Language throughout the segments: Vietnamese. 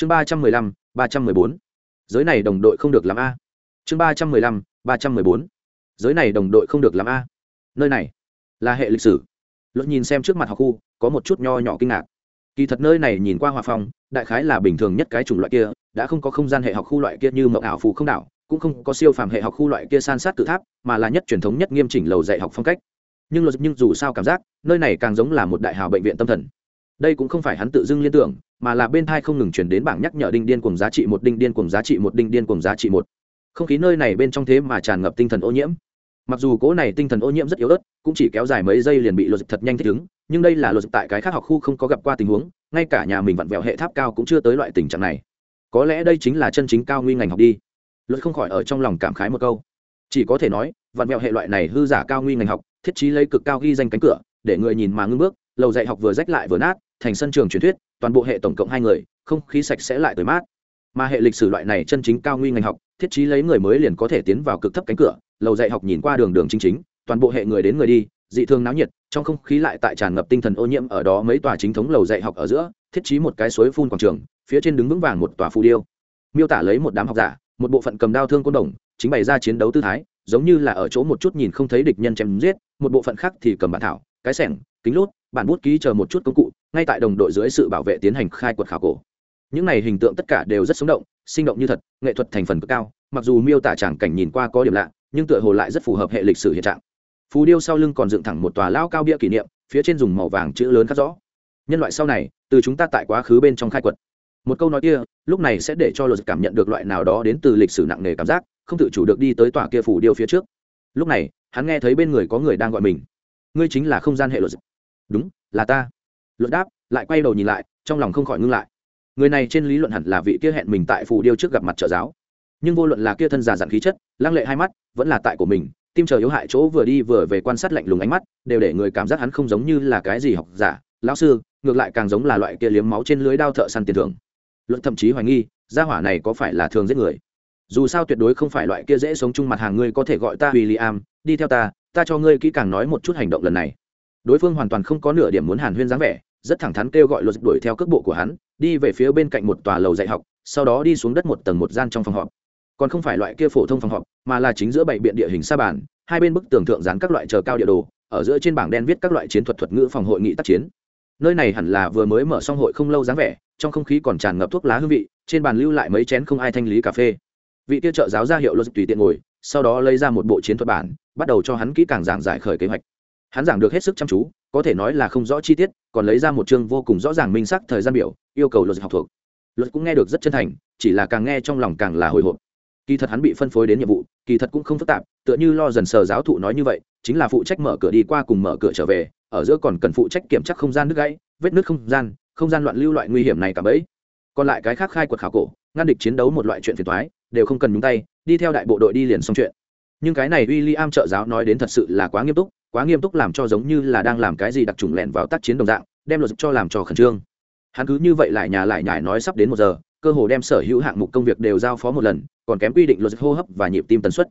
chương ba trăm mười lăm, ba trăm mười bốn. Giới này đồng đội không được làm a. Chương ba trăm mười lăm, ba trăm mười bốn. Giới này đồng đội không được làm a. Nơi này là hệ lịch sử. Luật nhìn xem trước mặt học khu, có một chút nho nhỏ kinh ngạc. Kỳ thật nơi này nhìn qua hòa phong, đại khái là bình thường nhất cái chủng loại kia, đã không có không gian hệ học khu loại kia như mộng ảo phù không đảo, cũng không có siêu phàm hệ học khu loại kia san sát tự tháp, mà là nhất truyền thống nhất nghiêm chỉnh lầu dạy học phong cách. Nhưng luật nhưng dù sao cảm giác, nơi này càng giống là một đại hào bệnh viện tâm thần. Đây cũng không phải hắn tự dưng liên tưởng mà là bên thai không ngừng chuyển đến bảng nhắc nhở đinh điên cùng giá trị một, đinh điên cùng giá trị một, đinh điên cùng giá trị một. Không khí nơi này bên trong thế mà tràn ngập tinh thần ô nhiễm. Mặc dù cố này tinh thần ô nhiễm rất yếu ớt, cũng chỉ kéo dài mấy giây liền bị luật thật nhanh thích ứng, nhưng đây là luật tại cái khác học khu không có gặp qua tình huống, ngay cả nhà mình vặn vẹo hệ tháp cao cũng chưa tới loại tình trạng này. Có lẽ đây chính là chân chính cao nguy ngành học đi. Luật không khỏi ở trong lòng cảm khái một câu. Chỉ có thể nói, vặn vẹo hệ loại này hư giả cao nguy ngành học, thiết trí lấy cực cao ghi danh cánh cửa, để người nhìn mà ngưng bước, lầu dạy học vừa rách lại vừa nát thành sân trường truyền thuyết, toàn bộ hệ tổng cộng hai người, không khí sạch sẽ lại tới mát. Mà hệ lịch sử loại này chân chính cao nguy ngành học, thiết trí lấy người mới liền có thể tiến vào cực thấp cánh cửa, lầu dạy học nhìn qua đường đường chính chính, toàn bộ hệ người đến người đi, dị thường náo nhiệt, trong không khí lại tại tràn ngập tinh thần ô nhiễm ở đó mấy tòa chính thống lầu dạy học ở giữa, thiết trí một cái suối phun quảng trường, phía trên đứng vững vàng một tòa phù điêu. Miêu tả lấy một đám học giả, một bộ phận cầm đao thương côn đồng, chính bày ra chiến đấu tư thái, giống như là ở chỗ một chút nhìn không thấy địch nhân chém giết, một bộ phận khác thì cầm bản thảo, cái sẻng, kính lút bản bút ký chờ một chút công cụ, ngay tại đồng đội dưới sự bảo vệ tiến hành khai quật khảo cổ. Những này hình tượng tất cả đều rất sống động, sinh động như thật, nghệ thuật thành phần cực cao, mặc dù miêu tả tràng cảnh nhìn qua có điểm lạ, nhưng tựa hồ lại rất phù hợp hệ lịch sử hiện trạng. Phù điêu sau lưng còn dựng thẳng một tòa lao cao bia kỷ niệm, phía trên dùng màu vàng chữ lớn khắc rõ. Nhân loại sau này, từ chúng ta tại quá khứ bên trong khai quật. Một câu nói kia, lúc này sẽ để cho luật cảm nhận được loại nào đó đến từ lịch sử nặng nề cảm giác, không tự chủ được đi tới tòa kia phủ điêu phía trước. Lúc này, hắn nghe thấy bên người có người đang gọi mình. Ngươi chính là không gian hệ luật đúng là ta. Luận đáp lại quay đầu nhìn lại trong lòng không khỏi ngưng lại. Người này trên lý luận hẳn là vị kia hẹn mình tại phủ điêu trước gặp mặt trợ giáo. Nhưng vô luận là kia thân già dặn khí chất lăng lệ hai mắt vẫn là tại của mình tim chờ yếu hại chỗ vừa đi vừa về quan sát lạnh lùng ánh mắt đều để người cảm giác hắn không giống như là cái gì học giả lão sư ngược lại càng giống là loại kia liếm máu trên lưới đao thợ săn tiền thưởng. Luận thậm chí hoài nghi gia hỏa này có phải là thường giết người? Dù sao tuyệt đối không phải loại kia dễ sống chung mặt hàng ngươi có thể gọi ta William, đi theo ta, ta cho ngươi kỹ càng nói một chút hành động lần này. Đối phương hoàn toàn không có nửa điểm muốn Hàn Huyên dáng vẻ, rất thẳng thắn kêu gọi luật đuổi theo cước bộ của hắn, đi về phía bên cạnh một tòa lầu dạy học, sau đó đi xuống đất một tầng một gian trong phòng họp. Còn không phải loại kia phổ thông phòng họp, mà là chính giữa bảy biện địa hình sa bàn, hai bên bức tường thượng dán các loại chờ cao địa đồ, ở giữa trên bảng đen viết các loại chiến thuật thuật ngữ phòng hội nghị tác chiến. Nơi này hẳn là vừa mới mở xong hội không lâu dáng vẻ, trong không khí còn tràn ngập thuốc lá hương vị, trên bàn lưu lại mấy chén không ai thanh lý cà phê vị tiêu trợ giáo ra hiệu luật tùy tiện ngồi sau đó lấy ra một bộ chiến thuật bản bắt đầu cho hắn kỹ càng giảng giải khởi kế hoạch hắn giảng được hết sức chăm chú, có thể nói là không rõ chi tiết, còn lấy ra một chương vô cùng rõ ràng minh sắc thời gian biểu, yêu cầu luật học thuộc. Luật cũng nghe được rất chân thành, chỉ là càng nghe trong lòng càng là hồi hộp. Kỳ thật hắn bị phân phối đến nhiệm vụ, kỳ thật cũng không phức tạp, tựa như lo dần sờ giáo thụ nói như vậy, chính là phụ trách mở cửa đi qua cùng mở cửa trở về, ở giữa còn cần phụ trách kiểm tra không gian nước gãy, vết nước không gian không gian loạn lưu loại nguy hiểm này cả bấy. Còn lại cái khác khai quật khảo cổ, ngăn địch chiến đấu một loại chuyện phiền toái, đều không cần nhúng tay, đi theo đại bộ đội đi liền xong chuyện. Nhưng cái này w i l l i am trợ giáo nói đến thật sự là quá nghiêm túc quá nghiêm túc làm cho giống như là đang làm cái gì đặc trùng lẹn vào tác chiến đồng dạng, đem luật cho làm cho khẩn trương. Hắn cứ như vậy lại nhà lại nhải nói sắp đến một giờ, cơ hồ đem sở hữu hạng mục công việc đều giao phó một lần, còn kém quy định luật hô hấp và nhịp tim tần suất.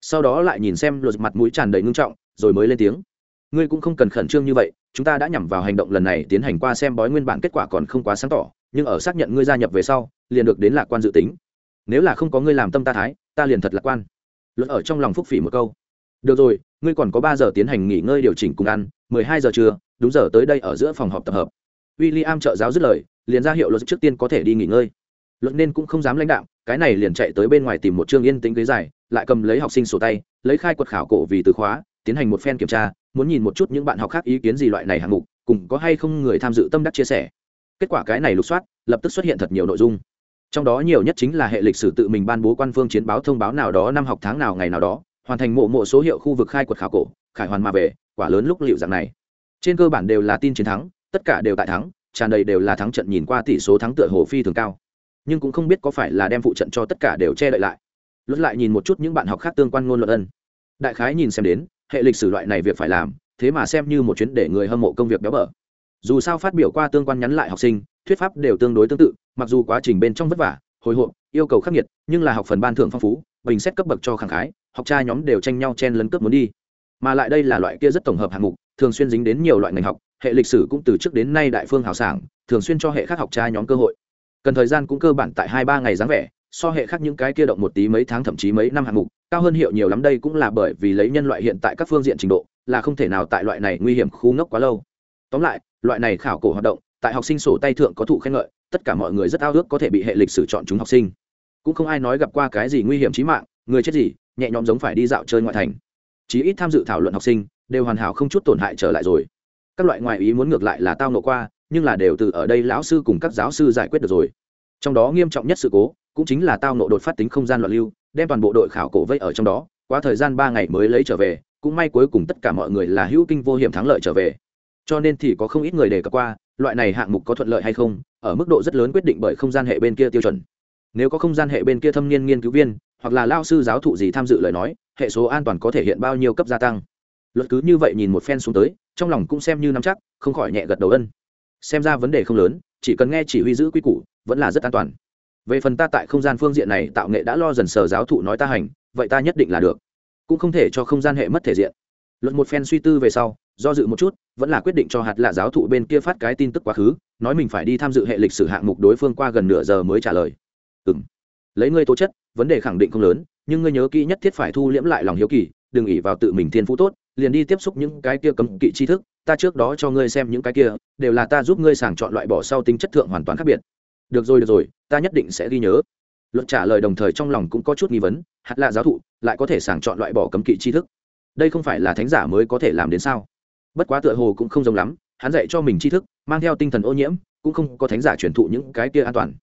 Sau đó lại nhìn xem luật mặt mũi tràn đầy ngưng trọng, rồi mới lên tiếng. Ngươi cũng không cần khẩn trương như vậy, chúng ta đã nhằm vào hành động lần này tiến hành qua xem bói nguyên bản kết quả còn không quá sáng tỏ, nhưng ở xác nhận ngươi gia nhập về sau, liền được đến lạc quan dự tính. Nếu là không có ngươi làm tâm ta thái, ta liền thật lạc quan. Luật ở trong lòng phúc phỉ một câu. Được rồi ngươi còn có ba giờ tiến hành nghỉ ngơi điều chỉnh cùng ăn, mười hai giờ trưa, đúng giờ tới đây ở giữa phòng họp tập hợp. W i l l i am trợ giáo dứt lời, liền ra hiệu luật trước tiên có thể đi nghỉ ngơi. Luật nên cũng không dám lãnh đạo, cái này liền chạy tới bên ngoài tìm một chương yên tĩnh ghế dài, lại cầm lấy học sinh sổ tay, lấy khai quật khảo cổ vì từ khóa, tiến hành một phen kiểm tra, muốn nhìn một chút những bạn học khác ý kiến gì loại này hạng mục, cùng có hay không người tham dự tâm đắc chia sẻ. Kết quả cái này lục soát, lập tức xuất hiện thật nhiều nội dung. Trong đó nhiều nhất chính là hệ lịch sử tự mình ban bố quan phương chiến báo thông báo nào đó năm học tháng nào ngày nào đó hoàn thành mộ mộ số hiệu khu vực khai quật khảo cổ, khải hoàn mà về, quả lớn lúc liệu dạng này. Trên cơ bản đều là tin chiến thắng, tất cả đều tại thắng, tràn đầy đều là thắng trận nhìn qua tỷ số thắng tựa hồ phi thường cao. Nhưng cũng không biết có phải là đem phụ trận cho tất cả đều che đậy lại. Luật lại nhìn một chút những bạn học khác tương quan ngôn luận ân. Đại khái nhìn xem đến, hệ lịch sử loại này việc phải làm, thế mà xem như một chuyến để người hâm mộ công việc béo bở. Dù sao phát biểu qua tương quan nhắn lại học sinh, thuyết pháp đều tương đối tương tự, mặc dù quá trình bên trong vất vả, hồi hộp, yêu cầu khắc nghiệt, nhưng là học phần ban thưởng phong phú bình xét cấp bậc cho khẳng khái, học trai nhóm đều tranh nhau chen lấn cướp muốn đi. Mà lại đây là loại kia rất tổng hợp hạng mục, thường xuyên dính đến nhiều loại ngành học, hệ lịch sử cũng từ trước đến nay đại phương hào sảng, thường xuyên cho hệ khác học trai nhóm cơ hội. Cần thời gian cũng cơ bản tại hai ba ngày dáng vẻ, so hệ khác những cái kia động một tí mấy tháng thậm chí mấy năm hạng mục, cao hơn hiệu nhiều lắm đây cũng là bởi vì lấy nhân loại hiện tại các phương diện trình độ, là không thể nào tại loại này nguy hiểm khu ngốc quá lâu. Tóm lại, loại này khảo cổ hoạt động, tại học sinh sổ tay thượng có thụ khen ngợi, tất cả mọi người rất ao ước có thể bị hệ lịch sử chọn chúng học sinh cũng không ai nói gặp qua cái gì nguy hiểm trí mạng, người chết gì, nhẹ nhõm giống phải đi dạo chơi ngoại thành. Chí ít tham dự thảo luận học sinh, đều hoàn hảo không chút tổn hại trở lại rồi. Các loại ngoại ý muốn ngược lại là tao nổ qua, nhưng là đều từ ở đây lão sư cùng các giáo sư giải quyết được rồi. Trong đó nghiêm trọng nhất sự cố, cũng chính là tao nộ đột phát tính không gian loạn lưu, đem toàn bộ đội khảo cổ vây ở trong đó, quá thời gian ba ngày mới lấy trở về, cũng may cuối cùng tất cả mọi người là hữu kinh vô hiểm thắng lợi trở về. Cho nên thì có không ít người đề cập qua, loại này hạng mục có thuận lợi hay không, ở mức độ rất lớn quyết định bởi không gian hệ bên kia tiêu chuẩn nếu có không gian hệ bên kia thâm niên nghiên cứu viên, hoặc là lao sư giáo thụ gì tham dự lời nói, hệ số an toàn có thể hiện bao nhiêu cấp gia tăng? Luật cứ như vậy nhìn một phen xuống tới, trong lòng cũng xem như nắm chắc, không khỏi nhẹ gật đầu ân. Xem ra vấn đề không lớn, chỉ cần nghe chỉ huy giữ quy củ, vẫn là rất an toàn. Về phần ta tại không gian phương diện này tạo nghệ đã lo dần sờ giáo thụ nói ta hành, vậy ta nhất định là được. Cũng không thể cho không gian hệ mất thể diện. Luật một phen suy tư về sau, do dự một chút, vẫn là quyết định cho hạt là giáo thụ bên kia phát cái tin tức quá khứ, nói mình phải đi tham dự hệ lịch sử hạng mục đối phương qua gần nửa giờ mới trả lời. Ừm, lấy ngươi tố chất vấn đề khẳng định không lớn nhưng ngươi nhớ kỹ nhất thiết phải thu liễm lại lòng hiếu kỳ đừng ỉ vào tự mình thiên phú tốt liền đi tiếp xúc những cái kia cấm kỵ tri thức ta trước đó cho ngươi xem những cái kia đều là ta giúp ngươi sàng chọn loại bỏ sau tính chất thượng hoàn toàn khác biệt. Được rồi được rồi ta nhất định sẽ ghi nhớ. Luật trả lời đồng thời trong lòng cũng có chút nghi vấn hạt lạ giáo thụ lại có thể sàng chọn loại bỏ cấm kỵ tri thức. Đây không phải là thánh giả mới có thể làm đến sao? Bất quá tựa hồ cũng không giống lắm hắn dạy cho mình tri thức mang theo tinh thần ô nhiễm cũng không có thánh giả truyền thụ những cái kia an toàn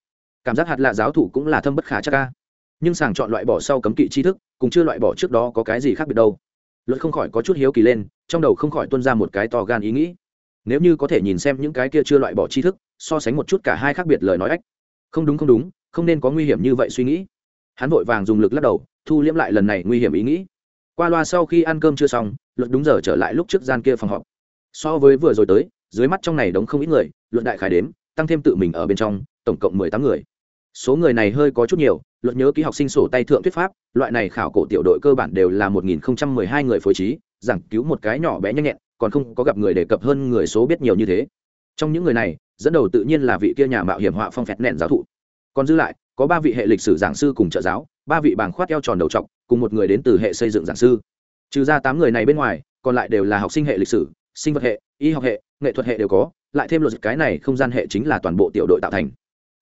cảm giác hạt lạ giáo thủ cũng là thâm bất khả chắc ca. Nhưng sàng chọn loại bỏ sau cấm kỵ tri thức cũng chưa loại bỏ trước đó có cái gì khác biệt đâu. Luật không khỏi có chút hiếu kỳ lên, trong đầu không khỏi tuân ra một cái to gan ý nghĩ. Nếu như có thể nhìn xem những cái kia chưa loại bỏ tri thức, so sánh một chút cả hai khác biệt lời nói ách. Không đúng không đúng, không nên có nguy hiểm như vậy suy nghĩ. Hắn vội vàng dùng lực lắc đầu, thu liễm lại lần này nguy hiểm ý nghĩ. Qua loa sau khi ăn cơm chưa xong, luật đúng giờ trở lại lúc trước gian kia phòng họp. So với vừa rồi tới, dưới mắt trong này đóng không ít người luận đại khải đếm, tăng thêm tự mình ở bên trong, tổng cộng mười tám người số người này hơi có chút nhiều, luật nhớ ký học sinh sổ tay thượng thuyết pháp, loại này khảo cổ tiểu đội cơ bản đều là một nghìn không trăm mười hai người phối trí, giảng cứu một cái nhỏ bé nhanh nhẹn, còn không có gặp người đề cập hơn người số biết nhiều như thế. Trong những người này, dẫn đầu tự nhiên là vị kia nhà mạo hiểm họa phong phẹt nẹn giáo thụ. Còn dư lại, có ba vị hệ lịch sử giảng sư cùng trợ giáo, ba vị bảng khoát eo tròn đầu trọc, cùng một người đến từ hệ xây dựng giảng sư. Trừ ra tám người này bên ngoài, còn lại đều là học sinh hệ lịch sử, sinh vật hệ, y học hệ, nghệ thuật hệ đều có, lại thêm luật cái này không gian hệ chính là toàn bộ tiểu đội tạo thành.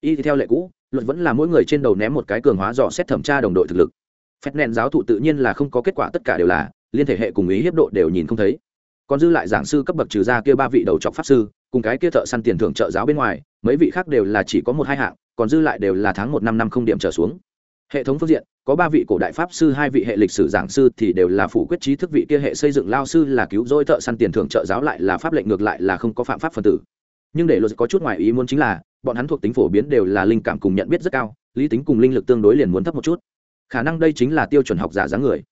Y theo lệ cũ luật vẫn là mỗi người trên đầu ném một cái cường hóa dò xét thẩm tra đồng đội thực lực. Phép nện giáo thụ tự nhiên là không có kết quả, tất cả đều là liên thể hệ cùng ý hiếp độ đều nhìn không thấy. Còn dư lại giảng sư cấp bậc trừ ra kia ba vị đầu trọc pháp sư, cùng cái kia thợ săn tiền thưởng trợ giáo bên ngoài, mấy vị khác đều là chỉ có một hai hạng, còn dư lại đều là tháng một năm năm không điểm trở xuống. Hệ thống phương diện, có ba vị cổ đại pháp sư, hai vị hệ lịch sử giảng sư thì đều là phủ quyết trí thức vị kia hệ xây dựng lao sư là cứu rỗi thợ săn tiền thưởng trợ giáo lại là pháp lệnh ngược lại là không có phạm pháp phần tử. Nhưng để luật có chút ngoài ý muốn chính là bọn hắn thuộc tính phổ biến đều là linh cảm cùng nhận biết rất cao lý tính cùng linh lực tương đối liền muốn thấp một chút. Khả năng đây chính là tiêu chuẩn học giả dáng người.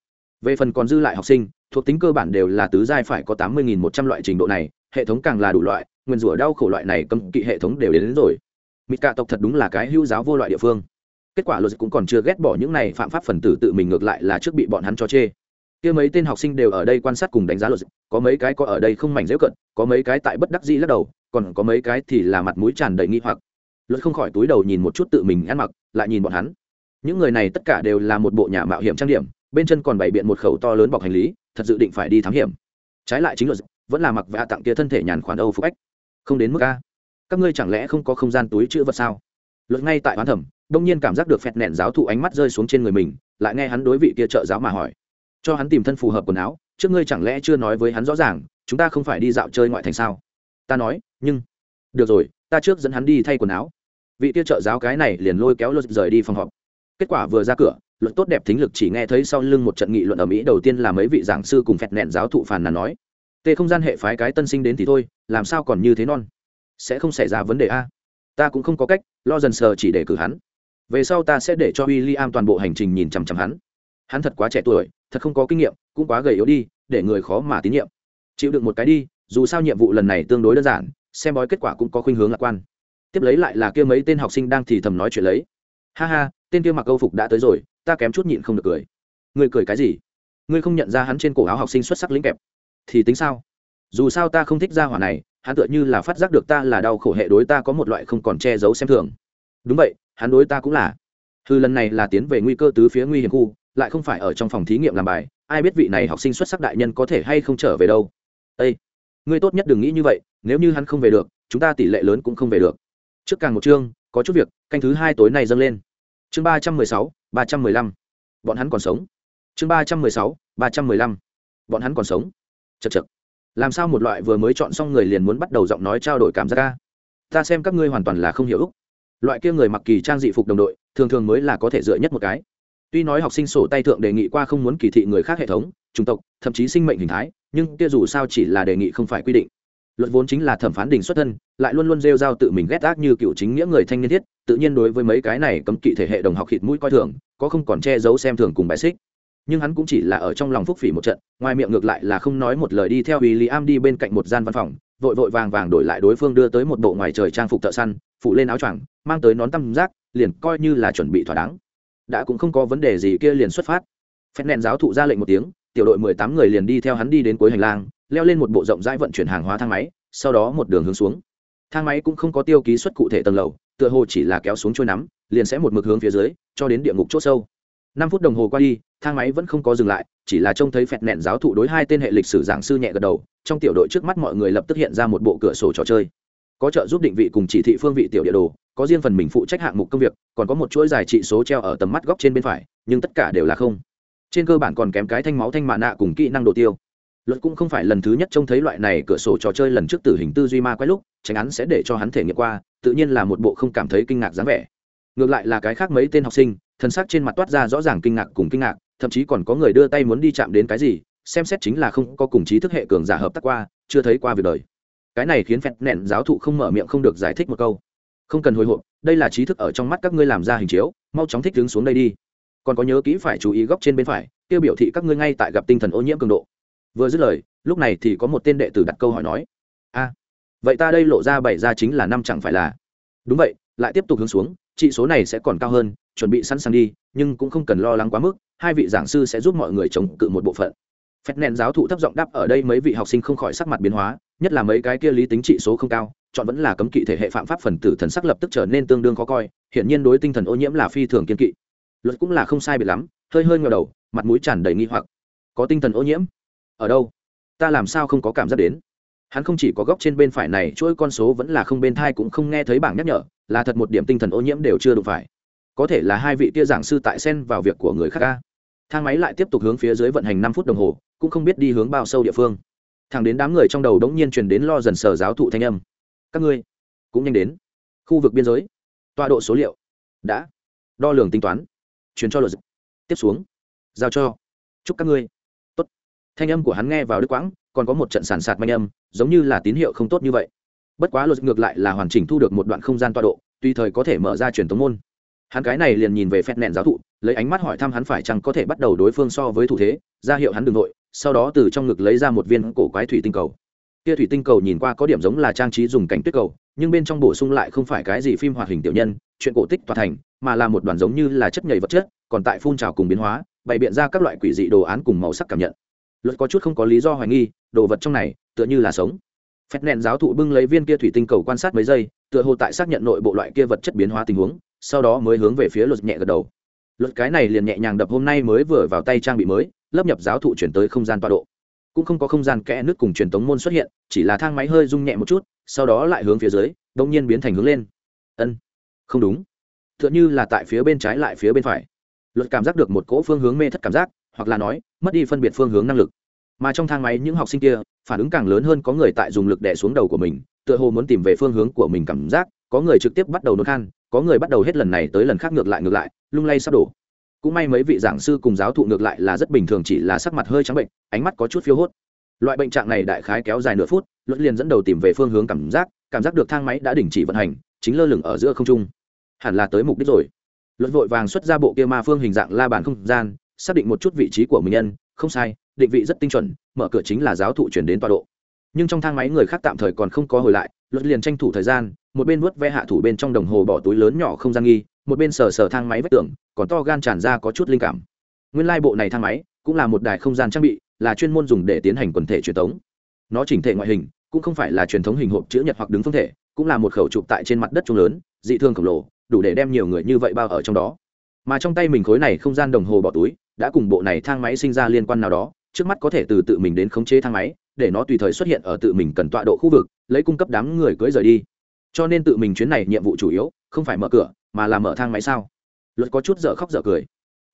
Về phần còn dư lại học sinh thuộc tính cơ bản đều là tứ giai phải có tám mươi một trăm loại trình độ này hệ thống càng là đủ loại nguyên rủa đau khổ loại này cấm kỵ hệ thống đều đến, đến rồi. Mịt cạ tộc thật đúng là cái hưu giáo vô loại địa phương. Kết quả luật cũng còn chưa ghét bỏ những này phạm pháp phần tử tự mình ngược lại là trước bị bọn hắn cho chê. Kia mấy tên học sinh đều ở đây quan sát cùng đánh giá luật có mấy cái có ở đây không mảnh dễ cận có mấy cái tại bất đắc dĩ lắc đầu còn có mấy cái thì là mặt mũi tràn đầy nghi hoặc. Luật không khỏi túi đầu nhìn một chút tự mình ăn mặc, lại nhìn bọn hắn. Những người này tất cả đều là một bộ nhà mạo hiểm trang điểm, bên chân còn bày biện một khẩu to lớn bọc hành lý, thật dự định phải đi thám hiểm. Trái lại chính luật vẫn là mặc vạ tặng kia thân thể nhàn khoản âu phục ách. Không đến mức a. Các ngươi chẳng lẽ không có không gian túi chữ vật sao? Luật ngay tại hoán thẩm, đông nhiên cảm giác được phẹt nẹn giáo thụ ánh mắt rơi xuống trên người mình, lại nghe hắn đối vị kia trợ giáo mà hỏi. Cho hắn tìm thân phù hợp quần áo, trước ngươi chẳng lẽ chưa nói với hắn rõ ràng, chúng ta không phải đi dạo chơi ngoại thành sao? Ta nói nhưng được rồi, ta trước dẫn hắn đi thay quần áo. Vị tiêu trợ giáo cái này liền lôi kéo luật rời đi phòng họp. Kết quả vừa ra cửa luật tốt đẹp thính lực chỉ nghe thấy sau lưng một trận nghị luận ở mỹ đầu tiên là mấy vị giảng sư cùng phẹt nẹn giáo thụ phàn nàn nói, tê không gian hệ phái cái tân sinh đến thì thôi, làm sao còn như thế non? Sẽ không xảy ra vấn đề a? Ta cũng không có cách, lo dần sờ chỉ để cử hắn. Về sau ta sẽ để cho w i l l i am toàn bộ hành trình nhìn chằm chằm hắn. Hắn thật quá trẻ tuổi, thật không có kinh nghiệm, cũng quá gầy yếu đi, để người khó mà tín nhiệm. Chịu được một cái đi, dù sao nhiệm vụ lần này tương đối đơn giản xem bói kết quả cũng có khuynh hướng lạc quan. Tiếp lấy lại là kia mấy tên học sinh đang thì thầm nói chuyện lấy. Ha ha, tên kia mặc câu phục đã tới rồi, ta kém chút nhịn không được cười. Ngươi cười cái gì? Ngươi không nhận ra hắn trên cổ áo học sinh xuất sắc lính kẹp. Thì tính sao? Dù sao ta không thích ra hỏa này, hắn tựa như là phát giác được ta là đau khổ hệ đối ta có một loại không còn che giấu xem thường. Đúng vậy, hắn đối ta cũng là. Hư lần này là tiến về nguy cơ tứ phía nguy hiểm khu, lại không phải ở trong phòng thí nghiệm làm bài, ai biết vị này học sinh xuất sắc đại nhân có thể hay không trở về đâu. Ây ngươi tốt nhất đừng nghĩ như vậy, nếu như hắn không về được, chúng ta tỷ lệ lớn cũng không về được. Trước càng một chương, có chút việc, canh thứ hai tối nay dâng lên. Chương ba trăm mười sáu, ba trăm mười lăm. Bọn hắn còn sống. Chương ba trăm mười sáu, ba trăm mười lăm. Bọn hắn còn sống. Chật chật làm sao một loại vừa mới chọn xong người liền muốn bắt đầu giọng nói trao đổi cảm giác ca? Ta xem các ngươi hoàn toàn là không hiểu úc. Loại kia người mặc kỳ trang dị phục đồng đội, thường thường mới là có thể dựa nhất một cái tuy nói học sinh sổ tay thượng đề nghị qua không muốn kỳ thị người khác hệ thống, chủng tộc, thậm chí sinh mệnh hình thái, nhưng kia dù sao chỉ là đề nghị không phải quy định. Luật vốn chính là thẩm phán đình xuất thân, lại luôn luôn rêu r a o tự mình ghét ác như cựu chính nghĩa người thanh niên thiết, tự nhiên đối với mấy cái này cấm kỵ thể hệ đồng học khịt mũi coi thường, có không còn che giấu xem thường cùng bài xích. Nhưng hắn cũng chỉ là ở trong lòng phúc phỉ một trận, ngoài miệng ngược lại là không nói một lời đi theo w i l am đi bên cạnh một gian văn phòng, vội vội vàng vàng đổi lại đối phương đưa tới một bộ ngoài trời trang phục thợ săn phụ lên áo choàng, mang tới nón tăm giác liền coi như là chuẩn bị thỏa đáng đã cũng không có vấn đề gì kia liền xuất phát. Phẹt nẹn giáo thụ ra lệnh một tiếng, tiểu đội mười tám người liền đi theo hắn đi đến cuối hành lang, leo lên một bộ rộng rãi vận chuyển hàng hóa thang máy, sau đó một đường hướng xuống. Thang máy cũng không có tiêu ký xuất cụ thể tầng lầu, tựa hồ chỉ là kéo xuống trôi nắm, liền sẽ một mực hướng phía dưới, cho đến địa ngục c h ỗ sâu. Năm phút đồng hồ qua đi, thang máy vẫn không có dừng lại, chỉ là trông thấy phẹt nẹn giáo thụ đối hai tên hệ lịch sử giảng sư nhẹ gật đầu, trong tiểu đội trước mắt mọi người lập tức hiện ra một bộ cửa sổ trò chơi có trợ giúp định vị cùng chỉ thị phương vị tiểu địa đồ, có riêng phần mình phụ trách hạng mục công việc, còn có một chuỗi dài trị số treo ở tầm mắt góc trên bên phải, nhưng tất cả đều là không. Trên cơ bản còn kém cái thanh máu thanh mạ nạ cùng kỹ năng đồ tiêu. Luật cũng không phải lần thứ nhất trông thấy loại này cửa sổ trò chơi lần trước tử hình tư duy ma quái lúc, tránh án sẽ để cho hắn thể nghiệm qua, tự nhiên là một bộ không cảm thấy kinh ngạc dáng vẻ. Ngược lại là cái khác mấy tên học sinh thân xác trên mặt toát ra rõ ràng kinh ngạc cùng kinh ngạc, thậm chí còn có người đưa tay muốn đi chạm đến cái gì, xem xét chính là không có cùng trí thức hệ cường giả hợp tác qua, chưa thấy qua việc đời cái này khiến phẹt nẹn giáo thụ không mở miệng không được giải thích một câu. Không cần hồi hộp, đây là trí thức ở trong mắt các ngươi làm ra hình chiếu, mau chóng thích đứng xuống đây đi. Còn có nhớ kỹ phải chú ý góc trên bên phải tiêu biểu thị các ngươi ngay tại gặp tinh thần ô nhiễm cường độ. Vừa dứt lời, lúc này thì có một tên đệ tử đặt câu hỏi nói, a, vậy ta đây lộ ra bảy ra chính là năm chẳng phải là? Đúng vậy, lại tiếp tục hướng xuống trị số này sẽ còn cao hơn, chuẩn bị sẵn sàng đi, nhưng cũng không cần lo lắng quá mức, hai vị giảng sư sẽ giúp mọi người chống cự một bộ phận. Phép nền giáo thụ thấp giọng đáp, ở đây mấy vị học sinh không khỏi sắc mặt biến hóa nhất là mấy cái kia lý tính trị số không cao, chọn vẫn là cấm kỵ thể hệ phạm pháp phần tử thần sắc lập tức trở nên tương đương khó coi, hiển nhiên đối tinh thần ô nhiễm là phi thường kiên kỵ. Luật cũng là không sai biệt lắm, hơi hơi ngờ đầu, mặt mũi tràn đầy nghi hoặc. Có tinh thần ô nhiễm? Ở đâu? Ta làm sao không có cảm giác đến? Hắn không chỉ có góc trên bên phải này, chuỗi con số vẫn là không bên thai cũng không nghe thấy bảng nhắc nhở, là thật một điểm tinh thần ô nhiễm đều chưa đủ phải. Có thể là hai vị tia giảng sư tại sen vào việc của người khác ca thang máy lại tiếp tục hướng phía dưới vận hành năm phút đồng hồ, cũng không biết đi hướng bao sâu địa phương thẳng đến đám người trong đầu đống nhiên truyền đến lo dần sờ giáo thụ thanh âm. Các ngươi cũng nhanh đến. Khu vực biên giới. Tọa độ số liệu đã đo lường tính toán. Truyền cho luật tiếp xuống. Giao cho. Chúc các ngươi. Tốt. Thanh âm của hắn nghe vào đứt quãng, còn có một trận sản sạt manh âm, giống như là tín hiệu không tốt như vậy. Bất quá luật ngược lại là hoàn chỉnh thu được một đoạn không gian tọa độ, tùy thời có thể mở ra truyền tống môn. Hắn cái này liền nhìn về phép nẹn giáo thụ, lấy ánh mắt hỏi thăm hắn phải chăng có thể bắt đầu đối phương so với thủ thế, ra hiệu hắn đ ừ n g nội sau đó từ trong ngực lấy ra một viên cổ quái thủy tinh cầu. Kia thủy tinh cầu nhìn qua có điểm giống là trang trí dùng cảnh tuyết cầu, nhưng bên trong bổ sung lại không phải cái gì phim hoạt hình tiểu nhân, chuyện cổ tích toàn thành, mà là một đoàn giống như là chất nhảy vật chất, còn tại phun trào cùng biến hóa, bày biện ra các loại quỷ dị đồ án cùng màu sắc cảm nhận. Luật có chút không có lý do hoài nghi, đồ vật trong này, tựa như là sống. Phép nện giáo thụ bưng lấy viên kia thủy tinh cầu quan sát mấy giây, tựa hồ tại xác nhận nội bộ loại kia vật chất biến hóa tình huống, sau đó mới hướng về phía luật nhẹ gật đầu luật cái này liền nhẹ nhàng đập hôm nay mới vừa vào tay trang bị mới lấp nhập giáo thụ chuyển tới không gian tọa độ. Cũng không có không gian kẽ nước cùng truyền tống môn xuất hiện, chỉ là thang máy hơi rung nhẹ một chút, sau đó lại hướng phía dưới đông nhiên biến thành hướng lên. Ân, không đúng. T h ư ợ n h ư là tại phía bên trái lại phía bên phải. Luật cảm giác được một cỗ phương hướng mê thất cảm giác, hoặc là nói, mất đi phân biệt phương hướng năng lực. Mà trong thang máy những học sinh kia, phản ứng càng lớn hơn có người tại dùng lực đẻ xuống đầu của mình, tựa hồ muốn tìm về phương hướng của mình cảm giác, có người trực tiếp bắt đầu nôn khan có người bắt đầu hết lần này tới lần khác ngược lại ngược lại, lung lay sắp đổ. Cũng may mấy vị giảng sư cùng giáo thụ ngược lại là rất bình thường chỉ là sắc mặt hơi trắng bệnh, ánh mắt có chút phiêu hốt. Loại bệnh trạng này đại khái kéo dài nửa phút, luận liền dẫn đầu tìm về phương hướng cảm giác cảm giác được thang máy đã đình chỉ vận hành, chính lơ lửng ở giữa không trung. Hẳn là tới mục đích rồi. Luận vội vàng xuất ra bộ kia ma phương hình dạng la bàn không gian, xác định một chút vị trí của mình nhân, không sai, định vị rất tinh chuẩn, mở cửa chính là giáo thụ chuyển đến tọa độ. Nhưng trong thang máy người khác tạm thời còn không có hồi lại luật liền tranh thủ thời gian, một bên vuốt ve hạ thủ bên trong đồng hồ bỏ túi lớn nhỏ không gian nghi, một bên sờ sờ thang máy vách tường, còn to gan tràn ra có chút linh cảm. Nguyên lai、like、bộ này thang máy cũng là một đài không gian trang bị, là chuyên môn dùng để tiến hành quần thể truyền thống. Nó chỉnh thể ngoại hình, cũng không phải là truyền thống hình hộp chữ nhật hoặc đứng phương thể, cũng là một khẩu chụp tại trên mặt đất trung lớn, dị thương khổng lồ, đủ để đem nhiều người như vậy bao ở trong đó. Mà trong tay mình khối này không gian đồng hồ bỏ túi, đã cùng bộ này thang máy sinh ra liên quan nào đó, trước mắt có thể từ tự mình đến khống chế thang máy, để nó tùy thời xuất hiện ở tự mình cần tọa độ khu vực lấy cung cấp đám người cưới rời đi. Cho nên tự mình chuyến này nhiệm vụ chủ yếu không phải mở cửa, mà là mở thang máy sao? Luật có chút dở khóc dở cười.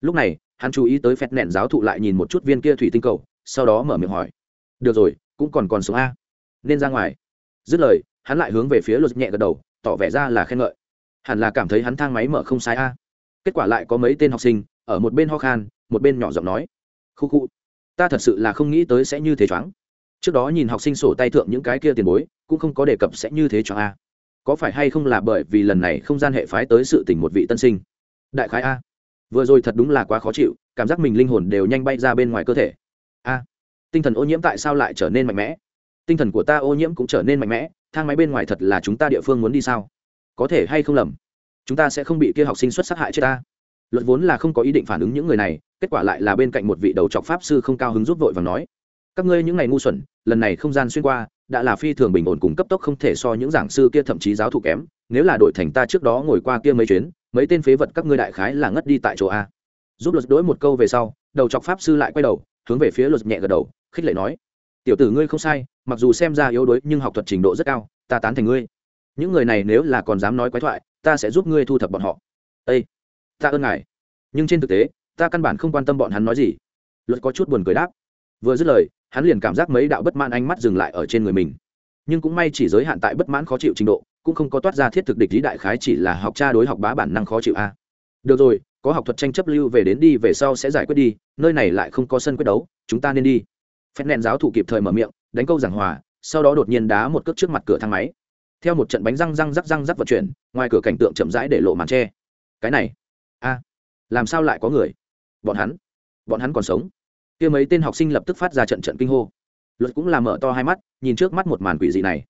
Lúc này, hắn chú ý tới phét nẹn giáo thụ lại nhìn một chút viên kia thủy tinh cầu, sau đó mở miệng hỏi. Được rồi, cũng còn còn số a. Nên ra ngoài. Dứt lời, hắn lại hướng về phía luật nhẹ gật đầu, tỏ vẻ ra là khen ngợi. Hẳn là cảm thấy hắn thang máy mở không sai a. Kết quả lại có mấy tên học sinh, ở một bên ho khan, một bên nhỏ giọng nói. Khu khu, ta thật sự là không nghĩ tới sẽ như thế choáng trước đó nhìn học sinh sổ tay thượng những cái kia tiền bối, cũng không có đề cập sẽ như thế cho a. Có phải hay không là bởi vì lần này không gian hệ phái tới sự tình một vị tân sinh? Đại khái a. Vừa rồi thật đúng là quá khó chịu, cảm giác mình linh hồn đều nhanh bay ra bên ngoài cơ thể. A. Tinh thần ô nhiễm tại sao lại trở nên mạnh mẽ? Tinh thần của ta ô nhiễm cũng trở nên mạnh mẽ, thang máy bên ngoài thật là chúng ta địa phương muốn đi sao? Có thể hay không lầm? Chúng ta sẽ không bị kia học sinh xuất sát hại chết ta. Luật vốn là không có ý định phản ứng những người này, kết quả lại là bên cạnh một vị đầu trọc pháp sư không cao hứng giúp vội và nói các ngươi những ngày ngu xuẩn, lần này không gian xuyên qua, đã là phi thường bình ổn cùng cấp tốc không thể so những giảng sư kia thậm chí giáo thụ kém. Nếu là đội thành ta trước đó ngồi qua kia mấy chuyến, mấy tên phế vật các ngươi đại khái là ngất đi tại chỗ a. Giúp luật đối một câu về sau, đầu chọc pháp sư lại quay đầu, hướng về phía luật nhẹ gật đầu, khích lệ nói. Tiểu tử ngươi không sai, mặc dù xem ra yếu đuối nhưng học thuật trình độ rất cao, ta tán thành ngươi. Những người này nếu là còn dám nói quái thoại, ta sẽ giúp ngươi thu thập bọn họ. Ây ta ơn ngài. Nhưng trên thực tế, ta căn bản không quan tâm bọn hắn nói gì. Luật có chút buồn cười đáp vừa dứt lời, hắn liền cảm giác mấy đạo bất mãn ánh mắt dừng lại ở trên người mình. Nhưng cũng may chỉ giới hạn tại bất mãn khó chịu trình độ, cũng không có toát ra thiết thực địch lý đại khái chỉ là học cha đối học bá bản năng khó chịu a. Được rồi, có học thuật tranh chấp lưu về đến đi, về sau sẽ giải quyết đi, nơi này lại không có sân quyết đấu, chúng ta nên đi. Phen nện giáo thụ kịp thời mở miệng, đánh câu giảng hòa, sau đó đột nhiên đá một cước trước mặt cửa thang máy. Theo một trận bánh răng răng rắc răng rắc vận chuyển, ngoài cửa cảnh tượng chậm rãi để lộ màn tre. Cái này, a, làm sao lại có người? Bọn hắn bọn hắn còn sống kia mấy tên học sinh lập tức phát ra trận trận kinh hô. Luật cũng làm mở to hai mắt, nhìn trước mắt một màn quỷ dị này.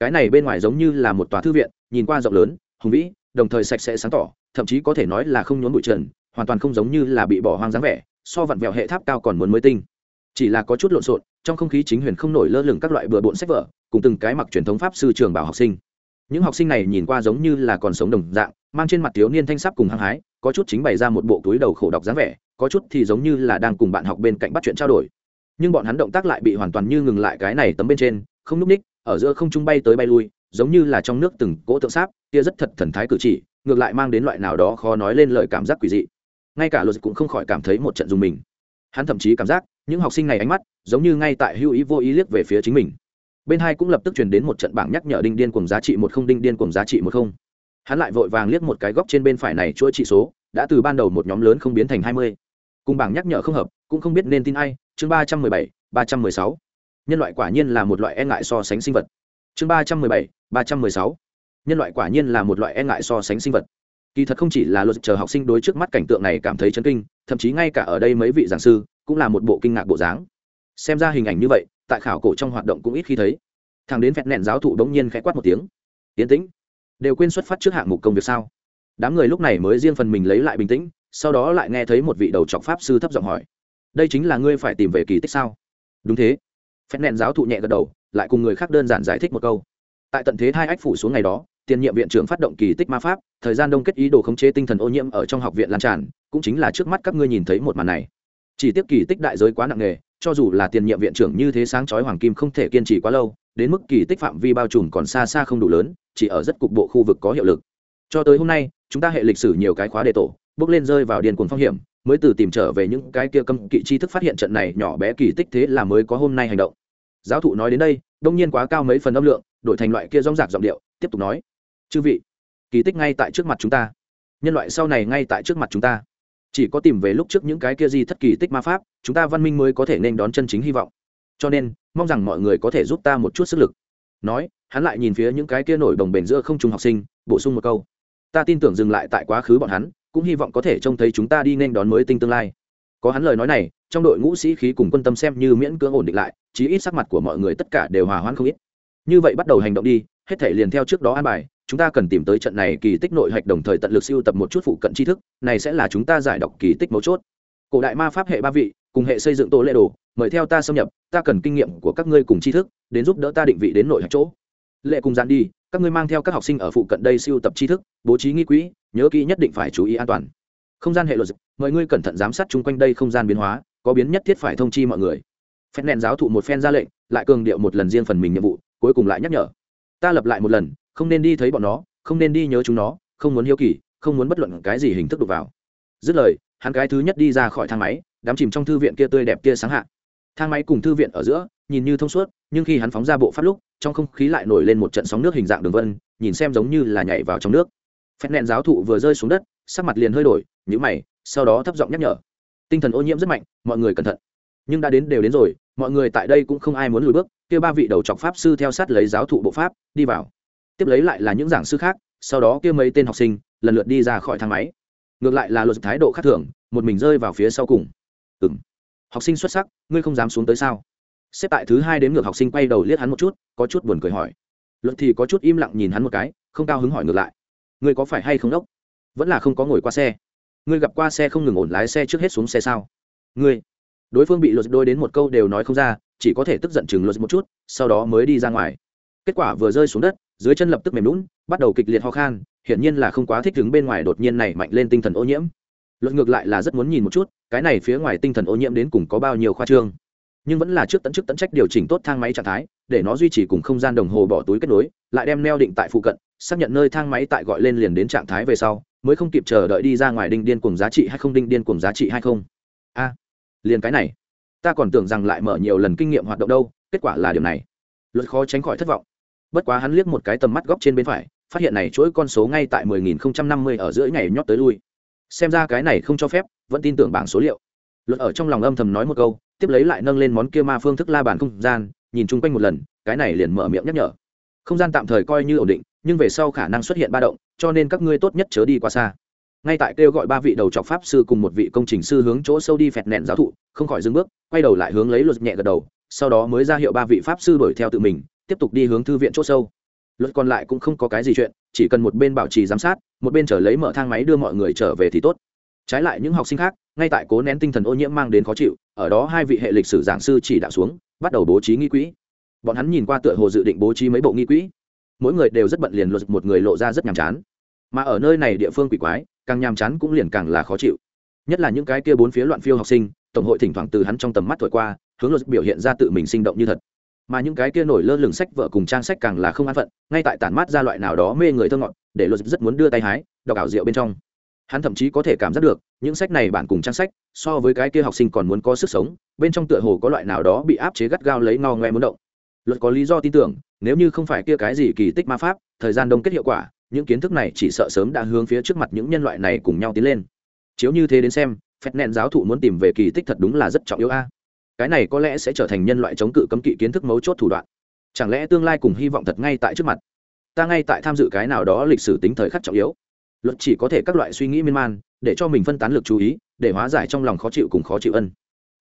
Cái này bên ngoài giống như là một tòa thư viện, nhìn qua rộng lớn, hùng vĩ, đồng thời sạch sẽ sáng tỏ, thậm chí có thể nói là không nhốn bụi trần, hoàn toàn không giống như là bị bỏ hoang dáng vẻ, so vặn vẹo hệ tháp cao còn muốn mới tinh. Chỉ là có chút lộn xộn, trong không khí chính huyền không nổi lơ lửng các loại bừa bộn sách vở, cùng từng cái mặc truyền thống pháp sư trường bảo học sinh. Những học sinh này nhìn qua giống như là còn sống đồng dạng, mang trên mặt thiếu niên thanh sắc cùng hăng hái, có chút chính bày ra một bộ túi đầu khổ đọc dáng vẻ có chút thì giống như là đang cùng bạn học bên cạnh bắt chuyện trao đổi. Nhưng bọn hắn động tác lại bị hoàn toàn như ngừng lại cái này tấm bên trên, không núp ních, ở giữa không trung bay tới bay lui, giống như là trong nước từng cỗ tượng sáp, kia rất thật thần thái cử chỉ, ngược lại mang đến loại nào đó khó nói lên lời cảm giác quỷ dị. Ngay cả luật cũng không khỏi cảm thấy một trận dùng mình. Hắn thậm chí cảm giác, những học sinh này ánh mắt, giống như ngay tại hưu ý vô ý liếc về phía chính mình. Bên hai cũng lập tức truyền đến một trận bảng nhắc nhở đinh điên cùng giá trị một không, đinh điên cùng giá trị một không. Hắn lại vội vàng liếc một cái góc trên bên phải này chuỗi trị số, đã từ ban đầu một nhóm lớn không biến thành hai mươi cùng bảng nhắc nhở không hợp, cũng không biết nên tin ai. Chương ba trăm mười bảy, ba trăm mười sáu. Nhân loại quả nhiên là một loại e ngại so sánh sinh vật. Chương ba trăm mười bảy, ba trăm mười sáu. Nhân loại quả nhiên là một loại e ngại so sánh sinh vật. Kỳ thật không chỉ là luật chờ học sinh đối trước mắt cảnh tượng này cảm thấy chấn kinh, thậm chí ngay cả ở đây mấy vị giảng sư cũng là một bộ kinh ngạc bộ dáng. Xem ra hình ảnh như vậy, tại khảo cổ trong hoạt động cũng ít khi thấy. Thằng đến vẹn nẹn giáo thụ đống nhiên khẽ quát một tiếng. Tiến tĩnh, đều quên xuất phát trước hạng mục công việc sao? Đám người lúc này mới riêng phần mình lấy lại bình tĩnh sau đó lại nghe thấy một vị đầu trọc pháp sư thấp giọng hỏi, đây chính là ngươi phải tìm về kỳ tích sao? Đúng thế. Phép nẹn giáo thụ nhẹ gật đầu, lại cùng người khác đơn giản giải thích một câu. Tại tận thế hai ách phủ xuống ngày đó, tiền nhiệm viện trưởng phát động kỳ tích ma pháp, thời gian đông kết ý đồ khống chế tinh thần ô nhiễm ở trong học viện lan tràn, cũng chính là trước mắt các ngươi nhìn thấy một màn này. Chỉ tiếp kỳ tích đại giới quá nặng nề, cho dù là tiền nhiệm viện trưởng như thế sáng chói hoàng kim không thể kiên trì quá lâu, đến mức kỳ tích phạm vi bao trùm còn xa xa không đủ lớn, chỉ ở rất cục bộ khu vực có hiệu lực. Cho tới hôm nay, chúng ta hệ lịch sử nhiều cái khóa đề tổ bước lên rơi vào điền cuồng phong hiểm, mới từ tìm trở về những cái kia cấm kỵ tri thức phát hiện trận này nhỏ bé kỳ tích thế là mới có hôm nay hành động. Giáo thụ nói đến đây, đông nhiên quá cao mấy phần âm lượng, đổi thành loại kia rong rạc giọng điệu, tiếp tục nói, chư vị, kỳ tích ngay tại trước mặt chúng ta. Nhân loại sau này ngay tại trước mặt chúng ta. Chỉ có tìm về lúc trước những cái kia di thất kỳ tích ma pháp, chúng ta văn minh mới có thể nên đón chân chính hy vọng. Cho nên, mong rằng mọi người có thể giúp ta một chút sức lực. Nói, hắn lại nhìn phía những cái kia nổi đồng bền giữa không trung học sinh, bổ sung một câu, ta tin tưởng dừng lại tại quá khứ bọn hắn cũng hy vọng có thể trông thấy chúng ta đi nên đón mới tinh tương lai. Có hắn lời nói này, trong đội ngũ sĩ khí cùng quân tâm xem như miễn cưỡng ổn định lại, chí ít sắc mặt của mọi người tất cả đều hòa hoãn không ít. Như vậy bắt đầu hành động đi, hết thể liền theo trước đó an bài, chúng ta cần tìm tới trận này kỳ tích nội hạch đồng thời tận lực siêu tập một chút phụ cận tri thức, này sẽ là chúng ta giải đọc kỳ tích mấu chốt. Cổ đại ma pháp hệ ba vị, cùng hệ xây dựng tổ lệ đồ, mời theo ta xâm nhập, ta cần kinh nghiệm của các ngươi cùng tri thức, đến giúp đỡ ta định vị đến nội hạch chỗ. Lệ cùng dàn đi các ngươi mang theo các học sinh ở phụ cận đây siêu tập tri thức, bố trí nghi quỹ, nhớ kỹ nhất định phải chú ý an toàn. Không gian hệ luật mọi ngươi cẩn thận giám sát chung quanh đây không gian biến hóa, có biến nhất thiết phải thông chi mọi người. Phen nện giáo thụ một phen ra lệnh, lại cường điệu một lần riêng phần mình nhiệm vụ, cuối cùng lại nhắc nhở. Ta lập lại một lần, không nên đi thấy bọn nó, không nên đi nhớ chúng nó, không muốn hiếu kỳ, không muốn bất luận cái gì hình thức đục vào. Dứt lời, hắn cái thứ nhất đi ra khỏi thang máy đám chìm trong thư viện kia tươi đẹp kia sáng hạ thang máy cùng thư viện ở giữa, nhìn như thông suốt, nhưng khi hắn phóng ra bộ pháp lúc, trong không khí lại nổi lên một trận sóng nước hình dạng đường vân, nhìn xem giống như là nhảy vào trong nước. Phép nện giáo thụ vừa rơi xuống đất, sắc mặt liền hơi đổi nhữ mày, sau đó thấp giọng nhắc nhở. Tinh thần ô nhiễm rất mạnh, mọi người cẩn thận. Nhưng đã đến đều đến rồi, mọi người tại đây cũng không ai muốn lùi bước, kia ba vị đầu trọc pháp sư theo sát lấy giáo thụ bộ pháp, đi vào. Tiếp lấy lại là những giảng sư khác, sau đó kia mấy tên học sinh, lần lượt đi ra khỏi thang máy. Ngược lại là luật thái độ khác thường, một mình rơi vào phía sau cùng. Ừ học sinh xuất sắc, ngươi không dám xuống tới sao? Xếp tại thứ hai đến ngược học sinh quay đầu liếc hắn một chút, có chút buồn cười hỏi. Luật thì có chút im lặng nhìn hắn một cái, không cao hứng hỏi ngược lại. Ngươi có phải hay không đốc? Vẫn là không có ngồi qua xe. Ngươi gặp qua xe không ngừng ổn lái xe trước hết xuống xe sao? Ngươi. Đối phương bị luật đôi đến một câu đều nói không ra, chỉ có thể tức giận chừng luật một chút, sau đó mới đi ra ngoài. Kết quả vừa rơi xuống đất, dưới chân lập tức mềm lún, bắt đầu kịch liệt ho khan, hiển nhiên là không quá thích đứng bên ngoài đột nhiên này mạnh lên tinh thần ô nhiễm luật ngược lại là rất muốn nhìn một chút, cái này phía ngoài tinh thần ô nhiễm đến cùng có bao nhiêu khoa trương. Nhưng vẫn là trước tận chức tận trách điều chỉnh tốt thang máy trạng thái, để nó duy trì cùng không gian đồng hồ bỏ túi kết nối, lại đem neo định tại phụ cận, xác nhận nơi thang máy tại gọi lên liền đến trạng thái về sau, mới không kịp chờ đợi đi ra ngoài đinh điên cùng giá trị hay không, đinh điên cùng giá trị hay không. A, liền cái này. Ta còn tưởng rằng lại mở nhiều lần kinh nghiệm hoạt động đâu, kết quả là điều này. Luật khó tránh khỏi thất vọng. Bất quá hắn liếc một cái tầm mắt góc trên bên phải, phát hiện này chuỗi con số ngay tại 10.050 ở giữa ngày nhót tới lui xem ra cái này không cho phép, vẫn tin tưởng bảng số liệu. Luật ở trong lòng âm thầm nói một câu, tiếp lấy lại nâng lên món kia ma phương thức la bàn không gian, nhìn chung quanh một lần, cái này liền mở miệng nhắc nhở. Không gian tạm thời coi như ổn định, nhưng về sau khả năng xuất hiện ba động, cho nên các ngươi tốt nhất chớ đi quá xa. Ngay tại kêu gọi ba vị đầu trọc pháp sư cùng một vị công trình sư hướng chỗ sâu đi phẹt nẹn giáo thụ, không khỏi dừng bước, quay đầu lại hướng lấy luật nhẹ gật đầu, sau đó mới ra hiệu ba vị pháp sư đuổi theo tự mình, tiếp tục đi hướng thư viện chỗ sâu luật còn lại cũng không có cái gì chuyện, chỉ cần một bên bảo trì giám sát, một bên trở lấy mở thang máy đưa mọi người trở về thì tốt. Trái lại những học sinh khác, ngay tại cố nén tinh thần ô nhiễm mang đến khó chịu, ở đó hai vị hệ lịch sử giảng sư chỉ đạo xuống, bắt đầu bố trí nghi quỹ. Bọn hắn nhìn qua tựa hồ dự định bố trí mấy bộ nghi quỹ. Mỗi người đều rất bận liền luật một người lộ ra rất nhàm chán. Mà ở nơi này địa phương quỷ quái, càng nhàm chán cũng liền càng là khó chịu. Nhất là những cái kia bốn phía loạn phiêu học sinh, tổng hội thỉnh thoảng từ hắn trong tầm mắt thổi qua, hướng luật biểu hiện ra tự mình sinh động như thật mà những cái kia nổi lơ lửng sách vợ cùng trang sách càng là không an phận, ngay tại tản mát ra loại nào đó mê người thơ ngọt, để luật rất muốn đưa tay hái, đọc ảo rượu bên trong. Hắn thậm chí có thể cảm giác được, những sách này bản cùng trang sách, so với cái kia học sinh còn muốn có sức sống, bên trong tựa hồ có loại nào đó bị áp chế gắt gao lấy ngao ngoe muốn động. Luật có lý do tin tưởng, nếu như không phải kia cái gì kỳ tích ma pháp, thời gian đông kết hiệu quả, những kiến thức này chỉ sợ sớm đã hướng phía trước mặt những nhân loại này cùng nhau tiến lên. Chiếu như thế đến xem phép nện giáo thụ muốn tìm về kỳ tích thật đúng là rất trọng yếu a cái này có lẽ sẽ trở thành nhân loại chống cự cấm kỵ kiến thức mấu chốt thủ đoạn. Chẳng lẽ tương lai cùng hy vọng thật ngay tại trước mặt? Ta ngay tại tham dự cái nào đó lịch sử tính thời khắc trọng yếu. Luật chỉ có thể các loại suy nghĩ miên man, để cho mình phân tán lực chú ý, để hóa giải trong lòng khó chịu cùng khó chịu ân.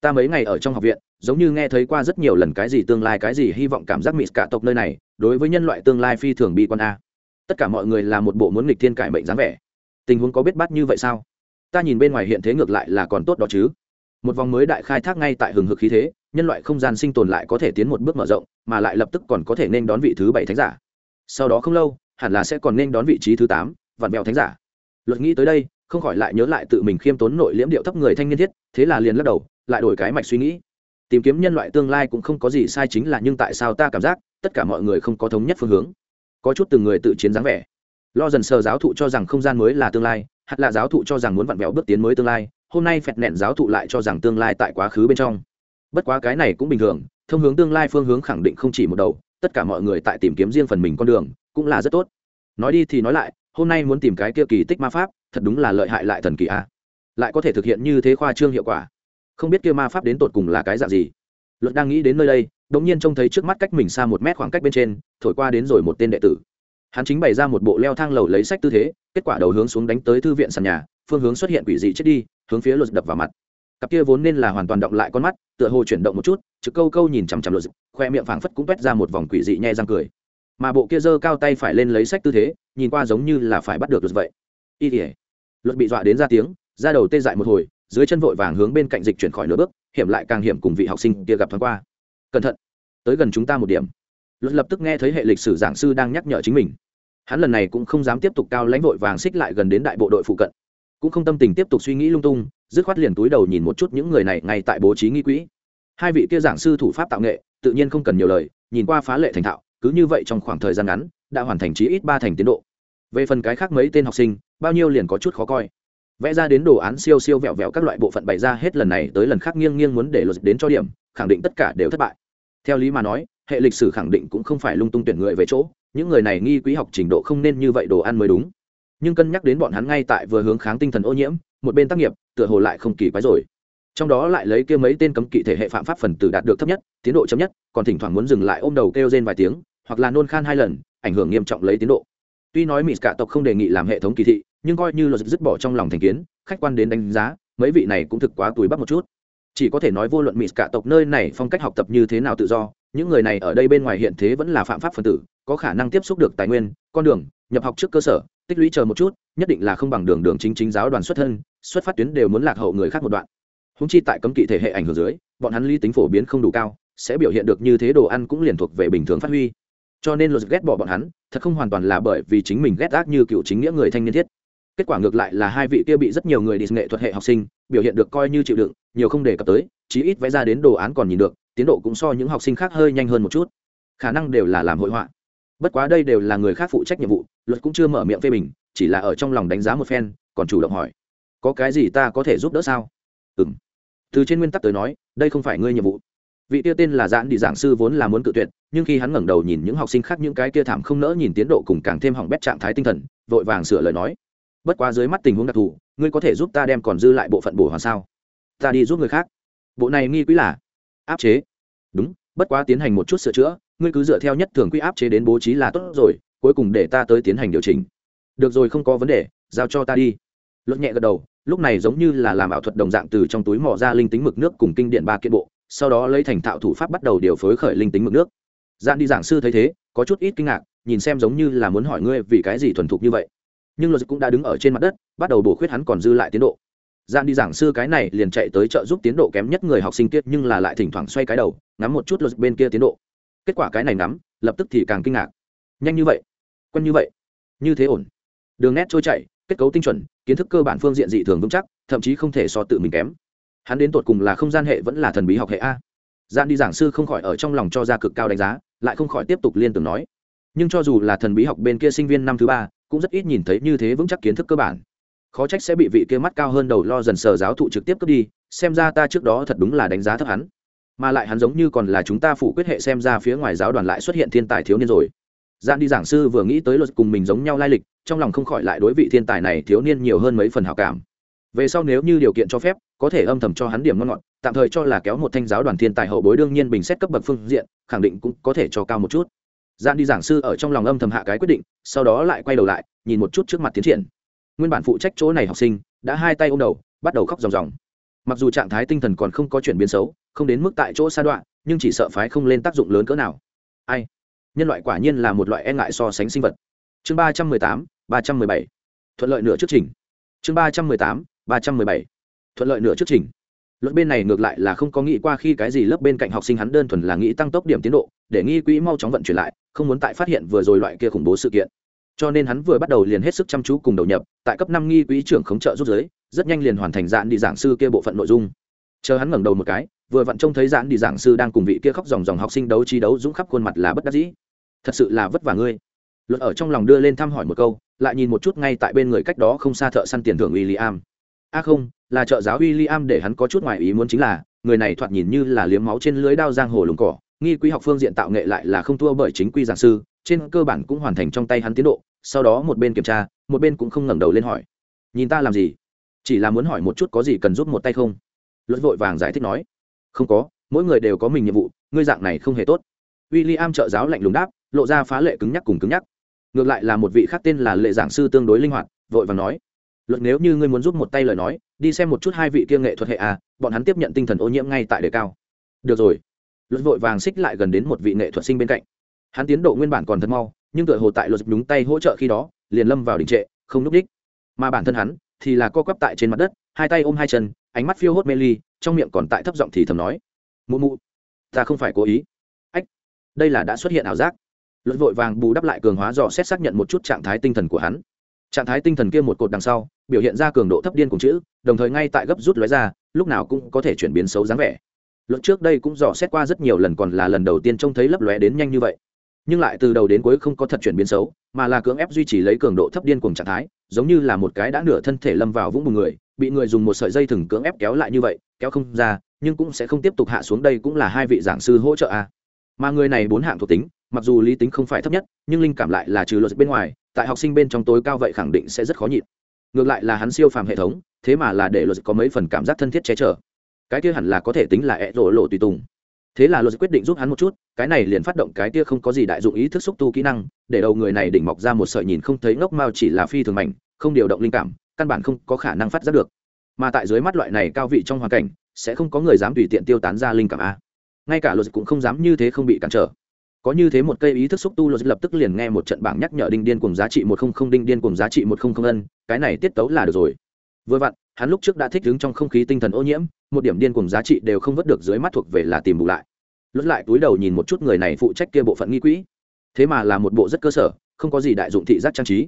Ta mấy ngày ở trong học viện, giống như nghe thấy qua rất nhiều lần cái gì tương lai cái gì hy vọng cảm giác mịt cả tộc nơi này, đối với nhân loại tương lai phi thường bị quan a. Tất cả mọi người là một bộ muốn nghịch thiên cải mệnh dáng vẻ. Tình huống có biết bắt như vậy sao? Ta nhìn bên ngoài hiện thế ngược lại là còn tốt đó chứ một vòng mới đại khai thác ngay tại hừng hực khí thế, nhân loại không gian sinh tồn lại có thể tiến một bước mở rộng, mà lại lập tức còn có thể nên đón vị thứ bảy thánh giả. Sau đó không lâu, hẳn là sẽ còn nên đón vị trí thứ tám, vạn mèo thánh giả. Luật nghĩ tới đây, không khỏi lại nhớ lại tự mình khiêm tốn nội liễm điệu thấp người thanh niên thiết, thế là liền lắc đầu, lại đổi cái mạch suy nghĩ. Tìm kiếm nhân loại tương lai cũng không có gì sai chính là nhưng tại sao ta cảm giác, tất cả mọi người không có thống nhất phương hướng. Có chút từng người tự chiến dáng vẻ. Lo dần sờ giáo thụ cho rằng không gian mới là tương lai, hạt là giáo thụ cho rằng muốn vặn vẹo bước tiến mới tương lai hôm nay phẹt nẹn giáo thụ lại cho rằng tương lai tại quá khứ bên trong. Bất quá cái này cũng bình thường, thông hướng tương lai phương hướng khẳng định không chỉ một đầu, tất cả mọi người tại tìm kiếm riêng phần mình con đường, cũng là rất tốt. Nói đi thì nói lại, hôm nay muốn tìm cái kia kỳ tích ma pháp, thật đúng là lợi hại lại thần kỳ a lại có thể thực hiện như thế khoa trương hiệu quả. Không biết kia ma pháp đến tột cùng là cái dạng gì. Luật đang nghĩ đến nơi đây đ ỗ n g nhiên trông thấy trước mắt cách mình xa một mét khoảng cách bên trên, thổi qua đến rồi một tên đệ tử hắn chính bày ra một bộ leo thang lầu lấy sách tư thế, kết quả đầu hướng xuống đánh tới thư viện sàn nhà, phương hướng xuất hiện quỷ dị chết đi, hướng phía luật đập vào mặt. Cặp kia vốn nên là hoàn toàn động lại con mắt, tựa hồ chuyển động một chút chứ câu câu nhìn chằm chằm luật khoe miệng phảng phất cũng quét ra một vòng quỷ dị nhai răng cười. Mà bộ kia giơ cao tay phải lên lấy sách tư thế, nhìn qua giống như là phải bắt được luật vậy. Y tỉa luật bị dọa đến ra tiếng ra đầu tê dại một hồi, dưới chân vội vàng hướng bên cạnh dịch chuyển khỏi nửa bước, hiểm lại càng hiểm cùng vị học sinh kia gặp thoáng qua. Cẩn thận. Tới gần chúng ta một điểm luật lập tức nghe thấy hệ lịch sử giảng sư đang nhắc nhở chính mình. Hắn lần này cũng không dám tiếp tục cao lãnh vội vàng xích lại gần đến đại bộ đội phụ cận. Cũng không tâm tình tiếp tục suy nghĩ lung tung, dứt khoát liền túi đầu nhìn một chút những người này ngay tại bố trí nghi quỹ. Hai vị kia giảng sư thủ pháp tạo nghệ, tự nhiên không cần nhiều lời, nhìn qua phá lệ thành thạo, cứ như vậy trong khoảng thời gian ngắn, đã hoàn thành chí ít ba thành tiến độ. Về phần cái khác mấy tên học sinh, bao nhiêu liền có chút khó coi. Vẽ ra đến đồ án siêu siêu vẹo vẹo các loại bộ phận bày ra hết lần này tới lần khác nghiêng nghiêng muốn để luật đến cho điểm, khẳng định tất cả đều thất bại. Theo lý mà nói hệ lịch sử khẳng định cũng không phải lung tung tuyển người về chỗ, những người này nghi quý học trình độ không nên như vậy đồ ăn mới đúng. Nhưng cân nhắc đến bọn hắn ngay tại vừa hướng kháng tinh thần ô nhiễm, một bên tác nghiệp, tựa hồ lại không kỳ quái rồi. Trong đó lại lấy kia mấy tên cấm kỵ thể hệ phạm pháp phần tử đạt được thấp nhất, tiến độ chấm nhất, còn thỉnh thoảng muốn dừng lại ôm đầu kêu trên vài tiếng, hoặc là nôn khan hai lần, ảnh hưởng nghiêm trọng lấy tiến độ. Tuy nói mỹ cả tộc không đề nghị làm hệ thống kỳ thị, nhưng coi như luật dứt bỏ trong lòng thành kiến, khách quan đến đánh giá, mấy vị này cũng thực quá túi bắp một chút chỉ có thể nói vô luận mỹ cả tộc nơi này phong cách học tập như thế nào tự do, những người này ở đây bên ngoài hiện thế vẫn là phạm pháp phần tử, có khả năng tiếp xúc được tài nguyên, con đường, nhập học trước cơ sở, tích lũy chờ một chút, nhất định là không bằng đường đường chính chính giáo đoàn xuất thân, xuất phát tuyến đều muốn lạc hậu người khác một đoạn. Húng chi tại cấm kỵ thể hệ ảnh hưởng dưới, bọn hắn lý tính phổ biến không đủ cao, sẽ biểu hiện được như thế đồ ăn cũng liền thuộc về bình thường phát huy. Cho nên luật ghét bỏ bọn hắn, thật không hoàn toàn là bởi vì chính mình ghét ác như cựu chính nghĩa người thanh niên thiết kết quả ngược lại là hai vị kia bị rất nhiều người đi nghệ thuật hệ học sinh biểu hiện được coi như chịu đựng, nhiều không đề cập tới, chí ít vẽ ra đến đồ án còn nhìn được, tiến độ cũng so những học sinh khác hơi nhanh hơn một chút. Khả năng đều là làm hội họa. Bất quá đây đều là người khác phụ trách nhiệm vụ, luật cũng chưa mở miệng phê bình, chỉ là ở trong lòng đánh giá một phen, còn chủ động hỏi, có cái gì ta có thể giúp đỡ sao? Ừ m từ trên nguyên tắc tới nói, đây không phải ngươi nhiệm vụ. Vị kia tên là giãn đi giảng sư vốn là muốn cự tuyệt, nhưng khi hắn ngẩng đầu nhìn những học sinh khác những cái kia thảm không nỡ nhìn tiến độ cùng càng thêm hỏng bét trạng thái tinh thần, vội vàng sửa lời nói bất quá dưới mắt tình huống đặc thù, ngươi có thể giúp ta đem còn dư lại bộ phận bổ hoàn sao? Ta đi giúp người khác. Bộ này nghi quý là áp chế. Đúng, bất quá tiến hành một chút sửa chữa, ngươi cứ dựa theo nhất thường quy áp chế đến bố trí là tốt rồi, cuối cùng để ta tới tiến hành điều chỉnh. Được rồi, không có vấn đề, giao cho ta đi. Luật nhẹ gật đầu, lúc này giống như là làm ảo thuật đồng dạng từ trong túi mỏ ra linh tính mực nước cùng kinh điện ba kiện bộ, sau đó lấy thành thạo thủ pháp bắt đầu điều phối khởi linh tính mực nước. Dạng đi giảng sư thấy thế, có chút ít kinh ngạc, nhìn xem giống như là muốn hỏi ngươi vì cái gì thuần thục như vậy nhưng luật cũng đã đứng ở trên mặt đất, bắt đầu bổ khuyết hắn còn dư lại tiến độ. Gian đi giảng sư cái này liền chạy tới trợ giúp tiến độ kém nhất người học sinh tiết nhưng là lại thỉnh thoảng xoay cái đầu, ngắm một chút luật bên kia tiến độ. Kết quả cái này ngắm, lập tức thì càng kinh ngạc. Nhanh như vậy? Quen như vậy? Như thế ổn. Đường nét trôi chảy, kết cấu tinh chuẩn, kiến thức cơ bản phương diện dị thường vững chắc, thậm chí không thể so tự mình kém. Hắn đến tột cùng là không gian hệ vẫn là thần bí học hệ a? Gian đi giảng sư không khỏi ở trong lòng cho ra cực cao đánh giá, lại không khỏi tiếp tục liên tưởng nói. Nhưng cho dù là thần bí học bên kia sinh viên năm thứ ba cũng rất ít nhìn thấy như thế vững chắc kiến thức cơ bản. Khó trách sẽ bị vị kia mắt cao hơn đầu lo dần sờ giáo thụ trực tiếp cướp đi, xem ra ta trước đó thật đúng là đánh giá thấp hắn. Mà lại hắn giống như còn là chúng ta phụ quyết hệ xem ra phía ngoài giáo đoàn lại xuất hiện thiên tài thiếu niên rồi. Gian đi giảng sư vừa nghĩ tới luật cùng mình giống nhau lai lịch, trong lòng không khỏi lại đối vị thiên tài này thiếu niên nhiều hơn mấy phần hảo cảm. Về sau nếu như điều kiện cho phép, có thể âm thầm cho hắn điểm ngon ngọt, tạm thời cho là kéo một thanh giáo đoàn thiên tài hậu bối đương nhiên bình xét cấp bậc phương diện, khẳng định cũng có thể cho cao một chút gian đi giảng sư ở trong lòng âm thầm hạ cái quyết định, sau đó lại quay đầu lại, nhìn một chút trước mặt tiến triển. Nguyên bản phụ trách chỗ này học sinh, đã hai tay ôm đầu, bắt đầu khóc ròng ròng. Mặc dù trạng thái tinh thần còn không có chuyển biến xấu, không đến mức tại chỗ sa đoạn nhưng chỉ sợ phái không lên tác dụng lớn cỡ nào. Ai? Nhân loại quả nhiên là một loại e ngại so sánh sinh vật. Chương ba trăm mười tám, ba trăm mười bảy. Thuận lợi nửa trước trình. Chương ba trăm mười tám, ba trăm mười bảy. Thuận lợi nửa trước trình luật bên này ngược lại là không có nghĩ qua khi cái gì lớp bên cạnh học sinh hắn đơn thuần là nghĩ tăng tốc điểm tiến độ, để nghi quỹ mau chóng vận chuyển lại, không muốn tại phát hiện vừa rồi loại kia khủng bố sự kiện. Cho nên hắn vừa bắt đầu liền hết sức chăm chú cùng đầu nhập, tại cấp năm nghi quỹ trưởng khống trợ rút giới, rất nhanh liền hoàn thành dạn đi giảng sư kia bộ phận nội dung. Chờ hắn ngẩng đầu một cái, vừa vặn trông thấy dạn đi giảng sư đang cùng vị kia khóc dòng dòng học sinh đấu chi đấu dũng khắp khuôn mặt là bất đắc dĩ. Thật sự là vất vả ngươi. Luật ở trong lòng đưa lên thăm hỏi một câu, lại nhìn một chút ngay tại bên người cách đó không xa thợ săn tiền thưởng William. A à không, là trợ giáo William để hắn có chút ngoài ý muốn chính là, người này thoạt nhìn như là liếm máu trên lưới đao giang hồ lùng cỏ, nghi quý học phương diện tạo nghệ lại là không thua bởi chính quy giảng sư, trên cơ bản cũng hoàn thành trong tay hắn tiến độ, sau đó một bên kiểm tra, một bên cũng không ngẩng đầu lên hỏi. Nhìn ta làm gì? Chỉ là muốn hỏi một chút có gì cần giúp một tay không? Luật vội vàng giải thích nói. Không có, mỗi người đều có mình nhiệm vụ, ngươi dạng này không hề tốt. William trợ giáo lạnh lùng đáp, lộ ra phá lệ cứng nhắc cùng cứng nhắc ngược lại là một vị khác tên là lệ giảng sư tương đối linh hoạt vội vàng nói luật nếu như ngươi muốn giúp một tay lời nói, đi xem một chút hai vị kia nghệ thuật hệ à bọn hắn tiếp nhận tinh thần ô nhiễm ngay tại đề cao. Được rồi. Luật vội vàng xích lại gần đến một vị nghệ thuật sinh bên cạnh. Hắn tiến độ nguyên bản còn thật mau, nhưng tựa hồ tại luật đúng tay hỗ trợ khi đó, liền lâm vào đình trệ, không núp đích. Mà bản thân hắn thì là co quắp tại trên mặt đất, hai tay ôm hai chân, ánh mắt phiêu hốt mê ly, trong miệng còn tại thấp giọng thì thầm nói, mụ mụ, ta không phải cố ý. Ách, đây là đã xuất hiện ảo giác. Luật vội vàng bù đắp lại cường hóa dò xét xác nhận một chút trạng thái tinh thần của hắn trạng thái tinh thần kia một cột đằng sau, biểu hiện ra cường độ thấp điên cùng chữ, đồng thời ngay tại gấp rút lóe ra, lúc nào cũng có thể chuyển biến xấu dáng vẻ. Luận trước đây cũng dò xét qua rất nhiều lần còn là lần đầu tiên trông thấy lấp lóe đến nhanh như vậy. Nhưng lại từ đầu đến cuối không có thật chuyển biến xấu, mà là cưỡng ép duy trì lấy cường độ thấp điên cùng trạng thái, giống như là một cái đã nửa thân thể lâm vào vũng bùn người, bị người dùng một sợi dây thừng cưỡng ép kéo lại như vậy, kéo không ra, nhưng cũng sẽ không tiếp tục hạ xuống đây cũng là hai vị giảng sư hỗ trợ a. Mà người này bốn hạng thuộc tính, mặc dù lý tính không phải thấp nhất, nhưng linh cảm lại là trừ luật bên ngoài tại học sinh bên trong tối cao vậy khẳng định sẽ rất khó nhịn. Ngược lại là hắn siêu phàm hệ thống, thế mà là để luật có mấy phần cảm giác thân thiết che chở. Cái kia hẳn là có thể tính là ẹ rổ lộ tùy tùng. Thế là luật quyết định giúp hắn một chút, cái này liền phát động cái kia không có gì đại dụng ý thức xúc tu kỹ năng, để đầu người này đỉnh mọc ra một sợi nhìn không thấy ngốc mao chỉ là phi thường mạnh, không điều động linh cảm, căn bản không có khả năng phát giác được. Mà tại dưới mắt loại này cao vị trong hoàn cảnh, sẽ không có người dám tùy tiện tiêu tán ra linh cảm a. Ngay cả luật cũng không dám như thế không bị cản trở có như thế một cây ý thức xúc tu luật lập tức liền nghe một trận bảng nhắc nhở đinh điên cùng giá trị một không không, đinh điên cùng giá trị một không không ân, cái này tiết tấu là được rồi. Vừa vặn, hắn lúc trước đã thích đứng trong không khí tinh thần ô nhiễm, một điểm điên cùng giá trị đều không vớt được dưới mắt thuộc về là tìm bù lại. Luật lại túi đầu nhìn một chút người này phụ trách kia bộ phận nghi quỹ. Thế mà là một bộ rất cơ sở, không có gì đại dụng thị giác trang trí.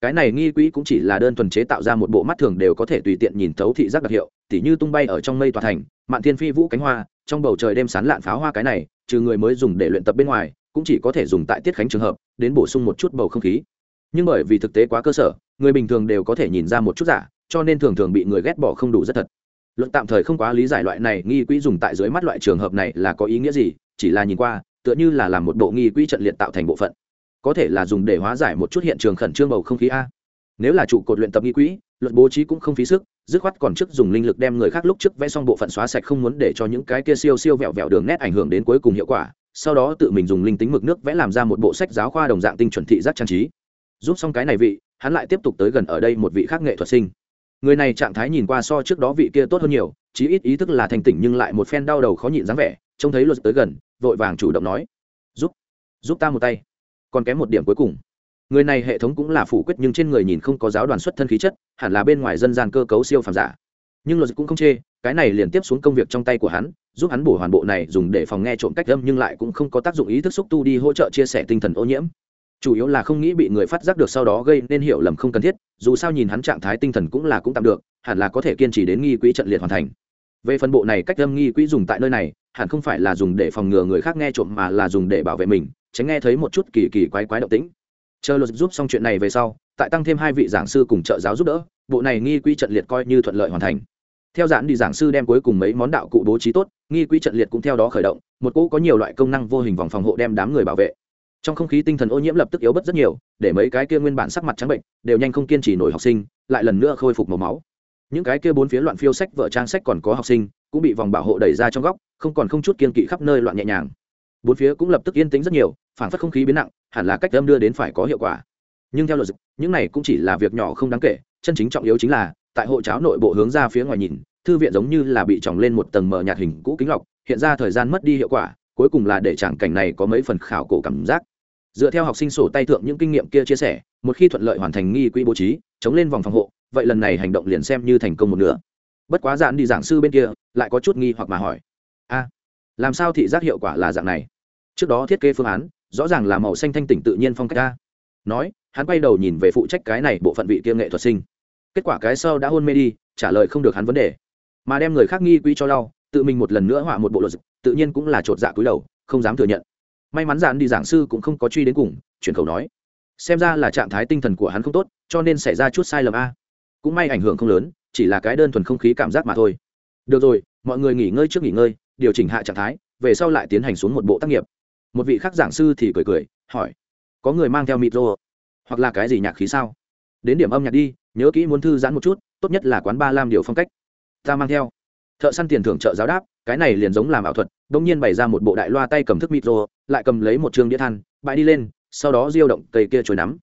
Cái này nghi quỹ cũng chỉ là đơn thuần chế tạo ra một bộ mắt thường đều có thể tùy tiện nhìn thấu thị giác đặc hiệu, tỉ như tung bay ở trong mây tòa thành, mạn thiên phi vũ cánh hoa trong bầu trời đêm sán lạn pháo hoa cái này, trừ người mới dùng để luyện tập bên ngoài, cũng chỉ có thể dùng tại tiết khánh trường hợp, đến bổ sung một chút bầu không khí. Nhưng bởi vì thực tế quá cơ sở, người bình thường đều có thể nhìn ra một chút giả, cho nên thường thường bị người ghét bỏ không đủ rất thật. Luận tạm thời không quá lý giải loại này nghi quỹ dùng tại dưới mắt loại trường hợp này là có ý nghĩa gì, chỉ là nhìn qua, tựa như là làm một bộ nghi quỹ trận liệt tạo thành bộ phận. Có thể là dùng để hóa giải một chút hiện trường khẩn trương bầu không khí a. Nếu là trụ cột luyện tập nghi quỹ luận bố trí cũng không phí sức, dứt khoát còn trước dùng linh lực đem người khác lúc trước vẽ xong bộ phận xóa sạch không muốn để cho những cái kia siêu siêu vẹo vẹo đường nét ảnh hưởng đến cuối cùng hiệu quả, sau đó tự mình dùng linh tính mực nước vẽ làm ra một bộ sách giáo khoa đồng dạng tinh chuẩn thị giác trang trí. Giúp xong cái này vị, hắn lại tiếp tục tới gần ở đây một vị khác nghệ thuật sinh. Người này trạng thái nhìn qua so trước đó vị kia tốt hơn nhiều, chí ít ý thức là thành tỉnh nhưng lại một phen đau đầu khó nhịn dáng vẻ, trông thấy luật tới gần, vội vàng chủ động nói, giúp giúp ta một tay, còn kém một điểm cuối cùng người này hệ thống cũng là phủ quyết nhưng trên người nhìn không có giáo đoàn xuất thân khí chất, hẳn là bên ngoài dân gian cơ cấu siêu phàm giả. Nhưng luật cũng không chê, cái này liền tiếp xuống công việc trong tay của hắn, giúp hắn bổ hoàn bộ này dùng để phòng nghe trộm cách âm nhưng lại cũng không có tác dụng ý thức xúc tu đi hỗ trợ chia sẻ tinh thần ô nhiễm. Chủ yếu là không nghĩ bị người phát giác được sau đó gây nên hiểu lầm không cần thiết, dù sao nhìn hắn trạng thái tinh thần cũng là cũng tạm được, hẳn là có thể kiên trì đến nghi quỹ trận liệt hoàn thành. Về phần bộ này cách âm nghi quỹ dùng tại nơi này, hẳn không phải là dùng để phòng ngừa người khác nghe trộm mà là dùng để bảo vệ mình, tránh nghe thấy một chút kỳ kỳ quái quái động tĩnh chờ luật giúp xong chuyện này về sau, tại tăng thêm hai vị giảng sư cùng trợ giáo giúp đỡ, bộ này nghi quỹ trận liệt coi như thuận lợi hoàn thành. Theo giãn đi giảng sư đem cuối cùng mấy món đạo cụ bố trí tốt, nghi quỹ trận liệt cũng theo đó khởi động, một cỗ có nhiều loại công năng vô hình vòng phòng hộ đem đám người bảo vệ. Trong không khí tinh thần ô nhiễm lập tức yếu bớt rất nhiều, để mấy cái kia nguyên bản sắc mặt trắng bệnh, đều nhanh không kiên trì nổi học sinh, lại lần nữa khôi phục màu máu. Những cái kia bốn phía loạn phiêu sách vợ trang sách còn có học sinh, cũng bị vòng bảo hộ đẩy ra trong góc, không còn không chút kiên kỵ khắp nơi loạn nhẹ nhàng bốn phía cũng lập tức yên tĩnh rất nhiều phản phất không khí biến nặng, hẳn là cách âm đưa đến phải có hiệu quả. Nhưng theo luật những này cũng chỉ là việc nhỏ không đáng kể, chân chính trọng yếu chính là, tại hộ cháo nội bộ hướng ra phía ngoài nhìn, thư viện giống như là bị tròng lên một tầng mờ nhạt hình cũ kính lọc, hiện ra thời gian mất đi hiệu quả, cuối cùng là để tràng cảnh này có mấy phần khảo cổ cảm giác. Dựa theo học sinh sổ tay thượng những kinh nghiệm kia chia sẻ, một khi thuận lợi hoàn thành nghi quỹ bố trí, chống lên vòng phòng hộ, vậy lần này hành động liền xem như thành công một nửa. Bất quá dạn đi giảng sư bên kia, lại có chút nghi hoặc mà hỏi. A, làm sao thị giác hiệu quả là dạng này? Trước đó thiết kế phương án, rõ ràng là màu xanh thanh tỉnh tự nhiên phong cách a. Nói, hắn quay đầu nhìn về phụ trách cái này bộ phận vị kia nghệ thuật sinh. Kết quả cái sau đã hôn mê đi, trả lời không được hắn vấn đề. Mà đem người khác nghi quỹ cho lau, tự mình một lần nữa họa một bộ luật tự nhiên cũng là chột dạ cúi đầu, không dám thừa nhận. May mắn dạn đi giảng sư cũng không có truy đến cùng, chuyển khẩu nói. Xem ra là trạng thái tinh thần của hắn không tốt, cho nên xảy ra chút sai lầm a. Cũng may ảnh hưởng không lớn, chỉ là cái đơn thuần không khí cảm giác mà thôi. Được rồi, mọi người nghỉ ngơi trước nghỉ ngơi, điều chỉnh hạ trạng thái, về sau lại tiến hành xuống một bộ tác nghiệp một vị khác giảng sư thì cười cười, hỏi, có người mang theo micro hoặc là cái gì nhạc khí sao? Đến điểm âm nhạc đi, nhớ kỹ muốn thư giãn một chút, tốt nhất là quán ba làm điều phong cách. Ta mang theo. Thợ săn tiền thưởng trợ giáo đáp, cái này liền giống làm ảo thuật đ ỗ n g nhiên bày ra một bộ đại loa tay cầm thức micro lại cầm lấy một trường đĩa than, bãi đi lên, sau đó diêu động cây kia trồi nắm.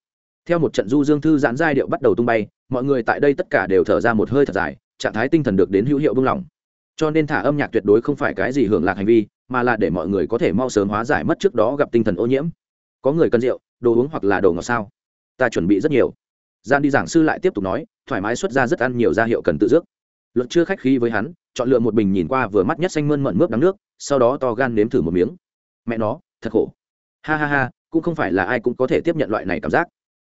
Theo một trận du dương thư giãn giai điệu bắt đầu tung bay, mọi người tại đây tất cả đều thở ra một hơi thật dài, trạng thái tinh thần được đến hữu hiệu buông lỏng cho nên thả âm nhạc tuyệt đối không phải cái gì hưởng lạc hành vi mà là để mọi người có thể mau sớm hóa giải mất trước đó gặp tinh thần ô nhiễm. Có người cần rượu, đồ uống hoặc là đồ ngọt sao? Ta chuẩn bị rất nhiều. Gian đi giảng sư lại tiếp tục nói, thoải mái xuất ra rất ăn nhiều gia hiệu cần tự dước luật chưa khách khí với hắn, chọn lựa một bình nhìn qua vừa mắt nhất xanh mơn mận mướp đắng nước, sau đó to gan nếm thử một miếng. Mẹ nó, thật khổ. Ha ha ha, cũng không phải là ai cũng có thể tiếp nhận loại này cảm giác.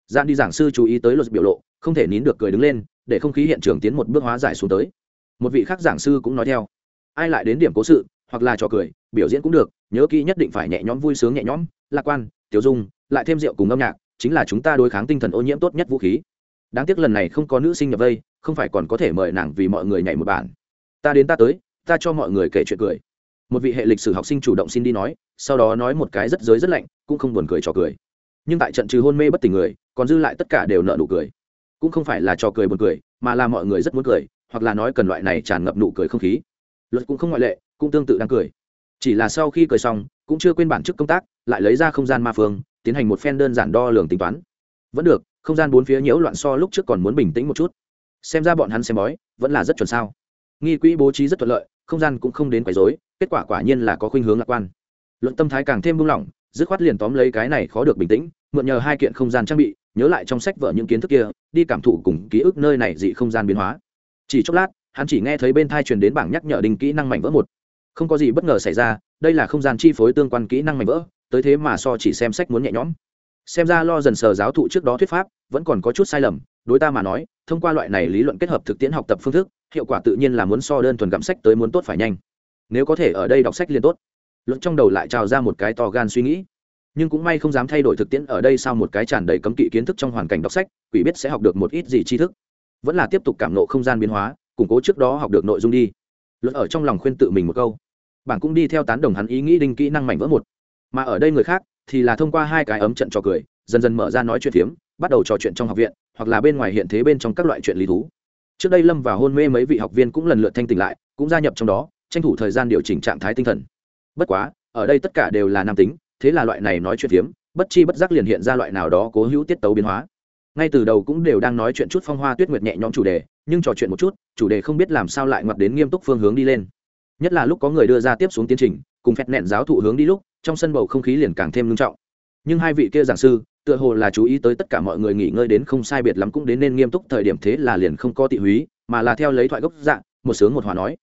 Gian đi giảng sư chú ý tới luật biểu lộ, không thể nín được cười đứng lên, để không khí hiện trường tiến một bước hóa giải xuống tới. Một vị khác giảng sư cũng nói theo. Ai lại đến điểm cố sự, hoặc là trò cười biểu diễn cũng được, nhớ kỹ nhất định phải nhẹ nhõm vui sướng nhẹ nhõm. Lạc quan, tiểu dung, lại thêm rượu cùng âm nhạc, chính là chúng ta đối kháng tinh thần ô nhiễm tốt nhất vũ khí. Đáng tiếc lần này không có nữ sinh nhập vây, không phải còn có thể mời nàng vì mọi người nhảy một bản. Ta đến ta tới, ta cho mọi người kể chuyện cười. Một vị hệ lịch sử học sinh chủ động xin đi nói, sau đó nói một cái rất giới rất lạnh, cũng không buồn cười trò cười. Nhưng tại trận trừ hôn mê bất tỉnh người, còn dư lại tất cả đều nợ nụ cười. Cũng không phải là trò cười buồn cười, mà là mọi người rất muốn cười, hoặc là nói cần loại này tràn ngập nụ cười không khí. Luật cũng không ngoại lệ, cũng tương tự đang cười chỉ là sau khi cười xong, cũng chưa quên bản chức công tác, lại lấy ra không gian ma phương, tiến hành một phen đơn giản đo lường tính toán. Vẫn được, không gian bốn phía nhiễu loạn so lúc trước còn muốn bình tĩnh một chút. Xem ra bọn hắn xem bói, vẫn là rất chuẩn sao. Nghi quỹ bố trí rất thuận lợi, không gian cũng không đến quấy dối kết quả quả nhiên là có khuynh hướng lạc quan. Luận tâm thái càng thêm buông lỏng, dứt khoát liền tóm lấy cái này khó được bình tĩnh, mượn nhờ hai kiện không gian trang bị, nhớ lại trong sách vở những kiến thức kia, đi cảm thụ cùng ký ức nơi này dị không gian biến hóa. Chỉ chốc lát, hắn chỉ nghe thấy bên thai truyền đến bảng nhắc nhở đình kỹ năng mảnh vỡ một không có gì bất ngờ xảy ra, đây là không gian chi phối tương quan kỹ năng mảnh vỡ, tới thế mà so chỉ xem sách muốn nhẹ nhõm. Xem ra lo dần sờ giáo thụ trước đó thuyết pháp, vẫn còn có chút sai lầm, đối ta mà nói, thông qua loại này lý luận kết hợp thực tiễn học tập phương thức, hiệu quả tự nhiên là muốn so đơn thuần gặm sách tới muốn tốt phải nhanh. Nếu có thể ở đây đọc sách liên tốt. Luận trong đầu lại trào ra một cái to gan suy nghĩ. Nhưng cũng may không dám thay đổi thực tiễn ở đây sau một cái tràn đầy cấm kỵ kiến thức trong hoàn cảnh đọc sách, quỷ biết sẽ học được một ít gì tri thức. Vẫn là tiếp tục cảm nộ không gian biến hóa, củng cố trước đó học được nội dung đi luật ở trong lòng khuyên tự mình một câu. Bảng cũng đi theo tán đồng hắn ý nghĩ đinh kỹ năng mảnh vỡ một. Mà ở đây người khác thì là thông qua hai cái ấm trận trò cười, dần dần mở ra nói chuyện phiếm, bắt đầu trò chuyện trong học viện, hoặc là bên ngoài hiện thế bên trong các loại chuyện lý thú. Trước đây lâm và hôn mê mấy vị học viên cũng lần lượt thanh tỉnh lại, cũng gia nhập trong đó, tranh thủ thời gian điều chỉnh trạng thái tinh thần. Bất quá, ở đây tất cả đều là nam tính, thế là loại này nói chuyện phiếm, bất chi bất giác liền hiện ra loại nào đó cố hữu tiết tấu biến hóa. Ngay từ đầu cũng đều đang nói chuyện chút phong hoa tuyết nguyệt nhẹ nhõm chủ đề nhưng trò chuyện một chút, chủ đề không biết làm sao lại ngoặt đến nghiêm túc phương hướng đi lên. Nhất là lúc có người đưa ra tiếp xuống tiến trình, cùng phép nẹn giáo thụ hướng đi lúc, trong sân bầu không khí liền càng thêm nghiêm trọng. Nhưng hai vị kia giảng sư, tựa hồ là chú ý tới tất cả mọi người nghỉ ngơi đến không sai biệt lắm cũng đến nên nghiêm túc thời điểm thế là liền không có tị húy, mà là theo lấy thoại gốc dạng một sướng một hòa nói.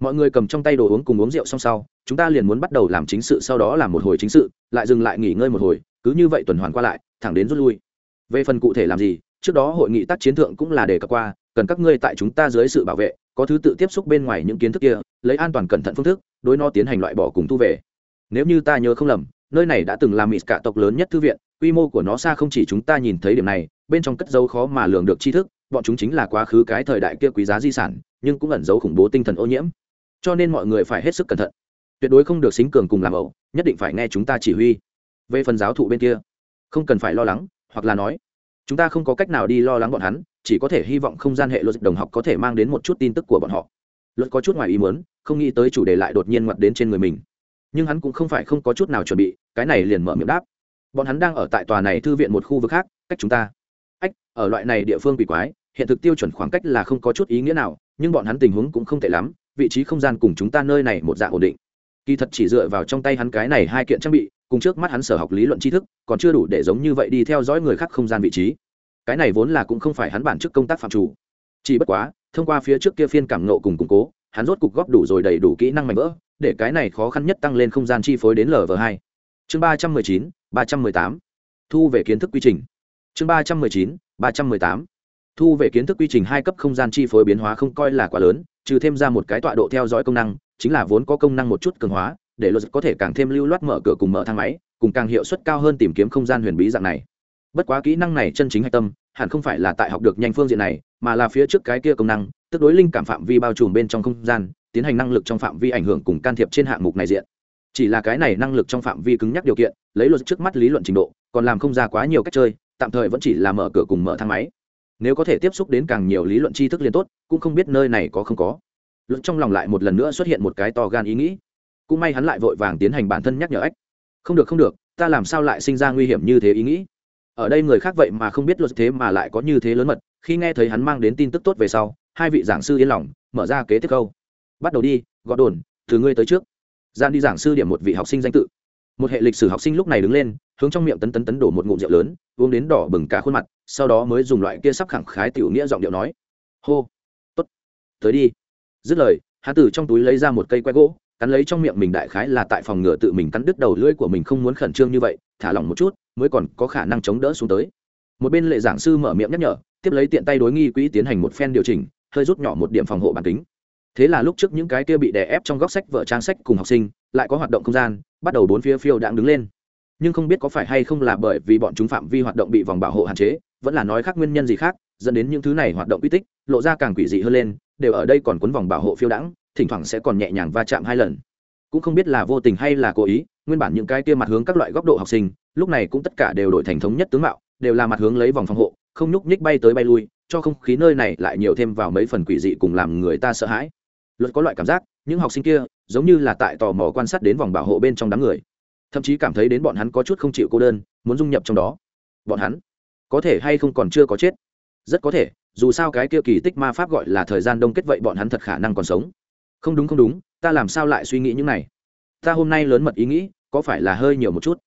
Mọi người cầm trong tay đồ uống cùng uống rượu xong sau, chúng ta liền muốn bắt đầu làm chính sự sau đó làm một hồi chính sự, lại dừng lại nghỉ ngơi một hồi, cứ như vậy tuần hoàn qua lại, thẳng đến rút lui. Về phần cụ thể làm gì, trước đó hội nghị tác chiến thượng cũng là đề cập qua cần các ngươi tại chúng ta dưới sự bảo vệ, có thứ tự tiếp xúc bên ngoài những kiến thức kia, lấy an toàn cẩn thận phương thức, đối nó tiến hành loại bỏ cùng thu về. Nếu như ta nhớ không lầm, nơi này đã từng làm mịt cả tộc lớn nhất thư viện, quy mô của nó xa không chỉ chúng ta nhìn thấy điểm này, bên trong cất dấu khó mà lường được tri thức, bọn chúng chính là quá khứ cái thời đại kia quý giá di sản, nhưng cũng ẩn giấu khủng bố tinh thần ô nhiễm. Cho nên mọi người phải hết sức cẩn thận. Tuyệt đối không được xính cường cùng làm ẩu, nhất định phải nghe chúng ta chỉ huy. Về phần giáo thụ bên kia, không cần phải lo lắng, hoặc là nói, chúng ta không có cách nào đi lo lắng bọn hắn chỉ có thể hy vọng không gian hệ luật đồng học có thể mang đến một chút tin tức của bọn họ. Luật có chút ngoài ý muốn, không nghĩ tới chủ đề lại đột nhiên ngoặt đến trên người mình. Nhưng hắn cũng không phải không có chút nào chuẩn bị, cái này liền mở miệng đáp. Bọn hắn đang ở tại tòa này thư viện một khu vực khác, cách chúng ta. Ách, ở loại này địa phương quỷ quái, hiện thực tiêu chuẩn khoảng cách là không có chút ý nghĩa nào, nhưng bọn hắn tình huống cũng không tệ lắm, vị trí không gian cùng chúng ta nơi này một dạng ổn định. Kỳ thật chỉ dựa vào trong tay hắn cái này hai kiện trang bị, cùng trước mắt hắn sở học lý luận tri thức, còn chưa đủ để giống như vậy đi theo dõi người khác không gian vị trí cái này vốn là cũng không phải hắn bản chức công tác phạm chủ. Chỉ bất quá, thông qua phía trước kia phiên cảm nộ cùng củng cố, hắn rốt cục góp đủ rồi đầy đủ kỹ năng mạnh vỡ, để cái này khó khăn nhất tăng lên không gian chi phối đến lv hai. Chương ba trăm mười chín, ba trăm mười tám. Thu về kiến thức quy trình. Chương ba trăm mười chín, ba trăm mười tám. Thu về kiến thức quy trình hai cấp không gian chi phối biến hóa không coi là quá lớn, trừ thêm ra một cái tọa độ theo dõi công năng, chính là vốn có công năng một chút cường hóa, để luật có thể càng thêm lưu loát mở cửa cùng mở thang máy, cùng càng hiệu suất cao hơn tìm kiếm không gian huyền bí dạng này bất quá kỹ năng này chân chính hạch tâm, hẳn không phải là tại học được nhanh phương diện này, mà là phía trước cái kia công năng, tức đối linh cảm phạm vi bao trùm bên trong không gian, tiến hành năng lực trong phạm vi ảnh hưởng cùng can thiệp trên hạng mục này diện. Chỉ là cái này năng lực trong phạm vi cứng nhắc điều kiện, lấy luật trước mắt lý luận trình độ, còn làm không ra quá nhiều cách chơi, tạm thời vẫn chỉ là mở cửa cùng mở thang máy. Nếu có thể tiếp xúc đến càng nhiều lý luận tri thức liên tốt, cũng không biết nơi này có không có. Luật trong lòng lại một lần nữa xuất hiện một cái to gan ý nghĩ. Cũng may hắn lại vội vàng tiến hành bản thân nhắc nhở ách. Không được không được, ta làm sao lại sinh ra nguy hiểm như thế ý nghĩ? Ở đây người khác vậy mà không biết luật thế mà lại có như thế lớn mật, khi nghe thấy hắn mang đến tin tức tốt về sau, hai vị giảng sư yên lòng, mở ra kế tiếp câu. Bắt đầu đi gọt đồn từ ngươi tới trước. Gian đi giảng sư điểm một vị học sinh danh tự. Một hệ lịch sử học sinh lúc này đứng lên, hướng trong miệng tấn tấn tấn đổ một ngụm rượu lớn, uống đến đỏ bừng cả khuôn mặt, sau đó mới dùng loại kia sắp khẳng khái tiểu nghĩa giọng điệu nói. Hô. Tốt. Tới đi. Dứt lời, hắn từ trong túi lấy ra một cây que gỗ, cắn lấy trong miệng mình đại khái là tại phòng ngựa tự mình cắn đứt đầu lưỡi của mình không muốn khẩn trương như vậy, thả lỏng một chút mới còn có khả năng chống đỡ xuống tới. Một bên lệ giảng sư mở miệng nhắc nhở, tiếp lấy tiện tay đối nghi quỹ tiến hành một phen điều chỉnh, hơi rút nhỏ một điểm phòng hộ bản kính. Thế là lúc trước những cái kia bị đè ép trong góc sách vợ trang sách cùng học sinh, lại có hoạt động không gian, bắt đầu bốn phía phiêu đang đứng lên. Nhưng không biết có phải hay không là bởi vì bọn chúng phạm vi hoạt động bị vòng bảo hộ hạn chế, vẫn là nói khác nguyên nhân gì khác, dẫn đến những thứ này hoạt động uy tích, lộ ra càng quỷ dị hơn lên, đều ở đây còn cuốn vòng bảo hộ phiêu đãng, thỉnh thoảng sẽ còn nhẹ nhàng va chạm hai lần. Cũng không biết là vô tình hay là cố ý, nguyên bản những cái kia mặt hướng các loại góc độ học sinh lúc này cũng tất cả đều đổi thành thống nhất tướng mạo, đều là mặt hướng lấy vòng phòng hộ, không nhúc nhích bay tới bay lui, cho không khí nơi này lại nhiều thêm vào mấy phần quỷ dị cùng làm người ta sợ hãi. Luật có loại cảm giác, những học sinh kia giống như là tại tò mò quan sát đến vòng bảo hộ bên trong đám người. Thậm chí cảm thấy đến bọn hắn có chút không chịu cô đơn, muốn dung nhập trong đó. Bọn hắn có thể hay không còn chưa có chết? Rất có thể, dù sao cái kia kỳ tích ma pháp gọi là thời gian đông kết vậy bọn hắn thật khả năng còn sống. Không đúng không đúng, ta làm sao lại suy nghĩ những này? Ta hôm nay lớn mật ý nghĩ, có phải là hơi nhiều một chút?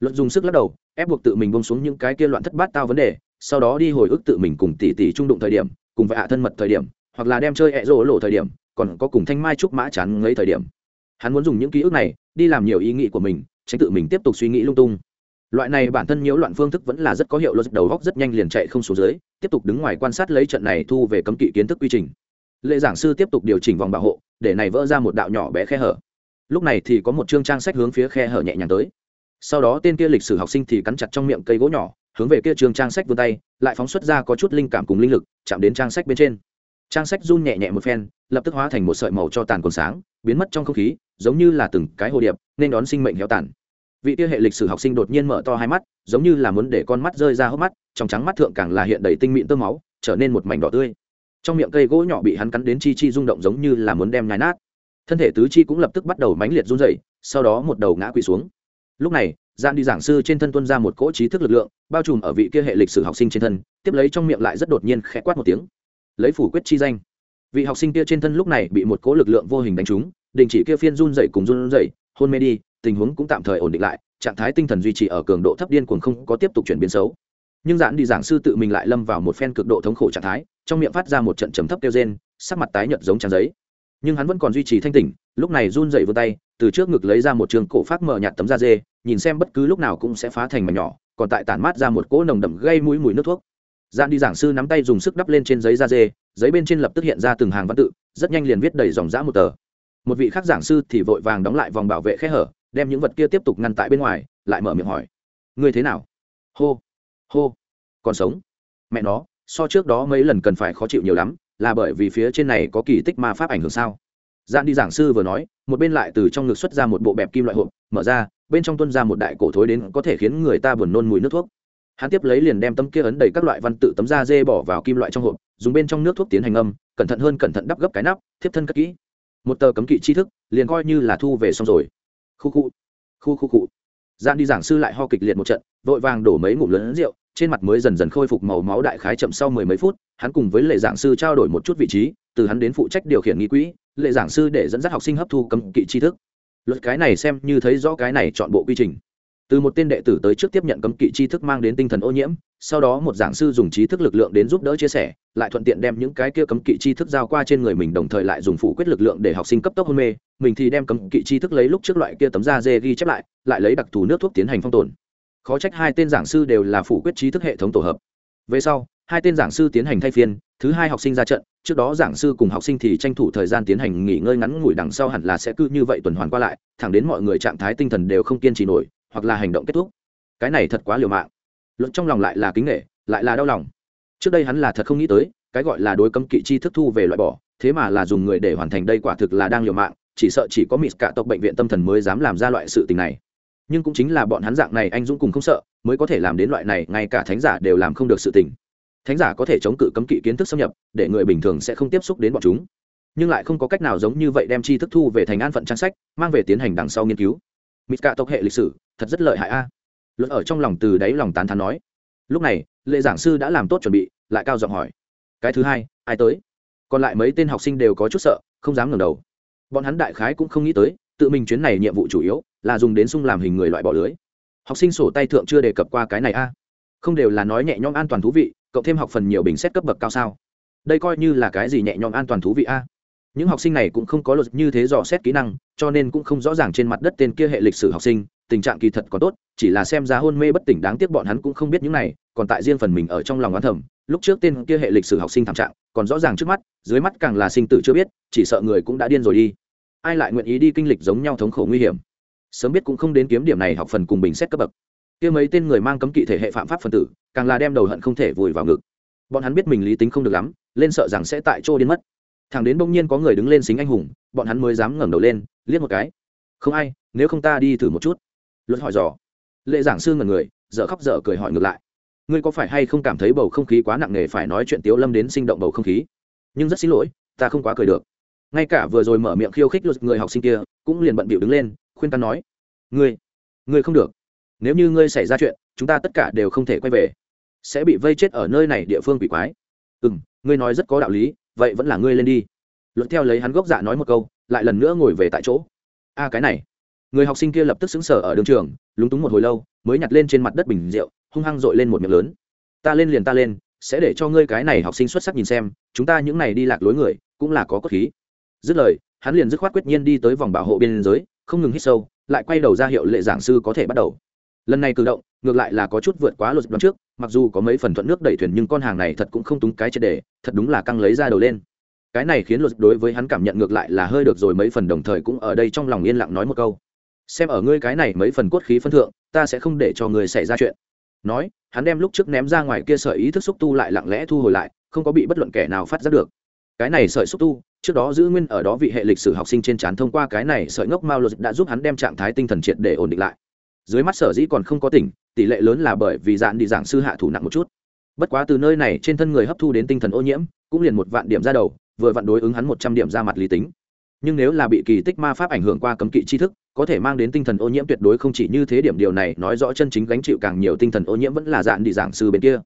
Luật dùng sức lắc đầu, ép buộc tự mình bông xuống những cái kia loạn thất bát tao vấn đề, sau đó đi hồi ức tự mình cùng tỷ tỷ trung đụng thời điểm, cùng với hạ thân mật thời điểm, hoặc là đem chơi ẹ rỗ lộ thời điểm, còn có cùng thanh mai trúc mã chán ngấy thời điểm. Hắn muốn dùng những ký ức này, đi làm nhiều ý nghĩ của mình, tránh tự mình tiếp tục suy nghĩ lung tung. Loại này bản thân nhiễu loạn phương thức vẫn là rất có hiệu luật đầu góc rất nhanh liền chạy không xuống dưới, tiếp tục đứng ngoài quan sát lấy trận này thu về cấm kỵ kiến thức quy trình. Lệ giảng sư tiếp tục điều chỉnh vòng bảo hộ, để này vỡ ra một đạo nhỏ bé khe hở. Lúc này thì có một chương trang sách hướng phía khe hở nhẹ nhàng tới sau đó tên kia lịch sử học sinh thì cắn chặt trong miệng cây gỗ nhỏ hướng về kia trường trang sách vươn tay lại phóng xuất ra có chút linh cảm cùng linh lực chạm đến trang sách bên trên. Trang sách run nhẹ nhẹ một phen lập tức hóa thành một sợi màu cho tàn còn sáng biến mất trong không khí giống như là từng cái hồ điệp nên đón sinh mệnh héo tàn. Vị tiêu hệ lịch sử học sinh đột nhiên mở to hai mắt giống như là muốn để con mắt rơi ra hốc mắt trong trắng mắt thượng càng là hiện đầy tinh mịn tơ máu trở nên một mảnh đỏ tươi. Trong miệng cây gỗ nhỏ bị hắn cắn đến chi chi rung động giống như là muốn đem nhái nát. Thân thể tứ chi cũng lập tức bắt đầu mãnh liệt run rẩy, sau đó một đầu ngã quỵ xuống lúc này gian đi giảng sư trên thân tuân ra một cỗ trí thức lực lượng, bao trùm ở vị kia hệ lịch sử học sinh trên thân, tiếp lấy trong miệng lại rất đột nhiên khẽ quát một tiếng. Lấy phủ quyết chi danh. Vị học sinh kia trên thân lúc này bị một cỗ lực lượng vô hình đánh trúng, đình chỉ kia phiên run dậy cùng run dậy hôn mê đi, tình huống cũng tạm thời ổn định lại, trạng thái tinh thần duy trì ở cường độ thấp điên cuồng không có tiếp tục chuyển biến xấu. Nhưng giãn đi giảng sư tự mình lại lâm vào một phen cực độ thống khổ trạng thái, trong miệng phát ra một trận trầm thấp kêu rên, sắc mặt tái nhợt giống trang giấy. Nhưng hắn vẫn còn duy trì thanh tỉnh lúc này run dậy vươn tay, từ trước ngực lấy ra một trường cổ phát mở nhạt tấm da dê, nhìn xem bất cứ lúc nào cũng sẽ phá thành mảnh nhỏ, còn tại tản mát ra một cỗ nồng đậm gây mũi mùi nước thuốc. Gian đi giảng sư nắm tay dùng sức đắp lên trên giấy da dê, giấy bên trên lập tức hiện ra từng hàng văn tự, rất nhanh liền viết đầy dòng dã một tờ. Một vị khác giảng sư thì vội vàng đóng lại vòng bảo vệ khe hở, đem những vật kia tiếp tục ngăn tại bên ngoài, lại mở miệng hỏi. Ngươi thế nào? Hô hô, còn sống. Mẹ nó, so trước đó mấy lần cần phải khó chịu nhiều lắm, là bởi vì phía trên này có kỳ tích ma pháp ảnh hưởng sao? Gian đi giảng sư vừa nói, một bên lại từ trong ngực xuất ra một bộ bẹp kim loại hộp, mở ra, bên trong tuân ra một đại cổ thối đến có thể khiến người ta buồn nôn mùi nước thuốc. Hắn tiếp lấy liền đem tấm kia ấn đầy các loại văn tự tấm da dê bỏ vào kim loại trong hộp, dùng bên trong nước thuốc tiến hành âm, cẩn thận hơn cẩn thận đắp gấp cái nắp, thiếp thân cất kỹ. Một tờ cấm kỵ tri thức, liền coi như là thu về xong rồi. Khu khu. Khu khu khu. Gian đi giảng sư lại ho kịch liệt một trận, vội vàng đổ mấy ngụm lớn rượu trên mặt mới dần dần khôi phục màu máu đại khái chậm sau mười mấy phút, hắn cùng với lệ giảng sư trao đổi một chút vị trí, từ hắn đến phụ trách điều khiển nghi quỹ, lệ giảng sư để dẫn dắt học sinh hấp thu cấm kỵ tri thức. Luật cái này xem như thấy rõ cái này chọn bộ quy trình. Từ một tên đệ tử tới trước tiếp nhận cấm kỵ tri thức mang đến tinh thần ô nhiễm, sau đó một giảng sư dùng trí thức lực lượng đến giúp đỡ chia sẻ, lại thuận tiện đem những cái kia cấm kỵ tri thức giao qua trên người mình đồng thời lại dùng phủ quyết lực lượng để học sinh cấp tốc hôn mê. Mình thì đem cấm kỵ tri thức lấy lúc trước loại kia tấm da dê ghi chép lại lại lấy đặc thù nước thuốc tiến hành phong tồn khó trách hai tên giảng sư đều là phủ quyết trí thức hệ thống tổ hợp. Về sau, hai tên giảng sư tiến hành thay phiên, thứ hai học sinh ra trận, trước đó giảng sư cùng học sinh thì tranh thủ thời gian tiến hành nghỉ ngơi ngắn ngủi đằng sau hẳn là sẽ cứ như vậy tuần hoàn qua lại, thẳng đến mọi người trạng thái tinh thần đều không kiên trì nổi, hoặc là hành động kết thúc. Cái này thật quá liều mạng. Luận trong lòng lại là kính nghệ lại là đau lòng. Trước đây hắn là thật không nghĩ tới, cái gọi là đối cấm kỵ chi thức thu về loại bỏ, thế mà là dùng người để hoàn thành đây quả thực là đang liều mạng, chỉ sợ chỉ có mịt cả tộc bệnh viện tâm thần mới dám làm ra loại sự tình này nhưng cũng chính là bọn hắn dạng này anh dũng cùng không sợ, mới có thể làm đến loại này, ngay cả thánh giả đều làm không được sự tình. Thánh giả có thể chống cự cấm kỵ kiến thức xâm nhập, để người bình thường sẽ không tiếp xúc đến bọn chúng. Nhưng lại không có cách nào giống như vậy đem chi thức thu về thành an phận trang sách, mang về tiến hành đằng sau nghiên cứu. Mít cả tộc hệ lịch sử, thật rất lợi hại a. Luật ở trong lòng từ đáy lòng tán thán nói. Lúc này, lệ giảng sư đã làm tốt chuẩn bị, lại cao giọng hỏi. Cái thứ hai, ai tới? Còn lại mấy tên học sinh đều có chút sợ, không dám ngẩng đầu. Bọn hắn đại khái cũng không nghĩ tới, tự mình chuyến này nhiệm vụ chủ yếu là dùng đến sung làm hình người loại bỏ lưới. Học sinh sổ tay thượng chưa đề cập qua cái này a. Không đều là nói nhẹ nhõm an toàn thú vị, cộng thêm học phần nhiều bình xét cấp bậc cao sao. Đây coi như là cái gì nhẹ nhõm an toàn thú vị a. Những học sinh này cũng không có luật như thế dò xét kỹ năng, cho nên cũng không rõ ràng trên mặt đất tên kia hệ lịch sử học sinh, tình trạng kỳ thật có tốt, chỉ là xem ra hôn mê bất tỉnh đáng tiếc bọn hắn cũng không biết những này, còn tại riêng phần mình ở trong lòng oán thẩm. lúc trước tên kia hệ lịch sử học sinh thảm trạng, còn rõ ràng trước mắt, dưới mắt càng là sinh tử chưa biết, chỉ sợ người cũng đã điên rồi đi. Ai lại nguyện ý đi kinh lịch giống nhau thống khổ nguy hiểm? Sớm biết cũng không đến kiếm điểm này học phần cùng bình xét cấp bậc. Kia mấy tên người mang cấm kỵ thể hệ phạm pháp phần tử, càng là đem đầu hận không thể vùi vào ngực. Bọn hắn biết mình lý tính không được lắm, lên sợ rằng sẽ tại chỗ đến mất. Thằng đến bỗng nhiên có người đứng lên xính anh hùng, bọn hắn mới dám ngẩng đầu lên, liếc một cái. Không ai, nếu không ta đi thử một chút. Luật hỏi dò. Lệ giảng sư ngần người, dở khóc dở cười hỏi ngược lại. Ngươi có phải hay không cảm thấy bầu không khí quá nặng nề phải nói chuyện tiếu lâm đến sinh động bầu không khí? Nhưng rất xin lỗi, ta không quá cười được. Ngay cả vừa rồi mở miệng khiêu khích luật người học sinh kia, cũng liền bận bịu đứng lên khuyên ta nói, ngươi ngươi không được. Nếu như ngươi xảy ra chuyện, chúng ta tất cả đều không thể quay về. Sẽ bị vây chết ở nơi này địa phương quỷ quái. Ừ m ngươi nói rất có đạo lý, vậy vẫn là ngươi lên đi. Luận theo lấy hắn gốc dạ nói một câu, lại lần nữa ngồi về tại chỗ. A, cái này. Người học sinh kia lập tức xứng sở ở đường trường, lúng túng một hồi lâu, mới nhặt lên trên mặt đất bình rượu, hung hăng dội lên một miệng lớn. Ta lên liền ta lên, sẽ để cho ngươi cái này học sinh xuất sắc nhìn xem, chúng ta những này đi lạc lối người, cũng là có cốt khí. Dứt lời, hắn liền dứt khoát quyết nhiên đi tới vòng bảo hộ biên giới không ngừng hít sâu, lại quay đầu ra hiệu lệ giảng sư có thể bắt đầu. Lần này cử động, ngược lại là có chút vượt quá luật đoán trước, mặc dù có mấy phần thuận nước đẩy thuyền nhưng con hàng này thật cũng không túng cái triệt đề thật đúng là căng lấy ra đầu lên. Cái này khiến luật đối với hắn cảm nhận ngược lại là hơi được rồi mấy phần đồng thời cũng ở đây trong lòng yên lặng nói một câu. Xem ở ngươi cái này mấy phần cốt khí phân thượng, ta sẽ không để cho người xảy ra chuyện. Nói, hắn đem lúc trước ném ra ngoài kia sợi ý thức xúc tu lại lặng lẽ thu hồi lại, không có bị bất luận kẻ nào phát giác được. Cái này sợi xúc tu trước đó giữ nguyên ở đó vị hệ lịch sử học sinh trên trán thông qua cái này, sợi ngốc mao luật đã giúp hắn đem trạng thái tinh thần triệt để ổn định lại. Dưới mắt sở dĩ còn không có tỉnh, tỷ lệ lớn là bởi vì dạn đi giảng sư hạ thủ nặng một chút. Bất quá từ nơi này trên thân người hấp thu đến tinh thần ô nhiễm, cũng liền một vạn điểm ra đầu, vừa vặn đối ứng hắn một trăm điểm ra mặt lý tính. Nhưng nếu là bị kỳ tích ma pháp ảnh hưởng qua cấm kỵ tri thức, có thể mang đến tinh thần ô nhiễm tuyệt đối không chỉ như thế điểm điều này, nói rõ chân chính gánh chịu càng nhiều tinh thần ô nhiễm vẫn là dạn đi giảng sư bên kia.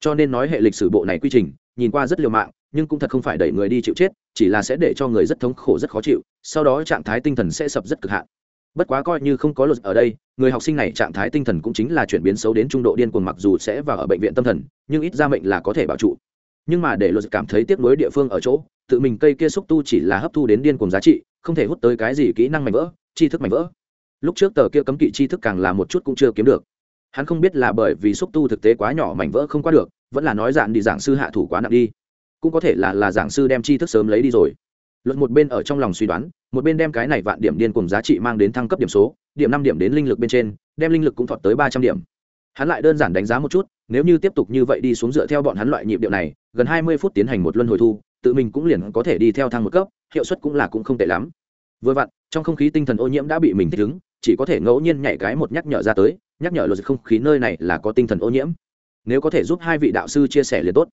Cho nên nói hệ lịch sử bộ này quy trình, nhìn qua rất liều mạng nhưng cũng thật không phải đẩy người đi chịu chết, chỉ là sẽ để cho người rất thống khổ rất khó chịu, sau đó trạng thái tinh thần sẽ sập rất cực hạn. Bất quá coi như không có luật ở đây, người học sinh này trạng thái tinh thần cũng chính là chuyển biến xấu đến trung độ điên cuồng mặc dù sẽ vào ở bệnh viện tâm thần, nhưng ít ra mệnh là có thể bảo trụ. Nhưng mà để luật cảm thấy tiếc nuối địa phương ở chỗ, tự mình cây kia xúc tu chỉ là hấp thu đến điên cuồng giá trị, không thể hút tới cái gì kỹ năng mạnh vỡ, tri thức mạnh vỡ. Lúc trước tờ kia cấm kỵ tri thức càng là một chút cũng chưa kiếm được. Hắn không biết là bởi vì xúc tu thực tế quá nhỏ mảnh vỡ không qua được, vẫn là nói dạn đi giảng sư hạ thủ quá nặng đi cũng có thể là là giảng sư đem tri thức sớm lấy đi rồi. Luận một bên ở trong lòng suy đoán, một bên đem cái này vạn điểm điên cùng giá trị mang đến thăng cấp điểm số, điểm năm điểm đến linh lực bên trên, đem linh lực cũng thọt tới ba trăm điểm. Hắn lại đơn giản đánh giá một chút, nếu như tiếp tục như vậy đi xuống dựa theo bọn hắn loại nhịp điệu này, gần hai mươi phút tiến hành một luân hồi thu, tự mình cũng liền có thể đi theo thang một cấp, hiệu suất cũng là cũng không tệ lắm. Vừa vặn, trong không khí tinh thần ô nhiễm đã bị mình thích ứng, chỉ có thể ngẫu nhiên nhảy cái một nhắc nhở ra tới, nhắc nhở luật không khí nơi này là có tinh thần ô nhiễm. Nếu có thể giúp hai vị đạo sư chia sẻ liền tốt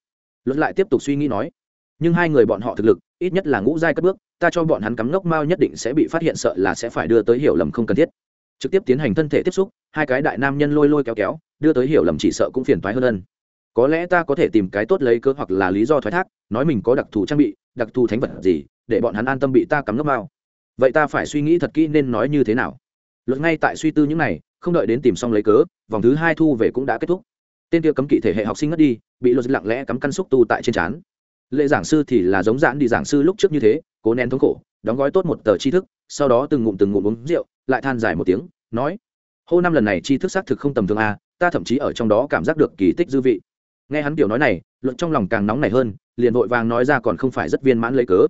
luật lại tiếp tục suy nghĩ nói, nhưng hai người bọn họ thực lực, ít nhất là ngũ giai cất bước, ta cho bọn hắn cắm ngốc mao nhất định sẽ bị phát hiện sợ là sẽ phải đưa tới hiểu lầm không cần thiết. Trực tiếp tiến hành thân thể tiếp xúc, hai cái đại nam nhân lôi lôi kéo kéo, đưa tới hiểu lầm chỉ sợ cũng phiền toái hơn ân. Có lẽ ta có thể tìm cái tốt lấy cớ hoặc là lý do thoái thác, nói mình có đặc thù trang bị, đặc thù thánh vật gì, để bọn hắn an tâm bị ta cắm ngốc mao. Vậy ta phải suy nghĩ thật kỹ nên nói như thế nào? Luật ngay tại suy tư những này, không đợi đến tìm xong lấy cớ, vòng thứ hai thu về cũng đã kết thúc tên kia cấm kỵ thể hệ học sinh ngất đi, bị luật lặng lẽ cắm căn xúc tu tại trên trán. Lệ giảng sư thì là giống giãn đi giảng sư lúc trước như thế, cố nén thống khổ, đóng gói tốt một tờ tri thức, sau đó từng ngụm từng ngụm uống rượu, lại than dài một tiếng, nói, hô năm lần này tri thức xác thực không tầm thường a ta thậm chí ở trong đó cảm giác được kỳ tích dư vị. Nghe hắn kiểu nói này, luận trong lòng càng nóng này hơn, liền vội vàng nói ra còn không phải rất viên mãn lấy cớ.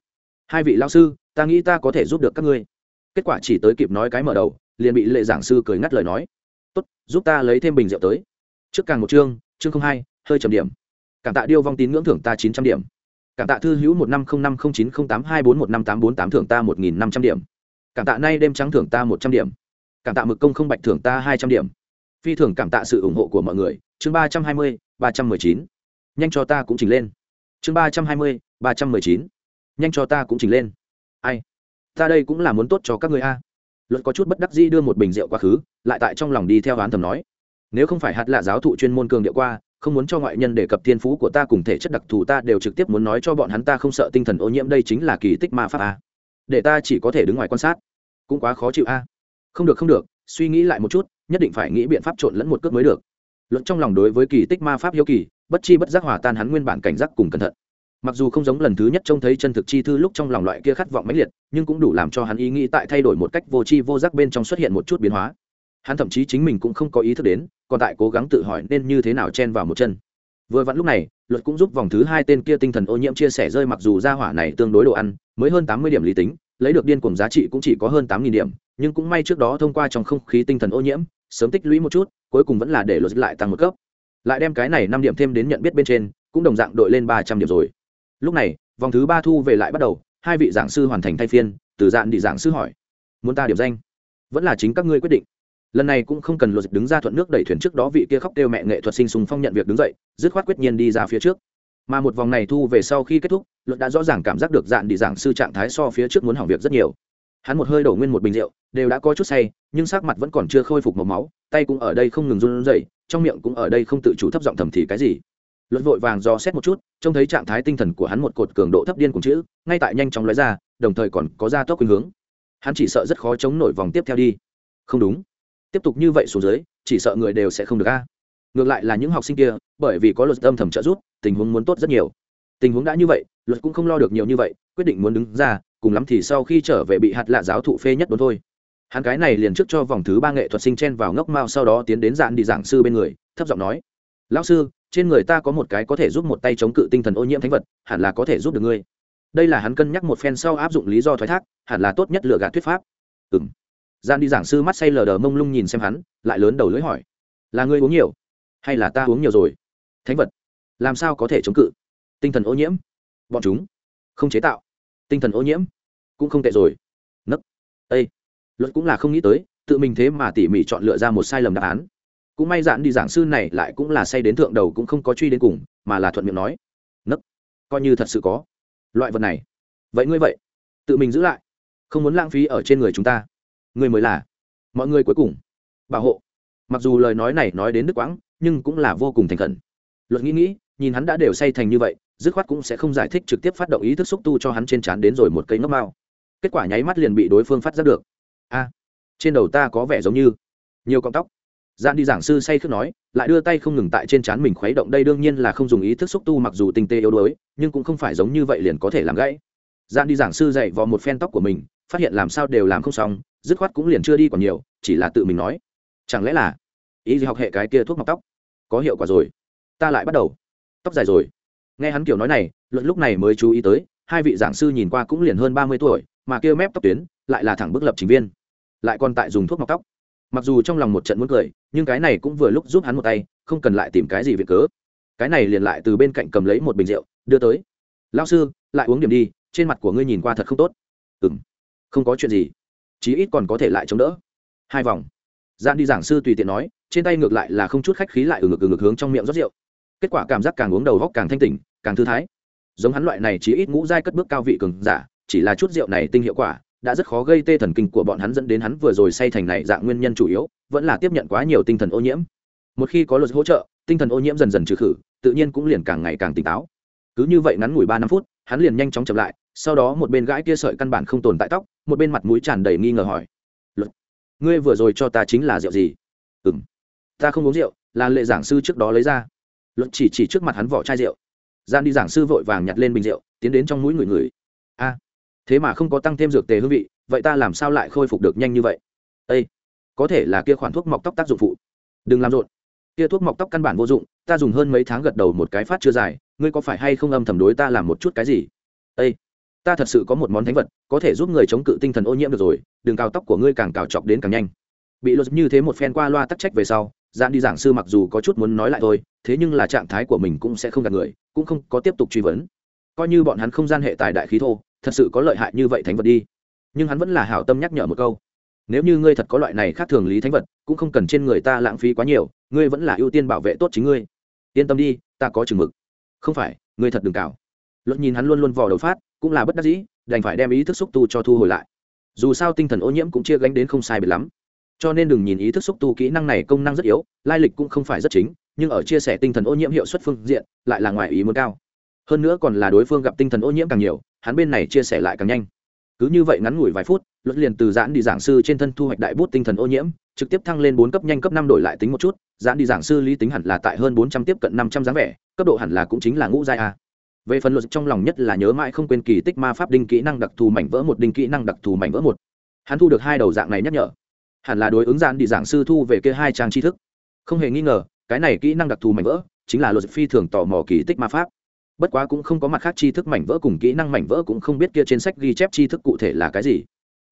Hai vị lao sư, ta nghĩ ta có thể giúp được các ngươi. Kết quả chỉ tới kịp nói cái mở đầu, liền bị lệ giảng sư cười ngắt lời nói, tốt, giúp ta lấy thêm bình rượu tới trước càng một chương chương không hai, hơi trầm điểm. Cảm tạ điêu vong tín ngưỡng thưởng ta chín trăm điểm. Cảm tạ thư hữu một năm không năm không chín không tám hai bốn một năm tám bốn tám thưởng ta một nghìn năm trăm điểm. Cảm tạ nay đêm trắng thưởng ta một trăm điểm. Cảm tạ mực công không bạch thưởng ta hai trăm điểm. Phi thưởng cảm tạ sự ủng hộ của mọi người. Chương ba trăm hai mươi, ba trăm mười chín. Nhanh cho ta cũng chỉnh lên. Chương ba trăm hai mươi, ba trăm mười chín. Nhanh cho ta cũng chỉnh lên. Ai? Ta đây cũng là muốn tốt cho các người a. Luật có chút bất đắc dĩ đưa một bình rượu quá khứ, lại tại trong lòng đi theo oán thầm nói nếu không phải hạt lạ giáo thụ chuyên môn cường điệu qua, không muốn cho ngoại nhân đề cập thiên phú của ta cùng thể chất đặc thù ta đều trực tiếp muốn nói cho bọn hắn ta không sợ tinh thần ô nhiễm đây chính là kỳ tích ma pháp a. Để ta chỉ có thể đứng ngoài quan sát. Cũng quá khó chịu a. Không được không được, suy nghĩ lại một chút, nhất định phải nghĩ biện pháp trộn lẫn một cước mới được. Luận trong lòng đối với kỳ tích ma pháp hiếu kỳ, bất chi bất giác hòa tan hắn nguyên bản cảnh giác cùng cẩn thận. Mặc dù không giống lần thứ nhất trông thấy chân thực chi thư lúc trong lòng loại kia khát vọng mãnh liệt, nhưng cũng đủ làm cho hắn ý nghĩ tại thay đổi một cách vô tri vô giác bên trong xuất hiện một chút biến hóa. Hắn thậm chí chính mình cũng không có ý thức đến còn tại cố gắng tự hỏi nên như thế nào chen vào một chân. Vừa vặn lúc này, luật cũng giúp vòng thứ hai tên kia tinh thần ô nhiễm chia sẻ rơi mặc dù ra hỏa này tương đối đồ ăn, mới hơn tám mươi điểm lý tính, lấy được điên cuồng giá trị cũng chỉ có hơn tám nghìn điểm, nhưng cũng may trước đó thông qua trong không khí tinh thần ô nhiễm, sớm tích lũy một chút, cuối cùng vẫn là để luật lại tăng một cấp. Lại đem cái này năm điểm thêm đến nhận biết bên trên, cũng đồng dạng đội lên ba trăm điểm rồi. Lúc này, vòng thứ ba thu về lại bắt đầu, hai vị giảng sư hoàn thành thay phiên, từ dạng đi giảng sư hỏi, muốn ta điểm danh? Vẫn là chính các ngươi quyết định lần này cũng không cần luật đứng ra thuận nước đẩy thuyền trước đó vị kia khóc kêu mẹ nghệ thuật sinh sùng phong nhận việc đứng dậy, dứt khoát quyết nhiên đi ra phía trước. Mà một vòng này thu về sau khi kết thúc, luật đã rõ ràng cảm giác được dạn đi giảng sư trạng thái so phía trước muốn hỏng việc rất nhiều. Hắn một hơi đổ nguyên một bình rượu, đều đã có chút say, nhưng sắc mặt vẫn còn chưa khôi phục màu máu, tay cũng ở đây không ngừng run rẩy, trong miệng cũng ở đây không tự chủ thấp giọng thầm thì cái gì. Luật vội vàng do xét một chút, trông thấy trạng thái tinh thần của hắn một cột cường độ thấp điên cùng chữ, ngay tại nhanh chóng lóe ra, đồng thời còn có ra tốc khuynh hướng. Hắn chỉ sợ rất khó chống nổi vòng tiếp theo đi. Không đúng tiếp tục như vậy xuống dưới, chỉ sợ người đều sẽ không được a. Ngược lại là những học sinh kia, bởi vì có luật âm thầm trợ giúp, tình huống muốn tốt rất nhiều. Tình huống đã như vậy, luật cũng không lo được nhiều như vậy, quyết định muốn đứng ra, cùng lắm thì sau khi trở về bị hạt lạ giáo thụ phê nhất đốn thôi. Hắn cái này liền trước cho vòng thứ ba nghệ thuật sinh chen vào ngốc mao sau đó tiến đến dạn đi giảng sư bên người, thấp giọng nói, lão sư, trên người ta có một cái có thể giúp một tay chống cự tinh thần ô nhiễm thánh vật, hẳn là có thể giúp được ngươi. Đây là hắn cân nhắc một phen sau áp dụng lý do thoái thác, hẳn là tốt nhất lựa gạt thuyết pháp. Ừ m gian đi giảng sư mắt say lờ đờ mông lung nhìn xem hắn, lại lớn đầu lưỡi hỏi, là ngươi uống nhiều, hay là ta uống nhiều rồi? Thánh vật, làm sao có thể chống cự? Tinh thần ô nhiễm, bọn chúng không chế tạo. Tinh thần ô nhiễm cũng không tệ rồi. Nấc. Ây luật cũng là không nghĩ tới, tự mình thế mà tỉ mỉ chọn lựa ra một sai lầm đáp án. Cũng may dạn đi giảng sư này lại cũng là say đến thượng đầu cũng không có truy đến cùng, mà là thuận miệng nói, nấc, coi như thật sự có loại vật này. Vậy ngươi vậy, tự mình giữ lại, không muốn lãng phí ở trên người chúng ta người mới là. Mọi người cuối cùng. Bảo hộ. Mặc dù lời nói này nói đến đức quãng, nhưng cũng là vô cùng thành khẩn. Luật nghĩ nghĩ, nhìn hắn đã đều say thành như vậy, dứt khoát cũng sẽ không giải thích trực tiếp phát động ý thức xúc tu cho hắn trên trán đến rồi một cây ngốc mao. Kết quả nháy mắt liền bị đối phương phát giác được. A, trên đầu ta có vẻ giống như nhiều cọng tóc. Gian đi giảng sư say khước nói, lại đưa tay không ngừng tại trên trán mình khuấy động, đây đương nhiên là không dùng ý thức xúc tu mặc dù tinh tế yếu đuối, nhưng cũng không phải giống như vậy liền có thể làm gãy. Gian đi giảng sư dạy vào một phen tóc của mình phát hiện làm sao đều làm không xong, dứt khoát cũng liền chưa đi còn nhiều, chỉ là tự mình nói. Chẳng lẽ là ý gì học hệ cái kia thuốc mọc tóc? Có hiệu quả rồi. Ta lại bắt đầu. Tóc dài rồi. Nghe hắn kiểu nói này, luận lúc này mới chú ý tới, hai vị giảng sư nhìn qua cũng liền hơn ba mươi tuổi, mà kia mép tóc tuyến lại là thẳng bức lập trình viên. Lại còn tại dùng thuốc mọc tóc. Mặc dù trong lòng một trận muốn cười, nhưng cái này cũng vừa lúc giúp hắn một tay, không cần lại tìm cái gì việc cớ. Cái này liền lại từ bên cạnh cầm lấy một bình rượu, đưa tới. Lao sư, lại uống điểm đi, trên mặt của ngươi nhìn qua thật không tốt. Ừ m không có chuyện gì, chí ít còn có thể lại chống đỡ. Hai vòng. Gian đi giảng sư tùy tiện nói, trên tay ngược lại là không chút khách khí lại ở ngực ở ngực hướng trong miệng rót rượu. Kết quả cảm giác càng uống đầu góc càng thanh tỉnh, càng thư thái. Giống hắn loại này chí ít ngũ giai cất bước cao vị cường giả, chỉ là chút rượu này tinh hiệu quả, đã rất khó gây tê thần kinh của bọn hắn dẫn đến hắn vừa rồi say thành này dạng nguyên nhân chủ yếu, vẫn là tiếp nhận quá nhiều tinh thần ô nhiễm. Một khi có luật hỗ trợ, tinh thần ô nhiễm dần dần trừ khử, tự nhiên cũng liền càng ngày càng tỉnh táo. Cứ như vậy ngắn ngủi ba năm phút, hắn liền nhanh chóng chậm lại, sau đó một bên gãi kia sợi căn bản không tồn tại tóc một bên mặt mũi tràn đầy nghi ngờ hỏi. Luật, ngươi vừa rồi cho ta chính là rượu gì? Ừ m ta không uống rượu, là lệ giảng sư trước đó lấy ra. Luật chỉ chỉ trước mặt hắn vỏ chai rượu. Gian đi giảng sư vội vàng nhặt lên bình rượu, tiến đến trong mũi người người. A, thế mà không có tăng thêm dược tề hương vị, vậy ta làm sao lại khôi phục được nhanh như vậy? Â có thể là kia khoản thuốc mọc tóc tác dụng phụ. Đừng làm rộn. Kia thuốc mọc tóc căn bản vô dụng, ta dùng hơn mấy tháng gật đầu một cái phát chưa dài, ngươi có phải hay không âm thầm đối ta làm một chút cái gì? Â ta thật sự có một món thánh vật, có thể giúp người chống cự tinh thần ô nhiễm được rồi Đường cao tóc của ngươi càng cào chọc đến càng nhanh. Bị luật như thế một phen qua loa tắc trách về sau dạn đi giảng sư mặc dù có chút muốn nói lại thôi, thế nhưng là trạng thái của mình cũng sẽ không gạt người, cũng không có tiếp tục truy vấn. Coi như bọn hắn không gian hệ tài đại khí thô, thật sự có lợi hại như vậy thánh vật đi. Nhưng hắn vẫn là hảo tâm nhắc nhở một câu. Nếu như ngươi thật có loại này khác thường lý thánh vật, cũng không cần trên người ta lãng phí quá nhiều, ngươi vẫn là ưu tiên bảo vệ tốt chính ngươi. Yên tâm đi, ta có chừng mực. Không phải, ngươi thật đừng cào. Luật nhìn hắn luôn luôn vò đầu phát cũng là bất đắc dĩ, đành phải đem ý thức xúc tu cho thu hồi lại. Dù sao tinh thần ô nhiễm cũng chia gánh đến không sai biệt lắm. Cho nên đừng nhìn ý thức xúc tu kỹ năng này công năng rất yếu, lai lịch cũng không phải rất chính, nhưng ở chia sẻ tinh thần ô nhiễm hiệu suất phương diện, lại là ngoài ý muốn cao. Hơn nữa còn là đối phương gặp tinh thần ô nhiễm càng nhiều, hắn bên này chia sẻ lại càng nhanh. Cứ như vậy ngắn ngủi vài phút, luật liền từ giãn đi giảng sư trên thân thu hoạch đại bút tinh thần ô nhiễm, trực tiếp thăng lên bốn cấp, nhanh cấp năm đổi lại tính một chút, giãn đi giảng sư lý tính hẳn là tại hơn bốn trăm tiếp cận năm trăm dáng vẻ, cấp độ hẳn là cũng chính là ngũ giai a về phần luật trong lòng nhất là nhớ mãi không quên kỳ tích ma pháp đinh kỹ năng đặc thù mảnh vỡ một, đinh kỹ năng đặc thù mảnh vỡ một. Hắn thu được hai đầu dạng này nhắc nhở. Hẳn là đối ứng dạng đi giảng sư thu về kia hai trang tri thức. Không hề nghi ngờ, cái này kỹ năng đặc thù mảnh vỡ chính là luật phi thường tò mò kỳ tích ma pháp. Bất quá cũng không có mặt khác tri thức mảnh vỡ cùng kỹ năng mảnh vỡ cũng không biết kia trên sách ghi chép tri thức cụ thể là cái gì.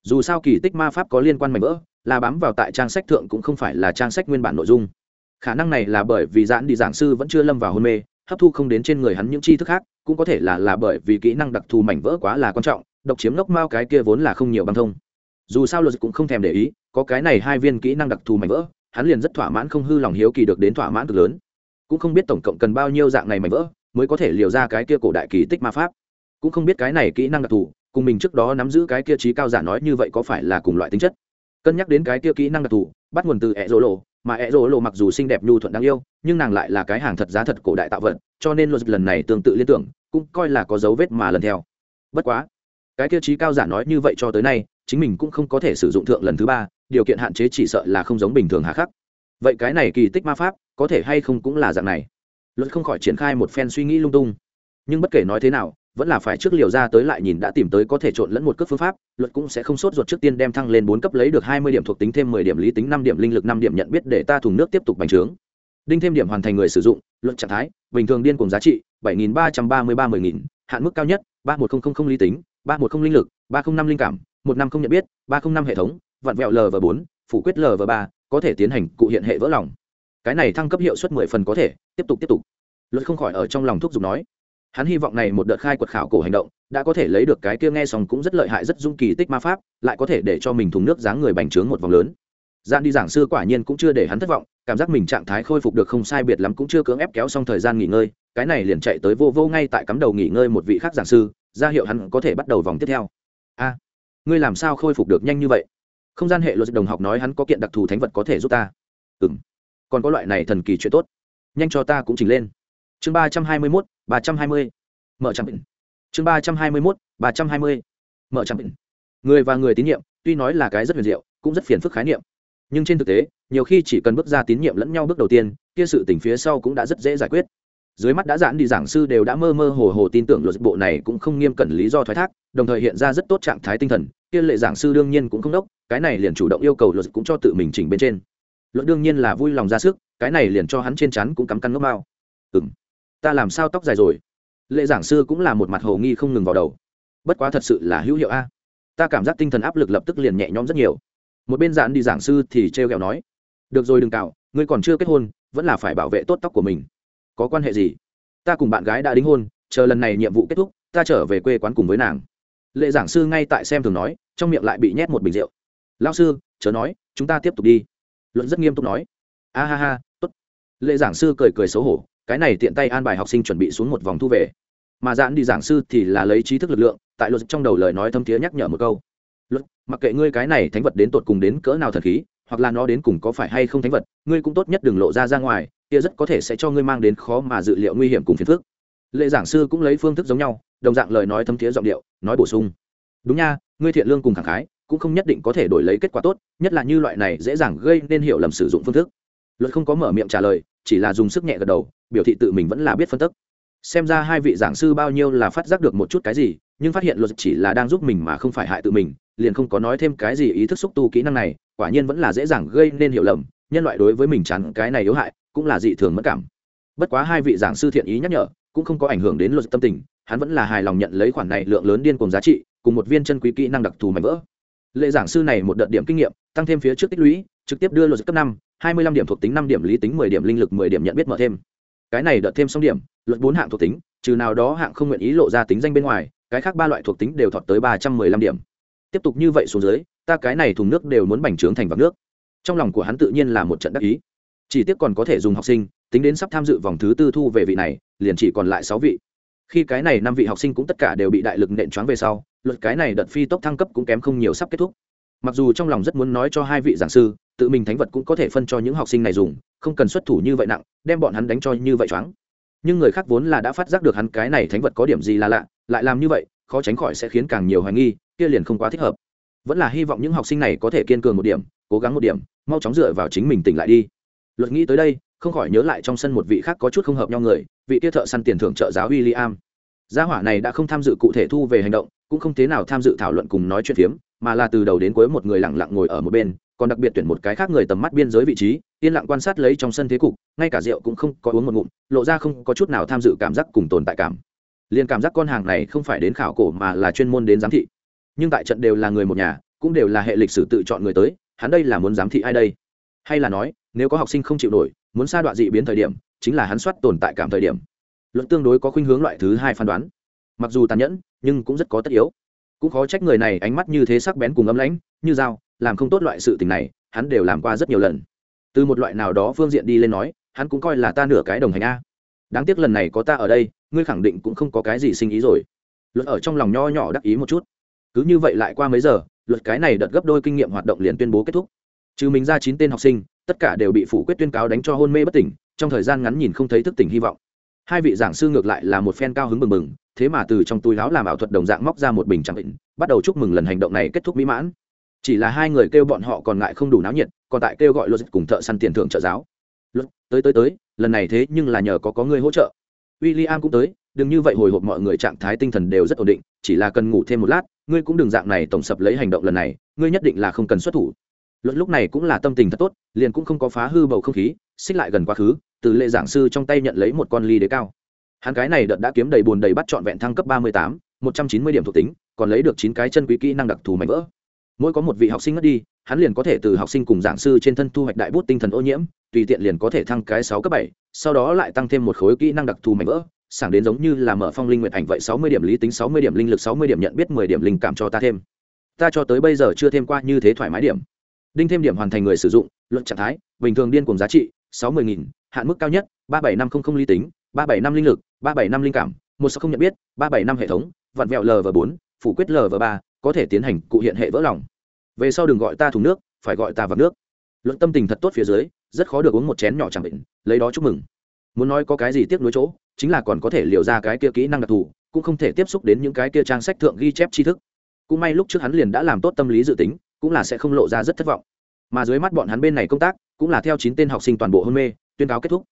Dù sao kỳ tích ma pháp có liên quan mảnh vỡ, là bám vào tại trang sách thượng cũng không phải là trang sách nguyên bản nội dung. Khả năng này là bởi vì giãn đi giảng sư vẫn chưa lâm vào hôn mê, hấp thu không đến trên người hắn những tri thức khác cũng có thể là là bởi vì kỹ năng đặc thù mảnh vỡ quá là quan trọng, độc chiếm lốc mao cái kia vốn là không nhiều băng thông. Dù sao luật cũng không thèm để ý, có cái này hai viên kỹ năng đặc thù mảnh vỡ, hắn liền rất thỏa mãn không hư lòng hiếu kỳ được đến thỏa mãn cực lớn. Cũng không biết tổng cộng cần bao nhiêu dạng này mảnh vỡ, mới có thể liều ra cái kia cổ đại kỳ tích ma pháp. Cũng không biết cái này kỹ năng đặc thù, cùng mình trước đó nắm giữ cái kia trí cao giả nói như vậy có phải là cùng loại tính chất. Cân nhắc đến cái kia kỹ năng đặc thù, bắt nguồn từ ẹ rỗ lộ mà e rô lộ mặc dù xinh đẹp nhu thuận đáng yêu, nhưng nàng lại là cái hàng thật giá thật cổ đại tạo vật, cho nên luật lần này tương tự liên tưởng, cũng coi là có dấu vết mà lần theo. Bất quá, cái tiêu chí cao giả nói như vậy cho tới nay, chính mình cũng không có thể sử dụng thượng lần thứ ba, điều kiện hạn chế chỉ sợ là không giống bình thường hà khắc. Vậy cái này kỳ tích ma pháp, có thể hay không cũng là dạng này. Luật không khỏi triển khai một phen suy nghĩ lung tung. Nhưng bất kể nói thế nào vẫn là phải trước liều ra tới lại nhìn đã tìm tới có thể trộn lẫn một cước phương pháp, luật cũng sẽ không sốt ruột trước tiên đem thăng lên bốn cấp lấy được hai mươi điểm thuộc tính thêm mười điểm lý tính, năm điểm linh lực, năm điểm nhận biết để ta thùng nước tiếp tục bành trướng. Đinh thêm điểm hoàn thành người sử dụng luận trạng thái, bình thường điên cùng giá trị, bảy nghìn ba trăm ba mươi ba mười nghìn, hạn mức cao nhất, ba một không không không lý tính, ba một không linh lực, ba không năm linh cảm, một năm không nhận biết, ba không năm hệ thống, vặn vẹo l và bốn, phủ quyết l và ba, có thể tiến hành cụ hiện hệ vỡ lòng. Cái này thăng cấp hiệu suất mười phần có thể, tiếp tục tiếp tục. Luật không khỏi ở trong lòng thúc giục nói hắn hy vọng này một đợt khai quật khảo cổ hành động đã có thể lấy được cái kia nghe xong cũng rất lợi hại rất dung kỳ tích ma pháp lại có thể để cho mình thùng nước dáng người bành trướng một vòng lớn. Gian đi giảng sư quả nhiên cũng chưa để hắn thất vọng cảm giác mình trạng thái khôi phục được không sai biệt lắm cũng chưa cưỡng ép kéo xong thời gian nghỉ ngơi cái này liền chạy tới vô vô ngay tại cắm đầu nghỉ ngơi một vị khác giảng sư ra hiệu hắn có thể bắt đầu vòng tiếp theo. A ngươi làm sao khôi phục được nhanh như vậy? Không gian hệ luật đồng học nói hắn có kiện đặc thù thánh vật có thể giúp ta. Ừm, còn có loại này thần kỳ chuyện tốt. Nhanh cho ta cũng chỉnh lên chương ba trăm hai mươi mốt, ba trăm hai mươi. Mở trang bình. Chương ba trăm hai mươi mốt, ba trăm hai mươi. Mở trang bình. Người và người tín nhiệm, tuy nói là cái rất huyền diệu, cũng rất phiền phức khái niệm. Nhưng trên thực tế, nhiều khi chỉ cần bước ra tín nhiệm lẫn nhau bước đầu tiên, kia sự tình phía sau cũng đã rất dễ giải quyết. Dưới mắt đã giãn đi giảng sư đều đã mơ mơ hồ hồ tin tưởng luật bộ này cũng không nghiêm cẩn lý do thoái thác, đồng thời hiện ra rất tốt trạng thái tinh thần, kia lệ giảng sư đương nhiên cũng không đốc, cái này liền chủ động yêu cầu luật cũng cho tự mình chỉnh bên trên. Luật đương nhiên là vui lòng ra sức, cái này liền cho hắn trên chắn cũng cắm căn ngốc bao. Ừ m ta làm sao tóc dài rồi? Lệ giảng sư cũng là một mặt hồ nghi không ngừng vào đầu. Bất quá thật sự là hữu hiệu a. Ta cảm giác tinh thần áp lực lập tức liền nhẹ nhõm rất nhiều. Một bên giản đi giảng sư thì trêu ghẹo nói được rồi đừng cạo, ngươi còn chưa kết hôn vẫn là phải bảo vệ tốt tóc của mình. Có quan hệ gì? Ta cùng bạn gái đã đính hôn chờ lần này nhiệm vụ kết thúc ta trở về quê quán cùng với nàng. Lệ giảng sư ngay tại xem thường nói trong miệng lại bị nhét một bình rượu. Lao sư chớ nói chúng ta tiếp tục đi. Luận rất nghiêm túc nói. A ha ha tốt. Lệ giảng sư cười cười xấu hổ cái này tiện tay an bài học sinh chuẩn bị xuống một vòng thu về. Mà giãn đi giảng sư thì là lấy trí thức lực lượng, tại luật trong đầu lời nói thâm thiế nhắc nhở một câu. Luật, mặc kệ ngươi cái này thánh vật đến tột cùng đến cỡ nào thần khí, hoặc là nó đến cùng có phải hay không thánh vật, ngươi cũng tốt nhất đừng lộ ra ra ngoài, kia rất có thể sẽ cho ngươi mang đến khó mà dự liệu nguy hiểm cùng phiền phức. Lệ giảng sư cũng lấy phương thức giống nhau, đồng dạng lời nói thâm thiế giọng điệu, nói bổ sung. Đúng nha, ngươi thiện lương cùng thẳng khái, cũng không nhất định có thể đổi lấy kết quả tốt, nhất là như loại này dễ dàng gây nên hiểu lầm sử dụng phương thức. Luật không có mở miệng trả lời chỉ là dùng sức nhẹ gật đầu, biểu thị tự mình vẫn là biết phân tích xem ra hai vị giảng sư bao nhiêu là phát giác được một chút cái gì, nhưng phát hiện luật chỉ là đang giúp mình mà không phải hại tự mình, liền không có nói thêm cái gì ý thức xúc tu kỹ năng này, quả nhiên vẫn là dễ dàng gây nên hiểu lầm, nhân loại đối với mình chán cái này yếu hại, cũng là dị thường mất cảm. Bất quá hai vị giảng sư thiện ý nhắc nhở, cũng không có ảnh hưởng đến luật tâm tình, hắn vẫn là hài lòng nhận lấy khoản này lượng lớn điên cùng giá trị, cùng một viên chân quý kỹ năng đặc thù mạnh vỡ. Lệ giảng sư này một đợt điểm kinh nghiệm, tăng thêm phía trước tích lũy trực tiếp đưa luật cấp năm, hai mươi lăm điểm thuộc tính, năm điểm lý tính, mười điểm linh lực, mười điểm nhận biết mở thêm. Cái này đợt thêm xong điểm luật bốn hạng thuộc tính, trừ nào đó hạng không nguyện ý lộ ra tính danh bên ngoài, cái khác ba loại thuộc tính đều thọt tới ba trăm mười lăm điểm. Tiếp tục như vậy xuống dưới, ta cái này thùng nước đều muốn bành trướng thành vạc nước. Trong lòng của hắn tự nhiên là một trận đắc ý. Chỉ tiếc còn có thể dùng học sinh, tính đến sắp tham dự vòng thứ tư thu về vị này, liền chỉ còn lại sáu vị. Khi cái này năm vị học sinh cũng tất cả đều bị đại lực nện choáng về sau luật cái này đợt phi tốc thăng cấp cũng kém không nhiều sắp kết thúc mặc dù trong lòng rất muốn nói cho hai vị giảng sư, tự mình thánh vật cũng có thể phân cho những học sinh này dùng, không cần xuất thủ như vậy nặng, đem bọn hắn đánh cho như vậy choáng. Nhưng người khác vốn là đã phát giác được hắn cái này thánh vật có điểm gì là lạ, lại làm như vậy, khó tránh khỏi sẽ khiến càng nhiều hoài nghi, kia liền không quá thích hợp. Vẫn là hy vọng những học sinh này có thể kiên cường một điểm, cố gắng một điểm, mau chóng dựa vào chính mình tỉnh lại đi. Luật nghĩ tới đây, không khỏi nhớ lại trong sân một vị khác có chút không hợp nhau người, vị kia thợ săn tiền thưởng trợ giáo w i l l i am gia hỏa này đã không tham dự cụ thể thu về hành động, cũng không thế nào tham dự thảo luận cùng nói chuyện phiếm mà là từ đầu đến cuối một người lặng lặng ngồi ở một bên, còn đặc biệt tuyển một cái khác người tầm mắt biên giới vị trí, yên lặng quan sát lấy trong sân thế cục, ngay cả rượu cũng không có uống một ngụm, lộ ra không có chút nào tham dự cảm giác cùng tồn tại cảm. Liền cảm giác con hàng này không phải đến khảo cổ mà là chuyên môn đến giám thị. Nhưng tại trận đều là người một nhà, cũng đều là hệ lịch sử tự chọn người tới, hắn đây là muốn giám thị ai đây? Hay là nói, nếu có học sinh không chịu nổi, muốn sa đoạn dị biến thời điểm, chính là hắn soát tồn tại cảm thời điểm. Luận tương đối có khuynh hướng loại thứ hai phán đoán. Mặc dù tàn nhẫn, nhưng cũng rất có tất yếu cũng khó trách người này ánh mắt như thế sắc bén cùng ấm lãnh, như dao, làm không tốt loại sự tình này, hắn đều làm qua rất nhiều lần. Từ một loại nào đó phương diện đi lên nói, hắn cũng coi là ta nửa cái đồng hành a. Đáng tiếc lần này có ta ở đây, ngươi khẳng định cũng không có cái gì sinh ý rồi. Luật ở trong lòng nho nhỏ đắc ý một chút. Cứ như vậy lại qua mấy giờ, luật cái này đợt gấp đôi kinh nghiệm hoạt động liền tuyên bố kết thúc. Trừ mình ra chín tên học sinh, tất cả đều bị phủ quyết tuyên cáo đánh cho hôn mê bất tỉnh, trong thời gian ngắn nhìn không thấy thức tỉnh hy vọng hai vị giảng sư ngược lại là một phen cao hứng mừng mừng, thế mà từ trong túi láo làm ảo thuật đồng dạng móc ra một bình trắng định bắt đầu chúc mừng lần hành động này kết thúc mỹ mãn. Chỉ là hai người kêu bọn họ còn ngại không đủ náo nhiệt còn tại kêu gọi luật cùng thợ săn tiền thưởng trợ giáo. Luật tới tới tới lần này thế nhưng là nhờ có có người hỗ trợ. W i l l i am cũng tới đừng như vậy hồi hộp mọi người trạng thái tinh thần đều rất ổn định chỉ là cần ngủ thêm một lát ngươi cũng đừng dạng này tổng sập lấy hành động lần này ngươi nhất định là không cần xuất thủ. Luật lúc này cũng là tâm tình thật tốt liền cũng không có phá hư bầu không khí xích lại gần quá khứ, từ lệ giảng sư trong tay nhận lấy một con ly đế cao. Hắn cái này đợt đã kiếm đầy bùn đầy bắt trọn vẹn thăng cấp ba mươi tám, một trăm chín mươi điểm thuộc tính, còn lấy được chín cái chân quý kỹ năng đặc thù mạnh vỡ. Mỗi có một vị học sinh mất đi, hắn liền có thể từ học sinh cùng giảng sư trên thân thu hoạch đại bút tinh thần ô nhiễm, tùy tiện liền có thể thăng cái sáu cấp bảy, sau đó lại tăng thêm một khối kỹ năng đặc thù mạnh vỡ, sảng đến giống như là mở phong linh nguyện ảnh vậy sáu mươi điểm lý tính, sáu mươi điểm linh lực, sáu mươi điểm nhận biết, mười điểm linh cảm cho ta thêm. Ta cho tới bây giờ chưa thêm qua như thế thoải mái điểm. Đinh thêm điểm hoàn thành người sử dụng, luận trạng thái, bình thường điên cùng giá trị sáu mươi nghìn, hạn mức cao nhất, ba bảy năm không không lý tính, ba bảy năm linh lực, ba bảy năm linh cảm, một số không nhận biết, ba bảy năm hệ thống, vặn vẹo lv bốn, phủ quyết lv ba, có thể tiến hành cụ hiện hệ vỡ lòng. Về sau đừng gọi ta thùng nước, phải gọi ta vào nước. Luận tâm tình thật tốt phía dưới, rất khó được uống một chén nhỏ chẳng bệnh, lấy đó chúc mừng. Muốn nói có cái gì tiếc nuối chỗ, chính là còn có thể liều ra cái kia kỹ năng đặc thù, cũng không thể tiếp xúc đến những cái kia trang sách thượng ghi chép tri thức. Cũng may lúc trước hắn liền đã làm tốt tâm lý dự tính, cũng là sẽ không lộ ra rất thất vọng. Mà dưới mắt bọn hắn bên này công tác cũng là theo chín tên học sinh toàn bộ hôn mê, tuyên cáo kết thúc.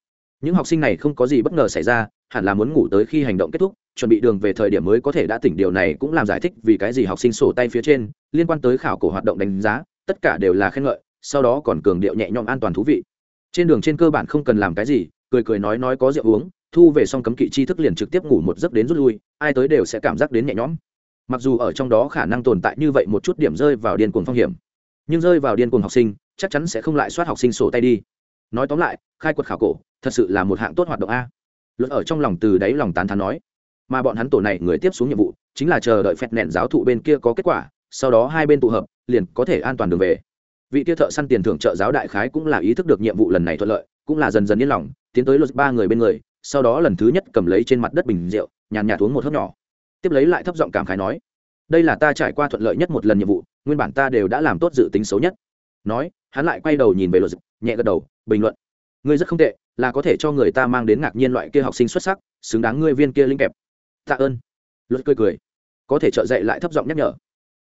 Những học sinh này không có gì bất ngờ xảy ra, hẳn là muốn ngủ tới khi hành động kết thúc, chuẩn bị đường về thời điểm mới có thể đã tỉnh. Điều này cũng làm giải thích vì cái gì học sinh sổ tay phía trên, liên quan tới khảo cổ hoạt động đánh giá, tất cả đều là khen ngợi, sau đó còn cường điệu nhẹ nhõm an toàn thú vị. Trên đường trên cơ bản không cần làm cái gì, cười cười nói nói có rượu uống, thu về xong cấm kỵ chi thức liền trực tiếp ngủ một giấc đến rút lui, ai tới đều sẽ cảm giác đến nhẹ nhõm. Mặc dù ở trong đó khả năng tồn tại như vậy một chút điểm rơi vào điên cuồng phong hiểm, nhưng rơi vào điên cuồng học sinh chắc chắn sẽ không lại soát học sinh sổ tay đi. Nói tóm lại, khai quật khảo cổ, thật sự là một hạng tốt hoạt động a. Luật ở trong lòng từ đáy lòng tán thán nói. Mà bọn hắn tổ này người tiếp xuống nhiệm vụ, chính là chờ đợi phẹt nẹn giáo thụ bên kia có kết quả, sau đó hai bên tụ hợp, liền có thể an toàn đường về. Vị kia thợ săn tiền thưởng trợ giáo đại khái cũng là ý thức được nhiệm vụ lần này thuận lợi, cũng là dần dần yên lòng, tiến tới luật ba người bên người, sau đó lần thứ nhất cầm lấy trên mặt đất bình rượu, nhàn nhạt uống một hớp nhỏ. Tiếp lấy lại thấp giọng cảm khái nói, đây là ta trải qua thuận lợi nhất một lần nhiệm vụ, nguyên bản ta đều đã làm tốt dự tính xấu nhất nói, hắn lại quay đầu nhìn về luật nhẹ gật đầu, bình luận. Ngươi rất không tệ, là có thể cho người ta mang đến ngạc nhiên loại kia học sinh xuất sắc, xứng đáng ngươi viên kia linh kẹp. Tạ ơn. Luật cười cười. Có thể trợ dạy lại thấp giọng nhắc nhở.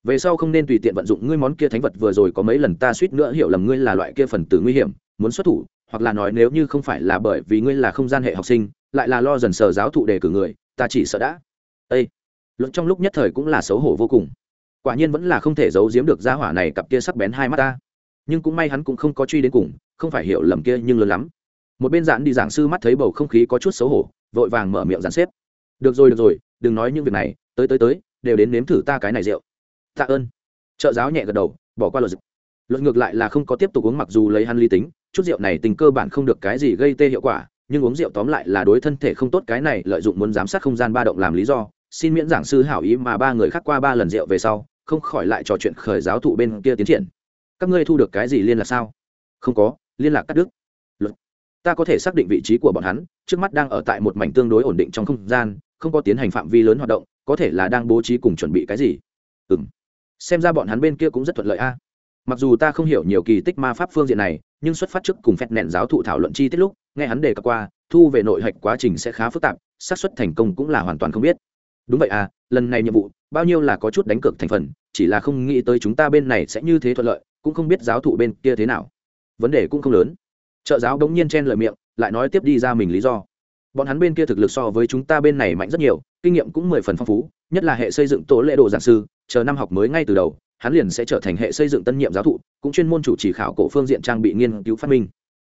Về sau không nên tùy tiện vận dụng ngươi món kia thánh vật vừa rồi có mấy lần ta suýt nữa hiểu lầm ngươi là loại kia phần tử nguy hiểm, muốn xuất thủ, hoặc là nói nếu như không phải là bởi vì ngươi là không gian hệ học sinh, lại là lo dần sờ giáo thụ đề cử người, ta chỉ sợ đã. Ây luật trong lúc nhất thời cũng là xấu hổ vô cùng. Quả nhiên vẫn là không thể giấu giếm được gia hỏa này cặp kia sắc bén hai mắt ta nhưng cũng may hắn cũng không có truy đến cùng, không phải hiểu lầm kia nhưng lớn lắm. Một bên giản đi giảng sư mắt thấy bầu không khí có chút xấu hổ, vội vàng mở miệng giàn xếp. Được rồi được rồi, đừng nói những việc này, tới tới tới, đều đến nếm thử ta cái này rượu. Tạ ơn. Trợ giáo nhẹ gật đầu, bỏ qua luật luật ngược lại là không có tiếp tục uống mặc dù lấy hắn ly tính, chút rượu này tình cơ bản không được cái gì gây tê hiệu quả, nhưng uống rượu tóm lại là đối thân thể không tốt, cái này lợi dụng muốn giám sát không gian ba động làm lý do. Xin miễn giảng sư hảo ý mà ba người khác qua ba lần rượu về sau, không khỏi lại trò chuyện khởi giáo thụ bên kia tiến triển các ngươi thu được cái gì liên lạc sao? Không có, liên lạc cắt đứt. Luật. Ta có thể xác định vị trí của bọn hắn, trước mắt đang ở tại một mảnh tương đối ổn định trong không gian, không có tiến hành phạm vi lớn hoạt động, có thể là đang bố trí cùng chuẩn bị cái gì? Ừ m xem ra bọn hắn bên kia cũng rất thuận lợi a. Mặc dù ta không hiểu nhiều kỳ tích ma pháp phương diện này, nhưng xuất phát trước cùng phép nện giáo thụ thảo luận chi tiết lúc, nghe hắn đề cập qua, thu về nội hạch quá trình sẽ khá phức tạp, xác suất thành công cũng là hoàn toàn không biết. Đúng vậy à lần này nhiệm vụ, bao nhiêu là có chút đánh cược thành phần, chỉ là không nghĩ tới chúng ta bên này sẽ như thế thuận lợi cũng không biết giáo thụ bên kia thế nào. Vấn đề cũng không lớn. Trợ giáo đống nhiên chen lời miệng, lại nói tiếp đi ra mình lý do. Bọn hắn bên kia thực lực so với chúng ta bên này mạnh rất nhiều, kinh nghiệm cũng mười phần phong phú, nhất là hệ xây dựng tổ lễ đồ giảng sư, chờ năm học mới ngay từ đầu, hắn liền sẽ trở thành hệ xây dựng tân nhiệm giáo thụ, cũng chuyên môn chủ trì khảo cổ phương diện trang bị nghiên cứu phát minh.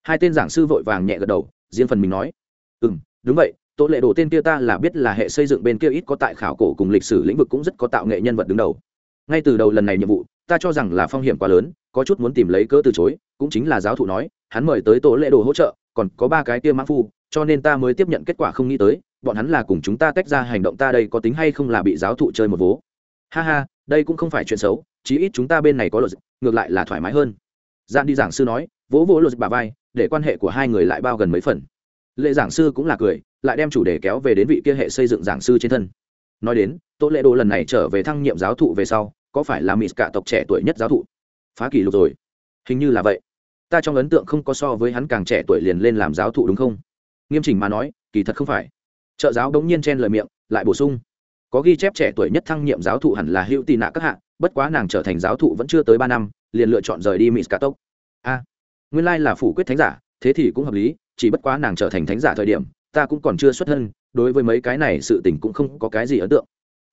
Hai tên giảng sư vội vàng nhẹ gật đầu, riêng phần mình nói ừ m đúng vậy, tổ lệ đồ tên kia ta là biết là hệ xây dựng bên kia ít có tại khảo cổ cùng lịch sử lĩnh vực cũng rất có tạo nghệ nhân vật đứng đầu. Ngay từ đầu lần này nhiệm vụ ta cho rằng là phong hiểm quá lớn, có chút muốn tìm lấy cớ từ chối, cũng chính là giáo thụ nói, hắn mời tới tổ lễ đồ hỗ trợ, còn có ba cái kia mã phu, cho nên ta mới tiếp nhận kết quả không nghĩ tới, bọn hắn là cùng chúng ta tách ra hành động ta đây có tính hay không là bị giáo thụ chơi một vố. Ha ha, đây cũng không phải chuyện xấu, chí ít chúng ta bên này có luật, ngược lại là thoải mái hơn. Gian đi giảng sư nói, vỗ vỗ luật bà vai, để quan hệ của hai người lại bao gần mấy phần. Lệ giảng sư cũng là cười, lại đem chủ đề kéo về đến vị kia hệ xây dựng giảng sư trên thân. Nói đến tô lệ đồ lần này trở về thăng nhiệm giáo thụ về sau có phải là mỹ cả tộc trẻ tuổi nhất giáo thụ? Phá kỷ lục rồi. Hình như là vậy. Ta trong ấn tượng không có so với hắn càng trẻ tuổi liền lên làm giáo thụ đúng không? Nghiêm chỉnh mà nói, kỳ thật không phải. Trợ giáo đống nhiên chen lời miệng, lại bổ sung. Có ghi chép trẻ tuổi nhất thăng nhiệm giáo thụ hẳn là hữu tị nạ các hạ, bất quá nàng trở thành giáo thụ vẫn chưa tới ba năm, liền lựa chọn rời đi mỹ cả tộc. A, nguyên lai là phủ quyết thánh giả, thế thì cũng hợp lý, chỉ bất quá nàng trở thành thánh giả thời điểm, ta cũng còn chưa xuất thân, đối với mấy cái này sự tình cũng không có cái gì ấn tượng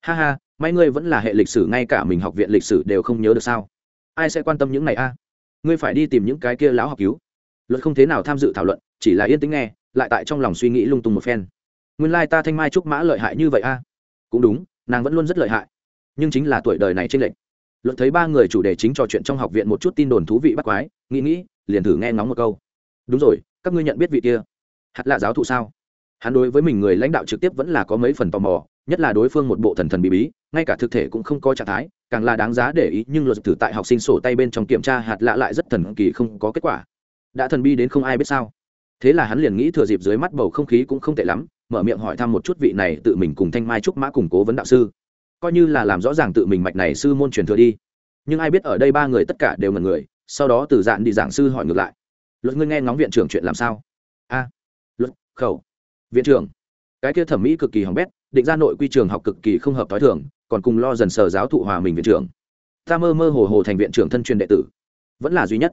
ha ha, may ngươi vẫn là hệ lịch sử, ngay cả mình học viện lịch sử đều không nhớ được sao? Ai sẽ quan tâm những này a? Ngươi phải đi tìm những cái kia lão học cứu. Luật không thế nào tham dự thảo luận, chỉ là yên tĩnh nghe, lại tại trong lòng suy nghĩ lung tung một phen. Nguyên lai ta thanh mai trúc mã lợi hại như vậy a? Cũng đúng, nàng vẫn luôn rất lợi hại. Nhưng chính là tuổi đời này trên lệnh luận thấy ba người chủ đề chính trò chuyện trong học viện một chút tin đồn thú vị bắt quái, nghĩ nghĩ, liền thử nghe ngóng một câu. Đúng rồi, các ngươi nhận biết vị kia? Hạt lạ giáo thụ sao? Hắn đối với mình người lãnh đạo trực tiếp vẫn là có mấy phần tò mò nhất là đối phương một bộ thần thần bí bí, ngay cả thực thể cũng không có trạng thái, càng là đáng giá để ý, nhưng luật thử tại học sinh sổ tay bên trong kiểm tra hạt lạ lại rất thần kỳ không có kết quả. Đã thần bi đến không ai biết sao. Thế là hắn liền nghĩ thừa dịp dưới mắt bầu không khí cũng không tệ lắm, mở miệng hỏi thăm một chút vị này tự mình cùng thanh mai trúc mã củng cố vấn đạo sư. Coi như là làm rõ ràng tự mình mạch này sư môn truyền thừa đi. Nhưng ai biết ở đây ba người tất cả đều ngần người, sau đó từ dạn đi giảng sư hỏi ngược lại. Luật ngươi nghe ngóng viện trưởng chuyện làm sao? A. Luật, khẩu. Viện trưởng cái kia thẩm mỹ cực kỳ hỏng bét, định ra nội quy trường học cực kỳ không hợp t h o i thường, còn cùng lo dần sờ giáo thụ hòa mình viện trưởng. Ta mơ mơ hồ hồ thành viện trưởng thân truyền đệ tử. Vẫn là duy nhất.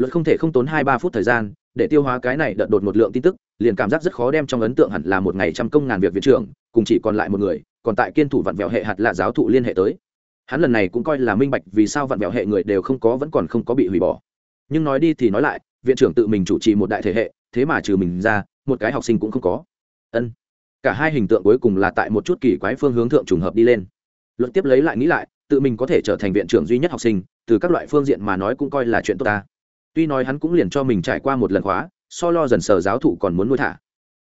Luật không thể không tốn hai ba phút thời gian, để tiêu hóa cái này đợt đột một lượng tin tức, liền cảm giác rất khó đem trong ấn tượng hẳn là một ngày trăm công ngàn việc viện trưởng, cùng chỉ còn lại một người, còn tại kiên thủ vặn vẹo hệ hạt là giáo thụ liên hệ tới. Hắn lần này cũng coi là minh bạch vì sao vặn vẹo hệ người đều không có vẫn còn không có bị hủy bỏ. Nhưng nói đi thì nói lại, viện trưởng tự mình chủ trì một đại thể hệ, thế mà trừ mình ra, một cái học sinh cũng không có. Ân cả hai hình tượng cuối cùng là tại một chút kỳ quái phương hướng thượng trùng hợp đi lên. Luận tiếp lấy lại nghĩ lại, tự mình có thể trở thành viện trưởng duy nhất học sinh, từ các loại phương diện mà nói cũng coi là chuyện tốt ta. Tuy nói hắn cũng liền cho mình trải qua một lần khóa, so lo dần sờ giáo thụ còn muốn nuôi thả.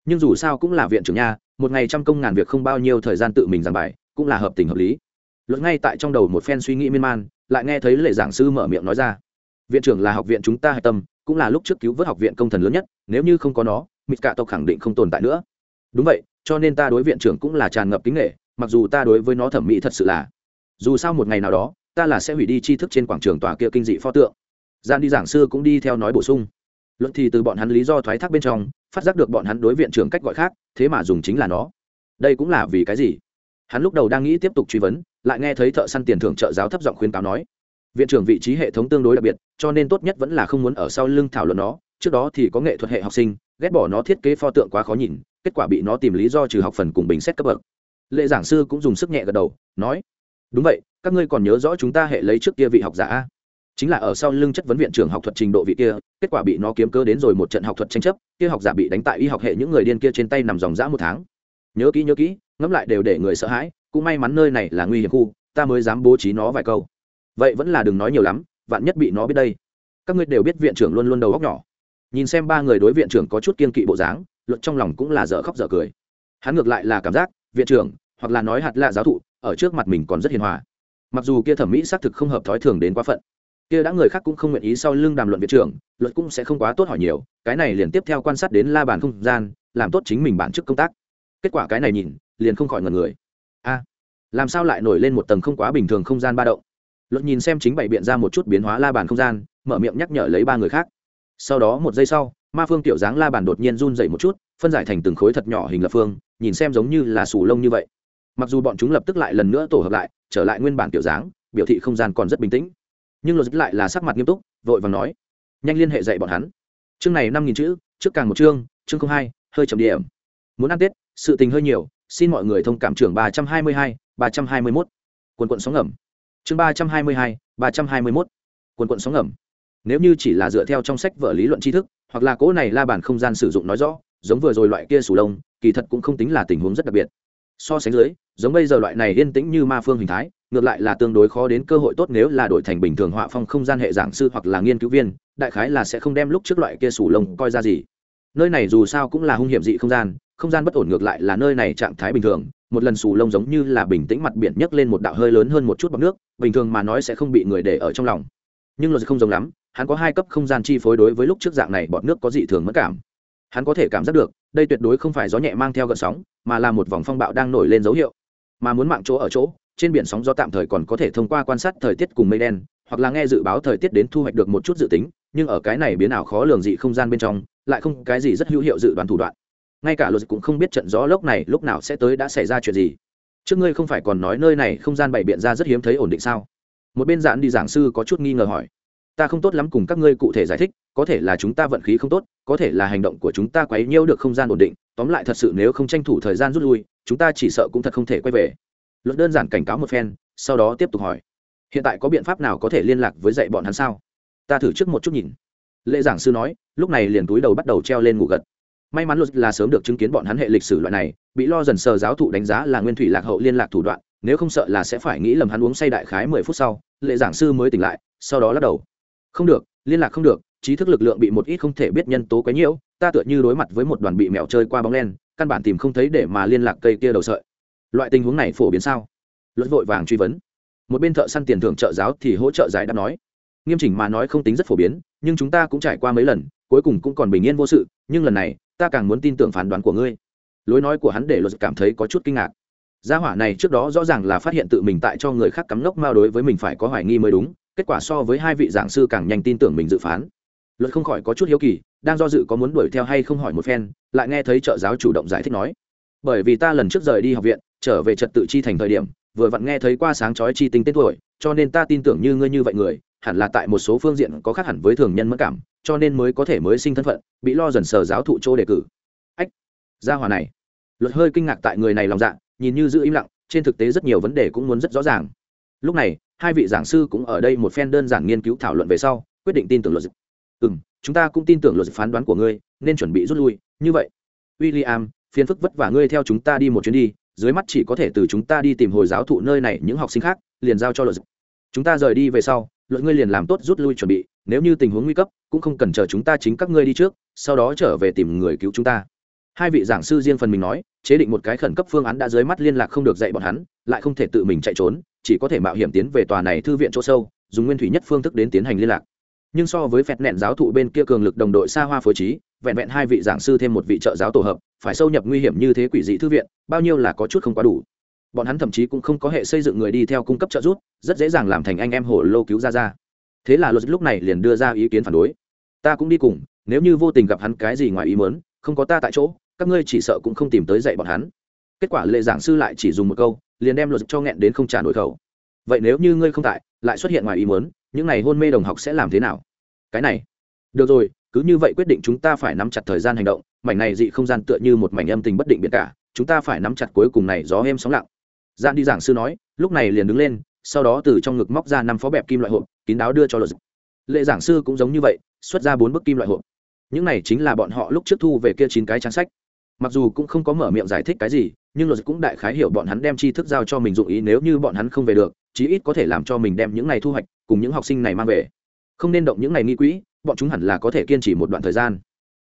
Nhưng dù sao cũng là viện trưởng nha, một ngày trăm công ngàn việc không bao nhiêu thời gian tự mình giảng bài, cũng là hợp tình hợp lý. Luật ngay tại trong đầu một phen suy nghĩ miên man, lại nghe thấy lệ giảng sư mở miệng nói ra. Viện trưởng là học viện chúng ta hạch tâm, cũng là lúc trước cứu vớt học viện công thần lớn nhất, nếu như không có nó, mịt cả tộc khẳng định không tồn tại nữa. Đúng vậy cho nên ta đối viện trưởng cũng là tràn ngập kính nghệ, mặc dù ta đối với nó thẩm mỹ thật sự là, dù sao một ngày nào đó, ta là sẽ hủy đi tri thức trên quảng trường tòa kia kinh dị pho tượng. Gian đi giảng sư cũng đi theo nói bổ sung. Luận thì từ bọn hắn lý do thoái thác bên trong, phát giác được bọn hắn đối viện trưởng cách gọi khác, thế mà dùng chính là nó. Đây cũng là vì cái gì? Hắn lúc đầu đang nghĩ tiếp tục truy vấn, lại nghe thấy thợ săn tiền thưởng trợ giáo thấp giọng khuyên cáo nói, viện trưởng vị trí hệ thống tương đối đặc biệt, cho nên tốt nhất vẫn là không muốn ở sau lưng thảo luận nó, trước đó thì có nghệ thuật hệ học sinh, ghét bỏ nó thiết kế pho tượng quá khó nhìn kết quả bị nó tìm lý do trừ học phần cùng bình xét cấp bậc. Lệ giảng sư cũng dùng sức nhẹ gật đầu, nói, đúng vậy, các ngươi còn nhớ rõ chúng ta hệ lấy trước kia vị học giả chính là ở sau lưng chất vấn viện trưởng học thuật trình độ vị kia, kết quả bị nó kiếm cơ đến rồi một trận học thuật tranh chấp, kia học giả bị đánh tại y học hệ những người điên kia trên tay nằm dòng dã một tháng. Nhớ kỹ nhớ kỹ, ngẫm lại đều để người sợ hãi, cũng may mắn nơi này là nguy hiểm khu, ta mới dám bố trí nó vài câu. Vậy vẫn là đừng nói nhiều lắm, vạn nhất bị nó biết đây. Các ngươi đều biết viện trưởng luôn luôn đầu góc nhỏ. Nhìn xem ba người đối viện trưởng có chút kiên kỵ bộ dáng luật trong lòng cũng là dở khóc dở cười. Hắn ngược lại là cảm giác, viện trưởng, hoặc là nói hạt lạ giáo thụ, ở trước mặt mình còn rất hiền hòa. Mặc dù kia thẩm mỹ xác thực không hợp thói thường đến quá phận, kia đã người khác cũng không nguyện ý sau lưng đàm luận viện trưởng, luật cũng sẽ không quá tốt hỏi nhiều, cái này liền tiếp theo quan sát đến la bàn không gian, làm tốt chính mình bản chức công tác. Kết quả cái này nhìn, liền không khỏi ngần người. A, làm sao lại nổi lên một tầng không quá bình thường không gian ba động? Luật nhìn xem chính bày biện ra một chút biến hóa la bàn không gian, mở miệng nhắc nhở lấy ba người khác. Sau đó một giây sau ma phương tiểu dáng la bàn đột nhiên run dậy một chút, phân giải thành từng khối thật nhỏ hình lập phương, nhìn xem giống như là sù lông như vậy. Mặc dù bọn chúng lập tức lại lần nữa tổ hợp lại, trở lại nguyên bản tiểu dáng, biểu thị không gian còn rất bình tĩnh. Nhưng logic lại là sắc mặt nghiêm túc, vội vàng nói, nhanh liên hệ dạy bọn hắn. Chương này năm nghìn chữ, trước càng một chương chương không hai, hơi chậm điểm. Muốn ăn tết, sự tình hơi nhiều, xin mọi người thông cảm trưởng ba trăm hai mươi hai, ba trăm hai mươi mốt. Quần quận sóng ngầm. Chương ba trăm hai mươi hai, ba trăm hai mươi mốt. Quần quận sóng ngầm. Nếu như chỉ là dựa theo trong sách vở lý luận tri thức hoặc là cỗ này la bàn không gian sử dụng nói rõ, giống vừa rồi loại kia sủ lông, kỳ thật cũng không tính là tình huống rất đặc biệt. So sánh dưới, giống bây giờ loại này yên tĩnh như ma phương hình thái, ngược lại là tương đối khó đến cơ hội tốt nếu là đổi thành bình thường họa phong không gian hệ giảng sư hoặc là nghiên cứu viên, đại khái là sẽ không đem lúc trước loại kia sủ lông coi ra gì. Nơi này dù sao cũng là hung hiểm dị không gian không gian bất ổn ngược lại là nơi này trạng thái bình thường, một lần sù lông giống như là bình tĩnh mặt biển nhấc lên một đạo hơi lớn hơn một chút bọc nước, bình thường mà nói sẽ không bị người để ở trong lòng. Nhưng luật không giống lắm hắn có hai cấp không gian chi phối đối với lúc trước dạng này bọt nước có dị thường mất cảm. Hắn có thể cảm giác được, đây tuyệt đối không phải gió nhẹ mang theo gợn sóng, mà là một vòng phong bạo đang nổi lên dấu hiệu. Mà muốn mạng chỗ ở chỗ, trên biển sóng gió tạm thời còn có thể thông qua quan sát thời tiết cùng mây đen, hoặc là nghe dự báo thời tiết đến thu hoạch được một chút dự tính, nhưng ở cái này biến ảo khó lường dị không gian bên trong, lại không cái gì rất hữu hiệu dự đoán thủ đoạn. Ngay cả luật cũng không biết trận gió lốc này lúc nào sẽ tới đã xảy ra chuyện gì. Trước ngươi không phải còn nói nơi này không gian bày biện ra rất hiếm thấy ổn định sao? Một bên giản đi giảng sư có chút nghi ngờ hỏi ta không tốt lắm cùng các ngươi cụ thể giải thích, có thể là chúng ta vận khí không tốt, có thể là hành động của chúng ta quấy nhiễu được không gian ổn định, tóm lại thật sự nếu không tranh thủ thời gian rút lui, chúng ta chỉ sợ cũng thật không thể quay về. Luật đơn giản cảnh cáo một phen, sau đó tiếp tục hỏi, hiện tại có biện pháp nào có thể liên lạc với dạy bọn hắn sao? Ta thử trước một chút nhìn. Lệ giảng sư nói, lúc này liền túi đầu bắt đầu treo lên ngủ gật. May mắn luật là sớm được chứng kiến bọn hắn hệ lịch sử loại này, bị lo dần sờ giáo thụ đánh giá là nguyên thủy lạc hậu liên lạc thủ đoạn, nếu không sợ là sẽ phải nghĩ lầm hắn uống say đại khái mười phút sau, lệ giảng sư mới tỉnh lại, sau đó lắc đầu không được, liên lạc không được, trí thức lực lượng bị một ít không thể biết nhân tố quấy nhiễu, ta tựa như đối mặt với một đoàn bị mèo chơi qua bóng đen, căn bản tìm không thấy để mà liên lạc cây kia đầu sợi. Loại tình huống này phổ biến sao? Luật vội vàng truy vấn. Một bên thợ săn tiền thưởng trợ giáo thì hỗ trợ giải đáp nói. Nghiêm chỉnh mà nói không tính rất phổ biến, nhưng chúng ta cũng trải qua mấy lần, cuối cùng cũng còn bình yên vô sự, nhưng lần này, ta càng muốn tin tưởng phán đoán của ngươi. Lối nói của hắn để luật cảm thấy có chút kinh ngạc. Gia hỏa này trước đó rõ ràng là phát hiện tự mình tại cho người khác cắm ngốc mao đối với mình phải có hoài nghi mới đúng kết quả so với hai vị giảng sư càng nhanh tin tưởng mình dự phán. Luật không khỏi có chút hiếu kỳ, đang do dự có muốn đuổi theo hay không hỏi một phen, lại nghe thấy trợ giáo chủ động giải thích nói. Bởi vì ta lần trước rời đi học viện, trở về trật tự chi thành thời điểm, vừa vặn nghe thấy qua sáng chói chi tinh tên tuổi, cho nên ta tin tưởng như ngươi như vậy người, hẳn là tại một số phương diện có khác hẳn với thường nhân mất cảm, cho nên mới có thể mới sinh thân phận, bị lo dần sờ giáo thụ chỗ đề cử. Ách, gia hòa này. Luật hơi kinh ngạc tại người này lòng dạ nhìn như giữ im lặng, trên thực tế rất nhiều vấn đề cũng muốn rất rõ ràng. Lúc này hai vị giảng sư cũng ở đây một phen đơn giản nghiên cứu thảo luận về sau, quyết định tin tưởng luật ừ m chúng ta cũng tin tưởng luật phán đoán của ngươi, nên chuẩn bị rút lui. Như vậy w i l l i am phiền phức vất vả ngươi theo chúng ta đi một chuyến đi, dưới mắt chỉ có thể từ chúng ta đi tìm hồi giáo thụ nơi này những học sinh khác, liền giao cho luật chúng ta rời đi về sau, luật ngươi liền làm tốt rút lui chuẩn bị, nếu như tình huống nguy cấp, cũng không cần chờ chúng ta chính các ngươi đi trước, sau đó trở về tìm người cứu chúng ta hai vị giảng sư riêng phần mình nói, chế định một cái khẩn cấp phương án đã dưới mắt liên lạc không được dạy bọn hắn, lại không thể tự mình chạy trốn, chỉ có thể mạo hiểm tiến về tòa này thư viện chỗ sâu, dùng nguyên thủy nhất phương thức đến tiến hành liên lạc. Nhưng so với phẹt nẹn giáo thụ bên kia cường lực đồng đội xa hoa phối trí, vẹn vẹn hai vị giảng sư thêm một vị trợ giáo tổ hợp, phải sâu nhập nguy hiểm như thế quỷ dị thư viện, bao nhiêu là có chút không quá đủ. Bọn hắn thậm chí cũng không có hệ xây dựng người đi theo cung cấp trợ giúp, rất dễ dàng làm thành anh em hồ lô cứu ra ra. Thế là luật lúc này liền đưa ra ý kiến phản đối. Ta cũng đi cùng, nếu như vô tình gặp hắn cái gì ngoài ý mớn không có ta tại chỗ các ngươi chỉ sợ cũng không tìm tới dạy bọn hắn. Kết quả lệ giảng sư lại chỉ dùng một câu, liền đem luật cho nghẹn đến không trả nổi khẩu. Vậy nếu như ngươi không tại, lại xuất hiện ngoài ý muốn, những ngày hôn mê đồng học sẽ làm thế nào? Cái này. Được rồi, cứ như vậy quyết định chúng ta phải nắm chặt thời gian hành động, mảnh này dị không gian tựa như một mảnh âm tình bất định biệt cả, chúng ta phải nắm chặt cuối cùng này gió êm sóng lặng. Gian đi giảng sư nói, lúc này liền đứng lên, sau đó từ trong ngực móc ra năm phó bẹp kim loại hộp, kín đáo đưa cho luật. Lệ giảng sư cũng giống như vậy, xuất ra bốn bức kim loại hộp. Những này chính là bọn họ lúc trước thu về kia chín cái trang sách mặc dù cũng không có mở miệng giải thích cái gì, nhưng luật cũng đại khái hiểu bọn hắn đem tri thức giao cho mình dụng ý nếu như bọn hắn không về được, chí ít có thể làm cho mình đem những này thu hoạch cùng những học sinh này mang về. Không nên động những này nghi quỹ, bọn chúng hẳn là có thể kiên trì một đoạn thời gian.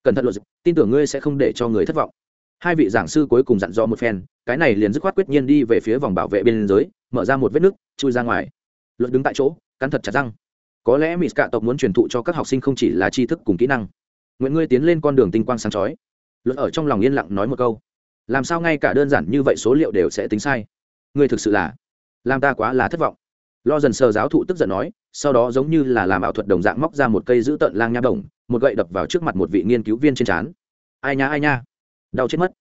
Cẩn thận luật, tin tưởng ngươi sẽ không để cho người thất vọng. Hai vị giảng sư cuối cùng dặn dò một phen, cái này liền dứt khoát quyết nhiên đi về phía vòng bảo vệ bên giới, mở ra một vết nứt, chui ra ngoài. Luật đứng tại chỗ, cắn thật chặt răng. Có lẽ mỹ cạ tộc muốn truyền thụ cho các học sinh không chỉ là tri thức cùng kỹ năng. Nguyện ngươi tiến lên con đường tinh quang sáng chói luật ở trong lòng yên lặng nói một câu. Làm sao ngay cả đơn giản như vậy số liệu đều sẽ tính sai? Ngươi thực sự là, làm ta quá là thất vọng. Lo dần sờ giáo thụ tức giận nói, sau đó giống như là làm ảo thuật đồng dạng móc ra một cây giữ tợn lang nha đồng, một gậy đập vào trước mặt một vị nghiên cứu viên trên trán. Ai nha ai nha. Đau chết mất.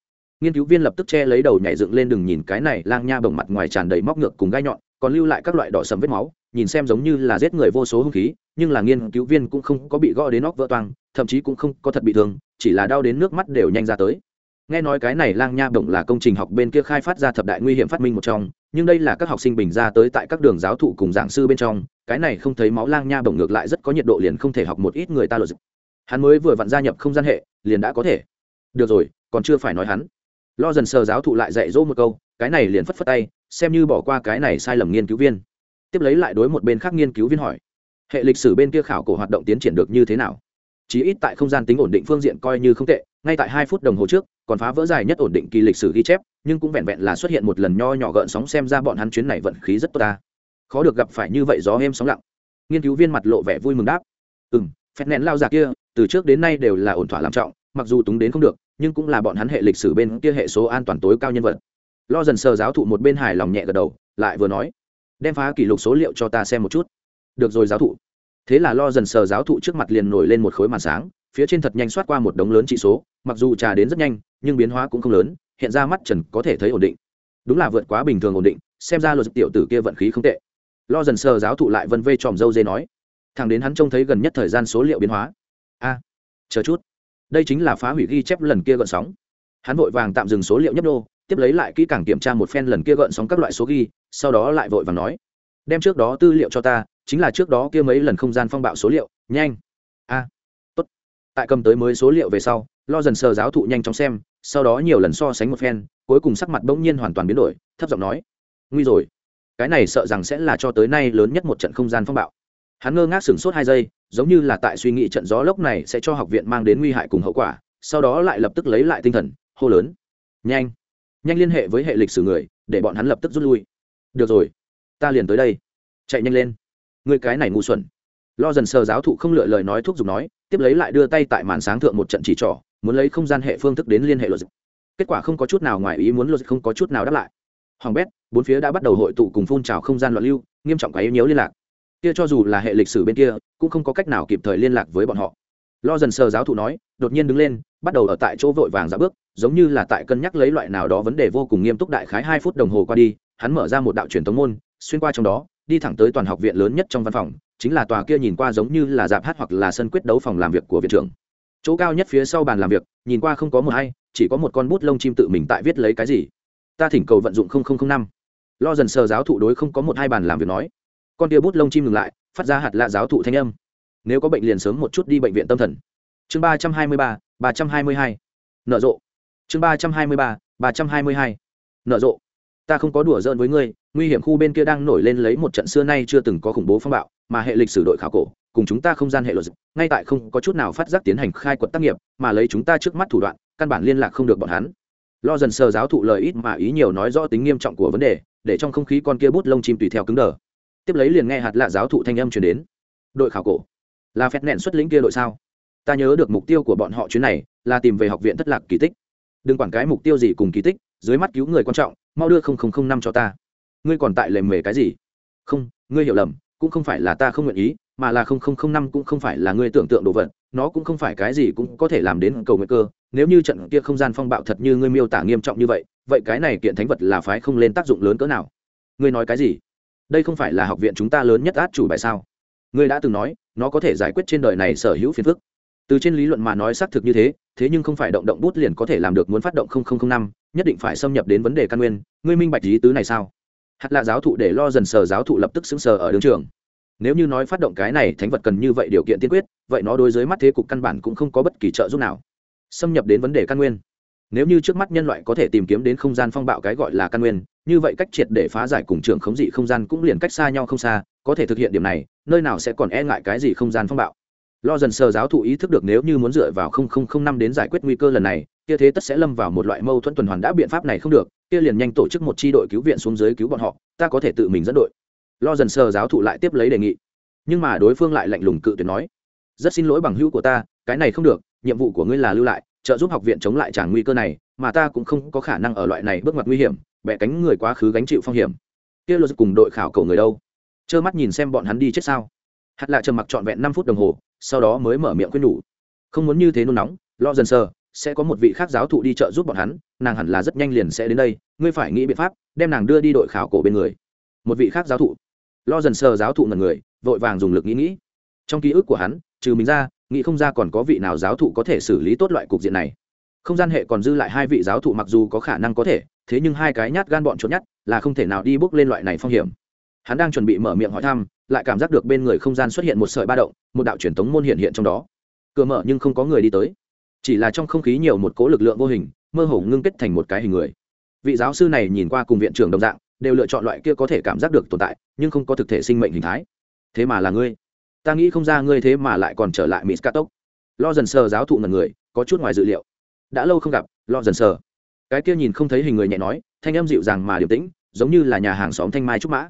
Nghiên cứu viên lập tức che lấy đầu nhảy dựng lên đừng nhìn cái này lang nha bồng mặt ngoài tràn đầy móc ngược cùng gai nhọn, còn lưu lại các loại đỏ sầm vết máu nhìn xem giống như là giết người vô số hung khí, nhưng là nghiên cứu viên cũng không có bị gõ đến óc vỡ toang, thậm chí cũng không có thật bị thương, chỉ là đau đến nước mắt đều nhanh ra tới. Nghe nói cái này lang nha động là công trình học bên kia khai phát ra thập đại nguy hiểm phát minh một trong, nhưng đây là các học sinh bình ra tới tại các đường giáo thụ cùng giảng sư bên trong, cái này không thấy máu lang nha động ngược lại rất có nhiệt độ liền không thể học một ít người ta luật hắn mới vừa vặn gia nhập không gian hệ, liền đã có thể. Được rồi, còn chưa phải nói hắn. Lo dần sờ giáo thụ lại dạy dỗ một câu, cái này liền phất phất tay, xem như bỏ qua cái này sai lầm nghiên cứu viên tiếp lấy lại đối một bên khác nghiên cứu viên hỏi, hệ lịch sử bên kia khảo cổ hoạt động tiến triển được như thế nào? Chí ít tại không gian tính ổn định phương diện coi như không tệ, ngay tại hai phút đồng hồ trước, còn phá vỡ dài nhất ổn định kỳ lịch sử ghi chép, nhưng cũng vẹn vẹn là xuất hiện một lần nho nhỏ gợn sóng xem ra bọn hắn chuyến này vận khí rất tốt ta. Khó được gặp phải như vậy gió êm sóng lặng. Nghiên cứu viên mặt lộ vẻ vui mừng đáp ừ m phép nén lao già kia, từ trước đến nay đều là ổn thỏa làm trọng, mặc dù túng đến không được, nhưng cũng là bọn hắn hệ lịch sử bên kia hệ số an toàn tối cao nhân vật. Lo dần sờ giáo thụ một bên hài lòng nhẹ gật đầu, lại vừa nói đem phá kỷ lục số liệu cho ta xem một chút. Được rồi giáo thụ. Thế là lo dần sờ giáo thụ trước mặt liền nổi lên một khối màn sáng, phía trên thật nhanh soát qua một đống lớn trị số, mặc dù trà đến rất nhanh, nhưng biến hóa cũng không lớn, hiện ra mắt trần có thể thấy ổn định. Đúng là vượt quá bình thường ổn định, xem ra luật tiểu tử kia vận khí không tệ. Lo dần sờ giáo thụ lại vân vê tròm dâu dê nói, thằng đến hắn trông thấy gần nhất thời gian số liệu biến hóa. A, chờ chút. Đây chính là phá hủy ghi chép lần kia gợn sóng. Hắn vội vàng tạm dừng số liệu nhấp đô tiếp lấy lại kỹ càng kiểm tra một phen lần kia gợn sóng các loại số ghi, sau đó lại vội vàng nói, đem trước đó tư liệu cho ta, chính là trước đó kia mấy lần không gian phong bạo số liệu, nhanh. A, tốt. Tại cầm tới mới số liệu về sau, lo dần sờ giáo thụ nhanh chóng xem, sau đó nhiều lần so sánh một phen, cuối cùng sắc mặt bỗng nhiên hoàn toàn biến đổi, thấp giọng nói, nguy rồi. Cái này sợ rằng sẽ là cho tới nay lớn nhất một trận không gian phong bạo. Hắn ngơ ngác sửng sốt hai giây, giống như là tại suy nghĩ trận gió lốc này sẽ cho học viện mang đến nguy hại cùng hậu quả, sau đó lại lập tức lấy lại tinh thần, hô lớn, nhanh nhanh liên hệ với hệ lịch sử người, để bọn hắn lập tức rút lui. Được rồi, ta liền tới đây. Chạy nhanh lên. Người cái này ngu xuẩn. Lo dần sờ giáo thụ không lựa lời nói thuốc giục nói, tiếp lấy lại đưa tay tại màn sáng thượng một trận chỉ trỏ, muốn lấy không gian hệ phương thức đến liên hệ luật kết quả không có chút nào ngoài ý muốn luật không có chút nào đáp lại. Hoàng bét, bốn phía đã bắt đầu hội tụ cùng phun trào không gian loạn lưu, nghiêm trọng quá yếu nhiễu liên lạc. Kia cho dù là hệ lịch sử bên kia, cũng không có cách nào kịp thời liên lạc với bọn họ lo dần sờ giáo thụ nói, đột nhiên đứng lên, bắt đầu ở tại chỗ vội vàng ra bước, giống như là tại cân nhắc lấy loại nào đó vấn đề vô cùng nghiêm túc đại khái hai phút đồng hồ qua đi, hắn mở ra một đạo truyền thống môn, xuyên qua trong đó, đi thẳng tới toàn học viện lớn nhất trong văn phòng, chính là tòa kia nhìn qua giống như là dạp hát hoặc là sân quyết đấu phòng làm việc của viện trưởng. Chỗ cao nhất phía sau bàn làm việc, nhìn qua không có một hay, chỉ có một con bút lông chim tự mình tại viết lấy cái gì. Ta thỉnh cầu vận dụng năm. Lo dần sờ giáo thụ đối không có một hai bàn làm việc nói. Con tia bút lông chim ngừng lại, phát ra hạt lạ giáo thụ thanh âm nếu có bệnh liền sớm một chút đi bệnh viện tâm thần. Chương ba trăm hai mươi ba ba trăm hai mươi hai. Nợ rộ. Chương ba trăm hai mươi ba ba trăm hai mươi hai. Nợ rộ. Ta không có đùa giỡn với ngươi, nguy hiểm khu bên kia đang nổi lên lấy một trận xưa nay chưa từng có khủng bố phong bạo, mà hệ lịch sử đội khảo cổ, cùng chúng ta không gian hệ luật ngay tại không có chút nào phát giác tiến hành khai quật tác nghiệp, mà lấy chúng ta trước mắt thủ đoạn, căn bản liên lạc không được bọn hắn. Lo dần sờ giáo thụ lời ít mà ý nhiều nói rõ tính nghiêm trọng của vấn đề, để trong không khí con kia bút lông chim tùy theo cứng đờ. Tiếp lấy liền nghe hạt lạ giáo thụ thanh âm truyền đến. Đội khảo cổ là phét nện xuất lĩnh kia đội sao? Ta nhớ được mục tiêu của bọn họ chuyến này là tìm về học viện thất lạc kỳ tích. Đừng quản cái mục tiêu gì cùng kỳ tích, dưới mắt cứu người quan trọng, mau đưa năm cho ta. Ngươi còn tại lề mề cái gì? Không, ngươi hiểu lầm, cũng không phải là ta không nguyện ý, mà là năm cũng không phải là ngươi tưởng tượng đồ vật, nó cũng không phải cái gì cũng có thể làm đến cầu nguyện cơ. Nếu như trận kia không gian phong bạo thật như ngươi miêu tả nghiêm trọng như vậy vậy cái này kiện thánh vật là phái không lên tác dụng lớn cỡ nào? Ngươi nói cái gì? Đây không phải là học viện chúng ta lớn nhất át chủ bài sao? Ngươi đã từng nói, nó có thể giải quyết trên đời này sở hữu phiền phức. Từ trên lý luận mà nói xác thực như thế thế nhưng không phải động động bút liền có thể làm được muốn phát động năm, nhất định phải xâm nhập đến vấn đề căn nguyên. Ngươi minh bạch lý tứ này sao? Hạt là giáo thụ để lo dần sờ giáo thụ lập tức xứng sờ ở đường trường. Nếu như nói phát động cái này thánh vật cần như vậy điều kiện tiên quyết, vậy nó đối với mắt thế cục căn bản cũng không có bất kỳ trợ giúp nào. Xâm nhập đến vấn đề căn nguyên. Nếu như trước mắt nhân loại có thể tìm kiếm đến không gian phong bạo cái gọi là căn nguyên, như vậy cách triệt để phá giải cùng trường khống dị không gian cũng liền cách xa nhau không xa có thể thực hiện điểm này, nơi nào sẽ còn e ngại cái gì không gian phong bạo. Lo dần sờ giáo thụ ý thức được nếu như muốn dựa vào năm đến giải quyết nguy cơ lần này, kia thế tất sẽ lâm vào một loại mâu thuẫn tuần hoàn đã biện pháp này không được, kia liền nhanh tổ chức một tri đội cứu viện xuống dưới cứu bọn họ, ta có thể tự mình dẫn đội. Lo dần sờ giáo thụ lại tiếp lấy đề nghị. Nhưng mà đối phương lại lạnh lùng cự tuyệt nói, rất xin lỗi bằng hữu của ta, cái này không được, nhiệm vụ của ngươi là lưu lại, trợ giúp học viện chống lại tràn nguy cơ này, mà ta cũng không có khả năng ở loại này bước ngoặt nguy hiểm, bẻ cánh người quá khứ gánh chịu phong hiểm. Kia luật cùng đội khảo cầu người đâu? Trơ mắt nhìn xem bọn hắn đi chết sao. Hạt lạ trầm mặc trọn vẹn năm phút đồng hồ, sau đó mới mở miệng khuyên nhủ. Không muốn như thế nôn nóng, lo dần sờ, sẽ có một vị khác giáo thụ đi trợ giúp bọn hắn, nàng hẳn là rất nhanh liền sẽ đến đây, ngươi phải nghĩ biện pháp, đem nàng đưa đi đội khảo cổ bên người. Một vị khác giáo thụ. Lo dần sờ giáo thụ ngần người, vội vàng dùng lực nghĩ nghĩ. Trong ký ức của hắn, trừ mình ra, nghĩ không ra còn có vị nào giáo thụ có thể xử lý tốt loại cục diện này. Không gian hệ còn dư lại hai vị giáo thụ mặc dù có khả năng có thể, thế nhưng hai cái nhát gan bọn trốn nhát là không thể nào đi bước lên loại này phong hiểm hắn đang chuẩn bị mở miệng hỏi thăm, lại cảm giác được bên người không gian xuất hiện một sợi ba động, một đạo truyền thống môn hiện hiện trong đó. Cửa mở nhưng không có người đi tới. Chỉ là trong không khí nhiều một cố lực lượng vô hình, mơ hồ ngưng kết thành một cái hình người. Vị giáo sư này nhìn qua cùng viện trưởng đồng dạng, đều lựa chọn loại kia có thể cảm giác được tồn tại, nhưng không có thực thể sinh mệnh hình thái. Thế mà là ngươi. Ta nghĩ không ra ngươi thế mà lại còn trở lại mỹ scatốc lo dần sờ giáo thụ ngần người, có chút ngoài dự liệu. Đã lâu không gặp, lo dần sờ. Cái kia nhìn không thấy hình người nhẹ nói, thanh âm dịu dàng mà điềm tĩnh, giống như là nhà hàng xóm thanh mai trúc mã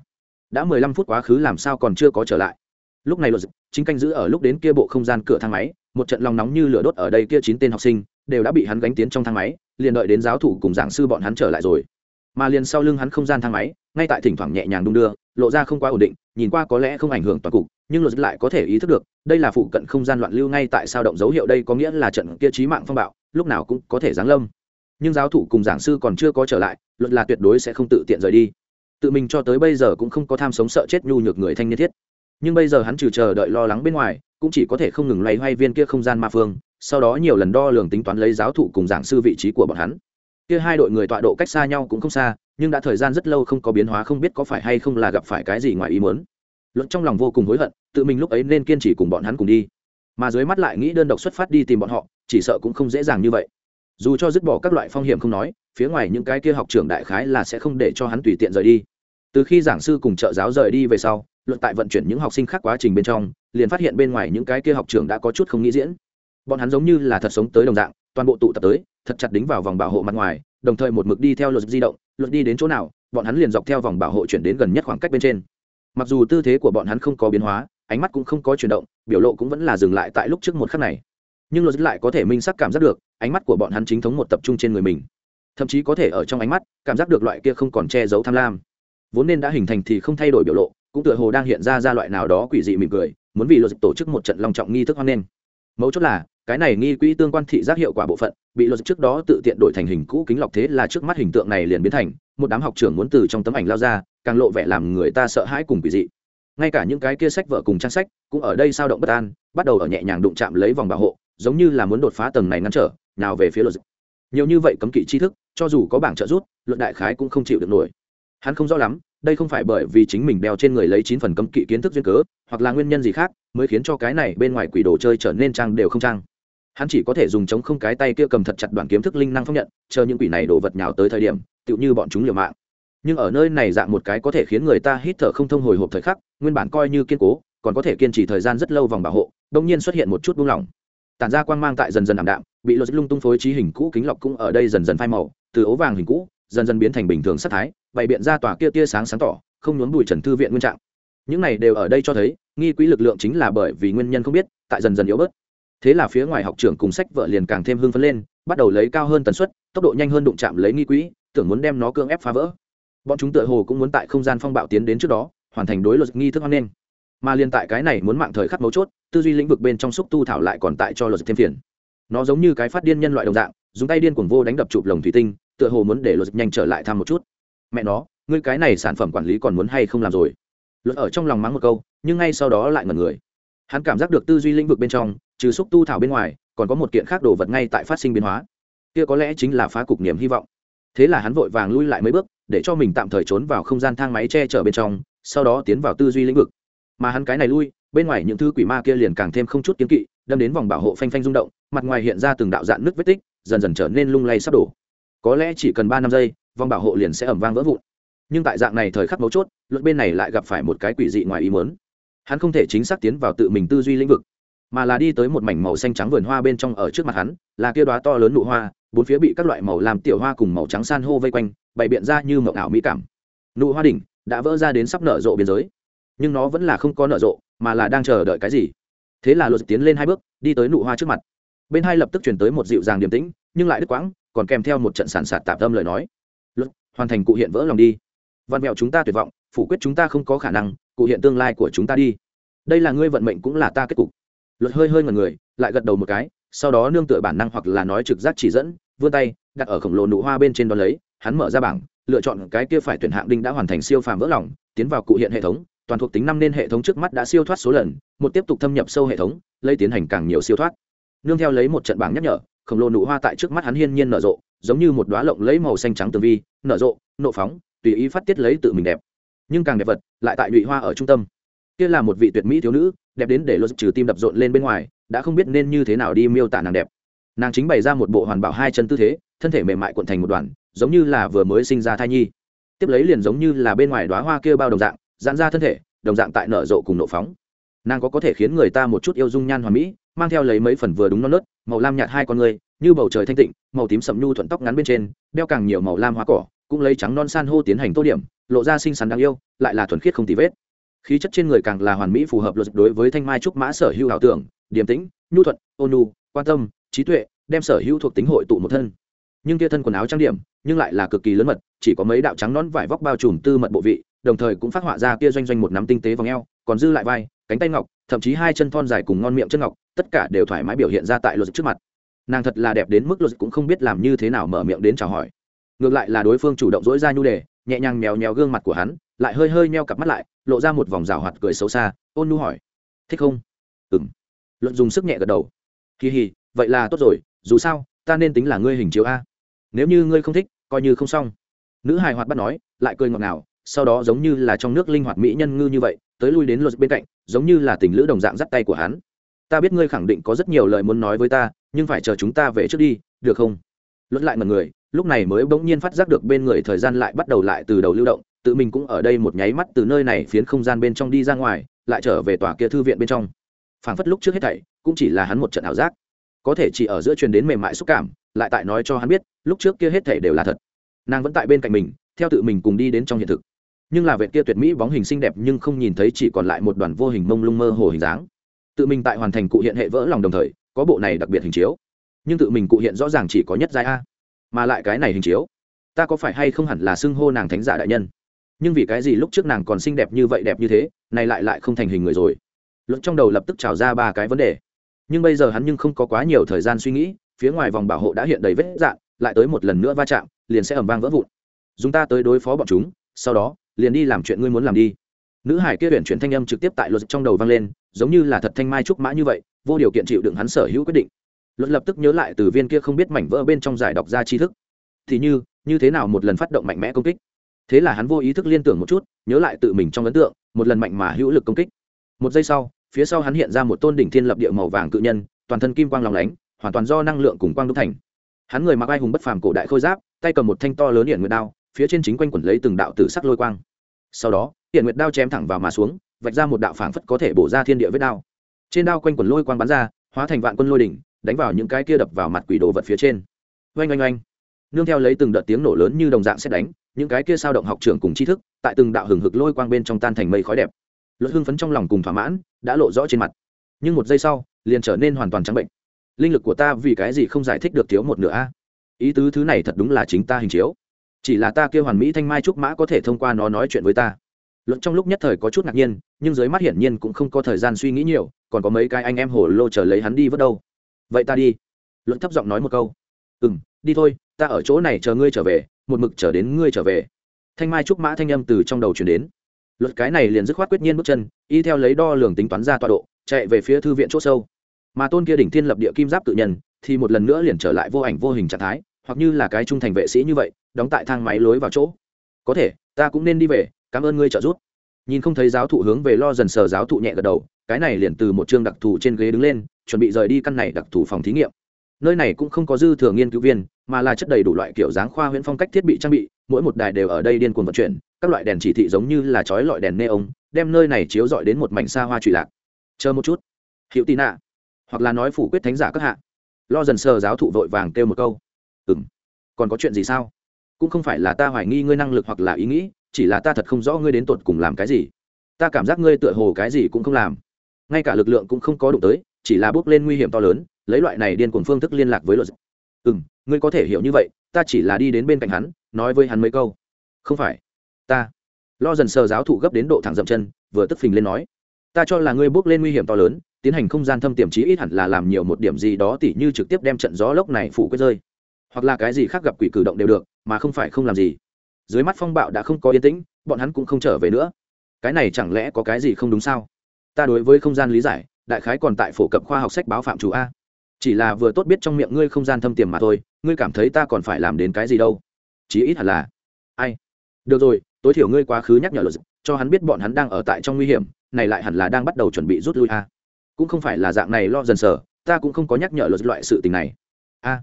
đã mười lăm phút quá khứ làm sao còn chưa có trở lại. Lúc này luật chính canh giữ ở lúc đến kia bộ không gian cửa thang máy, một trận lòng nóng như lửa đốt ở đây kia chín tên học sinh đều đã bị hắn gánh tiến trong thang máy, liền đợi đến giáo thủ cùng giảng sư bọn hắn trở lại rồi. Mà liền sau lưng hắn không gian thang máy, ngay tại thỉnh thoảng nhẹ nhàng đung đưa, lộ ra không quá ổn định, nhìn qua có lẽ không ảnh hưởng toàn cục, nhưng luật lại có thể ý thức được, đây là phụ cận không gian loạn lưu ngay tại sao động dấu hiệu đây có nghĩa là trận kia trí mạng phong bạo, lúc nào cũng có thể giáng lâm. Nhưng giáo thủ cùng giảng sư còn chưa có trở lại luật là tuyệt đối sẽ không tự tiện rời đi tự mình cho tới bây giờ cũng không có tham sống sợ chết nhu nhược người thanh niên thiết. Nhưng bây giờ hắn trừ chờ đợi lo lắng bên ngoài, cũng chỉ có thể không ngừng loay hoay viên kia không gian ma phương, sau đó nhiều lần đo lường tính toán lấy giáo thụ cùng giảng sư vị trí của bọn hắn. Kia hai đội người tọa độ cách xa nhau cũng không xa, nhưng đã thời gian rất lâu không có biến hóa không biết có phải hay không là gặp phải cái gì ngoài ý muốn. Luận trong lòng vô cùng hối hận, tự mình lúc ấy nên kiên trì cùng bọn hắn cùng đi. Mà dưới mắt lại nghĩ đơn độc xuất phát đi tìm bọn họ, chỉ sợ cũng không dễ dàng như vậy. Dù cho dứt bỏ các loại phong hiểm không nói phía ngoài những cái kia học trưởng đại khái là sẽ không để cho hắn tùy tiện rời đi. Từ khi giảng sư cùng trợ giáo rời đi về sau luận tại vận chuyển những học sinh khác quá trình bên trong, liền phát hiện bên ngoài những cái kia học trưởng đã có chút không nghĩ diễn. Bọn hắn giống như là thật sống tới đồng dạng, toàn bộ tụ tập tới, thật chặt đính vào vòng bảo hộ mặt ngoài, đồng thời một mực đi theo luật di động, luật đi đến chỗ nào, bọn hắn liền dọc theo vòng bảo hộ chuyển đến gần nhất khoảng cách bên trên. Mặc dù tư thế của bọn hắn không có biến hóa, ánh mắt cũng không có chuyển động, biểu lộ cũng vẫn là dừng lại tại lúc trước một khắc này. Nhưng luật lại có thể minh sắc cảm giác được, ánh mắt của bọn hắn chính thống một tập trung trên người mình thậm chí có thể ở trong ánh mắt, cảm giác được loại kia không còn che giấu tham lam. Vốn nên đã hình thành thì không thay đổi biểu lộ, cũng tựa hồ đang hiện ra ra loại nào đó quỷ dị mỉm cười, muốn vì luật tổ chức một trận long trọng nghi thức hoan nghênh. Mấu chốt là, cái này nghi quỹ tương quan thị giác hiệu quả bộ phận, bị luật trước đó tự tiện đổi thành hình cũ kính lọc thế là trước mắt hình tượng này liền biến thành, một đám học trưởng muốn từ trong tấm ảnh lao ra, càng lộ vẻ làm người ta sợ hãi cùng quỷ dị. Ngay cả những cái kia sách vợ cùng trang sách, cũng ở đây sao động bất an, bắt đầu ở nhẹ nhàng đụng chạm lấy vòng bảo hộ, giống như là muốn đột phá tầng này ngăn trở, nào về phía luật. Nhiều như vậy cấm kỵ tri thức cho dù có bảng trợ rút luận đại khái cũng không chịu được nổi. Hắn không rõ lắm, đây không phải bởi vì chính mình đeo trên người lấy chín phần cấm kỵ kiến thức duyên cớ, hoặc là nguyên nhân gì khác, mới khiến cho cái này bên ngoài quỷ đồ chơi trở nên trang đều không trang. Hắn chỉ có thể dùng chống không cái tay kia cầm thật chặt đoạn kiếm thức linh năng phong nhận, chờ những quỷ này đổ vật nhào tới thời điểm, tựu như bọn chúng liều mạng. Nhưng ở nơi này dạng một cái có thể khiến người ta hít thở không thông hồi hộp thời khắc, nguyên bản coi như kiên cố, còn có thể kiên trì thời gian rất lâu vòng bảo hộ đông nhiên xuất hiện một chút buông lỏng. Tản ra quang mang tại dần dần ảm đạm bị lột lung tung phối trí hình cũ kính lọc cũng ở đây dần dần phai màu, từ ố vàng hình cũ, dần dần biến thành bình thường sắc thái, bày biện ra tòa kia tia sáng sáng tỏ, không nhốn bụi trần thư viện nguyên trạng. Những này đều ở đây cho thấy, nghi quỹ lực lượng chính là bởi vì nguyên nhân không biết, tại dần dần yếu bớt. Thế là phía ngoài học trưởng cùng sách vợ liền càng thêm hưng phấn lên, bắt đầu lấy cao hơn tần suất, tốc độ nhanh hơn đụng chạm lấy nghi quỹ tưởng muốn đem nó cưỡng ép phá vỡ. Bọn chúng tựa hồ cũng muốn tại không gian phong bạo tiến đến trước đó, hoàn thành đối luật nghi thức hoan nghênh. Mà liên tại cái này muốn mạng thời khắc mấu chốt, tư duy lĩnh vực bên trong xúc tu thảo lại còn tại cho luật thêm phiền nó giống như cái phát điên nhân loại đồng dạng, dùng tay điên cuồng vô đánh đập chụp lồng thủy tinh, tựa hồ muốn để luật nhanh trở lại thăm một chút. Mẹ nó, ngươi cái này sản phẩm quản lý còn muốn hay không làm rồi? Luật ở trong lòng mắng một câu, nhưng ngay sau đó lại ngẩn người. Hắn cảm giác được tư duy lĩnh vực bên trong, trừ xúc tu thảo bên ngoài, còn có một kiện khác đồ vật ngay tại phát sinh biến hóa. Kia có lẽ chính là phá cục niềm hy vọng. Thế là hắn vội vàng lui lại mấy bước, để cho mình tạm thời trốn vào không gian thang máy che chở bên trong, sau đó tiến vào tư duy lĩnh vực. Mà hắn cái này lui, bên ngoài những thứ quỷ ma kia liền càng thêm không chút kiến kỵ đâm đến vòng bảo hộ phanh phanh rung động, mặt ngoài hiện ra từng đạo dạn nước vết tích, dần dần trở nên lung lay sắp đổ. Có lẽ chỉ cần ba năm giây, vòng bảo hộ liền sẽ ẩm vang vỡ vụn. Nhưng tại dạng này thời khắc mấu chốt, luật bên này lại gặp phải một cái quỷ dị ngoài ý muốn. Hắn không thể chính xác tiến vào tự mình tư duy lĩnh vực, mà là đi tới một mảnh màu xanh trắng vườn hoa bên trong ở trước mặt hắn, là kia đoá to lớn nụ hoa, bốn phía bị các loại màu làm tiểu hoa cùng màu trắng san hô vây quanh, bày biện ra như mộng ảo mỹ cảm. Nụ hoa đỉnh đã vỡ ra đến sắp nở rộ biên giới. Nhưng nó vẫn là không có nở rộ, mà là đang chờ đợi cái gì? Thế là luật tiến lên hai bước, đi tới nụ hoa trước mặt. Bên hai lập tức chuyển tới một dịu dàng điềm tĩnh, nhưng lại đứt quãng, còn kèm theo một trận sản sạt tạp tâm lời nói. Luật hoàn thành cụ hiện vỡ lòng đi. Văn mẹo chúng ta tuyệt vọng, phủ quyết chúng ta không có khả năng, cụ hiện tương lai của chúng ta đi. Đây là ngươi vận mệnh cũng là ta kết cục. Luật hơi hơi ngần người, lại gật đầu một cái, sau đó nương tựa bản năng hoặc là nói trực giác chỉ dẫn, vươn tay, đặt ở khổng lồ nụ hoa bên trên đó lấy, hắn mở ra bảng, lựa chọn cái kia phải tuyển hạng đinh đã hoàn thành siêu phàm vỡ lòng, tiến vào cụ hiện hệ thống toàn thuộc tính năm nên hệ thống trước mắt đã siêu thoát số lần, một tiếp tục thâm nhập sâu hệ thống, lấy tiến hành càng nhiều siêu thoát. Nương theo lấy một trận bảng nhắc nhở, khổng lồ nụ hoa tại trước mắt hắn hiên nhiên nở rộ, giống như một đoá lộng lấy màu xanh trắng tường vi, nở rộ, nộ phóng, tùy ý phát tiết lấy tự mình đẹp. Nhưng càng đẹp vật, lại tại nhụy hoa ở trung tâm. Kia là một vị tuyệt mỹ thiếu nữ, đẹp đến để lột trừ tim đập rộn lên bên ngoài, đã không biết nên như thế nào đi miêu tả nàng đẹp. Nàng chính bày ra một bộ hoàn bảo hai chân tư thế, thân thể mềm mại cuộn thành một đoàn, giống như là vừa mới sinh ra thai nhi. Tiếp lấy liền giống như là bên ngoài đoá hoa kia bao đồng dạng giãn ra thân thể, đồng dạng tại nở rộ cùng nộ phóng. Nàng có có thể khiến người ta một chút yêu dung nhan hoàn mỹ, mang theo lấy mấy phần vừa đúng non nớt, màu lam nhạt hai con người như bầu trời thanh tịnh, màu tím sậm nhu thuận tóc ngắn bên trên, đeo càng nhiều màu lam hoa cỏ, cũng lấy trắng non san hô tiến hành tô điểm, lộ ra xinh xắn đáng yêu, lại là thuần khiết không tì vết. Khí chất trên người càng là hoàn mỹ phù hợp luật đối với thanh mai trúc mã sở hữu ảo tưởng, điềm tĩnh, nhu thuận, ôn nhu, quan tâm, trí tuệ, đem sở hữu thuộc tính hội tụ một thân nhưng kia thân quần áo trang điểm, nhưng lại là cực kỳ lớn mật, chỉ có mấy đạo trắng nón vải vóc bao trùm tư mật bộ vị, đồng thời cũng phát họa ra kia doanh doanh một nắm tinh tế vòng eo, còn dư lại vai, cánh tay ngọc, thậm chí hai chân thon dài cùng ngon miệng chân ngọc, tất cả đều thoải mái biểu hiện ra tại luật trước mặt. Nàng thật là đẹp đến mức luật cũng không biết làm như thế nào mở miệng đến chào hỏi. Ngược lại là đối phương chủ động dỗi ra nhu đề, nhẹ nhàng mèo nhèo gương mặt của hắn, lại hơi hơi meo cặp mắt lại, lộ ra một vòng rào hoạt cười xấu xa, ôn nhu hỏi, thích không? Ừ m luận dùng sức nhẹ gật đầu. Kỳ hì vậy là tốt rồi, dù sao, ta nên tính là ngươi hình chiếu a nếu như ngươi không thích, coi như không xong. Nữ hài hoạt bắt nói, lại cười ngọt ngào, sau đó giống như là trong nước linh hoạt mỹ nhân ngư như vậy, tới lui đến luật bên cạnh, giống như là tình lữ đồng dạng dắt tay của hắn. Ta biết ngươi khẳng định có rất nhiều lời muốn nói với ta, nhưng phải chờ chúng ta về trước đi, được không? Luật lại mật người lúc này mới bỗng nhiên phát giác được bên người thời gian lại bắt đầu lại từ đầu lưu động, tự mình cũng ở đây một nháy mắt từ nơi này phiến không gian bên trong đi ra ngoài, lại trở về tòa kia thư viện bên trong. Phảng phất lúc trước hết thảy, cũng chỉ là hắn một trận ảo giác có thể chỉ ở giữa truyền đến mềm mại xúc cảm, lại tại nói cho hắn biết, lúc trước kia hết thể đều là thật. Nàng vẫn tại bên cạnh mình, theo tự mình cùng đi đến trong hiện thực. Nhưng là vệ kia tuyệt mỹ bóng hình xinh đẹp nhưng không nhìn thấy chỉ còn lại một đoàn vô hình mông lung mơ hồ hình dáng. Tự mình tại hoàn thành cụ hiện hệ vỡ lòng đồng thời, có bộ này đặc biệt hình chiếu. Nhưng tự mình cụ hiện rõ ràng chỉ có nhất giai a, mà lại cái này hình chiếu, ta có phải hay không hẳn là xưng hô nàng thánh giả đại nhân? Nhưng vì cái gì lúc trước nàng còn xinh đẹp như vậy đẹp như thế này lại lại không thành hình người rồi? Luận trong đầu lập tức trào ra ba cái vấn đề nhưng bây giờ hắn nhưng không có quá nhiều thời gian suy nghĩ, phía ngoài vòng bảo hộ đã hiện đầy vết dạn, lại tới một lần nữa va chạm, liền sẽ ẩm vang vỡ vụn. Dùng ta tới đối phó bọn chúng, sau đó, liền đi làm chuyện ngươi muốn làm đi. Nữ hải kia tuyển chuyển thanh âm trực tiếp tại luật trong đầu vang lên, giống như là thật thanh mai trúc mã như vậy, vô điều kiện chịu đựng hắn sở hữu quyết định. Luật lập tức nhớ lại từ viên kia không biết mảnh vỡ bên trong giải đọc ra tri thức. Thì như như thế nào một lần phát động mạnh mẽ công kích? Thế là hắn vô ý thức liên tưởng một chút, nhớ lại tự mình trong ấn tượng, một lần mạnh mà hữu lực công kích. Một giây sau phía sau hắn hiện ra một tôn đỉnh thiên lập địa màu vàng cự nhân, toàn thân kim quang lòng lánh, hoàn toàn do năng lượng cùng quang đúc thành. Hắn người mặc ai hùng bất phàm cổ đại khôi giáp, tay cầm một thanh to lớn hiện nguyệt đao, phía trên chính quanh quẩn lấy từng đạo tử sắc lôi quang. Sau đó hiện nguyệt đao chém thẳng vào mà xuống, vạch ra một đạo phảng phất có thể bổ ra thiên địa vết đao. Trên đao quanh quẩn lôi quang bắn ra, hóa thành vạn quân lôi đỉnh, đánh vào những cái kia đập vào mặt quỷ đồ vật phía trên. Oanh oanh oanh. Nương theo lấy từng đợt tiếng nổ lớn như đồng dạng xét đánh, những cái kia sao động học trưởng cùng tri thức, tại từng đạo hừng hực lôi quang bên trong tan thành mây khói đẹp luật hưng phấn trong lòng cùng thỏa mãn, đã lộ rõ trên mặt. Nhưng một giây sau, liền trở nên hoàn toàn trắng bệnh. Linh lực của ta vì cái gì không giải thích được thiếu một nửa a? Ý tứ thứ này thật đúng là chính ta hình chiếu. Chỉ là ta kêu hoàn mỹ thanh mai trúc mã có thể thông qua nó nói chuyện với ta. Luận trong lúc nhất thời có chút ngạc nhiên, nhưng dưới mắt hiển nhiên cũng không có thời gian suy nghĩ nhiều, còn có mấy cái anh em hồ lô chờ lấy hắn đi vớt đâu. Vậy ta đi. Luận thấp giọng nói một câu. Ừ m đi thôi, ta ở chỗ này chờ ngươi trở về, một mực chờ đến ngươi trở về. Thanh mai trúc mã thanh âm từ trong đầu chuyển đến luật cái này liền dứt khoát quyết nhiên bước chân, y theo lấy đo lường tính toán ra tọa độ, chạy về phía thư viện c h ỗ sâu. Mà tôn kia đỉnh thiên lập địa kim giáp tự nhân, thì một lần nữa liền trở lại vô ảnh vô hình trạng thái, hoặc như là cái trung thành vệ sĩ như vậy, đóng tại thang máy lối vào chỗ. Có thể, ta cũng nên đi về, cảm ơn ngươi trợ giúp. Nhìn không thấy giáo thụ hướng về lo dần sờ giáo thụ nhẹ gật đầu, cái này liền từ một chương đặc thù trên ghế đứng lên, chuẩn bị rời đi căn này đặc thù phòng thí nghiệm. Nơi này cũng không có dư thừa nghiên cứu viên, mà là chất đầy đủ loại kiểu dáng khoa huyễn phong cách thiết bị trang bị mỗi một đài đều ở đây điên cuồng vận chuyển, các loại đèn chỉ thị giống như là chói lọi đèn neon, đem nơi này chiếu rọi đến một mảnh xa hoa trụy lạc. Chờ một chút. Hiệu tị nạ, hoặc là nói phủ quyết thánh giả các hạ. Lo dần sờ giáo thụ vội vàng kêu một câu. Ừ m còn có chuyện gì sao? Cũng không phải là ta hoài nghi ngươi năng lực hoặc là ý nghĩ, chỉ là ta thật không rõ ngươi đến tột cùng làm cái gì. Ta cảm giác ngươi tựa hồ cái gì cũng không làm. Ngay cả lực lượng cũng không có đụng tới, chỉ là bước lên nguy hiểm to lớn, lấy loại này điên cuồng phương thức liên lạc với luật. Ừ m ngươi có thể hiểu như vậy ta chỉ là đi đến bên cạnh hắn, nói với hắn mấy câu. Không phải. Ta. Lo dần sờ giáo thụ gấp đến độ thẳng dậm chân, vừa tức phình lên nói. Ta cho là ngươi bước lên nguy hiểm to lớn, tiến hành không gian thâm tiềm trí ít hẳn là làm nhiều một điểm gì đó tỉ như trực tiếp đem trận gió lốc này phủ quyết rơi. Hoặc là cái gì khác gặp quỷ cử động đều được, mà không phải không làm gì. Dưới mắt phong bạo đã không có yên tĩnh, bọn hắn cũng không trở về nữa. Cái này chẳng lẽ có cái gì không đúng sao? Ta đối với không gian lý giải, đại khái còn tại phổ cập khoa học sách báo phạm chủ a. Chỉ là vừa tốt biết trong miệng ngươi không gian thâm tiềm mà thôi ngươi cảm thấy ta còn phải làm đến cái gì đâu? Chí ít hẳn là. Ai? Được rồi, tối thiểu ngươi quá khứ nhắc nhở luật cho hắn biết bọn hắn đang ở tại trong nguy hiểm, này lại hẳn là đang bắt đầu chuẩn bị rút lui a. Cũng không phải là dạng này lo dần sở ta cũng không có nhắc nhở luật loại sự tình này. A.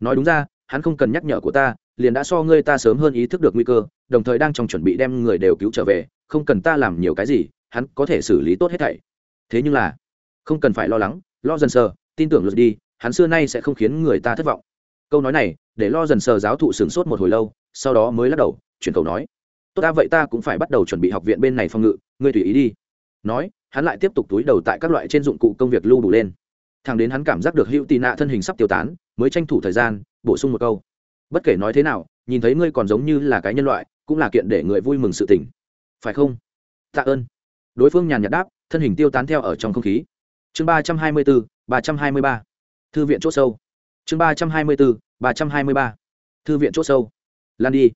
Nói đúng ra, hắn không cần nhắc nhở của ta, liền đã so ngươi ta sớm hơn ý thức được nguy cơ, đồng thời đang trong chuẩn bị đem người đều cứu trở về, không cần ta làm nhiều cái gì, hắn có thể xử lý tốt hết thảy. Thế nhưng là, không cần phải lo lắng, lo dần sờ tin tưởng luật đi, hắn xưa nay sẽ không khiến người ta thất vọng câu nói này, để lo dần sờ giáo thụ sửng sốt một hồi lâu, sau đó mới lắc đầu, chuyển cầu nói, tốt ta, vậy ta cũng phải bắt đầu chuẩn bị học viện bên này phòng ngự, ngươi tùy ý đi. Nói, hắn lại tiếp tục túi đầu tại các loại trên dụng cụ công việc lưu đủ lên. Thằng đến hắn cảm giác được hữu tị nạ thân hình sắp tiêu tán, mới tranh thủ thời gian, bổ sung một câu, bất kể nói thế nào, nhìn thấy ngươi còn giống như là cái nhân loại, cũng là kiện để người vui mừng sự tỉnh phải không? Tạ ơn. Đối phương nhàn nhạt đáp, thân hình tiêu tán theo ở trong không khí. Chương ba trăm hai mươi bốn ba trăm hai mươi ba. Thư viện c h ỗ sâu chương ba trăm hai mươi bốn ba trăm hai mươi ba. Thư viện c h ỗ sâu. Lan đi.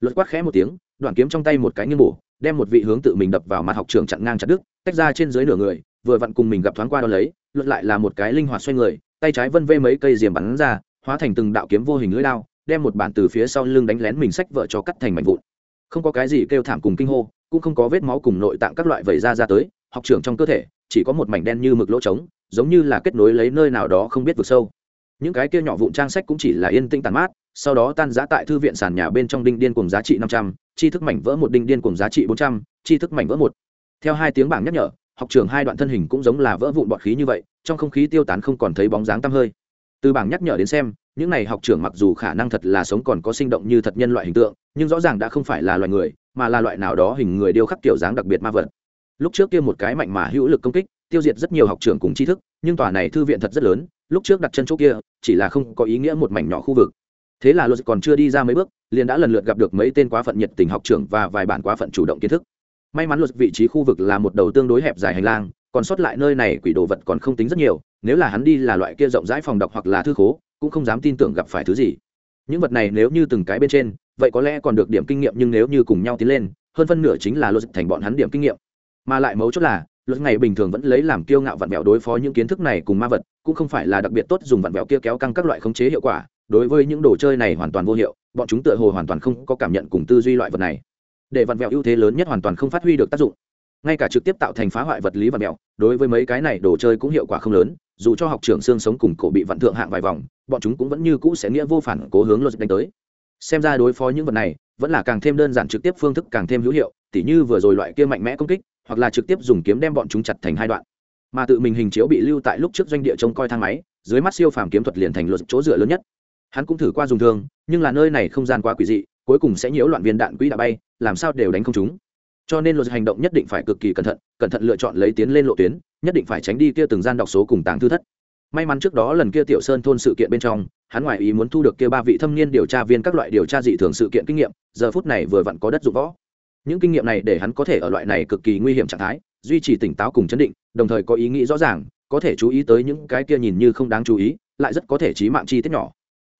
Luật quát khẽ một tiếng, đoạn kiếm trong tay một cái nghiêng bổ, đem một vị hướng tự mình đập vào mặt học trường chặn ngang chặt đứt, tách ra trên dưới nửa người, vừa vặn cùng mình gặp thoáng qua đó lấy, luật lại là một cái linh hoạt xoay người, tay trái vân vê mấy cây diềm bắn ra, hóa thành từng đạo kiếm vô hình lưỡi lao đem một bản từ phía sau lưng đánh lén mình sách vợ cho cắt thành mảnh vụn. Không có cái gì kêu thảm cùng kinh hô, cũng không có vết máu cùng nội tạng các loại vẩy ra ra tới, học trưởng trong cơ thể chỉ có một mảnh đen như mực lỗ trống, giống như là kết nối lấy nơi nào đó không biết vực sâu những cái kia nhỏ vụn trang sách cũng chỉ là yên tĩnh tàn mát, sau đó tan giá tại thư viện sàn nhà bên trong đinh điên cùng giá trị năm trăm, tri thức mảnh vỡ một đinh điên cùng giá trị bốn trăm, tri thức mảnh vỡ một. Theo hai tiếng bảng nhắc nhở, học trường hai đoạn thân hình cũng giống là vỡ vụn bọt khí như vậy, trong không khí tiêu tán không còn thấy bóng dáng tăm hơi. Từ bảng nhắc nhở đến xem, những này học trưởng mặc dù khả năng thật là sống còn có sinh động như thật nhân loại hình tượng, nhưng rõ ràng đã không phải là loài người, mà là loại nào đó hình người điêu khắc kiểu dáng đặc biệt ma vật. Lúc trước kia một cái mạnh mà hữu lực công kích, tiêu diệt rất nhiều học trường cùng tri thức, nhưng tòa này thư viện thật rất lớn lúc trước đặt chân chỗ kia, chỉ là không có ý nghĩa một mảnh nhỏ khu vực. Thế là luật còn chưa đi ra mấy bước, liền đã lần lượt gặp được mấy tên quá phận nhiệt tình học trưởng và vài bản quá phận chủ động kiến thức. May mắn luật vị trí khu vực là một đầu tương đối hẹp dài hành lang, còn sót lại nơi này quỷ đồ vật còn không tính rất nhiều, nếu là hắn đi là loại kia rộng rãi phòng đọc hoặc là thư khố, cũng không dám tin tưởng gặp phải thứ gì. Những vật này nếu như từng cái bên trên, vậy có lẽ còn được điểm kinh nghiệm nhưng nếu như cùng nhau tiến lên, hơn phân nửa chính là luật thành bọn hắn điểm kinh nghiệm. Mà lại mấu chốt là luật ngày bình thường vẫn lấy làm kiêu ngạo vặn vẹo đối phó những kiến thức này cùng ma vật cũng không phải là đặc biệt tốt dùng vặn vẹo kia kéo căng các loại khống chế hiệu quả, đối với những đồ chơi này hoàn toàn vô hiệu, bọn chúng tựa hồ hoàn toàn không có cảm nhận cùng tư duy loại vật này. Để vặn vẹo ưu thế lớn nhất hoàn toàn không phát huy được tác dụng. Ngay cả trực tiếp tạo thành phá hoại vật lý vặn vẹo, đối với mấy cái này đồ chơi cũng hiệu quả không lớn, dù cho học trưởng xương sống cùng cổ bị vặn thượng hạng vài vòng, bọn chúng cũng vẫn như cũ sẽ nghĩa vô phản cố hướng luật đánh tới. Xem ra đối phó những vật này, vẫn là càng thêm đơn giản trực tiếp phương thức càng thêm hữu hiệu, tỉ như vừa rồi loại kia mạnh mẽ công kích, hoặc là trực tiếp dùng kiếm đem bọn chúng chặt thành hai đoạn mà tự mình hình chiếu bị lưu tại lúc trước doanh địa trông coi thang máy, dưới mắt siêu phàm kiếm thuật liền thành luật chỗ dựa lớn nhất. Hắn cũng thử qua dùng thương, nhưng là nơi này không gian quá quỷ dị, cuối cùng sẽ nhiễu loạn viên đạn quỹ đã bay, làm sao đều đánh không chúng cho nên luật hành động nhất định phải cực kỳ cẩn thận cẩn thận lựa chọn lấy tiến lên lộ tuyến, nhất định phải tránh đi kia từng gian đọc số cùng tàng thư thất. May mắn trước đó lần kia tiểu sơn thôn sự kiện bên trong, hắn ngoại ý muốn thu được kia ba vị thâm niên điều tra viên các loại điều tra dị thường sự kiện kinh nghiệm, giờ phút này vừa vặn có đất dụng võ. Những kinh nghiệm này để hắn có thể ở loại này cực kỳ nguy hiểm trạng thái duy trì tỉnh táo cùng chấn định, đồng thời có ý nghĩ rõ ràng, có thể chú ý tới những cái kia nhìn như không đáng chú ý, lại rất có thể trí mạng chi tiết nhỏ.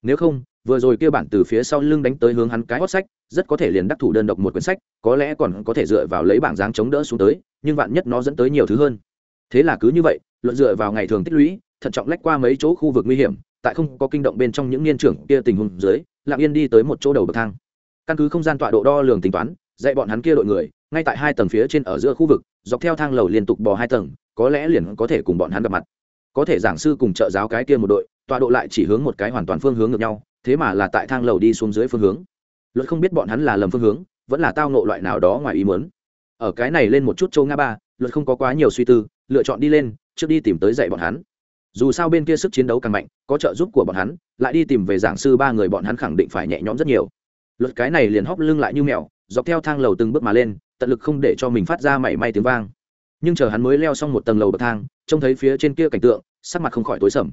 Nếu không, vừa rồi kia bản từ phía sau lưng đánh tới hướng hắn cái hót sách, rất có thể liền đắc thủ đơn độc một quyển sách, có lẽ còn có thể dựa vào lấy bảng dáng chống đỡ xuống tới, nhưng vạn nhất nó dẫn tới nhiều thứ hơn. Thế là cứ như vậy, luận dựa vào ngày thường tích lũy, thận trọng lách qua mấy chỗ khu vực nguy hiểm, tại không có kinh động bên trong những niên trưởng kia tình huống dưới, lặng yên đi tới một chỗ đầu bậc thang. Căn cứ không gian tọa độ đo lường tính toán, dạy bọn hắn kia đội người, ngay tại hai tầng phía trên ở giữa khu vực dọc theo thang lầu liên tục bò hai tầng, có lẽ liền có thể cùng bọn hắn gặp mặt. Có thể giảng sư cùng trợ giáo cái kia một đội, tọa độ lại chỉ hướng một cái hoàn toàn phương hướng ngược nhau, thế mà là tại thang lầu đi xuống dưới phương hướng. Luật không biết bọn hắn là lầm phương hướng, vẫn là tao nộ loại nào đó ngoài ý muốn. Ở cái này lên một chút châu nga ba, luật không có quá nhiều suy tư, lựa chọn đi lên, trước đi tìm tới dạy bọn hắn. Dù sao bên kia sức chiến đấu càng mạnh, có trợ giúp của bọn hắn, lại đi tìm về giảng sư ba người bọn hắn khẳng định phải nhẹ nhõm rất nhiều. Luật cái này liền hóc lưng lại như mèo, dọc theo thang lầu từng bước mà lên tận lực không để cho mình phát ra mảy may tiếng vang. Nhưng chờ hắn mới leo xong một tầng lầu bậc thang, trông thấy phía trên kia cảnh tượng, sắc mặt không khỏi tối sầm.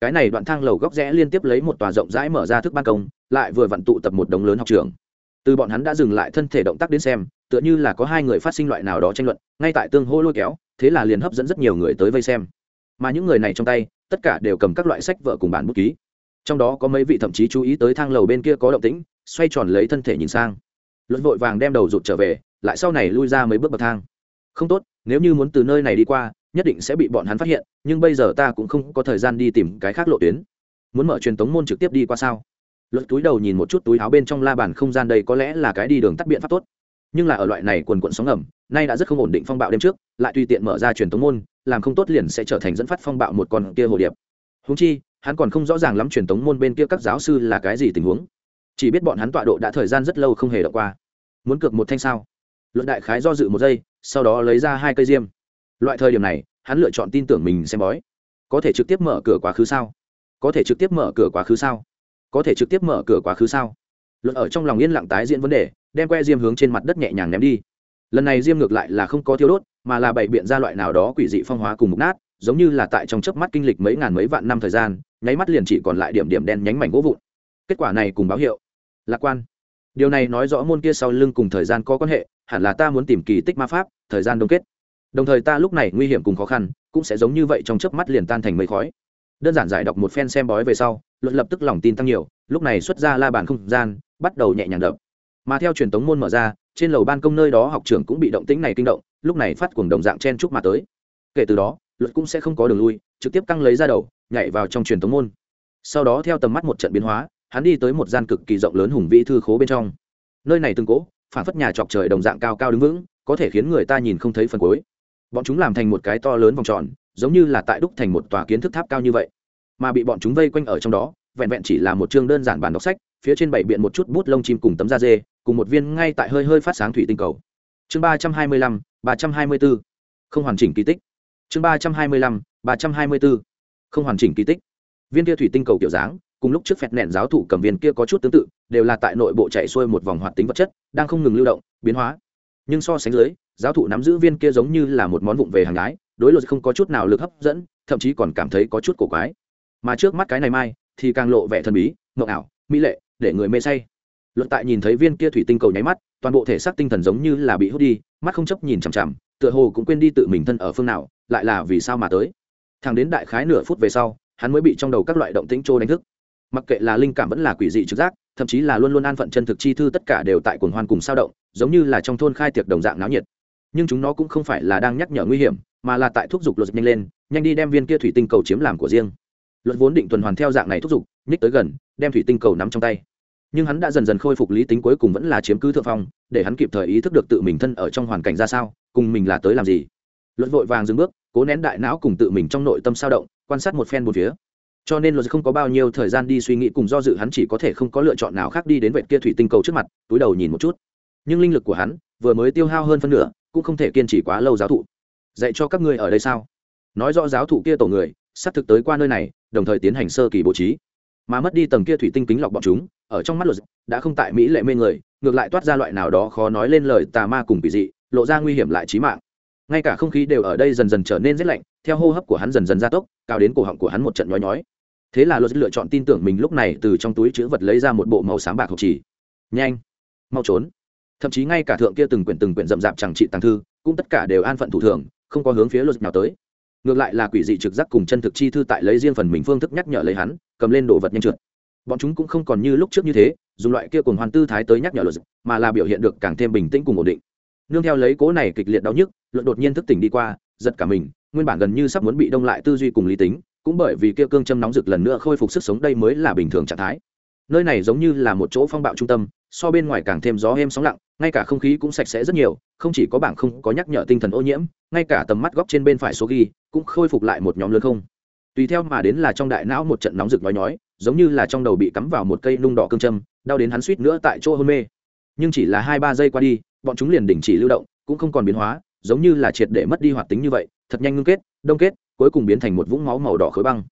Cái này đoạn thang lầu góc rẽ liên tiếp lấy một tòa rộng rãi mở ra thức ban công, lại vừa vặn tụ tập một đống lớn học trường. Từ bọn hắn đã dừng lại thân thể động tác đến xem, tựa như là có hai người phát sinh loại nào đó tranh luận, ngay tại tương hô lôi kéo, thế là liền hấp dẫn rất nhiều người tới vây xem. Mà những người này trong tay, tất cả đều cầm các loại sách vợ cùng bản bút ký. Trong đó có mấy vị thậm chí chú ý tới thang lầu bên kia có động tĩnh, xoay tròn lấy thân thể nhìn sang. Luận vội vàng đem đầu rụt trở về lại sau này lui ra mấy bước bậc thang. Không tốt, nếu như muốn từ nơi này đi qua, nhất định sẽ bị bọn hắn phát hiện, nhưng bây giờ ta cũng không có thời gian đi tìm cái khác lộ tuyến. Muốn mở truyền tống môn trực tiếp đi qua sao? Luật túi đầu nhìn một chút túi áo bên trong la bàn không gian đây có lẽ là cái đi đường tắt biện pháp tốt. Nhưng là ở loại này quần quận sóng ngầm, nay đã rất không ổn định phong bạo đêm trước, lại tùy tiện mở ra truyền tống môn, làm không tốt liền sẽ trở thành dẫn phát phong bạo một con kia hồ điệp. Húng chi, hắn còn không rõ ràng lắm truyền tống môn bên kia các giáo sư là cái gì tình huống. Chỉ biết bọn hắn tọa độ đã thời gian rất lâu không hề đọc qua. Muốn cược một thanh sao? Luận đại khái do dự một giây, sau đó lấy ra hai cây diêm. Loại thời điểm này, hắn lựa chọn tin tưởng mình xem bói. Có thể trực tiếp mở cửa quá khứ sao? Có thể trực tiếp mở cửa quá khứ sao? Có thể trực tiếp mở cửa quá khứ sao? Luận ở trong lòng yên lặng tái diễn vấn đề, đem que diêm hướng trên mặt đất nhẹ nhàng ném đi. Lần này diêm ngược lại là không có thiêu đốt, mà là bày biện ra loại nào đó quỷ dị phong hóa cùng mục nát, giống như là tại trong chớp mắt kinh lịch mấy ngàn mấy vạn năm thời gian, nháy mắt liền chỉ còn lại điểm điểm đen nhánh mảnh gỗ vụn. Kết quả này cùng báo hiệu. Lạc quan điều này nói rõ môn kia sau lưng cùng thời gian có quan hệ, hẳn là ta muốn tìm kỳ tích ma pháp, thời gian đông kết. Đồng thời ta lúc này nguy hiểm cùng khó khăn, cũng sẽ giống như vậy trong chớp mắt liền tan thành mây khói. Đơn giản giải đọc một phen xem bói về sau luận lập tức lòng tin tăng nhiều, lúc này xuất ra la bàn không gian, bắt đầu nhẹ nhàng đập. Mà theo truyền tống môn mở ra, trên lầu ban công nơi đó học trưởng cũng bị động tĩnh này kinh động, lúc này phát cuồng đồng dạng chen chúc mà tới. Kể từ đó, luật cũng sẽ không có đường lui, trực tiếp căng lấy ra đầu, nhảy vào trong truyền tống môn. Sau đó theo tầm mắt một trận biến hóa hắn đi tới một gian cực kỳ rộng lớn hùng vĩ thư khố bên trong. Nơi này từng cỗ, phản phất nhà chọc trời đồng dạng cao cao đứng vững, có thể khiến người ta nhìn không thấy phần cuối. Bọn chúng làm thành một cái to lớn vòng tròn, giống như là tại đúc thành một tòa kiến thức tháp cao như vậy. Mà bị bọn chúng vây quanh ở trong đó, vẹn vẹn chỉ là một chương đơn giản bản đọc sách, phía trên bảy biện một chút bút lông chim cùng tấm da dê, cùng một viên ngay tại hơi hơi phát sáng thủy tinh cầu. Chương ba trăm hai mươi lăm, ba trăm hai mươi b ố không hoàn chỉnh kỳ tích. Chương ba trăm hai mươi lăm, ba trăm hai mươi b ố không hoàn chỉnh kỳ tích. Viên kia thủy tinh cầu kiểu dáng cùng lúc trước phẹt nẹn giáo thủ cầm viên kia có chút tương tự, đều là tại nội bộ chạy xuôi một vòng hoạt tính vật chất, đang không ngừng lưu động, biến hóa. Nhưng so sánh dưới, giáo thụ nắm giữ viên kia giống như là một món vụng về hàng gái đối luật không có chút nào lực hấp dẫn, thậm chí còn cảm thấy có chút cổ quái. Mà trước mắt cái này mai, thì càng lộ vẻ thần bí ngộng ảo, mỹ lệ, để người mê say. Luật tại nhìn thấy viên kia thủy tinh cầu nháy mắt, toàn bộ thể xác tinh thần giống như là bị hút đi, mắt không chấp nhìn chằm chằm, tựa hồ cũng quên đi tự mình thân ở phương nào, lại là vì sao mà tới. Thằng đến đại khái nửa phút về sau, hắn mới bị trong đầu các loại động tĩnh trô đánh thức mặc kệ là linh cảm vẫn là quỷ dị trực giác, thậm chí là luôn luôn an phận chân thực chi thư tất cả đều tại cuồng hoan cùng sao động, giống như là trong thôn khai tiệc đồng dạng náo nhiệt. Nhưng chúng nó cũng không phải là đang nhắc nhở nguy hiểm, mà là tại thúc giục luật nhanh lên, nhanh đi đem viên kia thủy tinh cầu chiếm làm của riêng. Luật vốn định tuần hoàn theo dạng này thúc giục, nhích tới gần, đem thủy tinh cầu nắm trong tay. Nhưng hắn đã dần dần khôi phục lý tính cuối cùng vẫn là chiếm cứ thượng phong, để hắn kịp thời ý thức được tự mình thân ở trong hoàn cảnh ra sao, cùng mình là tới làm gì. Luật vội vàng dừng bước, cố nén đại não cùng tự mình trong nội tâm sao động, quan sát một phen một phía cho nên luật không có bao nhiêu thời gian đi suy nghĩ cùng do dự, hắn chỉ có thể không có lựa chọn nào khác đi đến vệ kia thủy tinh cầu trước mặt, túi đầu nhìn một chút. Nhưng linh lực của hắn vừa mới tiêu hao hơn phân nửa, cũng không thể kiên trì quá lâu giáo thụ. Dạy cho các ngươi ở đây sao? Nói rõ giáo thụ kia tổ người sắp thực tới qua nơi này, đồng thời tiến hành sơ kỳ bố trí. Mà mất đi tầng kia thủy tinh kính lọc bọn chúng, ở trong mắt luật đã không tại mỹ lệ mê người, ngược lại toát ra loại nào đó khó nói lên lời tà ma cùng kỳ dị, lộ ra nguy hiểm lại trí mạng. Ngay cả không khí đều ở đây dần dần trở nên rét lạnh, theo hô hấp của hắn dần dần gia tốc, cao đến cổ họng của hắn một trận nhói nhói thế là luật lựa chọn tin tưởng mình lúc này từ trong túi chữ vật lấy ra một bộ màu sáng bạc hộp chỉ. Nhanh, mau trốn. Thậm chí ngay cả thượng kia từng quyển từng quyển rậm rạp chẳng trị tàng thư, cũng tất cả đều an phận thủ thường, không có hướng phía luật nào tới. Ngược lại là quỷ dị trực giác cùng chân thực chi thư tại lấy riêng phần mình phương thức nhắc nhở lấy hắn, cầm lên đồ vật nhanh trượt. Bọn chúng cũng không còn như lúc trước như thế, dùng loại kia cùng hoàn tư thái tới nhắc nhở luật mà là biểu hiện được càng thêm bình tĩnh cùng ổn định. Nương theo lấy cố này kịch liệt đau nhức luận đột nhiên thức tỉnh đi qua, giật cả mình, nguyên bản gần như sắp muốn bị đông lại tư duy cùng lý tính cũng bởi vì kia cương châm nóng rực lần nữa khôi phục sức sống đây mới là bình thường trạng thái. Nơi này giống như là một chỗ phong bạo trung tâm, so bên ngoài càng thêm gió êm sóng lặng, ngay cả không khí cũng sạch sẽ rất nhiều, không chỉ có bảng không có nhắc nhở tinh thần ô nhiễm, ngay cả tầm mắt góc trên bên phải số ghi cũng khôi phục lại một nhóm lớn không. Tùy theo mà đến là trong đại não một trận nóng rực nói nhói, giống như là trong đầu bị cắm vào một cây nung đỏ cương châm, đau đến hắn suýt nữa tại chỗ hôn mê. Nhưng chỉ là hai ba giây qua đi, bọn chúng liền đình chỉ lưu động, cũng không còn biến hóa, giống như là triệt để mất đi hoạt tính như vậy, thật nhanh ngưng kết, đông kết cuối cùng biến thành một vũng máu màu đỏ khối băng.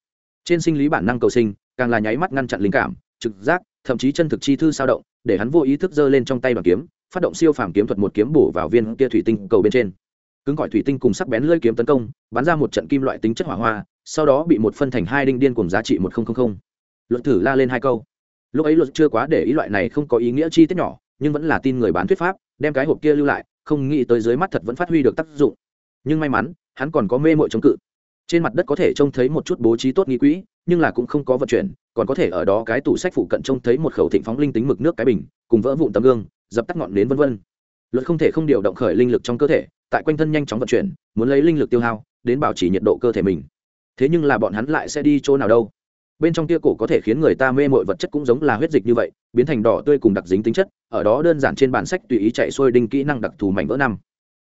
Trên sinh lý bản năng cầu sinh, càng là nháy mắt ngăn chặn linh cảm, trực giác, thậm chí chân thực chi thư sao động, để hắn vô ý thức giơ lên trong tay bằng kiếm, phát động siêu phàm kiếm thuật một kiếm bổ vào viên kia thủy tinh cầu bên trên. Cứng gọi thủy tinh cùng sắc bén lưỡi kiếm tấn công, bắn ra một trận kim loại tính chất hỏa hoa, sau đó bị một phân thành hai đinh điên cùng giá trị một nghìn luận thử la lên hai câu. Lúc ấy luật chưa quá để ý loại này không có ý nghĩa chi tiết nhỏ, nhưng vẫn là tin người bán thuyết pháp, đem cái hộp kia lưu lại, không nghĩ tới dưới mắt thật vẫn phát huy được tác dụng. Nhưng may mắn, hắn còn có mê mội chống cự trên mặt đất có thể trông thấy một chút bố trí tốt nghi quỹ, nhưng là cũng không có vận chuyển, còn có thể ở đó cái tủ sách phụ cận trông thấy một khẩu thịnh phóng linh tính mực nước cái bình, cùng vỡ vụn tấm gương, dập tắt ngọn nến vân vân. Luật không thể không điều động khởi linh lực trong cơ thể, tại quanh thân nhanh chóng vận chuyển, muốn lấy linh lực tiêu hao, đến bảo trì nhiệt độ cơ thể mình. Thế nhưng là bọn hắn lại sẽ đi chỗ nào đâu? Bên trong tia cổ có thể khiến người ta mê mội vật chất cũng giống là huyết dịch như vậy, biến thành đỏ tươi cùng đặc dính tính chất, ở đó đơn giản trên bản sách tùy ý chạy xuôi đinh kỹ năng đặc thù mảnh vỡ năm.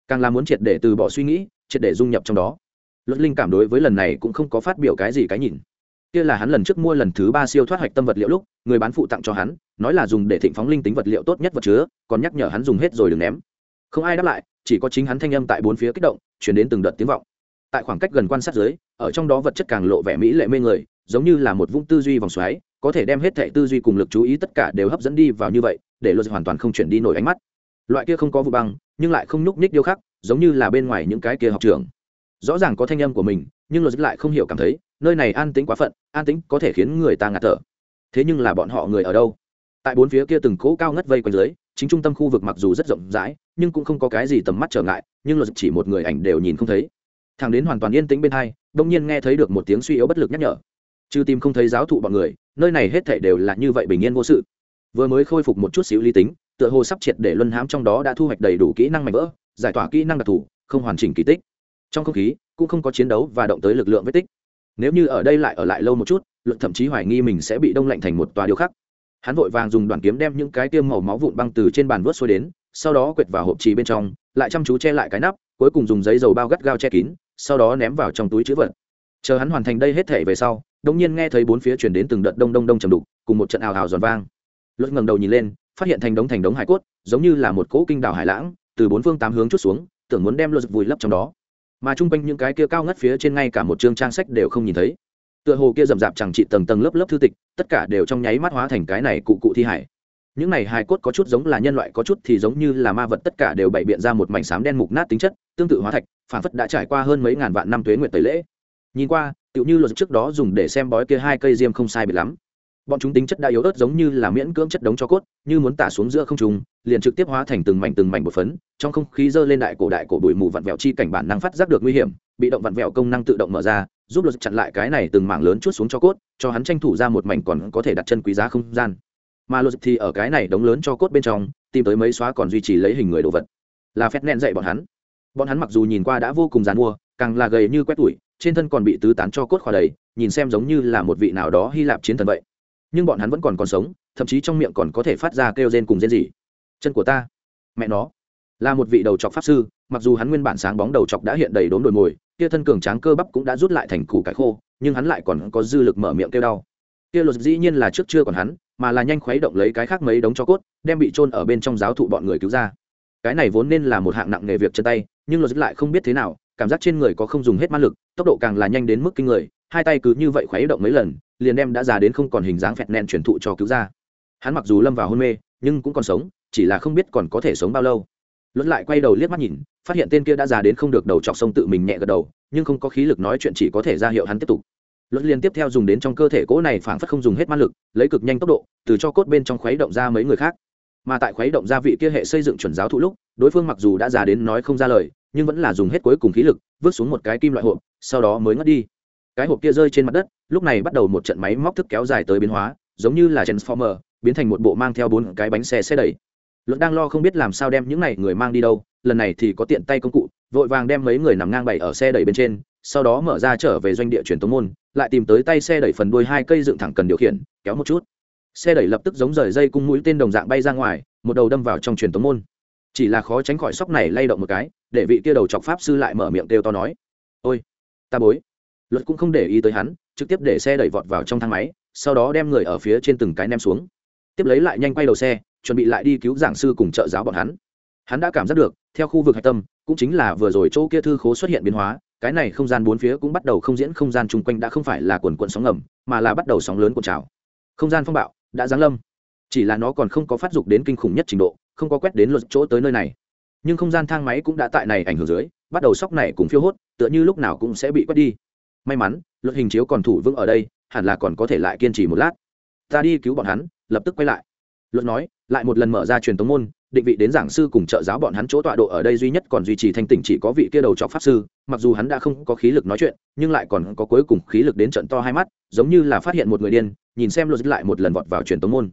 Càng là muốn triệt để từ bỏ suy nghĩ, triệt để dung nhập trong đó luật linh cảm đối với lần này cũng không có phát biểu cái gì cái nhìn. Kia là hắn lần trước mua lần thứ ba siêu thoát hoạch tâm vật liệu lúc, người bán phụ tặng cho hắn, nói là dùng để thịnh phóng linh tính vật liệu tốt nhất vật chứa, còn nhắc nhở hắn dùng hết rồi đừng ném. Không ai đáp lại, chỉ có chính hắn thanh âm tại bốn phía kích động, chuyển đến từng đợt tiếng vọng. Tại khoảng cách gần quan sát dưới, ở trong đó vật chất càng lộ vẻ mỹ lệ mê người, giống như là một vũng tư duy vòng xoáy, có thể đem hết thệ tư duy cùng lực chú ý tất cả đều hấp dẫn đi vào như vậy, để luật hoàn toàn không chuyển đi nổi ánh mắt. Loại kia không có vụ băng, nhưng lại không nhúc nhích điêu khắc, giống như là bên ngoài những cái kia học trường rõ ràng có thanh âm của mình, nhưng luật lại không hiểu cảm thấy, nơi này an tĩnh quá phận, an tĩnh có thể khiến người ta ngạt thở. Thế nhưng là bọn họ người ở đâu? Tại bốn phía kia từng cỗ cao ngất vây quanh dưới, chính trung tâm khu vực mặc dù rất rộng rãi, nhưng cũng không có cái gì tầm mắt trở ngại, nhưng luật chỉ một người ảnh đều nhìn không thấy. Thằng đến hoàn toàn yên tĩnh bên hai đông nhiên nghe thấy được một tiếng suy yếu bất lực nhắc nhở. Chứ tìm không thấy giáo thụ bọn người, nơi này hết thể đều là như vậy bình yên vô sự. Vừa mới khôi phục một chút xíu lý tính, tựa hồ sắp triệt để luân hãm trong đó đã thu hoạch đầy đủ kỹ năng mạnh vỡ, giải tỏa kỹ năng đặc thù, không hoàn chỉnh kỳ tích trong không khí cũng không có chiến đấu và động tới lực lượng vết tích. Nếu như ở đây lại ở lại lâu một chút, luận thậm chí hoài nghi mình sẽ bị đông lạnh thành một tòa điêu khắc. Hắn vội vàng dùng đoàn kiếm đem những cái tiêm màu máu vụn băng từ trên bàn vớt xuôi đến, sau đó quệt vào hộp trì bên trong, lại chăm chú che lại cái nắp, cuối cùng dùng giấy dầu bao gắt gao che kín, sau đó ném vào trong túi chữ vật. Chờ hắn hoàn thành đây hết thể về sau đông nhiên nghe thấy bốn phía chuyển đến từng đợt đông đông đông trầm đục, cùng một trận ào ào giòn vang. Luật ngẩng đầu nhìn lên, phát hiện thành đống thành đống hải cốt, giống như là một cỗ kinh đảo hải lãng, từ bốn phương tám hướng chút xuống, tưởng muốn đem luật vùi lấp trong đó mà chung quanh những cái kia cao ngất phía trên ngay cả một chương trang sách đều không nhìn thấy. Tựa hồ kia rậm rạp chẳng trị tầng tầng lớp lớp thư tịch, tất cả đều trong nháy mắt hóa thành cái này cụ cụ thi hải. Những này hài cốt có chút giống là nhân loại, có chút thì giống như là ma vật, tất cả đều bày biện ra một mảnh xám đen mục nát tính chất, tương tự hóa thạch, phản phất đã trải qua hơn mấy ngàn vạn năm tuế nguyệt tẩy lễ. Nhìn qua, tựu như luật trước đó dùng để xem bói kia hai cây diêm không sai biệt lắm bọn chúng tính chất đã yếu ớt giống như là miễn cưỡng chất đống cho cốt, như muốn tả xuống giữa không trùng liền trực tiếp hóa thành từng mảnh từng mảnh một phấn, trong không khí dơ lên đại cổ đại cổ bụi mù vặn vẹo chi cảnh bản năng phát giác được nguy hiểm, bị động vặn vẹo công năng tự động mở ra, giúp luật chặn lại cái này từng mảng lớn chút xuống cho cốt, cho hắn tranh thủ ra một mảnh còn có thể đặt chân quý giá không gian. Mà luật thì ở cái này đống lớn cho cốt bên trong, tìm tới mấy xóa còn duy trì lấy hình người đồ vật. Là phét nẹn dậy bọn hắn. Bọn hắn mặc dù nhìn qua đã vô cùng dàn mua, càng là gầy như quét tủi, trên thân còn bị tứ tán cho cốt khỏa đầy, nhìn xem giống như là một vị nào đó hy lạp chiến thần vậy nhưng bọn hắn vẫn còn còn sống, thậm chí trong miệng còn có thể phát ra kêu rên cùng rên gì chân của ta, mẹ nó, là một vị đầu trọc pháp sư, mặc dù hắn nguyên bản sáng bóng đầu trọc đã hiện đầy đốn đồi mồi, kia thân cường tráng cơ bắp cũng đã rút lại thành củ cải khô, nhưng hắn lại còn có dư lực mở miệng kêu đau. Kia luật dĩ nhiên là trước chưa còn hắn, mà là nhanh khuấy động lấy cái khác mấy đống cho cốt, đem bị trôn ở bên trong giáo thụ bọn người cứu ra. Cái này vốn nên là một hạng nặng nghề việc chân tay, nhưng luật lại không biết thế nào, cảm giác trên người có không dùng hết ma lực, tốc độ càng là nhanh đến mức kinh người, hai tay cứ như vậy khuấy động mấy lần liền đem đã già đến không còn hình dáng phẹt nẹn truyền thụ cho cứu ra hắn mặc dù lâm vào hôn mê, nhưng cũng còn sống, chỉ là không biết còn có thể sống bao lâu. Luận lại quay đầu liếc mắt nhìn, phát hiện tên kia đã già đến không được đầu chọc sông tự mình nhẹ gật đầu, nhưng không có khí lực nói chuyện chỉ có thể ra hiệu hắn tiếp tục. Luận liên tiếp theo dùng đến trong cơ thể cỗ này phảng phất không dùng hết ma lực, lấy cực nhanh tốc độ, từ cho cốt bên trong khuấy động ra mấy người khác. Mà tại khuấy động gia vị kia hệ xây dựng chuẩn giáo thụ lúc, đối phương mặc dù đã già đến nói không ra lời, nhưng vẫn là dùng hết cuối cùng khí lực, vứt xuống một cái kim loại hộp, sau đó mới ngất đi. Cái hộp kia rơi trên mặt đất lúc này bắt đầu một trận máy móc thức kéo dài tới biến hóa, giống như là transformer, biến thành một bộ mang theo bốn cái bánh xe xe đẩy. Luận đang lo không biết làm sao đem những này người mang đi đâu, lần này thì có tiện tay công cụ, vội vàng đem mấy người nằm ngang bày ở xe đẩy bên trên, sau đó mở ra trở về doanh địa truyền tống môn, lại tìm tới tay xe đẩy phần đuôi hai cây dựng thẳng cần điều khiển, kéo một chút. Xe đẩy lập tức giống rời dây cung mũi tên đồng dạng bay ra ngoài, một đầu đâm vào trong truyền tống môn. Chỉ là khó tránh khỏi sóc này lay động một cái, để vị kia đầu chọc pháp sư lại mở miệng kêu to nói, ôi, ta bối luật cũng không để ý tới hắn, trực tiếp để xe đẩy vọt vào trong thang máy, sau đó đem người ở phía trên từng cái nem xuống. Tiếp lấy lại nhanh quay đầu xe, chuẩn bị lại đi cứu giảng sư cùng trợ giáo bọn hắn. Hắn đã cảm giác được, theo khu vực hạch tâm, cũng chính là vừa rồi chỗ kia thư khố xuất hiện biến hóa, cái này không gian bốn phía cũng bắt đầu không diễn không gian chung quanh đã không phải là quần quận sóng ngầm, mà là bắt đầu sóng lớn cuộn trào. Không gian phong bạo, đã giáng lâm. Chỉ là nó còn không có phát dục đến kinh khủng nhất trình độ, không có quét đến luật chỗ tới nơi này. Nhưng không gian thang máy cũng đã tại này ảnh hưởng dưới, bắt đầu sóc này cùng phiêu hốt, tựa như lúc nào cũng sẽ bị quét đi may mắn, luật hình chiếu còn thủ vững ở đây, hẳn là còn có thể lại kiên trì một lát. Ta đi cứu bọn hắn, lập tức quay lại. Luật nói, lại một lần mở ra truyền tống môn, định vị đến giảng sư cùng trợ giáo bọn hắn chỗ tọa độ ở đây duy nhất còn duy trì thanh tỉnh chỉ có vị kia đầu trọc pháp sư, mặc dù hắn đã không có khí lực nói chuyện, nhưng lại còn có cuối cùng khí lực đến trận to hai mắt, giống như là phát hiện một người điên, nhìn xem luật lại một lần vọt vào truyền tống môn.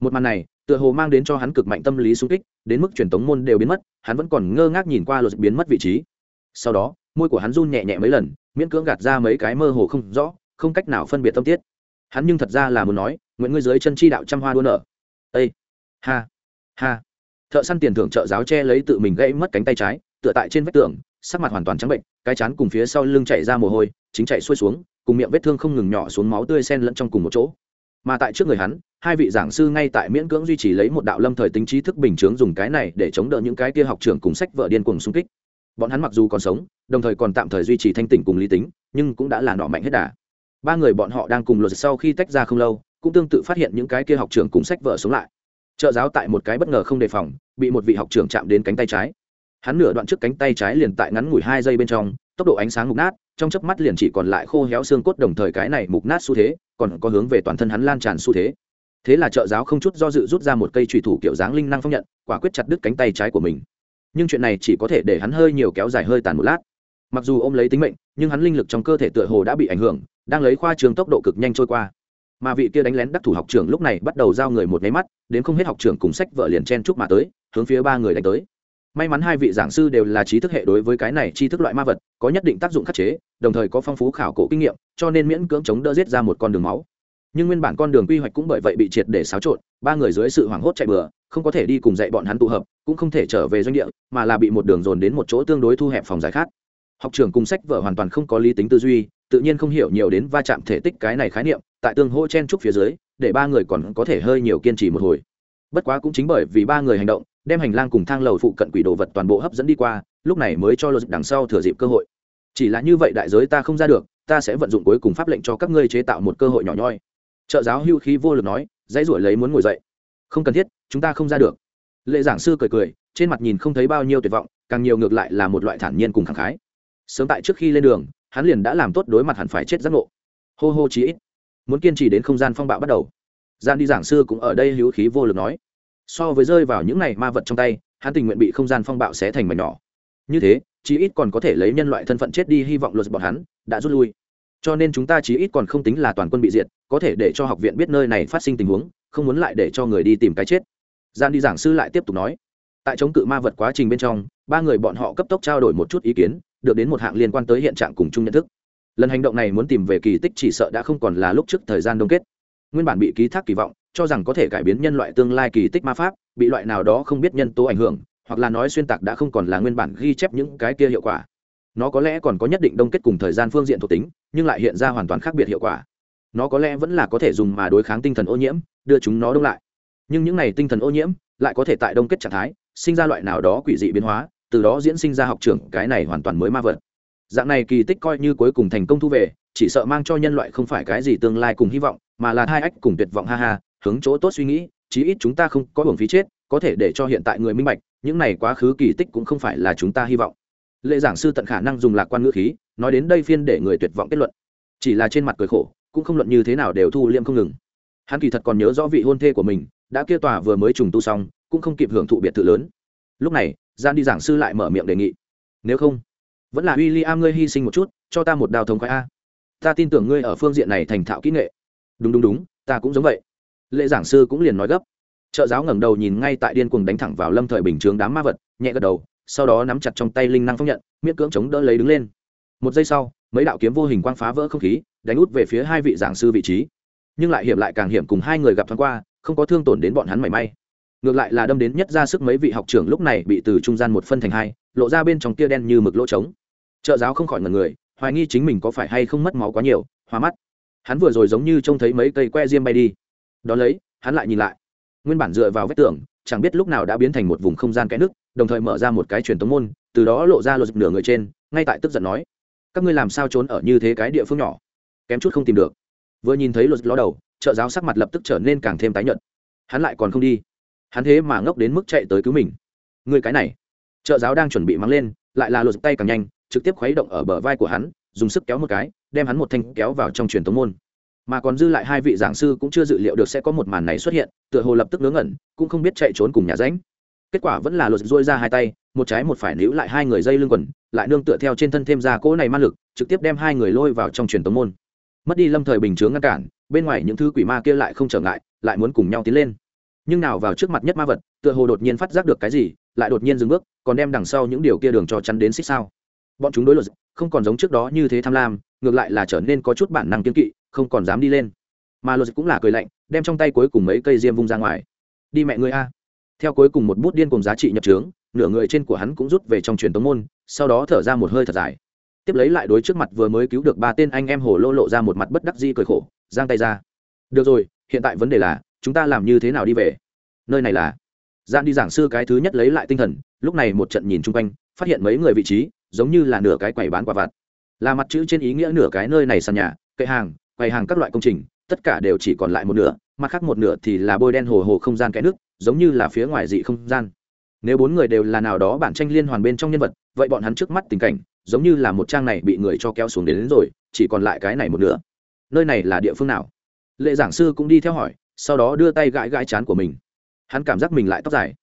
Một màn này, tựa hồ mang đến cho hắn cực mạnh tâm lý sung kích, đến mức truyền tống môn đều biến mất, hắn vẫn còn ngơ ngác nhìn qua luật biến mất vị trí. Sau đó, môi của hắn run nhẹ nhẹ mấy lần miễn cưỡng gạt ra mấy cái mơ hồ không rõ, không cách nào phân biệt tâm tiết. Hắn nhưng thật ra là muốn nói, nguyện ngươi dưới chân chi đạo trăm hoa đua nở. Ây ha! Ha! Thợ săn tiền thưởng trợ giáo che lấy tự mình gãy mất cánh tay trái, tựa tại trên vách tường, sắc mặt hoàn toàn trắng bệnh, cái chán cùng phía sau lưng chạy ra mồ hôi, chính chạy xuôi xuống, cùng miệng vết thương không ngừng nhỏ xuống máu tươi sen lẫn trong cùng một chỗ. Mà tại trước người hắn, hai vị giảng sư ngay tại miễn cưỡng duy trì lấy một đạo lâm thời tính trí thức bình chướng dùng cái này để chống đỡ những cái kia học trưởng cùng sách vợ điên cuồng xung kích bọn hắn mặc dù còn sống, đồng thời còn tạm thời duy trì thanh tỉnh cùng lý tính, nhưng cũng đã là nọ mạnh hết đà. Ba người bọn họ đang cùng luật sau khi tách ra không lâu, cũng tương tự phát hiện những cái kia học trưởng cùng sách vợ sống lại. Trợ giáo tại một cái bất ngờ không đề phòng, bị một vị học trưởng chạm đến cánh tay trái. Hắn nửa đoạn trước cánh tay trái liền tại ngắn ngủi hai giây bên trong, tốc độ ánh sáng mục nát, trong chớp mắt liền chỉ còn lại khô héo xương cốt đồng thời cái này mục nát xu thế, còn có hướng về toàn thân hắn lan tràn xu thế. Thế là trợ giáo không chút do dự rút ra một cây trùy thủ kiểu dáng linh năng phong nhận, quả quyết chặt đứt cánh tay trái của mình nhưng chuyện này chỉ có thể để hắn hơi nhiều kéo dài hơi tàn một lát. Mặc dù ôm lấy tính mệnh, nhưng hắn linh lực trong cơ thể tựa hồ đã bị ảnh hưởng, đang lấy khoa trường tốc độ cực nhanh trôi qua. Mà vị kia đánh lén đắc thủ học trưởng lúc này bắt đầu giao người một nháy mắt, đến không hết học trưởng cùng sách vợ liền chen chúc mà tới, hướng phía ba người đánh tới. May mắn hai vị giảng sư đều là trí thức hệ đối với cái này tri thức loại ma vật, có nhất định tác dụng khắc chế, đồng thời có phong phú khảo cổ kinh nghiệm, cho nên miễn cưỡng chống đỡ giết ra một con đường máu nhưng nguyên bản con đường quy hoạch cũng bởi vậy bị triệt để xáo trộn, ba người dưới sự hoảng hốt chạy bừa, không có thể đi cùng dạy bọn hắn tụ hợp, cũng không thể trở về doanh địa, mà là bị một đường dồn đến một chỗ tương đối thu hẹp phòng giải khát. Học trường cùng sách vở hoàn toàn không có lý tính tư duy, tự nhiên không hiểu nhiều đến va chạm thể tích cái này khái niệm, tại tương hỗ chen trúc phía dưới, để ba người còn có thể hơi nhiều kiên trì một hồi. Bất quá cũng chính bởi vì ba người hành động, đem hành lang cùng thang lầu phụ cận quỷ đồ vật toàn bộ hấp dẫn đi qua, lúc này mới cho luật đằng sau thừa dịp cơ hội. Chỉ là như vậy đại giới ta không ra được, ta sẽ vận dụng cuối cùng pháp lệnh cho các ngươi chế tạo một cơ hội nhỏ nhoi trợ giáo hưu khí vô lực nói, dãy ruổi lấy muốn ngồi dậy. Không cần thiết, chúng ta không ra được. Lệ giảng sư cười cười, trên mặt nhìn không thấy bao nhiêu tuyệt vọng, càng nhiều ngược lại là một loại thản nhiên cùng khẳng khái. Sớm tại trước khi lên đường, hắn liền đã làm tốt đối mặt hẳn phải chết giác ngộ. Hô hô chí ít. Muốn kiên trì đến không gian phong bạo bắt đầu. Gian đi giảng sư cũng ở đây hữu khí vô lực nói. So với rơi vào những này ma vật trong tay, hắn tình nguyện bị không gian phong bạo xé thành mảnh nhỏ. Như thế, chí ít còn có thể lấy nhân loại thân phận chết đi, hy vọng luật bọn hắn đã rút lui cho nên chúng ta chí ít còn không tính là toàn quân bị diệt, có thể để cho học viện biết nơi này phát sinh tình huống, không muốn lại để cho người đi tìm cái chết. Gian đi giảng sư lại tiếp tục nói. Tại chống cự ma vật quá trình bên trong, ba người bọn họ cấp tốc trao đổi một chút ý kiến, được đến một hạng liên quan tới hiện trạng cùng chung nhận thức. Lần hành động này muốn tìm về kỳ tích chỉ sợ đã không còn là lúc trước thời gian đông kết. Nguyên bản bị ký thác kỳ vọng, cho rằng có thể cải biến nhân loại tương lai kỳ tích ma pháp, bị loại nào đó không biết nhân tố ảnh hưởng, hoặc là nói xuyên tạc đã không còn là nguyên bản ghi chép những cái kia hiệu quả nó có lẽ còn có nhất định đông kết cùng thời gian phương diện thuộc tính, nhưng lại hiện ra hoàn toàn khác biệt hiệu quả. Nó có lẽ vẫn là có thể dùng mà đối kháng tinh thần ô nhiễm, đưa chúng nó đông lại. Nhưng những này tinh thần ô nhiễm lại có thể tại đông kết trạng thái, sinh ra loại nào đó quỷ dị biến hóa, từ đó diễn sinh ra học trưởng cái này hoàn toàn mới ma vật. Dạng này kỳ tích coi như cuối cùng thành công thu về, chỉ sợ mang cho nhân loại không phải cái gì tương lai cùng hy vọng, mà là hai ách cùng tuyệt vọng ha ha, hướng chỗ tốt suy nghĩ, chí ít chúng ta không có hưởng phí chết, có thể để cho hiện tại người minh bạch, những này quá khứ kỳ tích cũng không phải là chúng ta hy vọng lệ giảng sư tận khả năng dùng lạc quan ngữ khí, nói đến đây phiên để người tuyệt vọng kết luận. Chỉ là trên mặt cười khổ, cũng không luận như thế nào đều thu liêm không ngừng. Hắn kỳ thật còn nhớ rõ vị hôn thê của mình, đã kia tòa vừa mới trùng tu xong, cũng không kịp hưởng thụ biệt thự lớn. Lúc này, gian đi giảng sư lại mở miệng đề nghị. Nếu không, vẫn là w i l l i am ngươi hy sinh một chút, cho ta một đào thống khoái a. Ta tin tưởng ngươi ở phương diện này thành thạo kỹ nghệ. Đúng đúng đúng, ta cũng giống vậy. Lệ giảng sư cũng liền nói gấp. Trợ giáo ngẩng đầu nhìn ngay tại điên cuồng đánh thẳng vào lâm thời bình chướng đám ma vật, nhẹ gật đầu sau đó nắm chặt trong tay linh năng phong nhận, miễn cưỡng chống đỡ lấy đứng lên. Một giây sau, mấy đạo kiếm vô hình quang phá vỡ không khí, đánh út về phía hai vị giảng sư vị trí. Nhưng lại hiểm lại càng hiểm cùng hai người gặp thoáng qua, không có thương tổn đến bọn hắn mảy may. Ngược lại là đâm đến nhất ra sức mấy vị học trưởng lúc này bị từ trung gian một phân thành hai, lộ ra bên trong kia đen như mực lỗ trống. Trợ giáo không khỏi ngần người, hoài nghi chính mình có phải hay không mất máu quá nhiều, hoa mắt. Hắn vừa rồi giống như trông thấy mấy cây que diêm bay đi. Đón lấy, hắn lại nhìn lại. Nguyên bản dựa vào vách tường, chẳng biết lúc nào đã biến thành một vùng không gian kẽ nước đồng thời mở ra một cái truyền tống môn, từ đó lộ ra lột nửa người trên, ngay tại tức giận nói, các ngươi làm sao trốn ở như thế cái địa phương nhỏ? Kém chút không tìm được. Vừa nhìn thấy lột ló đầu, trợ giáo sắc mặt lập tức trở nên càng thêm tái nhợt. Hắn lại còn không đi. Hắn thế mà ngốc đến mức chạy tới cứu mình. Người cái này. Trợ giáo đang chuẩn bị mắng lên, lại là lột tay càng nhanh, trực tiếp khuấy động ở bờ vai của hắn, dùng sức kéo một cái, đem hắn một thanh kéo vào trong truyền tống môn. Mà còn dư lại hai vị giảng sư cũng chưa dự liệu được sẽ có một màn này xuất hiện, tựa hồ lập tức ngớ ngẩn, cũng không biết chạy trốn cùng nhà ránh kết quả vẫn là lột dôi ra hai tay, một trái một phải níu lại hai người dây lưng quần, lại nương tựa theo trên thân thêm ra cỗ này ma lực, trực tiếp đem hai người lôi vào trong truyền tống môn. Mất đi lâm thời bình chướng ngăn cản, bên ngoài những thứ quỷ ma kia lại không trở ngại, lại muốn cùng nhau tiến lên. Nhưng nào vào trước mặt nhất ma vật, tựa hồ đột nhiên phát giác được cái gì, lại đột nhiên dừng bước, còn đem đằng sau những điều kia đường cho chắn đến xích sao. Bọn chúng đối luật, không còn giống trước đó như thế tham lam, ngược lại là trở nên có chút bản năng kiên kỵ, không còn dám đi lên. Mà luật cũng là cười lạnh, đem trong tay cuối cùng mấy cây diêm vung ra ngoài. Đi mẹ người a theo cuối cùng một bút điên cùng giá trị nhập trướng, nửa người trên của hắn cũng rút về trong truyền tống môn, sau đó thở ra một hơi thật dài. Tiếp lấy lại đối trước mặt vừa mới cứu được ba tên anh em hồ lô lộ ra một mặt bất đắc di cười khổ, giang tay ra. Được rồi, hiện tại vấn đề là, chúng ta làm như thế nào đi về? Nơi này là gian đi giảng sư cái thứ nhất lấy lại tinh thần, lúc này một trận nhìn chung quanh, phát hiện mấy người vị trí, giống như là nửa cái quầy bán quả vặt. Là mặt chữ trên ý nghĩa nửa cái nơi này sàn nhà, kệ hàng, quầy hàng các loại công trình, tất cả đều chỉ còn lại một nửa, mặt khác một nửa thì là bôi đen hồ hồ không gian kẽ nước giống như là phía ngoài dị không gian. Nếu bốn người đều là nào đó bản tranh liên hoàn bên trong nhân vật vậy bọn hắn trước mắt tình cảnh giống như là một trang này bị người cho kéo xuống đến, đến rồi chỉ còn lại cái này một nửa. Nơi này là địa phương nào? Lệ giảng sư cũng đi theo hỏi sau đó đưa tay gãi gãi chán của mình. Hắn cảm giác mình lại tóc dài.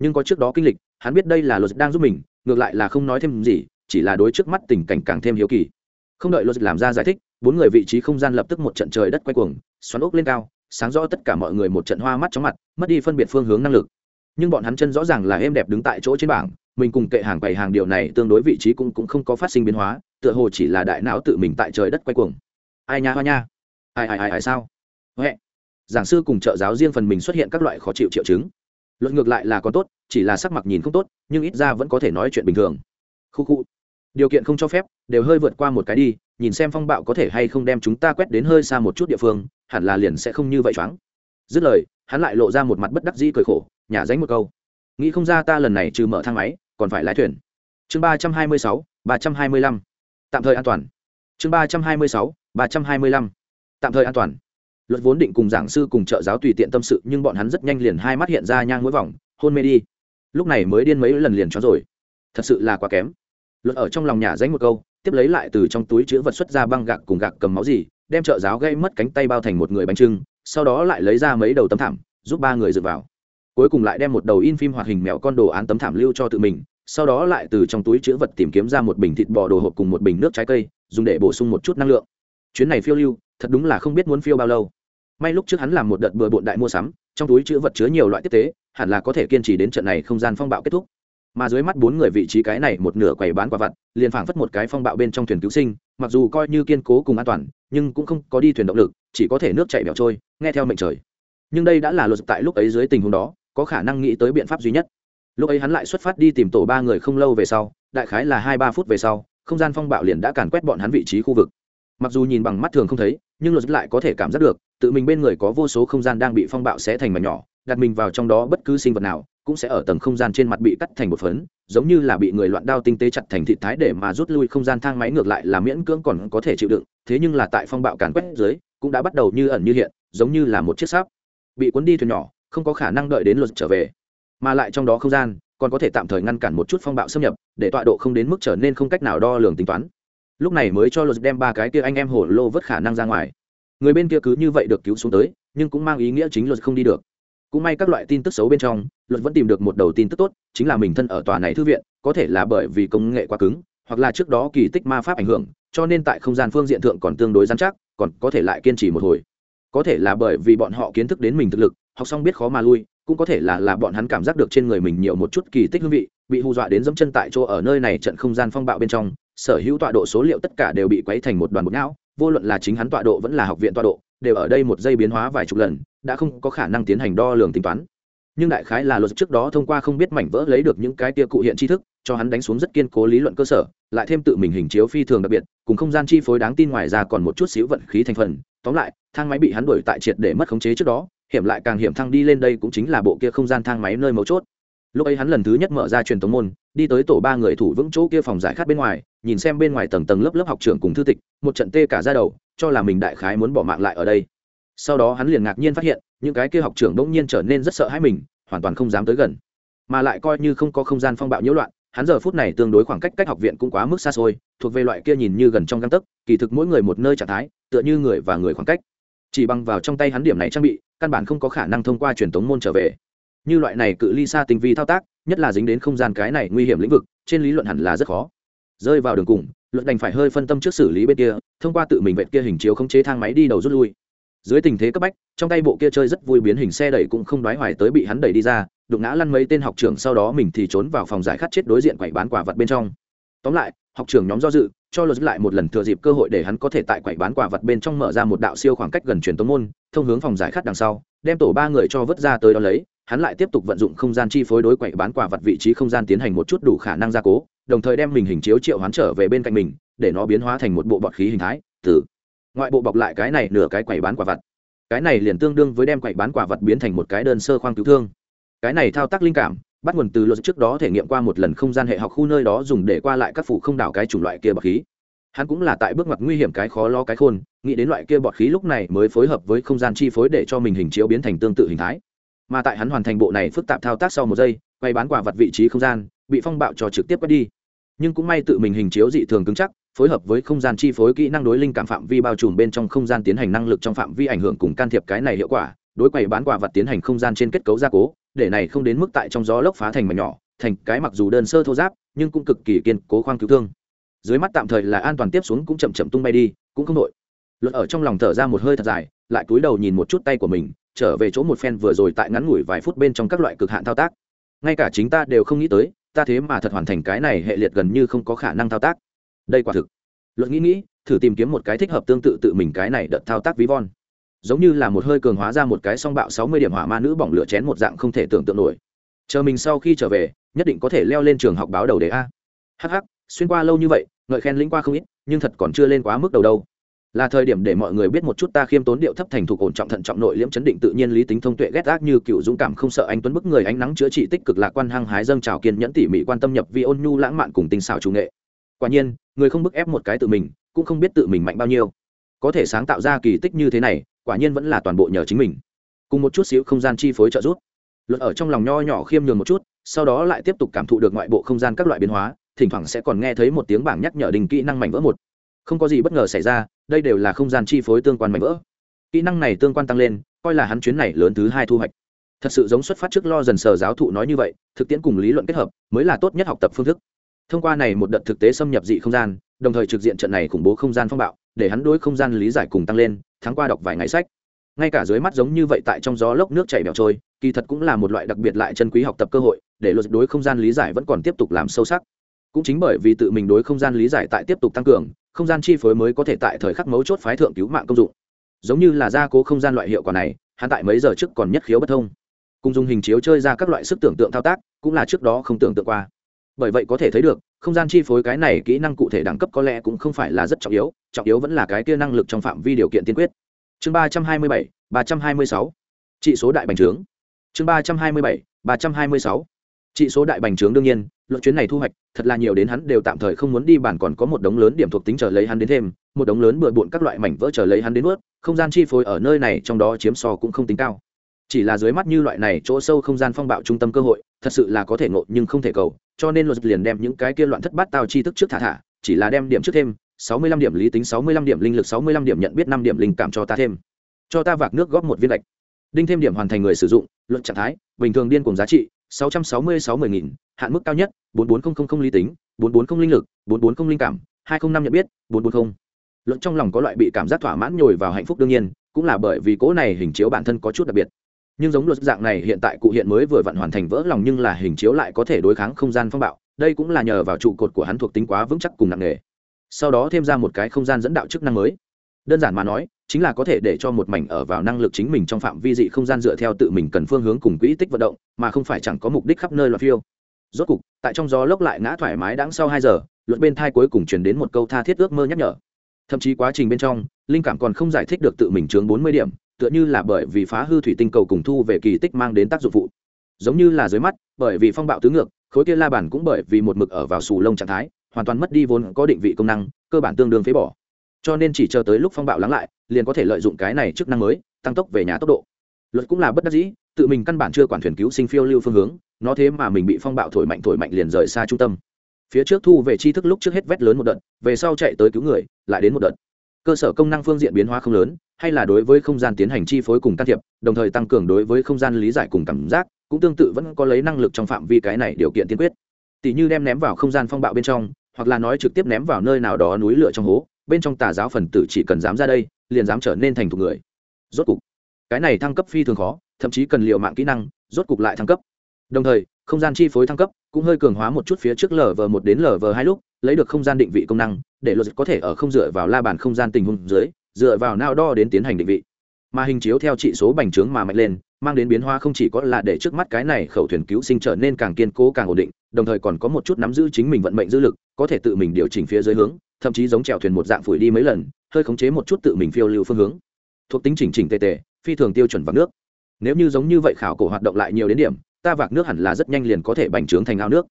Nhưng có trước đó kinh lịch hắn biết đây là luật đang giúp mình ngược lại là không nói thêm gì chỉ là đối trước mắt tình cảnh càng thêm hiếu kỳ. Không đợi luật làm ra giải thích bốn người vị trí không gian lập tức một trận trời đất quay cuồng xoắn ốc lên cao sáng rõ tất cả mọi người một trận hoa mắt chóng mặt, mất đi phân biệt phương hướng năng lực. Nhưng bọn hắn chân rõ ràng là êm đẹp đứng tại chỗ trên bảng, mình cùng kệ hàng bày hàng điều này tương đối vị trí cũng cũng không có phát sinh biến hóa, tựa hồ chỉ là đại não tự mình tại trời đất quay cuồng. Ai nha, hoa nha. Ai ai ai ai sao? Huệ. Giảng sư cùng trợ giáo riêng phần mình xuất hiện các loại khó chịu triệu chứng. Luật ngược lại là có tốt, chỉ là sắc mặt nhìn không tốt, nhưng ít ra vẫn có thể nói chuyện bình thường. Khu khu. Điều kiện không cho phép, đều hơi vượt qua một cái đi, nhìn xem phong bạo có thể hay không đem chúng ta quét đến hơi xa một chút địa phương hẳn là liền sẽ không như vậy choáng. Dứt lời, hắn lại lộ ra một mặt bất đắc dĩ cười khổ, nhả dánh một câu. Nghĩ không ra ta lần này trừ mở thang máy, còn phải lái thuyền. Chương ba trăm hai mươi sáu, ba trăm hai mươi lăm. Tạm thời an toàn. Chương ba trăm hai mươi sáu, ba trăm hai mươi lăm. Tạm thời an toàn. Luật vốn định cùng giảng sư cùng trợ giáo tùy tiện tâm sự, nhưng bọn hắn rất nhanh liền hai mắt hiện ra nhang mũi vòng, hôn mê đi. Lúc này mới điên mấy lần liền cho rồi. Thật sự là quá kém. Luật ở trong lòng nhà danh một câu, tiếp lấy lại từ trong túi chứa vật xuất ra băng gạc cùng gạc cầm máu gì đem trợ giáo gây mất cánh tay bao thành một người bánh trưng, sau đó lại lấy ra mấy đầu tấm thảm, giúp ba người dựa vào. Cuối cùng lại đem một đầu in phim hoạt hình mèo con đồ án tấm thảm lưu cho tự mình, sau đó lại từ trong túi chứa vật tìm kiếm ra một bình thịt bò đồ hộp cùng một bình nước trái cây, dùng để bổ sung một chút năng lượng. Chuyến này phiêu lưu, thật đúng là không biết muốn phiêu bao lâu. May lúc trước hắn làm một đợt bừa bộn đại mua sắm, trong túi chữ vật chứa nhiều loại tiếp tế, hẳn là có thể kiên trì đến trận này không gian phong bạo kết thúc. Mà dưới mắt bốn người vị trí cái này một nửa quầy bán quả vặt, liền phảng phất một cái phong bạo bên trong thuyền cứu sinh, mặc dù coi như kiên cố cùng an toàn nhưng cũng không có đi thuyền động lực, chỉ có thể nước chạy bẻo trôi, nghe theo mệnh trời. Nhưng đây đã là luật tại lúc ấy dưới tình huống đó, có khả năng nghĩ tới biện pháp duy nhất. Lúc ấy hắn lại xuất phát đi tìm tổ ba người không lâu về sau, đại khái là hai ba phút về sau, không gian phong bạo liền đã càn quét bọn hắn vị trí khu vực. Mặc dù nhìn bằng mắt thường không thấy, nhưng luật lại có thể cảm giác được, tự mình bên người có vô số không gian đang bị phong bạo xé thành mảnh nhỏ, đặt mình vào trong đó bất cứ sinh vật nào cũng sẽ ở tầng không gian trên mặt bị cắt thành một phấn, giống như là bị người loạn đao tinh tế chặt thành thịt thái để mà rút lui không gian thang máy ngược lại là miễn cưỡng còn có thể chịu đựng, thế nhưng là tại phong bạo càn quét dưới, cũng đã bắt đầu như ẩn như hiện, giống như là một chiếc sáp. Bị cuốn đi thuyền nhỏ, không có khả năng đợi đến luật trở về. Mà lại trong đó không gian, còn có thể tạm thời ngăn cản một chút phong bạo xâm nhập, để tọa độ không đến mức trở nên không cách nào đo lường tính toán. Lúc này mới cho luật đem ba cái kia anh em hổ lô vớt khả năng ra ngoài. Người bên kia cứ như vậy được cứu xuống tới, nhưng cũng mang ý nghĩa chính luật không đi được cũng may các loại tin tức xấu bên trong, luật vẫn tìm được một đầu tin tức tốt, chính là mình thân ở tòa này thư viện, có thể là bởi vì công nghệ quá cứng, hoặc là trước đó kỳ tích ma pháp ảnh hưởng, cho nên tại không gian phương diện thượng còn tương đối giám chắc, còn có thể lại kiên trì một hồi. Có thể là bởi vì bọn họ kiến thức đến mình thực lực, học xong biết khó mà lui, cũng có thể là là bọn hắn cảm giác được trên người mình nhiều một chút kỳ tích hương vị, bị hù dọa đến dẫm chân tại chỗ ở nơi này trận không gian phong bạo bên trong, sở hữu tọa độ số liệu tất cả đều bị quấy thành một đoàn bột não, vô luận là chính hắn tọa độ vẫn là học viện tọa độ, đều ở đây một giây biến hóa vài chục lần đã không có khả năng tiến hành đo lường tính toán. Nhưng đại khái là luật trước đó thông qua không biết mảnh vỡ lấy được những cái tia cụ hiện tri thức, cho hắn đánh xuống rất kiên cố lý luận cơ sở, lại thêm tự mình hình chiếu phi thường đặc biệt, cùng không gian chi phối đáng tin ngoài ra còn một chút xíu vận khí thành phần. Tóm lại, thang máy bị hắn đuổi tại triệt để mất khống chế trước đó, hiểm lại càng hiểm thăng đi lên đây cũng chính là bộ kia không gian thang máy nơi mấu chốt. Lúc ấy hắn lần thứ nhất mở ra truyền tống môn, đi tới tổ ba người thủ vững chỗ kia phòng giải khát bên ngoài, nhìn xem bên ngoài tầng tầng lớp lớp học trưởng cùng thư tịch, một trận tê cả ra đầu, cho là mình đại khái muốn bỏ mạng lại ở đây sau đó hắn liền ngạc nhiên phát hiện, những cái kia học trưởng bỗng nhiên trở nên rất sợ hãi mình, hoàn toàn không dám tới gần. Mà lại coi như không có không gian phong bạo nhiễu loạn, hắn giờ phút này tương đối khoảng cách cách học viện cũng quá mức xa xôi, thuộc về loại kia nhìn như gần trong găng tấc, kỳ thực mỗi người một nơi trạng thái, tựa như người và người khoảng cách. Chỉ bằng vào trong tay hắn điểm này trang bị, căn bản không có khả năng thông qua truyền thống môn trở về. Như loại này cự ly xa tinh vi thao tác, nhất là dính đến không gian cái này nguy hiểm lĩnh vực, trên lý luận hẳn là rất khó. Rơi vào đường cùng, luận đành phải hơi phân tâm trước xử lý bên kia, thông qua tự mình vệ kia hình chiếu khống chế thang máy đi đầu rút lui dưới tình thế cấp bách, trong tay bộ kia chơi rất vui biến hình xe đẩy cũng không đoái hoài tới bị hắn đẩy đi ra, đụng ngã lăn mấy tên học trưởng sau đó mình thì trốn vào phòng giải khát chết đối diện quậy bán quả vật bên trong. Tóm lại, học trưởng nhóm do dự, cho luật lại một lần thừa dịp cơ hội để hắn có thể tại quầy bán quả vật bên trong mở ra một đạo siêu khoảng cách gần truyền tống môn, thông hướng phòng giải khát đằng sau, đem tổ ba người cho vứt ra tới đó lấy, hắn lại tiếp tục vận dụng không gian chi phối đối quầy bán quả vật vị trí không gian tiến hành một chút đủ khả năng gia cố, đồng thời đem mình hình chiếu triệu hoán trở về bên cạnh mình, để nó biến hóa thành một bộ bọt khí hình thái, từ ngoại bộ bọc lại cái này nửa cái quầy bán quả vật cái này liền tương đương với đem quầy bán quả vật biến thành một cái đơn sơ khoang cứu thương. Cái này thao tác linh cảm, bắt nguồn từ luật trước đó thể nghiệm qua một lần không gian hệ học khu nơi đó dùng để qua lại các phụ không đảo cái chủng loại kia bọc khí. Hắn cũng là tại bước ngoặt nguy hiểm cái khó lo cái khôn, nghĩ đến loại kia bọt khí lúc này mới phối hợp với không gian chi phối để cho mình hình chiếu biến thành tương tự hình thái. Mà tại hắn hoàn thành bộ này phức tạp thao tác sau một giây quay bán quả vật vị trí không gian, bị phong bạo cho trực tiếp quét đi. Nhưng cũng may tự mình hình chiếu dị thường cứng chắc phối hợp với không gian chi phối kỹ năng đối linh cảm phạm vi bao trùm bên trong không gian tiến hành năng lực trong phạm vi ảnh hưởng cùng can thiệp cái này hiệu quả, đối quầy bán quả vật tiến hành không gian trên kết cấu gia cố, để này không đến mức tại trong gió lốc phá thành mảnh nhỏ, thành cái mặc dù đơn sơ thô giáp, nhưng cũng cực kỳ kiên cố khoang cứu thương. Dưới mắt tạm thời là an toàn tiếp xuống cũng chậm chậm tung bay đi, cũng không đội luật ở trong lòng thở ra một hơi thật dài, lại cúi đầu nhìn một chút tay của mình, trở về chỗ một phen vừa rồi tại ngắn ngủi vài phút bên trong các loại cực hạn thao tác. Ngay cả chính ta đều không nghĩ tới, ta thế mà thật hoàn thành cái này hệ liệt gần như không có khả năng thao tác đây quả thực. Luật nghĩ nghĩ, thử tìm kiếm một cái thích hợp tương tự tự mình cái này đợt thao tác ví von. Giống như là một hơi cường hóa ra một cái song bạo sáu mươi điểm hỏa ma nữ bỏng lửa chén một dạng không thể tưởng tượng nổi. Chờ mình sau khi trở về, nhất định có thể leo lên trường học báo đầu đề a. Hh xuyên qua lâu như vậy, ngợi khen lĩnh qua không ít, nhưng thật còn chưa lên quá mức đầu đâu. Là thời điểm để mọi người biết một chút ta khiêm tốn điệu thấp thành thục ổn trọng thận trọng nội liễm chấn định tự nhiên lý tính thông tuệ ghét ác như cựu dũng cảm không sợ anh tuấn bức người ánh nắng chữa trị tích cực lạc quan hăng hái dâng trào kiên nhẫn tỉ mỉ quan tâm nhập vi ôn nhu lãng mạn cùng tinh xảo chủ nghệ quả nhiên, người không bức ép một cái tự mình, cũng không biết tự mình mạnh bao nhiêu. Có thể sáng tạo ra kỳ tích như thế này, quả nhiên vẫn là toàn bộ nhờ chính mình. Cùng một chút xíu không gian chi phối trợ giúp. Luật ở trong lòng nho nhỏ khiêm nhường một chút, sau đó lại tiếp tục cảm thụ được ngoại bộ không gian các loại biến hóa, thỉnh thoảng sẽ còn nghe thấy một tiếng bảng nhắc nhở đình kỹ năng mảnh vỡ một. Không có gì bất ngờ xảy ra, đây đều là không gian chi phối tương quan mảnh vỡ. Kỹ năng này tương quan tăng lên, coi là hắn chuyến này lớn thứ hai thu hoạch. Thật sự giống xuất phát trước lo dần sờ giáo thụ nói như vậy, thực tiễn cùng lý luận kết hợp, mới là tốt nhất học tập phương thức thông qua này một đợt thực tế xâm nhập dị không gian, đồng thời trực diện trận này khủng bố không gian phong bạo, để hắn đối không gian lý giải cùng tăng lên, thắng qua đọc vài ngày sách. Ngay cả dưới mắt giống như vậy tại trong gió lốc nước chảy bẹo trôi, kỳ thật cũng là một loại đặc biệt lại chân quý học tập cơ hội, để luật đối không gian lý giải vẫn còn tiếp tục làm sâu sắc. Cũng chính bởi vì tự mình đối không gian lý giải tại tiếp tục tăng cường, không gian chi phối mới có thể tại thời khắc mấu chốt phái thượng cứu mạng công dụng. Giống như là gia cố không gian loại hiệu quả này, hắn tại mấy giờ trước còn nhất khiếu bất thông. Cùng dùng hình chiếu chơi ra các loại sức tưởng tượng thao tác, cũng là trước đó không tưởng tượng qua bởi vậy có thể thấy được, không gian chi phối cái này kỹ năng cụ thể đẳng cấp có lẽ cũng không phải là rất trọng yếu trọng yếu vẫn là cái kia năng lực trong phạm vi điều kiện tiên quyết. Chương ba trăm hai mươi bảy, ba trăm hai mươi sáu. Trị số đại bành trướng. Chương ba trăm hai mươi bảy, ba trăm hai mươi sáu. Trị số đại bành trướng đương nhiên, luận chuyến này thu hoạch, thật là nhiều đến hắn đều tạm thời không muốn đi bản còn có một đống lớn điểm thuộc tính chờ lấy hắn đến thêm, một đống lớn bừa bộn các loại mảnh vỡ chờ lấy hắn đến nuốt, không gian chi phối ở nơi này trong đó chiếm so cũng không tính cao chỉ là dưới mắt như loại này chỗ sâu không gian phong bạo trung tâm cơ hội, thật sự là có thể ngộ nhưng không thể cầu, cho nên luật liền đem những cái kia loạn thất bát tao chi thức trước thả thả, chỉ là đem điểm trước thêm, sáu mươi lăm điểm lý tính, sáu mươi lăm điểm linh lực, sáu mươi lăm điểm nhận biết, năm điểm linh cảm cho ta thêm. Cho ta vạc nước góp một viên lệch đinh thêm điểm hoàn thành người sử dụng luận trạng thái, bình thường điên cùng giá trị, sáu trăm sáu mươi sáu mươi nghìn, hạn mức cao nhất, bốn bốn nghìn lý tính, bốn bốn linh lực, bốn bốn linh cảm, hai trăm năm nhận biết, bốn bốn luận trong lòng có loại bị cảm giác thỏa mãn nhồi vào hạnh phúc đương nhiên, cũng là bởi vì cỗ này hình chiếu bản thân có chút đặc biệt nhưng giống luật dạng này hiện tại cụ hiện mới vừa vặn hoàn thành vỡ lòng nhưng là hình chiếu lại có thể đối kháng không gian phong bạo, đây cũng là nhờ vào trụ cột của hắn thuộc tính quá vững chắc cùng nặng nề. Sau đó thêm ra một cái không gian dẫn đạo chức năng mới. Đơn giản mà nói, chính là có thể để cho một mảnh ở vào năng lực chính mình trong phạm vi dị không gian dựa theo tự mình cần phương hướng cùng quỹ tích vận động, mà không phải chẳng có mục đích khắp nơi loạt phiêu. Rốt cục, tại trong gió lốc lại ngã thoải mái đáng sau hai giờ, luật bên thai cuối cùng chuyển đến một câu tha thiết ước mơ nhắc nhở. Thậm chí quá trình bên trong, linh cảm còn không giải thích được tự mình chướng bốn mươi điểm tựa như là bởi vì phá hư thủy tinh cầu cùng thu về kỳ tích mang đến tác dụng phụ. Giống như là dưới mắt, bởi vì phong bạo tứ ngược, khối kia la bàn cũng bởi vì một mực ở vào sù lông trạng thái, hoàn toàn mất đi vốn có định vị công năng, cơ bản tương đương phế bỏ. Cho nên chỉ chờ tới lúc phong bạo lắng lại, liền có thể lợi dụng cái này chức năng mới, tăng tốc về nhà tốc độ. Luật cũng là bất đắc dĩ, tự mình căn bản chưa quản thuyền cứu sinh phiêu lưu phương hướng, nó thế mà mình bị phong bạo thổi mạnh thổi mạnh liền rời xa trung tâm. Phía trước thu về tri thức lúc trước hết vét lớn một đợt, về sau chạy tới cứu người, lại đến một đợt cơ sở công năng phương diện biến hóa không lớn, hay là đối với không gian tiến hành chi phối cùng can thiệp, đồng thời tăng cường đối với không gian lý giải cùng cảm giác, cũng tương tự vẫn có lấy năng lực trong phạm vi cái này điều kiện tiên quyết. Tỷ như đem ném vào không gian phong bạo bên trong, hoặc là nói trực tiếp ném vào nơi nào đó núi lửa trong hố, bên trong tà giáo phần tử chỉ cần dám ra đây, liền dám trở nên thành thục người. Rốt cục, cái này thăng cấp phi thường khó, thậm chí cần liệu mạng kỹ năng, rốt cục lại thăng cấp. Đồng thời, không gian chi phối thăng cấp cũng hơi cường hóa một chút phía trước lv một đến lv hai lúc, lấy được không gian định vị công năng để luật có thể ở không dựa vào la bàn không gian tình huống dưới, dựa vào nào đo đến tiến hành định vị. Mà hình chiếu theo trị số bành trướng mà mạnh lên, mang đến biến hóa không chỉ có là để trước mắt cái này khẩu thuyền cứu sinh trở nên càng kiên cố càng ổn định, đồng thời còn có một chút nắm giữ chính mình vận mệnh dư lực, có thể tự mình điều chỉnh phía dưới hướng, thậm chí giống chèo thuyền một dạng phủi đi mấy lần, hơi khống chế một chút tự mình phiêu lưu phương hướng. Thuộc tính chỉnh chỉnh tề tề, phi thường tiêu chuẩn vạc nước. Nếu như giống như vậy khảo cổ hoạt động lại nhiều đến điểm, ta vạc nước hẳn là rất nhanh liền có thể bành trướng thành ao nước.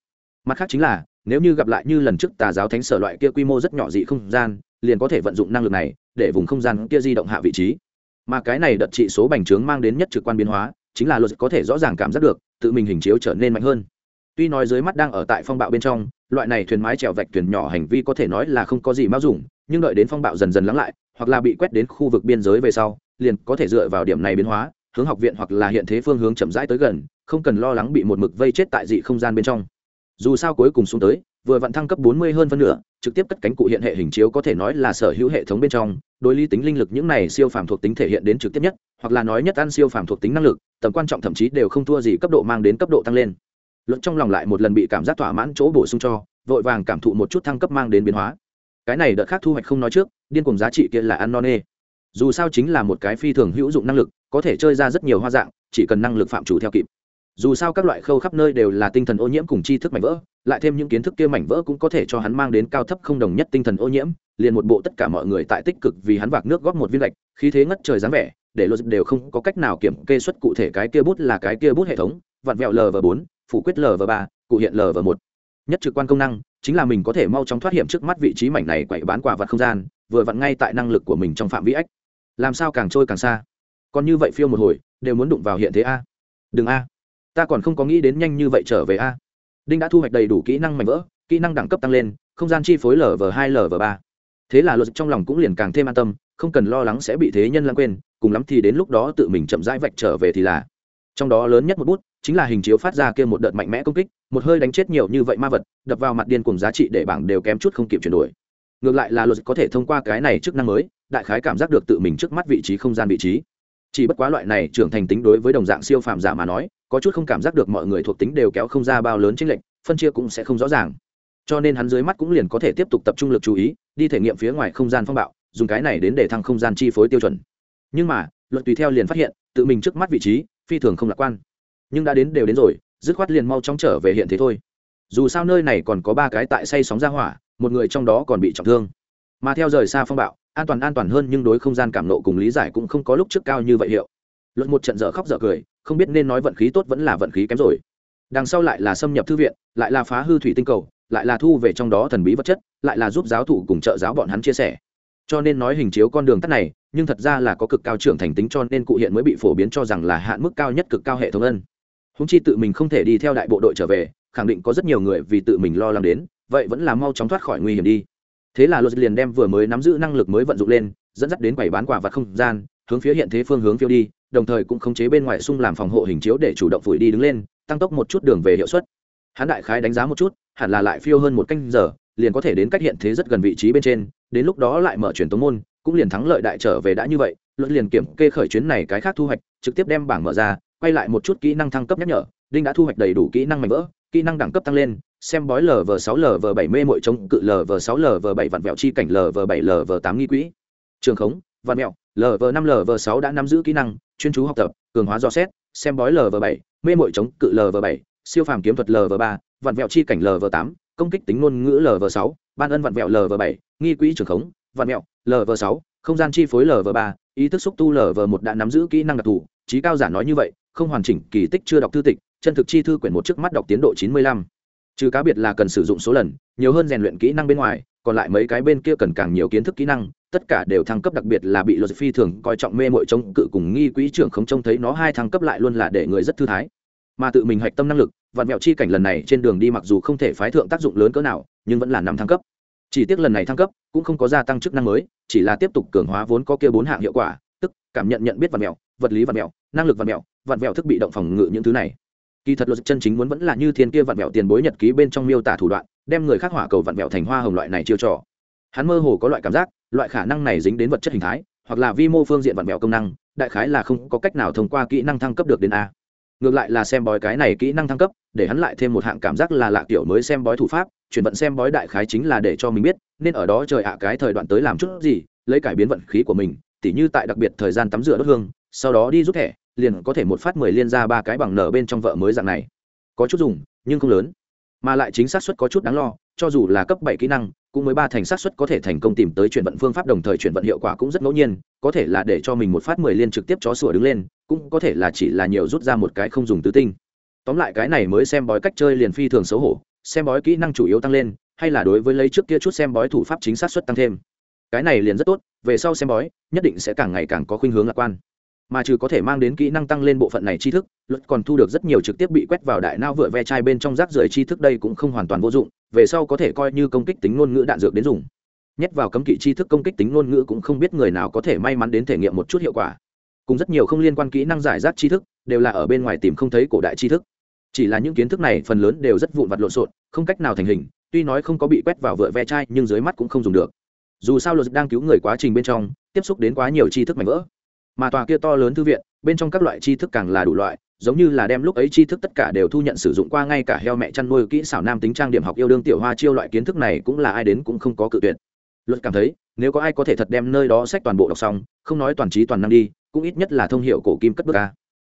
Mặt khác chính là nếu như gặp lại như lần trước tà giáo thánh sở loại kia quy mô rất nhỏ dị không gian, liền có thể vận dụng năng lực này để vùng không gian kia di động hạ vị trí. Mà cái này đợt trị số bành trướng mang đến nhất trực quan biến hóa, chính là luật có thể rõ ràng cảm giác được, tự mình hình chiếu trở nên mạnh hơn. Tuy nói dưới mắt đang ở tại phong bạo bên trong, loại này thuyền mái trèo vạch thuyền nhỏ hành vi có thể nói là không có gì mao dùng nhưng đợi đến phong bạo dần dần lắng lại, hoặc là bị quét đến khu vực biên giới về sau, liền có thể dựa vào điểm này biến hóa, hướng học viện hoặc là hiện thế phương hướng chậm rãi tới gần, không cần lo lắng bị một mực vây chết tại dị không gian bên trong dù sao cuối cùng xuống tới, vừa vặn thăng cấp 40 hơn phân nửa, trực tiếp cất cánh cụ hiện hệ hình chiếu có thể nói là sở hữu hệ thống bên trong, đối lý tính linh lực những này siêu phàm thuộc tính thể hiện đến trực tiếp nhất, hoặc là nói nhất ăn siêu phàm thuộc tính năng lực, tầm quan trọng thậm chí đều không thua gì cấp độ mang đến cấp độ tăng lên. Luận trong lòng lại một lần bị cảm giác thỏa mãn chỗ bổ sung cho, vội vàng cảm thụ một chút thăng cấp mang đến biến hóa. Cái này đợt khác thu hoạch không nói trước, điên cùng giá trị kia là ăn non nê. Dù sao chính là một cái phi thường hữu dụng năng lực, có thể chơi ra rất nhiều hoa dạng, chỉ cần năng lực phạm chủ theo kịp dù sao các loại khâu khắp nơi đều là tinh thần ô nhiễm cùng tri thức mảnh vỡ, lại thêm những kiến thức kia mảnh vỡ cũng có thể cho hắn mang đến cao thấp không đồng nhất tinh thần ô nhiễm, liền một bộ tất cả mọi người tại tích cực vì hắn vạc nước góp một viên gạch, khí thế ngất trời dáng vẻ, để luật đều không có cách nào kiểm kê xuất cụ thể cái kia bút là cái kia bút hệ thống, vặn vẹo lv bốn, phủ quyết lv ba, cụ hiện lv một. Nhất trực quan công năng, chính là mình có thể mau chóng thoát hiểm trước mắt vị trí mảnh này quậy bán quả vật không gian, vừa vặn ngay tại năng lực của mình trong phạm vi ách. Làm sao càng trôi càng xa? Còn như vậy phiêu một hồi, đều muốn đụng vào hiện thế a. Đừng a ta còn không có nghĩ đến nhanh như vậy trở về a. Đinh đã thu hoạch đầy đủ kỹ năng mạnh vỡ, kỹ năng đẳng cấp tăng lên, không gian chi phối lv hai lv ba. Thế là luật trong lòng cũng liền càng thêm an tâm, không cần lo lắng sẽ bị thế nhân lãng quên, cùng lắm thì đến lúc đó tự mình chậm rãi vạch trở về thì là. Trong đó lớn nhất một bút, chính là hình chiếu phát ra kia một đợt mạnh mẽ công kích, một hơi đánh chết nhiều như vậy ma vật, đập vào mặt điên cùng giá trị để bảng đều kém chút không kịp chuyển đổi. Ngược lại là luật có thể thông qua cái này chức năng mới, đại khái cảm giác được tự mình trước mắt vị trí không gian vị trí. Chỉ bất quá loại này trưởng thành tính đối với đồng dạng siêu phàm giả mà nói có chút không cảm giác được mọi người thuộc tính đều kéo không ra bao lớn chênh lệch, phân chia cũng sẽ không rõ ràng. Cho nên hắn dưới mắt cũng liền có thể tiếp tục tập trung lực chú ý, đi thể nghiệm phía ngoài không gian phong bạo, dùng cái này đến để thăng không gian chi phối tiêu chuẩn. Nhưng mà, luật tùy theo liền phát hiện, tự mình trước mắt vị trí, phi thường không lạc quan. Nhưng đã đến đều đến rồi, dứt khoát liền mau chóng trở về hiện thế thôi. Dù sao nơi này còn có ba cái tại say sóng ra hỏa, một người trong đó còn bị trọng thương. Mà theo rời xa phong bạo, an toàn an toàn hơn nhưng đối không gian cảm nộ cùng lý giải cũng không có lúc trước cao như vậy hiệu. Luật một trận dở khóc dở cười không biết nên nói vận khí tốt vẫn là vận khí kém rồi. Đằng sau lại là xâm nhập thư viện, lại là phá hư thủy tinh cầu, lại là thu về trong đó thần bí vật chất, lại là giúp giáo thủ cùng trợ giáo bọn hắn chia sẻ. Cho nên nói hình chiếu con đường tắt này, nhưng thật ra là có cực cao trưởng thành tính cho nên cụ hiện mới bị phổ biến cho rằng là hạn mức cao nhất cực cao hệ thống ân. Húng chi tự mình không thể đi theo đại bộ đội trở về, khẳng định có rất nhiều người vì tự mình lo lắng đến, vậy vẫn là mau chóng thoát khỏi nguy hiểm đi. Thế là luật liền đem vừa mới nắm giữ năng lực mới vận dụng lên, dẫn dắt đến quầy bán quả vật không gian hướng phía hiện thế phương hướng phiêu đi, đồng thời cũng khống chế bên ngoài sung làm phòng hộ hình chiếu để chủ động phủi đi đứng lên, tăng tốc một chút đường về hiệu suất. Hắn đại khái đánh giá một chút, hẳn là lại phiêu hơn một canh giờ, liền có thể đến cách hiện thế rất gần vị trí bên trên, đến lúc đó lại mở truyền tống môn, cũng liền thắng lợi đại trở về đã như vậy luận liền kiểm kê khởi chuyến này cái khác thu hoạch, trực tiếp đem bảng mở ra, quay lại một chút kỹ năng thăng cấp nhắc nhở, đinh đã thu hoạch đầy đủ kỹ năng mạnh vỡ, kỹ năng đẳng cấp tăng lên, xem bói lv sáu lv bảy mê mội chống cự lv sáu lv bảy vặn vẹo chi cảnh lv bảy lv tám nghi quỹ. Trường khống và mẹo lv năm lv sáu đã nắm giữ kỹ năng chuyên chú học tập cường hóa do xét xem bói lv bảy mê mội chống cự lv bảy siêu phàm kiếm thuật lv ba vạn vẹo chi cảnh lv tám công kích tính ngôn ngữ lv sáu ban ân vạn vẹo lv bảy nghi quỹ trường khống vạn mẹo lv sáu không gian chi phối lv ba ý thức xúc tu lv một đã nắm giữ kỹ năng đặc thù trí cao giả nói như vậy không hoàn chỉnh kỳ tích chưa đọc thư tịch chân thực chi thư quyển một trước mắt đọc tiến độ chín mươi lăm trừ cá biệt là cần sử dụng số lần nhiều hơn rèn luyện kỹ năng bên ngoài còn lại mấy cái bên kia cần càng nhiều kiến thức kỹ năng tất cả đều thăng cấp, đặc biệt là bị luật phi thường coi trọng mê mội chống cự cùng nghi quỹ trưởng không trông thấy nó hai thăng cấp lại luôn là để người rất thư thái. Mà tự mình hạch tâm năng lực, vạn mẹo chi cảnh lần này trên đường đi mặc dù không thể phái thượng tác dụng lớn cỡ nào, nhưng vẫn là năm thăng cấp. Chỉ tiếc lần này thăng cấp, cũng không có gia tăng chức năng mới, chỉ là tiếp tục cường hóa vốn có kia bốn hạng hiệu quả, tức cảm nhận nhận biết vạn mẹo, vật lý vạn mẹo, năng lực vạn mẹo vạn mẹo thức bị động phòng ngự những thứ này. Kỳ thật luật chân chính muốn vẫn là như thiên kia vạn mẹo tiền bối nhật ký bên trong miêu tả thủ đoạn, đem người khác hỏa cầu vạn mẹo thành hoa hồng loại này chiêu trò hắn mơ hồ có loại cảm giác, loại khả năng này dính đến vật chất hình thái, hoặc là vi mô phương diện vạn mẹo công năng, đại khái là không có cách nào thông qua kỹ năng thăng cấp được đến a. Ngược lại là xem bói cái này kỹ năng thăng cấp, để hắn lại thêm một hạng cảm giác là lạ kiểu mới xem bói thủ pháp, chuyển vận xem bói đại khái chính là để cho mình biết, nên ở đó trời ạ, cái thời đoạn tới làm chút gì, lấy cải biến vận khí của mình, tỉ như tại đặc biệt thời gian tắm rửa đốt hương, sau đó đi rút thẻ, liền có thể một phát mười liên ra ba cái bằng nở bên trong vợ mới dạng này. Có chút dùng, nhưng không lớn. Mà lại chính xác suất có chút đáng lo, cho dù là cấp bảy kỹ năng cũng mới ba thành xác suất có thể thành công tìm tới chuyển vận phương pháp đồng thời chuyển vận hiệu quả cũng rất ngẫu nhiên, có thể là để cho mình một phát mười liên trực tiếp chó sủa đứng lên, cũng có thể là chỉ là nhiều rút ra một cái không dùng tứ tinh. Tóm lại cái này mới xem bói cách chơi liền phi thường xấu hổ, xem bói kỹ năng chủ yếu tăng lên, hay là đối với lấy trước kia chút xem bói thủ pháp chính xác suất tăng thêm. Cái này liền rất tốt, về sau xem bói, nhất định sẽ càng ngày càng có khuynh hướng lạc quan mà trừ có thể mang đến kỹ năng tăng lên bộ phận này tri thức, luật còn thu được rất nhiều trực tiếp bị quét vào đại nao vựa ve chai bên trong rác rưởi tri thức đây cũng không hoàn toàn vô dụng, về sau có thể coi như công kích tính ngôn ngữ đạn dược đến dùng. Nhét vào cấm kỵ tri thức công kích tính ngôn ngữ cũng không biết người nào có thể may mắn đến thể nghiệm một chút hiệu quả. Cùng rất nhiều không liên quan kỹ năng giải rác tri thức, đều là ở bên ngoài tìm không thấy cổ đại tri thức. Chỉ là những kiến thức này phần lớn đều rất vụn vặt lộn xộn, không cách nào thành hình, tuy nói không có bị quét vào vựa ve chai, nhưng dưới mắt cũng không dùng được. Dù sao luật đang cứu người quá trình bên trong, tiếp xúc đến quá nhiều tri thức mảnh vỡ mà tòa kia to lớn thư viện, bên trong các loại tri thức càng là đủ loại, giống như là đem lúc ấy tri thức tất cả đều thu nhận sử dụng qua ngay cả heo mẹ chăn nuôi kỹ xảo nam tính trang điểm học yêu đương tiểu hoa chiêu loại kiến thức này cũng là ai đến cũng không có cự tuyệt. Luật cảm thấy, nếu có ai có thể thật đem nơi đó sách toàn bộ đọc xong, không nói toàn trí toàn năng đi, cũng ít nhất là thông hiệu cổ kim cất bước ca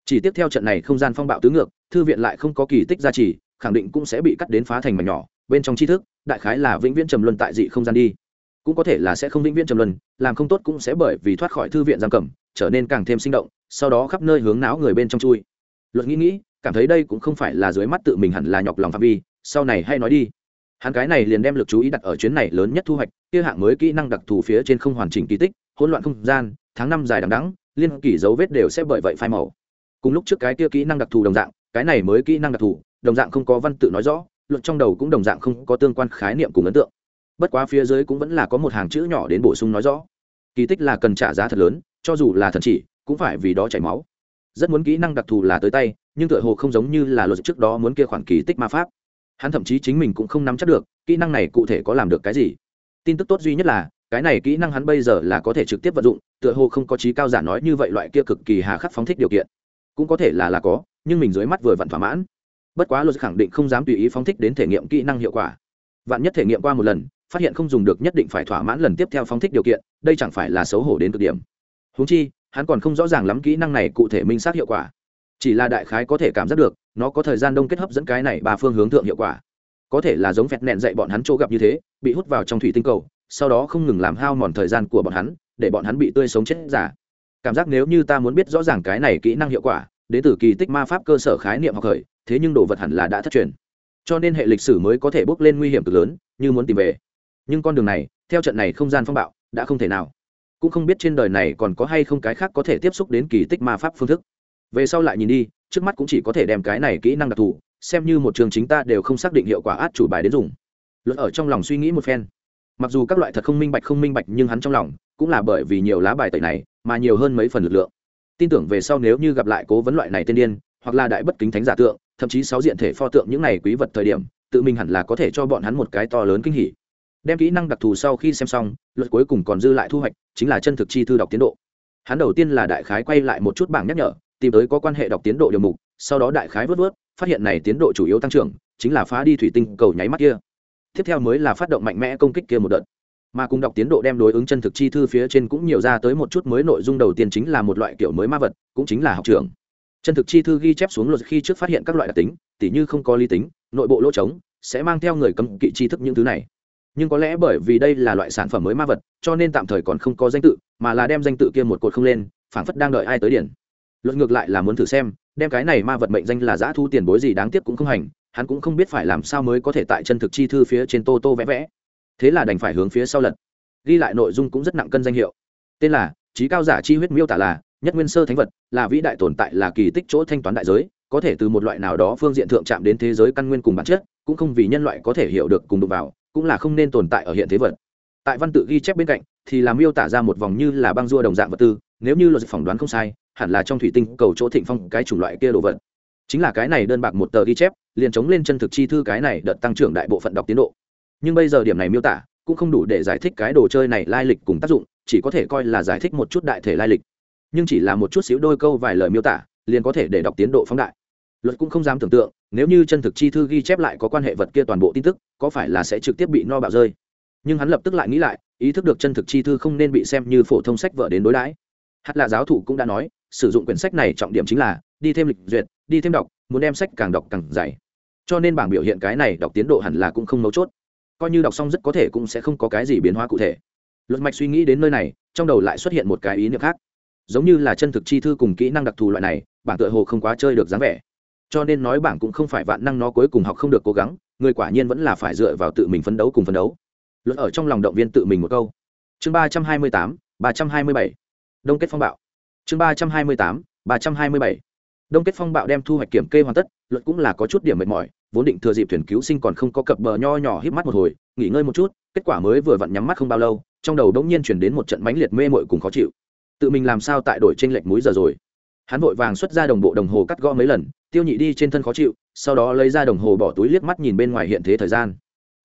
chỉ tiếp theo trận này không gian phong bạo tứ ngược, thư viện lại không có kỳ tích gia trì, khẳng định cũng sẽ bị cắt đến phá thành mảnh nhỏ, bên trong tri thức, đại khái là vĩnh viễn trầm luân tại dị không gian đi. Cũng có thể là sẽ không vĩnh viễn trầm luân, làm không tốt cũng sẽ bởi vì thoát khỏi thư viện giam cầm trở nên càng thêm sinh động, sau đó khắp nơi hướng não người bên trong chui. Luật nghĩ nghĩ, cảm thấy đây cũng không phải là dưới mắt tự mình hẳn là nhọc lòng phạm vi, sau này hay nói đi. Hắn cái này liền đem lực chú ý đặt ở chuyến này lớn nhất thu hoạch, kia hạng mới kỹ năng đặc thù phía trên không hoàn chỉnh kỳ tích, hỗn loạn không gian, tháng năm dài đằng đẵng, liên kỷ dấu vết đều sẽ bởi vậy phai màu. Cùng lúc trước cái kia kỹ năng đặc thù đồng dạng, cái này mới kỹ năng đặc thù, đồng dạng không có văn tự nói rõ, luật trong đầu cũng đồng dạng không có tương quan khái niệm cùng ấn tượng. Bất quá phía dưới cũng vẫn là có một hàng chữ nhỏ đến bổ sung nói rõ. Kỳ tích là cần trả giá thật lớn cho dù là thần chỉ, cũng phải vì đó chảy máu. Rất muốn kỹ năng đặc thù là tới tay, nhưng tựa hồ không giống như là luật trước đó muốn kia khoản kỳ tích ma pháp. Hắn thậm chí chính mình cũng không nắm chắc được, kỹ năng này cụ thể có làm được cái gì. Tin tức tốt duy nhất là, cái này kỹ năng hắn bây giờ là có thể trực tiếp vận dụng, tựa hồ không có trí cao giả nói như vậy loại kia cực kỳ hà khắc phóng thích điều kiện. Cũng có thể là là có, nhưng mình dưới mắt vừa vặn thỏa mãn. Bất quá luật khẳng định không dám tùy ý phóng thích đến thể nghiệm kỹ năng hiệu quả. Vạn nhất thể nghiệm qua một lần, phát hiện không dùng được nhất định phải thỏa mãn lần tiếp theo phóng thích điều kiện, đây chẳng phải là xấu hổ đến cực điểm húng chi, hắn còn không rõ ràng lắm kỹ năng này cụ thể minh xác hiệu quả. Chỉ là đại khái có thể cảm giác được, nó có thời gian đông kết hấp dẫn cái này ba phương hướng thượng hiệu quả. Có thể là giống phẹt nẹn dạy bọn hắn chỗ gặp như thế, bị hút vào trong thủy tinh cầu, sau đó không ngừng làm hao mòn thời gian của bọn hắn, để bọn hắn bị tươi sống chết giả. Cảm giác nếu như ta muốn biết rõ ràng cái này kỹ năng hiệu quả đến từ kỳ tích ma pháp cơ sở khái niệm học khởi, thế nhưng đồ vật hẳn là đã thất truyền. Cho nên hệ lịch sử mới có thể bước lên nguy hiểm cực lớn, như muốn tìm về. Nhưng con đường này, theo trận này không gian phong bạo, đã không thể nào cũng không biết trên đời này còn có hay không cái khác có thể tiếp xúc đến kỳ tích ma pháp phương thức. Về sau lại nhìn đi, trước mắt cũng chỉ có thể đem cái này kỹ năng đặc thù, xem như một trường chính ta đều không xác định hiệu quả át chủ bài đến dùng. Luật ở trong lòng suy nghĩ một phen. Mặc dù các loại thật không minh bạch không minh bạch nhưng hắn trong lòng cũng là bởi vì nhiều lá bài tẩy này mà nhiều hơn mấy phần lực lượng. Tin tưởng về sau nếu như gặp lại cố vấn loại này tên điên, hoặc là đại bất kính thánh giả tượng, thậm chí sáu diện thể pho tượng những này quý vật thời điểm, tự mình hẳn là có thể cho bọn hắn một cái to lớn kinh hỉ đem kỹ năng đặc thù sau khi xem xong, luật cuối cùng còn dư lại thu hoạch, chính là chân thực chi thư đọc tiến độ. Hắn đầu tiên là đại khái quay lại một chút bảng nhắc nhở, tìm tới có quan hệ đọc tiến độ điều mục, sau đó đại khái vớt vớt, phát hiện này tiến độ chủ yếu tăng trưởng, chính là phá đi thủy tinh cầu nháy mắt kia. Tiếp theo mới là phát động mạnh mẽ công kích kia một đợt. Mà cùng đọc tiến độ đem đối ứng chân thực chi thư phía trên cũng nhiều ra tới một chút mới nội dung đầu tiên chính là một loại kiểu mới ma vật, cũng chính là học trường chân thực chi thư ghi chép xuống luật khi trước phát hiện các loại đặc tính, tỉ như không có lý tính, nội bộ lỗ trống, sẽ mang theo người cầm kỵ chi thức những thứ này nhưng có lẽ bởi vì đây là loại sản phẩm mới ma vật, cho nên tạm thời còn không có danh tự, mà là đem danh tự kia một cột không lên, phảng phất đang đợi ai tới điển. Luật ngược lại là muốn thử xem, đem cái này ma vật mệnh danh là giã thu tiền bối gì đáng tiếc cũng không hành, hắn cũng không biết phải làm sao mới có thể tại chân thực chi thư phía trên tô tô vẽ vẽ. Thế là đành phải hướng phía sau lật. Ghi lại nội dung cũng rất nặng cân danh hiệu. Tên là trí cao giả chi huyết miêu tả là, nhất nguyên sơ thánh vật, là vĩ đại tồn tại, là kỳ tích chỗ thanh toán đại giới, có thể từ một loại nào đó phương diện thượng chạm đến thế giới căn nguyên cùng bản chất, cũng không vì nhân loại có thể hiểu được cùng đụng vào cũng là không nên tồn tại ở hiện thế vật. Tại văn tự ghi chép bên cạnh, thì làm miêu tả ra một vòng như là băng rua đồng dạng vật tư, nếu như luật phỏng đoán không sai, hẳn là trong thủy tinh cầu chỗ thịnh phong cái chủng loại kia đồ vật. Chính là cái này đơn bạc một tờ ghi chép, liền chống lên chân thực chi thư cái này đợt tăng trưởng đại bộ phận đọc tiến độ. Nhưng bây giờ điểm này miêu tả, cũng không đủ để giải thích cái đồ chơi này lai lịch cùng tác dụng, chỉ có thể coi là giải thích một chút đại thể lai lịch. Nhưng chỉ là một chút xíu đôi câu vài lời miêu tả, liền có thể để đọc tiến độ phóng đại luật cũng không dám tưởng tượng, nếu như chân thực chi thư ghi chép lại có quan hệ vật kia toàn bộ tin tức, có phải là sẽ trực tiếp bị no bạo rơi? Nhưng hắn lập tức lại nghĩ lại, ý thức được chân thực chi thư không nên bị xem như phổ thông sách vở đến đối đãi. Hạt là giáo thụ cũng đã nói, sử dụng quyển sách này trọng điểm chính là đi thêm lịch duyệt, đi thêm đọc, muốn đem sách càng đọc càng dày. Cho nên bảng biểu hiện cái này đọc tiến độ hẳn là cũng không mấu chốt. Coi như đọc xong rất có thể cũng sẽ không có cái gì biến hóa cụ thể. Luật mạch suy nghĩ đến nơi này, trong đầu lại xuất hiện một cái ý niệm khác. Giống như là chân thực chi thư cùng kỹ năng đặc thù loại này, bảng tựa hồ không quá chơi được dáng vẻ cho nên nói bảng cũng không phải vạn năng nó cuối cùng học không được cố gắng, người quả nhiên vẫn là phải dựa vào tự mình phấn đấu cùng phấn đấu. Luật ở trong lòng động viên tự mình một câu. Chương ba trăm hai mươi tám, ba trăm hai mươi bảy. Đông kết phong bạo. Chương ba trăm hai mươi tám, ba trăm hai mươi bảy. Đông kết phong bạo đem thu hoạch kiểm kê hoàn tất, luật cũng là có chút điểm mệt mỏi, vốn định thừa dịp thuyền cứu sinh còn không có cập bờ nho nhỏ híp mắt một hồi, nghỉ ngơi một chút, kết quả mới vừa vặn nhắm mắt không bao lâu, trong đầu đống nhiên chuyển đến một trận mãnh liệt mê mội cùng khó chịu. Tự mình làm sao tại đổi tranh lệch múi giờ rồi? Hắn vội vàng xuất ra đồng bộ đồng hồ cắt gõ mấy lần tiêu nhị đi trên thân khó chịu, sau đó lấy ra đồng hồ bỏ túi liếc mắt nhìn bên ngoài hiện thế thời gian.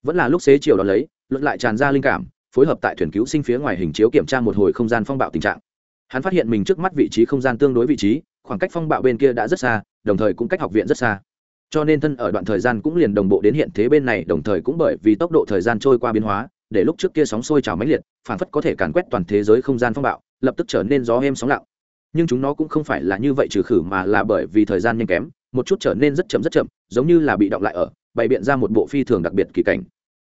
Vẫn là lúc xế chiều đó lấy, luận lại tràn ra linh cảm, phối hợp tại thuyền cứu sinh phía ngoài hình chiếu kiểm tra một hồi không gian phong bạo tình trạng. Hắn phát hiện mình trước mắt vị trí không gian tương đối vị trí, khoảng cách phong bạo bên kia đã rất xa, đồng thời cũng cách học viện rất xa. Cho nên thân ở đoạn thời gian cũng liền đồng bộ đến hiện thế bên này, đồng thời cũng bởi vì tốc độ thời gian trôi qua biến hóa, để lúc trước kia sóng sôi trào mãnh liệt phản phất có thể càn quét toàn thế giới không gian phong bạo, lập tức trở nên gió êm sóng lặng nhưng chúng nó cũng không phải là như vậy trừ khử mà là bởi vì thời gian nhanh kém, một chút trở nên rất chậm rất chậm, giống như là bị động lại ở, bày biện ra một bộ phi thường đặc biệt kỳ cảnh.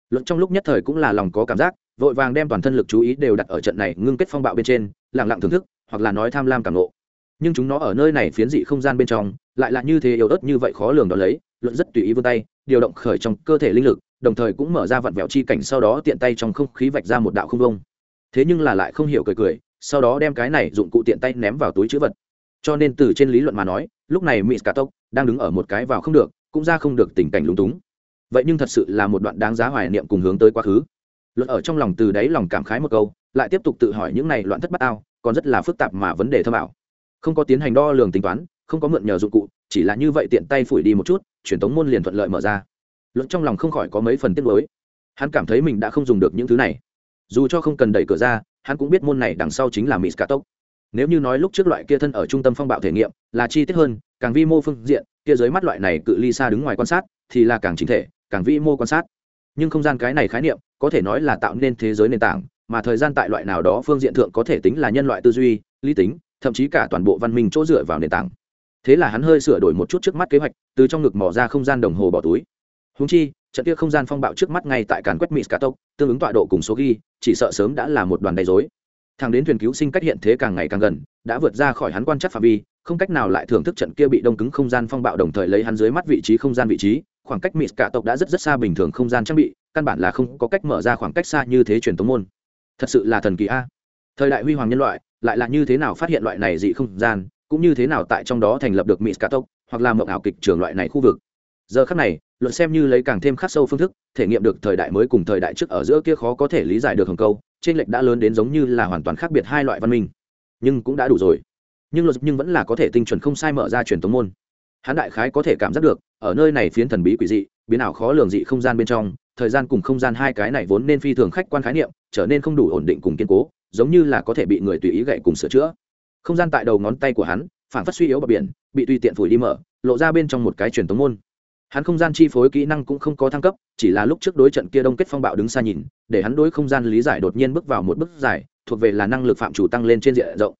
Luận trong lúc nhất thời cũng là lòng có cảm giác, vội vàng đem toàn thân lực chú ý đều đặt ở trận này ngưng kết phong bạo bên trên lẳng lặng thưởng thức, hoặc là nói tham lam cảm nộ nhưng chúng nó ở nơi này phiến dị không gian bên trong, lại là như thế yếu ớt như vậy khó lường đó lấy luận rất tùy ý vươn tay, điều động khởi trong cơ thể linh lực, đồng thời cũng mở ra vặn vẹo chi cảnh sau đó tiện tay trong không khí vạch ra một đạo không vông. Thế nhưng là lại không hiểu cười cười sau đó đem cái này dụng cụ tiện tay ném vào túi chữ vật. Cho nên từ trên lý luận mà nói, lúc này mỹ cà tốc đang đứng ở một cái vào không được, cũng ra không được tình cảnh lúng túng. Vậy nhưng thật sự là một đoạn đáng giá hoài niệm cùng hướng tới quá khứ. Luận ở trong lòng từ đáy lòng cảm khái một câu, lại tiếp tục tự hỏi những này loạn thất bát ao, còn rất là phức tạp mà vấn đề thơ bảo không có tiến hành đo lường tính toán, không có mượn nhờ dụng cụ, chỉ là như vậy tiện tay phủi đi một chút, truyền tống môn liền thuận lợi mở ra. Luận trong lòng không khỏi có mấy phần tiếc nuối. Hắn cảm thấy mình đã không dùng được những thứ này. Dù cho không cần đẩy cửa ra hắn cũng biết môn này đằng sau chính là mỹ tốc. Nếu như nói lúc trước loại kia thân ở trung tâm phong bạo thể nghiệm là chi tiết hơn, càng vi mô phương diện, kia dưới mắt loại này cự ly xa đứng ngoài quan sát thì là càng chính thể, càng vi mô quan sát. Nhưng không gian cái này khái niệm có thể nói là tạo nên thế giới nền tảng, mà thời gian tại loại nào đó phương diện thượng có thể tính là nhân loại tư duy, lý tính, thậm chí cả toàn bộ văn minh chỗ dựa vào nền tảng. Thế là hắn hơi sửa đổi một chút trước mắt kế hoạch, từ trong ngực mỏ ra không gian đồng hồ bỏ túi húng chi, trận kia không gian phong bạo trước mắt ngay tại càn quét mỹ tốc tương ứng tọa độ cùng số ghi, chỉ sợ sớm đã là một đoàn đầy dối thằng đến thuyền cứu sinh cách hiện thế càng ngày càng gần, đã vượt ra khỏi hắn quan chắc phạm vi, không cách nào lại thưởng thức trận kia bị đông cứng không gian phong bạo đồng thời lấy hắn dưới mắt vị trí không gian vị trí, khoảng cách mịt cả tộc đã rất rất xa bình thường không gian trang bị, căn bản là không có cách mở ra khoảng cách xa như thế truyền tống môn. Thật sự là thần kỳ a. Thời đại huy hoàng nhân loại, lại là như thế nào phát hiện loại này dị không gian, cũng như thế nào tại trong đó thành lập được mịt cả tộc, hoặc là mộng ảo kịch trường loại này khu vực. Giờ khắc này luận xem như lấy càng thêm khắc sâu phương thức, thể nghiệm được thời đại mới cùng thời đại trước ở giữa kia khó có thể lý giải được hồng câu, trên lệch đã lớn đến giống như là hoàn toàn khác biệt hai loại văn minh. Nhưng cũng đã đủ rồi. Nhưng luật nhưng vẫn là có thể tinh chuẩn không sai mở ra truyền thống môn. Hắn đại khái có thể cảm giác được, ở nơi này phiến thần bí quỷ dị, biến ảo khó lường dị không gian bên trong, thời gian cùng không gian hai cái này vốn nên phi thường khách quan khái niệm, trở nên không đủ ổn định cùng kiên cố, giống như là có thể bị người tùy ý gậy cùng sửa chữa. Không gian tại đầu ngón tay của hắn phản phát suy yếu bờ biển, bị tùy tiện phủi đi mở, lộ ra bên trong một cái truyền thống môn hắn không gian chi phối kỹ năng cũng không có thăng cấp, chỉ là lúc trước đối trận kia đông kết phong bạo đứng xa nhìn, để hắn đối không gian lý giải đột nhiên bước vào một bước giải thuộc về là năng lực phạm chủ tăng lên trên diện rộng.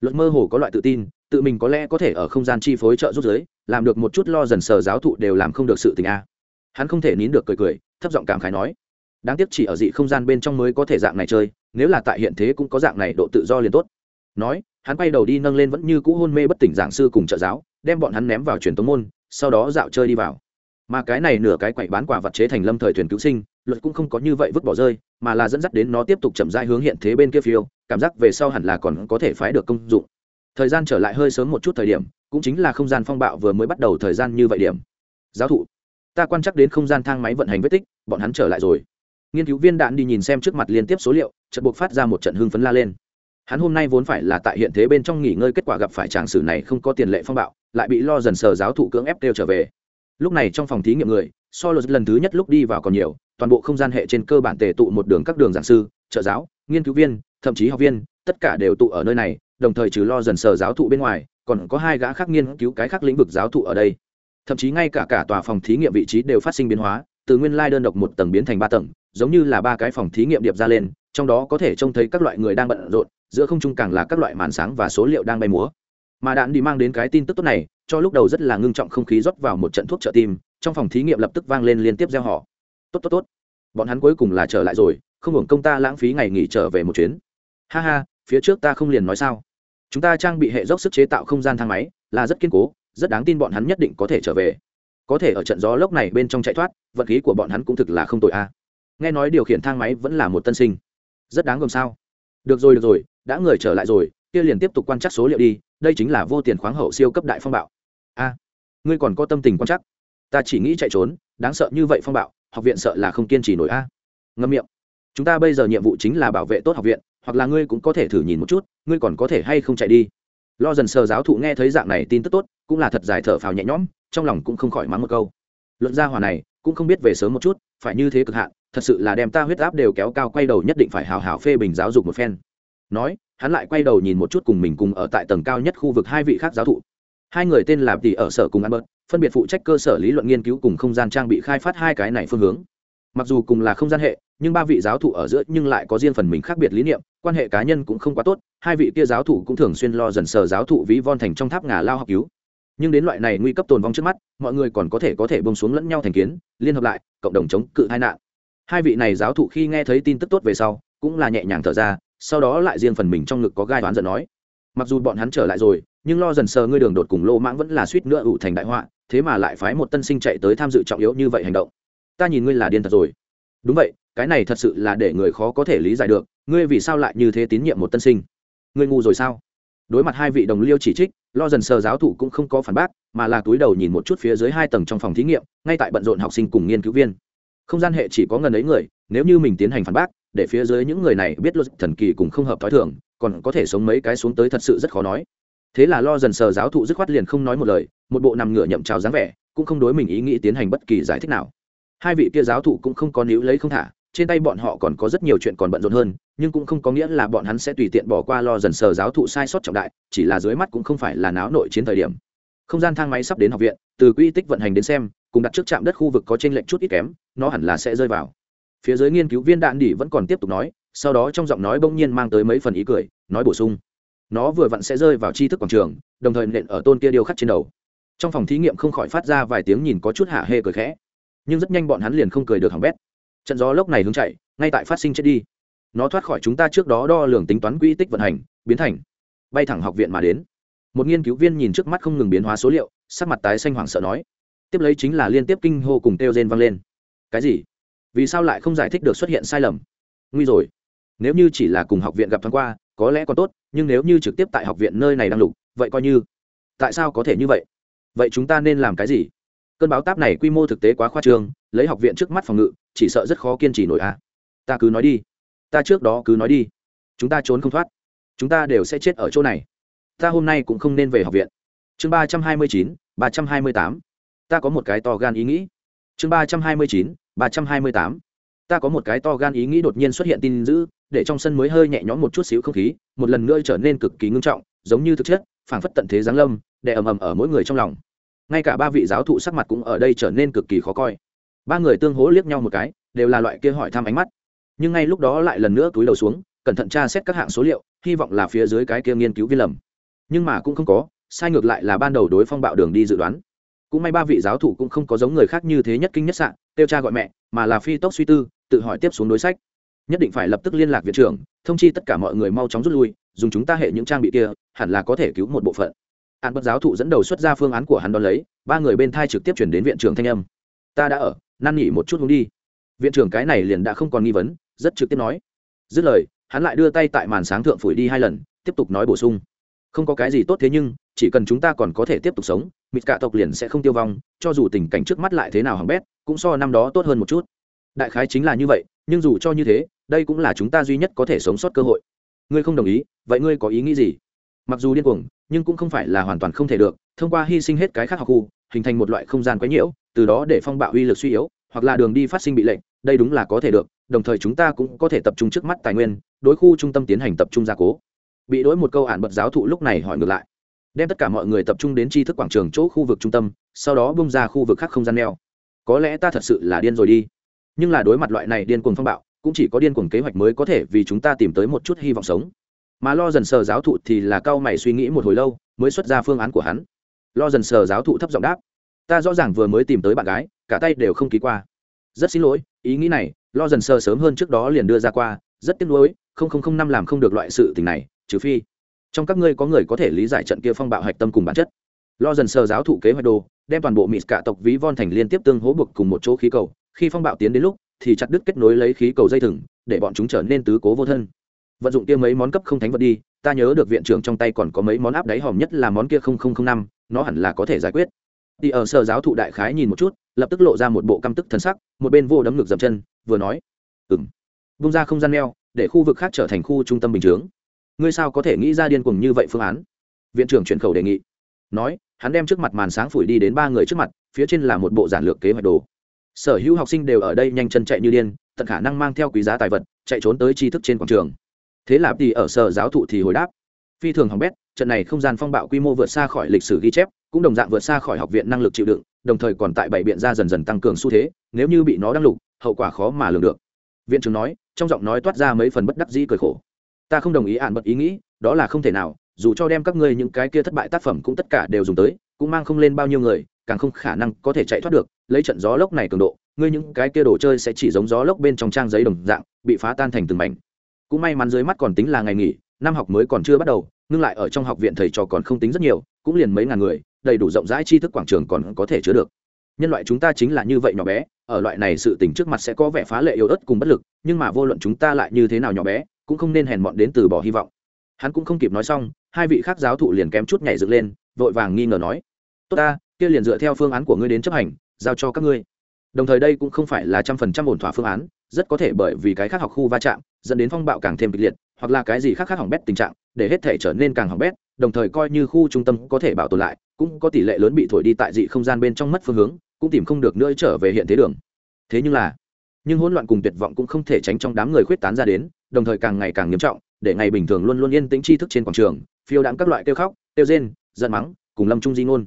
Luật mơ hồ có loại tự tin, tự mình có lẽ có thể ở không gian chi phối trợ giúp giới, làm được một chút lo dần sờ giáo thụ đều làm không được sự tình a. Hắn không thể nín được cười cười, thấp giọng cảm khái nói, đáng tiếc chỉ ở dị không gian bên trong mới có thể dạng này chơi, nếu là tại hiện thế cũng có dạng này độ tự do liền tốt. Nói, hắn quay đầu đi nâng lên vẫn như cũ hôn mê bất tỉnh giảng sư cùng trợ giáo, đem bọn hắn ném vào truyền tống môn, sau đó dạo chơi đi vào mà cái này nửa cái quậy bán quả vật chế thành lâm thời thuyền cứu sinh, luật cũng không có như vậy vứt bỏ rơi, mà là dẫn dắt đến nó tiếp tục chậm rãi hướng hiện thế bên kia phiêu, cảm giác về sau hẳn là còn có thể phái được công dụng. Thời gian trở lại hơi sớm một chút thời điểm, cũng chính là không gian phong bạo vừa mới bắt đầu thời gian như vậy điểm. Giáo thụ, ta quan chắc đến không gian thang máy vận hành vết tích, bọn hắn trở lại rồi. Nghiên cứu viên đạn đi nhìn xem trước mặt liên tiếp số liệu trận buộc phát ra một trận hưng phấn la lên. Hắn hôm nay vốn phải là tại hiện thế bên trong nghỉ ngơi, kết quả gặp phải tràng sử này không có tiền lệ phong bạo, lại bị lo dần sờ giáo thụ cưỡng ép kêu trở về lúc này trong phòng thí nghiệm người, so luật lần thứ nhất lúc đi vào còn nhiều, toàn bộ không gian hệ trên cơ bản tề tụ một đường các đường giảng sư, trợ giáo, nghiên cứu viên, thậm chí học viên, tất cả đều tụ ở nơi này, đồng thời trừ lo dần sờ giáo thụ bên ngoài, còn có hai gã khác nghiên cứu cái khác lĩnh vực giáo thụ ở đây. Thậm chí ngay cả cả tòa phòng thí nghiệm vị trí đều phát sinh biến hóa, từ nguyên lai đơn độc một tầng biến thành ba tầng, giống như là ba cái phòng thí nghiệm điệp ra lên, trong đó có thể trông thấy các loại người đang bận rộn, giữa không trung càng là các loại màn sáng và số liệu đang bay múa mà đạn đi mang đến cái tin tức tốt này, cho lúc đầu rất là ngưng trọng không khí rót vào một trận thuốc trợ tim, trong phòng thí nghiệm lập tức vang lên liên tiếp gieo họ. Tốt tốt tốt. Bọn hắn cuối cùng là trở lại rồi, không hưởng công ta lãng phí ngày nghỉ trở về một chuyến. Ha ha, phía trước ta không liền nói sao? Chúng ta trang bị hệ dốc sức chế tạo không gian thang máy, là rất kiên cố, rất đáng tin bọn hắn nhất định có thể trở về. Có thể ở trận gió lốc này bên trong chạy thoát vận khí của bọn hắn cũng thực là không tội a. Nghe nói điều khiển thang máy vẫn là một tân sinh. Rất đáng gồm sao? Được rồi được rồi, đã người trở lại rồi, kia liền tiếp tục quan trắc số liệu đi đây chính là vô tiền khoáng hậu siêu cấp đại phong bạo. A ngươi còn có tâm tình quan chắc, ta chỉ nghĩ chạy trốn đáng sợ như vậy phong bạo học viện sợ là không kiên trì nổi a. Ngâm miệng. Chúng ta bây giờ nhiệm vụ chính là bảo vệ tốt học viện hoặc là ngươi cũng có thể thử nhìn một chút ngươi còn có thể hay không chạy đi. Lo dần sờ giáo thụ nghe thấy dạng này tin tức tốt cũng là thật dài thở phào nhẹ nhõm trong lòng cũng không khỏi mắng một câu. Luận gia hòa này cũng không biết về sớm một chút phải như thế cực hạn thật sự là đem ta huyết áp đều kéo cao quay đầu nhất định phải hào hào phê bình giáo dục một phen nói, hắn lại quay đầu nhìn một chút cùng mình cùng ở tại tầng cao nhất khu vực hai vị khác giáo thụ. Hai người tên là tỷ ở sở cùng ăn bớt phân biệt phụ trách cơ sở lý luận nghiên cứu cùng không gian trang bị khai phát hai cái này phương hướng. Mặc dù cùng là không gian hệ, nhưng ba vị giáo thụ ở giữa nhưng lại có riêng phần mình khác biệt lý niệm, quan hệ cá nhân cũng không quá tốt, hai vị kia giáo thụ cũng thường xuyên lo dần sờ giáo thụ ví von thành trong tháp ngà lao học cứu. Nhưng đến loại này nguy cấp tồn vong trước mắt, mọi người còn có thể có thể bông xuống lẫn nhau thành kiến, liên hợp lại, cộng đồng chống cự tai nạn. Hai vị này giáo thụ khi nghe thấy tin tức tốt về sau, cũng là nhẹ nhàng thở ra sau đó lại riêng phần mình trong ngực có gai đoán giận nói, mặc dù bọn hắn trở lại rồi, nhưng lo dần sờ ngươi đường đột cùng lô mãng vẫn là suýt nữa ủ thành đại họa, thế mà lại phái một tân sinh chạy tới tham dự trọng yếu như vậy hành động. Ta nhìn ngươi là điên thật rồi. Đúng vậy, cái này thật sự là để người khó có thể lý giải được, ngươi vì sao lại như thế tín nhiệm một tân sinh? Ngươi ngu rồi sao? Đối mặt hai vị đồng liêu chỉ trích, lo dần sờ giáo thụ cũng không có phản bác, mà là túi đầu nhìn một chút phía dưới hai tầng trong phòng thí nghiệm, ngay tại bận rộn học sinh cùng nghiên cứu viên. Không gian hệ chỉ có ngần ấy người, nếu như mình tiến hành phản bác để phía dưới những người này biết luật thần kỳ cùng không hợp thói thường, còn có thể sống mấy cái xuống tới thật sự rất khó nói. Thế là lo dần sờ giáo thụ dứt khoát liền không nói một lời, một bộ nằm ngửa nhậm trào dáng vẻ, cũng không đối mình ý nghĩ tiến hành bất kỳ giải thích nào. Hai vị kia giáo thụ cũng không có níu lấy không thả, trên tay bọn họ còn có rất nhiều chuyện còn bận rộn hơn, nhưng cũng không có nghĩa là bọn hắn sẽ tùy tiện bỏ qua lo dần sờ giáo thụ sai sót trọng đại, chỉ là dưới mắt cũng không phải là náo nội chiến thời điểm. Không gian thang máy sắp đến học viện, từ quy tích vận hành đến xem, cùng đặt trước trạm đất khu vực có trên lệnh chút ít kém, nó hẳn là sẽ rơi vào phía dưới nghiên cứu viên đạn đỉ vẫn còn tiếp tục nói, sau đó trong giọng nói bỗng nhiên mang tới mấy phần ý cười, nói bổ sung. Nó vừa vặn sẽ rơi vào tri thức quảng trường, đồng thời nện ở tôn kia điêu khắc trên đầu. Trong phòng thí nghiệm không khỏi phát ra vài tiếng nhìn có chút hạ hê cười khẽ. Nhưng rất nhanh bọn hắn liền không cười được hỏng bét. Trận gió lốc này hướng chạy, ngay tại phát sinh chết đi. Nó thoát khỏi chúng ta trước đó đo lường tính toán quỹ tích vận hành, biến thành bay thẳng học viện mà đến. Một nghiên cứu viên nhìn trước mắt không ngừng biến hóa số liệu, sắc mặt tái xanh hoảng sợ nói. Tiếp lấy chính là liên tiếp kinh hô cùng kêu rên vang lên. Cái gì? Vì sao lại không giải thích được xuất hiện sai lầm? Nguy rồi. Nếu như chỉ là cùng học viện gặp thoáng qua, có lẽ còn tốt, nhưng nếu như trực tiếp tại học viện nơi này đang lục, vậy coi như. Tại sao có thể như vậy? Vậy chúng ta nên làm cái gì? Cơn báo táp này quy mô thực tế quá khoa trương, lấy học viện trước mắt phòng ngự, chỉ sợ rất khó kiên trì nổi à ta cứ nói đi. Ta trước đó cứ nói đi. Chúng ta trốn không thoát. Chúng ta đều sẽ chết ở chỗ này. Ta hôm nay cũng không nên về học viện. Chương ba trăm hai mươi chín, ba trăm hai mươi tám. Ta có một cái to gan ý nghĩ chương ba trăm hai mươi chín, ba trăm hai mươi tám. Ta có một cái to gan ý nghĩ đột nhiên xuất hiện tin dữ, để trong sân mới hơi nhẹ nhõm một chút xíu không khí, một lần nữa trở nên cực kỳ ngưng trọng, giống như thực chất, phảng phất tận thế giáng lâm, để ầm ầm ở mỗi người trong lòng. Ngay cả ba vị giáo thụ sắc mặt cũng ở đây trở nên cực kỳ khó coi. Ba người tương hố liếc nhau một cái, đều là loại kia hỏi thăm ánh mắt. Nhưng ngay lúc đó lại lần nữa túi đầu xuống, cẩn thận tra xét các hạng số liệu, hy vọng là phía dưới cái kia nghiên cứu viên lầm. Nhưng mà cũng không có, sai ngược lại là ban đầu đối phong bạo đường đi dự đoán cũng may ba vị giáo thủ cũng không có giống người khác như thế nhất kinh nhất sạn tiêu cha gọi mẹ, mà là phi tốc suy tư, tự hỏi tiếp xuống đối sách. Nhất định phải lập tức liên lạc viện trưởng, thông chi tất cả mọi người mau chóng rút lui, dùng chúng ta hệ những trang bị kia, hẳn là có thể cứu một bộ phận. Hạn bất giáo thụ dẫn đầu xuất ra phương án của hắn đón lấy, ba người bên thai trực tiếp chuyển đến viện trưởng thanh âm. Ta đã ở, năn nghỉ một chút hướng đi. Viện trưởng cái này liền đã không còn nghi vấn, rất trực tiếp nói. Dứt lời, hắn lại đưa tay tại màn sáng thượng phủi đi hai lần, tiếp tục nói bổ sung. Không có cái gì tốt thế nhưng chỉ cần chúng ta còn có thể tiếp tục sống, mịt cả tộc liền sẽ không tiêu vong, cho dù tình cảnh trước mắt lại thế nào hỏng bét, cũng so năm đó tốt hơn một chút. Đại khái chính là như vậy, nhưng dù cho như thế, đây cũng là chúng ta duy nhất có thể sống sót cơ hội. Ngươi không đồng ý, vậy ngươi có ý nghĩ gì? Mặc dù điên cuồng, nhưng cũng không phải là hoàn toàn không thể được, thông qua hy sinh hết cái khác học khu, hình thành một loại không gian quấy nhiễu, từ đó để phong bạo uy lực suy yếu, hoặc là đường đi phát sinh bị lệnh, đây đúng là có thể được, đồng thời chúng ta cũng có thể tập trung trước mắt tài nguyên, đối khu trung tâm tiến hành tập trung gia cố. Bị đối một câu ản bật giáo thụ lúc này hỏi ngược lại đem tất cả mọi người tập trung đến tri thức quảng trường chỗ khu vực trung tâm, sau đó bung ra khu vực khác không gian neo. Có lẽ ta thật sự là điên rồi đi. Nhưng là đối mặt loại này điên cuồng phong bạo, cũng chỉ có điên cuồng kế hoạch mới có thể vì chúng ta tìm tới một chút hy vọng sống. Mà lo dần sờ giáo thụ thì là cao mày suy nghĩ một hồi lâu, mới xuất ra phương án của hắn. Lo dần sờ giáo thụ thấp giọng đáp, ta rõ ràng vừa mới tìm tới bạn gái, cả tay đều không ký qua. Rất xin lỗi, ý nghĩ này, lo dần sờ sớm hơn trước đó liền đưa ra qua, rất tiếc nuối, không không không năm làm không được loại sự tình này, trừ phi trong các ngươi có người có thể lý giải trận kia phong bạo hạch tâm cùng bản chất. Lo dần sờ giáo thụ kế hoạch đồ, đem toàn bộ mỹ cả tộc ví von thành liên tiếp tương hố buộc cùng một chỗ khí cầu, khi phong bạo tiến đến lúc, thì chặt đứt kết nối lấy khí cầu dây thừng, để bọn chúng trở nên tứ cố vô thân. Vận dụng kia mấy món cấp không thánh vật đi, ta nhớ được viện trưởng trong tay còn có mấy món áp đáy hòm nhất là món kia không không không năm, nó hẳn là có thể giải quyết. Đi ở sở giáo thụ đại khái nhìn một chút, lập tức lộ ra một bộ căm tức thần sắc, một bên vô đấm ngực dậm chân, vừa nói ừng vung ra không gian neo, để khu vực khác trở thành khu trung tâm bình chướng ngươi sao có thể nghĩ ra điên cuồng như vậy phương án? Viện trưởng chuyển khẩu đề nghị. Nói, hắn đem trước mặt màn sáng phủi đi đến ba người trước mặt, phía trên là một bộ giản lược kế hoạch đồ. Sở hữu học sinh đều ở đây nhanh chân chạy như điên, tận khả năng mang theo quý giá tài vật, chạy trốn tới tri thức trên quảng trường. Thế là thì ở sở giáo thụ thì hồi đáp. Phi thường hỏng bét, trận này không gian phong bạo quy mô vượt xa khỏi lịch sử ghi chép, cũng đồng dạng vượt xa khỏi học viện năng lực chịu đựng, đồng thời còn tại bảy biện ra dần dần tăng cường xu thế, nếu như bị nó đăng lục, hậu quả khó mà lường được. Viện trưởng nói, trong giọng nói toát ra mấy phần bất đắc dĩ cười khổ ta không đồng ý ạn bật ý nghĩ, đó là không thể nào, dù cho đem các ngươi những cái kia thất bại tác phẩm cũng tất cả đều dùng tới, cũng mang không lên bao nhiêu người, càng không khả năng có thể chạy thoát được, lấy trận gió lốc này cường độ, ngươi những cái kia đồ chơi sẽ chỉ giống gió lốc bên trong trang giấy đồng dạng, bị phá tan thành từng mảnh. Cũng may mắn dưới mắt còn tính là ngày nghỉ, năm học mới còn chưa bắt đầu nhưng lại ở trong học viện thầy trò còn không tính rất nhiều, cũng liền mấy ngàn người, đầy đủ rộng rãi tri thức quảng trường còn có thể chứa được. Nhân loại chúng ta chính là như vậy nhỏ bé, ở loại này sự tình trước mặt sẽ có vẻ phá lệ yếu ớt cùng bất lực, nhưng mà vô luận chúng ta lại như thế nào nhỏ bé cũng không nên hèn mọn đến từ bỏ hy vọng. Hắn cũng không kịp nói xong, hai vị khác giáo thụ liền kém chút nhảy dựng lên, vội vàng nghi ngờ nói, tốt ta, kia liền dựa theo phương án của ngươi đến chấp hành, giao cho các ngươi. Đồng thời đây cũng không phải là trăm phần trăm ổn thỏa phương án, rất có thể bởi vì cái khác học khu va chạm, dẫn đến phong bạo càng thêm kịch liệt, hoặc là cái gì khác khác hỏng bét tình trạng, để hết thể trở nên càng hỏng bét, đồng thời coi như khu trung tâm có thể bảo tồn lại, cũng có tỷ lệ lớn bị thổi đi tại dị không gian bên trong mất phương hướng, cũng tìm không được nữa trở về hiện thế đường. Thế nhưng là nhưng hỗn loạn cùng tuyệt vọng cũng không thể tránh trong đám người khuyết tán ra đến, đồng thời càng ngày càng nghiêm trọng, để ngày bình thường luôn luôn yên tĩnh tri thức trên quảng trường, phiêu đãng các loại kêu khóc, kêu rên, giận mắng, cùng lâm trung di ngôn.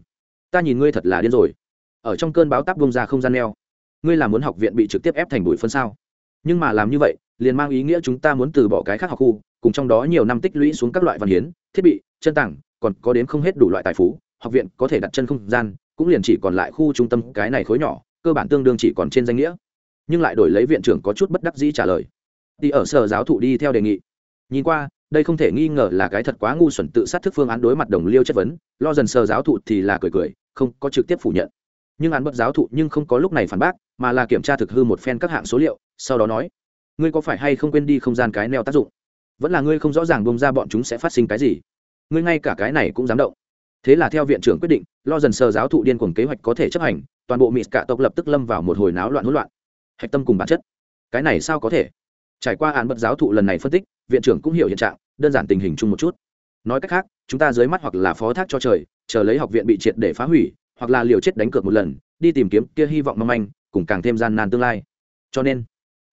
Ta nhìn ngươi thật là điên rồi. Ở trong cơn báo táp bông ra không gian neo, ngươi là muốn học viện bị trực tiếp ép thành bụi phân sao? Nhưng mà làm như vậy, liền mang ý nghĩa chúng ta muốn từ bỏ cái khác học khu, cùng trong đó nhiều năm tích lũy xuống các loại văn hiến, thiết bị, chân tảng, còn có đến không hết đủ loại tài phú, học viện có thể đặt chân không gian, cũng liền chỉ còn lại khu trung tâm cái này khối nhỏ, cơ bản tương đương chỉ còn trên danh nghĩa nhưng lại đổi lấy viện trưởng có chút bất đắc dĩ trả lời. Đi ở sở giáo thụ đi theo đề nghị. Nhìn qua, đây không thể nghi ngờ là cái thật quá ngu xuẩn tự sát thức phương án đối mặt đồng liêu chất vấn, lo dần sở giáo thụ thì là cười cười, không có trực tiếp phủ nhận. Nhưng án bất giáo thụ nhưng không có lúc này phản bác, mà là kiểm tra thực hư một phen các hạng số liệu, sau đó nói, ngươi có phải hay không quên đi không gian cái neo tác dụng? Vẫn là ngươi không rõ ràng bông ra bọn chúng sẽ phát sinh cái gì. Ngươi ngay cả cái này cũng dám động. Thế là theo viện trưởng quyết định, lo dần sờ giáo thụ điên cuồng kế hoạch có thể chấp hành, toàn bộ mỹ cả tộc lập tức lâm vào một hồi náo loạn hỗn loạn hạch tâm cùng bản chất. Cái này sao có thể? Trải qua án bật giáo thụ lần này phân tích, viện trưởng cũng hiểu hiện trạng, đơn giản tình hình chung một chút. Nói cách khác, chúng ta dưới mắt hoặc là phó thác cho trời, chờ lấy học viện bị triệt để phá hủy, hoặc là liều chết đánh cược một lần, đi tìm kiếm kia hy vọng mong manh, cùng càng thêm gian nan tương lai. Cho nên,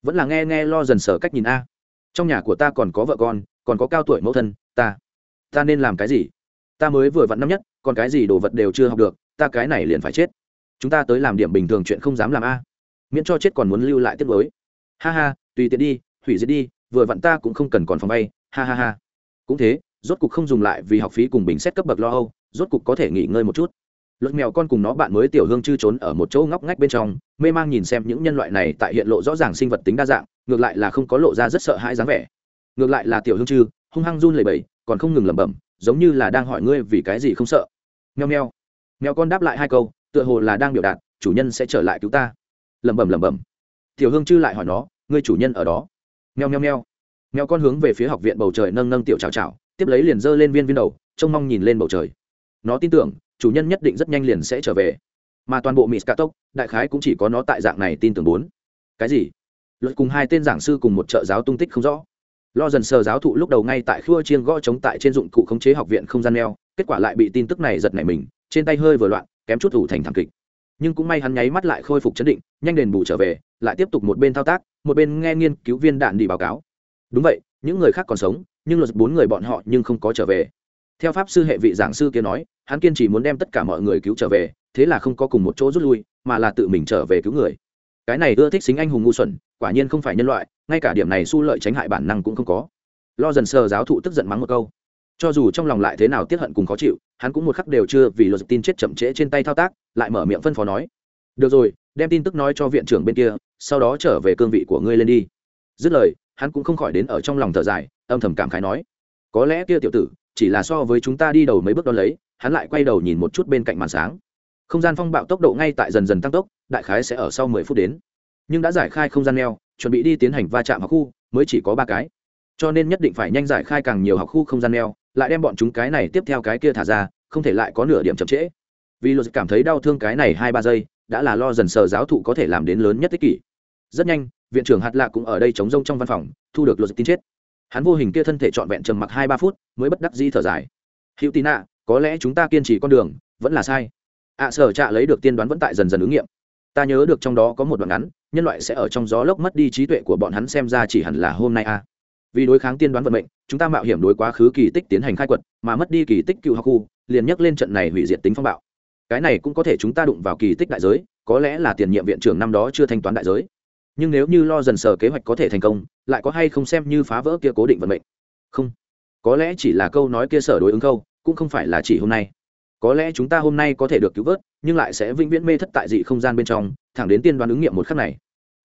vẫn là nghe nghe lo dần sở cách nhìn a. Trong nhà của ta còn có vợ con, còn có cao tuổi mẫu thân, ta ta nên làm cái gì? Ta mới vừa vặn năm nhất, còn cái gì đồ vật đều chưa học được, ta cái này liền phải chết. Chúng ta tới làm điểm bình thường chuyện không dám làm a miễn cho chết còn muốn lưu lại tiếp đối ha ha, tùy tiện đi, hủy diệt đi, vừa vặn ta cũng không cần còn phòng bay. Ha ha ha. Cũng thế, rốt cục không dùng lại vì học phí cùng bình xét cấp bậc lo âu, rốt cục có thể nghỉ ngơi một chút. Luật mèo con cùng nó bạn mới tiểu hương chư trốn ở một chỗ ngóc ngách bên trong, mê mang nhìn xem những nhân loại này tại hiện lộ rõ ràng sinh vật tính đa dạng, ngược lại là không có lộ ra rất sợ hãi dáng vẻ. Ngược lại là tiểu hương chư, hung hăng run lẩy bẩy, còn không ngừng lẩm bẩm, giống như là đang hỏi ngươi vì cái gì không sợ. Nheo nheo mèo con đáp lại hai câu, tựa hồ là đang biểu đạt, chủ nhân sẽ trở lại cứu ta lẩm bẩm lẩm bẩm. Tiểu hương chư lại hỏi nó, ngươi chủ nhân ở đó? Nheo nheo nheo nheo con hướng về phía học viện bầu trời nâng nâng tiểu chào chào tiếp lấy liền giơ lên viên viên đầu, trông mong nhìn lên bầu trời. Nó tin tưởng, chủ nhân nhất định rất nhanh liền sẽ trở về. Mà toàn bộ mỹ tốc đại khái cũng chỉ có nó tại dạng này tin tưởng bốn. Cái gì? Luật cùng hai tên giảng sư cùng một trợ giáo tung tích không rõ. Lo dần sờ giáo thụ lúc đầu ngay tại khua chiên gõ chống tại trên dụng cụ khống chế học viện không gian neo kết quả lại bị tin tức này giật nảy mình, trên tay hơi vừa loạn, kém chút thủ thành thảm kịch nhưng cũng may hắn nháy mắt lại khôi phục chấn định, nhanh đền bù trở về, lại tiếp tục một bên thao tác, một bên nghe nghiên cứu viên đạn đi báo cáo. Đúng vậy, những người khác còn sống, nhưng luật bốn người bọn họ nhưng không có trở về. Theo pháp sư hệ vị giảng sư kia nói, hắn kiên chỉ muốn đem tất cả mọi người cứu trở về, thế là không có cùng một chỗ rút lui, mà là tự mình trở về cứu người. Cái này ưa thích xính anh hùng ngu xuẩn, quả nhiên không phải nhân loại, ngay cả điểm này su lợi tránh hại bản năng cũng không có. Lo dần sờ giáo thụ tức giận mắng một câu cho dù trong lòng lại thế nào tiếc hận cùng khó chịu, hắn cũng một khắc đều chưa vì luật tin chết chậm trễ trên tay thao tác, lại mở miệng phân phó nói. Được rồi, đem tin tức nói cho viện trưởng bên kia, sau đó trở về cương vị của ngươi lên đi. Dứt lời, hắn cũng không khỏi đến ở trong lòng thở dài, âm thầm cảm khái nói. Có lẽ kia tiểu tử, chỉ là so với chúng ta đi đầu mấy bước đ ó lấy, hắn lại quay đầu nhìn một chút bên cạnh màn sáng. Không gian phong bạo tốc độ ngay tại dần dần tăng tốc, đại khái sẽ ở sau mười phút đến. Nhưng đã giải khai không gian neo, chuẩn bị đi tiến hành va chạm học khu, mới chỉ có ba cái. Cho nên nhất định phải nhanh giải khai càng nhiều học khu không gian neo lại đem bọn chúng cái này tiếp theo cái kia thả ra, không thể lại có nửa điểm chậm trễ. Vì luật cảm thấy đau thương cái này hai ba giây, đã là lo dần sờ giáo thụ có thể làm đến lớn nhất tích kỷ. Rất nhanh, viện trưởng hạt lạ cũng ở đây chống rông trong văn phòng, thu được luật tin chết. Hắn vô hình kia thân thể trọn vẹn trầm mặc hai ba phút, mới bất đắc di thở dài. Hữu tín ạ có lẽ chúng ta kiên trì con đường, vẫn là sai. Ạ sở trạ lấy được tiên đoán vẫn tại dần dần ứng nghiệm. Ta nhớ được trong đó có một đoạn ngắn, nhân loại sẽ ở trong gió lốc mất đi trí tuệ của bọn hắn xem ra chỉ hẳn là hôm nay a vì đối kháng tiên đoán vận mệnh, chúng ta mạo hiểm đối quá khứ kỳ tích tiến hành khai quật, mà mất đi kỳ tích cựu học khu, liền nhắc lên trận này hủy diệt tính phong bạo. Cái này cũng có thể chúng ta đụng vào kỳ tích đại giới, có lẽ là tiền nhiệm viện trưởng năm đó chưa thanh toán đại giới. Nhưng nếu như lo dần sờ kế hoạch có thể thành công, lại có hay không xem như phá vỡ kia cố định vận mệnh? Không. Có lẽ chỉ là câu nói kia sở đối ứng câu, cũng không phải là chỉ hôm nay. Có lẽ chúng ta hôm nay có thể được cứu vớt, nhưng lại sẽ vĩnh viễn mê thất tại dị không gian bên trong, thẳng đến tiên đoán ứng nghiệm một khắc này.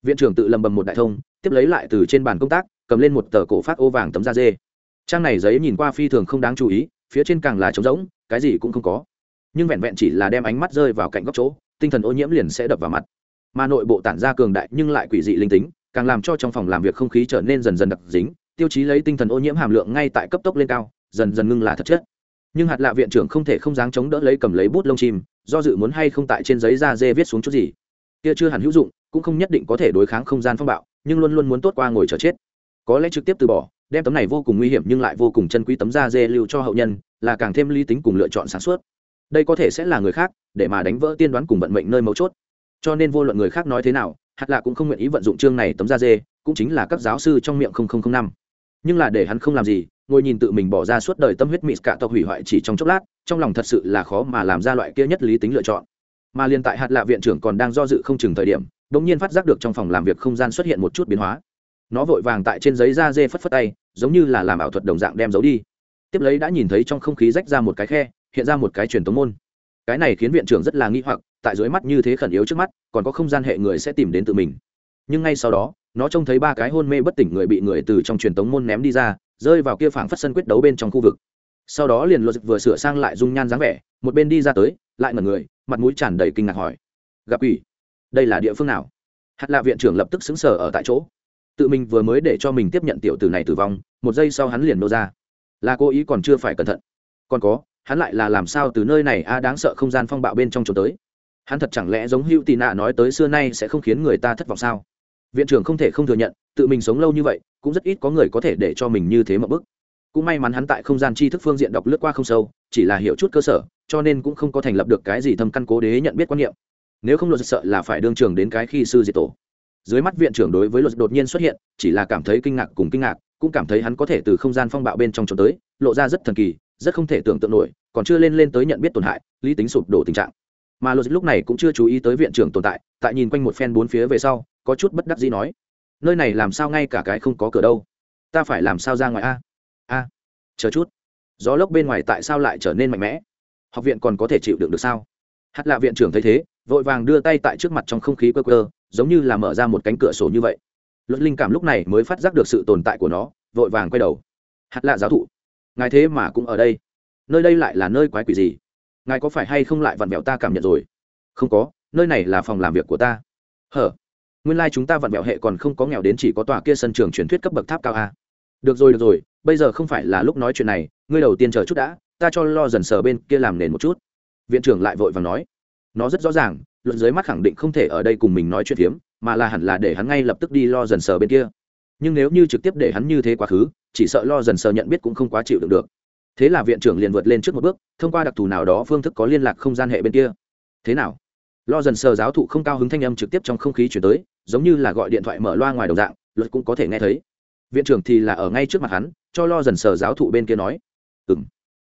Viện trưởng tự lầm bầm một đại thông, tiếp lấy lại từ trên bàn công tác cầm lên một tờ cổ phát ô vàng tấm da dê. Trang này giấy nhìn qua phi thường không đáng chú ý, phía trên càng là trống rỗng, cái gì cũng không có. Nhưng vẹn vẹn chỉ là đem ánh mắt rơi vào cạnh góc chỗ, tinh thần ô nhiễm liền sẽ đập vào mặt. Mà nội bộ tản ra cường đại nhưng lại quỷ dị linh tính, càng làm cho trong phòng làm việc không khí trở nên dần dần đặc dính, tiêu chí lấy tinh thần ô nhiễm hàm lượng ngay tại cấp tốc lên cao, dần dần ngưng là thật chất. Nhưng hạt lạ viện trưởng không thể không dáng chống đỡ lấy cầm lấy bút lông chim, do dự muốn hay không tại trên giấy da dê viết xuống chút gì. Kia chưa hẳn hữu dụng, cũng không nhất định có thể đối kháng không gian phong bạo, nhưng luôn luôn muốn tốt qua ngồi chờ chết có lẽ trực tiếp từ bỏ, đem tấm này vô cùng nguy hiểm nhưng lại vô cùng chân quý tấm da dê lưu cho hậu nhân, là càng thêm lý tính cùng lựa chọn sản xuất đây có thể sẽ là người khác, để mà đánh vỡ tiên đoán cùng vận mệnh nơi mấu chốt. Cho nên vô luận người khác nói thế nào, hạt lạ cũng không nguyện ý vận dụng chương này tấm da dê, cũng chính là các giáo sư trong miệng năm. Nhưng là để hắn không làm gì, ngồi nhìn tự mình bỏ ra suốt đời tâm huyết mịt cả tộc hủy hoại chỉ trong chốc lát, trong lòng thật sự là khó mà làm ra loại kia nhất lý tính lựa chọn. Mà liên tại hạt lạ viện trưởng còn đang do dự không chừng thời điểm đ ỗ n g nhiên phát giác được trong phòng làm việc không gian xuất hiện một chút biến hóa nó vội vàng tại trên giấy da dê phất phất tay, giống như là làm ảo thuật đồng dạng đem giấu đi. Tiếp lấy đã nhìn thấy trong không khí rách ra một cái khe, hiện ra một cái truyền tống môn. Cái này khiến viện trưởng rất là nghi hoặc, tại dưới mắt như thế khẩn yếu trước mắt, còn có không gian hệ người sẽ tìm đến tự mình. Nhưng ngay sau đó, nó trông thấy ba cái hôn mê bất tỉnh người bị người từ trong truyền tống môn ném đi ra, rơi vào kia phảng phất sân quyết đấu bên trong khu vực. Sau đó liền luật vừa sửa sang lại dung nhan dáng vẻ, một bên đi ra tới, lại ngẩn người, mặt mũi tràn đầy kinh ngạc hỏi. Gặp ủy đây là địa phương nào? Hạt lạ viện trưởng lập tức xứng sở ở tại chỗ tự mình vừa mới để cho mình tiếp nhận tiểu tử này tử vong, một giây sau hắn liền nô ra. Là cố ý còn chưa phải cẩn thận. Còn có, hắn lại là làm sao từ nơi này a đáng sợ không gian phong bạo bên trong trốn tới. Hắn thật chẳng lẽ giống hữu tị nạ nói tới xưa nay sẽ không khiến người ta thất vọng sao? Viện trưởng không thể không thừa nhận, tự mình sống lâu như vậy, cũng rất ít có người có thể để cho mình như thế mà bức. Cũng may mắn hắn tại không gian tri thức phương diện đọc lướt qua không sâu, chỉ là hiểu chút cơ sở, cho nên cũng không có thành lập được cái gì thâm căn cố đế nhận biết quan niệm. Nếu không luật sợ là phải đương trường đến cái khi sư diệt tổ dưới mắt viện trưởng đối với luật đột nhiên xuất hiện, chỉ là cảm thấy kinh ngạc cùng kinh ngạc, cũng cảm thấy hắn có thể từ không gian phong bạo bên trong trốn tới, lộ ra rất thần kỳ, rất không thể tưởng tượng nổi, còn chưa lên lên tới nhận biết tổn hại, lý tính sụp đổ tình trạng. Mà luật lúc này cũng chưa chú ý tới viện trưởng tồn tại tại nhìn quanh một phen bốn phía về sau, có chút bất đắc dĩ nói, nơi này làm sao ngay cả cái không có cửa đâu? Ta phải làm sao ra ngoài a? A, chờ chút. Gió lốc bên ngoài tại sao lại trở nên mạnh mẽ? Học viện còn có thể chịu đựng được sao? Hát là viện trưởng thấy thế, vội vàng đưa tay tại trước mặt trong không khí cơ cơ giống như là mở ra một cánh cửa sổ như vậy. Luật linh cảm lúc này mới phát giác được sự tồn tại của nó, vội vàng quay đầu. Hạt lạ giáo thụ, ngài thế mà cũng ở đây. Nơi đây lại là nơi quái quỷ gì? Ngài có phải hay không lại vặn vẹo ta cảm nhận rồi? Không có, nơi này là phòng làm việc của ta. Hở, nguyên lai、like、chúng ta vặn vẹo hệ còn không có nghèo đến chỉ có tòa kia sân trường truyền thuyết cấp bậc tháp cao a. Được rồi được rồi, bây giờ không phải là lúc nói chuyện này, ngươi đầu tiên chờ chút đã, ta cho lo dần sờ bên kia làm nền một chút. Viện trưởng lại vội và nói. Nó rất rõ ràng luận dưới mắt khẳng định không thể ở đây cùng mình nói chuyện phiếm, mà là hẳn là để hắn ngay lập tức đi lo dần sờ bên kia. Nhưng nếu như trực tiếp để hắn như thế quá khứ, chỉ sợ lo dần sờ nhận biết cũng không quá chịu đựng được. Thế là viện trưởng liền vượt lên trước một bước, thông qua đặc thù nào đó phương thức có liên lạc không gian hệ bên kia. Thế nào? Lo dần sờ giáo thụ không cao hứng thanh âm trực tiếp trong không khí chuyển tới, giống như là gọi điện thoại mở loa ngoài đầu dạng, luật cũng có thể nghe thấy. Viện trưởng thì là ở ngay trước mặt hắn, cho lo dần sờ giáo thụ bên kia nói ừ m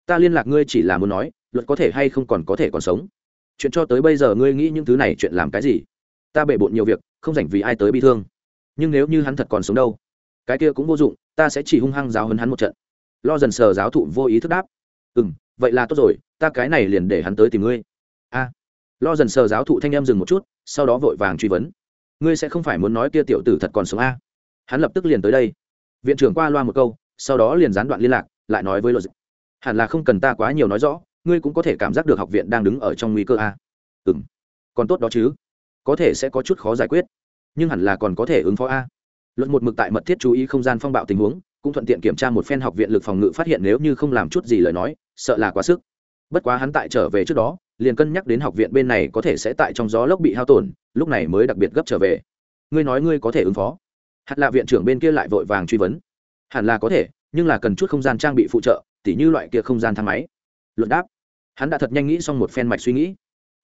ta liên lạc ngươi chỉ là muốn nói, luật có thể hay không còn có thể còn sống chuyện cho tới bây giờ ngươi nghĩ những thứ này chuyện làm cái gì? Ta bể bộn nhiều việc, không dành vì ai tới bị thương. Nhưng nếu như hắn thật còn sống đâu, cái kia cũng vô dụng, ta sẽ chỉ hung hăng giáo hấn hắn một trận. Lo dần sờ giáo thụ vô ý thức đáp. Ừ m vậy là tốt rồi, ta cái này liền để hắn tới tìm ngươi. A. Lo dần sờ giáo thụ thanh em dừng một chút, sau đó vội vàng truy vấn. Ngươi sẽ không phải muốn nói kia tiểu tử thật còn sống a. Hắn lập tức liền tới đây. Viện trưởng qua loa một câu, sau đó liền gián đoạn liên lạc, lại nói với lộ dịch hẳn là không cần ta quá nhiều nói rõ ngươi cũng có thể cảm giác được học viện đang đứng ở trong nguy cơ a. Ừ m còn tốt đó chứ. Có thể sẽ có chút khó giải quyết. Nhưng hẳn là còn có thể ứng phó a. Luận một mực tại mật thiết chú ý không gian phong bạo tình huống, cũng thuận tiện kiểm tra một phen học viện lực phòng ngự phát hiện nếu như không làm chút gì lời nói, sợ là quá sức. Bất quá hắn tại trở về trước đó, liền cân nhắc đến học viện bên này có thể sẽ tại trong gió lốc bị hao tổn, lúc này mới đặc biệt gấp trở về. Ngươi nói ngươi có thể ứng phó. Hẳn là viện trưởng bên kia lại vội vàng truy vấn. Hẳn là có thể, nhưng là cần chút không gian trang bị phụ trợ, tỉ như loại kia không gian thang máy. Luận đáp hắn đã thật nhanh nghĩ xong một phen mạch suy nghĩ.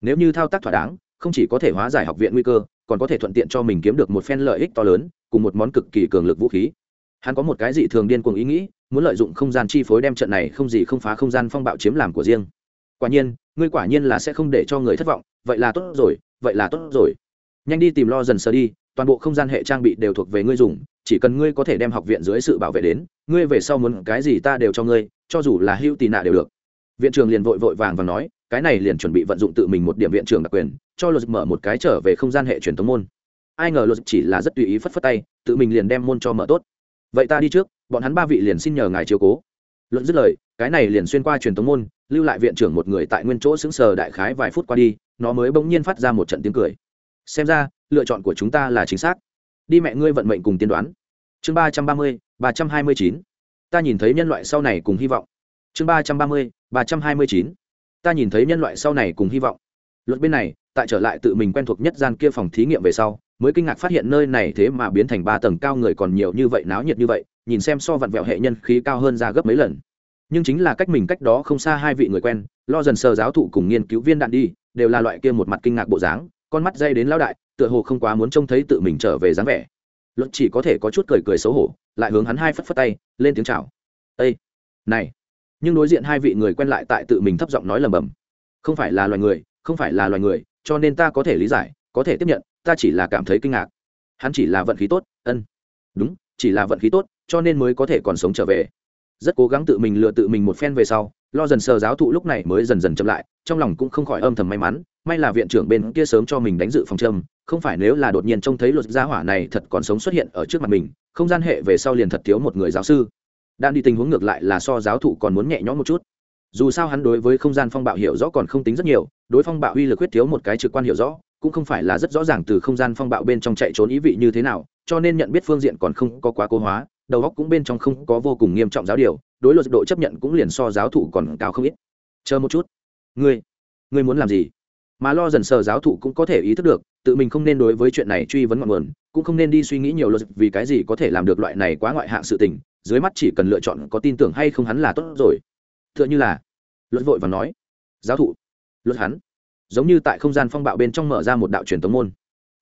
Nếu như thao tác thỏa đáng, không chỉ có thể hóa giải học viện nguy cơ, còn có thể thuận tiện cho mình kiếm được một phen lợi ích to lớn, cùng một món cực kỳ cường lực vũ khí. Hắn có một cái gì thường điên cuồng ý nghĩ, muốn lợi dụng không gian chi phối đem trận này không gì không phá không gian phong bạo chiếm làm của riêng. Quả nhiên, ngươi quả nhiên là sẽ không để cho người thất vọng, vậy là tốt rồi, vậy là tốt rồi. Nhanh đi tìm lo dần sờ đi, toàn bộ không gian hệ trang bị đều thuộc về ngươi dùng, chỉ cần ngươi có thể đem học viện dưới sự bảo vệ đến, ngươi về sau muốn cái gì ta đều cho ngươi, cho dù là hưu tì nạ đều được viện trưởng liền vội vội vàng và nói, cái này liền chuẩn bị vận dụng tự mình một điểm viện trưởng đặc quyền, cho luật mở một cái trở về không gian hệ truyền thống môn. Ai ngờ luật chỉ là rất tùy ý phất phất tay, tự mình liền đem môn cho mở tốt. Vậy ta đi trước, bọn hắn ba vị liền xin nhờ ngài chiếu cố. Luận dứt lời, cái này liền xuyên qua truyền thống môn, lưu lại viện trưởng một người tại nguyên chỗ xứng sờ đại khái vài phút qua đi, nó mới bỗng nhiên phát ra một trận tiếng cười. Xem ra, lựa chọn của chúng ta là chính xác. Đi mẹ ngươi vận mệnh cùng tiên đoán. Chương ba trăm ba mươi, ba trăm hai mươi chín. Ta nhìn thấy nhân loại sau này cùng hy vọng. Chương ba trăm ba mươi ba trăm hai mươi chín. Ta nhìn thấy nhân loại sau này cùng hy vọng. Luật bên này, tại trở lại tự mình quen thuộc nhất gian kia phòng thí nghiệm về sau, mới kinh ngạc phát hiện nơi này thế mà biến thành ba tầng cao người còn nhiều như vậy, náo nhiệt như vậy, nhìn xem so vặn vẹo hệ nhân khí cao hơn ra gấp mấy lần. Nhưng chính là cách mình cách đó không xa hai vị người quen, lo dần sờ giáo thụ cùng nghiên cứu viên đạn đi, đều là loại kia một mặt kinh ngạc bộ dáng, con mắt dây đến lao đại, tựa hồ không quá muốn trông thấy tự mình trở về dáng vẻ. Luật chỉ có thể có chút cười cười xấu hổ, lại hướng hắn hai phất phất tay, lên tiếng chào. Ây này nhưng đối diện hai vị người quen lại tại tự mình thấp giọng nói lầm bầm không phải là loài người, không phải là loài người, cho nên ta có thể lý giải, có thể tiếp nhận, ta chỉ là cảm thấy kinh ngạc. Hắn chỉ là vận khí tốt, ân. Đúng, chỉ là vận khí tốt, cho nên mới có thể còn sống trở về. Rất cố gắng tự mình lừa tự mình một phen về sau, lo dần sờ giáo thụ lúc này mới dần dần chậm lại, trong lòng cũng không khỏi âm thầm may mắn, may là viện trưởng bên kia sớm cho mình đánh dự phòng châm, không phải nếu là đột nhiên trông thấy luật gia hỏa này thật còn sống xuất hiện ở trước mặt mình, không gian hệ về sau liền thật thiếu một người giáo sư đang đi tình huống ngược lại là so giáo thụ còn muốn nhẹ nhõm một chút. Dù sao hắn đối với không gian phong bạo hiểu rõ còn không tính rất nhiều, đối phong bạo uy lực quyết thiếu một cái trực quan hiểu rõ, cũng không phải là rất rõ ràng từ không gian phong bạo bên trong chạy trốn ý vị như thế nào, cho nên nhận biết phương diện còn không có quá cố hóa, đầu óc cũng bên trong không có vô cùng nghiêm trọng giáo điều, đối luật độ chấp nhận cũng liền so giáo thụ còn cao không ít. Chờ một chút. Ngươi ngươi muốn làm gì? Mà lo dần sờ giáo thụ cũng có thể ý thức được, tự mình không nên đối với chuyện này truy vấn ngọn nguồn, cũng không nên đi suy nghĩ nhiều luật vì cái gì có thể làm được loại này quá ngoại hạng sự tình dưới mắt chỉ cần lựa chọn có tin tưởng hay không hắn là tốt rồi. T h ư ợ n h ư là, luật vội và nói, giáo thụ, luật hắn, giống như tại không gian phong bạo bên trong mở ra một đạo truyền tống môn.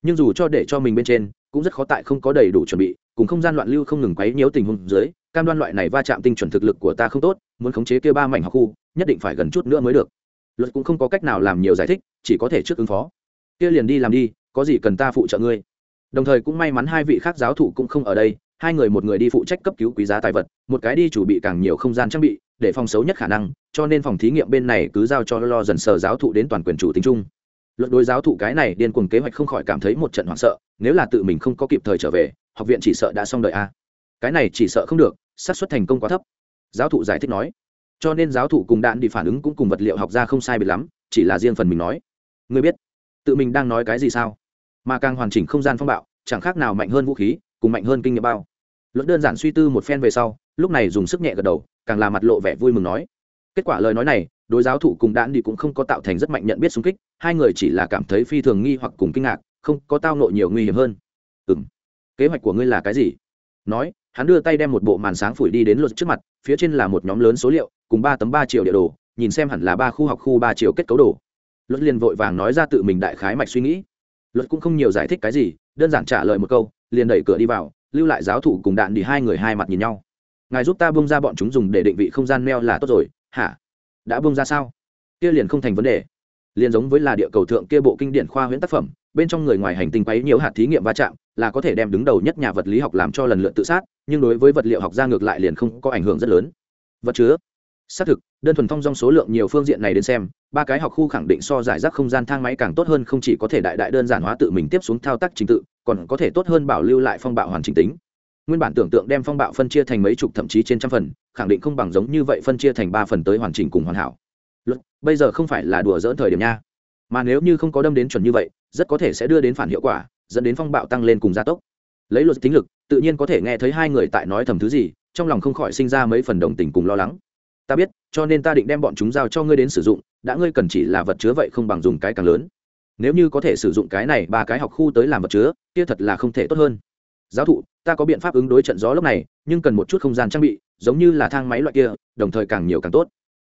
Nhưng dù cho để cho mình bên trên, cũng rất khó tại không có đầy đủ chuẩn bị, cùng không gian loạn lưu không ngừng quấy nhiễu tình huống dưới, cam đoan loại này va chạm tinh chuẩn thực lực của ta không tốt, muốn khống chế kia ba mảnh học khu, nhất định phải gần chút nữa mới được. Luật cũng không có cách nào làm nhiều giải thích, chỉ có thể trước ứng phó. Kia liền đi làm đi, có gì cần ta phụ trợ ngươi? Đồng thời cũng may mắn hai vị khác giáo thụ cũng không ở đây hai người một người đi phụ trách cấp cứu quý giá tài vật, một cái đi chủ bị càng nhiều không gian trang bị, để phòng xấu nhất khả năng, cho nên phòng thí nghiệm bên này cứ giao cho lo dần sờ giáo thụ đến toàn quyền chủ tính chung. Luật đối giáo thụ cái này điên cuồng kế hoạch không khỏi cảm thấy một trận hoảng sợ, nếu là tự mình không có kịp thời trở về, học viện chỉ sợ đã xong đợi a. Cái này chỉ sợ không được, xác suất thành công quá thấp. Giáo thụ giải thích nói. Cho nên giáo thụ cùng đạn đi phản ứng cũng cùng vật liệu học ra không sai biệt lắm, chỉ là riêng phần mình nói. Người biết, tự mình đang nói cái gì sao? Mà càng hoàn chỉnh không gian phong bạo, chẳng khác nào mạnh hơn vũ khí cùng mạnh hơn kinh nghiệm bao. Luật đơn giản suy tư một phen về sau, lúc này dùng sức nhẹ gật đầu, càng là mặt lộ vẻ vui mừng nói. Kết quả lời nói này, đối giáo thủ cùng đạn đi cũng không có tạo thành rất mạnh nhận biết xung kích, hai người chỉ là cảm thấy phi thường nghi hoặc cùng kinh ngạc, không có tao nội nhiều nguy hiểm hơn. Ừ m kế hoạch của ngươi là cái gì? Nói, hắn đưa tay đem một bộ màn sáng phủi đi đến luật trước mặt, phía trên là một nhóm lớn số liệu, cùng ba tấm ba triệu địa đồ, nhìn xem hẳn là ba khu học khu ba triệu kết cấu đồ. Luật liền vội vàng nói ra tự mình đại khái mạch suy nghĩ. Luật cũng không nhiều giải thích cái gì, đơn giản trả lời một câu liền đẩy cửa đi vào, lưu lại giáo thủ cùng đạn đi hai người hai mặt nhìn nhau. Ngài giúp ta bông ra bọn chúng dùng để định vị không gian meo là tốt rồi. Hả? Đã bông ra sao? Kia liền không thành vấn đề. Liền giống với là địa cầu thượng kia bộ kinh điển khoa huyễn tác phẩm, bên trong người ngoài hành tinh quấy nhiều hạt thí nghiệm va chạm, là có thể đem đứng đầu nhất nhà vật lý học làm cho lần lượt tự sát, nhưng đối với vật liệu học ra ngược lại liền không có ảnh hưởng rất lớn. Vật chứa. Xác thực, đơn thuần thông dong số lượng nhiều phương diện này đến xem, ba cái học khu khẳng định so giải rác không gian thang máy càng tốt hơn không chỉ có thể đại đại đơn giản hóa tự mình tiếp xuống thao tác trình tự còn có thể tốt hơn bảo lưu lại phong bạo hoàn chỉnh tính. Nguyên bản tưởng tượng đem phong bạo phân chia thành mấy chục thậm chí trên trăm phần, khẳng định không bằng giống như vậy phân chia thành ba phần tới hoàn chỉnh cùng hoàn hảo. Luật, bây giờ không phải là đùa dỡn thời điểm nha. Mà nếu như không có đâm đến chuẩn như vậy, rất có thể sẽ đưa đến phản hiệu quả, dẫn đến phong bạo tăng lên cùng gia tốc. Lấy luật tính lực, tự nhiên có thể nghe thấy hai người tại nói thầm thứ gì, trong lòng không khỏi sinh ra mấy phần đồng tình cùng lo lắng. Ta biết, cho nên ta định đem bọn chúng giao cho ngươi đến sử dụng, đã ngươi cần chỉ là vật chứa vậy không bằng dùng cái càng lớn nếu như có thể sử dụng cái này ba cái học khu tới làm vật chứa, kia thật là không thể tốt hơn. Giáo thụ, ta có biện pháp ứng đối trận gió lúc này, nhưng cần một chút không gian trang bị, giống như là thang máy loại kia, đồng thời càng nhiều càng tốt.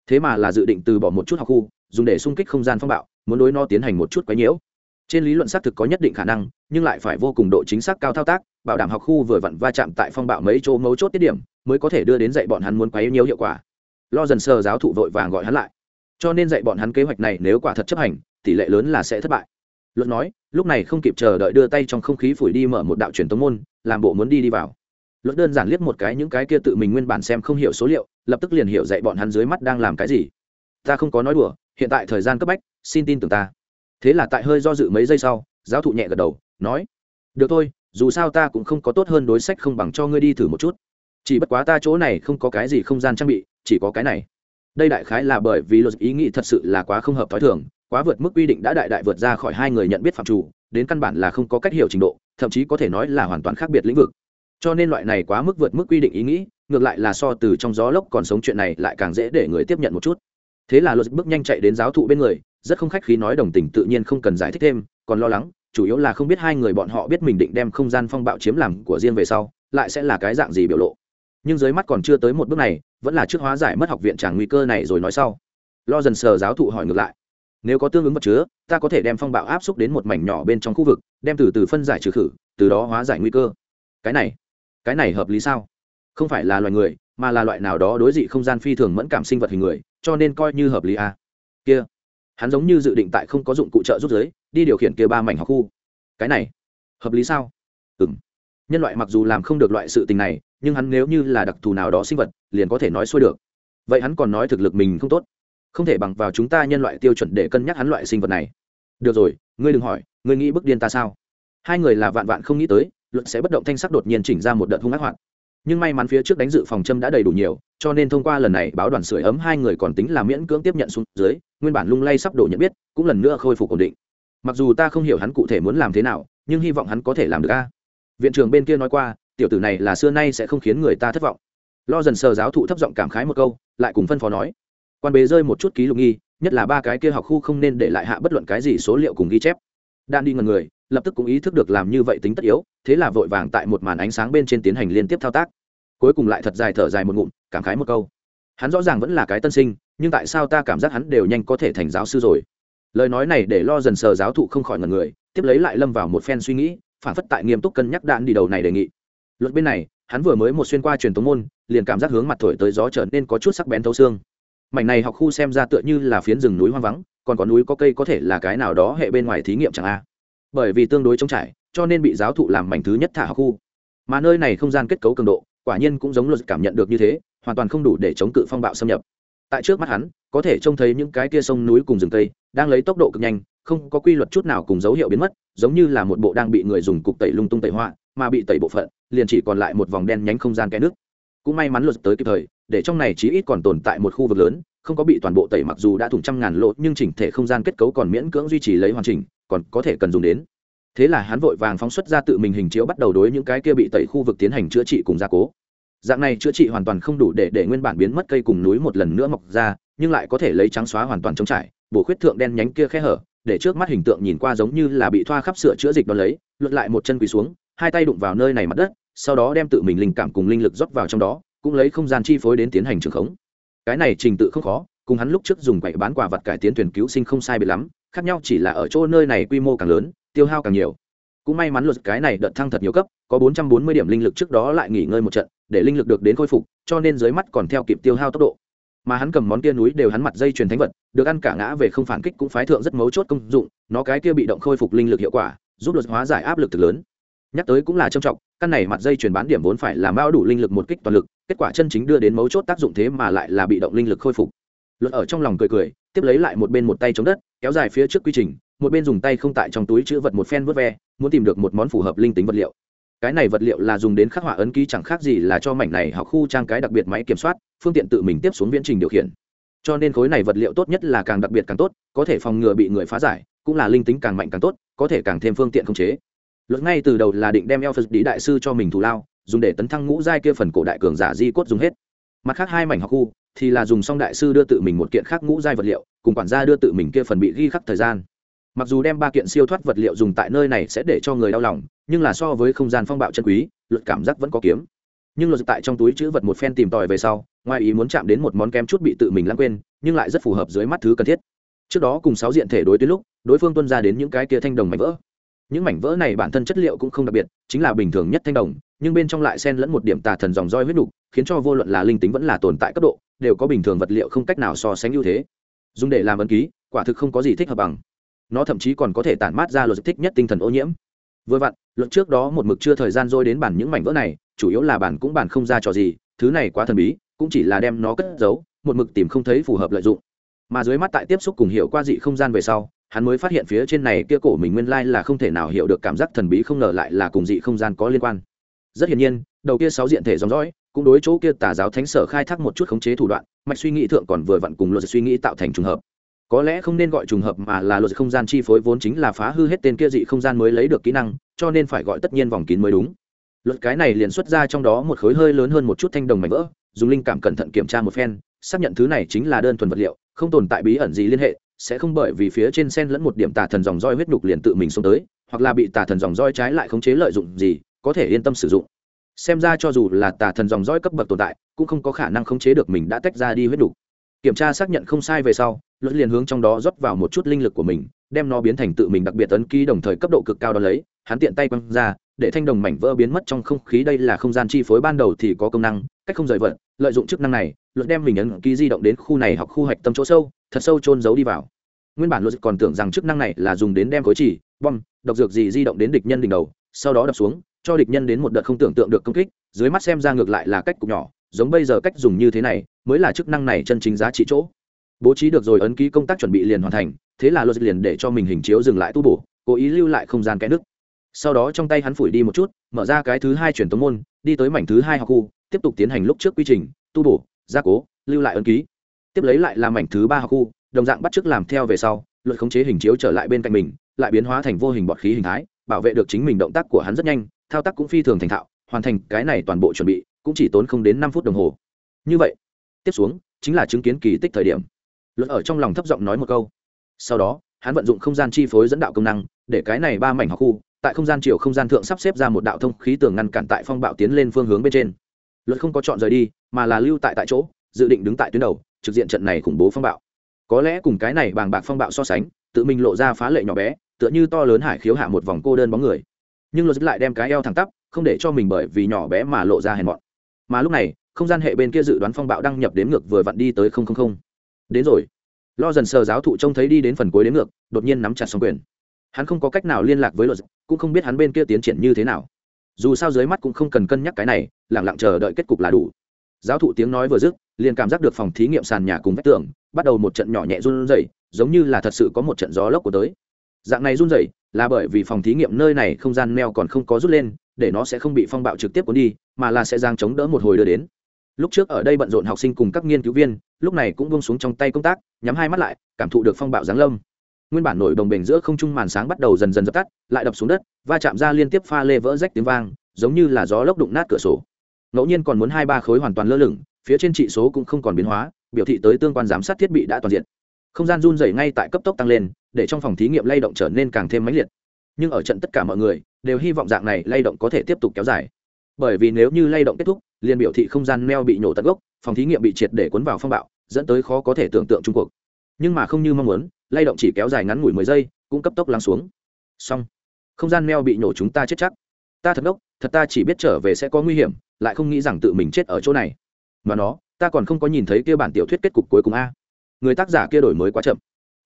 Thế mà là dự định từ bỏ một chút học khu, dùng để xung kích không gian phong bạo, muốn đối nó tiến hành một chút quấy nhiễu. Trên lý luận xác thực có nhất định khả năng, nhưng lại phải vô cùng độ chính xác cao thao tác, bảo đảm học khu vừa vặn va chạm tại phong bạo mấy chỗ mấu chốt tiết điểm, mới có thể đưa đến dạy bọn hắn muốn quấy nhiễu hiệu quả. Lo dần sờ giáo thụ vội vàng gọi hắn lại. Cho nên dạy bọn hắn kế hoạch này nếu quả thật chấp hành tỷ lệ lớn là sẽ thất bại. Luật nói, lúc này không kịp chờ đợi đưa tay trong không khí phủi đi mở một đạo truyền tống môn, làm bộ muốn đi đi vào. Luật đơn giản liếc một cái những cái kia tự mình nguyên bản xem không hiểu số liệu, lập tức liền hiểu dạy bọn hắn dưới mắt đang làm cái gì. Ta không có nói đùa, hiện tại thời gian cấp bách, xin tin tưởng ta. Thế là tại hơi do dự mấy giây sau, giáo thụ nhẹ gật đầu, nói, được thôi, dù sao ta cũng không có tốt hơn đối sách không bằng cho ngươi đi thử một chút. Chỉ bất quá ta chỗ này không có cái gì không gian trang bị, chỉ có cái này. Đây đại khái là bởi vì luật ý nghĩ thật sự là quá không hợp t h ó i thường quá vượt mức quy định đã đại đại vượt ra khỏi hai người nhận biết phạm chủ, đến căn bản là không có cách hiểu trình độ, thậm chí có thể nói là hoàn toàn khác biệt lĩnh vực. Cho nên loại này quá mức vượt mức quy định ý nghĩ, ngược lại là so từ trong gió lốc còn sống chuyện này lại càng dễ để người tiếp nhận một chút. Thế là luật bước nhanh chạy đến giáo thụ bên người, rất không khách khí nói đồng tình tự nhiên không cần giải thích thêm, còn lo lắng, chủ yếu là không biết hai người bọn họ biết mình định đem không gian phong bạo chiếm làm của riêng về sau, lại sẽ là cái dạng gì biểu lộ. Nhưng dưới mắt còn chưa tới một bước này, vẫn là trước hóa giải mất học viện tràng nguy cơ này rồi nói sau. Lo dần sờ giáo thụ hỏi ngược lại nếu có tương ứng vật chứa, ta có thể đem phong bạo áp xúc đến một mảnh nhỏ bên trong khu vực, đem từ từ phân giải trừ khử, từ đó hóa giải nguy cơ. Cái này cái này hợp lý sao? Không phải là loài người, mà là loại nào đó đối dị không gian phi thường mẫn cảm sinh vật hình người, cho nên coi như hợp lý à. kia, hắn giống như dự định tại không có dụng cụ trợ rút giới, đi điều khiển kia ba mảnh học khu. Cái này, hợp lý sao? Ừ m nhân loại mặc dù làm không được loại sự tình này, nhưng hắn nếu như là đặc thù nào đó sinh vật, liền có thể nói xuôi được. Vậy hắn còn nói thực lực mình không tốt không thể bằng vào chúng ta nhân loại tiêu chuẩn để cân nhắc hắn loại sinh vật này. Được rồi, ngươi đừng hỏi, ngươi nghĩ bức điên ta sao? Hai người là vạn vạn không nghĩ tới, luận sẽ bất động thanh sắc đột nhiên chỉnh ra một đợt hung ác hoạt. Nhưng may mắn phía trước đánh dự phòng châm đã đầy đủ nhiều, cho nên thông qua lần này báo đoàn sưởi ấm hai người còn tính là miễn cưỡng tiếp nhận xuống dưới, nguyên bản lung lay sắp đổ nhận biết, cũng lần nữa khôi phục ổn định. Mặc dù ta không hiểu hắn cụ thể muốn làm thế nào, nhưng hy vọng hắn có thể làm được a. Viện trưởng bên kia nói qua, tiểu tử này là xưa nay sẽ không khiến người ta thất vọng. Lo dần sờ giáo thụ thấp giọng cảm khái một câu, lại cùng phân phó nói quan bế rơi một chút ký lục nghi, nhất là ba cái kia học khu không nên để lại hạ bất luận cái gì số liệu cùng ghi chép. Đan đi ngần người, lập tức cũng ý thức được làm như vậy tính tất yếu, thế là vội vàng tại một màn ánh sáng bên trên tiến hành liên tiếp thao tác. Cuối cùng lại thật dài thở dài một ngụm, cảm khái một câu. Hắn rõ ràng vẫn là cái tân sinh, nhưng tại sao ta cảm giác hắn đều nhanh có thể thành giáo sư rồi? Lời nói này để lo dần sờ giáo thụ không khỏi ngần người, tiếp lấy lại lâm vào một phen suy nghĩ, phản phất tại nghiêm túc cân nhắc đạn đi đầu này đề nghị. Luật bên này, hắn vừa mới một xuyên qua truyền tống môn, liền cảm giác hướng mặt thổi tới gió trở nên có chút sắc bén thấu xương mảnh này học khu xem ra tựa như là phiến rừng núi hoang vắng, còn có núi có cây có thể là cái nào đó hệ bên ngoài thí nghiệm chẳng a. Bởi vì tương đối trống trải, cho nên bị giáo thụ làm mảnh thứ nhất thả học khu. Mà nơi này không gian kết cấu cường độ, quả nhiên cũng giống luật cảm nhận được như thế, hoàn toàn không đủ để chống cự phong bạo xâm nhập. Tại trước mắt hắn, có thể trông thấy những cái kia sông núi cùng rừng cây, đang lấy tốc độ cực nhanh, không có quy luật chút nào cùng dấu hiệu biến mất, giống như là một bộ đang bị người dùng cục tẩy lung tung tẩy họa, mà bị tẩy bộ phận, liền chỉ còn lại một vòng đen nhánh không gian kẽ nước. Cũng may mắn luật tới kịp thời để trong này chí ít còn tồn tại một khu vực lớn, không có bị toàn bộ tẩy mặc dù đã thủng trăm ngàn lỗ, nhưng chỉnh thể không gian kết cấu còn miễn cưỡng duy trì lấy hoàn chỉnh, còn có thể cần dùng đến. Thế là hắn vội vàng phóng xuất ra tự mình hình chiếu bắt đầu đối những cái kia bị tẩy khu vực tiến hành chữa trị cùng gia cố. Dạng này chữa trị hoàn toàn không đủ để để nguyên bản biến mất cây cùng núi một lần nữa mọc ra, nhưng lại có thể lấy trắng xóa hoàn toàn trống trải, bổ khuyết thượng đen nhánh kia khe hở, để trước mắt hình tượng nhìn qua giống như là bị thoa khắp sửa chữa dịch đ lấy, luận lại một chân quỳ xuống, hai tay đụng vào nơi này mặt đất, sau đó đem tự mình linh cảm cùng linh lực rót vào trong đó cũng lấy không gian chi phối đến tiến hành trường khống. Cái này trình tự không khó, cùng hắn lúc trước dùng quậy bán quả vật cải tiến thuyền cứu sinh không sai biệt lắm, khác nhau chỉ là ở chỗ nơi này quy mô càng lớn, tiêu hao càng nhiều. Cũng may mắn luật cái này đợt thăng thật nhiều cấp, có 440 điểm linh lực trước đó lại nghỉ ngơi một trận, để linh lực được đến khôi phục, cho nên dưới mắt còn theo kịp tiêu hao tốc độ. Mà hắn cầm món kia núi đều hắn mặt dây truyền thánh vật, được ăn cả ngã về không phản kích cũng phái thượng rất mấu chốt công dụng, nó cái kia bị động khôi phục linh lực hiệu quả, giúp luật hóa giải áp lực thực lớn nhắc tới cũng là trầm trọng, căn này mặt dây truyền bán điểm vốn phải là mao đủ linh lực một kích toàn lực, kết quả chân chính đưa đến mấu chốt tác dụng thế mà lại là bị động linh lực khôi phục. Luật ở trong lòng cười cười, tiếp lấy lại một bên một tay chống đất, kéo dài phía trước quy trình, một bên dùng tay không tại trong túi chữ vật một phen vớt ve, muốn tìm được một món phù hợp linh tính vật liệu. Cái này vật liệu là dùng đến khắc họa ấn ký chẳng khác gì là cho mảnh này học khu trang cái đặc biệt máy kiểm soát, phương tiện tự mình tiếp xuống viễn trình điều khiển. Cho nên khối này vật liệu tốt nhất là càng đặc biệt càng tốt, có thể phòng ngừa bị người phá giải, cũng là linh tính càng mạnh càng tốt, có thể càng thêm phương tiện khống chế luật ngay từ đầu là định đem eo phật đi đại sư cho mình thù lao, dùng để tấn thăng ngũ giai kia phần cổ đại cường giả di cốt dùng hết. Mặt khác hai mảnh học khu thì là dùng xong đại sư đưa tự mình một kiện khác ngũ giai vật liệu, cùng quản gia đưa tự mình kia phần bị ghi khắc thời gian. Mặc dù đem ba kiện siêu thoát vật liệu dùng tại nơi này sẽ để cho người đau lòng, nhưng là so với không gian phong bạo chân quý, luật cảm giác vẫn có kiếm. Nhưng luật tại trong túi chữ vật một phen tìm tòi về sau, ngoài ý muốn chạm đến một món kem chút bị tự mình lãng quên, nhưng lại rất phù hợp dưới mắt thứ cần thiết. Trước đó cùng sáu diện thể đối tuyến lúc, đối phương tuân ra đến những cái kia thanh đồng mảnh vỡ những mảnh vỡ này bản thân chất liệu cũng không đặc biệt, chính là bình thường nhất thanh đồng, nhưng bên trong lại xen lẫn một điểm tà thần dòng roi huyết đục khiến cho vô luận là linh tính vẫn là tồn tại cấp độ, đều có bình thường vật liệu không cách nào so sánh ưu thế. Dùng để làm ấn ký, quả thực không có gì thích hợp bằng. Nó thậm chí còn có thể tản mát ra luật thích nhất tinh thần ô nhiễm. Vừa vặn, luật trước đó một mực chưa thời gian dôi đến bản những mảnh vỡ này, chủ yếu là bản cũng bản không ra trò gì, thứ này quá thần bí, cũng chỉ là đem nó cất giấu, một mực tìm không thấy phù hợp lợi dụng. Mà dưới mắt tại tiếp xúc cùng hiểu qua dị không gian về sau hắn mới phát hiện phía trên này kia cổ mình nguyên lai là không thể nào hiểu được cảm giác thần bí không ngờ lại là cùng dị không gian có liên quan. Rất hiển nhiên, đầu kia sáu diện thể dòng dõi, cũng đối chỗ kia tà giáo thánh sở khai thác một chút khống chế thủ đoạn, mạch suy nghĩ thượng còn vừa vặn cùng luật suy nghĩ tạo thành trùng hợp. Có lẽ không nên gọi trùng hợp mà là luật không gian chi phối vốn chính là phá hư hết tên kia dị không gian mới lấy được kỹ năng, cho nên phải gọi tất nhiên vòng kín mới đúng. Luật cái này liền xuất ra trong đó một khối hơi lớn hơn một chút thanh đồng mảnh vỡ, dùng linh cảm cẩn thận kiểm tra một phen, xác nhận thứ này chính là đơn thuần vật liệu, không tồn tại bí ẩn gì liên hệ sẽ không bởi vì phía trên sen lẫn một điểm tà thần dòng roi huyết nhục liền tự mình xuống tới, hoặc là bị tà thần dòng roi trái lại khống chế lợi dụng gì, có thể yên tâm sử dụng. Xem ra cho dù là tà thần dòng roi cấp bậc tồn tại, cũng không có khả năng khống chế được mình đã tách ra đi huyết nhục. Kiểm tra xác nhận không sai về sau luật liền hướng trong đó rót vào một chút linh lực của mình, đem nó biến thành tự mình đặc biệt tấn ký đồng thời cấp độ cực cao đó lấy, hắn tiện tay quăng ra, để thanh đồng mảnh vỡ biến mất trong không khí. Đây là không gian chi phối ban đầu thì có công năng, cách không rời vận lợi dụng chức năng này luật đem mình ấn ký di động đến khu này hoặc khu hạch tâm chỗ sâu, thật sâu trôn giấu đi vào nguyên bản luật còn tưởng rằng chức năng này là dùng đến đem khối chỉ, bom, độc dược gì di động đến địch nhân đỉnh đầu, sau đó đập xuống, cho địch nhân đến một đợt không tưởng tượng được công kích, dưới mắt xem ra ngược lại là cách cục nhỏ, giống bây giờ cách dùng như thế này, mới là chức năng này chân chính giá trị chỗ. Bố trí được rồi ấn ký công tác chuẩn bị liền hoàn thành, thế là luật liền để cho mình hình chiếu dừng lại tu bổ, cố ý lưu lại không gian cái nước sau đó trong tay hắn phủi đi một chút, mở ra cái thứ hai truyền tống môn, đi tới mảnh thứ hai học khu, tiếp tục tiến hành lúc trước quy trình, tu bổ, gia cố, lưu lại ấn ký. Tiếp lấy lại là mảnh thứ ba học khu đồng dạng bắt chước làm theo về sau, luật khống chế hình chiếu trở lại bên cạnh mình, lại biến hóa thành vô hình bọt khí hình thái, bảo vệ được chính mình động tác của hắn rất nhanh, thao tác cũng phi thường thành thạo, hoàn thành cái này toàn bộ chuẩn bị, cũng chỉ tốn không đến năm phút đồng hồ. Như vậy, tiếp xuống, chính là chứng kiến kỳ tích thời điểm. Luật ở trong lòng thấp giọng nói một câu. Sau đó, hắn vận dụng không gian chi phối dẫn đạo công năng, để cái này ba mảnh học khu, tại không gian chiều không gian thượng sắp xếp ra một đạo thông khí tường ngăn cản tại phong bạo tiến lên phương hướng bên trên. Luật không có chọn rời đi, mà là lưu tại tại chỗ, dự định đứng tại tuyến đầu, trực diện trận này khủng bố phong bạo có lẽ cùng cái này bàng bạc phong bạo so sánh, tự mình lộ ra phá lệ nhỏ bé, tựa như to lớn hải khiếu hạ một vòng cô đơn bóng người. Nhưng luật lại đem cái eo thẳng tắp, không để cho mình bởi vì nhỏ bé mà lộ ra hèn mọn. Mà lúc này, không gian hệ bên kia dự đoán phong bạo đăng nhập đếm ngược vừa vặn đi tới không không không. Đến rồi. Lo dần sờ giáo thụ trông thấy đi đến phần cuối đến ngược, đột nhiên nắm chặt xong quyền. Hắn không có cách nào liên lạc với luật cũng không biết hắn bên kia tiến triển như thế nào. Dù sao dưới mắt cũng không cần cân nhắc cái này lẳng lặng chờ đợi kết cục là đủ. Giáo thụ tiếng nói vừa dứt liền cảm giác được phòng thí nghiệm sàn nhà cùng vách tường, bắt đầu một trận nhỏ nhẹ run rẩy, giống như là thật sự có một trận gió lốc của tới. Dạng này run rẩy là bởi vì phòng thí nghiệm nơi này không gian neo còn không có rút lên, để nó sẽ không bị phong bạo trực tiếp cuốn đi, mà là sẽ giang chống đỡ một hồi đưa đến. Lúc trước ở đây bận rộn học sinh cùng các nghiên cứu viên, lúc này cũng buông xuống trong tay công tác, nhắm hai mắt lại, cảm thụ được phong bạo giáng lâm. Nguyên bản nổi đồng bình giữa không trung màn sáng bắt đầu dần dần dập tắt, lại đập xuống đất, va chạm ra liên tiếp pha lê vỡ rách tiếng vang, giống như là gió lốc đụng nát cửa sổ. Ngẫu nhiên còn muốn hai ba khối hoàn toàn lơ lửng phía trên trị số cũng không còn biến hóa, biểu thị tới tương quan giám sát thiết bị đã toàn diện. Không gian run rẩy ngay tại cấp tốc tăng lên, để trong phòng thí nghiệm lay động trở nên càng thêm mãnh liệt. Nhưng ở trận tất cả mọi người, đều hy vọng dạng này lay động có thể tiếp tục kéo dài. Bởi vì nếu như lay động kết thúc, liền biểu thị không gian neo bị nhổ tận gốc, phòng thí nghiệm bị triệt để cuốn vào phong bạo, dẫn tới khó có thể tưởng tượng trung cuộc. Nhưng mà không như mong muốn, lay động chỉ kéo dài ngắn ngủi mười giây, cũng cấp tốc lắng xuống. Xong. Không gian neo bị nổ chúng ta chết chắc. Ta thật ngốc, thật ta chỉ biết trở về sẽ có nguy hiểm, lại không nghĩ rằng tự mình chết ở chỗ này mà nó, ta còn không có nhìn thấy kia bản tiểu thuyết kết cục cuối cùng a. Người tác giả kia đổi mới quá chậm.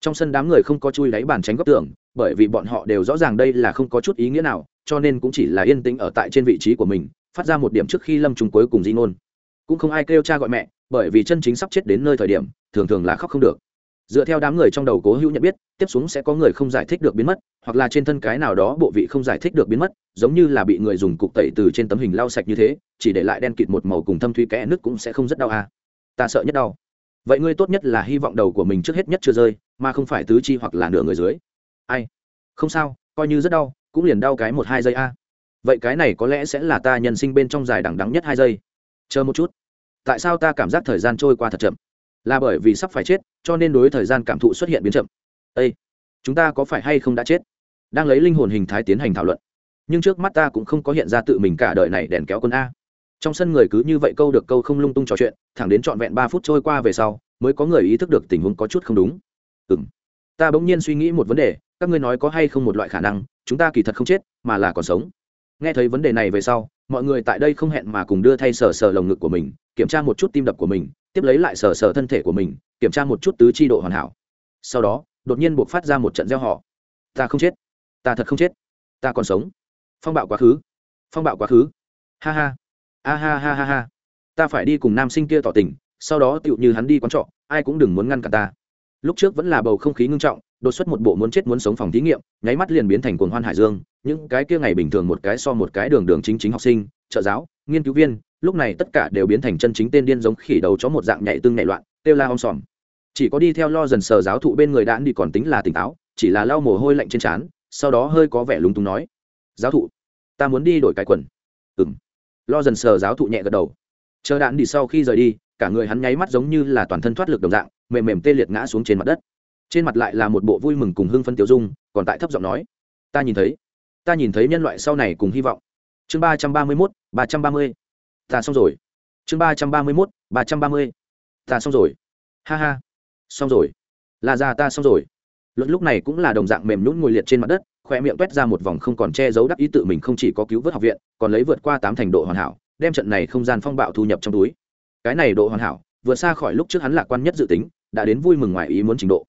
Trong sân đám người không có chui đáy bàn tránh góc tường, bởi vì bọn họ đều rõ ràng đây là không có chút ý nghĩa nào, cho nên cũng chỉ là yên tĩnh ở tại trên vị trí của mình, phát ra một điểm trước khi lâm trùng cuối cùng di ngôn. Cũng không ai kêu cha gọi mẹ, bởi vì chân chính sắp chết đến nơi thời điểm, thường thường là khóc không được dựa theo đám người trong đầu cố hữu nhận biết, tiếp xuống sẽ có người không giải thích được biến mất, hoặc là trên thân cái nào đó bộ vị không giải thích được biến mất, giống như là bị người dùng cục tẩy từ trên tấm hình lau sạch như thế, chỉ để lại đen kịt một màu cùng thâm thuy kẽ nứt cũng sẽ không rất đau à. ta sợ nhất đau. Vậy ngươi tốt nhất là hy vọng đầu của mình trước hết nhất chưa rơi, mà không phải tứ chi hoặc là nửa người dưới. Ai? Không sao, coi như rất đau, cũng liền đau cái một hai giây a. Vậy cái này có lẽ sẽ là ta nhân sinh bên trong dài đằng đắng nhất hai giây. Chờ một chút. Tại sao ta cảm giác thời gian trôi qua thật chậm? Là bởi vì sắp phải chết cho nên đối thời gian cảm thụ xuất hiện biến chậm. Â chúng ta có phải hay không đã chết? Đang lấy linh hồn hình thái tiến hành thảo luận. Nhưng trước mắt ta cũng không có hiện ra tự mình cả đời này đèn kéo quân a. Trong sân người cứ như vậy câu được câu không lung tung trò chuyện thẳng đến trọn vẹn ba phút trôi qua về sau mới có người ý thức được tình huống có chút không đúng. Ừm, ta bỗng nhiên suy nghĩ một vấn đề các ngươi nói có hay không một loại khả năng chúng ta kỳ thật không chết mà là còn sống. Nghe thấy vấn đề này về sau mọi người tại đây không hẹn mà cùng đưa thay sờ sờ lồng ngực của mình, kiểm tra một chút tim đập của mình, tiếp lấy lại sờ sờ thân thể của mình, kiểm tra một chút tứ chi độ hoàn hảo. Sau đó, đột nhiên buộc phát ra một trận gieo họ. Ta không chết. Ta thật không chết. Ta còn sống. Phong bạo quá khứ. Phong bạo quá khứ. Ha ha. A ha ha ha ha. Ta phải đi cùng nam sinh kia tỏ tình, sau đó tựu như hắn đi quán trọ, ai cũng đừng muốn ngăn cả ta. Lúc trước vẫn là bầu không khí ngưng trọng đột xuất một bộ muốn chết muốn sống phòng thí nghiệm, nháy mắt liền biến thành cuồng hoan hải dương. Những cái kia ngày bình thường một cái so một cái đường đường chính chính học sinh, trợ giáo, nghiên cứu viên, lúc này tất cả đều biến thành chân chính tên điên giống khỉ đầu chó một dạng nhạy tương nhạy loạn têu la om sòm. Chỉ có đi theo lo dần sờ giáo thụ bên người đạn đi còn tính là tỉnh táo, chỉ là lau mồ hôi lạnh trên trán, sau đó hơi có vẻ lúng túng nói, giáo thụ, ta muốn đi đổi cái quần. Ừng lo dần sờ giáo thụ nhẹ gật đầu. Chờ đạn đi sau khi rời đi, cả người hắn nháy mắt giống như là toàn thân thoát lực đồng dạng, mềm mềm tê liệt ngã xuống trên mặt đất trên mặt lại là một bộ vui mừng cùng hưng phân tiêu dung, còn tại thấp giọng nói, ta nhìn thấy, ta nhìn thấy nhân loại sau này cùng hy vọng. Chương ba trăm ba mươi mốt, ba trăm ba mươi. Ta xong rồi. Chương ba trăm ba mươi mốt, ba trăm ba mươi. Ta xong rồi. Ha ha, xong rồi. Là ra ta xong rồi. Luận lúc này cũng là đồng dạng mềm nhún ngồi liệt trên mặt đất, khoe miệng quét ra một vòng không còn che giấu đắc ý tự mình không chỉ có cứu vớt học viện, còn lấy vượt qua tám thành độ hoàn hảo, đem trận này không gian phong bạo thu nhập trong túi. Cái này độ hoàn hảo, vượt xa khỏi lúc trước hắn lạc quan nhất dự tính, đã đến vui mừng ngoài ý muốn trình độ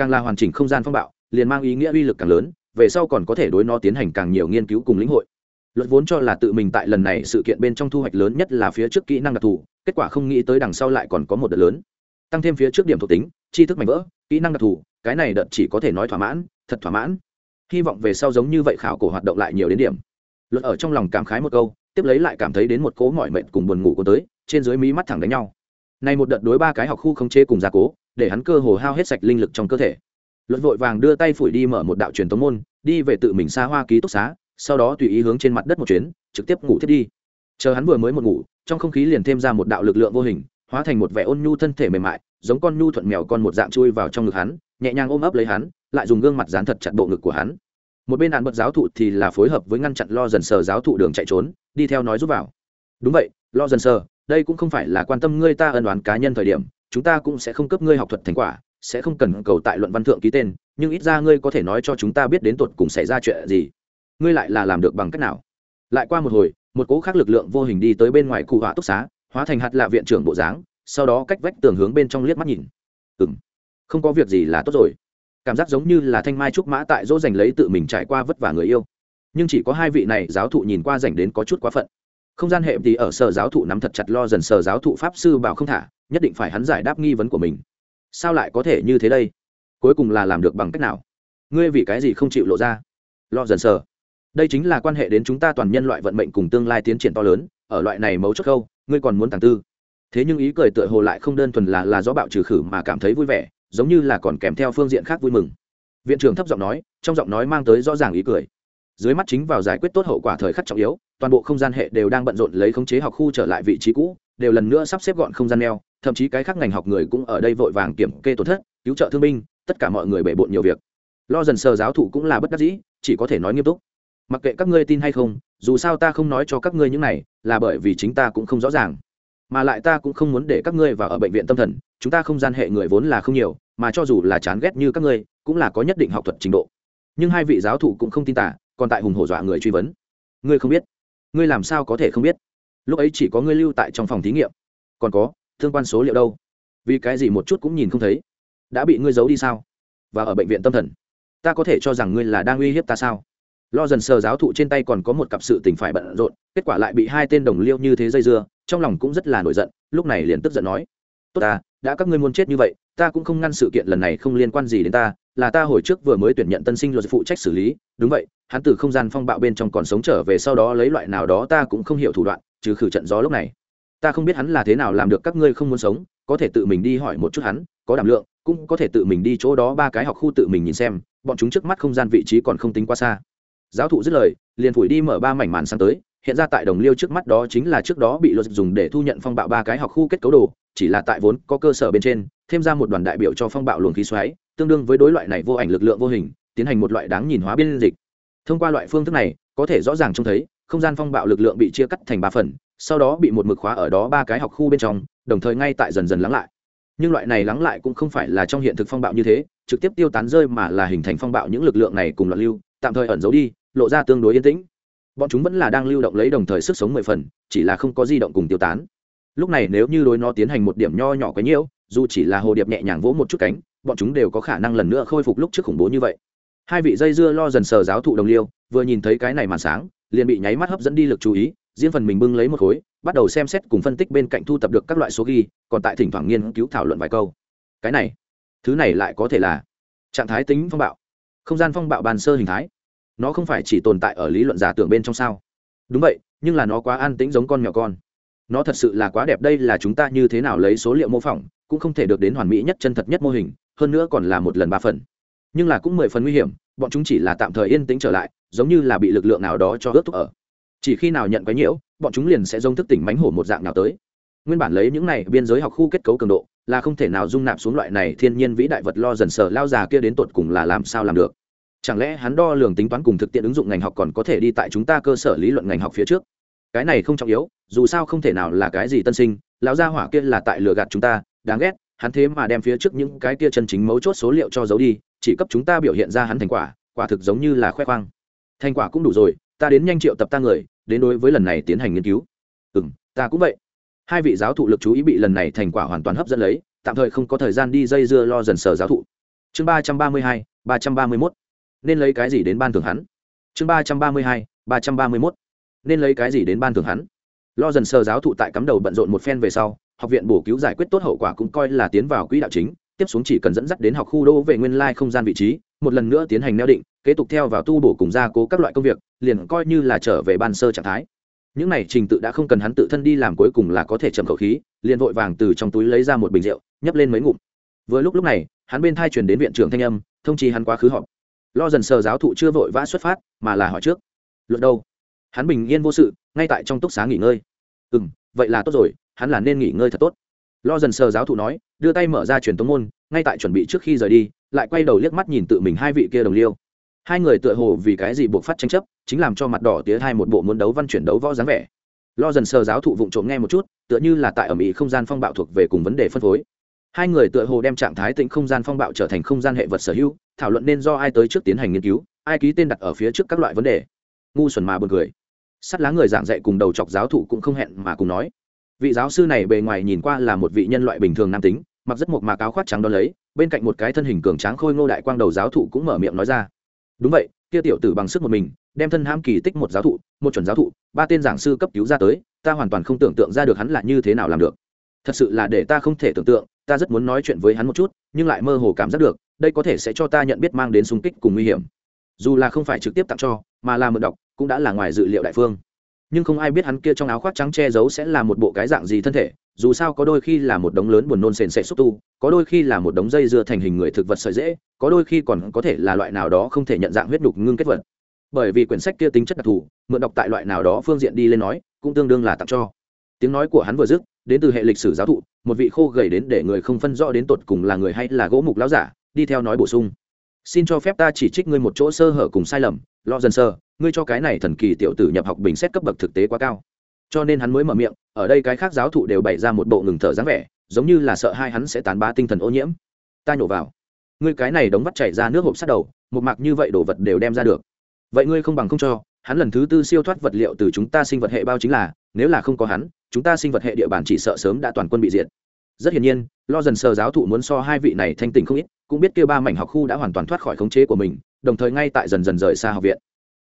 càng là hoàn chỉnh không gian phong bạo, liền mang ý nghĩa uy lực càng lớn, về sau còn có thể đối nó tiến hành càng nhiều nghiên cứu cùng lĩnh hội. Luật vốn cho là tự mình tại lần này sự kiện bên trong thu hoạch lớn nhất là phía trước kỹ năng đặc thù, kết quả không nghĩ tới đằng sau lại còn có một đợt lớn. Tăng thêm phía trước điểm thuộc tính, tri thức mạnh vỡ, kỹ năng đặc thù, cái này đợt chỉ có thể nói thỏa mãn, thật thỏa mãn. Hy vọng về sau giống như vậy khảo cổ hoạt động lại nhiều đến điểm. Luật ở trong lòng cảm khái một câu, tiếp lấy lại cảm thấy đến một cố mỏi mệt cùng buồn ngủ của tới, trên dưới mí mắt thẳng đánh nhau. Này một đợt đối ba cái học khu không chế cùng gia cố để hắn cơ hồ hao hết sạch linh lực trong cơ thể. Luật vội vàng đưa tay phủi đi mở một đạo truyền tống môn, đi về tự mình xa hoa ký túc xá, sau đó tùy ý hướng trên mặt đất một chuyến, trực tiếp ngủ thiết đi. Chờ hắn vừa mới một ngủ, trong không khí liền thêm ra một đạo lực lượng vô hình, hóa thành một vẻ ôn nhu thân thể mềm mại, giống con nhu thuận mèo con một dạng chui vào trong ngực hắn, nhẹ nhàng ôm ấp lấy hắn, lại dùng gương mặt dán thật chặt bộ ngực của hắn. Một bên đàn bật giáo thụ thì là phối hợp với ngăn chặn lo dần sờ giáo thụ đường chạy trốn, đi theo nói giúp vào. Đúng vậy, lo dần sờ, đây cũng không phải là quan tâm ngươi ta ân đoán cá nhân thời điểm chúng ta cũng sẽ không cấp ngươi học thuật thành quả, sẽ không cần cầu tại luận văn thượng ký tên, nhưng ít ra ngươi có thể nói cho chúng ta biết đến tột cùng xảy ra chuyện gì. Ngươi lại là làm được bằng cách nào? Lại qua một hồi, một cố khác lực lượng vô hình đi tới bên ngoài cụ họa túc xá, hóa thành hạt lạ viện trưởng bộ dáng, sau đó cách vách tường hướng bên trong liếc mắt nhìn. Ừ m không có việc gì là tốt rồi. Cảm giác giống như là thanh mai trúc mã tại dỗ dành lấy tự mình trải qua vất vả người yêu. Nhưng chỉ có hai vị này giáo thụ nhìn qua dành đến có chút quá phận. Không gian hệ thì ở sở giáo thụ nắm thật chặt lo dần sở giáo thụ pháp sư bảo không thả nhất định phải hắn giải đáp nghi vấn của mình. Sao lại có thể như thế đây? Cuối cùng là làm được bằng cách nào? Ngươi vì cái gì không chịu lộ ra? Lo dần sờ. Đây chính là quan hệ đến chúng ta toàn nhân loại vận mệnh cùng tương lai tiến triển to lớn, ở loại này mấu chốt khâu, ngươi còn muốn tàng tư. Thế nhưng ý cười tựa hồ lại không đơn thuần là là do bạo trừ khử mà cảm thấy vui vẻ, giống như là còn kèm theo phương diện khác vui mừng. Viện trưởng thấp giọng nói, trong giọng nói mang tới rõ ràng ý cười. Dưới mắt chính vào giải quyết tốt hậu quả thời khắc trọng yếu, toàn bộ không gian hệ đều đang bận rộn lấy khống chế học khu trở lại vị trí cũ, đều lần nữa sắp xếp gọn không gian neo thậm chí cái khác ngành học người cũng ở đây vội vàng kiểm kê tổn thất, cứu trợ thương binh, tất cả mọi người bể bộn nhiều việc. Lo dần sờ giáo thụ cũng là bất đắc dĩ, chỉ có thể nói nghiêm túc. Mặc kệ các ngươi tin hay không, dù sao ta không nói cho các ngươi những này, là bởi vì chính ta cũng không rõ ràng. Mà lại ta cũng không muốn để các ngươi vào ở bệnh viện tâm thần, chúng ta không gian hệ người vốn là không nhiều, mà cho dù là chán ghét như các ngươi, cũng là có nhất định học thuật trình độ. Nhưng hai vị giáo thụ cũng không tin tả, còn tại hùng hổ dọa người truy vấn. Ngươi không biết. Ngươi làm sao có thể không biết? Lúc ấy chỉ có ngươi lưu tại trong phòng thí nghiệm. Còn có thương quan số liệu đâu? Vì cái gì một chút cũng nhìn không thấy? Đã bị ngươi giấu đi sao? Và ở bệnh viện tâm thần. Ta có thể cho rằng ngươi là đang uy hiếp ta sao? Lo dần sờ giáo thụ trên tay còn có một cặp sự tình phải bận rộn, kết quả lại bị hai tên đồng liêu như thế dây dưa, trong lòng cũng rất là nổi giận, lúc này liền tức giận nói. Tốt ta, đã các ngươi muốn chết như vậy, ta cũng không ngăn sự kiện lần này không liên quan gì đến ta, là ta hồi trước vừa mới tuyển nhận tân sinh luật phụ trách xử lý, đúng vậy, hắn từ không gian phong bạo bên trong còn sống trở về, sau đó lấy loại nào đó ta cũng không hiểu thủ đoạn, trừ khử trận gió lúc này ta không biết hắn là thế nào làm được các ngươi không muốn sống, có thể tự mình đi hỏi một chút hắn, có đảm lượng, cũng có thể tự mình đi chỗ đó ba cái học khu tự mình nhìn xem, bọn chúng trước mắt không gian vị trí còn không tính quá xa. Giáo thụ dứt lời, liền phủi đi mở ba mảnh màn sáng tới, hiện ra tại đồng liêu trước mắt đó chính là trước đó bị luật dùng để thu nhận phong bạo ba cái học khu kết cấu đồ, chỉ là tại vốn có cơ sở bên trên, thêm ra một đoàn đại biểu cho phong bạo luồng khí xoáy, tương đương với đối loại này vô ảnh lực lượng vô hình, tiến hành một loại đáng nhìn hóa biên dịch. Thông qua loại phương thức này, có thể rõ ràng trông thấy, không gian phong bạo lực lượng bị chia cắt thành ba phần sau đó bị một mực khóa ở đó ba cái học khu bên trong, đồng thời ngay tại dần dần lắng lại. Nhưng loại này lắng lại cũng không phải là trong hiện thực phong bạo như thế, trực tiếp tiêu tán rơi mà là hình thành phong bạo những lực lượng này cùng loạn lưu, tạm thời ẩn giấu đi, lộ ra tương đối yên tĩnh. Bọn chúng vẫn là đang lưu động lấy đồng thời sức sống mười phần, chỉ là không có di động cùng tiêu tán. Lúc này nếu như đối nó tiến hành một điểm nho nhỏ quấy nhiễu, dù chỉ là hồ điệp nhẹ nhàng vỗ một chút cánh, bọn chúng đều có khả năng lần nữa khôi phục lúc trước khủng bố như vậy. Hai vị dây dưa lo dần sờ giáo thụ đồng liêu, vừa nhìn thấy cái này màn sáng, liền bị nháy mắt hấp dẫn đi lực chú ý riêng phần mình bưng lấy một khối, bắt đầu xem xét cùng phân tích bên cạnh thu tập được các loại số ghi, còn tại thỉnh thoảng nghiên cứu thảo luận vài câu. Cái này, thứ này lại có thể là trạng thái tính phong bạo, không gian phong bạo bàn sơ hình thái. Nó không phải chỉ tồn tại ở lý luận giả tưởng bên trong sao? Đúng vậy, nhưng là nó quá an tĩnh giống con nhỏ con. Nó thật sự là quá đẹp, đây là chúng ta như thế nào lấy số liệu mô phỏng, cũng không thể được đến hoàn mỹ nhất chân thật nhất mô hình, hơn nữa còn là một lần ba phần. Nhưng là cũng mười phần nguy hiểm, bọn chúng chỉ là tạm thời yên tĩnh trở lại, giống như là bị lực lượng nào đó cho ướt thúc ở chỉ khi nào nhận quái nhiễu, bọn chúng liền sẽ giống thức tỉnh mánh hổ một dạng nào tới. Nguyên bản lấy những này biên giới học khu kết cấu cường độ, là không thể nào dung nạp xuống loại này thiên nhiên vĩ đại vật lo dần sờ lao già kia đến tột cùng là làm sao làm được. Chẳng lẽ hắn đo lường tính toán cùng thực tiễn ứng dụng ngành học còn có thể đi tại chúng ta cơ sở lý luận ngành học phía trước? Cái này không trọng yếu, dù sao không thể nào là cái gì tân sinh, lão gia hỏa kia là tại lừa gạt chúng ta, đáng ghét, hắn thế mà đem phía trước những cái kia chân chính mấu chốt số liệu cho giấu đi, chỉ cấp chúng ta biểu hiện ra hắn thành quả quả thực giống như là khoe khoang. Thành quả cũng đủ rồi, ta đến nhanh triệu tập ta người đến đối với lần này tiến hành nghiên cứu. Ừ m ta cũng vậy. Hai vị giáo thụ lực chú ý bị lần này thành quả hoàn toàn hấp dẫn lấy, tạm thời không có thời gian đi dây dưa lo dần sờ giáo thụ. Chương ba trăm ba mươi hai, ba trăm ba mươi mốt. Nên lấy cái gì đến ban thường hắn? Chương ba trăm ba mươi hai, ba trăm ba mươi mốt. Nên lấy cái gì đến ban thường hắn? Lo dần sờ giáo thụ tại cắm đầu bận rộn một phen về sau, học viện bổ cứu giải quyết tốt hậu quả cũng coi là tiến vào quỹ đạo chính, tiếp xuống chỉ cần dẫn dắt đến học khu đô về nguyên lai không gian vị trí một lần nữa tiến hành neo định, kế tục theo vào tu bổ cùng gia cố các loại công việc, liền coi như là trở về ban sơ trạng thái. Những này trình tự đã không cần hắn tự thân đi làm cuối cùng là có thể chậm khẩu khí, liền vội vàng từ trong túi lấy ra một bình rượu, nhấp lên mấy ngụm. Vừa lúc lúc này, hắn bên thai truyền đến viện trưởng thanh âm, thông chi hắn quá khứ họp. Lo dần sờ giáo thụ chưa vội vã xuất phát, mà là hỏi trước. Luật đâu? Hắn bình yên vô sự, ngay tại trong túc xá nghỉ ngơi. Ừ m vậy là tốt rồi, hắn là nên nghỉ ngơi thật tốt. Lo dần sờ giáo thụ nói, đưa tay mở ra truyền tống môn, ngay tại chuẩn bị trước khi rời đi lại quay đầu liếc mắt nhìn tự mình hai vị kia đồng liêu. Hai người tựa hồ vì cái gì buộc phát tranh chấp, chính làm cho mặt đỏ tía hai một bộ muốn đấu văn chuyển đấu võ dáng vẻ. Lo dần sờ giáo thụ vụng trộm nghe một chút, tựa như là tại ở mỹ không gian phong bạo thuộc về cùng vấn đề phân phối. Hai người tựa hồ đem trạng thái tĩnh không gian phong bạo trở thành không gian hệ vật sở hữu, thảo luận nên do ai tới trước tiến hành nghiên cứu, ai ký tên đặt ở phía trước các loại vấn đề. Ngu xuẩn mà b u ồ n cười. Sắt lá người giảng dạy cùng đầu chọc giáo thụ cũng không hẹn mà cùng nói. Vị giáo sư này bề ngoài nhìn qua là một vị nhân loại bình thường nam tính, mặc rất một mạc áo khoác trắng đ ó lấy bên cạnh một cái thân hình cường tráng khôi ngô đại quang đầu giáo thụ cũng mở miệng nói ra. Đúng vậy, kia tiểu tử bằng sức một mình, đem thân ham kỳ tích một giáo thụ, một chuẩn giáo thụ, ba tên giảng sư cấp cứu ra tới, ta hoàn toàn không tưởng tượng ra được hắn là như thế nào làm được. Thật sự là để ta không thể tưởng tượng, ta rất muốn nói chuyện với hắn một chút, nhưng lại mơ hồ cảm giác được, đây có thể sẽ cho ta nhận biết mang đến xung kích cùng nguy hiểm. Dù là không phải trực tiếp tặng cho, mà là mượn đọc, cũng đã là ngoài dự liệu đại phương. Nhưng không ai biết hắn kia trong áo khoác trắng che giấu sẽ là một bộ cái dạng gì thân thể dù sao có đôi khi là một đống lớn buồn nôn sền sệt xúc tu, có đôi khi là một đống dây dưa thành hình người thực vật sợi dễ, có đôi khi còn có thể là loại nào đó không thể nhận dạng huyết đục ngưng kết vật. Bởi vì quyển sách kia tính chất đặc thù, mượn đọc tại loại nào đó phương diện đi lên nói, cũng tương đương là tặng cho. Tiếng nói của hắn vừa dứt, đến từ hệ lịch sử giáo thụ, một vị khô gầy đến để người không phân rõ đến tột cùng là người hay là gỗ mục láo giả, đi theo nói bổ sung. Xin cho phép ta chỉ trích ngươi một chỗ sơ hở cùng sai lầm, lo dần sơ, ngươi cho cái này thần kỳ tiểu tử nhập học bình xét cấp bậc thực tế quá cao cho nên hắn mới mở miệng, ở đây cái khác giáo thụ đều bày ra một bộ ngừng thở dáng vẻ, giống như là sợ hai hắn sẽ tán bá tinh thần ô nhiễm. Ta nhổ vào. Ngươi cái này đóng vắt chảy ra nước hộp sát đầu, một mạc như vậy đồ vật đều đem ra được. Vậy ngươi không bằng không cho, hắn lần thứ tư siêu thoát vật liệu từ chúng ta sinh vật hệ bao chính là, nếu là không có hắn, chúng ta sinh vật hệ địa bàn chỉ sợ sớm đã toàn quân bị diệt. Rất hiển nhiên, lo dần sờ giáo thụ muốn so hai vị này thanh tỉnh không ít, cũng biết kêu ba mảnh học khu đã hoàn toàn thoát khỏi khống chế của mình, đồng thời ngay tại dần dần rời xa học viện.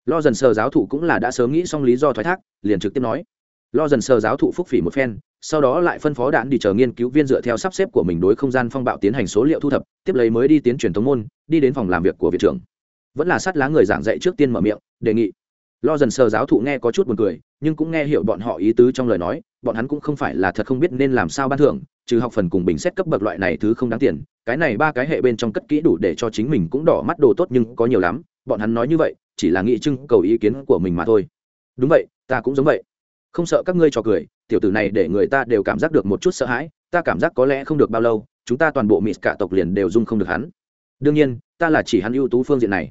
Lo dần sờ giáo thụ cũng là đã sớm nghĩ xong lý do thoái thác, liền trực tiếp nói lo dần sờ giáo thụ phúc phỉ một phen, sau đó lại phân phó đạn đi chờ nghiên cứu viên dựa theo sắp xếp của mình đối không gian phong bạo tiến hành số liệu thu thập, tiếp lấy mới đi tiến truyền thống môn, đi đến phòng làm việc của viện trưởng. Vẫn là sát lá người giảng dạy trước tiên mở miệng, đề nghị. Lo dần sờ giáo thụ nghe có chút buồn cười, nhưng cũng nghe hiểu bọn họ ý tứ trong lời nói, bọn hắn cũng không phải là thật không biết nên làm sao ban thưởng, trừ học phần cùng bình xét cấp bậc loại này thứ không đáng tiền, cái này ba cái hệ bên trong cất kỹ đủ để cho chính mình cũng đỏ mắt đồ tốt nhưng có nhiều lắm, bọn hắn nói như vậy, chỉ là nghị trưng cầu ý kiến của mình mà thôi. Đúng vậy, ta cũng giống vậy không sợ các ngươi trò cười, tiểu tử này để người ta đều cảm giác được một chút sợ hãi, ta cảm giác có lẽ không được bao lâu, chúng ta toàn bộ mỹ cả tộc liền đều dung không được hắn. Đương nhiên, ta là chỉ hắn ưu tú phương diện này.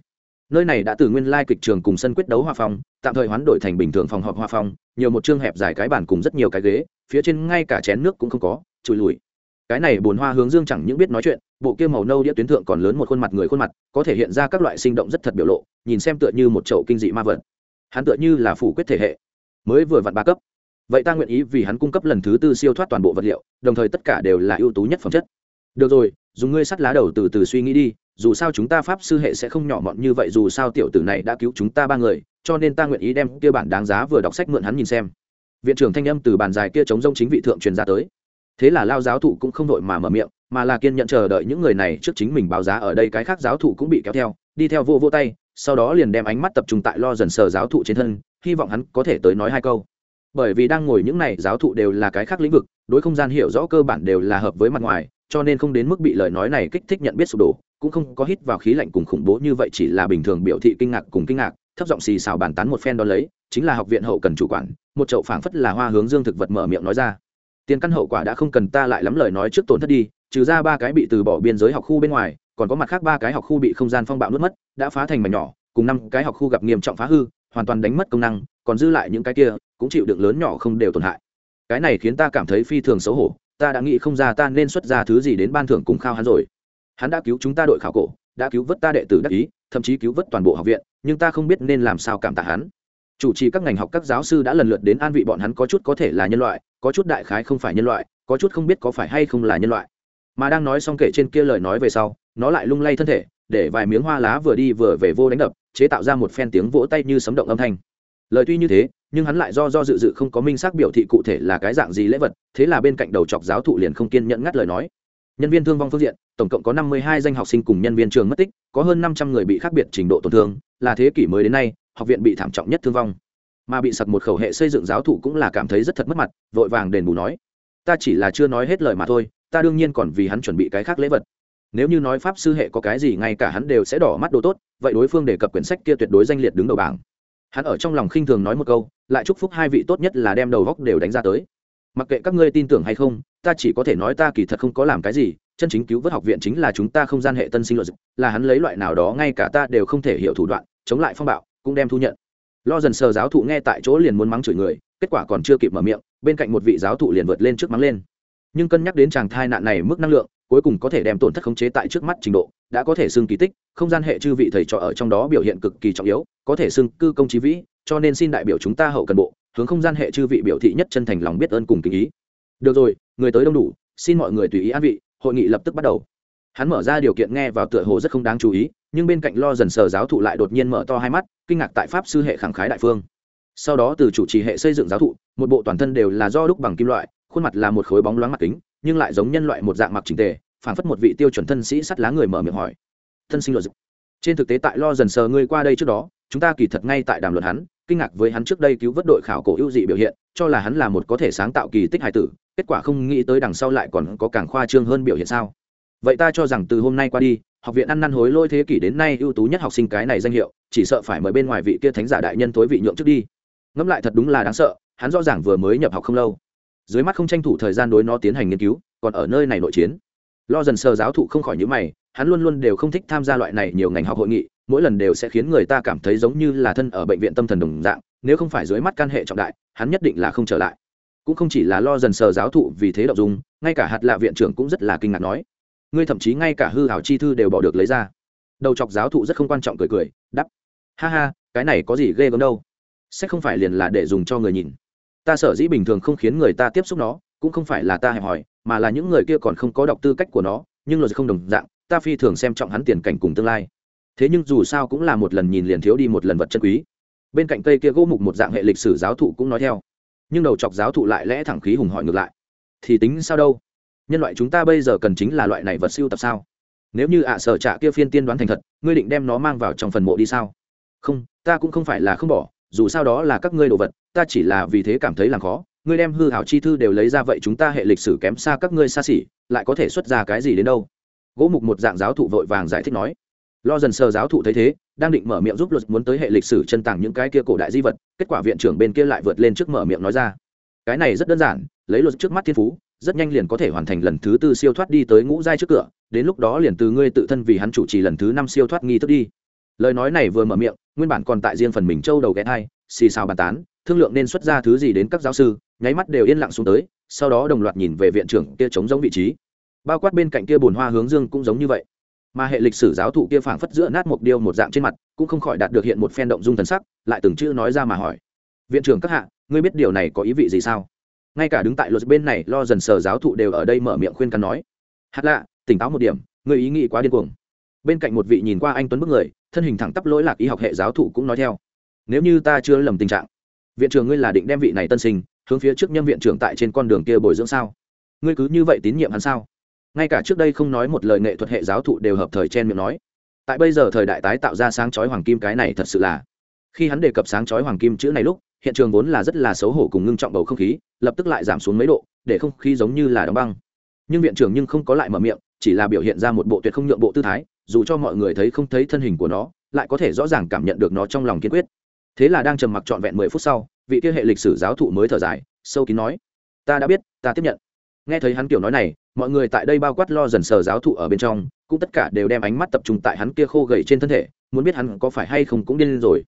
Nơi này đã từ nguyên lai kịch trường cùng sân quyết đấu hòa phong, tạm thời hoán đổi thành bình thường phòng họp hòa phong, nhiều một chương hẹp dài cái bàn cùng rất nhiều cái ghế, phía trên ngay cả chén nước cũng không có, chùi lùi. Cái này bồn hoa hướng dương chẳng những biết nói chuyện, bộ kia màu nâu đĩa tuyến thượng còn lớn một khuôn mặt người khuôn mặt, có thể hiện ra các loại sinh động rất thật biểu lộ, nhìn xem tựa như một chậu kinh dị ma vật. Hắn tựa như là phủ quyết thể hệ mới vừa vặn ba cấp. Vậy ta nguyện ý vì hắn cung cấp lần thứ tư siêu thoát toàn bộ vật liệu, đồng thời tất cả đều là ưu tú nhất phẩm chất. Được rồi, dùng ngươi sắt lá đầu từ từ suy nghĩ đi, dù sao chúng ta pháp sư hệ sẽ không nhỏ mọn như vậy, dù sao tiểu tử này đã cứu chúng ta ba người, cho nên ta nguyện ý đem kia bản đáng giá vừa đọc sách mượn hắn nhìn xem. Viện trưởng thanh âm từ bàn dài kia chống rông chính vị thượng truyền ra tới. Thế là lao giáo thụ cũng không đội mà mở miệng, mà là kiên nhận chờ đợi những người này trước chính mình báo giá ở đây cái khác giáo thụ cũng bị kéo theo, đi theo vô vô tay sau đó liền đem ánh mắt tập trung tại lo dần sờ giáo thụ trên thân, hy vọng hắn có thể tới nói hai câu. Bởi vì đang ngồi những này giáo thụ đều là cái khác lĩnh vực, đối không gian hiểu rõ cơ bản đều là hợp với mặt ngoài, cho nên không đến mức bị lời nói này kích thích nhận biết sụp đổ, cũng không có hít vào khí lạnh cùng khủng bố như vậy chỉ là bình thường biểu thị kinh ngạc cùng kinh ngạc, thấp giọng xì xào bàn tán một phen đ ó lấy, chính là học viện hậu cần chủ quản, một chậu phảng phất là hoa hướng dương thực vật mở miệng nói ra. Tiền căn hậu quả đã không cần ta lại lắm lời nói trước tổn thất đi, trừ ra ba cái bị từ bỏ biên giới học khu bên ngoài còn có mặt khác ba cái học khu bị không gian phong bạo nuốt mất, đã phá thành mảnh nhỏ, cùng năm cái học khu gặp nghiêm trọng phá hư, hoàn toàn đánh mất công năng, còn dư lại những cái kia, cũng chịu đựng lớn nhỏ không đều tổn hại. Cái này khiến ta cảm thấy phi thường xấu hổ, ta đã nghĩ không ra ta nên xuất ra thứ gì đến ban thưởng cùng khao hắn rồi. Hắn đã cứu chúng ta đội khảo cổ, đã cứu vớt ta đệ tử đắc ý, thậm chí cứu vớt toàn bộ học viện, nhưng ta không biết nên làm sao cảm tạ hắn. Chủ trì các ngành học các giáo sư đã lần lượt đến an vị bọn hắn có chút có thể là nhân loại, có chút đại khái không phải nhân loại, có chút không biết có phải hay không là nhân loại. Mà đang nói xong kể trên kia lời nói về sau nó lại lung lay thân thể, để vài miếng hoa lá vừa đi vừa về vô đánh đập, chế tạo ra một phen tiếng vỗ tay như sấm động âm thanh. Lời tuy như thế, nhưng hắn lại do do dự dự không có minh xác biểu thị cụ thể là cái dạng gì lễ vật, thế là bên cạnh đầu chọc giáo thụ liền không kiên nhẫn ngắt lời nói. Nhân viên thương vong phương diện, tổng cộng có năm mươi hai danh học sinh cùng nhân viên trường mất tích, có hơn năm trăm người bị khác biệt trình độ tổn thương, là thế kỷ mới đến nay, học viện bị thảm trọng nhất thương vong. Mà bị sặc một khẩu hệ xây dựng giáo thụ cũng là cảm thấy rất thật mất mặt, vội vàng đền bù nói, ta chỉ là chưa nói hết lời mà thôi, ta đương nhiên còn vì hắn chuẩn bị cái khác lễ vật nếu như nói pháp sư hệ có cái gì ngay cả hắn đều sẽ đỏ mắt đồ tốt, vậy đối phương đề cập quyển sách kia tuyệt đối danh liệt đứng đầu bảng. Hắn ở trong lòng khinh thường nói một câu, lại chúc phúc hai vị tốt nhất là đem đầu góc đều đánh ra tới. Mặc kệ các ngươi tin tưởng hay không, ta chỉ có thể nói ta kỳ thật không có làm cái gì, chân chính cứu vớt học viện chính là chúng ta không gian hệ tân sinh luật là hắn lấy loại nào đó ngay cả ta đều không thể hiểu thủ đoạn, chống lại phong bạo, cũng đem thu nhận. Lo dần sờ giáo thụ nghe tại chỗ liền muốn mắng chửi người, kết quả còn chưa kịp mở miệng, bên cạnh một vị giáo thụ liền vượt lên trước mắng lên. Nhưng cân nhắc đến chàng thai nạn này mức năng lượng cuối cùng có thể đem tổn thất khống chế tại trước mắt trình độ, đã có thể xưng kỳ tích, không gian hệ chư vị thầy trò ở trong đó biểu hiện cực kỳ trọng yếu, có thể xưng cư công trí vĩ, cho nên xin đại biểu chúng ta hậu cần bộ, hướng không gian hệ chư vị biểu thị nhất chân thành lòng biết ơn cùng kính ý. Được rồi, người tới đông đủ, xin mọi người tùy ý an vị, hội nghị lập tức bắt đầu. Hắn mở ra điều kiện nghe vào tựa hồ rất không đáng chú ý, nhưng bên cạnh lo dần sờ giáo thụ lại đột nhiên mở to hai mắt, kinh ngạc tại pháp sư hệ khẳng khái đại phương. Sau đó từ chủ trì hệ xây dựng giáo thụ, một bộ toàn thân đều là do đúc bằng kim loại, khuôn mặt là một khối bóng loáng mặt kính nhưng lại giống nhân loại một dạng mặc trình tề, phảng phất một vị tiêu chuẩn thân sĩ sắt lá người mở miệng hỏi. Thân sinh luật trên thực tế tại lo dần sờ ngươi qua đây trước đó, chúng ta kỳ thật ngay tại đàm luận hắn, kinh ngạc với hắn trước đây cứu vớt đội khảo cổ ưu dị biểu hiện, cho là hắn là một có thể sáng tạo kỳ tích hài tử, kết quả không nghĩ tới đằng sau lại còn có càng khoa trương hơn biểu hiện sao. Vậy ta cho rằng từ hôm nay qua đi, học viện ăn năn hối lôi thế kỷ đến nay ưu tú nhất học sinh cái này danh hiệu, chỉ sợ phải mời bên ngoài vị kia thánh giả đại nhân tối vị nhượng trước đi. Ngẫm lại thật đúng là đáng sợ, hắn rõ ràng vừa mới nhập học không lâu dưới mắt không tranh thủ thời gian đối nó tiến hành nghiên cứu, còn ở nơi này nội chiến. Lo dần sờ giáo thụ không khỏi những mày, hắn luôn luôn đều không thích tham gia loại này nhiều ngành học hội nghị, mỗi lần đều sẽ khiến người ta cảm thấy giống như là thân ở bệnh viện tâm thần đồng dạng, nếu không phải dưới mắt can hệ trọng đại, hắn nhất định là không trở lại. Cũng không chỉ là lo dần sờ giáo thụ vì thế đọc dùng ngay cả hạt lạ viện trưởng cũng rất là kinh ngạc nói, ngươi thậm chí ngay cả hư hảo chi thư đều bỏ được lấy ra. Đầu chọc giáo thụ rất không quan trọng cười cười đắp ha ha, cái này có gì ghê gớm đâu. Sách không phải liền là để dùng cho người nhìn ta sở dĩ bình thường không khiến người ta tiếp xúc nó, cũng không phải là ta hẹp hòi, mà là những người kia còn không có đọc tư cách của nó, nhưng luật không đồng dạng, ta phi thường xem trọng hắn tiền cảnh cùng tương lai. Thế nhưng dù sao cũng là một lần nhìn liền thiếu đi một lần vật chân quý. Bên cạnh cây kia gỗ mục một dạng hệ lịch sử giáo thụ cũng nói theo. Nhưng đầu chọc giáo thụ lại lẽ thẳng khí hùng hỏi ngược lại. Thì tính sao đâu? Nhân loại chúng ta bây giờ cần chính là loại này vật siêu tập sao? Nếu như ạ sở trạ kia phiên tiên đoán thành thật, ngươi định đem nó mang vào trong phần mộ đi sao? Không, ta cũng không phải là không bỏ, dù sao đó là các ngươi đồ vật ta chỉ là vì thế cảm thấy làm khó. Ngươi đem hư hảo chi thư đều lấy ra vậy chúng ta hệ lịch sử kém xa các ngươi xa xỉ, lại có thể xuất ra cái gì đến đâu? Gỗ mục một dạng giáo thụ vội vàng giải thích nói. Lo dần sờ giáo thụ thấy thế, đang định mở miệng giúp luật muốn tới hệ lịch sử chân tàng những cái kia cổ đại di vật, kết quả viện trưởng bên kia lại vượt lên trước mở miệng nói ra. Cái này rất đơn giản, lấy luật trước mắt thiên phú, rất nhanh liền có thể hoàn thành lần thứ tư siêu thoát đi tới ngũ giai trước cửa, đến lúc đó liền từ ngươi tự thân vì hắn chủ trì lần thứ năm siêu thoát nghi thức đi. Lời nói này vừa mở miệng nguyên bản còn tại riêng phần mình châu đầu ghé thai, xì xào bàn tán, thương lượng nên xuất ra thứ gì đến các giáo sư, nháy mắt đều yên lặng xuống tới, sau đó đồng loạt nhìn về viện trưởng kia chống giống vị trí. Bao quát bên cạnh kia bồn hoa hướng dương cũng giống như vậy. Mà hệ lịch sử giáo thụ kia phảng phất giữa nát một điêu một dạng trên mặt, cũng không khỏi đạt được hiện một phen động dung thần sắc, lại từng chữ nói ra mà hỏi. Viện trưởng các hạ, ngươi biết điều này có ý vị gì sao? Ngay cả đứng tại luật bên này lo dần sờ giáo thụ đều ở đây mở miệng khuyên cắn nói. Hát lạ, tỉnh táo một điểm, ngươi ý nghĩ quá điên cuồng. Bên cạnh một vị nhìn qua anh tuấn bức người thân hình thẳng tắp lỗi lạc y học hệ giáo thụ cũng nói theo. Nếu như ta chưa lầm tình trạng, viện trưởng ngươi là định đem vị này tân sinh hướng phía trước nhân viện trưởng tại trên con đường kia bồi dưỡng sao? Ngươi cứ như vậy tín nhiệm hắn sao? Ngay cả trước đây không nói một lời nghệ thuật hệ giáo thụ đều hợp thời chen miệng nói. Tại bây giờ thời đại tái tạo ra sáng chói hoàng kim cái này thật sự là, khi hắn đề cập sáng chói hoàng kim chữ này lúc, hiện trường vốn là rất là xấu hổ cùng ngưng trọng bầu không khí, lập tức lại giảm xuống mấy độ, để không khí giống như là đóng băng. Nhưng viện trưởng nhưng không có lại mở miệng, chỉ là biểu hiện ra một bộ tuyệt không nhượng bộ tư thái dù cho mọi người thấy không thấy thân hình của nó, lại có thể rõ ràng cảm nhận được nó trong lòng kiên quyết. Thế là đang trầm mặc trọn vẹn mười phút sau, vị kia hệ lịch sử giáo thụ mới thở dài, sâu kín nói, ta đã biết, ta tiếp nhận. Nghe thấy hắn kiểu nói này, mọi người tại đây bao quát lo dần sờ giáo thụ ở bên trong, cũng tất cả đều đem ánh mắt tập trung tại hắn kia khô gầy trên thân thể, muốn biết hắn có phải hay không cũng điên lên rồi.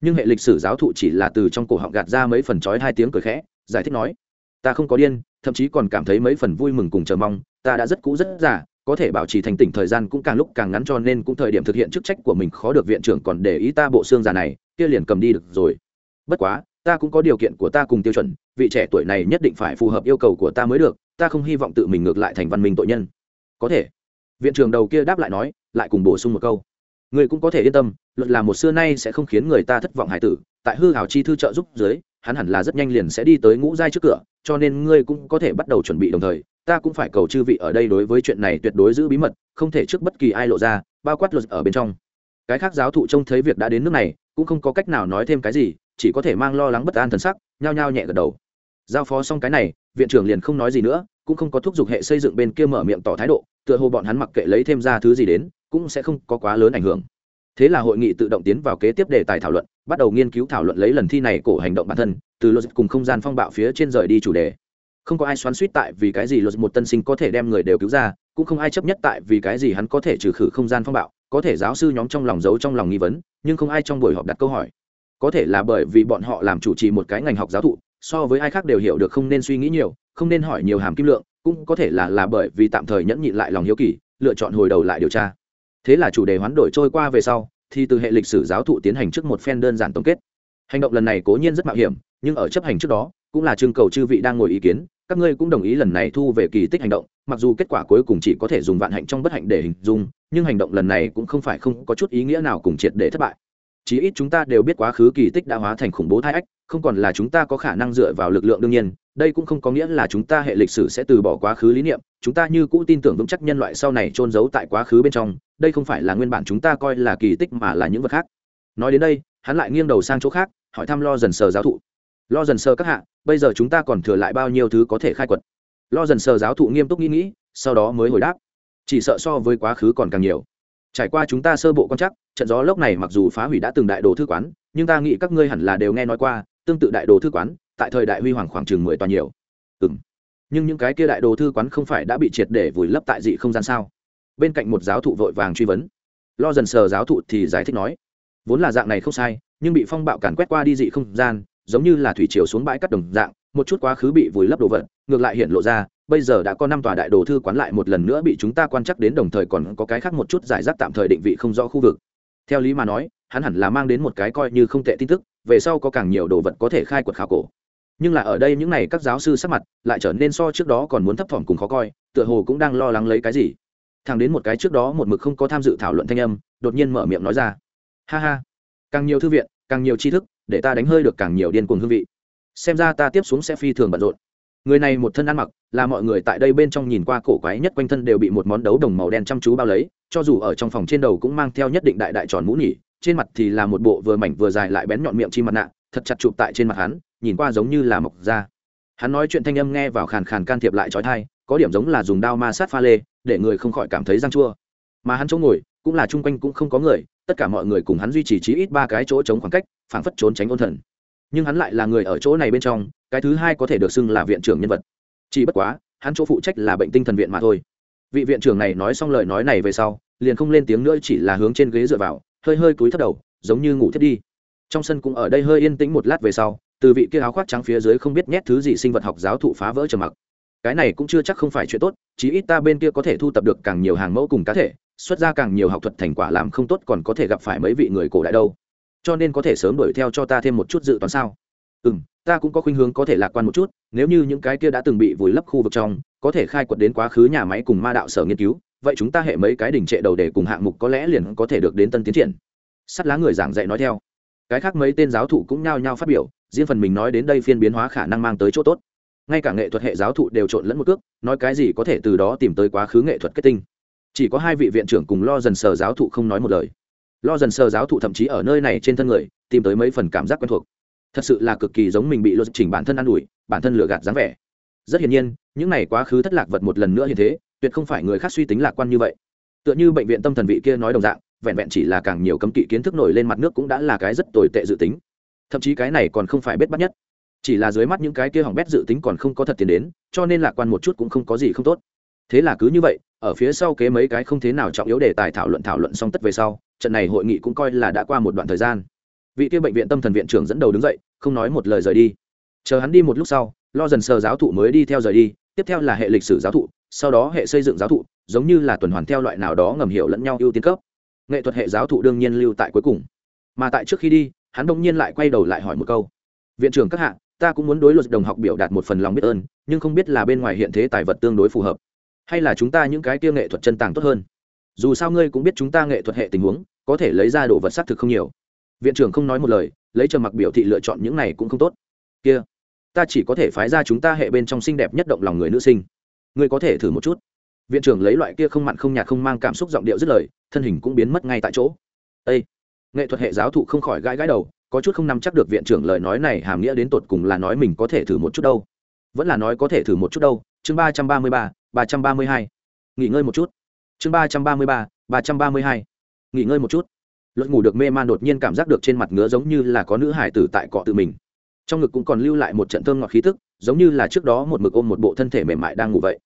Nhưng hệ lịch sử giáo thụ chỉ là từ trong cổ họng gạt ra mấy phần trói hai tiếng cười khẽ, giải thích nói, ta không có điên, thậm chí còn cảm thấy mấy phần vui mừng cùng chờ mong, ta đã rất cũ rất già có thể bảo trì thành tỉnh thời gian cũng càng lúc càng ngắn cho nên cũng thời điểm thực hiện chức trách của mình khó được viện trưởng còn để ý ta bộ xương già này, kia liền cầm đi được rồi. Bất quá, ta cũng có điều kiện của ta cùng tiêu chuẩn, vị trẻ tuổi này nhất định phải phù hợp yêu cầu của ta mới được, ta không hy vọng tự mình ngược lại thành văn minh tội nhân. Có thể. Viện trưởng đầu kia đáp lại nói, lại cùng bổ sung một câu. Người cũng có thể yên tâm, luật là một xưa nay sẽ không khiến người ta thất vọng hải tử, tại hư hảo chi thư trợ giúp dưới hắn hẳn là rất nhanh liền sẽ đi tới ngũ giai trước cửa, cho nên ngươi cũng có thể bắt đầu chuẩn bị đồng thời, ta cũng phải cầu chư vị ở đây đối với chuyện này tuyệt đối giữ bí mật, không thể trước bất kỳ ai lộ ra, bao quát luật ở bên trong. Cái khác giáo thụ trông thấy việc đã đến nước này, cũng không có cách nào nói thêm cái gì, chỉ có thể mang lo lắng bất an thần sắc, nhao nhao nhẹ gật đầu. Giao phó xong cái này, viện trưởng liền không nói gì nữa, cũng không có thúc giục hệ xây dựng bên kia mở miệng tỏ thái độ, tựa hồ bọn hắn mặc kệ lấy thêm ra thứ gì đến, cũng sẽ không có quá lớn ảnh hưởng thế là hội nghị tự động tiến vào kế tiếp đề tài thảo luận, bắt đầu nghiên cứu thảo luận lấy lần thi này cổ hành động bản thân, từ logic cùng không gian phong bạo phía trên rời đi chủ đề. Không có ai xoắn suýt tại vì cái gì luật một tân sinh có thể đem người đều cứu ra, cũng không ai chấp nhất tại vì cái gì hắn có thể trừ khử không gian phong bạo, có thể giáo sư nhóm trong lòng giấu trong lòng nghi vấn, nhưng không ai trong buổi họp đặt câu hỏi. Có thể là bởi vì bọn họ làm chủ trì một cái ngành học giáo thụ, so với ai khác đều hiểu được không nên suy nghĩ nhiều, không nên hỏi nhiều hàm kim lượng, cũng có thể là là bởi vì tạm thời nhẫn nhịn lại lòng hiếu kỳ, lựa chọn hồi đầu lại điều tra thế là chủ đề hoán đổi trôi qua về sau, thì từ hệ lịch sử giáo thụ tiến hành trước một phen đơn giản tổng kết. Hành động lần này cố nhiên rất mạo hiểm, nhưng ở chấp hành trước đó, cũng là trưng cầu chư vị đang ngồi ý kiến, các ngươi cũng đồng ý lần này thu về kỳ tích hành động, mặc dù kết quả cuối cùng chỉ có thể dùng vạn hạnh trong bất hạnh để hình dung, nhưng hành động lần này cũng không phải không có chút ý nghĩa nào cùng triệt để thất bại. Chí ít chúng ta đều biết quá khứ kỳ tích đã hóa thành khủng bố thai ách, không còn là chúng ta có khả năng dựa vào lực lượng đương nhiên, đây cũng không có nghĩa là chúng ta hệ lịch sử sẽ từ bỏ quá khứ lý niệm chúng ta như cũ tin tưởng vững chắc nhân loại sau này trôn giấu tại quá khứ bên trong, đây không phải là nguyên bản chúng ta coi là kỳ tích mà là những vật khác. Nói đến đây, hắn lại nghiêng đầu sang chỗ khác, hỏi thăm lo dần sờ giáo thụ. Lo dần sờ các hạ, bây giờ chúng ta còn thừa lại bao nhiêu thứ có thể khai quật? Lo dần sờ giáo thụ nghiêm túc nghĩ nghĩ, sau đó mới hồi đáp. Chỉ sợ so với quá khứ còn càng nhiều. Trải qua chúng ta sơ bộ quan chắc trận gió lốc này mặc dù phá hủy đã từng đại đồ thư quán, nhưng ta nghĩ các ngươi hẳn là đều nghe nói qua, tương tự đại đồ thư quán, tại thời đại huy hoàng khoảng chừng mười toàn nhiều. Ừ m nhưng những cái kia đại đồ thư quán không phải đã bị triệt để vùi lấp tại dị không gian sao? Bên cạnh một giáo thụ vội vàng truy vấn. Lo dần sờ giáo thụ thì giải thích nói, vốn là dạng này không sai, nhưng bị phong bạo càn quét qua đi dị không gian, giống như là thủy chiều xuống bãi cắt đồng dạng, một chút quá khứ bị vùi lấp đồ vật, ngược lại hiện lộ ra, bây giờ đã có năm tòa đại đồ thư quán lại một lần nữa bị chúng ta quan chắc đến đồng thời còn có cái khác một chút giải rác tạm thời định vị không rõ khu vực. Theo lý mà nói, hắn hẳn là mang đến một cái coi như không tệ tin tức, về sau có càng nhiều đồ vật có thể khai quật khảo cổ nhưng là ở đây những n à y các giáo sư sắc mặt lại trở nên so trước đó còn muốn thấp thỏm cùng khó coi, tựa hồ cũng đang lo lắng lấy cái gì. Thằng đến một cái trước đó một mực không có tham dự thảo luận thanh âm, đột nhiên mở miệng nói ra. Ha ha, càng nhiều thư viện, càng nhiều tri thức, để ta đánh hơi được càng nhiều điên cuồng hương vị. Xem ra ta tiếp xuống sẽ phi thường bận rộn. Người này một thân ăn mặc, là mọi người tại đây bên trong nhìn qua cổ quái nhất quanh thân đều bị một món đấu đồng màu đen chăm chú bao lấy, cho dù ở trong phòng trên đầu cũng mang theo nhất định đại đại tròn mũ nhỉ, trên mặt thì là một bộ vừa mảnh vừa dài lại bén nhọn miệng chi mặt nạ, thật chặt chụp tại trên mặt hắn nhìn qua giống như là mọc da. Hắn nói chuyện thanh âm nghe vào khàn khàn can thiệp lại trói thai, có điểm giống là dùng đao ma sát pha lê, để người không khỏi cảm thấy răng chua. Mà hắn chỗ ngồi, cũng là chung quanh cũng không có người, tất cả mọi người cùng hắn duy trì chí ít ba cái chỗ chống khoảng cách, phảng phất trốn tránh ôn thần. Nhưng hắn lại là người ở chỗ này bên trong, cái thứ hai có thể được xưng là viện trưởng nhân vật. Chỉ bất quá, hắn chỗ phụ trách là bệnh tinh thần viện mà thôi. Vị viện trưởng này nói xong lời nói này về sau, liền không lên tiếng nữa, chỉ là hướng trên ghế dựa vào, hơi hơi cúi thấp đầu, giống như ngủ thiết đi. Trong sân cũng ở đây hơi yên tĩnh một lát về sau từ vị kia áo khoác trắng phía dưới không biết nhét thứ gì sinh vật học giáo thụ phá vỡ trầm mặc. Cái này cũng chưa chắc không phải chuyện tốt, chí ít ta bên kia có thể thu tập được càng nhiều hàng mẫu cùng cá thể, xuất ra càng nhiều học thuật thành quả làm không tốt còn có thể gặp phải mấy vị người cổ đại đâu. Cho nên có thể sớm đuổi theo cho ta thêm một chút dự toán sao? Ừ m ta cũng có khuynh hướng có thể lạc quan một chút, nếu như những cái kia đã từng bị vùi lấp khu vực trong, có thể khai quật đến quá khứ nhà máy cùng ma đạo sở nghiên cứu, vậy chúng ta hệ mấy cái đỉnh trệ đầu để cùng hạng mục có lẽ liền có thể được đến tân tiến triển. Sắt lá người giảng dạy nói theo. Cái khác mấy tên giáo thụ cũng nhao nhao phát biểu riêng phần mình nói đến đây phiên biến hóa khả năng mang tới chỗ tốt. Ngay cả nghệ thuật hệ giáo thụ đều trộn lẫn một cước, nói cái gì có thể từ đó tìm tới quá khứ nghệ thuật kết tinh. Chỉ có hai vị viện trưởng cùng lo dần sờ giáo thụ không nói một lời. Lo dần sờ giáo thụ thậm chí ở nơi này trên thân người, tìm tới mấy phần cảm giác quen thuộc. Thật sự là cực kỳ giống mình bị luật chỉnh bản thân ă n ủi, bản thân lừa gạt dáng vẻ. Rất hiển nhiên, những này quá khứ thất lạc vật một lần nữa như thế, tuyệt không phải người khác suy tính lạc quan như vậy. Tựa như bệnh viện tâm thần vị kia nói đồng dạng, vẹn vẹn chỉ là càng nhiều cấm kỵ kiến thức nổi lên mặt nước cũng đã là cái rất tồi tệ dự tính thậm chí cái này còn không phải bết bắt nhất. Chỉ là dưới mắt những cái kia hỏng bét dự tính còn không có thật tiền đến, cho nên lạc quan một chút cũng không có gì không tốt. Thế là cứ như vậy, ở phía sau kế mấy cái không thế nào trọng yếu để tài thảo luận thảo luận xong tất về sau, trận này hội nghị cũng coi là đã qua một đoạn thời gian. Vị kia bệnh viện tâm thần viện trưởng dẫn đầu đứng dậy, không nói một lời rời đi. Chờ hắn đi một lúc sau, lo dần sờ giáo thụ mới đi theo rời đi, tiếp theo là hệ lịch sử giáo thụ, sau đó hệ xây dựng giáo thụ, giống như là tuần hoàn theo loại nào đó ngầm hiểu lẫn nhau ưu tiên cấp. Nghệ thuật hệ giáo thụ đương nhiên lưu tại cuối cùng. Mà tại trước khi đi hắn đông nhiên lại quay đầu lại hỏi một câu. Viện trưởng các hạ, ta cũng muốn đối luật đồng học biểu đạt một phần lòng biết ơn, nhưng không biết là bên ngoài hiện thế tài vật tương đối phù hợp, hay là chúng ta những cái kia nghệ thuật chân tàng tốt hơn. Dù sao ngươi cũng biết chúng ta nghệ thuật hệ tình huống, có thể lấy ra đồ vật xác thực không nhiều. Viện trưởng không nói một lời, lấy trầm mặc biểu thị lựa chọn những này cũng không tốt. Kia, ta chỉ có thể phái ra chúng ta hệ bên trong xinh đẹp nhất động lòng người nữ sinh. Ngươi có thể thử một chút. Viện trưởng lấy loại kia không mặn không nhạt không mang cảm xúc giọng điệu dứt lời, thân hình cũng biến mất ngay tại chỗ. Ây nghệ thuật hệ giáo thụ không khỏi gãi gãi đầu, có chút không nắm chắc được viện trưởng lời nói này hàm nghĩa đến tột cùng là nói mình có thể thử một chút đâu. Vẫn là nói có thể thử một chút đâu. Chương ba trăm ba mươi ba ba trăm ba mươi hai. Nghỉ ngơi một chút. Chương ba trăm ba mươi ba ba trăm ba mươi hai. Nghỉ ngơi một chút. Luật ngủ được mê man đột nhiên cảm giác được trên mặt ngứa giống như là có nữ hải tử tại cọ tự mình. Trong ngực cũng còn lưu lại một trận thơm ngọt khí tức, giống như là trước đó một mực ôm một bộ thân thể mềm mại đang ngủ vậy.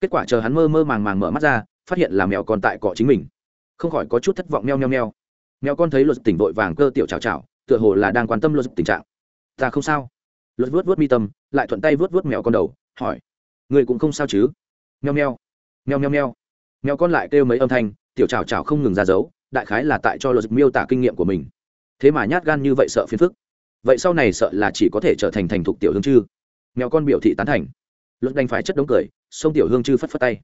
Kết quả chờ hắn mơ mơ màng màng mở mắt ra, phát hiện là mèo còn tại cọ chính mình. Không khỏi có chút thất vọng meo meo meo mèo con thấy luật tỉnh vội vàng cơ tiểu chào chào tựa hồ là đang quan tâm luật tình trạng. Ta không sao. Luật vớt vớt mi tâm lại thuận tay vớt vớt mèo con đầu hỏi. Người cũng không sao chứ? Mèo mèo, mèo mèo mèo, mèo con lại kêu mấy âm thanh tiểu chào chào không ngừng ra dấu đại khái là tại cho luật miêu tả kinh nghiệm của mình. Thế mà nhát gan như vậy sợ phiền phức. Vậy sau này sợ là chỉ có thể trở thành thành thục tiểu hương chư. Mèo con biểu thị tán thành. Luật đành phải chất đống cười xông tiểu hương chư phất phất tay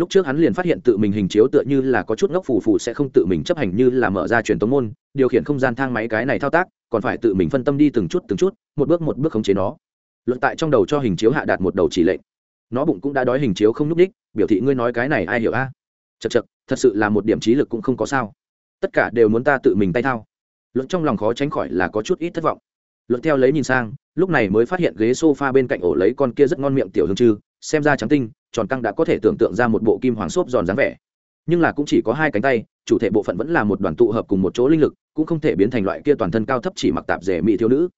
lúc trước hắn liền phát hiện tự mình hình chiếu tựa như là có chút ngốc phù phù sẽ không tự mình chấp hành như là mở ra truyền tống môn, điều khiển không gian thang máy cái này thao tác, còn phải tự mình phân tâm đi từng chút từng chút, một bước một bước khống chế nó. Luận tại trong đầu cho hình chiếu hạ đạt một đầu chỉ lệnh. Nó bụng cũng đã đói hình chiếu không n ú c đích, biểu thị ngươi nói cái này ai hiểu a? À? chật chật thật sự là một điểm trí lực cũng không có sao. Tất cả đều muốn ta tự mình tay thao. Luận trong lòng khó tránh khỏi là có chút ít thất vọng. Luận theo lấy nhìn sang, lúc này mới phát hiện ghế s o f a bên cạnh ổ lấy con kia rất ngon miệng tiểu hương chư xem ra trắng tinh, tròn căng đã có thể tưởng tượng ra một bộ kim hoàng xốp giòn dáng vẻ. Nhưng là cũng chỉ có hai cánh tay, chủ thể bộ phận vẫn là một đoàn tụ hợp cùng một chỗ linh lực, cũng không thể biến thành loại kia toàn thân cao thấp chỉ mặc tạp rể mỹ thiếu nữ.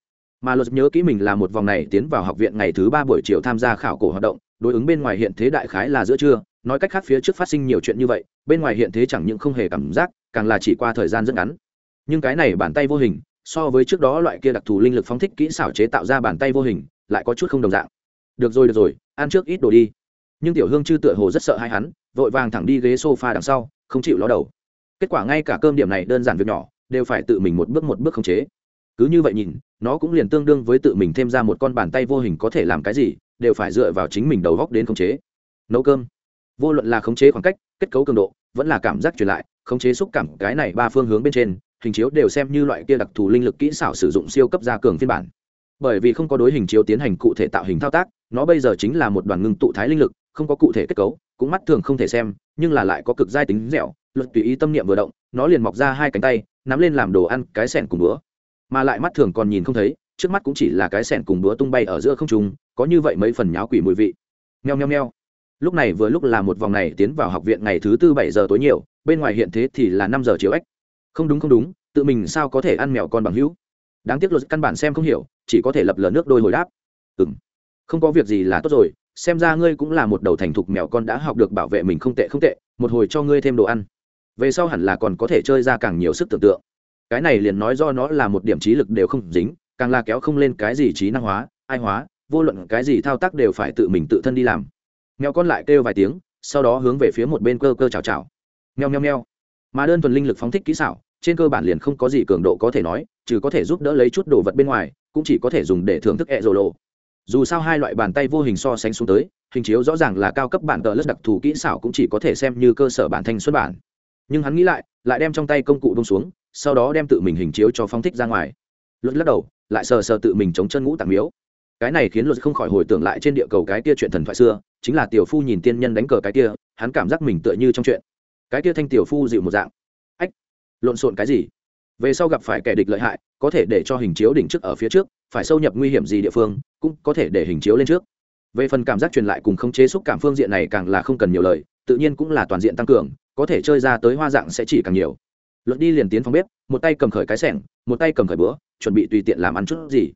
Mà luật nhớ kỹ mình là một vòng này tiến vào học viện ngày thứ ba buổi chiều tham gia khảo cổ hoạt động, đối ứng bên ngoài hiện thế đại khái là giữa trưa, nói cách khác phía trước phát sinh nhiều chuyện như vậy, bên ngoài hiện thế chẳng những không hề cảm giác, càng là chỉ qua thời gian rất ngắn. Nhưng cái này bàn tay vô hình, so với trước đó loại kia đặc thù linh lực phóng thích kỹ xảo chế tạo ra bàn tay vô hình, lại có chút không đồng dạng được rồi được rồi, ăn trước ít đồ đi. Nhưng tiểu hương chư tựa hồ rất sợ hai hắn, vội vàng thẳng đi ghế s o f a đằng sau, không chịu ló đầu. Kết quả ngay cả cơm điểm này đơn giản việc nhỏ, đều phải tự mình một bước một bước khống chế. Cứ như vậy nhìn, nó cũng liền tương đương với tự mình thêm ra một con bàn tay vô hình có thể làm cái gì, đều phải dựa vào chính mình đầu góc đến khống chế. Nấu cơm. Vô luận là khống chế khoảng cách, kết cấu cường độ, vẫn là cảm giác truyền lại, khống chế xúc cảm cái này ba phương hướng bên trên, hình chiếu đều xem như loại kia đặc thù linh lực kỹ xảo sử dụng siêu cấp gia cường phiên bản bởi vì không có đối hình chiếu tiến hành cụ thể tạo hình thao tác, nó bây giờ chính là một đoàn ngưng tụ thái linh lực, không có cụ thể kết cấu, cũng mắt thường không thể xem, nhưng là lại có cực giai tính dẻo, luật tùy ý tâm niệm vừa động, nó liền mọc ra hai cánh tay, nắm lên làm đồ ăn, cái sẻn cùng búa mà lại mắt thường còn nhìn không thấy, trước mắt cũng chỉ là cái sẻn cùng búa tung bay ở giữa không trung, có như vậy mấy phần nháo quỷ mùi vị. Nheo nheo nheo lúc này vừa lúc là một vòng này tiến vào học viện ngày thứ tư bảy giờ tối nhiều, bên ngoài hiện thế thì là năm giờ chiều ếch. Không đúng không đúng, tự mình sao có thể ăn mèo con bằng hữu? Đáng tiếc luật căn bản xem không hiểu, chỉ có thể lập lờ nước đôi hồi đáp. Ừ m không có việc gì là tốt rồi, xem ra ngươi cũng là một đầu thành thục mèo con đã học được bảo vệ mình không tệ không tệ, một hồi cho ngươi thêm đồ ăn. Về sau hẳn là còn có thể chơi ra càng nhiều sức tưởng tượng. Cái này liền nói do nó là một điểm trí lực đều không dính, càng là kéo không lên cái gì trí năng hóa, ai hóa, vô luận cái gì thao tác đều phải tự mình tự thân đi làm. Mèo con lại kêu vài tiếng, sau đó hướng về phía một bên cơ cơ chào chào. Nheo nheo nheo mà đơn thuần linh lực phóng thích kỹ xảo, trên cơ bản liền không có gì cường độ có thể nói trừ có thể giúp đỡ lấy chút đồ vật bên ngoài, cũng chỉ có thể dùng để thưởng thức ẹ rồ lộ dù sao hai loại bàn tay vô hình so sánh xuống tới, hình chiếu rõ ràng là cao cấp bản tờ lất đặc thù kỹ xảo cũng chỉ có thể xem như cơ sở bản thanh xuất bản. Nhưng hắn nghĩ lại lại đem trong tay công cụ bông xuống, sau đó đem tự mình hình chiếu cho phong thích ra ngoài. Luật lắc đầu, lại sờ sờ tự mình chống chân ngũ tạng miếu. Cái này khiến luật không khỏi hồi tưởng lại trên địa cầu cái kia chuyện thần thoại xưa, chính là tiểu phu nhìn tiên nhân đánh cờ cái kia, hắn cảm giác mình tựa như trong chuyện. Cái kia thanh tiểu phu dịu một dạng. Ách, lộn xộn cái gì? Về sau gặp phải kẻ địch lợi hại, có thể để cho hình chiếu đỉnh trước ở phía trước, phải sâu nhập nguy hiểm gì địa phương, cũng có thể để hình chiếu lên trước. Về phần cảm giác truyền lại cùng không chế xúc cảm phương diện này càng là không cần nhiều lời, tự nhiên cũng là toàn diện tăng cường, có thể chơi ra tới hoa dạng sẽ chỉ càng nhiều. Luật đi liền tiến phòng bếp, một tay cầm khởi cái sẻng, một tay cầm khởi bữa, chuẩn bị tùy tiện làm ăn chút gì.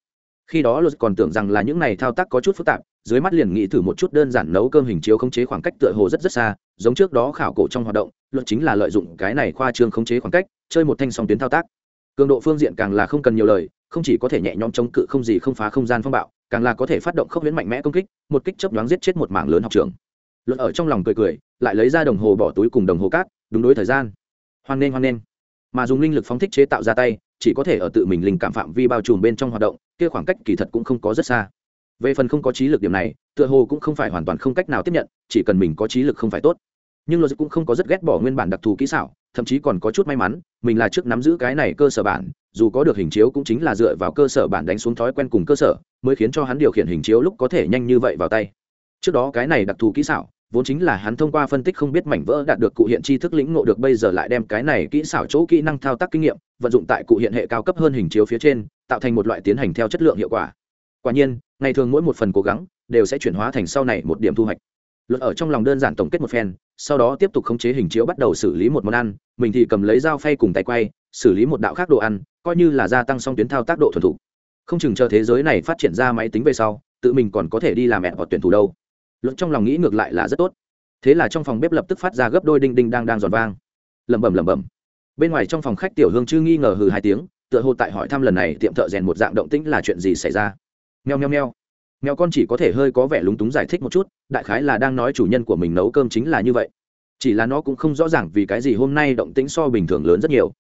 Khi đó luật còn tưởng rằng là những này thao tác có chút phức tạp, dưới mắt liền nghĩ thử một chút đơn giản nấu cơm hình chiếu khống chế khoảng cách tựa hồ rất rất xa, giống trước đó khảo cổ trong hoạt động, luật chính là lợi dụng cái này khoa trương khống chế khoảng cách, chơi một thanh song tuyến thao tác cường độ phương diện càng là không cần nhiều lời, không chỉ có thể nhẹ nhõm chống cự không gì không phá không gian phong bạo, càng là có thể phát động khốc huyễn mạnh mẽ công kích, một kích chấp nhoáng giết chết một mảng lớn học trường luận ở trong lòng cười cười, lại lấy ra đồng hồ bỏ túi cùng đồng hồ cát, đúng đối thời gian. Hoan nghênh hoan nghênh. Mà dùng linh lực phóng thích chế tạo ra tay, chỉ có thể ở tự mình linh cảm phạm vi bao trùm bên trong hoạt động, kia khoảng cách kỳ thật cũng không có rất xa. Về phần không có trí lực điểm này, tựa hồ cũng không phải hoàn toàn không cách nào tiếp nhận, chỉ cần mình có trí lực không phải tốt. Nhưng luật cũng không có rất ghét bỏ nguyên bản đặc thù kỹ xảo thậm chí còn có chút may mắn, mình là trước nắm giữ cái này cơ sở bản, dù có được hình chiếu cũng chính là dựa vào cơ sở bản đánh xuống thói quen cùng cơ sở, mới khiến cho hắn điều khiển hình chiếu lúc có thể nhanh như vậy vào tay. Trước đó cái này đặc thù kỹ xảo, vốn chính là hắn thông qua phân tích không biết mảnh vỡ đạt được cụ hiện tri thức lĩnh ngộ được bây giờ lại đem cái này kỹ xảo chỗ kỹ năng thao tác kinh nghiệm, vận dụng tại cụ hiện hệ cao cấp hơn hình chiếu phía trên, tạo thành một loại tiến hành theo chất lượng hiệu quả. Quả nhiên, ngày thường mỗi một phần cố gắng, đều sẽ chuyển hóa thành sau này một điểm thu hoạch luật ở trong lòng đơn giản tổng kết một phen, sau đó tiếp tục khống chế hình chiếu bắt đầu xử lý một món ăn, mình thì cầm lấy dao phay cùng tay quay, xử lý một đạo khác đồ ăn, coi như là gia tăng song tuyến thao tác độ thuần thủ không chừng chờ thế giới này phát triển ra máy tính về sau, tự mình còn có thể đi làm mẹ hoặc tuyển thủ đâu. Luật trong lòng nghĩ ngược lại là rất tốt. Thế là trong phòng bếp lập tức phát ra gấp đôi đinh đinh đang đang giòn vang. Lẩm bẩm lẩm bẩm. Bên ngoài trong phòng khách tiểu hương chưa nghi ngờ hừ hai tiếng, tựa hồ tại hỏi thăm lần này tiệm thợ rèn một dạng động tĩnh là chuyện gì xảy ra. Nheo nheo nheo mèo con chỉ có thể hơi có vẻ lúng túng giải thích một chút, đại khái là đang nói chủ nhân của mình nấu cơm chính là như vậy. Chỉ là nó cũng không rõ ràng vì cái gì hôm nay động tĩnh so bình thường lớn rất nhiều.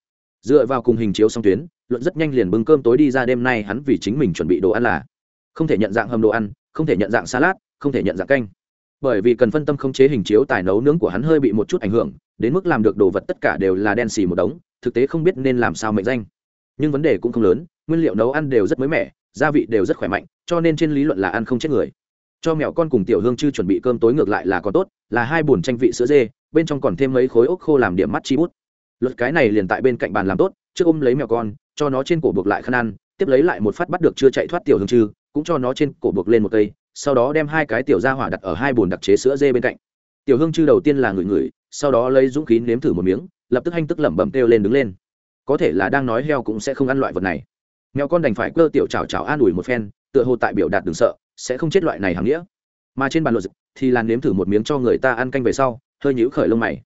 Dựa vào cùng hình chiếu song tuyến, luận rất nhanh liền bưng cơm tối đi ra đêm nay hắn vì chính mình chuẩn bị đồ ăn là không thể nhận dạng hầm đồ ăn, không thể nhận dạng salad, không thể nhận dạng canh. Bởi vì cần phân tâm không chế hình chiếu tài nấu nướng của hắn hơi bị một chút ảnh hưởng, đến mức làm được đồ vật tất cả đều là đen xì một đống, thực tế không biết nên làm sao mệnh danh. Nhưng vấn đề cũng không lớn, nguyên liệu nấu ăn đều rất mới mẻ gia vị đều rất khỏe mạnh, cho nên trên lý luận là ăn không chết người. Cho mèo con cùng tiểu hương chư chuẩn bị cơm tối ngược lại là có tốt, là hai bồn tranh vị sữa dê, bên trong còn thêm mấy khối ốc khô làm điểm mắt chi bút. Luật cái này liền tại bên cạnh bàn làm tốt, trước ôm lấy mèo con, cho nó trên cổ buộc lại khăn ăn, tiếp lấy lại một phát bắt được chưa chạy thoát tiểu hương chư, cũng cho nó trên cổ buộc lên một cây, sau đó đem hai cái tiểu ra hỏa đặt ở hai bồn đặc chế sữa dê bên cạnh. Tiểu hương chư đầu tiên là người người sau đó lấy dũng khí nếm thử một miếng, lập tức hanh tức lẩm bẩm kêu lên đứng lên. Có thể là đang nói heo cũng sẽ không ăn loại vật này mèo con đành phải cơ tiểu chào chào an ủi một phen, tựa hồ tại biểu đạt đừng sợ, sẽ không chết loại này hàm nghĩa. Mà trên bàn luật thì làn nếm thử một miếng cho người ta ăn canh về sau, hơi nhũ khởi lông mày.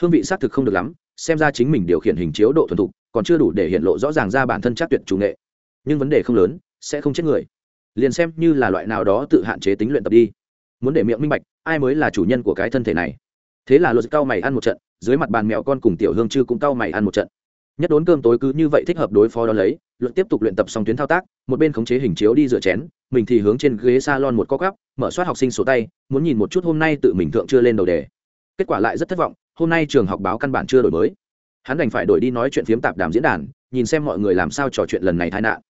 Hương vị xác thực không được lắm, xem ra chính mình điều khiển hình chiếu độ thuần thục, còn chưa đủ để hiện lộ rõ ràng ra bản thân chắc tuyệt chủ nghệ. Nhưng vấn đề không lớn, sẽ không chết người. Liền xem như là loại nào đó tự hạn chế tính luyện tập đi. Muốn để miệng minh bạch, ai mới là chủ nhân của cái thân thể này? Thế là luật cao mày ăn một trận, dưới mặt bàn mèo con cùng tiểu hương chư cũng cao mày ăn một trận. Nhất đốn cơm tối cứ như vậy thích hợp đối phó đó lấy luận tiếp tục luyện tập xong tuyến thao tác, một bên khống chế hình chiếu đi rửa chén, mình thì hướng trên ghế salon một co cắp mở soát học sinh sổ tay, muốn nhìn một chút hôm nay tự mình thượng chưa lên đầu đề. Kết quả lại rất thất vọng, hôm nay trường học báo căn bản chưa đổi mới. Hắn đành phải đổi đi nói chuyện phiếm tạp đàm diễn đàn, nhìn xem mọi người làm sao trò chuyện lần này tai nạn.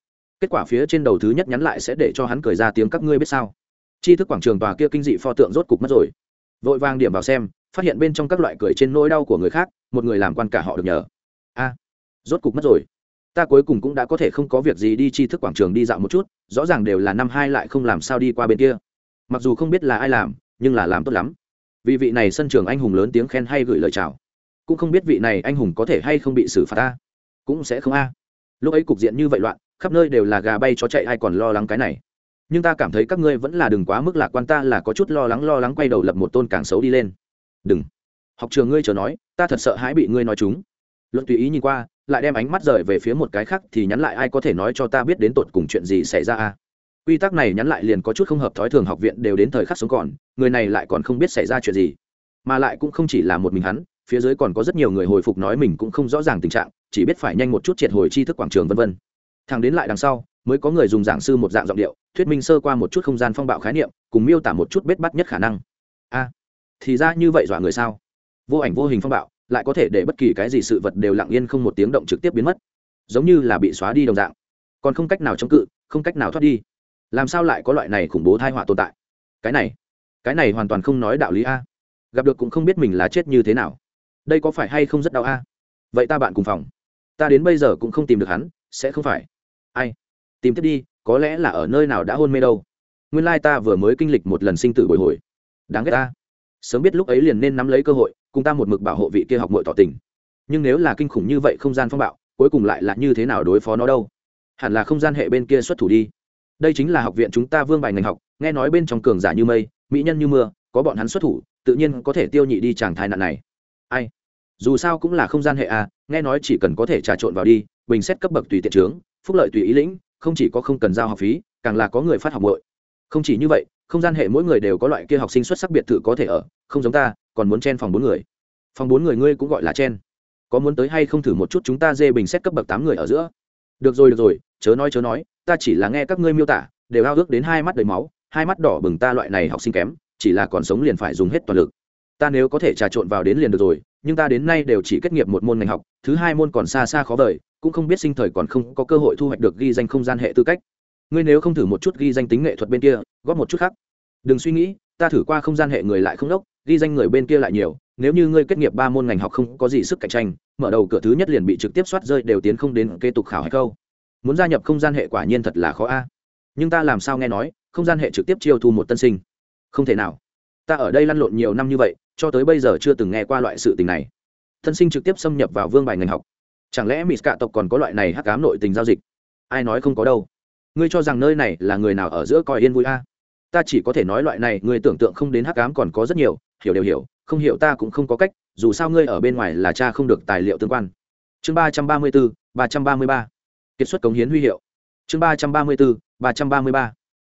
Kết quả phía trên đầu thứ nhất nhắn lại sẽ để cho hắn cười ra tiếng các ngươi biết sao. Tri thức quảng trường tòa kia kinh dị pho tượng rốt cục mất rồi. Vội vang điểm vào xem, phát hiện bên trong các loại cười trên nỗi đau của người khác, một người làm quan cả họ được nhờ. A, rốt cục mất rồi ta cuối cùng cũng đã có thể không có việc gì đi tri thức quảng trường đi dạo một chút, rõ ràng đều là năm hai lại không làm sao đi qua bên kia. Mặc dù không biết là ai làm, nhưng là làm tốt lắm. Vì vị này sân trường anh hùng lớn tiếng khen hay gửi lời chào. Cũng không biết vị này anh hùng có thể hay không bị xử phạt ta. Cũng sẽ không a. Lúc ấy cục diện như vậy loạn, khắp nơi đều là gà bay chó chạy ai còn lo lắng cái này. Nhưng ta cảm thấy các ngươi vẫn là đừng quá mức lạc quan, ta là có chút lo lắng lo lắng quay đầu lập một tôn càng xấu đi lên. Đừng. Học trường ngươi chờ nói, ta thật sợ hãi bị ngươi nói chúng. Luận tùy ý nhìn qua lại đem ánh mắt rời về phía một cái khác thì nhắn lại ai có thể nói cho ta biết đến tột cùng chuyện gì xảy ra a? Quy tắc này nhắn lại liền có chút không hợp thói thường học viện đều đến thời khắc sống còn, người này lại còn không biết xảy ra chuyện gì. Mà lại cũng không chỉ là một mình hắn, phía dưới còn có rất nhiều người hồi phục nói mình cũng không rõ ràng tình trạng, chỉ biết phải nhanh một chút triệt hồi tri thức quảng trường vân vân. Thằng đến lại đằng sau, mới có người dùng giảng sư một dạng giọng điệu, thuyết minh sơ qua một chút không gian phong bạo khái niệm, cùng miêu tả một chút bết bắt nhất khả năng. A, thì ra như vậy dọa người sao? Vô ảnh vô hình phong bạo lại có thể để bất kỳ cái gì sự vật đều lặng yên không một tiếng động trực tiếp biến mất, giống như là bị xóa đi đồng dạng. Còn không cách nào chống cự, không cách nào thoát đi. Làm sao lại có loại này khủng bố thai họa tồn tại? Cái này cái này hoàn toàn không nói đạo lý a. Gặp được cũng không biết mình là chết như thế nào. Đây có phải hay không rất đau a? Vậy ta bạn cùng phòng. Ta đến bây giờ cũng không tìm được hắn, sẽ không phải. Ai? Tìm tiếp đi, có lẽ là ở nơi nào đã hôn mê đâu. Nguyên lai ta vừa mới kinh lịch một lần sinh tử bồi hồi. Đáng ghét ta. Sớm biết lúc ấy liền nên nắm lấy cơ hội cùng ta một mực bảo hộ vị kia học mội tỏ tình. Nhưng nếu là kinh khủng như vậy không gian phong bạo, cuối cùng lại là như thế nào đối phó nó đâu? Hẳn là không gian hệ bên kia xuất thủ đi. Đây chính là học viện chúng ta vương bài ngành học, nghe nói bên trong cường giả như mây, mỹ nhân như mưa, có bọn hắn xuất thủ, tự nhiên có thể tiêu nhị đi chàng thai nạn này. Ai? Dù sao cũng là không gian hệ à nghe nói chỉ cần có thể trà trộn vào đi, bình xét cấp bậc tùy tiện trướng phúc lợi tùy ý lĩnh, không chỉ có không cần giao học phí, càng là có người phát học bội không chỉ như vậy, không gian hệ mỗi người đều có loại kia học sinh xuất sắc biệt thự có thể ở, không giống ta còn muốn chen phòng bốn người. Phòng bốn người ngươi cũng gọi là chen. Có muốn tới hay không thử một chút chúng ta dê bình xét cấp bậc tám người ở giữa? Được rồi được rồi, chớ nói chớ nói, ta chỉ là nghe các ngươi miêu tả, đều ao ước đến hai mắt đầy máu, hai mắt đỏ bừng ta loại này học sinh kém, chỉ là còn sống liền phải dùng hết toàn lực. Ta nếu có thể trà trộn vào đến liền được rồi, nhưng ta đến nay đều chỉ kết nghiệp một môn ngành học, thứ hai môn còn xa xa khó vời, cũng không biết sinh thời còn không có cơ hội thu hoạch được ghi danh không gian hệ tư cách. Ngươi nếu không thử một chút ghi danh tính nghệ thuật bên kia, góp một chút khác. Đừng suy nghĩ, ta thử qua không gian hệ người lại không đốc ghi danh người bên kia lại nhiều, nếu như ngươi kết nghiệp ba môn ngành học không có gì sức cạnh tranh, mở đầu cửa thứ nhất liền bị trực tiếp soát rơi đều tiến không đến kế tục khảo hay câu. Muốn gia nhập không gian hệ quả nhiên thật là khó a. Nhưng ta làm sao nghe nói, không gian hệ trực tiếp chiêu thu một tân sinh? Không thể nào. Ta ở đây lăn lộn nhiều năm như vậy, cho tới bây giờ chưa từng nghe qua loại sự tình này. Tân sinh trực tiếp xâm nhập vào vương bài ngành học. Chẳng lẽ mỹ cạ tộc còn có loại này hắc cám nội tình giao dịch? Ai nói không có đâu. Ngươi cho rằng nơi này là người nào ở giữa coi yên vui a? Ta chỉ có thể nói loại này, ngươi tưởng tượng không đến hắc ám còn có rất nhiều, hiểu đều hiểu, không hiểu ta cũng không có cách, dù sao ngươi ở bên ngoài là cha không được tài liệu tương quan. Chương ba trăm ba mươi bốn ba trăm ba mươi ba. Kiệt xuất cống hiến huy hiệu. Chương ba trăm ba mươi bốn ba trăm ba mươi ba.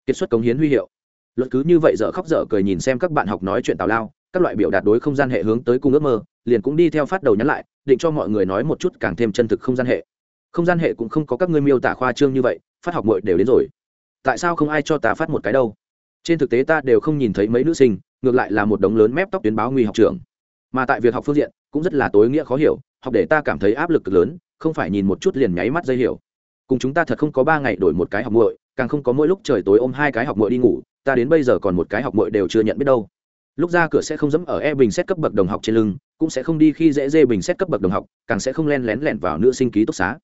Kiệt xuất cống hiến huy hiệu. Luật cứ như vậy dở khóc dở cười nhìn xem các bạn học nói chuyện tào lao, các loại biểu đạt đối không gian hệ hướng tới cung ước mơ, liền cũng đi theo phát đầu nhắn lại, định cho mọi người nói một chút càng thêm chân thực không gian hệ. Không gian hệ cũng không có các ngươi miêu tả khoa trương như vậy, phát học mội đều đến rồi. Tại sao không ai cho ta phát một cái đâu? Trên thực tế ta đều không nhìn thấy mấy nữ sinh, ngược lại là một đống lớn mép tóc tuyến báo nguy học trường mà tại việc học phương diện, cũng rất là tối nghĩa khó hiểu, học để ta cảm thấy áp lực cực lớn, không phải nhìn một chút liền nháy mắt dây hiểu. Cùng chúng ta thật không có ba ngày đổi một cái học muội, càng không có mỗi lúc trời tối ôm hai cái học muội đi ngủ, ta đến bây giờ còn một cái học muội đều chưa nhận biết đâu. Lúc ra cửa sẽ không dẫm ở e bình xét cấp bậc đồng học trên lưng, cũng sẽ không đi khi dễ dê bình xét cấp bậc đồng học, càng sẽ không len lén lẻn vào nữ sinh ký túc xá.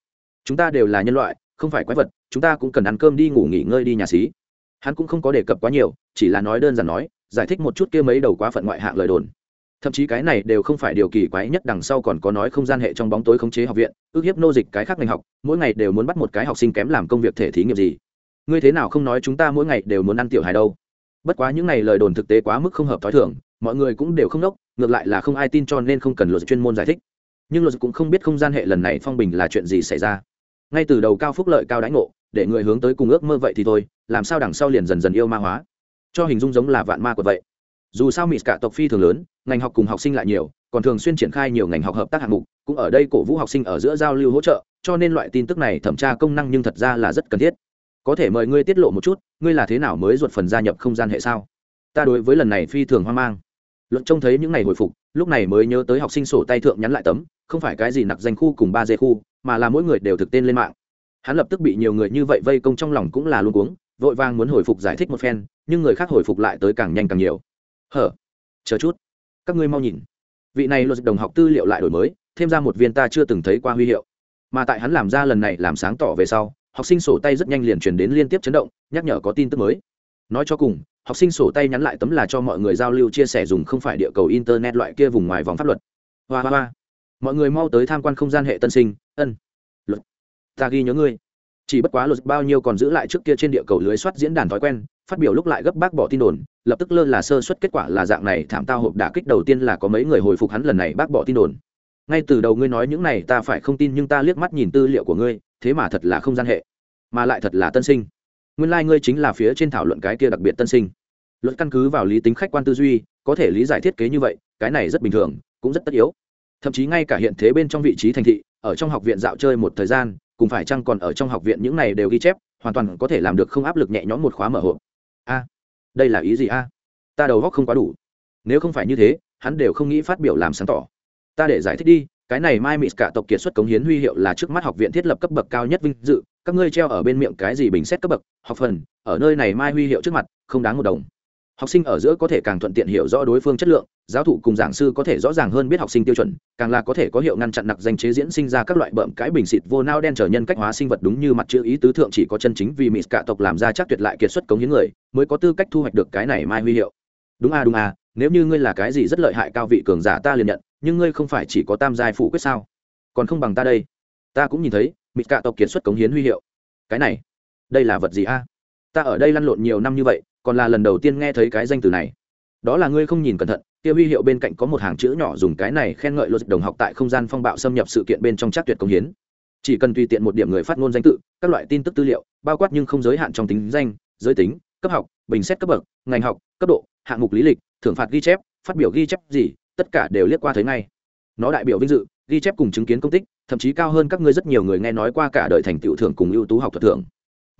Chúng ta đều là nhân loại, không phải quái vật, chúng ta cũng cần ăn cơm đi ngủ nghỉ ngơi đi nhà xí hắn cũng không có đề cập quá nhiều, chỉ là nói đơn giản nói, giải thích một chút kia mấy đầu quá phận ngoại hạng lời đồn. Thậm chí cái này đều không phải điều kỳ quái nhất, đằng sau còn có nói không gian hệ trong bóng tối khống chế học viện, ước hiếp nô dịch cái khác ngành học, mỗi ngày đều muốn bắt một cái học sinh kém làm công việc thể thí nghiệm gì. Ngươi thế nào không nói chúng ta mỗi ngày đều muốn ăn tiểu hài đâu? Bất quá những này lời đồn thực tế quá mức không hợp t h ó i thưởng mọi người cũng đều không đốc, ngược lại là không ai tin cho nên không cần luật chuyên môn giải thích. Nhưng luật cũng không biết không gian hệ lần này phong bình là chuyện gì xảy ra. Ngay từ đầu cao phúc lợi cao đãi ngộ để người hướng tới cùng ước mơ vậy thì thôi, làm sao đằng sau liền dần dần yêu ma hóa? Cho hình dung giống là vạn ma của vậy. Dù sao mỹ cả tộc phi thường lớn, ngành học cùng học sinh lại nhiều, còn thường xuyên triển khai nhiều ngành học hợp tác hạng mục, cũng ở đây cổ vũ học sinh ở giữa giao lưu hỗ trợ, cho nên loại tin tức này thẩm tra công năng nhưng thật ra là rất cần thiết. Có thể mời ngươi tiết lộ một chút, ngươi là thế nào mới ruột phần gia nhập không gian hệ sao? Ta đối với lần này phi thường hoang mang. Luận trông thấy những ngày hồi phục, lúc này mới nhớ tới học sinh sổ tay thượng nhắn lại tấm, không phải cái gì nặc danh khu cùng ba dê khu, mà là mỗi người đều thực tên lên mạng hắn lập tức bị nhiều người như vậy vây công trong lòng cũng là luôn cuống, vội vàng muốn hồi phục giải thích một phen, nhưng người khác hồi phục lại tới càng nhanh càng nhiều. Hở, chờ chút, các ngươi mau nhìn. Vị này luật đồng học tư liệu lại đổi mới, thêm ra một viên ta chưa từng thấy qua huy hiệu. Mà tại hắn làm ra lần này làm sáng tỏ về sau, học sinh sổ tay rất nhanh liền truyền đến liên tiếp chấn động, nhắc nhở có tin tức mới. Nói cho cùng, học sinh sổ tay nhắn lại tấm là cho mọi người giao lưu chia sẻ dùng không phải địa cầu internet loại kia vùng ngoài vòng pháp luật. Hoa hoa hoa. Mọi người mau tới tham quan không gian hệ tân sinh, ân ta ghi nhớ ngươi. Chỉ bất quá luật bao nhiêu còn giữ lại trước kia trên địa cầu lưới soát diễn đàn thói quen, phát biểu lúc lại gấp bác bỏ tin đồn, lập tức lơ là sơ suất kết quả là dạng này thảm tao hộp đả kích đầu tiên là có mấy người hồi phục hắn lần này bác bỏ tin đồn. Ngay từ đầu ngươi nói những này ta phải không tin nhưng ta liếc mắt nhìn tư liệu của ngươi, thế mà thật là không gian hệ, mà lại thật là tân sinh. Nguyên lai、like、ngươi chính là phía trên thảo luận cái kia đặc biệt tân sinh. Luật căn cứ vào lý tính khách quan tư duy, có thể lý giải thiết kế như vậy, cái này rất bình thường, cũng rất tất yếu. Thậm chí ngay cả hiện thế bên trong vị trí thành thị, ở trong học viện dạo chơi một thời gian cùng phải chăng còn ở trong học viện những này đều ghi chép, hoàn toàn có thể làm được không áp lực nhẹ nhõm một khóa mở hộp. A, đây là ý gì a? Ta đầu góc không quá đủ. Nếu không phải như thế, hắn đều không nghĩ phát biểu làm sáng tỏ. Ta để giải thích đi, cái này mai mịt cả tộc kiệt xuất cống hiến huy hiệu là trước mắt học viện thiết lập cấp bậc cao nhất vinh dự, các ngươi treo ở bên miệng cái gì bình xét cấp bậc, học phần, ở nơi này mai huy hiệu trước mặt, không đáng một đồng học sinh ở giữa có thể càng thuận tiện hiểu rõ đối phương chất lượng, giáo thụ cùng giảng sư có thể rõ ràng hơn biết học sinh tiêu chuẩn, càng là có thể có hiệu ngăn chặn nặc danh chế diễn sinh ra các loại bợm cãi bình xịt vô nao đen trở nhân cách hóa sinh vật đúng như mặt chữ ý tứ thượng chỉ có chân chính vì mỹ cả tộc làm ra chắc tuyệt lại kiệt xuất cống hiến người, mới có tư cách thu hoạch được cái này mai huy hiệu. Đúng à đúng à nếu như ngươi là cái gì rất lợi hại cao vị cường giả ta liền nhận, nhưng ngươi không phải chỉ có tam giai phụ quyết sao? Còn không bằng ta đây. Ta cũng nhìn thấy mỹ cả tộc kiệt xuất cống hiến huy hiệu. Cái này, đây là vật gì a? Ta ở đây lăn lộn nhiều năm như vậy còn là lần đầu tiên nghe thấy cái danh từ này. Đó là ngươi không nhìn cẩn thận Tiêu huy hiệu bên cạnh có một hàng chữ nhỏ dùng cái này khen ngợi luật đồng học tại không gian phong bạo xâm nhập sự kiện bên trong chắc tuyệt công hiến. Chỉ cần tùy tiện một điểm người phát ngôn danh tự, các loại tin tức tư liệu, bao quát nhưng không giới hạn trong tính danh, giới tính, cấp học, bình xét cấp bậc, ngành học, cấp độ, hạng mục lý lịch, thưởng phạt ghi chép, phát biểu ghi chép gì, tất cả đều liếc qua thấy ngay. Nó đại biểu vinh dự, ghi chép cùng chứng kiến công tích, thậm chí cao hơn các ngươi rất nhiều người nghe nói qua cả đời thành tựu thưởng cùng ưu tú học thuật thưởng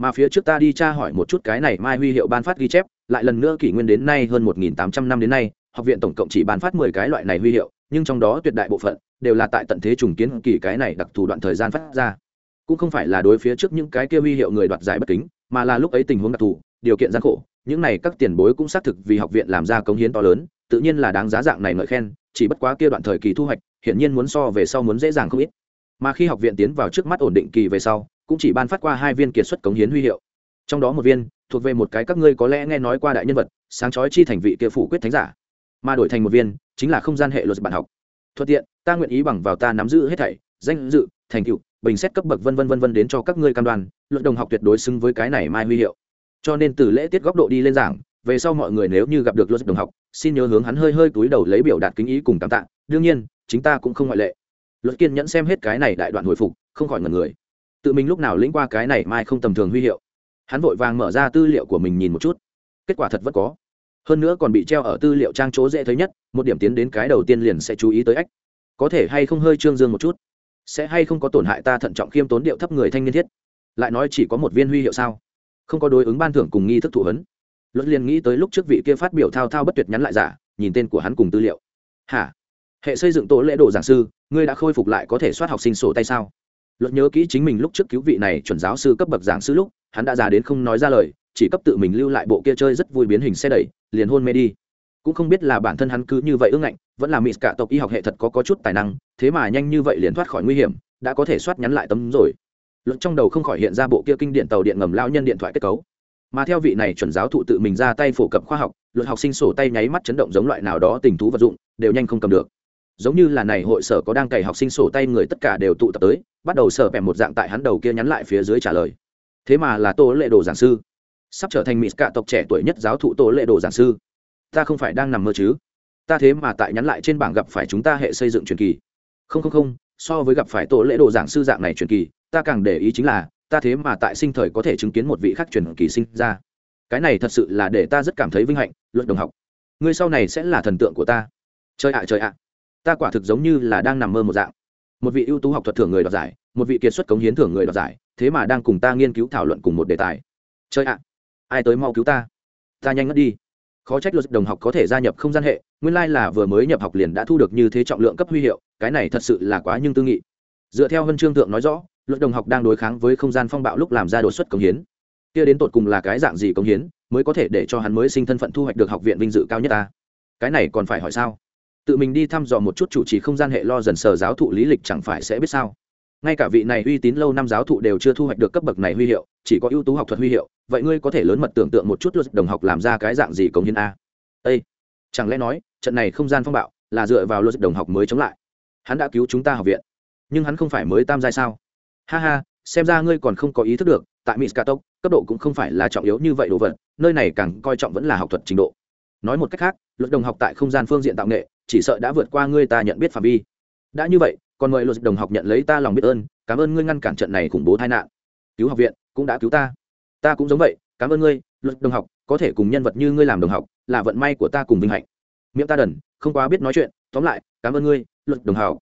mà phía trước ta đi tra hỏi một chút cái này mai huy hiệu ban phát ghi chép, lại lần nữa kỷ nguyên đến nay hơn một nghìn tám trăm năm đến nay, học viện tổng cộng chỉ ban phát mười cái loại này huy hiệu, nhưng trong đó tuyệt đại bộ phận đều là tại tận thế trùng kiến kỳ cái này đặc thù đoạn thời gian phát ra. Cũng không phải là đối phía trước những cái kia huy hiệu người đoạt giải bất kính, mà là lúc ấy tình huống đặc thù, điều kiện gian khổ, những này các tiền bối cũng xác thực vì học viện làm ra cống hiến to lớn, tự nhiên là đáng giá dạng này ngợi khen, chỉ bất quá kia đoạn thời kỳ thu hoạch, hiển nhiên muốn so về sau muốn dễ dàng không ít. Mà khi học viện tiến vào trước mắt ổn định kỳ về sau cũng chỉ ban phát qua hai viên kiệt xuất cống hiến huy hiệu. Trong đó một viên, thuộc về một cái các ngươi có lẽ nghe nói qua đại nhân vật, sáng chói chi thành vị kia phủ quyết thánh giả. Mà đổi thành một viên, chính là không gian hệ luật bạn học. Thuận tiện, ta nguyện ý bằng vào ta nắm giữ hết thảy, danh dự, thành tựu, bình xét cấp bậc vân vân vân vân đến cho các ngươi cam đoan, luận đồng học tuyệt đối xứng với cái này mai huy hiệu. Cho nên từ lễ tiết góc độ đi lên giảng, về sau mọi người nếu như gặp được luật đồng học, xin nhớ hướng hắn hơi hơi túi đầu lấy biểu đạt kính ý cùng cảm tạ. Đương nhiên, chính ta cũng không ngoại lệ. Luật kiên nhẫn xem hết cái này đại đoạn hồi phục, không khỏi ngần người tự mình lúc nào lĩnh qua cái này mai không tầm thường huy hiệu. Hắn vội vàng mở ra tư liệu của mình nhìn một chút. Kết quả thật vẫn có. Hơn nữa còn bị treo ở tư liệu trang chỗ dễ thấy nhất, một điểm tiến đến cái đầu tiên liền sẽ chú ý tới ách. Có thể hay không hơi trương dương một chút? Sẽ hay không có tổn hại ta thận trọng khiêm tốn điệu thấp người thanh niên thiết? Lại nói chỉ có một viên huy hiệu sao? Không có đối ứng ban thưởng cùng nghi thức thụ hấn. Luật liền nghĩ tới lúc trước vị kia phát biểu thao thao bất tuyệt nhắn lại giả, nhìn tên của hắn cùng tư liệu. Hả? Hệ xây dựng tổ lễ đồ giảng sư, ngươi đã khôi phục lại có thể soát học sinh sổ tay sao? Luật nhớ kỹ chính mình lúc trước cứu vị này chuẩn giáo sư cấp bậc giảng sư lúc hắn đã già đến không nói ra lời chỉ cấp tự mình lưu lại bộ kia chơi rất vui biến hình xe đẩy liền hôn mê đi. Cũng không biết là bản thân hắn cứ như vậy ưng ngạnh vẫn là mỹ cả tộc y học hệ thật có, có chút tài năng thế mà nhanh như vậy liền thoát khỏi nguy hiểm đã có thể soát nhắn lại tấm rồi. Luận trong đầu không khỏi hiện ra bộ kia kinh điện tàu điện ngầm lao nhân điện thoại kết cấu. Mà theo vị này chuẩn giáo thụ tự mình ra tay phổ cập khoa học luật học sinh sổ tay nháy mắt chấn động giống loại nào đó tình thú vật dụng đều nhanh không cầm được giống như là này hội sở có đang cày học sinh sổ tay người tất cả đều tụ tập tới, bắt đầu sở bèm một dạng tại hắn đầu kia nhắn lại phía dưới trả lời. Thế mà là tô lệ đồ giảng sư. Sắp trở thành mỹ cạ tộc trẻ tuổi nhất giáo thụ tô lệ đồ giảng sư. Ta không phải đang nằm mơ chứ? Ta thế mà tại nhắn lại trên bảng gặp phải chúng ta hệ xây dựng truyền kỳ. Không không không, so với gặp phải tổ lễ đồ giảng sư dạng này truyền kỳ, ta càng để ý chính là, ta thế mà tại sinh thời có thể chứng kiến một vị khác truyền kỳ sinh ra. Cái này thật sự là để ta rất cảm thấy vinh hạnh, luận đồng học. Ngươi sau này sẽ là thần tượng của ta. Trời ạ trời ạ ta quả thực giống như là đang nằm mơ một dạng. Một vị ưu tú học thuật thưởng người đoạt giải, một vị kiệt xuất cống hiến thưởng người đoạt giải, thế mà đang cùng ta nghiên cứu thảo luận cùng một đề tài. Chơi ạ, ai tới mau cứu ta? Ta nhanh ngất đi. Khó trách luật đồng học có thể gia nhập không gian hệ, nguyên lai、like、là vừa mới nhập học liền đã thu được như thế trọng lượng cấp huy hiệu, cái này thật sự là quá nhưng tư nghị. Dựa theo huân chương thượng nói rõ, luật đồng học đang đối kháng với không gian phong bạo lúc làm ra đột xuất cống hiến. Kia đến tột cùng là cái dạng gì cống hiến, mới có thể để cho hắn mới sinh thân phận thu hoạch được học viện vinh dự cao nhất ta? Cái này còn phải hỏi sao? Tự mình đi thăm dò một chút chủ trì không gian hệ lo dần sờ giáo thụ lý lịch chẳng phải sẽ biết sao. Ngay cả vị này uy tín lâu năm giáo thụ đều chưa thu hoạch được cấp bậc này huy hiệu, chỉ có ưu tú học thuật huy hiệu. Vậy ngươi có thể lớn mật tưởng tượng một chút luật đồng học làm ra cái dạng gì cống hiến a? Ây chẳng lẽ nói, trận này không gian phong bạo là dựa vào luật đồng học mới chống lại? Hắn đã cứu chúng ta học viện, nhưng hắn không phải mới tam giai sao? Ha ha, xem ra ngươi còn không có ý thức được, tại mỹ scatok cấp độ cũng không phải là trọng yếu như vậy đồ vật, nơi này càng coi trọng vẫn là học thuật trình độ nói một cách khác, luật đồng học tại không gian phương diện tạo nghệ, chỉ sợ đã vượt qua ngươi ta nhận biết phạm vi. Đã như vậy, còn mời luật đồng học nhận lấy ta lòng biết ơn, cảm ơn ngươi ngăn cản trận này khủng bố tai nạn. Cứu học viện, cũng đã cứu ta. Ta cũng giống vậy, cảm ơn ngươi, luật đồng học, có thể cùng nhân vật như ngươi làm đồng học, là vận may của ta cùng vinh hạnh. Miệng ta đần, không quá biết nói chuyện, tóm lại, cảm ơn ngươi, luật đồng học.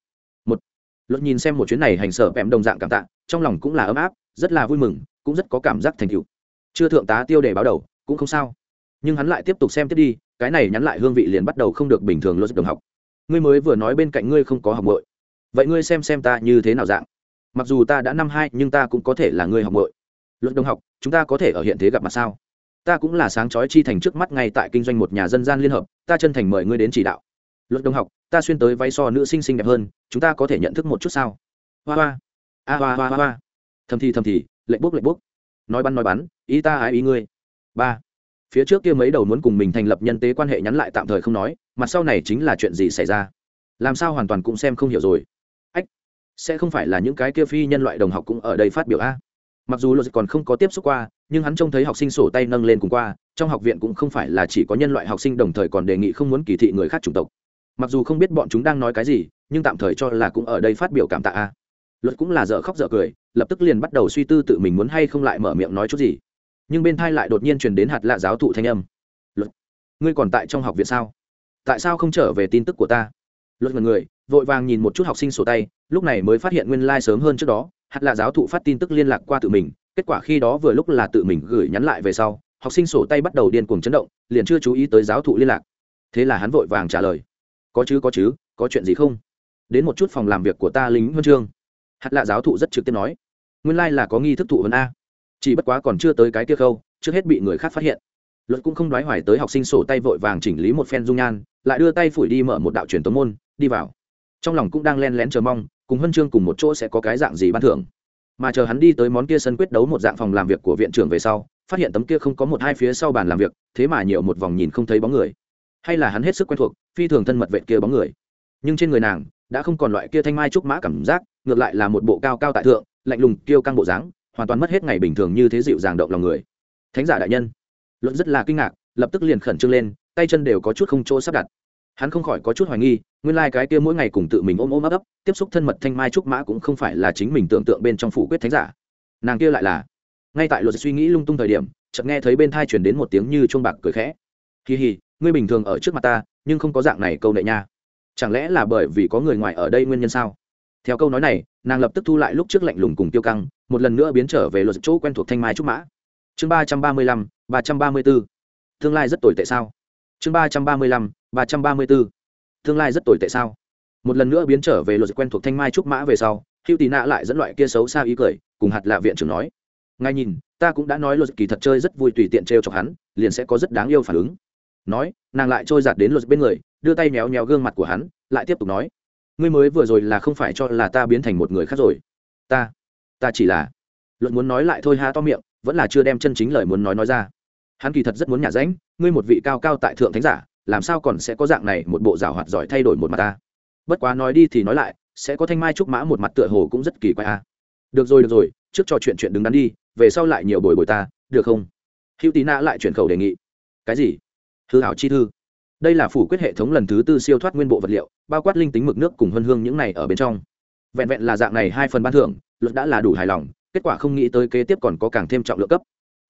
Một, luật nhìn xem một chuyến này hành sở bẹm đồng dạng cảm tạ, trong lòng cũng là ấm áp, rất là vui mừng, cũng rất có cảm giác thành tựu. Chưa thượng tá tiêu để báo đầu, cũng không sao. Nhưng hắn lại tiếp tục xem tiếp đi cái này nhắn lại hương vị liền bắt đầu không được bình thường luật đồng học. Ngươi mới vừa nói bên cạnh ngươi không có học bội vậy ngươi xem xem ta như thế nào dạng? Mặc dù ta đã năm hai, nhưng ta cũng có thể là ngươi học bội luật đồng học, chúng ta có thể ở hiện thế gặp mặt sao? Ta cũng là sáng chói chi thành trước mắt ngay tại kinh doanh một nhà dân gian liên hợp, ta chân thành mời ngươi đến chỉ đạo. Luật đồng học, ta xuyên tới váy so nữ sinh xinh đẹp hơn, chúng ta có thể nhận thức một chút sao? Hoa hoa. A hoa hoa hoa. Thầm thì thầm thì, lệnh bốc lệnh bốc. Nói bắn nói bắn, ý ta ái ý ngươi. Ba phía trước kia mấy đầu muốn cùng mình thành lập nhân tế quan hệ nhắn lại tạm thời không nói mặt sau này chính là chuyện gì xảy ra? Làm sao hoàn toàn cũng xem không hiểu rồi. Ách, sẽ không phải là những cái kia phi nhân loại đồng học cũng ở đây phát biểu a? Mặc dù luật còn không có tiếp xúc qua, nhưng hắn trông thấy học sinh sổ tay nâng lên cùng qua, trong học viện cũng không phải là chỉ có nhân loại học sinh đồng thời còn đề nghị không muốn kỳ thị người khác chủng tộc. Mặc dù không biết bọn chúng đang nói cái gì, nhưng tạm thời cho là cũng ở đây phát biểu cảm tạ a. Luật cũng là dở khóc dở cười, lập tức liền bắt đầu suy tư tự mình muốn hay không lại mở miệng nói chút gì nhưng bên thai lại đột nhiên truyền đến hạt lạ giáo thụ thanh âm. Luật, ngươi còn tại trong học viện sao? Tại sao không trở về tin tức của ta? Luật mật người, vội vàng nhìn một chút học sinh sổ tay, lúc này mới phát hiện nguyên lai、like、sớm hơn trước đó, hạt lạ giáo thụ phát tin tức liên lạc qua tự mình, kết quả khi đó vừa lúc là tự mình gửi nhắn lại về sau, học sinh sổ tay bắt đầu điên cuồng chấn động, liền chưa chú ý tới giáo thụ liên lạc. Thế là hắn vội vàng trả lời, có chứ có chứ, có chuyện gì không? Đến một chút phòng làm việc của ta lính huân chương. Hạt lạ giáo thụ rất trực tiếp nói, nguyên lai、like、là có nghi thức thụ vân a chỉ bất quá còn chưa tới cái kia khâu, trước hết bị người khác phát hiện. Luật cũng không đoái hoài tới học sinh sổ tay vội vàng chỉnh lý một phen dung nhan, lại đưa tay phủi đi mở một đạo truyền tống môn, đi vào. Trong lòng cũng đang len lén chờ mong, cùng huân chương cùng một chỗ sẽ có cái dạng gì ban thưởng. Mà chờ hắn đi tới món kia sân quyết đấu một dạng phòng làm việc của viện trưởng về sau, phát hiện tấm kia không có một hai phía sau bàn làm việc, thế mà nhiều một vòng nhìn không thấy bóng người. Hay là hắn hết sức quen thuộc, phi thường thân mật vệ kia bóng người. Nhưng trên người nàng, đã không còn loại kia thanh mai trúc mã cảm giác, ngược lại là một bộ cao cao tại thượng, lạnh lùng, kiêu căng bộ dáng hoàn toàn mất hết ngày bình thường như thế dịu dàng động lòng người. Thánh giả đại nhân. Luận rất là kinh ngạc, lập tức liền khẩn trương lên, tay chân đều có chút không chỗ sắp đặt. Hắn không khỏi có chút hoài nghi, nguyên lai、like、cái kia mỗi ngày cùng tự mình ôm ôm ấp ấp, tiếp xúc thân mật thanh mai trúc mã cũng không phải là chính mình tưởng tượng bên trong phủ quyết thánh giả. Nàng kia lại là. Ngay tại luật suy nghĩ lung tung thời điểm, chợt nghe thấy bên thai chuyển đến một tiếng như chuông bạc cười khẽ. Kỳ hì, ngươi bình thường ở trước mặt ta, nhưng không có dạng này câu nệ nha. Chẳng lẽ là bởi vì có người ngoài ở đây nguyên nhân sao? Theo câu nói này, nàng lập tức thu lại lúc trước lạnh lùng cùng tiêu căng một lần nữa biến trở về luật chỗ quen thuộc thanh mai trúc mã. Chương ba trăm ba mươi lăm, ba trăm ba mươi b ố tương lai rất tồi tệ sao? Chương ba trăm ba mươi lăm, ba trăm ba mươi b ố tương lai rất tồi tệ sao? Một lần nữa biến trở về luật quen thuộc thanh mai trúc mã về sau, hữu tì nạ lại dẫn loại kia xấu xa ý cười, cùng hạt lạ viện trưởng nói. Ngay nhìn, ta cũng đã nói luật kỳ thật chơi rất vui tùy tiện t r e o chọc hắn, liền sẽ có rất đáng yêu phản ứng. Nói, nàng lại trôi giạt đến luật bên người, đưa tay méo méo gương mặt của hắn, lại tiếp tục nói. Ngươi mới vừa rồi là không phải cho là ta biến thành một người khác rồi. Ta ta chỉ là luận muốn nói lại thôi ha to miệng, vẫn là chưa đem chân chính lời muốn nói nói ra. Hắn kỳ thật rất muốn nhả ránh, ngươi một vị cao cao tại thượng thánh giả, làm sao còn sẽ có dạng này một bộ rào hoạt giỏi thay đổi một mặt ta? Bất quá nói đi thì nói lại, sẽ có thanh mai trúc mã một mặt tựa hồ cũng rất kỳ quái a. Được rồi được rồi, trước trò chuyện chuyện đứng đắn đi, về sau lại nhiều bồi bồi ta, được không? Hữu tí nã lại chuyển khẩu đề nghị. Cái gì? Hư hảo chi thư. Đây là phủ quyết hệ thống lần thứ tư siêu thoát nguyên bộ vật liệu, bao quát linh tính mực nước cùng hân hương những này ở bên trong. Vẹn vẹn là dạng này hai phần ban thưởng luật đã là đủ hài lòng, kết quả không nghĩ tới kế tiếp còn có càng thêm trọng lượng cấp.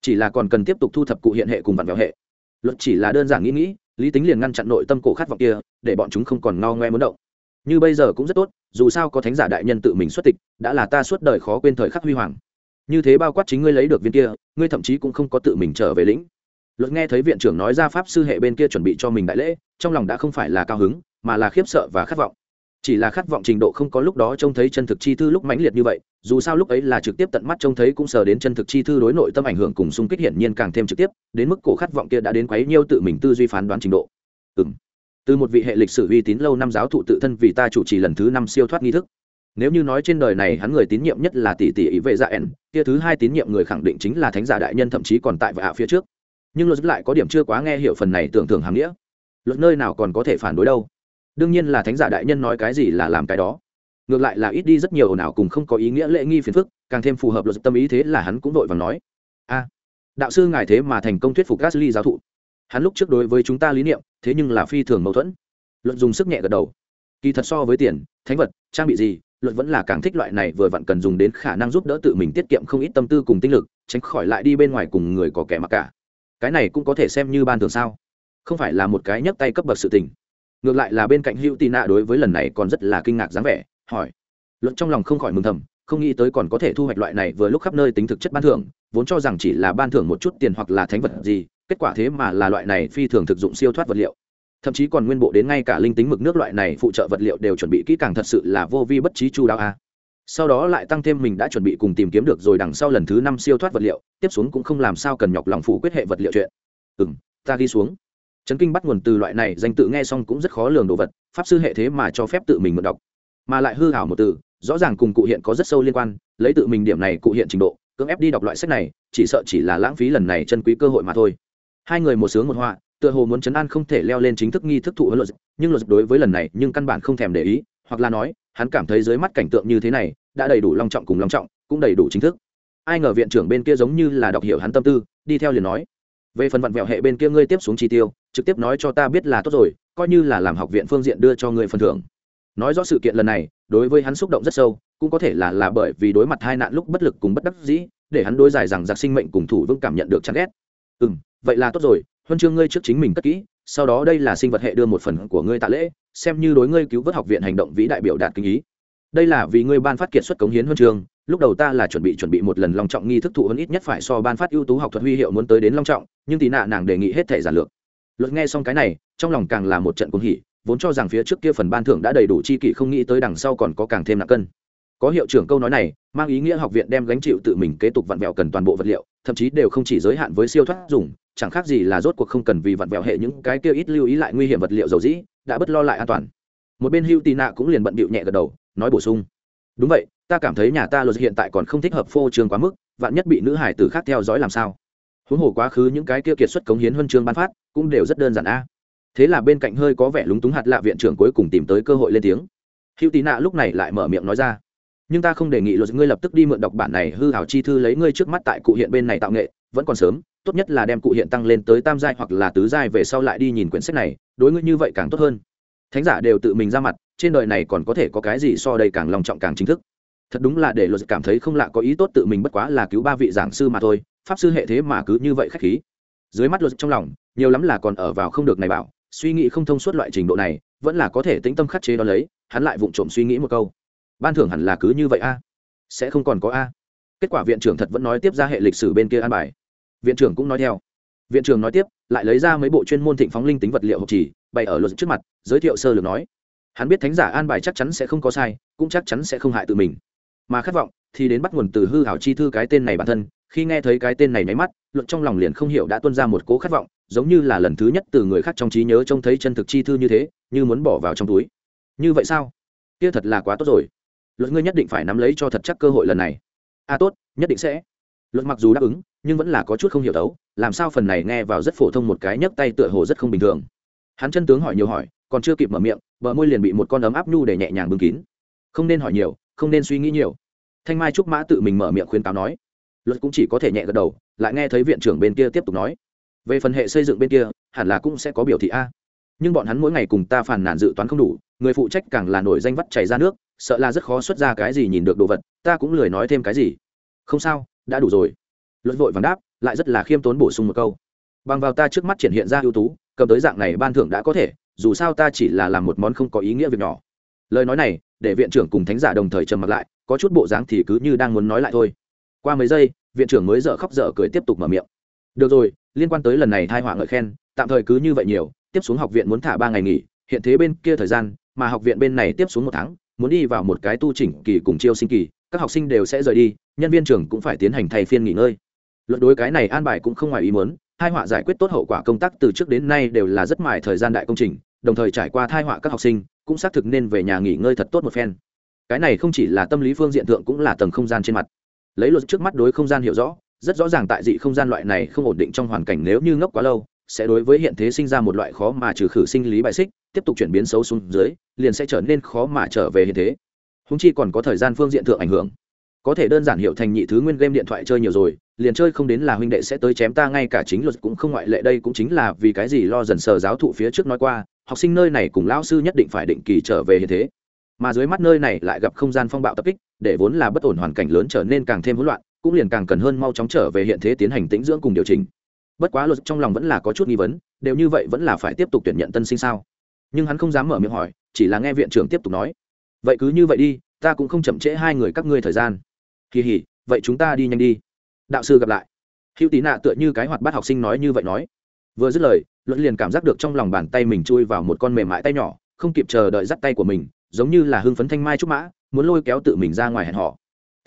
Chỉ là còn cần tiếp tục thu thập cụ hiện hệ cùng vạn vẹo hệ. Luật chỉ là đơn giản nghĩ nghĩ, lý tính liền ngăn chặn nội tâm cổ khát vọng kia, để bọn chúng không còn ngao ngoe muốn động. Như bây giờ cũng rất tốt, dù sao có thánh giả đại nhân tự mình xuất tịch, đã là ta suốt đời khó quên thời khắc huy hoàng. Như thế bao quát chính ngươi lấy được viên kia, ngươi thậm chí cũng không có tự mình trở về lĩnh. Luật nghe thấy viện trưởng nói ra pháp sư hệ bên kia chuẩn bị cho mình đại lễ, trong lòng đã không phải là cao hứng, mà là khiếp sợ và khát vọng chỉ là khát vọng trình độ không có lúc đó trông thấy chân thực chi thư lúc mãnh liệt như vậy, dù sao lúc ấy là trực tiếp tận mắt trông thấy cũng sờ đến chân thực chi thư đối nội tâm ảnh hưởng cùng xung kích hiển nhiên càng thêm trực tiếp, đến mức cổ khát vọng kia đã đến quấy nhiêu tự mình tư duy phán đoán trình độ. Ừ m từ một vị hệ lịch sử uy tín lâu năm giáo thụ tự thân vì ta chủ trì lần thứ năm siêu thoát nghi thức. Nếu như nói trên đời này hắn người tín nhiệm nhất là tỷ tỷ ý vệ dạ ẻn, kia thứ hai tín nhiệm người khẳng định chính là thánh giả đại nhân thậm chí còn tại và hạ phía trước. Nhưng luật lại có điểm chưa quá nghe hiểu phần này tưởng thưởng hàm nghĩa. Luật nơi nào còn có thể phản đối đâu? Đương nhiên là thánh giả đại nhân nói cái gì là làm cái đó. Ngược lại là ít đi rất nhiều ồn ào cùng không có ý nghĩa lễ nghi phiền phức, càng thêm phù hợp luật tâm ý thế là hắn cũng vội vàng nói. A, đạo sư ngài thế mà thành công thuyết phục gasly giáo thụ. Hắn lúc trước đối với chúng ta lý niệm, thế nhưng là phi thường mâu thuẫn. Luật dùng sức nhẹ gật đầu. Kỳ thật so với tiền, thánh vật, trang bị gì, luật vẫn là càng thích loại này vừa vặn cần dùng đến khả năng giúp đỡ tự mình tiết kiệm không ít tâm tư cùng tinh lực, tránh khỏi lại đi bên ngoài cùng người có kẻ mặc cả. Cái này cũng có thể xem như ban thường sao? Không phải là một cái nhấc tay cấp bậc sự tình ngược lại là bên cạnh hữu tị nạ đối với lần này còn rất là kinh ngạc dáng vẻ, hỏi. Luận trong lòng không khỏi mừng thầm, không nghĩ tới còn có thể thu hoạch loại này vừa lúc khắp nơi tính thực chất ban thưởng, vốn cho rằng chỉ là ban thưởng một chút tiền hoặc là thánh vật gì, kết quả thế mà là loại này phi thường thực dụng siêu thoát vật liệu. Thậm chí còn nguyên bộ đến ngay cả linh tính mực nước loại này phụ trợ vật liệu đều chuẩn bị kỹ càng thật sự là vô vi bất trí chu đáo a. Sau đó lại tăng thêm mình đã chuẩn bị cùng tìm kiếm được rồi đằng sau lần thứ năm siêu thoát vật liệu, tiếp xuống cũng không làm sao cần nhọc lòng phủ quyết hệ vật liệu chuyện. Ừ m ta ghi xuống chấn kinh bắt nguồn từ loại này, danh tự nghe xong cũng rất khó lường đồ vật, pháp sư hệ thế mà cho phép tự mình mượn đọc. Mà lại hư hảo một từ, rõ ràng cùng cụ hiện có rất sâu liên quan, lấy tự mình điểm này cụ hiện trình độ, cưỡng ép đi đọc loại sách này, chỉ sợ chỉ là lãng phí lần này chân quý cơ hội mà thôi. Hai người một sướng một họa, tựa hồ muốn chấn an không thể leo lên chính thức nghi thức thụ huấn luật nhưng luật đối với lần này nhưng căn bản không thèm để ý, hoặc là nói, hắn cảm thấy dưới mắt cảnh tượng như thế này, đã đầy đủ long trọng cùng long trọng, cũng đầy đủ chính thức. Ai ngờ viện trưởng bên kia giống như là đọc hiểu hắn tâm tư, đi theo liền nói về phần vặn vẹo hệ bên kia ngươi tiếp xuống chi tiêu, trực tiếp nói cho ta biết là tốt rồi, coi như là làm học viện phương diện đưa cho ngươi phần thưởng. Nói rõ sự kiện lần này, đối với hắn xúc động rất sâu, cũng có thể là là bởi vì đối mặt hai nạn lúc bất lực cùng bất đắc dĩ, để hắn đối giải rằng giặc sinh mệnh cùng thủ vững cảm nhận được chán ghét. Ừ m vậy là tốt rồi, huân chương ngươi trước chính mình cất kỹ, sau đó đây là sinh vật hệ đưa một phần của ngươi tạ lễ, xem như đối ngươi cứu vớt học viện hành động vĩ đại biểu đạt kinh ý. Đây là vì ngươi ban phát kiệt xuất cống hiến huân chương lúc đầu ta là chuẩn bị chuẩn bị một lần long trọng nghi thức thụ hơn ít nhất phải so ban phát ưu tú học thuật huy hiệu muốn tới đến long trọng, nhưng tì nạ nàng đề nghị hết thể giản lược. Luật nghe xong cái này, trong lòng càng là một trận cuồng hỉ, vốn cho rằng phía trước kia phần ban thưởng đã đầy đủ chi kỷ không nghĩ tới đằng sau còn có càng thêm nặng cân. Có hiệu trưởng câu nói này, mang ý nghĩa học viện đem gánh chịu tự mình kế tục vặn vẹo cần toàn bộ vật liệu, thậm chí đều không chỉ giới hạn với siêu thoát dùng, chẳng khác gì là rốt cuộc không cần vì vặn vẹo hệ những cái kia ít lưu ý lại nguy hiểm vật liệu dầu dĩ, đã bất lo lại an toàn. Một bên hưu tì nạ cũng liền bận bịu nhẹ gật đầu, nói bổ sung. Đúng vậy ta cảm thấy nhà ta luật hiện tại còn không thích hợp phô trương quá mức, vạn nhất bị nữ hải tử khác theo dõi làm sao? Huống hồ quá khứ những cái kia kiệt xuất cống hiến huân chương ban phát, cũng đều rất đơn giản a. Thế là bên cạnh hơi có vẻ lúng túng hạt lạ viện trưởng cuối cùng tìm tới cơ hội lên tiếng. Hữu tí nạ lúc này lại mở miệng nói ra, nhưng ta không đề nghị luật, ngươi lập tức đi mượn đọc bản này hư hảo chi thư lấy ngươi trước mắt tại cụ hiện bên này tạo nghệ, vẫn còn sớm, tốt nhất là đem cụ hiện tăng lên tới tam giai hoặc là tứ giai về sau lại đi nhìn quyển sách này, đối ngươi như vậy càng tốt hơn. Thánh giả đều tự mình ra mặt, trên đời này còn có thể có cái gì so đây càng lòng trọng càng chính thức? Thật đúng là để luật cảm thấy không lạ có ý tốt tự mình bất quá là cứu ba vị giảng sư mà thôi, pháp sư hệ thế mà cứ như vậy khách khí. Dưới mắt luật trong lòng, nhiều lắm là còn ở vào không được này bảo, suy nghĩ không thông suốt loại trình độ này, vẫn là có thể tĩnh tâm khắc chế đó lấy, hắn lại vụng trộm suy nghĩ một câu. Ban thưởng hẳn là cứ như vậy a? Sẽ không còn có a? Kết quả viện trưởng thật vẫn nói tiếp ra hệ lịch sử bên kia an bài. Viện trưởng cũng nói theo. Viện trưởng nói tiếp, lại lấy ra mấy bộ chuyên môn thịnh phóng linh tính vật liệu hộp trì bày ở luật trước mặt, giới thiệu sơ lược nói. Hắn biết thánh giả an bài chắc chắn sẽ không có sai, cũng chắc chắn sẽ không hại tự mình mà khát vọng thì đến bắt nguồn từ hư hảo chi thư cái tên này bản thân khi nghe thấy cái tên này nháy mắt luận trong lòng liền không hiểu đã tuân ra một cố khát vọng giống như là lần thứ nhất từ người khác trong trí nhớ trông thấy chân thực chi thư như thế như muốn bỏ vào trong túi. Như vậy sao? Kia thật là quá tốt rồi. Luật ngươi nhất định phải nắm lấy cho thật chắc cơ hội lần này. A à, tốt nhất định sẽ. Luật mặc dù đáp ứng nhưng vẫn là có chút không hiểu đấu làm sao phần này nghe vào rất phổ thông một cái nhấc tay tựa hồ rất không bình thường. Hắn chân tướng hỏi nhiều hỏi còn chưa kịp mở miệng bờ môi liền bị một con ấm áp nhu để nhẹ nhàng bưng kín. Không nên hỏi nhiều không nên suy nghĩ nhiều. Thanh mai trúc mã tự mình mở miệng khuyên cáo nói. Luật cũng chỉ có thể nhẹ gật đầu, lại nghe thấy viện trưởng bên kia tiếp tục nói. Về phần hệ xây dựng bên kia, hẳn là cũng sẽ có biểu thị a. Nhưng bọn hắn mỗi ngày cùng ta phàn nàn dự toán không đủ, người phụ trách càng là nổi danh vắt chảy ra nước, sợ là rất khó xuất ra cái gì nhìn được đồ vật, ta cũng lười nói thêm cái gì. Không sao, đã đủ rồi. Luật vội vàng đáp, lại rất là khiêm tốn bổ sung một câu. Bằng vào ta trước mắt triển hiện ra ưu tú, cầm tới dạng này ban thưởng đã có thể, dù sao ta chỉ là làm một món không có ý nghĩa việc nhỏ. Lời nói này để viện trưởng cùng thánh giả đồng thời trầm mặt lại, có chút bộ dáng thì cứ như đang muốn nói lại thôi. Qua mấy giây, viện trưởng mới dở khóc dở cười tiếp tục mở miệng. Được rồi, liên quan tới lần này thai họa ngợi khen, tạm thời cứ như vậy nhiều, tiếp xuống học viện muốn thả ba ngày nghỉ, hiện thế bên kia thời gian, mà học viện bên này tiếp xuống một tháng, muốn đi vào một cái tu chỉnh kỳ cùng chiêu sinh kỳ, các học sinh đều sẽ rời đi, nhân viên trường cũng phải tiến hành thay phiên nghỉ ngơi. Luận đối cái này an bài cũng không ngoài ý muốn, thai họa giải quyết tốt hậu quả công tác từ trước đến nay đều là rất mài thời gian đại công trình, đồng thời trải qua thai họa các học sinh cũng xác thực nên về nhà nghỉ ngơi thật tốt một phen. Cái này không chỉ là tâm lý phương diện thượng cũng là tầng không gian trên mặt. Lấy luật trước mắt đối không gian hiểu rõ, rất rõ ràng tại dị không gian loại này không ổn định trong hoàn cảnh nếu như ngốc quá lâu, sẽ đối với hiện thế sinh ra một loại khó mà trừ khử sinh lý bài xích, tiếp tục chuyển biến xấu xuống dưới, liền sẽ trở nên khó mà trở về hiện thế. Húng chi còn có thời gian phương diện thượng ảnh hưởng. Có thể đơn giản hiểu thành nhị thứ nguyên game điện thoại chơi nhiều rồi, liền chơi không đến là huynh đệ sẽ tới chém ta, ngay cả chính luật cũng không ngoại lệ, đây cũng chính là vì cái gì lo dần sờ giáo thụ phía trước nói qua học sinh nơi này cùng lão sư nhất định phải định kỳ trở về hiện thế. Mà dưới mắt nơi này lại gặp không gian phong bạo tập kích, để vốn là bất ổn hoàn cảnh lớn trở nên càng thêm hỗn loạn, cũng liền càng cần hơn mau chóng trở về hiện thế tiến hành tĩnh dưỡng cùng điều chỉnh. Bất quá luật trong lòng vẫn là có chút nghi vấn, đều như vậy vẫn là phải tiếp tục tuyển nhận tân sinh sao? Nhưng hắn không dám mở miệng hỏi, chỉ là nghe viện trưởng tiếp tục nói. Vậy cứ như vậy đi, ta cũng không chậm trễ hai người các ngươi thời gian. Kỳ hỉ, vậy chúng ta đi nhanh đi. Đạo sư gặp lại. Hữu tí nạ tựa như cái hoạt bát học sinh nói như vậy nói. Vừa dứt lời luận liền cảm giác được trong lòng bàn tay mình chui vào một con mềm mại tay nhỏ, không kịp chờ đợi dắt tay của mình, giống như là hưng phấn thanh mai trúc mã, muốn lôi kéo tự mình ra ngoài hẹn họ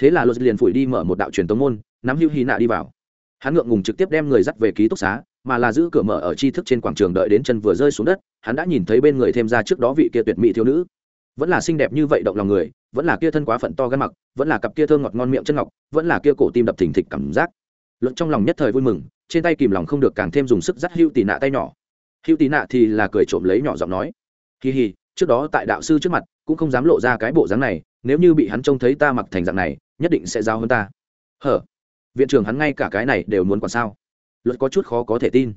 thế là luật liền phủi đi mở một đạo truyền tống môn, nắm hữu hy nạ đi vào. Hắn ngượng ngùng trực tiếp đem người dắt về ký túc xá, mà là giữ cửa mở ở tri thức trên quảng trường đợi đến chân vừa rơi xuống đất, hắn đã nhìn thấy bên người thêm ra trước đó vị kia tuyệt mỹ thiếu nữ. Vẫn là xinh đẹp như vậy động lòng người, vẫn là kia thân quá phận to gan mặc, vẫn là cặp kia thơ ngọt ngon miệng chân ngọc, vẫn là kia cổ tim đập thình thịch cảm giác. Luận trong lòng nhất thời vui mừng trên tay kìm lòng không được càng thêm dùng sức dắt hữu tì nạ tay nhỏ. Hữu tì nạ thì là cười trộm lấy nhỏ giọng nói, kỳ hì, trước đó tại đạo sư trước mặt cũng không dám lộ ra cái bộ dáng này, nếu như bị hắn trông thấy ta mặc thành dạng này, nhất định sẽ giao hơn ta. Hở, viện trưởng hắn ngay cả cái này đều muốn quản sao? Luật có chút khó có thể tin.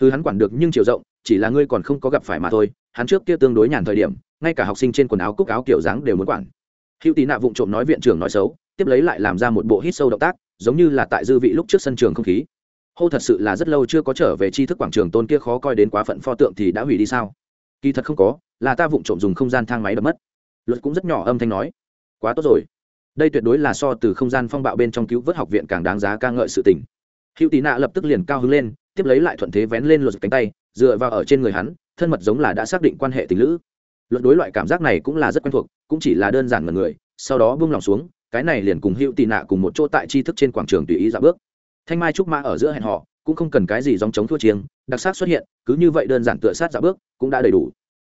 Thứ hắn quản được nhưng chiều rộng, chỉ là ngươi còn không có gặp phải mà thôi, hắn trước kia tương đối nhàn thời điểm, ngay cả học sinh trên quần áo cúc áo kiểu dáng đều muốn quản. Hữu tì nạ vụng trộm nói viện trưởng nói xấu, tiếp lấy lại làm ra một bộ hít sâu động tác, giống như là tại dư vị lúc trước sân trường không khí hô thật sự là rất lâu chưa có trở về tri thức quảng trường tôn kia khó coi đến quá phận pho tượng thì đã hủy đi sao? Kỳ thật không có, là ta vụng trộm dùng không gian thang máy đập mất. Luật cũng rất nhỏ âm thanh nói. Quá tốt rồi. Đây tuyệt đối là so từ không gian phong bạo bên trong cứu vớt học viện càng đáng giá ca ngợi sự tình. Hữu tì nạ lập tức liền cao hứng lên, tiếp lấy lại thuận thế vén lên luật cánh tay, dựa vào ở trên người hắn, thân mật giống là đã xác định quan hệ tình lữ. Luật đối loại cảm giác này cũng là rất quen thuộc, cũng chỉ là đơn giản mật người, sau đó buông lòng xuống, cái này liền cùng hữu tì nạ cùng một chỗ tại tri thức trên quảng trường tùy ý dạo bước thanh mai trúc mã ở giữa hẹn họ cũng không cần cái gì dòng chống thua chiêng, đặc sắc xuất hiện, cứ như vậy đơn giản tựa sát dạ bước, cũng đã đầy đủ.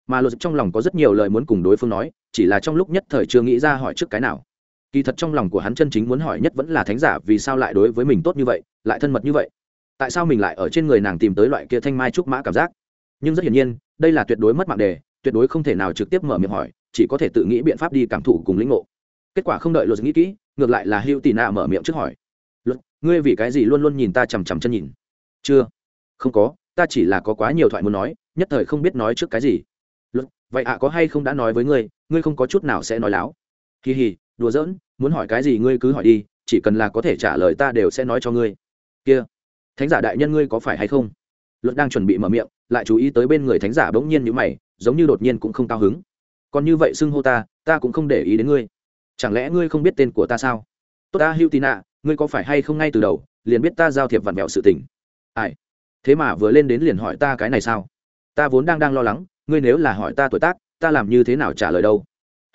Mà luật trong lòng có rất nhiều lời muốn cùng đối phương nói, chỉ là trong lúc nhất thời chưa nghĩ ra hỏi trước cái nào. Kỳ thật trong lòng của hắn chân chính muốn hỏi nhất vẫn là thánh giả vì sao lại đối với mình tốt như vậy, lại thân mật như vậy. Tại sao mình lại ở trên người nàng tìm tới loại kia thanh mai trúc mã cảm giác? Nhưng rất hiển nhiên, đây là tuyệt đối mất mạng đề, tuyệt đối không thể nào trực tiếp mở miệng hỏi, chỉ có thể tự nghĩ biện pháp đi cảm thụ cùng lĩnh ngộ. Kết quả không đợi luật nghĩ kỹ, ngược lại là hữu tì nạ mở miệng trước hỏi ngươi vì cái gì luôn luôn nhìn ta chằm chằm chân nhìn? Chưa. Không có, ta chỉ là có quá nhiều thoại muốn nói, nhất thời không biết nói trước cái gì. Luật, vậy ạ, có hay không đã nói với ngươi ngươi không có chút nào sẽ nói láo? Kỳ hì, đùa giỡn, muốn hỏi cái gì ngươi cứ hỏi đi, chỉ cần là có thể trả lời ta đều sẽ nói cho ngươi. Kia, thánh giả đại nhân ngươi có phải hay không? Luật đang chuẩn bị mở miệng, lại chú ý tới bên người thánh giả bỗng nhiên như mày, giống như đột nhiên cũng không cao hứng. Còn như vậy xưng hô ta ta cũng không để ý đến ngươi. Chẳng lẽ ngươi không biết tên của ta sao? Tốt ta hữu tì nạ ngươi có phải hay không ngay từ đầu liền biết ta giao thiệp vặn vẹo sự tình? Ai? Thế mà vừa lên đến liền hỏi ta cái này sao? Ta vốn đang đang lo lắng, ngươi nếu là hỏi ta tuổi tác, ta làm như thế nào trả lời đâu?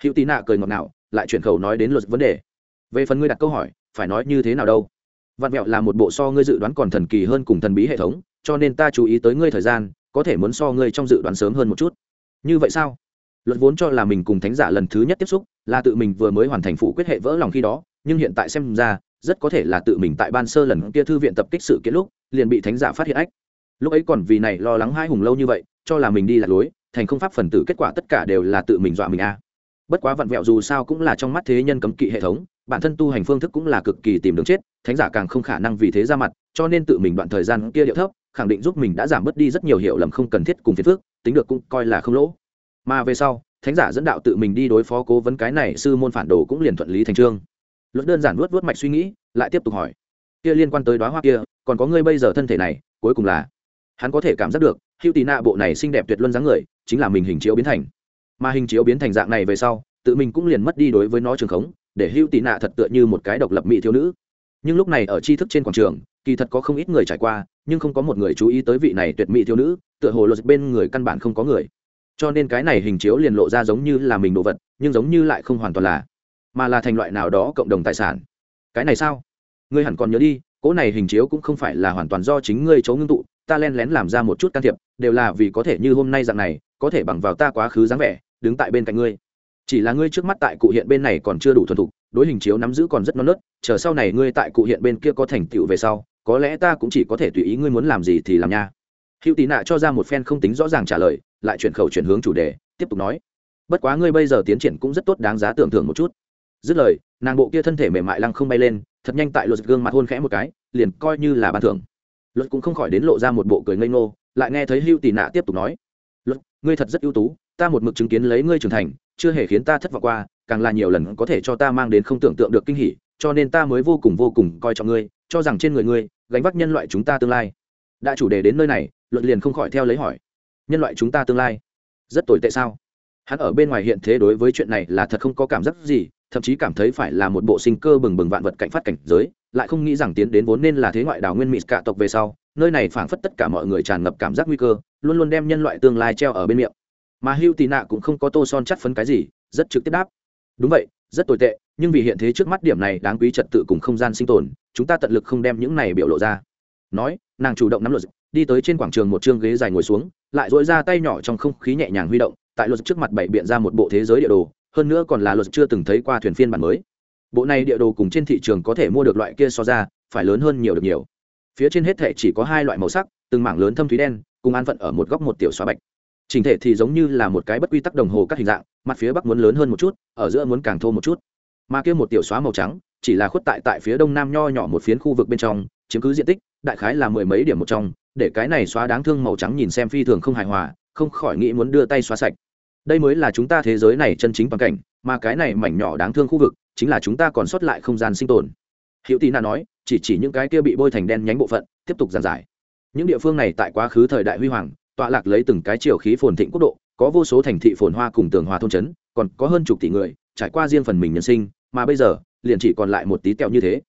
Hữu tí nạ cười ngọt ngào, lại chuyển khẩu nói đến luật vấn đề. Về phần ngươi đặt câu hỏi, phải nói như thế nào đâu? Vạn mẹo là một bộ so ngươi dự đoán còn thần kỳ hơn cùng thần bí hệ thống, cho nên ta chú ý tới ngươi thời gian, có thể muốn so ngươi trong dự đoán sớm hơn một chút. Như vậy sao? Luật vốn cho là mình cùng thánh giả lần thứ nhất tiếp xúc, là tự mình vừa mới hoàn thành phụ quyết hệ vỡ lòng khi đó, nhưng hiện tại xem ra rất có thể là tự mình tại ban sơ lần kia thư viện tập kích sự kiện lúc, liền bị thánh giả phát hiện ách. Lúc ấy còn vì này lo lắng hai hùng lâu như vậy, cho là mình đi lạc lối, thành không pháp phần tử kết quả tất cả đều là tự mình dọa mình a. Bất quá vặn vẹo dù sao cũng là trong mắt thế nhân cấm kỵ hệ thống, bản thân tu hành phương thức cũng là cực kỳ tìm đường chết, thánh giả càng không khả năng vì thế ra mặt, cho nên tự mình đoạn thời gian kia điệu thấp, khẳng định giúp mình đã giảm bớt đi rất nhiều hiểu lầm không cần thiết cùng phiền phước tính được cũng coi là không lỗ. Mà về sau, thánh giả dẫn đạo tự mình đi đối phó cố vấn cái này, sư môn phản đồ cũng liền thuận lý thành trương luật đơn giản vuốt vuốt mạch suy nghĩ, lại tiếp tục hỏi. Kia liên quan tới đoá hoa kia, còn có ngươi bây giờ thân thể này, cuối cùng là? Hắn có thể cảm giác được, hữu tì nạ bộ này xinh đẹp tuyệt luân dáng người, chính là mình hình chiếu biến thành. Mà hình chiếu biến thành dạng này về sau, tự mình cũng liền mất đi đối với nó trường khống, để hữu tì nạ thật tựa như một cái độc lập mỹ thiếu nữ. Nhưng lúc này ở tri thức trên quảng trường, kỳ thật có không ít người trải qua, nhưng không có một người chú ý tới vị này tuyệt mỹ thiếu nữ, tựa hồ luật bên người căn bản không có người. Cho nên cái này hình chiếu liền lộ ra giống như là mình đồ vật, nhưng giống như lại không hoàn toàn là mà là thành loại nào đó cộng đồng tài sản. Cái này sao? Ngươi hẳn còn nhớ đi, cỗ này hình chiếu cũng không phải là hoàn toàn do chính ngươi chấu ngưng tụ, ta len lén làm ra một chút can thiệp, đều là vì có thể như hôm nay dạng này, có thể bằng vào ta quá khứ dáng vẻ, đứng tại bên cạnh ngươi. Chỉ là ngươi trước mắt tại cụ hiện bên này còn chưa đủ thuần thục, đối hình chiếu nắm giữ còn rất non nớt, chờ sau này ngươi tại cụ hiện bên kia có thành tựu về sau, có lẽ ta cũng chỉ có thể tùy ý ngươi muốn làm gì thì làm nha. Hữu tị nạ cho ra một phen không tính rõ ràng trả lời, lại chuyển khẩu chuyển hướng chủ đề, tiếp tục nói. Bất quá ngươi bây giờ tiến triển cũng rất tốt, đáng giá tưởng thưởng một chút dứt lời, nàng bộ kia thân thể mềm mại lăng không bay lên, thật nhanh tại luật gương mặt hôn khẽ một cái, liền coi như là ban thưởng. Luật cũng không khỏi đến lộ ra một bộ cười ngây ngô, lại nghe thấy hưu tì nạ tiếp tục nói luật ngươi thật rất ưu tú, ta một mực chứng kiến lấy ngươi trưởng thành, chưa hề khiến ta thất vọng qua, càng là nhiều lần có thể cho ta mang đến không tưởng tượng được kinh hỉ, cho nên ta mới vô cùng vô cùng coi trọng ngươi, cho rằng trên người ngươi, gánh vác nhân loại chúng ta tương lai. Đã chủ đề đến nơi này luật liền không khỏi theo lấy hỏi, nhân loại chúng ta tương lai, rất tồi tệ sao? Hắn ở bên ngoài hiện thế đối với chuyện này là thật không có cảm giác gì thậm chí cảm thấy phải là một bộ sinh cơ bừng bừng vạn vật cảnh phát cảnh giới, lại không nghĩ rằng tiến đến vốn nên là thế ngoại đào nguyên mỹ cả tộc về sau, nơi này phảng phất tất cả mọi người tràn ngập cảm giác nguy cơ, luôn luôn đem nhân loại tương lai treo ở bên miệng. Mà hưu tì nạ cũng không có tô son chắt phấn cái gì, rất trực tiếp đáp. Đúng vậy, rất tồi tệ, nhưng vì hiện thế trước mắt điểm này đáng quý trật tự cùng không gian sinh tồn, chúng ta tận lực không đem những này biểu lộ ra. Nói, nàng chủ động nắm luật đi tới trên quảng trường một chương ghế dài ngồi xuống, lại dội ra tay nhỏ trong không khí nhẹ nhàng huy động, tại luật trước mặt bảy biện ra một bộ thế giới địa đồ hơn nữa còn là luật chưa từng thấy qua thuyền phiên bản mới. Bộ này địa đồ cùng trên thị trường có thể mua được loại kia so ra, phải lớn hơn nhiều được nhiều. Phía trên hết thể chỉ có hai loại màu sắc, từng mảng lớn thâm thúy đen, cùng an phận ở một góc một tiểu xóa bạch. Trình thể thì giống như là một cái bất quy tắc đồng hồ các hình dạng, mặt phía bắc muốn lớn hơn một chút, ở giữa muốn càng thô một chút. Mà kia một tiểu xóa màu trắng, chỉ là khuất tại tại phía đông nam nho nhỏ một phiến khu vực bên trong, chiếm cứ diện tích, đại khái là mười mấy điểm một trong, để cái này xóa đáng thương màu trắng nhìn xem phi thường không hài hòa, không khỏi nghĩ muốn đưa tay xóa sạch đây mới là chúng ta thế giới này chân chính bằng cảnh, mà cái này mảnh nhỏ đáng thương khu vực, chính là chúng ta còn sót lại không gian sinh tồn. Hữu tì na nói, chỉ chỉ những cái kia bị bôi thành đen nhánh bộ phận, tiếp tục giàn giải. Những địa phương này tại quá khứ thời đại huy hoàng, tọa lạc lấy từng cái chiều khí phồn thịnh quốc độ, có vô số thành thị phồn hoa cùng tường hòa thôn trấn, còn có hơn chục tỷ người, trải qua riêng phần mình nhân sinh, mà bây giờ, liền chỉ còn lại một tí tẹo như thế.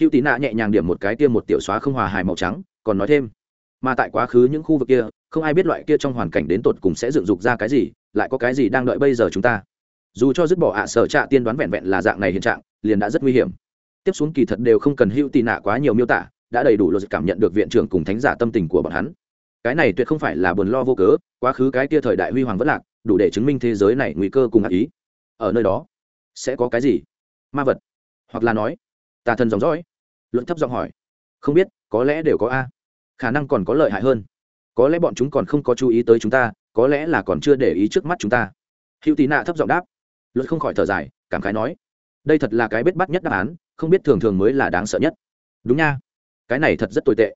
Hữu tí nạ nhẹ nhàng điểm một cái kia một tiểu xóa không hòa hài màu trắng, còn nói thêm, mà tại quá khứ những khu vực kia, không ai biết loại kia trong hoàn cảnh đến tột cùng sẽ dựng dục ra cái gì lại có cái gì đang đợi bây giờ chúng ta? Dù cho dứt bỏ ạ sở trạ tiên đoán vẹn vẹn là dạng này hiện trạng, liền đã rất nguy hiểm. Tiếp xuống kỳ thật đều không cần hữu tì nạ quá nhiều miêu tả, đã đầy đủ luật cảm nhận được viện trưởng cùng thánh giả tâm tình của bọn hắn. Cái này tuyệt không phải là buồn lo vô cớ, quá khứ cái kia thời đại huy hoàng vất lạc, đủ để chứng minh thế giới này nguy cơ cùng ác ý. Ở nơi đó, sẽ có cái gì? Ma vật, hoặc là nói, tà thần dòng dõi? Luận thấp giọng hỏi. Không biết, có lẽ đều có a. Khả năng còn có lợi hại hơn. Có lẽ bọn chúng còn không có chú ý tới chúng ta có lẽ là còn chưa để ý trước mắt chúng ta. Hữu tì nạ thấp giọng đáp. Luật không khỏi thở dài, cảm khái nói, đây thật là cái bết bắt nhất đáp án, không biết thường thường mới là đáng sợ nhất. Đúng nha, cái này thật rất tồi tệ.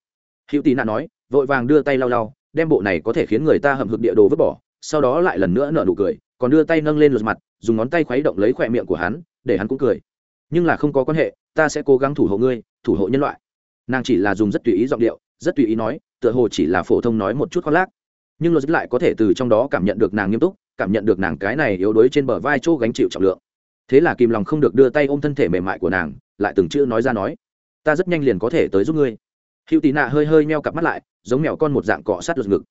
Hữu tì nạ nói, vội vàng đưa tay lau lau, đem bộ này có thể khiến người ta hậm hực địa đồ vứt bỏ, sau đó lại lần nữa nở nụ cười, còn đưa tay nâng lên lượt mặt, dùng ngón tay khuấy động lấy khỏe miệng của hắn, để hắn cũng cười. Nhưng là không có quan hệ, ta sẽ cố gắng thủ hộ ngươi, thủ hộ nhân loại. Nàng chỉ là dùng rất tùy ý giọng điệu, rất tùy ý nói, tựa hồ chỉ là phổ thông nói một chút khoác lác nhưng logic lại có thể từ trong đó cảm nhận được nàng nghiêm túc, cảm nhận được nàng cái này yếu đuối trên bờ vai chỗ gánh chịu trọng lượng. Thế là kìm lòng không được đưa tay ôm thân thể mềm mại của nàng, lại từng chữ nói ra nói, ta rất nhanh liền có thể tới giúp ngươi. Hữu tí nạ hơi hơi meo cặp mắt lại, giống mèo con một dạng cọ sát lượt ngực.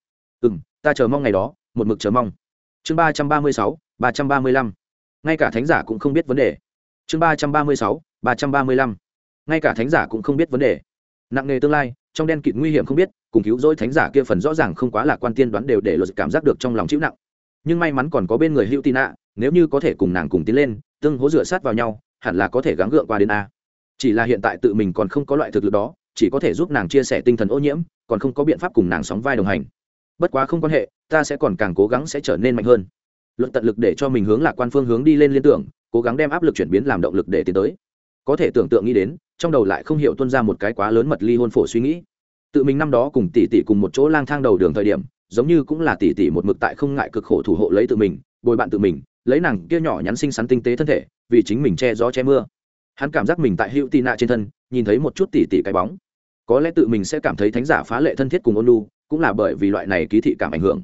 Ừ m ta chờ mong ngày đó, một mực chờ mong. Chương ba trăm ba mươi sáu, ba trăm ba mươi lăm. Ngay cả thánh giả cũng không biết vấn đề. Chương ba trăm ba mươi sáu, ba trăm ba mươi lăm. Ngay cả thánh giả cũng không biết vấn đề. Nặng nề tương lai, trong đen kịt nguy hiểm không biết cùng cứu rỗi thánh giả kia phần rõ ràng không quá là quan tiên đoán đều để luật cảm giác được trong lòng chịu nặng. Nhưng may mắn còn có bên người hữu tin nạ nếu như có thể cùng nàng cùng tiến lên, tương hố dựa sát vào nhau, hẳn là có thể gắng gượng qua đến a. Chỉ là hiện tại tự mình còn không có loại thực lực đó, chỉ có thể giúp nàng chia sẻ tinh thần ô nhiễm, còn không có biện pháp cùng nàng sóng vai đồng hành. Bất quá không quan hệ, ta sẽ còn càng cố gắng sẽ trở nên mạnh hơn. Luận tận lực để cho mình hướng lạc quan phương hướng đi lên liên tưởng, cố gắng đem áp lực chuyển biến làm động lực để tiến tới. Có thể tưởng tượng nghĩ đến, trong đầu lại không hiểu tuân ra một cái quá lớn mật ly hôn phổ suy nghĩ tự mình năm đó cùng tỷ tỷ cùng một chỗ lang thang đầu đường thời điểm, giống như cũng là tỷ tỷ một mực tại không ngại cực khổ thủ hộ lấy tự mình, bồi bạn tự mình, lấy nàng kia nhỏ nhắn xinh xắn tinh tế thân thể, vì chính mình che gió che mưa. Hắn cảm giác mình tại hữu tị nạ trên thân, nhìn thấy một chút tỷ tỷ cái bóng. Có lẽ tự mình sẽ cảm thấy thánh giả phá lệ thân thiết cùng ôn lu cũng là bởi vì loại này ký thị cảm ảnh hưởng.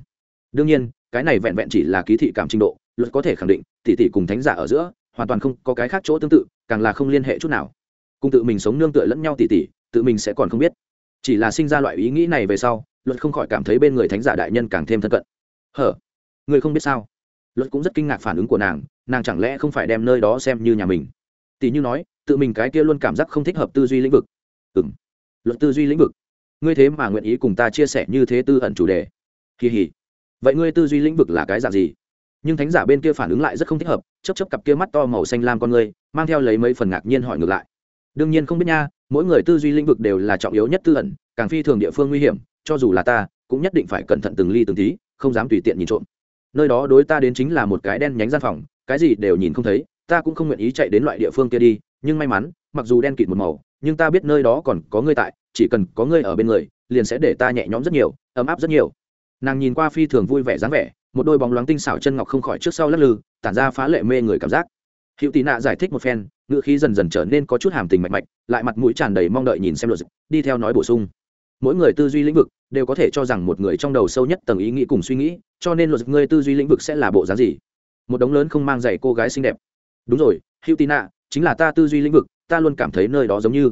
Đương nhiên, cái này vẹn vẹn chỉ là ký thị cảm trình độ, luật có thể khẳng định tỷ tỷ cùng thánh giả ở giữa, hoàn toàn không có cái khác chỗ tương tự, càng là không liên hệ chút nào. Cùng tự mình sống nương tựa lẫn nhau tỷ tỷ tự mình sẽ còn không biết chỉ là sinh ra loại ý nghĩ này về sau luật không khỏi cảm thấy bên người thánh giả đại nhân càng thêm thân cận. Hở, người không biết sao? Luật cũng rất kinh ngạc phản ứng của nàng nàng chẳng lẽ không phải đem nơi đó xem như nhà mình? Tỷ như nói, tự mình cái kia luôn cảm giác không thích hợp tư duy lĩnh vực. Ừ m luật tư duy lĩnh vực. Ngươi thế mà nguyện ý cùng ta chia sẻ như thế tư ẩn chủ đề. Kỳ hỉ vậy ngươi tư duy lĩnh vực là cái dạng gì? Nhưng thánh giả bên kia phản ứng lại rất không thích hợp chấp chấp cặp kia mắt to màu xanh lam con ngươi, mang theo lấy mấy phần ngạc nhiên hỏi ngược lại. Đương nhiên không biết nha mỗi người tư duy lĩnh vực đều là trọng yếu nhất tư ẩn, càng phi thường địa phương nguy hiểm, cho dù là ta, cũng nhất định phải cẩn thận từng ly từng tí, không dám tùy tiện nhìn trộm. Nơi đó đối ta đến chính là một cái đen nhánh gian phòng, cái gì đều nhìn không thấy, ta cũng không nguyện ý chạy đến loại địa phương kia đi, nhưng may mắn, mặc dù đen kịt một màu, nhưng ta biết nơi đó còn có ngươi tại, chỉ cần có ngươi ở bên người, liền sẽ để ta nhẹ nhõm rất nhiều, ấm áp rất nhiều. Nàng nhìn qua phi thường vui vẻ dáng vẻ, một đôi bóng loáng tinh xảo chân ngọc không khỏi trước sau lắc lư, tản ra phá lệ mê người cảm giác hữu tị nạ giải thích một phen ngựa khí dần dần trở nên có chút hàm tình mạch mạch, lại mặt mũi tràn đầy mong đợi nhìn xem luật đi theo nói bổ sung. Mỗi người tư duy lĩnh vực đều có thể cho rằng một người trong đầu sâu nhất tầng ý nghĩ cùng suy nghĩ, cho nên luật ngươi tư duy lĩnh vực sẽ là bộ dáng gì? Một đống lớn không mang giày cô gái xinh đẹp. Đúng rồi, hữu tị nạ, chính là ta tư duy lĩnh vực, ta luôn cảm thấy nơi đó giống như.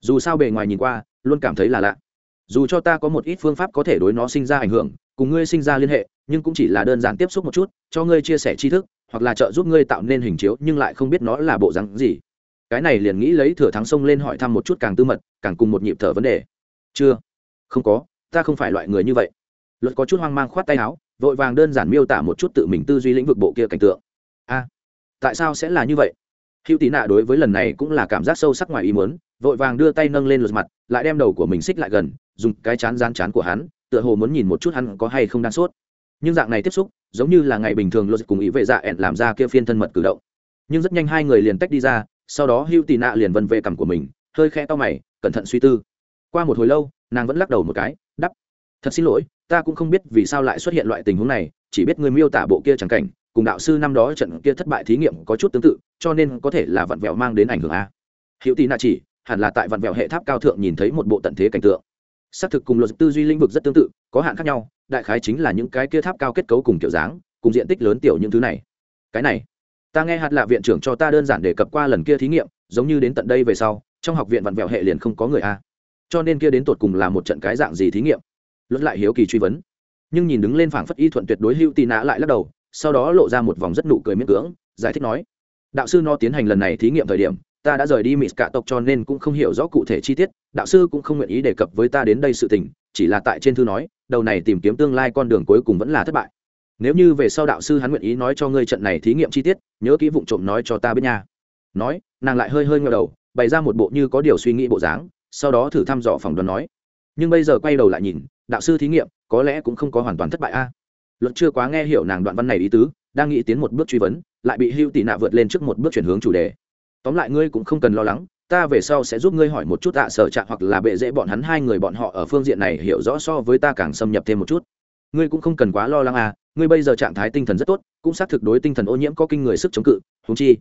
Dù sao bề ngoài nhìn qua, luôn cảm thấy là lạ. Dù cho ta có một ít phương pháp có thể đối nó sinh ra ảnh hưởng, cùng ngươi sinh ra liên hệ, nhưng cũng chỉ là đơn giản tiếp xúc một chút, cho ngươi chia sẻ tri thức hoặc là trợ giúp ngươi tạo nên hình chiếu, nhưng lại không biết nó là bộ rắn gì. Cái này liền nghĩ lấy thừa thắng sông lên hỏi thăm một chút càng tư mật, càng cùng một nhịp thở vấn đề. Chưa. Không có, ta không phải loại người như vậy. Luật có chút hoang mang khoát tay áo, vội vàng đơn giản miêu tả một chút tự mình tư duy lĩnh vực bộ kia cảnh tượng. A, tại sao sẽ là như vậy? Hữu tị nạ đối với lần này cũng là cảm giác sâu sắc ngoài ý muốn, vội vàng đưa tay nâng lên lượt mặt, lại đem đầu của mình xích lại gần, dùng cái chán rán chán của hắn, tựa hồ muốn nhìn một chút hắn có hay không đang sốt nhưng dạng này tiếp xúc, giống như là ngày bình thường luật cùng ý vệ dạ ẹn làm ra kia phiên thân mật cử động. Nhưng rất nhanh hai người liền tách đi ra, sau đó hưu tì nạ liền vân vệ cằm của mình, hơi khe to mày, cẩn thận suy tư. Qua một hồi lâu, nàng vẫn lắc đầu một cái, đắp. Thật xin lỗi, ta cũng không biết vì sao lại xuất hiện loại tình huống này, chỉ biết người miêu tả bộ kia chẳng cảnh, cùng đạo sư năm đó trận kia thất bại thí nghiệm có chút tương tự, cho nên có thể là vặn vẹo mang đến ảnh hưởng a. Hữu Tì nạ chỉ, hẳn là tại vặn vẹo hệ tháp cao thượng nhìn thấy một bộ tận thế cảnh tượng. Xác thực cùng luật tư duy lĩnh vực rất tương tự, có hạn khác nhau đại khái chính là những cái kia tháp cao kết cấu cùng kiểu dáng, cùng diện tích lớn tiểu những thứ này. Cái này, ta nghe hạt lạ viện trưởng cho ta đơn giản đề cập qua lần kia thí nghiệm, giống như đến tận đây về sau, trong học viện vặn vẹo hệ liền không có người a. Cho nên kia đến tột cùng là một trận cái dạng gì thí nghiệm? Luật lại hiếu kỳ truy vấn. Nhưng nhìn đứng lên phảng phất y thuận tuyệt đối hữu tì nã lại lắc đầu, sau đó lộ ra một vòng rất nụ cười miễn cưỡng, giải thích nói, đạo sư nó tiến hành lần này thí nghiệm thời điểm ta đã rời đi mỹ cả tộc cho nên cũng không hiểu rõ cụ thể chi tiết, đạo sư cũng không nguyện ý đề cập với ta đến đây sự tình, chỉ là tại trên thư nói, đầu này tìm kiếm tương lai con đường cuối cùng vẫn là thất bại. Nếu như về sau đạo sư hắn nguyện ý nói cho ngươi trận này thí nghiệm chi tiết, nhớ kỹ vụ trộm nói cho ta biết nha. Nói, nàng lại hơi hơi ngờ đầu, bày ra một bộ như có điều suy nghĩ bộ dáng, sau đó thử thăm dò phỏng đoán nói. Nhưng bây giờ quay đầu lại nhìn, đạo sư thí nghiệm, có lẽ cũng không có hoàn toàn thất bại a. Luật chưa quá nghe hiểu nàng đoạn văn này ý tứ, đang nghĩ tiến một bước truy vấn, lại bị hưu tị nạ vượt lên trước một bước chuyển hướng chủ đề tóm lại ngươi cũng không cần lo lắng, ta về sau sẽ giúp ngươi hỏi một chút tạ à, sở trạng hoặc là bệ dễ bọn hắn hai người bọn họ ở phương diện này hiểu rõ so với ta càng xâm nhập thêm một chút. Ngươi cũng không cần quá lo lắng à ngươi bây giờ trạng thái tinh thần rất tốt, cũng xác thực đối tinh thần ô nhiễm có kinh người sức chống cự húng chi.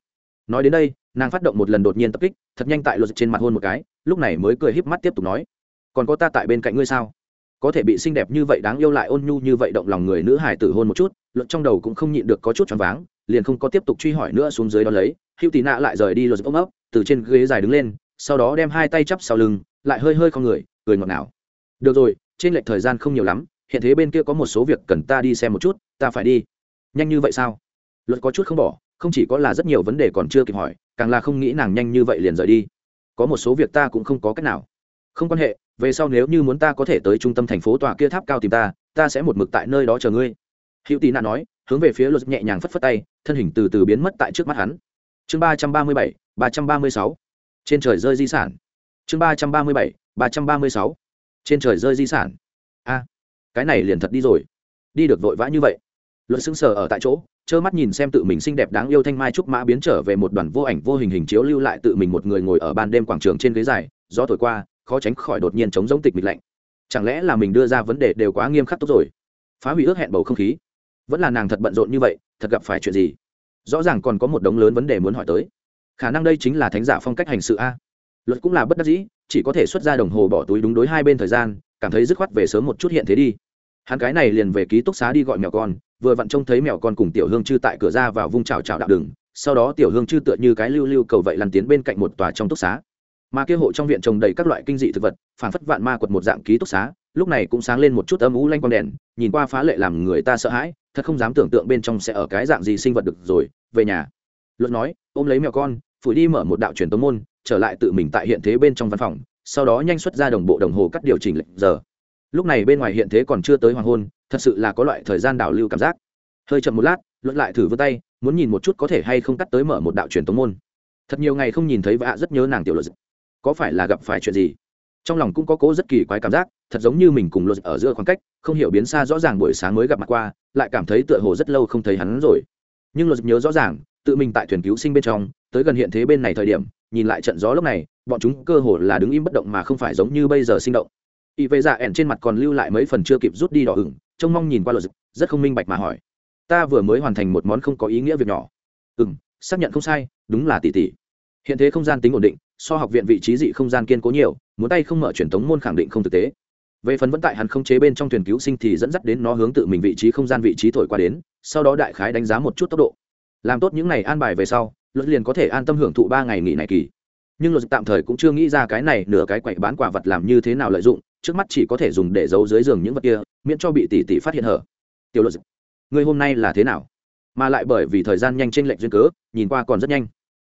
Nói đến đây, nàng phát động một lần đột nhiên tập kích, thật nhanh tại luật trên mặt hôn một cái, lúc này mới cười híp mắt tiếp tục nói. Còn có ta tại bên cạnh ngươi sao? Có thể bị xinh đẹp như vậy đáng yêu lại ôn nhu như vậy động lòng người nữ hải tử hôn một chút, luật trong đầu cũng không nhịn được có chút choáng váng, liền không có tiếp tục truy hỏi nữa xuống dưới đó lấy hữu tì nạ lại rời đi luật ôm ấp, từ trên ghế dài đứng lên, sau đó đem hai tay chắp sau lưng, lại hơi hơi con người, cười ngọt ngào. Được rồi, trên lệch thời gian không nhiều lắm, hiện thế bên kia có một số việc cần ta đi xem một chút, ta phải đi. Nhanh như vậy sao? Luật có chút không bỏ, không chỉ có là rất nhiều vấn đề còn chưa kịp hỏi, càng là không nghĩ nàng nhanh như vậy liền rời đi. Có một số việc ta cũng không có cách nào. Không quan hệ, về sau nếu như muốn ta có thể tới trung tâm thành phố tòa kia tháp cao tìm ta ta sẽ một mực tại nơi đó chờ ngươi. Hữu tì nạn nói, hướng về phía luật nhẹ nhàng phất phất tay, thân hình từ từ biến mất tại trước mắt hắn chương ba trăm ba mươi bảy, ba trăm ba mươi sáu. Trên trời rơi di sản. Chương ba trăm ba mươi bảy, ba trăm ba mươi sáu. Trên trời rơi di sản. A, cái này liền thật đi rồi. Đi được vội vã như vậy. Luật xứng sờ ở tại chỗ, trơ mắt nhìn xem tự mình xinh đẹp đáng yêu thanh mai trúc mã biến trở về một đoàn vô ảnh vô hình hình chiếu lưu lại tự mình một người ngồi ở ban đêm quảng trường trên ghế dài, gió thổi qua, khó tránh khỏi đột nhiên chống giống tịch mịch lạnh. Chẳng lẽ là mình đưa ra vấn đề đều quá nghiêm khắc tốt rồi? Phá hủy ước hẹn bầu không khí. Vẫn là nàng thật bận rộn như vậy, thật gặp phải chuyện gì? Rõ ràng còn có một đống lớn vấn đề muốn hỏi tới. Khả năng đây chính là thánh giả phong cách hành sự a. Luật cũng là bất đắc dĩ, chỉ có thể xuất ra đồng hồ bỏ túi đúng đối hai bên thời gian, cảm thấy dứt khoát về sớm một chút hiện thế đi. Hắn cái này liền về ký túc xá đi gọi mèo con, vừa vặn trông thấy mèo con cùng tiểu hương chư tại cửa ra vào vung chào chào đạo đường, sau đó tiểu hương chư tựa như cái lưu lưu cầu vậy lăn tiến bên cạnh một tòa trong túc xá. Mà kia hộ trong viện trồng đầy các loại kinh dị thực vật phản phất vạn ma quật một dạng ký túc xá, lúc này cũng sáng lên một chút âm ú lanh quang đèn, nhìn qua phá lệ làm người ta sợ hãi thật không dám tưởng tượng bên trong sẽ ở cái dạng gì sinh vật được rồi, về nhà. Luật nói, ôm lấy mèo con, phủi đi mở một đạo truyền tống môn, trở lại tự mình tại hiện thế bên trong văn phòng, sau đó nhanh xuất ra đồng bộ đồng hồ cắt điều chỉnh lệnh giờ. Lúc này bên ngoài hiện thế còn chưa tới hoàng hôn, thật sự là có loại thời gian đảo lưu cảm giác. Hơi chậm một lát luận lại thử vươn tay, muốn nhìn một chút có thể hay không cắt tới mở một đạo truyền tống môn. Thật nhiều ngày không nhìn thấy vạ rất nhớ nàng tiểu luật. Có phải là gặp phải chuyện gì? Trong lòng cũng có cố rất kỳ quái cảm giác thật giống như mình cùng luật ở giữa khoảng cách, không hiểu biến xa rõ ràng buổi sáng mới gặp mặt qua, lại cảm thấy tựa hồ rất lâu không thấy hắn rồi. Nhưng luật nhớ rõ ràng, tự mình tại thuyền cứu sinh bên trong, tới gần hiện thế bên này thời điểm, nhìn lại trận gió lúc này, bọn chúng cơ hồ là đứng im bất động mà không phải giống như bây giờ sinh động. Y vệ dạ ẻn trên mặt còn lưu lại mấy phần chưa kịp rút đi đỏ ửng, trông mong nhìn qua luật rất không minh bạch mà hỏi. Ta vừa mới hoàn thành một món không có ý nghĩa việc nhỏ. Ừ m xác nhận không sai, đúng là tỷ tỷ. Hiện thế không gian tính ổn định, so học viện vị trí dị không gian kiên cố nhiều, muốn tay không mở truyền thống môn khẳng định không thực tế về phần vẫn tại hắn không chế bên trong thuyền cứu sinh thì dẫn dắt đến nó hướng tự mình vị trí không gian vị trí thổi qua đến, sau đó đại khái đánh giá một chút tốc độ. Làm tốt những n à y an bài về sau luật liền có thể an tâm hưởng thụ ba ngày nghỉ này kỳ. Nhưng luật tạm thời cũng chưa nghĩ ra cái này nửa cái quậy bán quả vật làm như thế nào lợi dụng, trước mắt chỉ có thể dùng để giấu dưới giường những vật kia, miễn cho bị tỷ tỷ phát hiện hở. Tiểu luật người hôm nay là thế nào? Mà lại bởi vì thời gian nhanh trên lệnh duyên cớ, nhìn qua còn rất nhanh.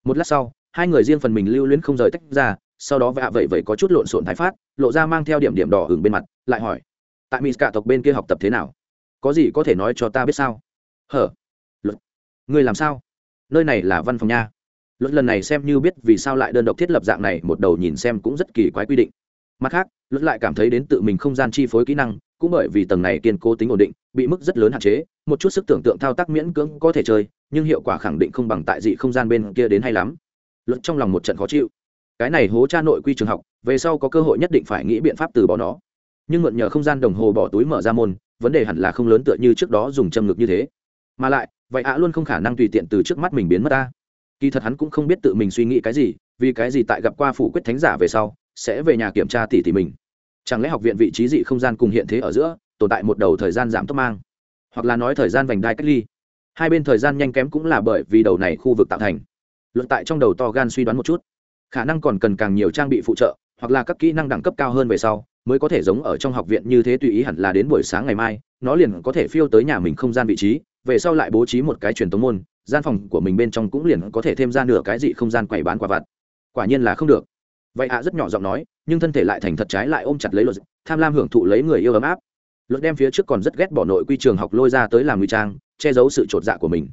Một lát sau, hai người riêng phần mình lưu luyến không rời tách ra sau đó vạ vậy vậy có chút lộn xộn thái phát, lộ ra mang theo điểm điểm đỏ hừng bên mặt, lại hỏi, tại mỹ cả tộc bên kia học tập thế nào? Có gì có thể nói cho ta biết sao? Hở? Luật? Người làm sao? Nơi này là văn phòng nha. Luật lần này xem như biết vì sao lại đơn độc thiết lập dạng này, một đầu nhìn xem cũng rất kỳ quái quy định. Mặt khác, luật lại cảm thấy đến tự mình không gian chi phối kỹ năng, cũng bởi vì tầng này kiên cố tính ổn định, bị mức rất lớn hạn chế, một chút sức tưởng tượng thao tác miễn cưỡng có thể chơi, nhưng hiệu quả khẳng định không bằng tại dị không gian bên kia đến hay lắm. Luật trong lòng một trận khó chịu cái này hố cha nội quy trường học, về sau có cơ hội nhất định phải nghĩ biện pháp từ bỏ nó. Nhưng mượn nhờ không gian đồng hồ bỏ túi mở ra môn, vấn đề hẳn là không lớn tựa như trước đó dùng châm ngực như thế. Mà lại, vậy ạ luôn không khả năng tùy tiện từ trước mắt mình biến mất ta. Kỳ thật hắn cũng không biết tự mình suy nghĩ cái gì, vì cái gì tại gặp qua phủ quyết thánh giả về sau, sẽ về nhà kiểm tra tỉ tỉ mình. Chẳng lẽ học viện vị trí dị không gian cùng hiện thế ở giữa, tồn tại một đầu thời gian giảm tốc mang? Hoặc là nói thời gian vành đai cách ly? Hai bên thời gian nhanh kém cũng là bởi vì đầu này khu vực tạo thành. Luận tại trong đầu to gan suy đoán một chút khả năng còn cần càng nhiều trang bị phụ trợ, hoặc là các kỹ năng đẳng cấp cao hơn về sau, mới có thể giống ở trong học viện như thế tùy ý hẳn là đến buổi sáng ngày mai, nó liền có thể phiêu tới nhà mình không gian vị trí, về sau lại bố trí một cái truyền tống môn, gian phòng của mình bên trong cũng liền có thể thêm ra nửa cái gì không gian quầy bán quả vặt. Quả nhiên là không được. Vậy ạ rất nhỏ giọng nói, nhưng thân thể lại thành thật trái lại ôm chặt lấy luật, tham lam hưởng thụ lấy người yêu ấm áp. Luật đem phía trước còn rất ghét bỏ nội quy trường học lôi ra tới làm nguy trang, che giấu sự chột dạ của mình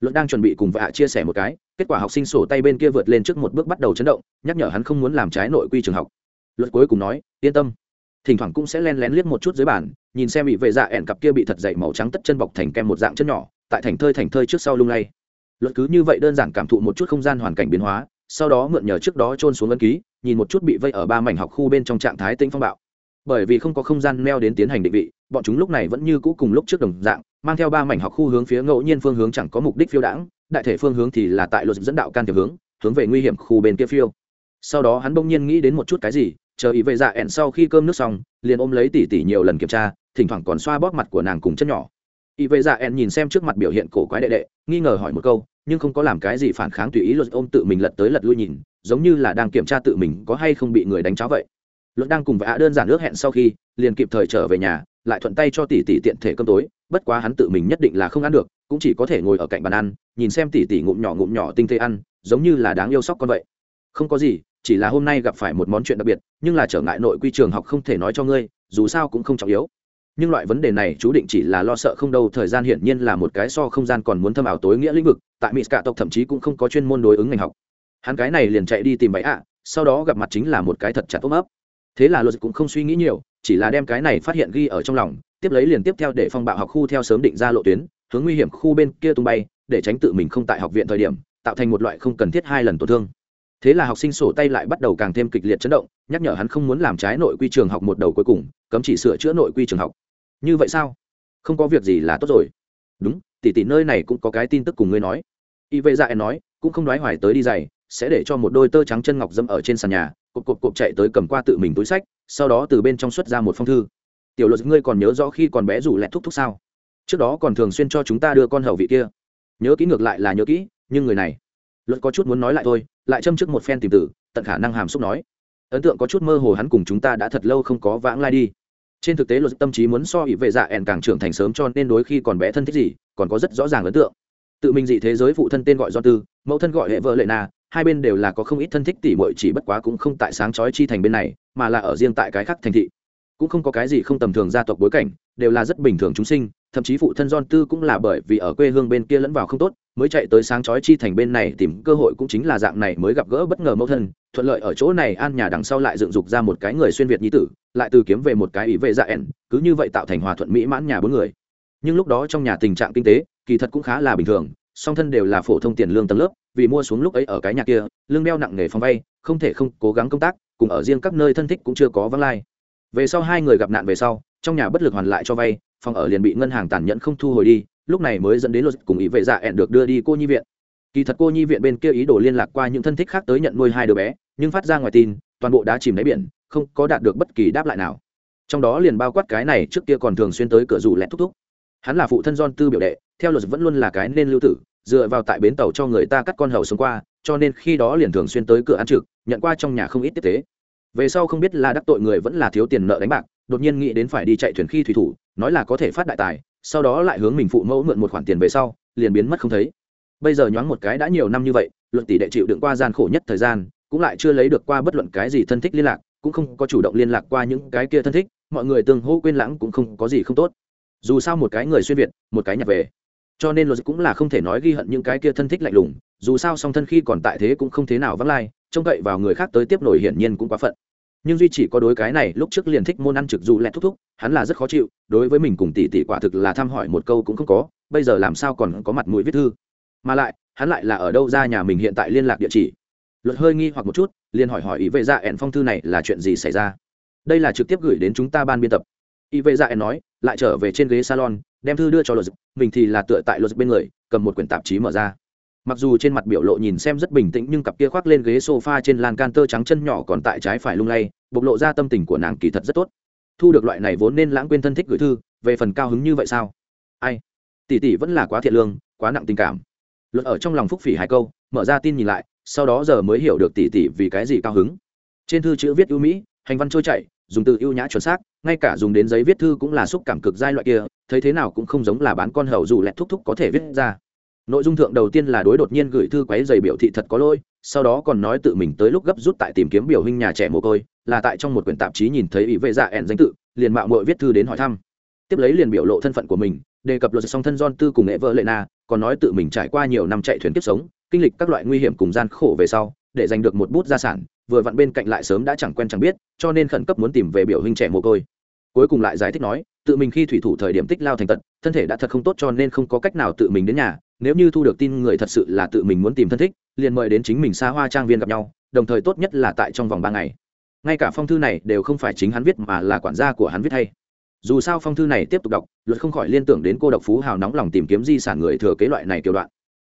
luật đang chuẩn bị cùng vạ chia sẻ một cái, kết quả học sinh sổ tay bên kia vượt lên trước một bước bắt đầu chấn động, nhắc nhở hắn không muốn làm trái nội quy trường học. Luật cuối cùng nói, yên tâm. Thỉnh thoảng cũng sẽ len lén liếc một chút dưới bàn, nhìn xem bị vệ dạ ẻn cặp kia bị thật dày màu trắng tất chân bọc thành kem một dạng chân nhỏ, tại thành thơi thành thơi trước sau lung lay. Luật cứ như vậy đơn giản cảm thụ một chút không gian hoàn cảnh biến hóa, sau đó mượn nhờ trước đó trôn xuống ấn ký, nhìn một chút bị vây ở ba mảnh học khu bên trong trạng thái tĩnh phong bạo. Bởi vì không có không gian neo đến tiến hành định vị, bọn chúng lúc này vẫn như cũ cùng lúc trước đồng dạng mang theo ba mảnh học khu hướng phía ngẫu nhiên phương hướng chẳng có mục đích phiêu đãng, đại thể phương hướng thì là tại luật dẫn đạo can thiệp hướng hướng về nguy hiểm khu bên kia phiêu. Sau đó hắn bỗng nhiên nghĩ đến một chút cái gì, chờ ý vệ dạ ẻn sau khi cơm nước xong, liền ôm lấy tỉ tỉ nhiều lần kiểm tra, thỉnh thoảng còn xoa bóp mặt của nàng cùng chân nhỏ. Ý vệ dạ ẻn nhìn xem trước mặt biểu hiện cổ quái đệ đệ, nghi ngờ hỏi một câu, nhưng không có làm cái gì phản kháng tùy ý luật ôm tự mình lật tới lật lui nhìn, giống như là đang kiểm tra tự mình có hay không bị người đánh cháo vậy. Luật đang cùng vạ đơn giản ước hẹn sau khi, liền kịp thời trở về nhà, lại thuận tay cho tỷ tỷ tiện thể cơm tối bất quá hắn tự mình nhất định là không ăn được, cũng chỉ có thể ngồi ở cạnh bàn ăn, nhìn xem tỷ tỷ ngụm nhỏ ngụm nhỏ tinh tế ăn, giống như là đáng yêu sóc con vậy. Không có gì, chỉ là hôm nay gặp phải một món chuyện đặc biệt, nhưng là trở ngại nội quy trường học không thể nói cho ngươi, dù sao cũng không trọng yếu. Nhưng loại vấn đề này chú định chỉ là lo sợ không đâu, thời gian hiển nhiên là một cái so không gian còn muốn thâm ảo tối nghĩa lĩnh vực, tại mỹ cả tộc thậm chí cũng không có chuyên môn đối ứng ngành học. Hắn cái này liền chạy đi tìm bẫy ạ, sau đó gặp mặt chính là một cái thật chặt ôm ấp. Thế là luật cũng không suy nghĩ nhiều, chỉ là đem cái này phát hiện ghi ở trong lòng tiếp lấy liền tiếp theo để phong bạo học khu theo sớm định ra lộ tuyến, hướng nguy hiểm khu bên kia tung bay, để tránh tự mình không tại học viện thời điểm, tạo thành một loại không cần thiết hai lần tổn thương. Thế là học sinh sổ tay lại bắt đầu càng thêm kịch liệt chấn động, nhắc nhở hắn không muốn làm trái nội quy trường học một đầu cuối cùng, cấm chỉ sửa chữa nội quy trường học. Như vậy sao? Không có việc gì là tốt rồi. Đúng, tỷ tỷ nơi này cũng có cái tin tức cùng ngươi nói. Y vệ dạ nói, cũng không nói hoài tới đi giày sẽ để cho một đôi tơ trắng chân ngọc dâm ở trên sàn nhà, cộp cộp cộp chạy tới cầm qua tự mình túi sách, sau đó từ bên trong xuất ra một phong thư tiểu luật, ngươi còn nhớ rõ khi còn bé rủ lẹt thúc thúc sao? Trước đó còn thường xuyên cho chúng ta đưa con hầu vị kia. Nhớ kỹ ngược lại là nhớ kỹ, nhưng người này. Luật có chút muốn nói lại thôi, lại châm trước một phen tìm tử, tận khả năng hàm xúc nói. Ấn tượng có chút mơ hồ hắn cùng chúng ta đã thật lâu không có vãng lai đi. Trên thực tế luật tâm trí muốn so ỉ vệ dạ ẻn càng trưởng thành sớm cho nên đối khi còn bé thân thích gì, còn có rất rõ ràng ấn tượng. Tự mình dị thế giới phụ thân tên gọi do tư, mẫu thân gọi hệ vợ lệ na, hai bên đều là có không ít thân thích tỉ mội chỉ bất quá cũng không tại sáng chói chi thành bên này, mà là ở riêng tại cái khác thành thị cũng không có cái gì không tầm thường gia tộc bối cảnh đều là rất bình thường chúng sinh thậm chí phụ thân don Tư cũng là bởi vì ở quê hương bên kia lẫn vào không tốt, mới chạy tới sáng chói chi thành bên này tìm cơ hội cũng chính là dạng này mới gặp gỡ bất ngờ mẫu thân, thuận lợi ở chỗ này an nhà đằng sau lại dựng dục ra một cái người xuyên việt nhi tử, lại từ kiếm về một cái ý vệ dạ ẻn, cứ như vậy tạo thành hòa thuận mỹ mãn nhà bốn người. Nhưng lúc đó trong nhà tình trạng kinh tế, kỳ thật cũng khá là bình thường, song thân đều là phổ thông tiền lương tầng lớp, vì mua xuống lúc ấy ở cái nhà kia, lương đeo nặng nghề phòng vay, không thể không cố gắng công tác, cùng ở riêng các nơi thân thích cũng chưa có vắng lai. Về sau hai người gặp nạn về sau, trong nhà bất lực hoàn lại cho vay, phòng ở liền bị ngân hàng tàn nhẫn không thu hồi đi lúc này mới dẫn đến luật cùng ý vệ dạ ẹn được đưa đi cô nhi viện. Kỳ thật cô nhi viện bên kia ý đồ liên lạc qua những thân thích khác tới nhận nuôi hai đứa bé nhưng phát ra ngoài tin toàn bộ đã chìm đáy biển không có đạt được bất kỳ đáp lại nào. Trong đó liền bao quát cái này trước kia còn thường xuyên tới cửa rủ lẹt thúc thúc. Hắn là phụ thân don tư biểu đệ theo luật vẫn luôn là cái nên lưu tử dựa vào tại bến tàu cho người ta cắt con hầu xuống qua cho nên khi đó liền thường xuyên tới cửa ăn trực nhận qua trong nhà không ít tiếp tế về sau không biết là đắc tội người vẫn là thiếu tiền nợ đánh bạc, đột nhiên nghĩ đến phải đi chạy thuyền khi thủy thủ, nói là có thể phát đại tài, sau đó lại hướng mình phụ mẫu mượn một khoản tiền về sau, liền biến mất không thấy. Bây giờ nhoáng một cái đã nhiều năm như vậy, luận tỷ đệ chịu đựng qua gian khổ nhất thời gian, cũng lại chưa lấy được qua bất luận cái gì thân thích liên lạc, cũng không có chủ động liên lạc qua những cái kia thân thích, mọi người tương hô quên lãng cũng không có gì không tốt. Dù sao một cái người xuyên việt, một cái nhặt về. Cho nên luật cũng là không thể nói ghi hận những cái kia thân thích lạnh lùng, dù sao song thân khi còn tại thế cũng không thế nào vắng lai, trông cậy vào người khác tới tiếp nổi hiển nhiên cũng quá phận nhưng duy chỉ có đối cái này, lúc trước liền thích môn ăn trực dù lẹ thúc thúc, hắn là rất khó chịu, đối với mình cùng tỷ tỷ quả thực là thăm hỏi một câu cũng không có, bây giờ làm sao còn có mặt mũi viết thư. Mà lại, hắn lại là ở đâu ra nhà mình hiện tại liên lạc địa chỉ. Luật hơi nghi hoặc một chút, liền hỏi hỏi ý vệ dạ ẻn phong thư này là chuyện gì xảy ra? Đây là trực tiếp gửi đến chúng ta ban biên tập. Ý vệ dạ ẻn nói, lại trở về trên ghế salon, đem thư đưa cho luật mình thì là tựa tại luật bên người, cầm một quyển tạp chí mở ra. Mặc dù trên mặt biểu lộ nhìn xem rất bình tĩnh nhưng cặp kia khoác lên ghế sofa trên lan can tơ trắng chân nhỏ còn tại trái phải lung lay bộc lộ ra tâm tình của nàng kỳ thật rất tốt. Thu được loại này vốn nên lãng quên thân thích gửi thư, về phần cao hứng như vậy sao? Ai? Tỷ tỷ vẫn là quá thiện lương, quá nặng tình cảm. Luật ở trong lòng phúc phỉ hai câu, mở ra tin nhìn lại, sau đó giờ mới hiểu được tỷ tỷ vì cái gì cao hứng. Trên thư chữ viết ưu mỹ, hành văn trôi chảy, dùng từ ưu nhã chuẩn xác, ngay cả dùng đến giấy viết thư cũng là xúc cảm cực giai loại kia, thấy thế nào cũng không giống là bán con hầu dù lẹt thúc thúc có thể viết ra. Nội dung thượng đầu tiên là đối đột nhiên gửi thư quấy giày biểu thị thật có lỗi sau đó còn nói tự mình tới lúc gấp rút tại tìm kiếm biểu huynh nhà trẻ mồ côi, là tại trong một quyển tạp chí nhìn thấy ý vệ dạ ẻn danh tự, liền mạo mội viết thư đến hỏi thăm. Tiếp lấy liền biểu lộ thân phận của mình, đề cập luật song thân don tư cùng nghệ vợ lệ na còn nói tự mình trải qua nhiều năm chạy thuyền kiếp sống, kinh lịch các loại nguy hiểm cùng gian khổ về sau, để giành được một bút gia sản, vừa vặn bên cạnh lại sớm đã chẳng quen chẳng biết, cho nên khẩn cấp muốn tìm về biểu huynh trẻ mồ côi. Cuối cùng lại giải thích nói, tự mình khi thủy thủ thời điểm tích lao thành tật, thân thể đã thật không tốt cho nên không có cách nào tự mình đến nhà nếu như thu được tin người thật sự là tự mình muốn tìm thân thích, liền mời đến chính mình xa hoa trang viên gặp nhau, đồng thời tốt nhất là tại trong vòng ba ngày. Ngay cả phong thư này đều không phải chính hắn viết mà là quản gia của hắn viết hay. Dù sao phong thư này tiếp tục đọc, luật không khỏi liên tưởng đến cô độc phú hào nóng lòng tìm kiếm di sản người thừa kế loại này kiểu đoạn.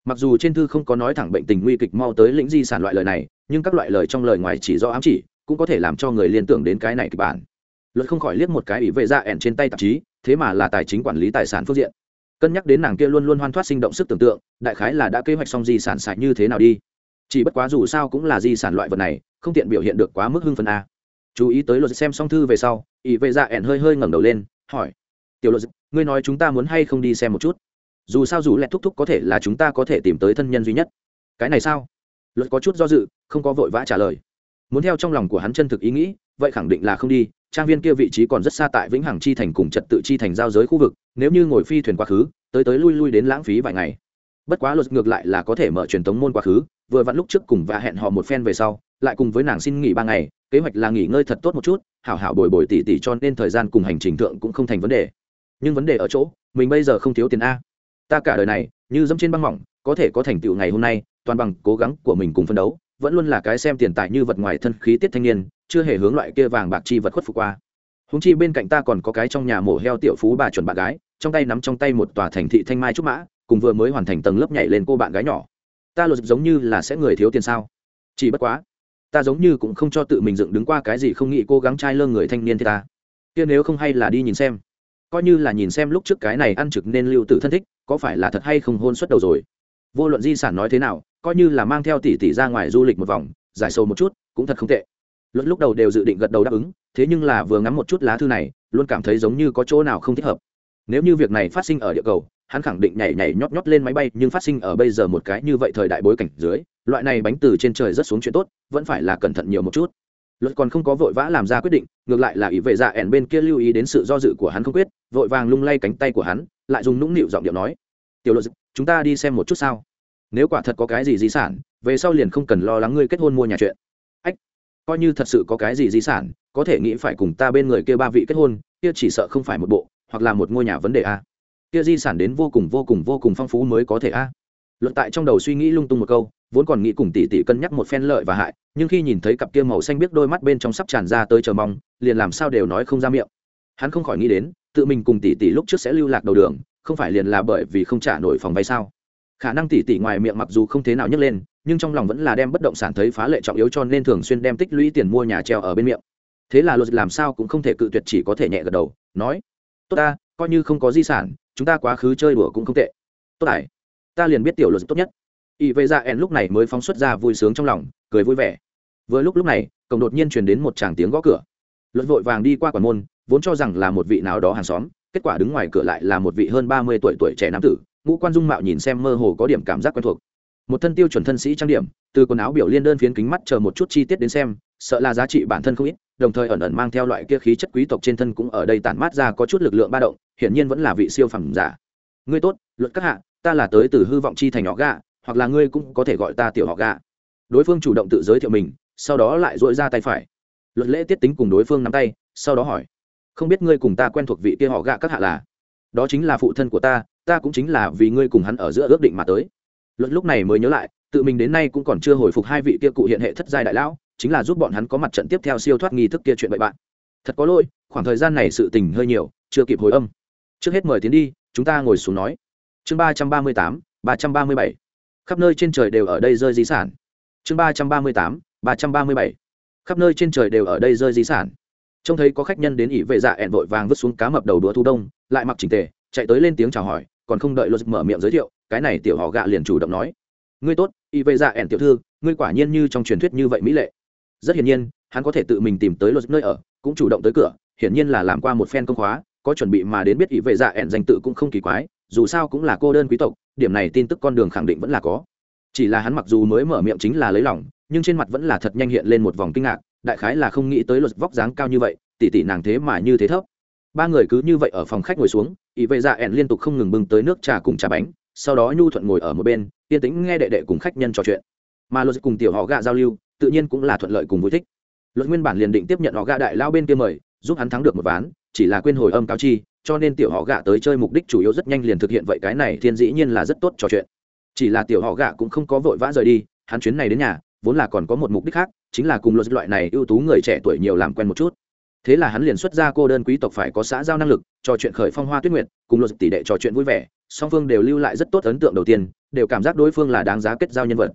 Mặc dù trên thư không có nói thẳng bệnh tình nguy kịch mau tới lĩnh di sản loại lời này, nhưng các loại lời trong lời ngoài chỉ do ám chỉ, cũng có thể làm cho người liên tưởng đến cái này kịch bản. Luật không khỏi liếc một cái ủy vệ ra ẻn trên tay tạp chí, thế mà là tài chính quản lý tài sản phương diện cân nhắc đến nàng kia luôn luôn hoan thoát sinh động sức tưởng tượng, đại khái là đã kế hoạch xong di sản sạch như thế nào đi. Chỉ bất quá dù sao cũng là di sản loại vật này, không tiện biểu hiện được quá mức hưng phần a. Chú ý tới luật xem xong thư về sau, ỷ vệ dạ ẻn hơi hơi ngẩng đầu lên, hỏi, tiểu luật ngươi nói chúng ta muốn hay không đi xem một chút? Dù sao dù lẹt thúc thúc có thể là chúng ta có thể tìm tới thân nhân duy nhất. Cái này sao? Luật có chút do dự, không có vội vã trả lời. Muốn theo trong lòng của hắn chân thực ý nghĩ vậy khẳng định là không đi, trang viên kia vị trí còn rất xa tại vĩnh hằng chi thành cùng trật tự chi thành giao giới khu vực, nếu như ngồi phi thuyền quá khứ, tới tới lui lui đến lãng phí vài ngày. Bất quá luật ngược lại là có thể mở truyền thống môn quá khứ, vừa vặn lúc trước cùng và hẹn họ một phen về sau, lại cùng với nàng xin nghỉ ba ngày, kế hoạch là nghỉ ngơi thật tốt một chút, hảo hảo bồi bồi tỉ tỉ cho nên thời gian cùng hành trình thượng cũng không thành vấn đề. Nhưng vấn đề ở chỗ, mình bây giờ không thiếu tiền a. Ta cả đời này, như dẫm trên băng mỏng, có thể có thành tựu ngày hôm nay, toàn bằng cố gắng của mình cùng phân đấu, vẫn luôn là cái xem tiền tài như vật ngoài thân khí tiết thanh niên chưa hề hướng loại kia vàng bạc chi vật khuất phục qua. Húng chi bên cạnh ta còn có cái trong nhà mổ heo tiểu phú bà chuẩn bạn gái, trong tay nắm trong tay một tòa thành thị thanh mai trúc mã, cùng vừa mới hoàn thành tầng lớp nhảy lên cô bạn gái nhỏ. Ta luật giống như là sẽ người thiếu tiền sao? Chỉ bất quá, ta giống như cũng không cho tự mình dựng đứng qua cái gì không nghĩ cố gắng trai lơ người thanh niên thì ta. Kia nếu không hay là đi nhìn xem. Coi như là nhìn xem lúc trước cái này ăn trực nên lưu tử thân thích, có phải là thật hay không hôn suất đầu rồi? Vô luận di sản nói thế nào, coi như là mang theo tỷ tỷ ra ngoài du lịch một vòng, giải sâu một chút, cũng thật không tệ luận lúc đầu đều dự định gật đầu đáp ứng, thế nhưng là vừa ngắm một chút lá thư này, luôn cảm thấy giống như có chỗ nào không thích hợp. Nếu như việc này phát sinh ở địa cầu, hắn khẳng định nhảy nhảy nhót nhót lên máy bay, nhưng phát sinh ở bây giờ một cái như vậy thời đại bối cảnh dưới, loại này bánh từ trên trời rất xuống chuyện tốt, vẫn phải là cẩn thận nhiều một chút. Luật còn không có vội vã làm ra quyết định, ngược lại là ý vệ dạ ẻn bên kia lưu ý đến sự do dự của hắn không quyết, vội vàng lung lay cánh tay của hắn, lại dùng nũng nịu giọng điệu nói, tiểu luật, chúng ta đi xem một chút sao. Nếu quả thật có cái gì di sản, về sau liền không cần lo lắng ngươi kết hôn mua nhà chuyện coi như thật sự có cái gì di sản, có thể nghĩ phải cùng ta bên người kia ba vị kết hôn, kia chỉ sợ không phải một bộ, hoặc là một ngôi nhà vấn đề a. Kia di sản đến vô cùng vô cùng vô cùng phong phú mới có thể a. Luận tại trong đầu suy nghĩ lung tung một câu, vốn còn nghĩ cùng tỷ tỷ cân nhắc một phen lợi và hại, nhưng khi nhìn thấy cặp kia màu xanh biết đôi mắt bên trong sắp tràn ra tới chờ mong, liền làm sao đều nói không ra miệng. Hắn không khỏi nghĩ đến, tự mình cùng tỷ tỷ lúc trước sẽ lưu lạc đầu đường, không phải liền là bởi vì không trả nổi phòng vay sao? Khả năng tỷ tỷ ngoài miệng mặc dù không thế nào nhấc lên nhưng trong lòng vẫn là đem bất động sản thấy phá lệ trọng yếu cho nên thường xuyên đem tích lũy tiền mua nhà treo ở bên miệng. Thế là luật làm sao cũng không thể cự tuyệt chỉ có thể nhẹ gật đầu, nói, tốt ta, coi như không có di sản, chúng ta quá khứ chơi đùa cũng không tệ. Tốt ải ta liền biết tiểu luật tốt nhất. Y vệ ra en lúc này mới phóng xuất ra vui sướng trong lòng, cười vui vẻ. Vừa lúc lúc này, cổng đột nhiên truyền đến một tràng tiếng gõ cửa. Luật vội vàng đi qua quản môn, vốn cho rằng là một vị nào đó hàng xóm, kết quả đứng ngoài cửa lại là một vị hơn ba mươi tuổi tuổi trẻ nam tử, ngũ quan dung mạo nhìn xem mơ hồ có điểm cảm giác quen thuộc một thân tiêu chuẩn thân sĩ trang điểm, từ quần áo biểu liên đơn phiến kính mắt chờ một chút chi tiết đến xem, sợ là giá trị bản thân không ít, đồng thời ẩn ẩn mang theo loại kia khí chất quý tộc trên thân cũng ở đây tản mát ra có chút lực lượng ba động, hiển nhiên vẫn là vị siêu phẩm giả. Ngươi tốt, luật các hạ, ta là tới từ hư vọng chi thành nhỏ gà, hoặc là ngươi cũng có thể gọi ta tiểu họ gà. Đối phương chủ động tự giới thiệu mình, sau đó lại dội ra tay phải. Luật lễ tiết tính cùng đối phương nắm tay, sau đó hỏi, không biết ngươi cùng ta quen thuộc vị kia họ gạ các hạ là? Đó chính là phụ thân của ta ta cũng chính là vì ngươi cùng hắn ở giữa ước định mà tới luật lúc này mới nhớ lại, tự mình đến nay cũng còn chưa hồi phục hai vị kia cụ hiện hệ thất giai đại lão, chính là giúp bọn hắn có mặt trận tiếp theo siêu thoát nghi thức kia chuyện bậy bạn. Thật có lỗi, khoảng thời gian này sự tình hơi nhiều, chưa kịp hồi âm. Trước hết mời tiến đi, chúng ta ngồi xuống nói. Chương ba trăm ba mươi tám, ba trăm ba mươi bảy. Khắp nơi trên trời đều ở đây rơi di sản. Chương ba trăm ba mươi tám, ba trăm ba mươi bảy. Khắp nơi trên trời đều ở đây rơi di sản. Trông thấy có khách nhân đến ỉ vệ dạ ẹn vội vàng vứt xuống cá mập đầu đũa thu đông, lại mặc chỉnh tề, chạy tới lên tiếng chào hỏi, còn không đợi luật mở miệng giới thiệu cái này tiểu họ gạ liền chủ động nói, ngươi tốt y vệ dạ ẻn tiểu thư, ngươi quả nhiên như trong truyền thuyết như vậy mỹ lệ. Rất hiển nhiên, hắn có thể tự mình tìm tới luật nơi ở, cũng chủ động tới cửa, hiển nhiên là làm qua một phen công khóa, có chuẩn bị mà đến biết y vệ dạ ẻn danh tự cũng không kỳ quái, dù sao cũng là cô đơn quý tộc, điểm này tin tức con đường khẳng định vẫn là có. Chỉ là hắn mặc dù mới mở miệng chính là lấy lòng, nhưng trên mặt vẫn là thật nhanh hiện lên một vòng kinh ngạc, đại khái là không nghĩ tới luật vóc dáng cao như vậy tỷ tỷ nàng thế mà như thế thấp. Ba người cứ như vậy ở phòng khách ngồi xuống ý vệ dạ ẻn liên tục không ngừng bưng tới nước trà cùng trà bánh sau đó nhu thuận ngồi ở một bên, yên tĩnh nghe đệ đệ cùng khách nhân trò chuyện. Mà luật cùng tiểu họ gạ giao lưu, tự nhiên cũng là thuận lợi cùng vui thích. Luật nguyên bản liền định tiếp nhận họ gạ đại lao bên kia mời, giúp hắn thắng được một ván, chỉ là quên hồi âm cao chi, cho nên tiểu họ gạ tới chơi mục đích chủ yếu rất nhanh liền thực hiện vậy cái này thiên dĩ nhiên là rất tốt trò chuyện. Chỉ là tiểu họ gạ cũng không có vội vã rời đi, hắn chuyến này đến nhà, vốn là còn có một mục đích khác, chính là cùng luật loại này ưu tú người trẻ tuổi nhiều làm quen một chút thế là hắn liền xuất ra cô đơn quý tộc phải có xã giao năng lực, trò chuyện khởi phong hoa tuyết nguyệt, cùng luật tỷ đệ trò chuyện vui vẻ, song phương đều lưu lại rất tốt ấn tượng đầu tiên, đều cảm giác đối phương là đáng giá kết giao nhân vật.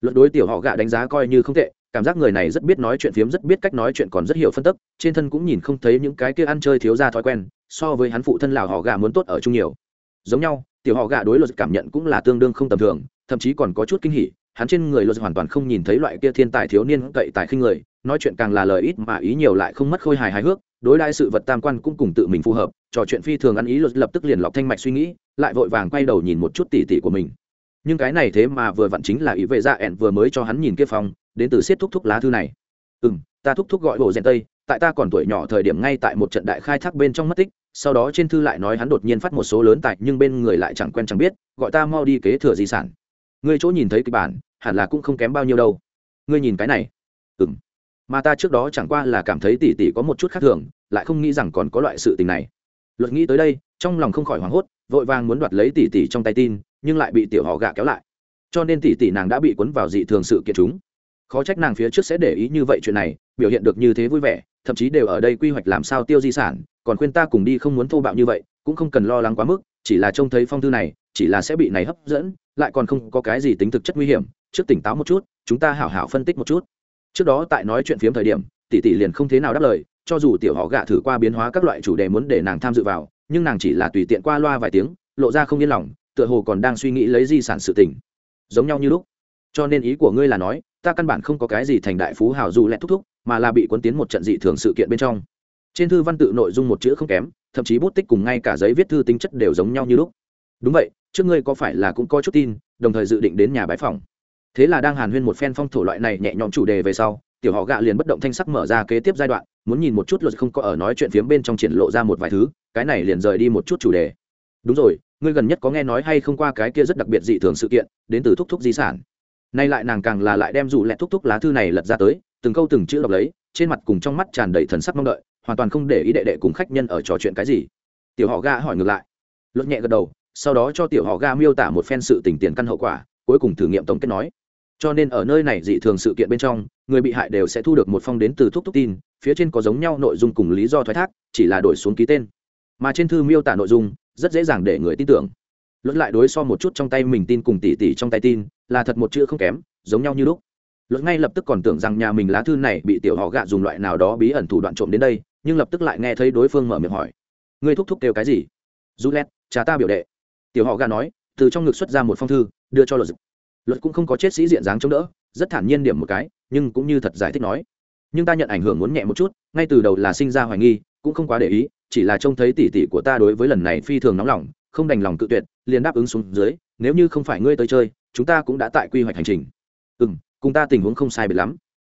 Luật đối tiểu họ gạ đánh giá coi như không tệ, cảm giác người này rất biết nói chuyện phiếm, rất biết cách nói chuyện còn rất hiểu phân tức, trên thân cũng nhìn không thấy những cái kia ăn chơi thiếu ra thói quen, so với hắn phụ thân lào họ gà muốn tốt ở chung nhiều. Giống nhau, tiểu họ gà đối luật cảm nhận cũng là tương đương không tầm thường, thậm chí còn có chút kinh hỉ, hắn trên người luật hoàn toàn không nhìn thấy loại kia thiên tài thiếu niên cậy tài khinh người nói chuyện càng là lời ít mà ý nhiều lại không mất khôi hài hài hước, đối đãi sự vật tam quan cũng cùng tự mình phù hợp, trò chuyện phi thường ăn ý luật lập tức liền lọc thanh mạch suy nghĩ, lại vội vàng quay đầu nhìn một chút tỉ tỉ của mình. Nhưng cái này thế mà vừa vặn chính là ý vệ dạ ẹn vừa mới cho hắn nhìn kia phòng, đến từ siết thúc thúc lá thư này. Ừ m ta thúc thúc gọi bộ rèn tây, tại ta còn tuổi nhỏ thời điểm ngay tại một trận đại khai thác bên trong mất tích, sau đó trên thư lại nói hắn đột nhiên phát một số lớn tại nhưng bên người lại chẳng quen chẳng biết, gọi ta mau đi kế thừa di sản. Ngươi chỗ nhìn thấy kịch bản, hẳn là cũng không kém bao nhiêu đâu. Ngươi nhìn cái này. Ừ m mà ta trước đó chẳng qua là cảm thấy tỷ tỷ có một chút khác thường, lại không nghĩ rằng còn có loại sự tình này. Luật nghĩ tới đây, trong lòng không khỏi hoảng hốt, vội vàng muốn đoạt lấy tỷ tỷ trong tay tin, nhưng lại bị tiểu họ gạ kéo lại. Cho nên tỷ tỷ nàng đã bị cuốn vào dị thường sự kiện chúng. Khó trách nàng phía trước sẽ để ý như vậy chuyện này, biểu hiện được như thế vui vẻ, thậm chí đều ở đây quy hoạch làm sao tiêu di sản, còn khuyên ta cùng đi không muốn thô bạo như vậy, cũng không cần lo lắng quá mức, chỉ là trông thấy phong thư này, chỉ là sẽ bị này hấp dẫn, lại còn không có cái gì tính thực chất nguy hiểm, trước tỉnh táo một chút, chúng ta hảo hảo phân tích một chút trước đó tại nói chuyện phiếm thời điểm, tỷ tỷ liền không thế nào đáp lời, cho dù tiểu họ gạ thử qua biến hóa các loại chủ đề muốn để nàng tham dự vào, nhưng nàng chỉ là tùy tiện qua loa vài tiếng, lộ ra không yên lòng, tựa hồ còn đang suy nghĩ lấy di sản sự tình. Giống nhau như lúc. Cho nên ý của ngươi là nói, ta căn bản không có cái gì thành đại phú hào dù lẹt thúc thúc, mà là bị cuốn tiến một trận dị thường sự kiện bên trong. Trên thư văn tự nội dung một chữ không kém, thậm chí bút tích cùng ngay cả giấy viết thư tính chất đều giống nhau như lúc. Đúng vậy, trước ngươi có phải là cũng có chút tin, đồng thời dự định đến nhà bãi phòng thế là đang hàn huyên một phen phong thổ loại này nhẹ nhõm chủ đề về sau, tiểu họ gạ liền bất động thanh sắc mở ra kế tiếp giai đoạn, muốn nhìn một chút luật không có ở nói chuyện phiếm bên trong triển lộ ra một vài thứ, cái này liền rời đi một chút chủ đề. Đúng rồi, ngươi gần nhất có nghe nói hay không qua cái kia rất đặc biệt dị thường sự kiện, đến từ thúc thúc di sản. Nay lại nàng càng là lại đem dù lẹ thúc thúc lá thư này lật ra tới, từng câu từng chữ đọc lấy, trên mặt cùng trong mắt tràn đầy thần sắc mong đợi, hoàn toàn không để ý đệ đệ cùng khách nhân ở trò chuyện cái gì. Tiểu họ ga hỏi ngược lại. Luật nhẹ gật đầu, sau đó cho tiểu họ ga miêu tả một phen sự tình tiền căn hậu quả, cuối cùng thử nghiệm tổng kết nói cho nên ở nơi này dị thường sự kiện bên trong, người bị hại đều sẽ thu được một phong đến từ thúc thúc tin, phía trên có giống nhau nội dung cùng lý do thoái thác, chỉ là đổi xuống ký tên. Mà trên thư miêu tả nội dung, rất dễ dàng để người tin tưởng. Luật lại đối so một chút trong tay mình tin cùng tỉ tỉ trong tay tin, là thật một chữ không kém, giống nhau như lúc. Luật ngay lập tức còn tưởng rằng nhà mình lá thư này bị tiểu họ gạ dùng loại nào đó bí ẩn thủ đoạn trộm đến đây, nhưng lập tức lại nghe thấy đối phương mở miệng hỏi. Ngươi thúc thúc kêu cái gì? Rút lét cha ta biểu đệ. Tiểu họ gạ nói, từ trong ngực xuất ra một phong thư, đưa cho luật luật cũng không có chết sĩ diện dáng chống đỡ, rất thản nhiên điểm một cái, nhưng cũng như thật giải thích nói. Nhưng ta nhận ảnh hưởng muốn nhẹ một chút, ngay từ đầu là sinh ra hoài nghi, cũng không quá để ý, chỉ là trông thấy tỉ tỉ của ta đối với lần này phi thường nóng lòng, không đành lòng cự tuyệt, liền đáp ứng xuống dưới, nếu như không phải ngươi tới chơi, chúng ta cũng đã tại quy hoạch hành trình. Ừ m cùng ta tình huống không sai biệt lắm.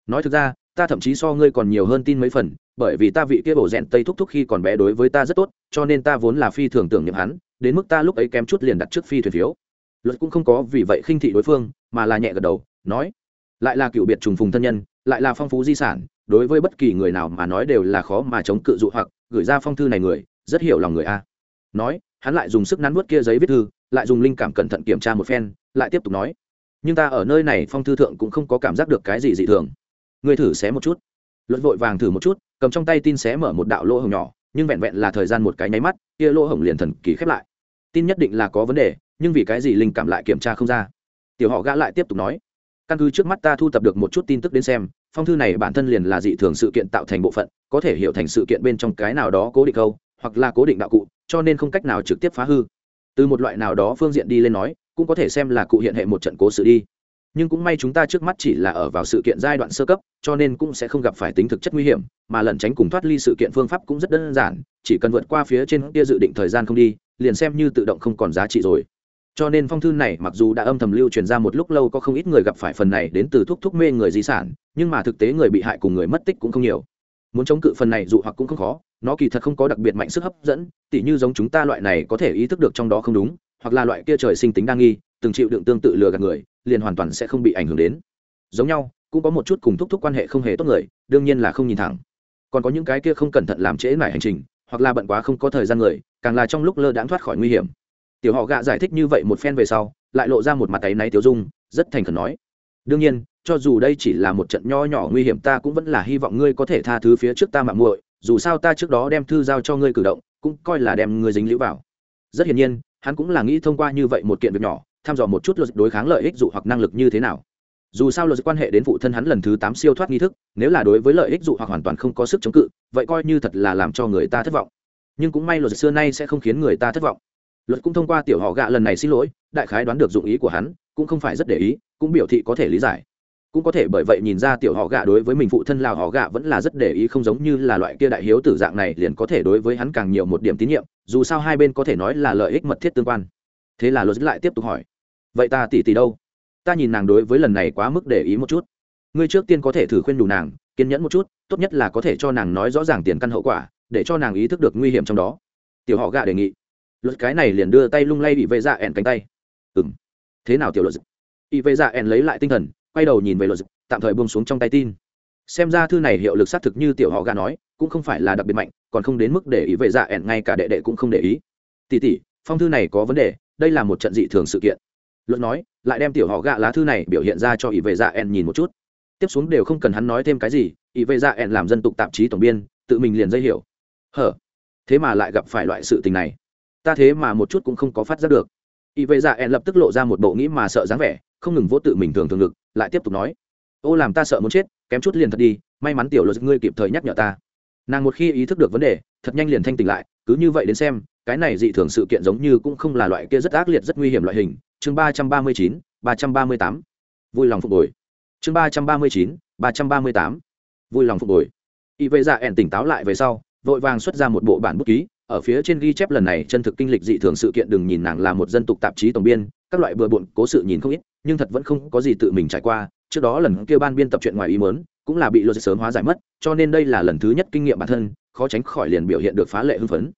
Nói thực ra, ta thậm chí so ngươi còn nhiều hơn tin mấy phần, bởi vì ta vị kia bổ rẽn tây thúc thúc khi còn bé đối với ta rất tốt, cho nên ta vốn là phi thường tưởng niệm hắn, đến mức ta lúc ấy kém chút liền đặt trước phi thuyền phiếu luật cũng không có vì vậy khinh thị đối phương, mà là nhẹ gật đầu, nói, lại là cựu biệt trùng phùng thân nhân, lại là phong phú di sản, đối với bất kỳ người nào mà nói đều là khó mà chống cự dụ hoặc, gửi ra phong thư này người, rất hiểu lòng người a. Nói, hắn lại dùng sức nắn nuốt kia giấy viết thư, lại dùng linh cảm cẩn thận kiểm tra một phen, lại tiếp tục nói, nhưng ta ở nơi này phong thư thượng cũng không có cảm giác được cái gì dị thường. Ngươi thử xé một chút. Luật vội vàng thử một chút, cầm trong tay tin xé mở một đạo lỗ hồng nhỏ, nhưng vẹn vẹn là thời gian một cái nháy mắt, kia lỗ hồng liền thần kỳ khép lại. Tin nhất định là có vấn đề nhưng vì cái gì linh cảm lại kiểm tra không ra? Tiểu họ gã lại tiếp tục nói, căn cứ trước mắt ta thu thập được một chút tin tức đến xem, phong thư này bản thân liền là dị thường sự kiện tạo thành bộ phận, có thể hiểu thành sự kiện bên trong cái nào đó cố định câu, hoặc là cố định đạo cụ, cho nên không cách nào trực tiếp phá hư. Từ một loại nào đó phương diện đi lên nói, cũng có thể xem là cụ hiện hệ một trận cố sự đi. Nhưng cũng may chúng ta trước mắt chỉ là ở vào sự kiện giai đoạn sơ cấp, cho nên cũng sẽ không gặp phải tính thực chất nguy hiểm, mà lẩn tránh cùng thoát ly sự kiện phương pháp cũng rất đơn giản, chỉ cần vượt qua phía trên kia dự định thời gian không đi, liền xem như tự động không còn giá trị rồi cho nên phong thư này mặc dù đã âm thầm lưu truyền ra một lúc lâu có không ít người gặp phải phần này đến từ thuốc thuốc mê người di sản, nhưng mà thực tế người bị hại cùng người mất tích cũng không nhiều. Muốn chống cự phần này dụ hoặc cũng không khó, nó kỳ thật không có đặc biệt mạnh sức hấp dẫn, tỉ như giống chúng ta loại này có thể ý thức được trong đó không đúng, hoặc là loại kia trời sinh tính đa nghi, từng chịu đựng tương tự lừa gạt người, liền hoàn toàn sẽ không bị ảnh hưởng đến. Giống nhau, cũng có một chút cùng thúc thúc quan hệ không hề tốt người, đương nhiên là không nhìn thẳng. Còn có những cái kia không cẩn thận làm trễ mải hành trình, hoặc là bận quá không có thời gian người, càng là trong lúc lơ đãng thoát khỏi nguy hiểm tiểu họ gạ giải thích như vậy một phen về sau, lại lộ ra một mặt tay náy tiêu dung, rất thành khẩn nói. Đương nhiên, cho dù đây chỉ là một trận nho nhỏ nguy hiểm ta cũng vẫn là hy vọng ngươi có thể tha thứ phía trước ta mạng muội, dù sao ta trước đó đem thư giao cho ngươi cử động, cũng coi là đem ngươi dính lũ vào. Rất hiển nhiên, hắn cũng là nghĩ thông qua như vậy một kiện việc nhỏ, thăm dò một chút luật đối kháng lợi ích dụ hoặc năng lực như thế nào. Dù sao luật quan hệ đến phụ thân hắn lần thứ tám siêu thoát nghi thức, nếu là đối với lợi ích dụ hoặc hoàn toàn không có sức chống cự, vậy coi như thật là làm cho người ta thất vọng. Nhưng cũng may luật xưa nay sẽ không khiến người ta thất vọng luật cũng thông qua tiểu họ gạ lần này xin lỗi, đại khái đoán được dụng ý của hắn, cũng không phải rất để ý, cũng biểu thị có thể lý giải. Cũng có thể bởi vậy nhìn ra tiểu họ gạ đối với mình phụ thân lào họ gạ vẫn là rất để ý, không giống như là loại kia đại hiếu tử dạng này liền có thể đối với hắn càng nhiều một điểm tín nhiệm, dù sao hai bên có thể nói là lợi ích mật thiết tương quan. Thế là luật lại tiếp tục hỏi, vậy ta tỉ tỉ đâu? Ta nhìn nàng đối với lần này quá mức để ý một chút. Ngươi trước tiên có thể thử khuyên đủ nàng, kiên nhẫn một chút, tốt nhất là có thể cho nàng nói rõ ràng tiền căn hậu quả, để cho nàng ý thức được nguy hiểm trong đó. Tiểu họ gạ đề nghị luật cái này liền đưa tay lung lay bị vệ dạ ẻn cánh tay. Ừ m thế nào tiểu luật? Y vệ dạ ẻn lấy lại tinh thần, quay đầu nhìn về luật, tạm thời buông xuống trong tay tin. Xem ra thư này hiệu lực xác thực như tiểu họ gà nói, cũng không phải là đặc biệt mạnh, còn không đến mức để ý vệ dạ ẻn ngay cả đệ đệ cũng không để ý. Tỉ tỉ, phong thư này có vấn đề, đây là một trận dị thường sự kiện. Luật nói, lại đem tiểu họ gạ lá thư này biểu hiện ra cho y vệ dạ ẻn nhìn một chút. Tiếp xuống đều không cần hắn nói thêm cái gì y vệ dạ ẻn làm dân tục tạp chí tổng biên, tự mình liền dây hiểu. Hở? Thế mà lại gặp phải loại sự tình này ta thế mà một chút cũng không có phát giác được. Y vệ dạ ẹn lập tức lộ ra một bộ nghĩ mà sợ dáng vẻ, không ngừng vỗ tự mình thường thường ngực, lại tiếp tục nói. Ô, làm ta sợ muốn chết, kém chút liền thật đi, may mắn tiểu luật ngươi kịp thời nhắc nhở ta. Nàng một khi ý thức được vấn đề, thật nhanh liền thanh tỉnh lại, cứ như vậy đến xem, cái này dị thường sự kiện giống như cũng không là loại kia rất ác liệt rất nguy hiểm loại hình. Chương ba trăm ba mươi chín, ba trăm ba mươi tám. Vui lòng phục hồi. Chương ba trăm ba mươi chín, ba trăm ba mươi tám. Vui lòng phục hồi. Y vệ dạ ẹn tỉnh táo lại về sau, vội vàng xuất ra một bộ bản bút ký ở phía trên ghi chép lần này chân thực kinh lịch dị thường sự kiện, đừng nhìn nàng là một dân tộc tạp chí tổng biên, các loại bừa bộn, cố sự nhìn không ít, nhưng thật vẫn không có gì tự mình trải qua. Trước đó lần kia ban biên tập chuyện ngoài ý mớn cũng là bị luật sớm hóa giải mất, cho nên đây là lần thứ nhất kinh nghiệm bản thân, khó tránh khỏi liền biểu hiện được phá lệ hưng phấn.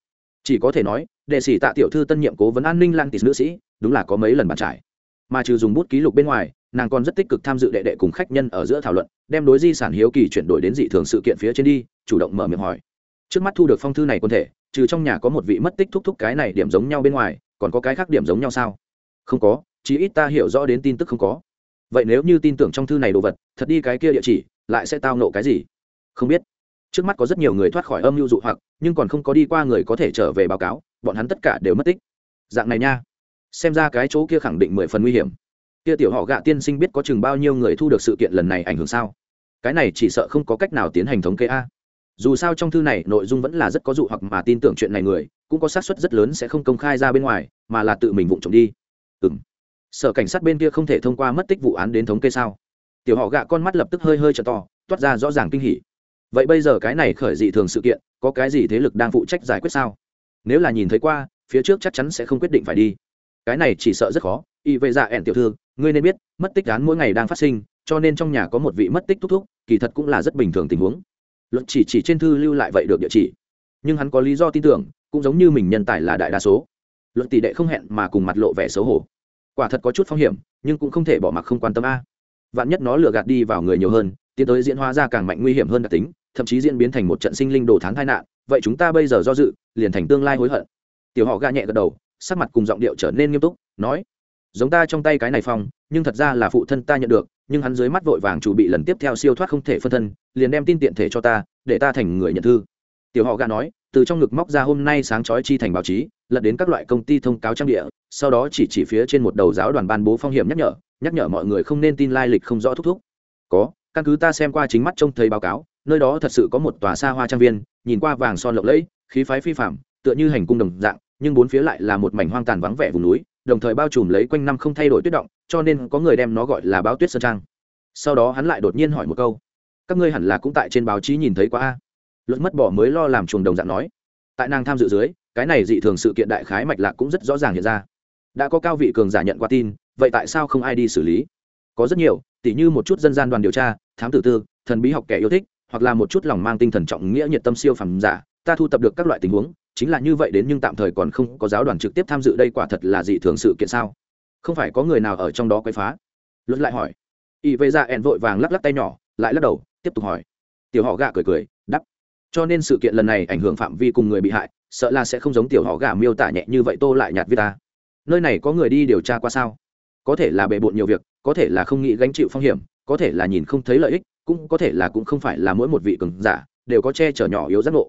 Chỉ có thể nói, đệ sĩ tạ tiểu thư tân nhiệm cố vấn an ninh lang tỷ nữ sĩ, đúng là có mấy lần bàn trải. Mà trừ dùng bút ký lục bên ngoài, nàng còn rất tích cực tham dự đệ đệ cùng khách nhân ở giữa thảo luận, đem đối di sản hiếu kỳ chuyển đổi đến dị thường sự kiện phía trên đi, chủ động mở miệng hỏi. Trước mắt thu được phong thư này quân thể trừ trong nhà có một vị mất tích thúc thúc cái này điểm giống nhau bên ngoài, còn có cái khác điểm giống nhau sao? Không có, chí ít ta hiểu rõ đến tin tức không có. Vậy nếu như tin tưởng trong thư này đồ vật, thật đi cái kia địa chỉ, lại sẽ tao nộ cái gì? Không biết. Trước mắt có rất nhiều người thoát khỏi âm mưu dụ hoặc, nhưng còn không có đi qua người có thể trở về báo cáo, bọn hắn tất cả đều mất tích. Dạng này nha. Xem ra cái chỗ kia khẳng định mười phần nguy hiểm. Kia tiểu họ gạ tiên sinh biết có chừng bao nhiêu người thu được sự kiện lần này ảnh hưởng sao? Cái này chỉ sợ không có cách nào tiến hành thống kê a dù sao trong thư này nội dung vẫn là rất có dụ hoặc mà tin tưởng chuyện này người, cũng có xác suất rất lớn sẽ không công khai ra bên ngoài, mà là tự mình vụng trộm đi. Ừ m sở cảnh sát bên kia không thể thông qua mất tích vụ án đến thống kê sao? Tiểu họ gạ con mắt lập tức hơi hơi t to, toát ra rõ ràng kinh hỉ. Vậy bây giờ cái này khởi dị thường sự kiện, có cái gì thế lực đang phụ trách giải quyết sao? Nếu là nhìn thấy qua, phía trước chắc chắn sẽ không quyết định phải đi. Cái này chỉ sợ rất khó. Y vệ dạ ẻn tiểu thư, ngươi nên biết, mất tích án mỗi ngày đang phát sinh, cho nên trong nhà có một vị mất tích thúc thúc, kỳ thật cũng là rất bình thường tình huống luật chỉ chỉ trên thư lưu lại vậy được địa chỉ. Nhưng hắn có lý do tin tưởng, cũng giống như mình nhân tài là đại đa số. Luật tỷ đệ không hẹn mà cùng mặt lộ vẻ xấu hổ. Quả thật có chút phong hiểm, nhưng cũng không thể bỏ mặc không quan tâm a. Vạn nhất nó lừa gạt đi vào người nhiều hơn, tiến tới diễn hóa ra càng mạnh nguy hiểm hơn đặc tính, thậm chí diễn biến thành một trận sinh linh đồ thán tai nạn, vậy chúng ta bây giờ do dự, liền thành tương lai hối hận. Tiểu họ ga nhẹ gật đầu, sắc mặt cùng giọng điệu trở nên nghiêm túc, nói, giống ta trong tay cái này phong, nhưng thật ra là phụ thân ta nhận được nhưng hắn dưới mắt vội vàng chủ bị lần tiếp theo siêu thoát không thể phân thân, liền đem tin tiện thể cho ta, để ta thành người nhận thư. Tiểu họ gà nói, từ trong ngực móc ra hôm nay sáng chói chi thành báo chí, lật đến các loại công ty thông cáo trang địa, sau đó chỉ chỉ phía trên một đầu giáo đoàn ban bố phong hiểm nhắc nhở nhắc nhở mọi người không nên tin lai lịch không rõ thúc thúc. Có, căn cứ ta xem qua chính mắt trông thấy báo cáo, nơi đó thật sự có một tòa xa hoa trang viên, nhìn qua vàng son lộng lẫy, khí phái phi phạm tựa như hành cung đồng dạng, nhưng bốn phía lại là một mảnh hoang tàn vắng vẻ vùng núi đồng thời bao trùm lấy quanh năm không thay đổi tuyết động, cho nên có người đem nó gọi là báo tuyết sơn trang. Sau đó hắn lại đột nhiên hỏi một câu, các ngươi hẳn là cũng tại trên báo chí nhìn thấy quá a? Luật mất bỏ mới lo làm chuồng đồng dạng nói, tại nàng tham dự dưới, cái này dị thường sự kiện đại khái mạch lạc cũng rất rõ ràng hiện ra. Đã có cao vị cường giả nhận qua tin, vậy tại sao không ai đi xử lý? Có rất nhiều, tỉ như một chút dân gian đoàn điều tra, thám tử tư, thần bí học kẻ yêu thích, hoặc là một chút lòng mang tinh thần trọng nghĩa nhiệt tâm siêu phẩm giả, ta thu tập được các loại tình huống chính là như vậy đến nhưng tạm thời còn không có giáo đoàn trực tiếp tham dự đây quả thật là dị thường sự kiện sao? Không phải có người nào ở trong đó quấy phá? Luật lại hỏi. Y vây ra ẹn vội vàng lắc lắc tay nhỏ, lại lắc đầu, tiếp tục hỏi. Tiểu họ gạ cười cười đắp cho nên sự kiện lần này ảnh hưởng phạm vi cùng người bị hại, sợ là sẽ không giống tiểu họ gà miêu tả nhẹ như vậy tô lại nhạt vi ta. Nơi này có người đi điều tra qua sao? Có thể là bề bộn nhiều việc, có thể là không nghĩ gánh chịu phong hiểm, có thể là nhìn không thấy lợi ích, cũng có thể là cũng không phải là mỗi một vị cường giả đều có che chở nhỏ yếu giác ngộ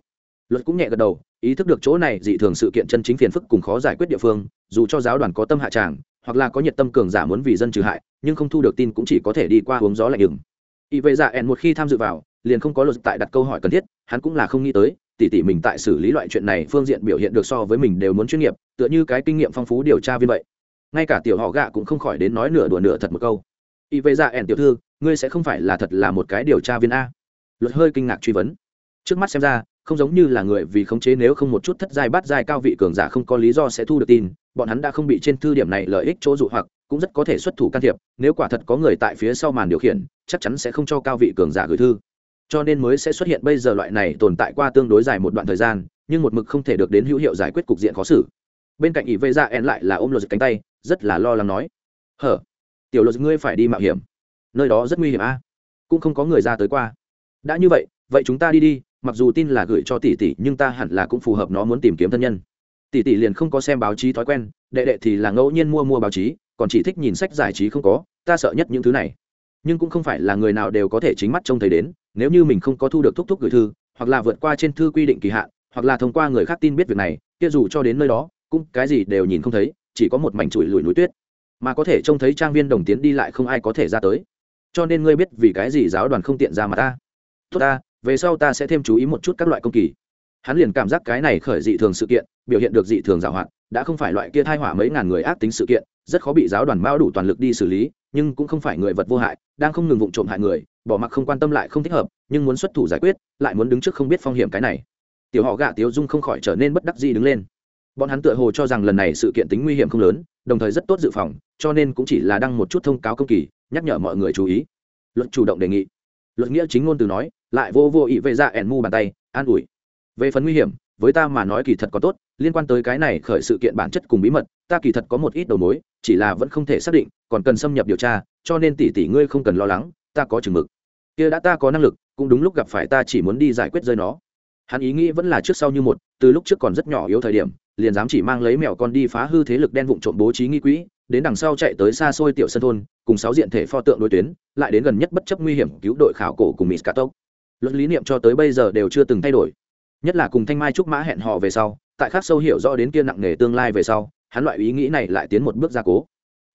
luật cũng nhẹ gật đầu, ý thức được chỗ này dị thường sự kiện chân chính phiền phức cùng khó giải quyết địa phương, dù cho giáo đoàn có tâm hạ tràng, hoặc là có nhiệt tâm cường giả muốn vì dân trừ hại, nhưng không thu được tin cũng chỉ có thể đi qua uống gió lạnh đường. ý vậy dạ ẹn một khi tham dự vào, liền không có luật tại đặt câu hỏi cần thiết, hắn cũng là không nghĩ tới, tỉ tỉ mình tại xử lý loại chuyện này phương diện biểu hiện được so với mình đều muốn chuyên nghiệp, tựa như cái kinh nghiệm phong phú điều tra viên vậy. Ngay cả tiểu họ gạ cũng không khỏi đến nói nửa đùa nửa thật một câu. Ý vậy dạ ẹn tiểu thư, ngươi sẽ không phải là thật là một cái điều tra viên a? Luật hơi kinh ngạc truy vấn. Trước mắt xem ra không giống như là người vì khống chế nếu không một chút thất giai bắt giai cao vị cường giả không có lý do sẽ thu được tin, bọn hắn đã không bị trên thư điểm này lợi ích chỗ dụ hoặc, cũng rất có thể xuất thủ can thiệp, nếu quả thật có người tại phía sau màn điều khiển, chắc chắn sẽ không cho cao vị cường giả gửi thư. Cho nên mới sẽ xuất hiện bây giờ loại này tồn tại qua tương đối dài một đoạn thời gian, nhưng một mực không thể được đến hữu hiệu giải quyết cục diện khó xử. Bên cạnh ỷ vệ ra en lại là ôm lột cánh tay, rất là lo lắng nói, hở, tiểu lột ngươi phải đi mạo hiểm. Nơi đó rất nguy hiểm a. Cũng không có người ra tới qua. Đã như vậy vậy chúng ta đi đi mặc dù tin là gửi cho tỷ tỷ, nhưng ta hẳn là cũng phù hợp nó muốn tìm kiếm thân nhân. Tỷ tỷ liền không có xem báo chí thói quen, đệ đệ thì là ngẫu nhiên mua mua báo chí, còn chỉ thích nhìn sách giải trí không có, ta sợ nhất những thứ này. Nhưng cũng không phải là người nào đều có thể chính mắt trông thấy đến, nếu như mình không có thu được thúc thúc gửi thư, hoặc là vượt qua trên thư quy định kỳ hạn, hoặc là thông qua người khác tin biết việc này, kia dù cho đến nơi đó, cũng cái gì đều nhìn không thấy, chỉ có một mảnh chùi lùi núi tuyết. Mà có thể trông thấy trang viên đồng tiến đi lại không ai có thể ra tới. Cho nên ngươi biết vì cái gì giáo đoàn không tiện ra mà ta. Tốt ta về sau ta sẽ thêm chú ý một chút các loại công kỳ. Hắn liền cảm giác cái này khởi dị thường sự kiện, biểu hiện được dị thường giảo hoạt, đã không phải loại kia thai hỏa mấy ngàn người ác tính sự kiện, rất khó bị giáo đoàn mao đủ toàn lực đi xử lý, nhưng cũng không phải người vật vô hại, đang không ngừng vụng trộm hại người, bỏ mặc không quan tâm lại không thích hợp, nhưng muốn xuất thủ giải quyết, lại muốn đứng trước không biết phong hiểm cái này. Tiểu họ gạ tiếu dung không khỏi trở nên bất đắc dĩ đứng lên. Bọn hắn tựa hồ cho rằng lần này sự kiện tính nguy hiểm không lớn, đồng thời rất tốt dự phòng, cho nên cũng chỉ là đăng một chút thông cáo công kỳ, nhắc nhở mọi người chú ý. Luật chủ động đề nghị. Luật nghĩa chính ngôn từ nói lại vô vô ý về ra ẻn mu bàn tay, an ủi. Về phần nguy hiểm, với ta mà nói kỳ thật có tốt, liên quan tới cái này khởi sự kiện bản chất cùng bí mật, ta kỳ thật có một ít đầu mối, chỉ là vẫn không thể xác định, còn cần xâm nhập điều tra, cho nên tỷ tỷ ngươi không cần lo lắng, ta có chừng mực. Kia đã ta có năng lực, cũng đúng lúc gặp phải ta chỉ muốn đi giải quyết rơi nó. Hắn ý nghĩ vẫn là trước sau như một, từ lúc trước còn rất nhỏ yếu thời điểm, liền dám chỉ mang lấy mèo con đi phá hư thế lực đen vụn trộm bố trí nghi quỹ, đến đằng sau chạy tới xa xôi tiểu sân thôn, cùng sáu diện thể pho tượng đối tuyến, lại đến gần nhất bất chấp nguy hiểm cứu đội khảo cổ cùng mỹ scatốc luật lý niệm cho tới bây giờ đều chưa từng thay đổi. Nhất là cùng thanh mai trúc mã hẹn hò về sau, tại khác sâu hiểu rõ đến kia nặng nề tương lai về sau, hắn loại ý nghĩ này lại tiến một bước gia cố.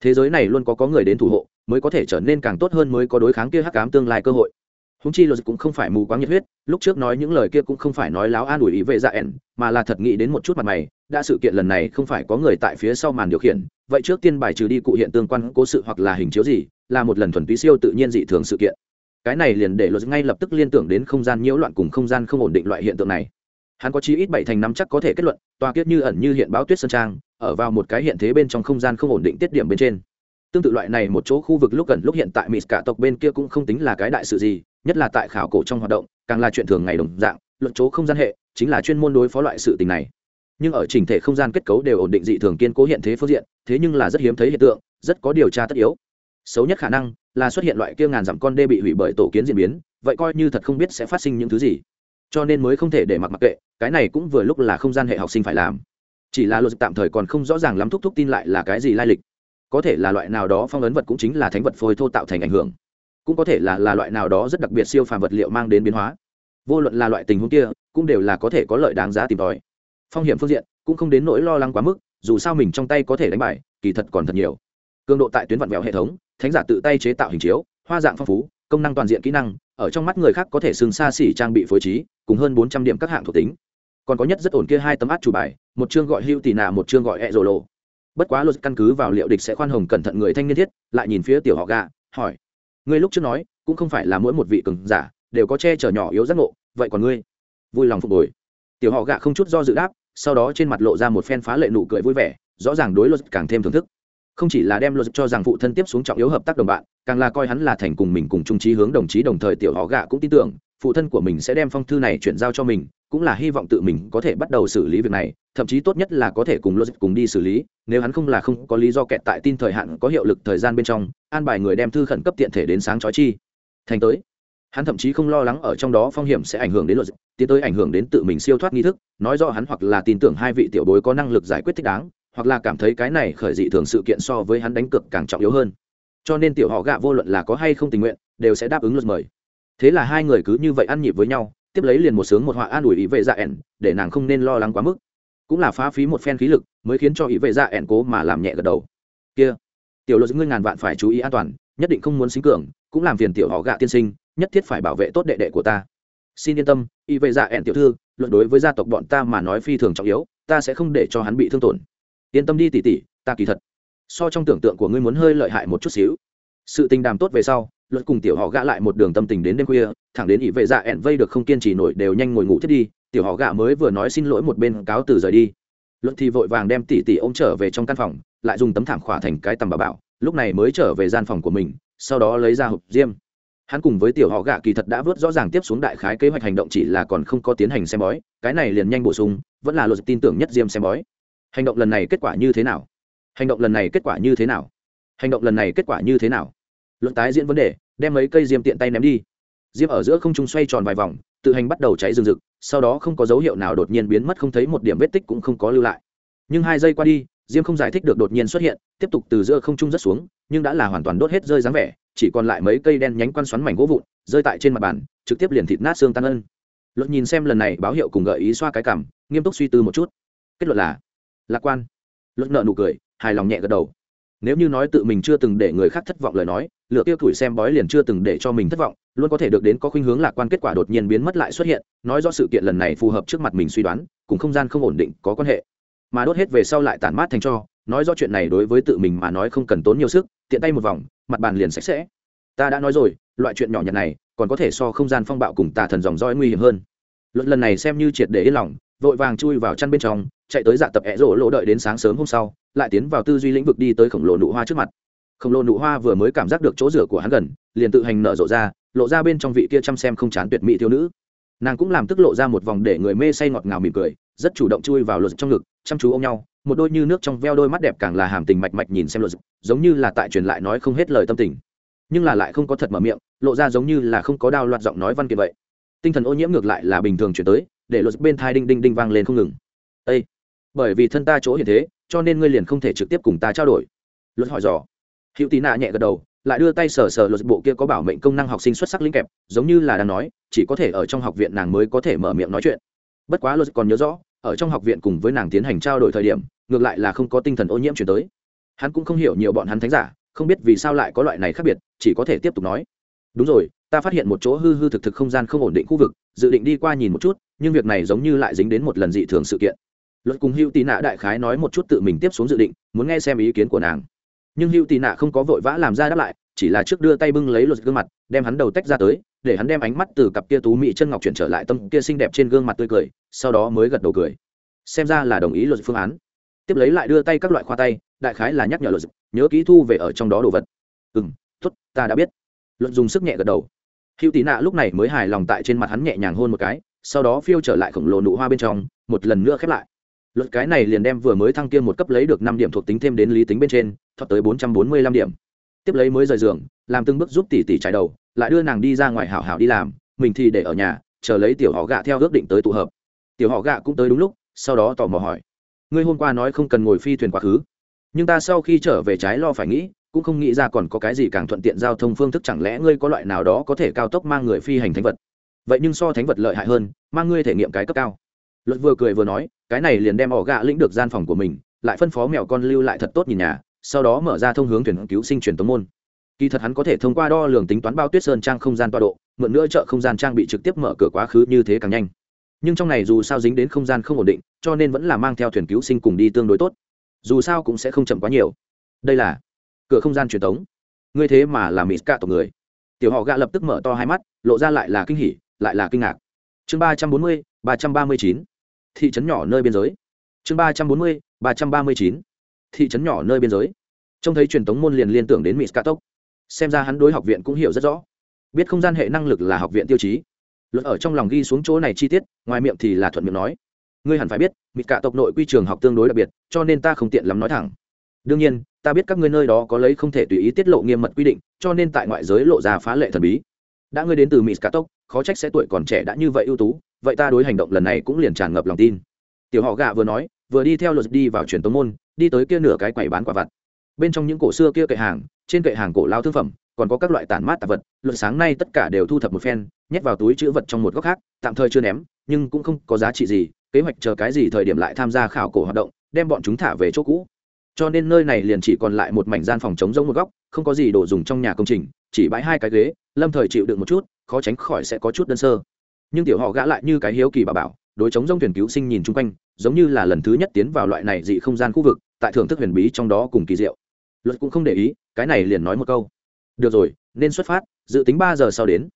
Thế giới này luôn có có người đến thủ hộ, mới có thể trở nên càng tốt hơn mới có đối kháng kia hắc cám tương lai cơ hội. Húng chi luật cũng không phải mù quáng nhiệt huyết, lúc trước nói những lời kia cũng không phải nói láo an ủi ý vệ dạ ẻn, mà là thật nghĩ đến một chút mặt mày, đã sự kiện lần này không phải có người tại phía sau màn điều khiển, vậy trước tiên bài trừ đi cụ hiện tương quan cố sự hoặc là hình chiếu gì, là một lần thuần túy siêu tự nhiên dị thường sự kiện cái này liền để luật ngay lập tức liên tưởng đến không gian nhiễu loạn cùng không gian không ổn định loại hiện tượng này. Hắn có chí ít bảy thành năm chắc có thể kết luận, tòa kiết như ẩn như hiện báo tuyết sơn trang, ở vào một cái hiện thế bên trong không gian không ổn định tiết điểm bên trên. Tương tự loại này một chỗ khu vực lúc gần lúc hiện tại mỹ cả tộc bên kia cũng không tính là cái đại sự gì, nhất là tại khảo cổ trong hoạt động, càng là chuyện thường ngày đồng dạng luận chỗ không gian hệ chính là chuyên môn đối phó loại sự tình này. Nhưng ở chỉnh thể không gian kết cấu đều ổn định dị thường kiên cố hiện thế phương diện, thế nhưng là rất hiếm thấy hiện tượng, rất có điều tra tất yếu. Xấu nhất khả năng là xuất hiện loại kia ngàn dặm con đê bị hủy bởi tổ kiến diễn biến, vậy coi như thật không biết sẽ phát sinh những thứ gì. Cho nên mới không thể để mặc mặc kệ, cái này cũng vừa lúc là không gian hệ học sinh phải làm. Chỉ là luật tạm thời còn không rõ ràng lắm thúc thúc tin lại là cái gì lai lịch. Có thể là loại nào đó phong ấn vật cũng chính là thánh vật phôi thô tạo thành ảnh hưởng. Cũng có thể là là loại nào đó rất đặc biệt siêu phàm vật liệu mang đến biến hóa. Vô luận là loại tình huống kia, cũng đều là có thể có lợi đáng giá tìm tòi. Phong hiểm phương diện, cũng không đến nỗi lo lắng quá mức, dù sao mình trong tay có thể đánh bài kỳ thật còn thật nhiều. Cường độ tại tuyến vạn vẹo hệ thống thánh giả tự tay chế tạo hình chiếu, hoa dạng phong phú, công năng toàn diện kỹ năng, ở trong mắt người khác có thể xưng xa xỉ trang bị phối trí, cùng hơn bốn trăm điểm các hạng thuộc tính. Còn có nhất rất ổn kia hai tấm át chủ bài, một chương gọi hưu tì nạ, một chương gọi e rồ lộ. Bất quá luật căn cứ vào liệu địch sẽ khoan hồng cẩn thận người thanh niên thiết, lại nhìn phía tiểu họ gà, hỏi. Ngươi lúc trước nói, cũng không phải là mỗi một vị cường giả đều có che chở nhỏ yếu giác ngộ, vậy còn ngươi? Vui lòng phục hồi. Tiểu họ gạ không chút do dự đáp, sau đó trên mặt lộ ra một phen phá lệ nụ cười vui vẻ, rõ ràng đối luật càng thêm thưởng thức không chỉ là đem luật cho rằng phụ thân tiếp xuống trọng yếu hợp tác đồng bạn, càng là coi hắn là thành cùng mình cùng trung trí hướng đồng chí đồng thời tiểu họ gạ cũng tin tưởng, phụ thân của mình sẽ đem phong thư này chuyển giao cho mình, cũng là hy vọng tự mình có thể bắt đầu xử lý việc này, thậm chí tốt nhất là có thể cùng luật cùng đi xử lý, nếu hắn không là không có lý do kẹt tại tin thời hạn có hiệu lực thời gian bên trong, an bài người đem thư khẩn cấp tiện thể đến sáng chói chi. Thành tới. Hắn thậm chí không lo lắng ở trong đó phong hiểm sẽ ảnh hưởng đến luật tiến tới ảnh hưởng đến tự mình siêu thoát nghi thức, nói rõ hắn hoặc là tin tưởng hai vị tiểu bối có năng lực giải quyết thích đáng hoặc là cảm thấy cái này khởi dị thường sự kiện so với hắn đánh cược càng trọng yếu hơn. Cho nên tiểu họ gạ vô luận là có hay không tình nguyện, đều sẽ đáp ứng luật mời. Thế là hai người cứ như vậy ăn nhịp với nhau, tiếp lấy liền một sướng một họa an ủi ý vệ dạ ẻn, để nàng không nên lo lắng quá mức. Cũng là phá phí một phen khí lực, mới khiến cho ý vệ dạ ẻn cố mà làm nhẹ gật đầu. Kia, tiểu luật ngươi ngàn vạn phải chú ý an toàn, nhất định không muốn xính cường, cũng làm phiền tiểu họ gạ tiên sinh, nhất thiết phải bảo vệ tốt đệ đệ của ta. Xin yên tâm, ý vệ dạ ẻn tiểu thư, luận đối với gia tộc bọn ta mà nói phi thường trọng yếu, ta sẽ không để cho hắn bị thương tổn yên tâm đi tỉ tỉ, ta kỳ thật, so trong tưởng tượng của ngươi muốn hơi lợi hại một chút xíu. Sự tình đàm tốt về sau, luật cùng tiểu họ gạ lại một đường tâm tình đến đêm khuya, thẳng đến ỷ vệ dạ ẹn vây được không kiên trì nổi đều nhanh ngồi ngủ thiết đi, tiểu họ gạ mới vừa nói xin lỗi một bên cáo từ rời đi. Luật thì vội vàng đem tỷ tỷ ô m trở về trong căn phòng, lại dùng tấm thảm khỏa thành cái tầm bà bảo, lúc này mới trở về gian phòng của mình, sau đó lấy ra hộp diêm. Hắn cùng với tiểu họ gạ kỳ thật đã vớt rõ ràng tiếp xuống đại khái kế hoạch hành động chỉ là còn không có tiến hành xem bói, cái này liền nhanh bổ sung, vẫn là luật tin tưởng nhất diêm xem bói hành động lần này kết quả như thế nào? Hành động lần này kết quả như thế nào? Hành động lần này kết quả như thế nào? Luận tái diễn vấn đề, đem mấy cây diêm tiện tay ném đi. Diêm ở giữa không trung xoay tròn vài vòng, tự hành bắt đầu cháy rừng rực, sau đó không có dấu hiệu nào đột nhiên biến mất, không thấy một điểm vết tích cũng không có lưu lại. Nhưng hai giây qua đi, diêm không giải thích được đột nhiên xuất hiện, tiếp tục từ giữa không trung rất xuống, nhưng đã là hoàn toàn đốt hết rơi dáng vẻ, chỉ còn lại mấy cây đen nhánh quan xoắn mảnh gỗ vụn, rơi tại trên mặt bàn, trực tiếp liền thịt nát xương tan ân. Luật nhìn xem lần này báo hiệu cùng gợi ý xoa cái cảm, nghiêm túc suy tư một chút. Kết luận là lạc quan. Luật nợ nụ cười, hài lòng nhẹ gật đầu. Nếu như nói tự mình chưa từng để người khác thất vọng lời nói, lựa tiêu tuổi xem bói liền chưa từng để cho mình thất vọng, luôn có thể được đến có khuynh hướng lạc quan kết quả đột nhiên biến mất lại xuất hiện, nói rõ sự kiện lần này phù hợp trước mặt mình suy đoán, cùng không gian không ổn định, có quan hệ. Mà đốt hết về sau lại tản mát thành cho, nói rõ chuyện này đối với tự mình mà nói không cần tốn nhiều sức, tiện tay một vòng, mặt bàn liền sạch sẽ. Ta đã nói rồi, loại chuyện nhỏ nhặt này, còn có thể so không gian phong bạo cùng tà thần dòng roi nguy hiểm hơn. Luật lần này xem như triệt để yên lòng, vội vàng chui vào chăn bên trong chạy tới dạ tập ẹ rỗ lỗ đợi đến sáng sớm hôm sau, lại tiến vào tư duy lĩnh vực đi tới khổng lồ nụ hoa trước mặt. Khổng lồ nụ hoa vừa mới cảm giác được chỗ rửa của hắn gần, liền tự hành nở rộ ra, lộ ra bên trong vị kia chăm xem không chán tuyệt mỹ thiếu nữ. Nàng cũng làm tức lộ ra một vòng để người mê say ngọt ngào mỉm cười, rất chủ động chui vào luật trong ngực, chăm chú ôm nhau, một đôi như nước trong veo đôi mắt đẹp càng là hàm tình mạch mạch nhìn xem luật giống như là tại truyền lại nói không hết lời tâm tình. Nhưng là lại không có thật mở miệng, lộ ra giống như là không có đao loạt giọng nói văn kiện vậy. Tinh thần ô nhiễm ngược lại là bình thường chuyển tới, để luật bên thai đinh đinh đinh vang lên không ngừng. Ây bởi vì thân ta chỗ hiện thế, cho nên ngươi liền không thể trực tiếp cùng ta trao đổi. Luật hỏi dò. Hữu tí nạ nhẹ gật đầu, lại đưa tay sờ sờ luật bộ kia có bảo mệnh công năng học sinh xuất sắc linh kẹp, giống như là đang nói, chỉ có thể ở trong học viện nàng mới có thể mở miệng nói chuyện. Bất quá luật còn nhớ rõ, ở trong học viện cùng với nàng tiến hành trao đổi thời điểm, ngược lại là không có tinh thần ô nhiễm chuyển tới. Hắn cũng không hiểu nhiều bọn hắn thánh giả, không biết vì sao lại có loại này khác biệt, chỉ có thể tiếp tục nói. Đúng rồi, ta phát hiện một chỗ hư hư thực thực không gian không ổn định khu vực, dự định đi qua nhìn một chút, nhưng việc này giống như lại dính đến một lần dị thường sự kiện luật cùng hữu tị nạ đại khái nói một chút tự mình tiếp xuống dự định, muốn nghe xem ý kiến của nàng. Nhưng hữu tị nạ không có vội vã làm ra đáp lại, chỉ là trước đưa tay bưng lấy luật gương mặt, đem hắn đầu tách ra tới, để hắn đem ánh mắt từ cặp kia tú mị chân ngọc chuyển trở lại tâm kia xinh đẹp trên gương mặt tươi cười, sau đó mới gật đầu cười. Xem ra là đồng ý luật phương án. Tiếp lấy lại đưa tay các loại khoa tay, đại khái là nhắc nhở luật, nhớ kỹ thu về ở trong đó đồ vật. Ừ m t ố t ta đã biết. Luật dùng sức nhẹ gật đầu. Hữu tị nạ lúc này mới hài lòng tại trên mặt hắn nhẹ nhàng hôn một cái, sau đó phiêu trở lại khổng lồ nụ hoa bên trong, một lần nữa khép lại luật cái này liền đem vừa mới thăng kia một cấp lấy được năm điểm thuộc tính thêm đến lý tính bên trên thoát tới bốn trăm bốn mươi lăm điểm. Tiếp lấy mới rời giường, làm từng bước giúp tỷ tỷ trải đầu, lại đưa nàng đi ra ngoài hảo hảo đi làm, mình thì để ở nhà, chờ lấy tiểu họ gạ theo ước định tới tụ hợp. Tiểu họ gạ cũng tới đúng lúc, sau đó tò mò hỏi, ngươi hôm qua nói không cần ngồi phi thuyền quá khứ, nhưng ta sau khi trở về trái lo phải nghĩ, cũng không nghĩ ra còn có cái gì càng thuận tiện giao thông phương thức chẳng lẽ ngươi có loại nào đó có thể cao tốc mang người phi hành thánh vật? Vậy nhưng so thánh vật lợi hại hơn, mang ngươi thể nghiệm cái cấp cao. Luật vừa cười vừa nói cái này liền đem ỏ gạ lĩnh được gian phòng của mình, lại phân phó mèo con lưu lại thật tốt nhìn nhà, sau đó mở ra thông hướng thuyền cứu sinh truyền tống môn. Kỳ thật hắn có thể thông qua đo lường tính toán bao tuyết sơn trang không gian toa độ, mượn nữa chợ không gian trang bị trực tiếp mở cửa quá khứ như thế càng nhanh. Nhưng trong này dù sao dính đến không gian không ổn định, cho nên vẫn là mang theo thuyền cứu sinh cùng đi tương đối tốt. Dù sao cũng sẽ không chậm quá nhiều. Đây là cửa không gian truyền thống ngươi thế mà là mỹ cả tộc người. Tiểu họ gạ lập tức mở to hai mắt, lộ ra lại là kinh hỉ, lại là kinh ngạc. Chương ba trăm bốn mươi, ba trăm ba mươi chín thị trấn nhỏ nơi biên giới. Chương ba trăm bốn mươi, ba trăm ba mươi chín. Thị trấn nhỏ nơi biên giới. Trông thấy truyền thống môn liền liên tưởng đến mỹ scatok tộc xem ra hắn đối học viện cũng hiểu rất rõ. Biết không gian hệ năng lực là học viện tiêu chí. Luật ở trong lòng ghi xuống chỗ này chi tiết, ngoài miệng thì là thuận miệng nói. Ngươi hẳn phải biết mỹ cả tộc nội quy trường học tương đối đặc biệt, cho nên ta không tiện lắm nói thẳng. Đương nhiên, ta biết các ngươi nơi đó có lấy không thể tùy ý tiết lộ nghiêm mật quy định, cho nên tại ngoại giới lộ ra phá lệ thần bí. Đã ngươi đến từ mỹ cả tộc khó trách sẽ tuổi còn trẻ đã như vậy ưu tú, vậy ta đối hành động lần này cũng liền tràn ngập lòng tin. Tiểu họ gạ vừa nói, vừa đi theo luật đi vào truyền tống môn, đi tới kia nửa cái quầy bán quả vặt. Bên trong những cổ xưa kia kệ hàng, trên kệ hàng cổ lao thương phẩm, còn có các loại tản mát tạp vật, luật sáng nay tất cả đều thu thập một phen, nhét vào túi chữ vật trong một góc khác, tạm thời chưa ném, nhưng cũng không có giá trị gì, kế hoạch chờ cái gì thời điểm lại tham gia khảo cổ hoạt động, đem bọn chúng thả về chỗ cũ. Cho nên nơi này liền chỉ còn lại một mảnh gian phòng chống giống một góc, không có gì đồ dùng trong nhà công trình chỉ bãi hai cái ghế, lâm thời chịu đựng một chút, khó tránh khỏi sẽ có chút đơn sơ. Nhưng tiểu họ gã lại như cái hiếu kỳ bà bảo, đối chống rông thuyền cứu sinh nhìn chung quanh, giống như là lần thứ nhất tiến vào loại này dị không gian khu vực, tại thưởng thức huyền bí trong đó cùng kỳ diệu. Luật cũng không để ý, cái này liền nói một câu. Được rồi, nên xuất phát, dự tính ba giờ sau đến.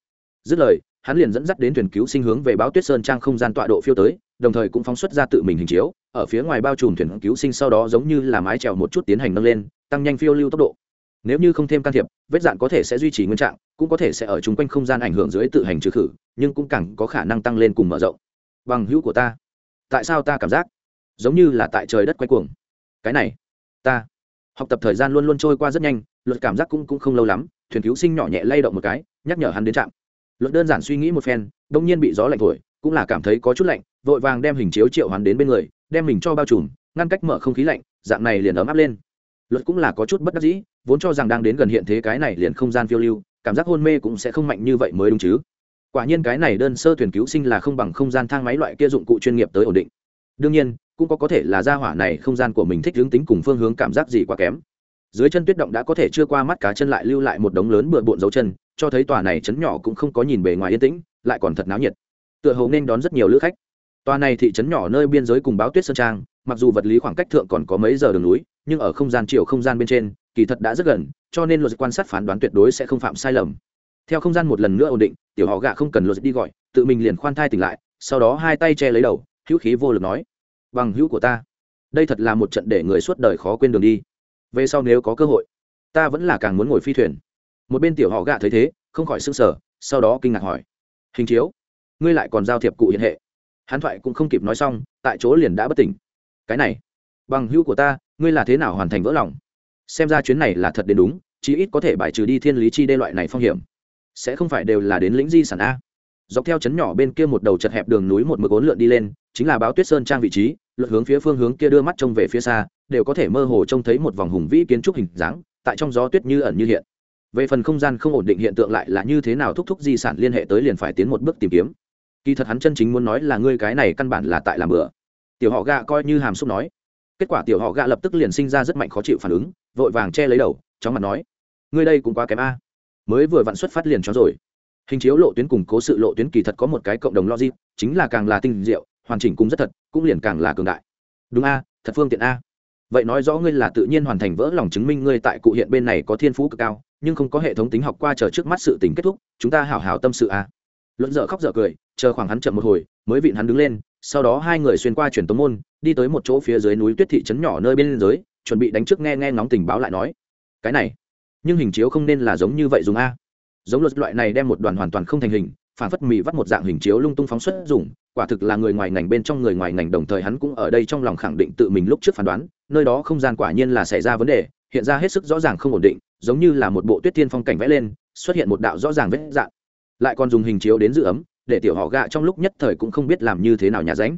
Dứt lời, hắn liền dẫn dắt đến thuyền cứu sinh hướng về báo tuyết sơn trang không gian tọa độ phiêu tới, đồng thời cũng phóng xuất ra tự mình hình chiếu, ở phía ngoài bao trùm thuyền cứu sinh sau đó giống như là mái trèo một chút tiến hành nâng lên, tăng nhanh phiêu lưu tốc độ nếu như không thêm can thiệp, vết dạn có thể sẽ duy trì nguyên trạng, cũng có thể sẽ ở chung quanh không gian ảnh hưởng dưới tự hành trừ khử, nhưng cũng càng có khả năng tăng lên cùng mở rộng. Bằng hữu của ta. Tại sao ta cảm giác giống như là tại trời đất quay cuồng? Cái này, ta học tập thời gian luôn luôn trôi qua rất nhanh, luật cảm giác cũng cũng không lâu lắm, thuyền cứu sinh nhỏ nhẹ lay động một cái, nhắc nhở hắn đến trạm. Luật đơn giản suy nghĩ một phen, đông nhiên bị gió lạnh thổi, cũng là cảm thấy có chút lạnh, vội vàng đem hình chiếu triệu hắn đến bên người, đem mình cho bao trùm, ngăn cách mở không khí lạnh, dạng này liền ấm áp lên luật cũng là có chút bất đắc dĩ, vốn cho rằng đang đến gần hiện thế cái này liền không gian phiêu lưu, cảm giác hôn mê cũng sẽ không mạnh như vậy mới đúng chứ. Quả nhiên cái này đơn sơ thuyền cứu sinh là không bằng không gian thang máy loại kia dụng cụ chuyên nghiệp tới ổn định. Đương nhiên, cũng có có thể là gia hỏa này không gian của mình thích hướng tính cùng phương hướng cảm giác gì quá kém. Dưới chân tuyết động đã có thể chưa qua mắt cá chân lại lưu lại một đống lớn bừa bộn dấu chân, cho thấy tòa này chấn nhỏ cũng không có nhìn bề ngoài yên tĩnh, lại còn thật náo nhiệt. Tựa hồ nên đón rất nhiều lữ khách. Tòa này thị trấn nhỏ nơi biên giới cùng báo tuyết sơn trang, mặc dù vật lý khoảng cách thượng còn có mấy giờ đường núi nhưng ở không gian chiều không gian bên trên, kỳ thật đã rất gần, cho nên luật quan sát phán đoán tuyệt đối sẽ không phạm sai lầm. Theo không gian một lần nữa ổn định, tiểu họ gạ không cần luật đi gọi, tự mình liền khoan thai tỉnh lại, sau đó hai tay che lấy đầu, hữu khí vô lực nói, bằng hữu của ta, đây thật là một trận để người suốt đời khó quên đường đi. Về sau nếu có cơ hội, ta vẫn là càng muốn ngồi phi thuyền. Một bên tiểu họ gạ thấy thế, không khỏi s ư n g sở sau đó kinh ngạc hỏi, hình chiếu, ngươi lại còn giao thiệp cụ hiện hệ? Hắn thoại cũng không kịp nói xong, tại chỗ liền đã bất tỉnh. Cái này bằng hữu của ta, ngươi là thế nào hoàn thành vỡ lòng? Xem ra chuyến này là thật đến đúng, chí ít có thể bài trừ đi thiên lý chi đê loại này phong hiểm. Sẽ không phải đều là đến lĩnh di sản a. Dọc theo chấn nhỏ bên kia một đầu chật hẹp đường núi một mực ốn lượn đi lên, chính là báo tuyết sơn trang vị trí, luật hướng phía phương hướng kia đưa mắt trông về phía xa, đều có thể mơ hồ trông thấy một vòng hùng vĩ kiến trúc hình dáng, tại trong gió tuyết như ẩn như hiện. Về phần không gian không ổn định hiện tượng lại là như thế nào thúc thúc di sản liên hệ tới liền phải tiến một bước tìm kiếm. Kỳ thật hắn chân chính muốn nói là ngươi cái này căn bản là tại làm bừa. tiểu họ gạ coi như hàm xúc nói kết quả tiểu họ gạ lập tức liền sinh ra rất mạnh khó chịu phản ứng, vội vàng che lấy đầu, chóng mặt nói, ngươi đây cũng quá kém a. Mới vừa vặn xuất phát liền cho rồi. Hình chiếu lộ tuyến cùng cố sự lộ tuyến kỳ thật có một cái cộng đồng logic, chính là càng là tinh diệu, hoàn chỉnh cũng rất thật, cũng liền càng là cường đại. Đúng a, thật phương tiện a. Vậy nói rõ ngươi là tự nhiên hoàn thành vỡ lòng chứng minh ngươi tại cụ hiện bên này có thiên phú cực cao, nhưng không có hệ thống tính học qua chờ trước mắt sự tình kết thúc, chúng ta hảo hảo tâm sự a. Luận dở khóc dở cười, chờ khoảng hắn chậm một hồi, mới vịn hắn đứng lên sau đó hai người xuyên qua truyền tống môn, đi tới một chỗ phía dưới núi tuyết thị trấn nhỏ nơi bên dưới, chuẩn bị đánh trước nghe nghe ngóng tình báo lại nói, cái này, nhưng hình chiếu không nên là giống như vậy dùng a. Giống luật loại này đem một đoàn hoàn toàn không thành hình, phản phất mì vắt một dạng hình chiếu lung tung phóng xuất dùng, quả thực là người ngoài ngành bên trong người ngoài ngành đồng thời hắn cũng ở đây trong lòng khẳng định tự mình lúc trước phán đoán, nơi đó không gian quả nhiên là xảy ra vấn đề, hiện ra hết sức rõ ràng không ổn định, giống như là một bộ tuyết thiên phong cảnh vẽ lên, xuất hiện một đạo rõ ràng vết dạng. Lại còn dùng hình chiếu đến giữ ấm để tiểu họ gạ trong lúc nhất thời cũng không biết làm như thế nào nhà ránh.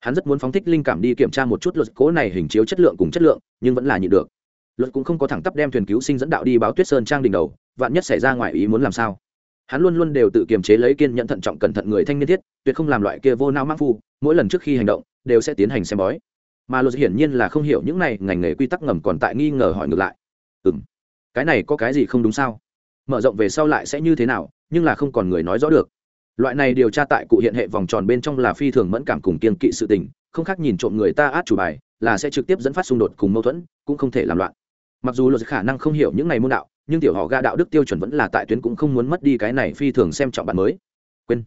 Hắn rất muốn phóng thích linh cảm đi kiểm tra một chút luật cố này hình chiếu chất lượng cùng chất lượng, nhưng vẫn là nhịn được. Luật cũng không có thẳng tắp đem thuyền cứu sinh dẫn đạo đi báo tuyết sơn trang đỉnh đầu, vạn nhất xảy ra ngoài ý muốn làm sao. Hắn luôn luôn đều tự kiềm chế lấy kiên nhận thận trọng cẩn thận người thanh niên thiết, tuyệt không làm loại kia vô não mắc phu, mỗi lần trước khi hành động, đều sẽ tiến hành xem bói. Mà luật hiển nhiên là không hiểu những này, ngành nghề quy tắc ngầm còn tại nghi ngờ hỏi ngược lại. Ừ m cái này có cái gì không đúng sao? Mở rộng về sau lại sẽ như thế nào, nhưng là không còn người nói rõ được loại này điều tra tại cụ hiện hệ vòng tròn bên trong là phi thường mẫn cảm cùng kiên kỵ sự tình, không khác nhìn trộm người ta át chủ bài, là sẽ trực tiếp dẫn phát xung đột cùng mâu thuẫn, cũng không thể làm loạn. Mặc dù luật khả năng không hiểu những này môn đạo, nhưng tiểu họ ga đạo đức tiêu chuẩn vẫn là tại tuyến cũng không muốn mất đi cái này phi thường xem trọng bạn mới. Quên.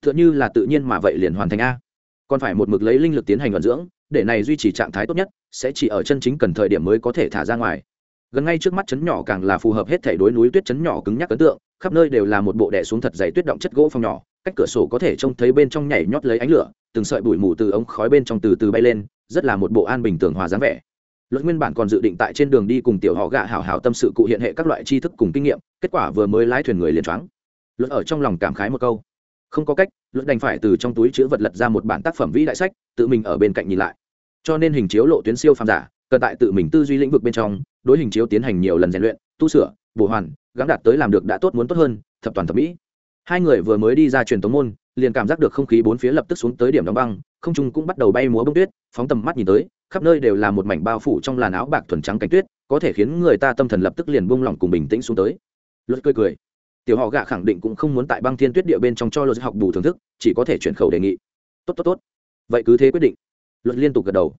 T h ư ợ n h ư là tự nhiên mà vậy liền hoàn thành a. Còn phải một mực lấy linh lực tiến hành vận dưỡng, để này duy trì trạng thái tốt nhất, sẽ chỉ ở chân chính cần thời điểm mới có thể thả ra ngoài gần ngay trước mắt chấn nhỏ càng là phù hợp hết thể đối núi tuyết chấn nhỏ cứng nhắc ấn tượng, khắp nơi đều là một bộ đè xuống thật dày tuyết động chất gỗ phòng nhỏ, cách cửa sổ có thể trông thấy bên trong nhảy nhót lấy ánh lửa, từng sợi bụi mù từ ống khói bên trong từ từ bay lên, rất là một bộ an bình tường hòa dáng vẻ. Luật nguyên bản còn dự định tại trên đường đi cùng tiểu họ gạ hảo hảo tâm sự cụ hiện hệ các loại tri thức cùng kinh nghiệm, kết quả vừa mới lái thuyền người liền choáng. Luật ở trong lòng cảm khái một câu. Không có cách, luật đành phải từ trong túi chữ vật lật ra một bản tác phẩm vĩ đại sách, tự mình ở bên cạnh nhìn lại. Cho nên hình chiếu lộ tuyến siêu phàm giả cần tại tự mình tư duy lĩnh vực bên trong, đối hình chiếu tiến hành nhiều lần rèn luyện, tu sửa, bổ hoàn gắn đạt tới làm được đã tốt muốn tốt hơn, thập toàn thập mỹ. Hai người vừa mới đi ra truyền tống môn, liền cảm giác được không khí bốn phía lập tức xuống tới điểm đóng băng, không trung cũng bắt đầu bay múa bông tuyết, phóng tầm mắt nhìn tới, khắp nơi đều là một mảnh bao phủ trong làn áo bạc thuần trắng cánh tuyết, có thể khiến người ta tâm thần lập tức liền buông lỏng cùng bình tĩnh xuống tới. Luật cười cười. Tiểu họ gạ khẳng định cũng không muốn tại băng thiên tuyết địa bên trong cho luật học bù thưởng thức, chỉ có thể chuyển khẩu đề nghị. Tốt tốt tốt. Vậy cứ thế quyết định. Luật liên tục gật đầu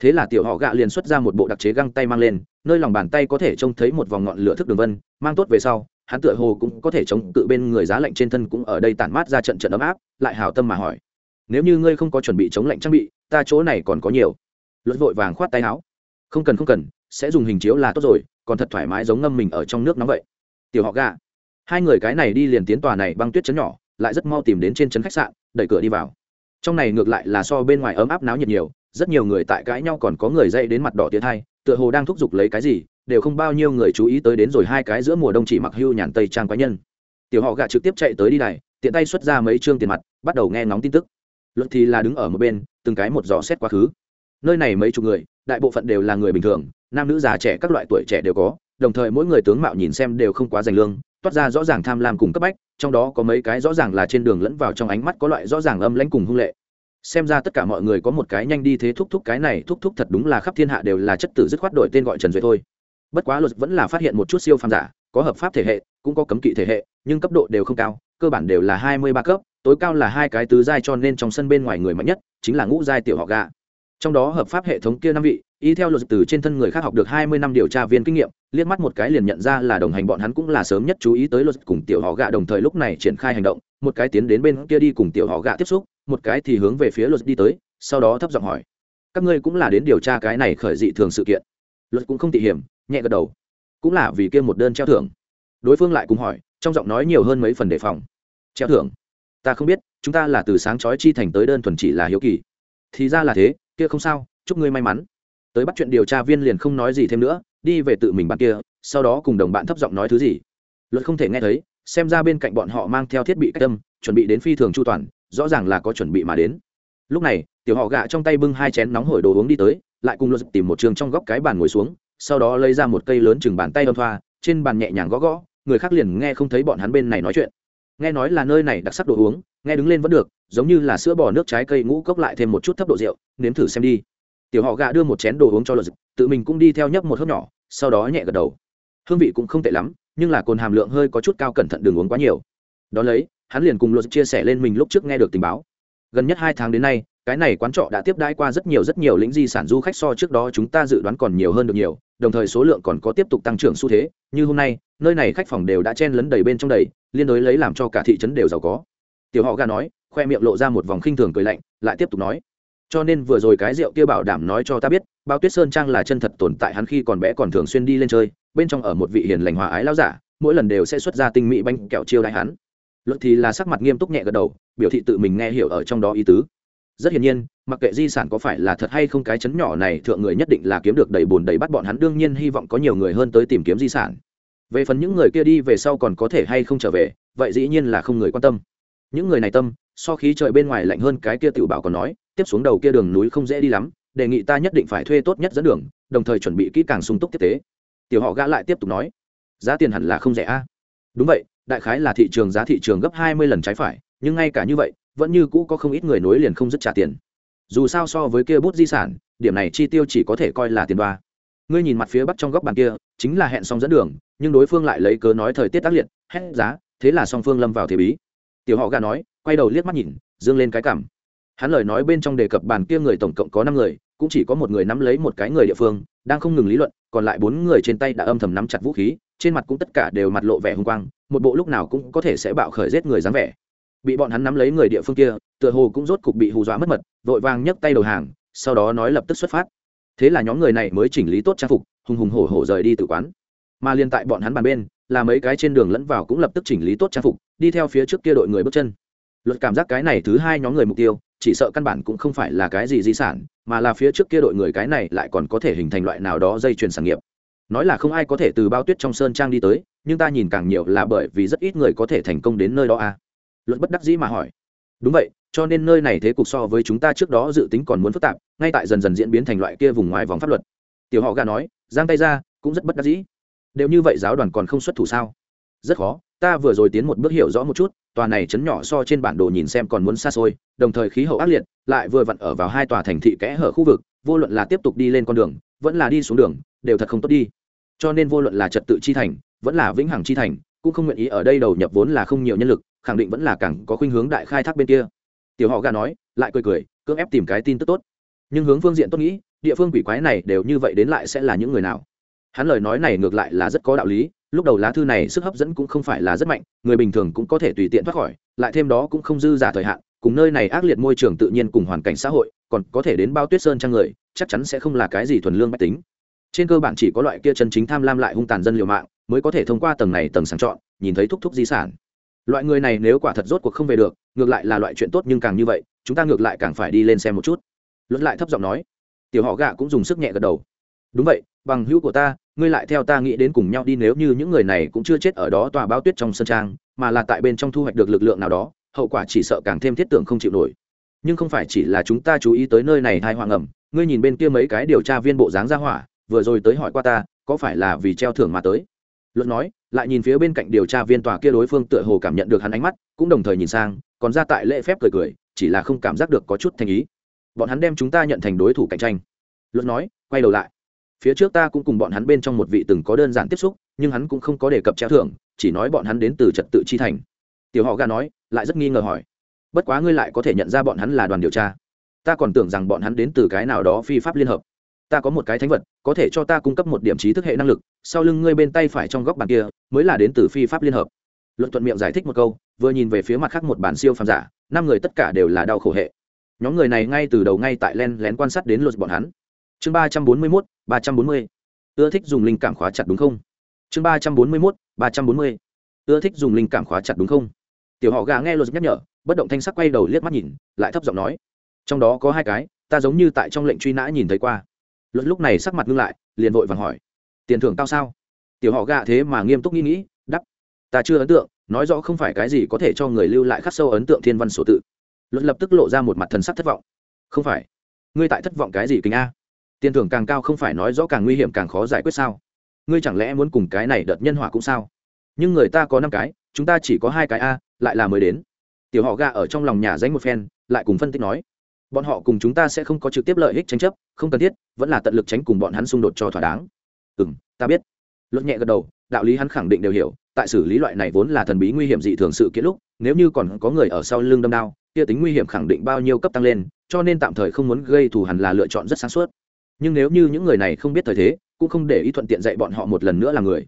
thế là tiểu họ gạ liền xuất ra một bộ đặc chế găng tay mang lên nơi lòng bàn tay có thể trông thấy một vòng ngọn lửa thức đường vân mang tốt về sau hắn tựa hồ cũng có thể chống cự bên người giá lạnh trên thân cũng ở đây tản mát ra trận trận ấm áp lại hào tâm mà hỏi nếu như ngươi không có chuẩn bị chống lạnh trang bị ta chỗ này còn có nhiều. Luật vội vàng khoát tay áo không cần không cần sẽ dùng hình chiếu là tốt rồi còn thật thoải mái giống ngâm mình ở trong nước nóng vậy. Tiểu họ gạ, hai người cái này đi liền tiến tòa này băng tuyết chấn nhỏ lại rất mau tìm đến trên trấn khách sạn đẩy cửa đi vào. Trong này ngược lại là so bên ngoài ấm áp náo nhiệt nhiều rất nhiều người tại cãi nhau còn có người dậy đến mặt đỏ tiến hai tựa hồ đang thúc giục lấy cái gì, đều không bao nhiêu người chú ý tới đến rồi hai cái giữa mùa đông chỉ mặc hưu nhàn tây trang quái nhân. Tiểu họ gạ trực tiếp chạy tới đi này tiện tay xuất ra mấy chương tiền mặt, bắt đầu nghe ngóng tin tức. Luật thì là đứng ở một bên, từng cái một dò xét quá khứ. Nơi này mấy chục người, đại bộ phận đều là người bình thường, nam nữ già trẻ các loại tuổi trẻ đều có, đồng thời mỗi người tướng mạo nhìn xem đều không quá dành lương, toát ra rõ ràng tham lam cùng cấp bách, trong đó có mấy cái rõ ràng là trên đường lẫn vào trong ánh mắt có loại rõ ràng âm lãnh cùng hung lệ xem ra tất cả mọi người có một cái nhanh đi thế thúc thúc cái này thúc thúc thật đúng là khắp thiên hạ đều là chất tử dứt khoát đổi tên gọi trần duệ thôi. Bất quá luật vẫn là phát hiện một chút siêu phàm giả, có hợp pháp thể hệ, cũng có cấm kỵ thể hệ, nhưng cấp độ đều không cao, cơ bản đều là hai mươi ba cấp, tối cao là hai cái tứ giai cho nên trong sân bên ngoài người mạnh nhất chính là ngũ giai tiểu họ gà. Trong đó hợp pháp hệ thống kia năm vị, y theo luật từ trên thân người khác học được hai mươi năm điều tra viên kinh nghiệm, liếc mắt một cái liền nhận ra là đồng hành bọn hắn cũng là sớm nhất chú ý tới luật cùng tiểu họ gạ đồng thời lúc này triển khai hành động, một cái tiến đến bên kia đi cùng tiểu họ gạ tiếp xúc một cái thì hướng về phía luật đi tới, sau đó thấp giọng hỏi, các ngươi cũng là đến điều tra cái này khởi dị thường sự kiện. Luật cũng không tỉ hiểm, nhẹ gật đầu. Cũng là vì kia một đơn treo thưởng. Đối phương lại cùng hỏi, trong giọng nói nhiều hơn mấy phần đề phòng. Treo thưởng? Ta không biết, chúng ta là từ sáng chói chi thành tới đơn thuần chỉ là hiếu kỳ. Thì ra là thế, kia không sao, chúc ngươi may mắn. Tới bắt chuyện điều tra viên liền không nói gì thêm nữa, đi về tự mình bạn kia, sau đó cùng đồng bạn thấp giọng nói thứ gì. Luật không thể nghe thấy, xem ra bên cạnh bọn họ mang theo thiết bị cách tâm chuẩn bị đến phi thường chu toàn rõ ràng là có chuẩn bị mà đến. Lúc này, tiểu họ gạ trong tay bưng hai chén nóng hổi đồ uống đi tới, lại cùng luật tìm một trường trong góc cái bàn ngồi xuống, sau đó lấy ra một cây lớn chừng bàn tay âm thoa, trên bàn nhẹ nhàng gõ gõ, người khác liền nghe không thấy bọn hắn bên này nói chuyện. Nghe nói là nơi này đặc sắc đồ uống, nghe đứng lên vẫn được, giống như là sữa bò nước trái cây ngũ cốc lại thêm một chút thấp độ rượu, nếm thử xem đi. Tiểu họ gạ đưa một chén đồ uống cho luật tự mình cũng đi theo nhấp một hớp nhỏ, sau đó nhẹ gật đầu. Hương vị cũng không tệ lắm, nhưng là cồn hàm lượng hơi có chút cao cẩn thận đừng uống quá nhiều. Đón lấy hắn liền cùng luật chia sẻ lên mình lúc trước nghe được tình báo. Gần nhất hai tháng đến nay, cái này quán trọ đã tiếp đãi qua rất nhiều rất nhiều lĩnh di sản du khách so trước đó chúng ta dự đoán còn nhiều hơn được nhiều, đồng thời số lượng còn có tiếp tục tăng trưởng xu thế. Như hôm nay, nơi này khách phòng đều đã chen lấn đầy bên trong đầy, liên đối lấy làm cho cả thị trấn đều giàu có. Tiểu họ ga nói, khoe miệng lộ ra một vòng khinh thường cười lạnh, lại tiếp tục nói. Cho nên vừa rồi cái rượu kia bảo đảm nói cho ta biết, bao tuyết sơn trang là chân thật tồn tại hắn khi còn bé còn thường xuyên đi lên chơi, bên trong ở một vị hiền lành hòa ái lao giả, mỗi lần đều sẽ xuất ra tinh mỹ bánh kẹo chiêu đại hắn luật thì là sắc mặt nghiêm túc nhẹ gật đầu, biểu thị tự mình nghe hiểu ở trong đó ý tứ. Rất hiển nhiên, mặc kệ di sản có phải là thật hay không cái chấn nhỏ này thượng người nhất định là kiếm được đầy bùn đầy bắt bọn hắn, đương nhiên hy vọng có nhiều người hơn tới tìm kiếm di sản. Về phần những người kia đi về sau còn có thể hay không trở về, vậy dĩ nhiên là không người quan tâm. Những người này tâm, so khí trời bên ngoài lạnh hơn cái kia tiểu bảo còn nói, tiếp xuống đầu kia đường núi không dễ đi lắm, đề nghị ta nhất định phải thuê tốt nhất dẫn đường, đồng thời chuẩn bị kỹ càng sung túc tiếp tế. Tiểu họ gã lại tiếp tục nói, giá tiền hẳn là không rẻ a. Đúng vậy đại khái là thị trường giá thị trường gấp hai mươi lần trái phải, nhưng ngay cả như vậy, vẫn như cũ có không ít người nối liền không dứt trả tiền. Dù sao so với kia bút di sản, điểm này chi tiêu chỉ có thể coi là tiền đoa. Ngươi nhìn mặt phía bắc trong góc bàn kia, chính là hẹn xong dẫn đường, nhưng đối phương lại lấy cớ nói thời tiết tác liệt, hét giá, thế là song phương lâm vào thế bí. Tiểu họ gà nói, quay đầu liếc mắt nhìn, dương lên cái cảm. Hắn lời nói bên trong đề cập bàn kia người tổng cộng có năm người, cũng chỉ có một người nắm lấy một cái người địa phương, đang không ngừng lý luận, còn lại bốn người trên tay đã âm thầm nắm chặt vũ khí, trên mặt cũng tất cả đều mặt lộ vẻ hung quang một bộ lúc nào cũng có thể sẽ bạo khởi giết người dáng vẻ. Bị bọn hắn nắm lấy người địa phương kia, tựa hồ cũng rốt cục bị hù dọa mất mật, vội vàng nhấc tay đầu hàng, sau đó nói lập tức xuất phát. Thế là nhóm người này mới chỉnh lý tốt trang phục, hùng hùng hổ hổ rời đi từ quán. Mà liên tại bọn hắn bàn bên, là mấy cái trên đường lẫn vào cũng lập tức chỉnh lý tốt trang phục, đi theo phía trước kia đội người bước chân. Luật cảm giác cái này thứ hai nhóm người mục tiêu, chỉ sợ căn bản cũng không phải là cái gì di sản, mà là phía trước kia đội người cái này lại còn có thể hình thành loại nào đó dây chuyền sản nghiệp nói là không ai có thể từ bao tuyết trong sơn trang đi tới, nhưng ta nhìn càng nhiều là bởi vì rất ít người có thể thành công đến nơi đó à? Luật bất đắc dĩ mà hỏi. Đúng vậy, cho nên nơi này thế cục so với chúng ta trước đó dự tính còn muốn phức tạp, ngay tại dần dần diễn biến thành loại kia vùng ngoài vòng pháp luật. Tiểu họ gà nói, giang tay ra, cũng rất bất đắc dĩ. Đều như vậy giáo đoàn còn không xuất thủ sao? Rất khó, ta vừa rồi tiến một bước hiểu rõ một chút, tòa này chấn nhỏ so trên bản đồ nhìn xem còn muốn xa xôi, đồng thời khí hậu ác liệt, lại vừa vặn ở vào hai tòa thành thị kẽ hở khu vực, vô luận là tiếp tục đi lên con đường, vẫn là đi xuống đường, đều thật không tốt đi cho nên vô luận là trật tự chi thành, vẫn là vĩnh hằng chi thành, cũng không nguyện ý ở đây đầu nhập vốn là không nhiều nhân lực, khẳng định vẫn là càng có khuynh hướng đại khai thác bên kia. Tiểu họ gà nói, lại cười cười, cưỡng ép tìm cái tin tức tốt. Nhưng hướng phương diện tốt nghĩ, địa phương quỷ quái này đều như vậy đến lại sẽ là những người nào? Hắn lời nói này ngược lại là rất có đạo lý, lúc đầu lá thư này sức hấp dẫn cũng không phải là rất mạnh, người bình thường cũng có thể tùy tiện thoát khỏi, lại thêm đó cũng không dư giả thời hạn, cùng nơi này ác liệt môi trường tự nhiên cùng hoàn cảnh xã hội, còn có thể đến bao tuyết sơn trang người, chắc chắn sẽ không là cái gì thuần lương mách tính trên cơ bản chỉ có loại kia chân chính tham lam lại hung tàn dân liều mạng mới có thể thông qua tầng này tầng sàng chọn, nhìn thấy thúc thúc di sản. Loại người này nếu quả thật rốt cuộc không về được, ngược lại là loại chuyện tốt nhưng càng như vậy, chúng ta ngược lại càng phải đi lên xem một chút. Luận lại thấp giọng nói. Tiểu họ gạ cũng dùng sức nhẹ gật đầu. Đúng vậy, bằng hữu của ta, ngươi lại theo ta nghĩ đến cùng nhau đi nếu như những người này cũng chưa chết ở đó tòa báo tuyết trong sân trang, mà là tại bên trong thu hoạch được lực lượng nào đó, hậu quả chỉ sợ càng thêm thiết tưởng không chịu nổi. Nhưng không phải chỉ là chúng ta chú ý tới nơi này thai hoàng ẩm ngươi nhìn bên kia mấy cái điều tra viên bộ dáng ra hỏa vừa rồi tới hỏi qua ta, có phải là vì treo thưởng mà tới? Luận nói, lại nhìn phía bên cạnh điều tra viên tòa kia đối phương tựa hồ cảm nhận được hắn ánh mắt, cũng đồng thời nhìn sang, còn ra tại lễ phép cười cười, chỉ là không cảm giác được có chút thành ý. Bọn hắn đem chúng ta nhận thành đối thủ cạnh tranh. Luận nói, quay đầu lại. Phía trước ta cũng cùng bọn hắn bên trong một vị từng có đơn giản tiếp xúc, nhưng hắn cũng không có đề cập treo thưởng, chỉ nói bọn hắn đến từ trật tự chi thành. Tiểu họ ga nói, lại rất nghi ngờ hỏi. Bất quá ngươi lại có thể nhận ra bọn hắn là đoàn điều tra. Ta còn tưởng rằng bọn hắn đến từ cái nào đó phi pháp liên hợp ta có một cái thánh vật, có thể cho ta cung cấp một điểm trí thức hệ năng lực, sau lưng ngươi bên tay phải trong góc bàn kia, mới là đến từ phi pháp liên hợp. Luận thuận miệng giải thích một câu, vừa nhìn về phía mặt khác một bản siêu phàm giả, năm người tất cả đều là đau khổ hệ. Nhóm người này ngay từ đầu ngay tại len lén quan sát đến luật bọn hắn. Chương ba trăm bốn mươi mốt, ba trăm bốn mươi. Ưa thích dùng linh cảm khóa chặt đúng không? Chương ba trăm bốn mươi mốt, ba trăm bốn mươi. Ưa thích dùng linh cảm khóa chặt đúng không? Tiểu họ gà nghe luật nhắc nhở, bất động thanh sắc quay đầu liếc mắt nhìn, lại thấp giọng nói. Trong đó có hai cái, ta giống như tại trong lệnh truy nã nhìn thấy qua luật lúc này sắc mặt ngưng lại, liền vội vàng hỏi, tiền thưởng cao sao? Tiểu họ gạ thế mà nghiêm túc nghĩ nghĩ đắp ta chưa ấn tượng, nói rõ không phải cái gì có thể cho người lưu lại khắc sâu ấn tượng thiên văn sổ tự. Luật lập tức lộ ra một mặt thần sắc thất vọng, không phải, ngươi tại thất vọng cái gì kính a? Tiền thưởng càng cao không phải nói rõ càng nguy hiểm càng khó giải quyết sao? Ngươi chẳng lẽ muốn cùng cái này đợt nhân họa cũng sao? Nhưng người ta có năm cái, chúng ta chỉ có hai cái a, lại là mới đến. Tiểu họ gạ ở trong lòng nhà danh một phen, lại cùng phân tích nói bọn họ cùng chúng ta sẽ không có trực tiếp lợi ích tranh chấp, không cần thiết, vẫn là tận lực tránh cùng bọn hắn xung đột cho thỏa đáng. Ừ m ta biết. Luật nhẹ gật đầu, đạo lý hắn khẳng định đều hiểu, tại xử lý loại này vốn là thần bí nguy hiểm dị thường sự kiện lúc, nếu như còn có người ở sau lưng đâm đao, kia tính nguy hiểm khẳng định bao nhiêu cấp tăng lên, cho nên tạm thời không muốn gây thù hẳn là lựa chọn rất sáng suốt. Nhưng nếu như những người này không biết thời thế, cũng không để ý thuận tiện dạy bọn họ một lần nữa là người.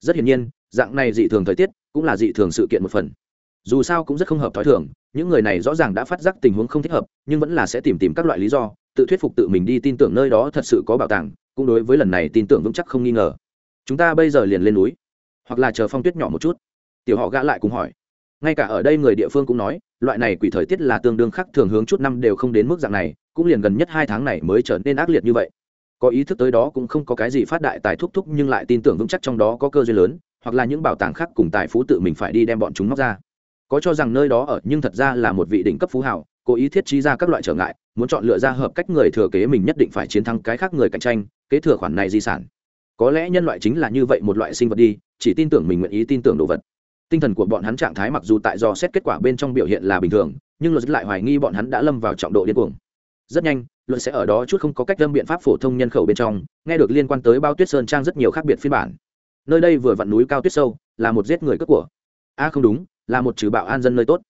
Rất hiển nhiên, dạng này dị thường thời tiết cũng là dị thường sự kiện một phần dù sao cũng rất không hợp t h ó i thường, những người này rõ ràng đã phát giác tình huống không thích hợp, nhưng vẫn là sẽ tìm tìm các loại lý do, tự thuyết phục tự mình đi tin tưởng nơi đó thật sự có bảo tàng, cũng đối với lần này tin tưởng vững chắc không nghi ngờ. Chúng ta bây giờ liền lên núi, hoặc là chờ phong tuyết nhỏ một chút. Tiểu họ gã lại cùng hỏi. Ngay cả ở đây người địa phương cũng nói, loại này quỷ thời tiết là tương đương khác thường hướng chút năm đều không đến mức dạng này, cũng liền gần nhất hai tháng này mới trở nên ác liệt như vậy. Có ý thức tới đó cũng không có cái gì phát đại tài thúc thúc, nhưng lại tin tưởng vững chắc trong đó có cơ duyên lớn, hoặc là những bảo tàng khác cùng tài phú tự mình phải đi đem bọn chúng móc ra có cho rằng nơi đó ở nhưng thật ra là một vị đỉnh cấp phú hảo cố ý thiết trí ra các loại trở ngại, muốn chọn lựa ra hợp cách người thừa kế mình nhất định phải chiến thắng cái khác người cạnh tranh, kế thừa khoản này di sản. Có lẽ nhân loại chính là như vậy một loại sinh vật đi, chỉ tin tưởng mình nguyện ý tin tưởng đồ vật. Tinh thần của bọn hắn trạng thái mặc dù tại do xét kết quả bên trong biểu hiện là bình thường, nhưng luật lại hoài nghi bọn hắn đã lâm vào trọng độ điên cuồng. Rất nhanh, luật sẽ ở đó chút không có cách đâm biện pháp phổ thông nhân khẩu bên trong, nghe được liên quan tới bao tuyết sơn trang rất nhiều khác biệt phiên bản. Nơi đây vừa vặn núi cao tuyết sâu, là một giết người cướp của. A không đúng là một trừ bạo an dân nơi tốt.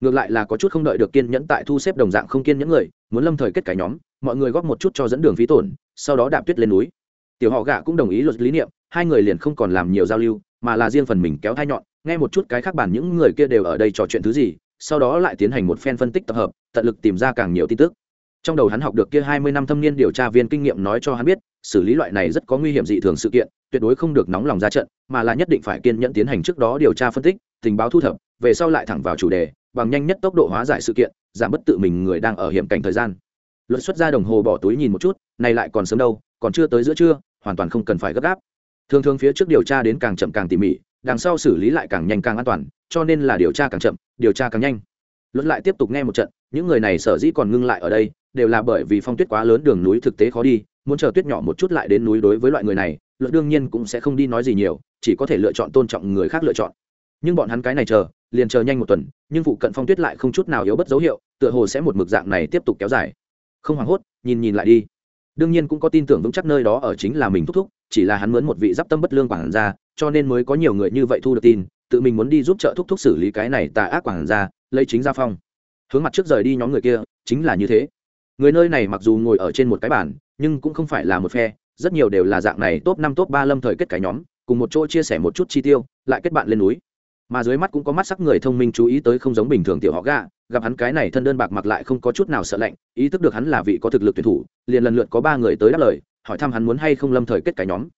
Ngược lại là có chút không đợi được kiên nhẫn tại thu xếp đồng dạng không kiên nhẫn người, muốn lâm thời kết cả nhóm, mọi người góp một chút cho dẫn đường phí tổn, sau đó đạp tuyết lên núi. Tiểu họ gạ cũng đồng ý luật lý niệm, hai người liền không còn làm nhiều giao lưu, mà là riêng phần mình kéo thai nhọn, nghe một chút cái khác bản những người kia đều ở đây trò chuyện thứ gì, sau đó lại tiến hành một phen phân tích tập hợp, tận lực tìm ra càng nhiều tin tức. Trong đầu hắn học được kia hai mươi năm thâm niên điều tra viên kinh nghiệm nói cho hắn biết, xử lý loại này rất có nguy hiểm dị thường sự kiện, tuyệt đối không được nóng lòng ra trận, mà là nhất định phải kiên nhẫn tiến hành trước đó điều tra phân tích, tình báo thu thập về sau lại thẳng vào chủ đề, bằng nhanh nhất tốc độ hóa giải sự kiện, giảm bất tự mình người đang ở hiểm cảnh thời gian. Luật xuất ra đồng hồ bỏ túi nhìn một chút, này lại còn sớm đâu, còn chưa tới giữa trưa, hoàn toàn không cần phải gấp gáp. Thường thường phía trước điều tra đến càng chậm càng tỉ mỉ, đằng sau xử lý lại càng nhanh càng an toàn, cho nên là điều tra càng chậm, điều tra càng nhanh. Luật lại tiếp tục nghe một trận, những người này sở dĩ còn ngưng lại ở đây, đều là bởi vì phong tuyết quá lớn đường núi thực tế khó đi, muốn chờ tuyết nhỏ một chút lại đến núi đối với loại người này, luật đương nhiên cũng sẽ không đi nói gì nhiều, chỉ có thể lựa chọn tôn trọng người khác lựa chọn nhưng bọn hắn cái này chờ, liền chờ nhanh một tuần, nhưng vụ cận phong tuyết lại không chút nào yếu bất dấu hiệu, tựa hồ sẽ một mực dạng này tiếp tục kéo dài. Không hoảng hốt, nhìn nhìn lại đi. Đương nhiên cũng có tin tưởng vững chắc nơi đó ở chính là mình thúc thúc, chỉ là hắn mướn một vị d i p tâm bất lương quản gia, cho nên mới có nhiều người như vậy thu được tin, tự mình muốn đi giúp trợ thúc thúc xử lý cái này tà ác quản gia, lấy chính gia phong. Hướng mặt trước rời đi nhóm người kia, chính là như thế. Người nơi này mặc dù ngồi ở trên một cái bản nhưng cũng không phải là một phe, rất nhiều đều là dạng này top năm top ba lâm thời kết cái nhóm, cùng một chỗ chia sẻ một chút chi tiêu, lại kết bạn lên núi mà dưới mắt cũng có mắt sắc người thông minh chú ý tới không giống bình thường tiểu họ gà, gặp hắn cái này thân đơn bạc mặc lại không có chút nào sợ lạnh, ý thức được hắn là vị có thực lực tuyển thủ, liền lần lượt có ba người tới đáp lời, hỏi thăm hắn muốn hay không lâm thời kết cái nhóm.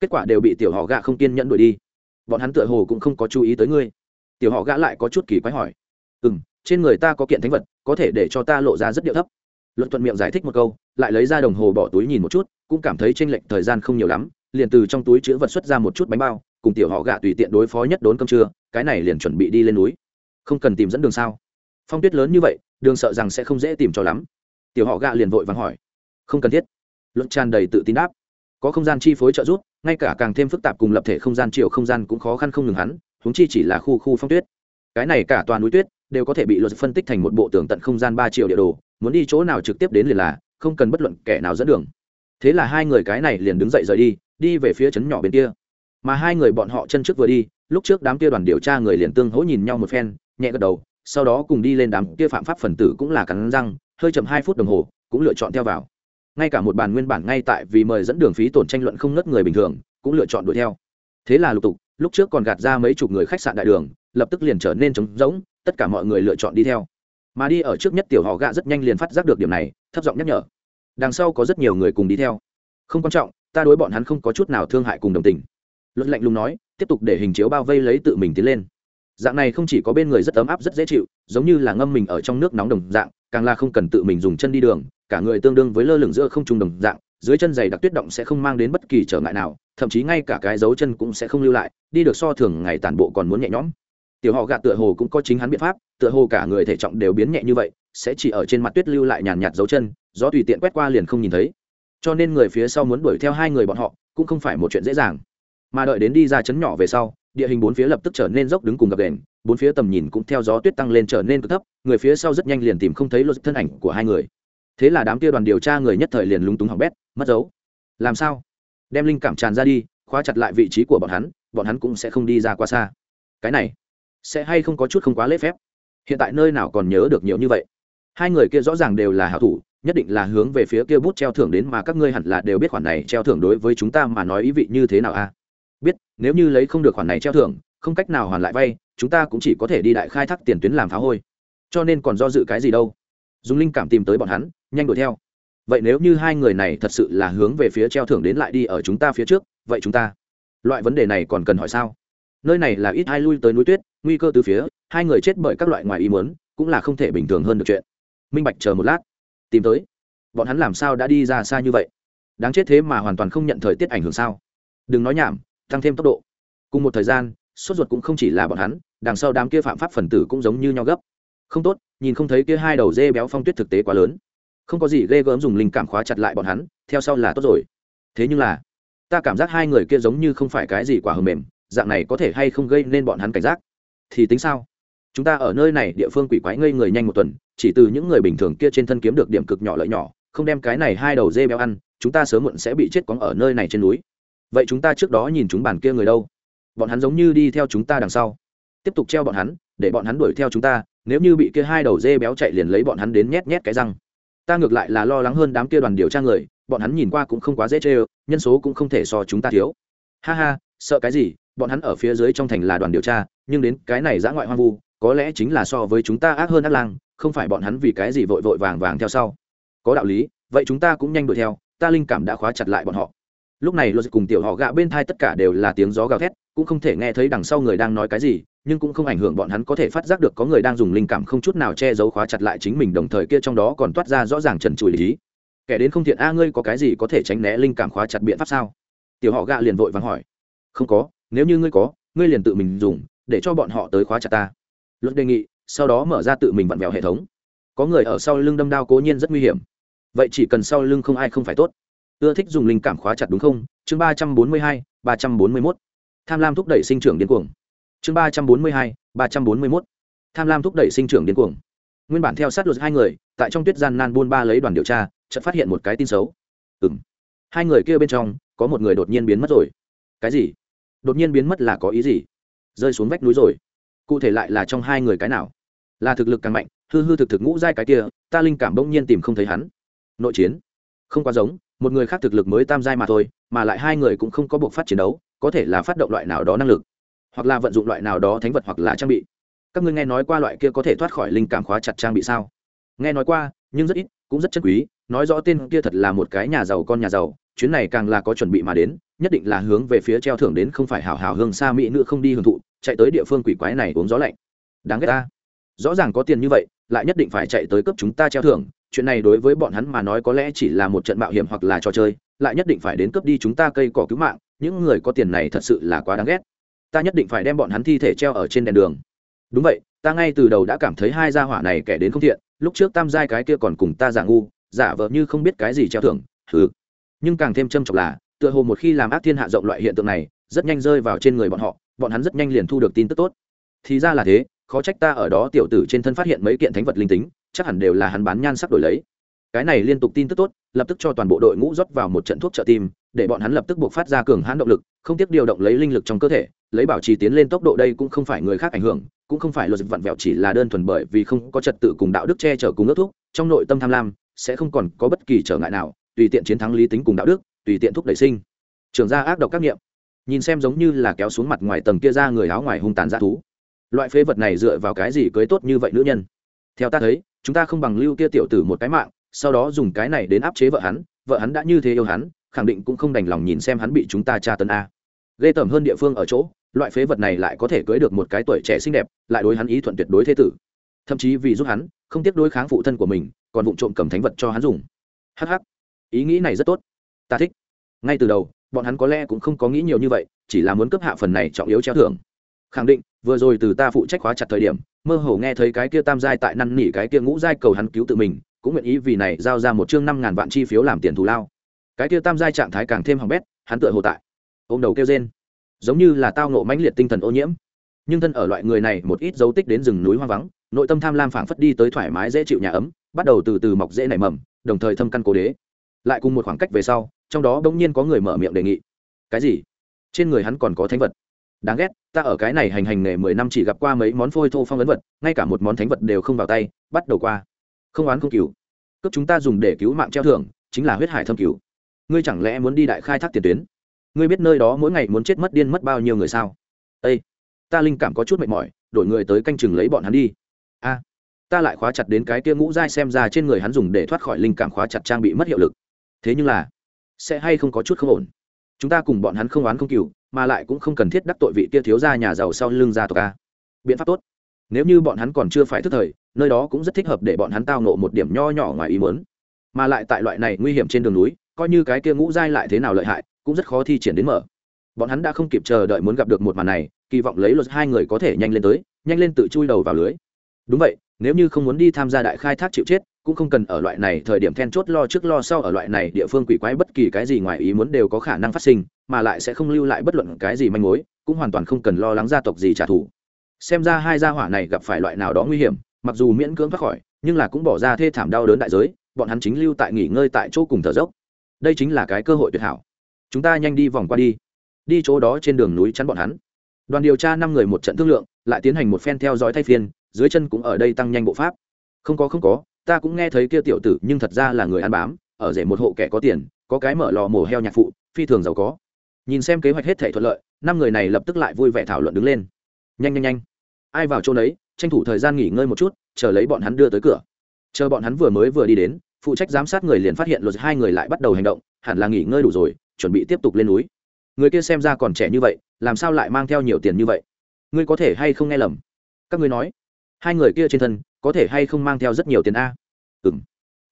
Kết quả đều bị tiểu họ gạ không kiên nhẫn đuổi đi. Bọn hắn tựa hồ cũng không có chú ý tới ngươi. Tiểu họ gã lại có chút kỳ quái hỏi. Ừ m trên người ta có kiện thánh vật, có thể để cho ta lộ ra rất điệu thấp. Luận thuận miệng giải thích một câu, lại lấy ra đồng hồ bỏ túi nhìn một chút, cũng cảm thấy tranh lệch thời gian không nhiều lắm, liền từ trong túi chữ vật xuất ra một chút bánh bao, cùng tiểu họ gạ tùy tiện đối phó nhất đốn cơm trưa cái này liền chuẩn bị đi lên núi. Không cần tìm dẫn đường sao? Phong tuyết lớn như vậy, đường sợ rằng sẽ không dễ tìm cho lắm. Tiểu họ gạ liền vội vàng hỏi. Không cần thiết. Luận tràn đầy tự tin đáp. Có không gian chi phối trợ giúp, ngay cả càng thêm phức tạp cùng lập thể không gian, chiều không gian cũng khó khăn không ngừng hắn húng chi chỉ là khu khu phong tuyết. Cái này cả toàn núi tuyết đều có thể bị luật phân tích thành một bộ tường tận không gian ba triệu địa đồ, muốn đi chỗ nào trực tiếp đến liền là, không cần bất luận kẻ nào dẫn đường. Thế là hai người cái này liền đứng dậy rời đi đi về phía trấn nhỏ bên kia mà hai người bọn họ chân trước vừa đi, lúc trước đám kia đoàn điều tra người liền tương hỗ nhìn nhau một phen, nhẹ gật đầu, sau đó cùng đi lên đám kia phạm pháp phần tử cũng là cắn răng, hơi chậm hai phút đồng hồ, cũng lựa chọn theo vào. Ngay cả một bàn nguyên bản ngay tại vì mời dẫn đường phí tổn tranh luận không ngất người bình thường, cũng lựa chọn đuổi theo. Thế là lục tục, lúc trước còn gạt ra mấy chục người khách sạn đại đường, lập tức liền trở nên trống rỗng, tất cả mọi người lựa chọn đi theo. Mà đi ở trước nhất tiểu họ gạ rất nhanh liền phát giác được điểm này, thấp giọng nhắc nhở. Đằng sau có rất nhiều người cùng đi theo. Không quan trọng, ta đối bọn hắn không có chút nào thương hại cùng đồng tình luật lạnh lùng nói, tiếp tục để hình chiếu bao vây lấy tự mình tiến lên. Dạng này không chỉ có bên người rất ấm áp rất dễ chịu, giống như là ngâm mình ở trong nước nóng đồng dạng, càng là không cần tự mình dùng chân đi đường, cả người tương đương với lơ lửng giữa không trung đồng dạng, dưới chân giày đặc tuyết động sẽ không mang đến bất kỳ trở ngại nào, thậm chí ngay cả cái dấu chân cũng sẽ không lưu lại, đi được so thường ngày tản bộ còn muốn nhẹ nhõm. Tiểu họ gạt tựa hồ cũng có chính hắn biện pháp, tựa hồ cả người thể trọng đều biến nhẹ như vậy, sẽ chỉ ở trên mặt tuyết lưu lại nhàn nhạt dấu chân, gió tùy tiện quét qua liền không nhìn thấy. Cho nên người phía sau muốn đuổi theo hai người bọn họ, cũng không phải một chuyện dễ dàng mà đợi đến đi ra chấn nhỏ về sau, địa hình bốn phía lập tức trở nên dốc đứng cùng gập đền bốn phía tầm nhìn cũng theo gió tuyết tăng lên trở nên cực thấp, người phía sau rất nhanh liền tìm không thấy lột thân ảnh của hai người. Thế là đám kia đoàn điều tra người nhất thời liền lúng túng hỏng bét, mất dấu. Làm sao? Đem linh cảm tràn ra đi, khóa chặt lại vị trí của bọn hắn bọn hắn cũng sẽ không đi ra quá xa. Cái này, sẽ hay không có chút không quá lễ phép? Hiện tại nơi nào còn nhớ được nhiều như vậy? Hai người kia rõ ràng đều là hảo thủ, nhất định là hướng về phía kia bút treo thưởng đến mà các ngươi hẳn là đều biết khoản này treo thưởng đối với chúng ta mà nói ý vị như thế nào a? Nếu như lấy không được khoản này treo thưởng, không cách nào hoàn lại vay, chúng ta cũng chỉ có thể đi đại khai thác tiền tuyến làm phá hôi. Cho nên còn do dự cái gì đâu. Dùng linh cảm tìm tới bọn hắn, nhanh đuổi theo. Vậy nếu như hai người này thật sự là hướng về phía treo thưởng đến lại đi ở chúng ta phía trước, vậy chúng ta, loại vấn đề này còn cần hỏi sao? Nơi này là ít hai lui tới núi tuyết, nguy cơ từ phía, hai người chết bởi các loại ngoài ý muốn, cũng là không thể bình thường hơn được chuyện. Minh bạch chờ một lát, tìm tới. Bọn hắn làm sao đã đi ra xa như vậy? Đáng chết thế mà hoàn toàn không nhận thời tiết ảnh hưởng sao? Đừng nói nhảm tăng thêm tốc độ. Cùng một thời gian, sốt ruột cũng không chỉ là bọn hắn, đằng sau đám kia phạm pháp phần tử cũng giống như nhau gấp. Không tốt, nhìn không thấy kia hai đầu dê béo phong tuyết thực tế quá lớn. Không có gì ghê gớm dùng linh cảm khóa chặt lại bọn hắn, theo sau là tốt rồi. Thế nhưng là, ta cảm giác hai người kia giống như không phải cái gì quả hầm mềm, dạng này có thể hay không gây nên bọn hắn cảnh giác? Thì tính sao? Chúng ta ở nơi này địa phương quỷ quái ngây người nhanh một tuần, chỉ từ những người bình thường kia trên thân kiếm được điểm cực nhỏ lợi nhỏ, không đem cái này hai đầu dê béo ăn, chúng ta sớm muộn sẽ bị chết cóng ở nơi này trên núi vậy chúng ta trước đó nhìn chúng bản kia người đâu? Bọn hắn giống như đi theo chúng ta đằng sau. Tiếp tục treo bọn hắn, để bọn hắn đuổi theo chúng ta, nếu như bị kia hai đầu dê béo chạy liền lấy bọn hắn đến nhét nhét cái răng. Ta ngược lại là lo lắng hơn đám kia đoàn điều tra người, bọn hắn nhìn qua cũng không quá dễ chê nhân số cũng không thể so chúng ta thiếu. Ha ha, sợ cái gì? Bọn hắn ở phía dưới trong thành là đoàn điều tra, nhưng đến cái này giã ngoại hoang vu, có lẽ chính là so với chúng ta ác hơn ác lang, không phải bọn hắn vì cái gì vội vội vàng vàng theo sau. Có đạo lý, vậy chúng ta cũng nhanh đuổi theo, ta linh cảm đã khóa chặt lại bọn họ lúc này luật cùng tiểu họ gạ bên thai tất cả đều là tiếng gió gào thét, cũng không thể nghe thấy đằng sau người đang nói cái gì, nhưng cũng không ảnh hưởng bọn hắn có thể phát giác được có người đang dùng linh cảm không chút nào che giấu khóa chặt lại chính mình, đồng thời kia trong đó còn toát ra rõ ràng trần trụi lý. Kẻ đến không thiện, a, ngươi có cái gì có thể tránh né linh cảm khóa chặt biện pháp sao? Tiểu họ gạ liền vội vàng hỏi. Không có, nếu như ngươi có, ngươi liền tự mình dùng, để cho bọn họ tới khóa chặt ta. Luật đề nghị, sau đó mở ra tự mình vặn vẹo hệ thống. Có người ở sau lưng đâm đao cố nhiên rất nguy hiểm. Vậy chỉ cần sau lưng không ai không phải tốt ưa thích dùng linh cảm khóa chặt đúng không? Chương ba trăm bốn mươi hai, ba trăm bốn mươi mốt. Tham lam thúc đẩy sinh trưởng điên cuồng. Chương ba trăm bốn mươi hai, ba trăm bốn mươi mốt. Tham lam thúc đẩy sinh trưởng điên cuồng. Nguyên bản theo sát luật hai người, tại trong tuyết gian nan buôn ba lấy đoàn điều tra, chợt phát hiện một cái tin xấu. Ừ m hai người kia bên trong, có một người đột nhiên biến mất rồi. Cái gì? Đột nhiên biến mất là có ý gì? Rơi xuống vách núi rồi. Cụ thể lại là trong hai người cái nào? Là thực lực càng mạnh, hư hư thực thực ngũ giai cái kia, ta linh cảm bỗng nhiên tìm không thấy hắn. Nội chiến. Không quá giống một người khác thực lực mới tam giai mà thôi, mà lại hai người cũng không có buộc phát chiến đấu, có thể là phát động loại nào đó năng lực, hoặc là vận dụng loại nào đó thánh vật hoặc là trang bị. Các ngươi nghe nói qua loại kia có thể thoát khỏi linh cảm khóa chặt trang bị sao? Nghe nói qua, nhưng rất ít, cũng rất chân quý, nói rõ tên kia thật là một cái nhà giàu con nhà giàu, chuyến này càng là có chuẩn bị mà đến, nhất định là hướng về phía treo thưởng đến không phải hào hào hương xa mỹ nữ không đi hưởng thụ, chạy tới địa phương quỷ quái này uống gió lạnh. Đáng ghét ta. Rõ ràng có tiền như vậy, lại nhất định phải chạy tới cấp chúng ta treo thưởng chuyện này đối với bọn hắn mà nói có lẽ chỉ là một trận mạo hiểm hoặc là trò chơi, lại nhất định phải đến cướp đi chúng ta cây cỏ cứu mạng, những người có tiền này thật sự là quá đáng ghét. Ta nhất định phải đem bọn hắn thi thể treo ở trên đèn đường. Đúng vậy, ta ngay từ đầu đã cảm thấy hai gia hỏa này kẻ đến không thiện, lúc trước tam giai cái kia còn cùng ta giả ngu, giả vờ như không biết cái gì treo thưởng thứ. nhưng càng thêm châm trọng là, tựa hồ một khi làm ác thiên hạ rộng loại hiện tượng này, rất nhanh rơi vào trên người bọn họ, bọn hắn rất nhanh liền thu được tin tức tốt. Thì ra là thế, khó trách ta ở đó tiểu tử trên thân phát hiện mấy kiện thánh vật linh tính chắc hẳn đều là hắn bán nhan sắc đổi lấy. Cái này liên tục tin tức tốt, lập tức cho toàn bộ đội ngũ rót vào một trận thuốc trợ tim, để bọn hắn lập tức buộc phát ra cường hãn động lực, không tiếc điều động lấy linh lực trong cơ thể, lấy bảo trì tiến lên tốc độ đây cũng không phải người khác ảnh hưởng, cũng không phải luật vặn vẹo chỉ là đơn thuần bởi vì không có trật tự cùng đạo đức che chở cùng ước thúc, trong nội tâm tham lam, sẽ không còn có bất kỳ trở ngại nào, tùy tiện chiến thắng lý tính cùng đạo đức, tùy tiện thúc đẩy sinh. Trường ra ác độc các nghiệm. Nhìn xem giống như là kéo xuống mặt ngoài tầng kia ra người áo ngoài hung tàn dã thú. Loại phế vật này dựa vào cái gì cưới tốt như vậy nữ nhân? Theo ta thấy, chúng ta không bằng lưu kia tiểu tử một cái mạng, sau đó dùng cái này đến áp chế vợ hắn vợ hắn đã như thế yêu hắn, khẳng định cũng không đành lòng nhìn xem hắn bị chúng ta tra tấn a. Ghê tởm hơn địa phương ở chỗ, loại phế vật này lại có thể cưới được một cái tuổi trẻ xinh đẹp, lại đối hắn ý thuận tuyệt đối thế tử. Thậm chí vì giúp hắn, không tiếc đối kháng phụ thân của mình, còn vụ trộm cầm thánh vật cho hắn dùng. Hh ý nghĩ này rất tốt. Ta thích. Ngay từ đầu, bọn hắn có lẽ cũng không có nghĩ nhiều như vậy, chỉ là muốn cấp hạ phần này trọng yếu treo thưởng khẳng định, vừa rồi từ ta phụ trách khóa chặt thời điểm, mơ hồ nghe thấy cái kia tam giai tại năn nỉ cái kia ngũ giai cầu hắn cứu tự mình, cũng nguyện ý vì này giao ra một chương năm ngàn vạn chi phiếu làm tiền thù lao. Cái kia tam giai trạng thái càng thêm hỏng bét, hắn tựa hồ tại. Ôm đầu kêu rên. Giống như là tao nộ mãnh liệt tinh thần ô nhiễm. Nhưng thân ở loại người này, một ít dấu tích đến rừng núi hoang vắng, nội tâm tham lam phảng phất đi tới thoải mái dễ chịu nhà ấm, bắt đầu từ từ mọc dễ nảy mầm, đồng thời thâm căn cố đế. Lại cùng một khoảng cách về sau, trong đó bỗng nhiên có người mở miệng đề nghị. Cái gì? Trên người hắn còn có thánh vật. Đáng ghét ta ở cái này hành hành nghề mười năm chỉ gặp qua mấy món phôi thô phong ấn vật ngay cả một món thánh vật đều không vào tay bắt đầu qua. Không oán không cứu cấp chúng ta dùng để cứu mạng treo thưởng chính là huyết hải thâm cứu ngươi chẳng lẽ muốn đi đại khai thác tiền tuyến? Ngươi biết nơi đó mỗi ngày muốn chết mất điên mất bao nhiêu người sao? Ê, ta linh cảm có chút mệt mỏi đổi người tới canh chừng lấy bọn hắn đi. A ta lại khóa chặt đến cái kia ngũ dai xem ra trên người hắn dùng để thoát khỏi linh cảm khóa chặt trang bị mất hiệu lực. Thế nhưng là sẽ hay không có chút không ổn? Chúng ta cùng bọn hắn không oán không cừu mà lại cũng không cần thiết đắc tội vị kia thiếu gia nhà giàu sau lưng gia tộc a. Biện pháp tốt. Nếu như bọn hắn còn chưa phải thức thời, nơi đó cũng rất thích hợp để bọn hắn tao nộ một điểm nho nhỏ ngoài ý muốn. Mà lại tại loại này nguy hiểm trên đường núi, coi như cái kia ngũ giai lại thế nào lợi hại, cũng rất khó thi triển đến mở. Bọn hắn đã không kịp chờ đợi muốn gặp được một màn này, kỳ vọng lấy luật hai người có thể nhanh lên tới, nhanh lên tự chui đầu vào lưới. Đúng vậy, nếu như không muốn đi tham gia đại khai thác chịu chết cũng không cần ở loại này thời điểm then chốt lo trước lo sau ở loại này địa phương quỷ quái bất kỳ cái gì ngoài ý muốn đều có khả năng phát sinh, mà lại sẽ không lưu lại bất luận cái gì manh mối, cũng hoàn toàn không cần lo lắng gia tộc gì trả thù. Xem ra hai gia hỏa này gặp phải loại nào đó nguy hiểm, mặc dù miễn cưỡng thoát khỏi, nhưng là cũng bỏ ra thê thảm đau đớn đại giới, bọn hắn chính lưu tại nghỉ ngơi tại chỗ cùng thở dốc. Đây chính là cái cơ hội tuyệt hảo. Chúng ta nhanh đi vòng qua đi. Đi chỗ đó trên đường núi chắn bọn hắn. Đoàn điều tra năm người một trận thương lượng, lại tiến hành một phen theo dõi thay phiên, dưới chân cũng ở đây tăng nhanh bộ pháp. Không có không có ta cũng nghe thấy kia tiểu tử nhưng thật ra là người ăn bám, ở rể một hộ kẻ có tiền, có cái mở lò mổ heo nhạc phụ, phi thường giàu có. Nhìn xem kế hoạch hết thể thuận lợi, năm người này lập tức lại vui vẻ thảo luận đứng lên. Nhanh nhanh nhanh. Ai vào chỗ đấy tranh thủ thời gian nghỉ ngơi một chút, chờ lấy bọn hắn đưa tới cửa. Chờ bọn hắn vừa mới vừa đi đến, phụ trách giám sát người liền phát hiện luật hai người lại bắt đầu hành động, hẳn là nghỉ ngơi đủ rồi, chuẩn bị tiếp tục lên núi. Người kia xem ra còn trẻ như vậy, làm sao lại mang theo nhiều tiền như vậy? Ngươi có thể hay không nghe lầm? Các ngươi nói. Hai người kia trên thân có thể hay không mang theo rất nhiều tiền a? Ừm.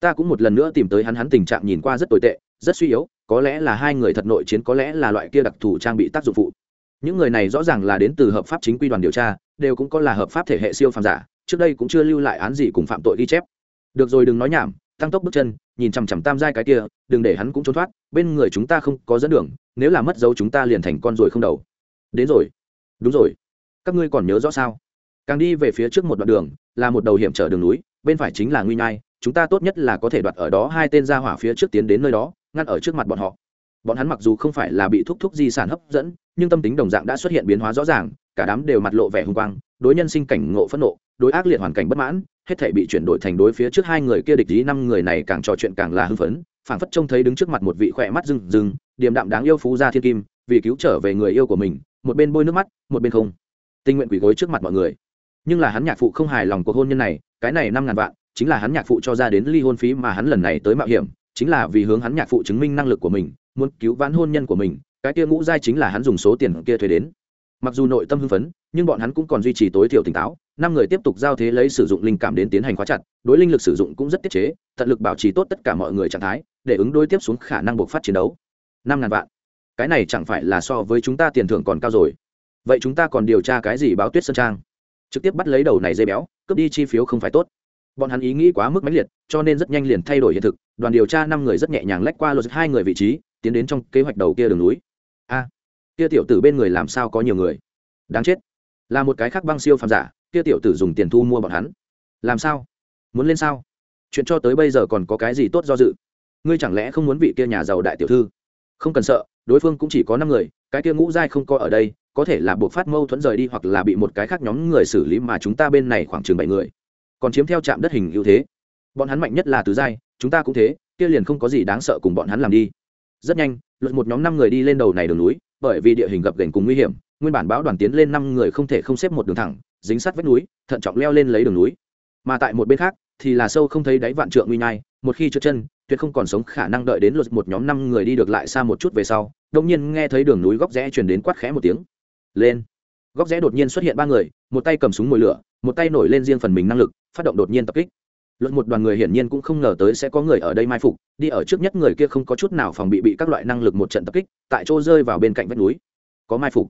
Ta cũng một lần nữa tìm tới hắn hắn tình trạng nhìn qua rất tồi tệ, rất suy yếu, có lẽ là hai người thật nội chiến, có lẽ là loại kia đặc thù trang bị tác dụng phụ. Những người này rõ ràng là đến từ hợp pháp chính quy đoàn điều tra, đều cũng có là hợp pháp thể hệ siêu phàm giả, trước đây cũng chưa lưu lại án gì cùng phạm tội ghi chép. Được rồi, đừng nói nhảm, tăng tốc bước chân, nhìn chằm chằm tam giai cái kia, đừng để hắn cũng trốn thoát, bên người chúng ta không có dẫn đường, nếu là mất dấu chúng ta liền thành con rồi không đầu. Đến rồi. Đúng rồi. Các ngươi còn nhớ rõ sao? Càng đi về phía trước một đoạn đường, là một đầu hiểm trở đường núi, bên phải chính là nguy nhai, chúng ta tốt nhất là có thể đoạt ở đó hai tên ra hỏa phía trước tiến đến nơi đó, ngăn ở trước mặt bọn họ. Bọn hắn mặc dù không phải là bị thúc thúc di sản hấp dẫn, nhưng tâm tính đồng dạng đã xuất hiện biến hóa rõ ràng, cả đám đều mặt lộ vẻ hung quang, đối nhân sinh cảnh ngộ phẫn nộ, đối ác liệt hoàn cảnh bất mãn, hết thể bị chuyển đổi thành đối phía trước hai người kia địch ý năm người này càng trò chuyện càng là hưng phấn, phảng phất trông thấy đứng trước mặt một vị khỏe mắt rừng rừng điềm đạm đáng yêu phú gia thiên kim, vì cứu trở về người yêu của mình, một bên bôi nước mắt, một bên không. Tình nguyện quỷ gối trước mặt mọi người nhưng là hắn nhạc phụ không hài lòng cuộc hôn nhân này, cái này năm ngàn vạn, chính là hắn nhạc phụ cho ra đến ly hôn phí mà hắn lần này tới mạo hiểm, chính là vì hướng hắn nhạc phụ chứng minh năng lực của mình, muốn cứu vãn hôn nhân của mình, cái kia ngũ giai chính là hắn dùng số tiền kia thuê đến. Mặc dù nội tâm hưng phấn, nhưng bọn hắn cũng còn duy trì tối thiểu tỉnh táo, năm người tiếp tục giao thế lấy sử dụng linh cảm đến tiến hành khóa chặt, đối linh lực sử dụng cũng rất tiết chế, tận lực bảo trì tốt tất cả mọi người trạng thái, để ứng đối tiếp xuống khả năng buộc phát chiến đấu. Năm ngàn vạn. Cái này chẳng phải là so với chúng ta tiền thưởng còn cao rồi. Vậy chúng ta còn điều tra cái gì báo tuyết sơn trang? Trực tiếp bắt lấy đầu này dây béo, cướp đi chi phiếu không phải tốt. Bọn hắn ý nghĩ quá mức mãnh liệt, cho nên rất nhanh liền thay đổi hiện thực, đoàn điều tra năm người rất nhẹ nhàng lách qua lột hai người vị trí, tiến đến trong kế hoạch đầu kia đường núi. A, kia tiểu tử bên người làm sao có nhiều người? Đáng chết. Là một cái khác băng siêu phàm giả, kia tiểu tử dùng tiền thu mua bọn hắn. Làm sao? Muốn lên sao? Chuyện cho tới bây giờ còn có cái gì tốt do dự? Ngươi chẳng lẽ không muốn vị kia nhà giàu đại tiểu thư? Không cần sợ, đối phương cũng chỉ có năm người, cái kia ngũ giai không có ở đây có thể là buộc phát mâu thuẫn rời đi hoặc là bị một cái khác nhóm người xử lý mà chúng ta bên này khoảng chừng bảy người. Còn chiếm theo trạm đất hình ưu thế. Bọn hắn mạnh nhất là tứ giai, chúng ta cũng thế, kia liền không có gì đáng sợ cùng bọn hắn làm đi. Rất nhanh luật một nhóm năm người đi lên đầu này đường núi, bởi vì địa hình gập ghềnh cùng nguy hiểm, nguyên bản báo đoàn tiến lên năm người không thể không xếp một đường thẳng, dính sát vách núi, thận trọng leo lên lấy đường núi. Mà tại một bên khác, thì là sâu không thấy đáy vạn trượng nguy nhai, một khi trượt chân, tuyệt không còn sống khả năng đợi đến luật một nhóm năm người đi được lại xa một chút về sau đông nhiên nghe thấy đường núi góc rẽ chuyển đến quát khẽ một tiếng lên. Góc rẽ đột nhiên xuất hiện ba người, một tay cầm súng mồi lửa, một tay nổi lên riêng phần mình năng lực, phát động đột nhiên tập kích. Luận một đoàn người hiển nhiên cũng không ngờ tới sẽ có người ở đây mai phục, đi ở trước nhất người kia không có chút nào phòng bị bị các loại năng lực một trận tập kích, tại chỗ rơi vào bên cạnh vách núi. Có mai phục.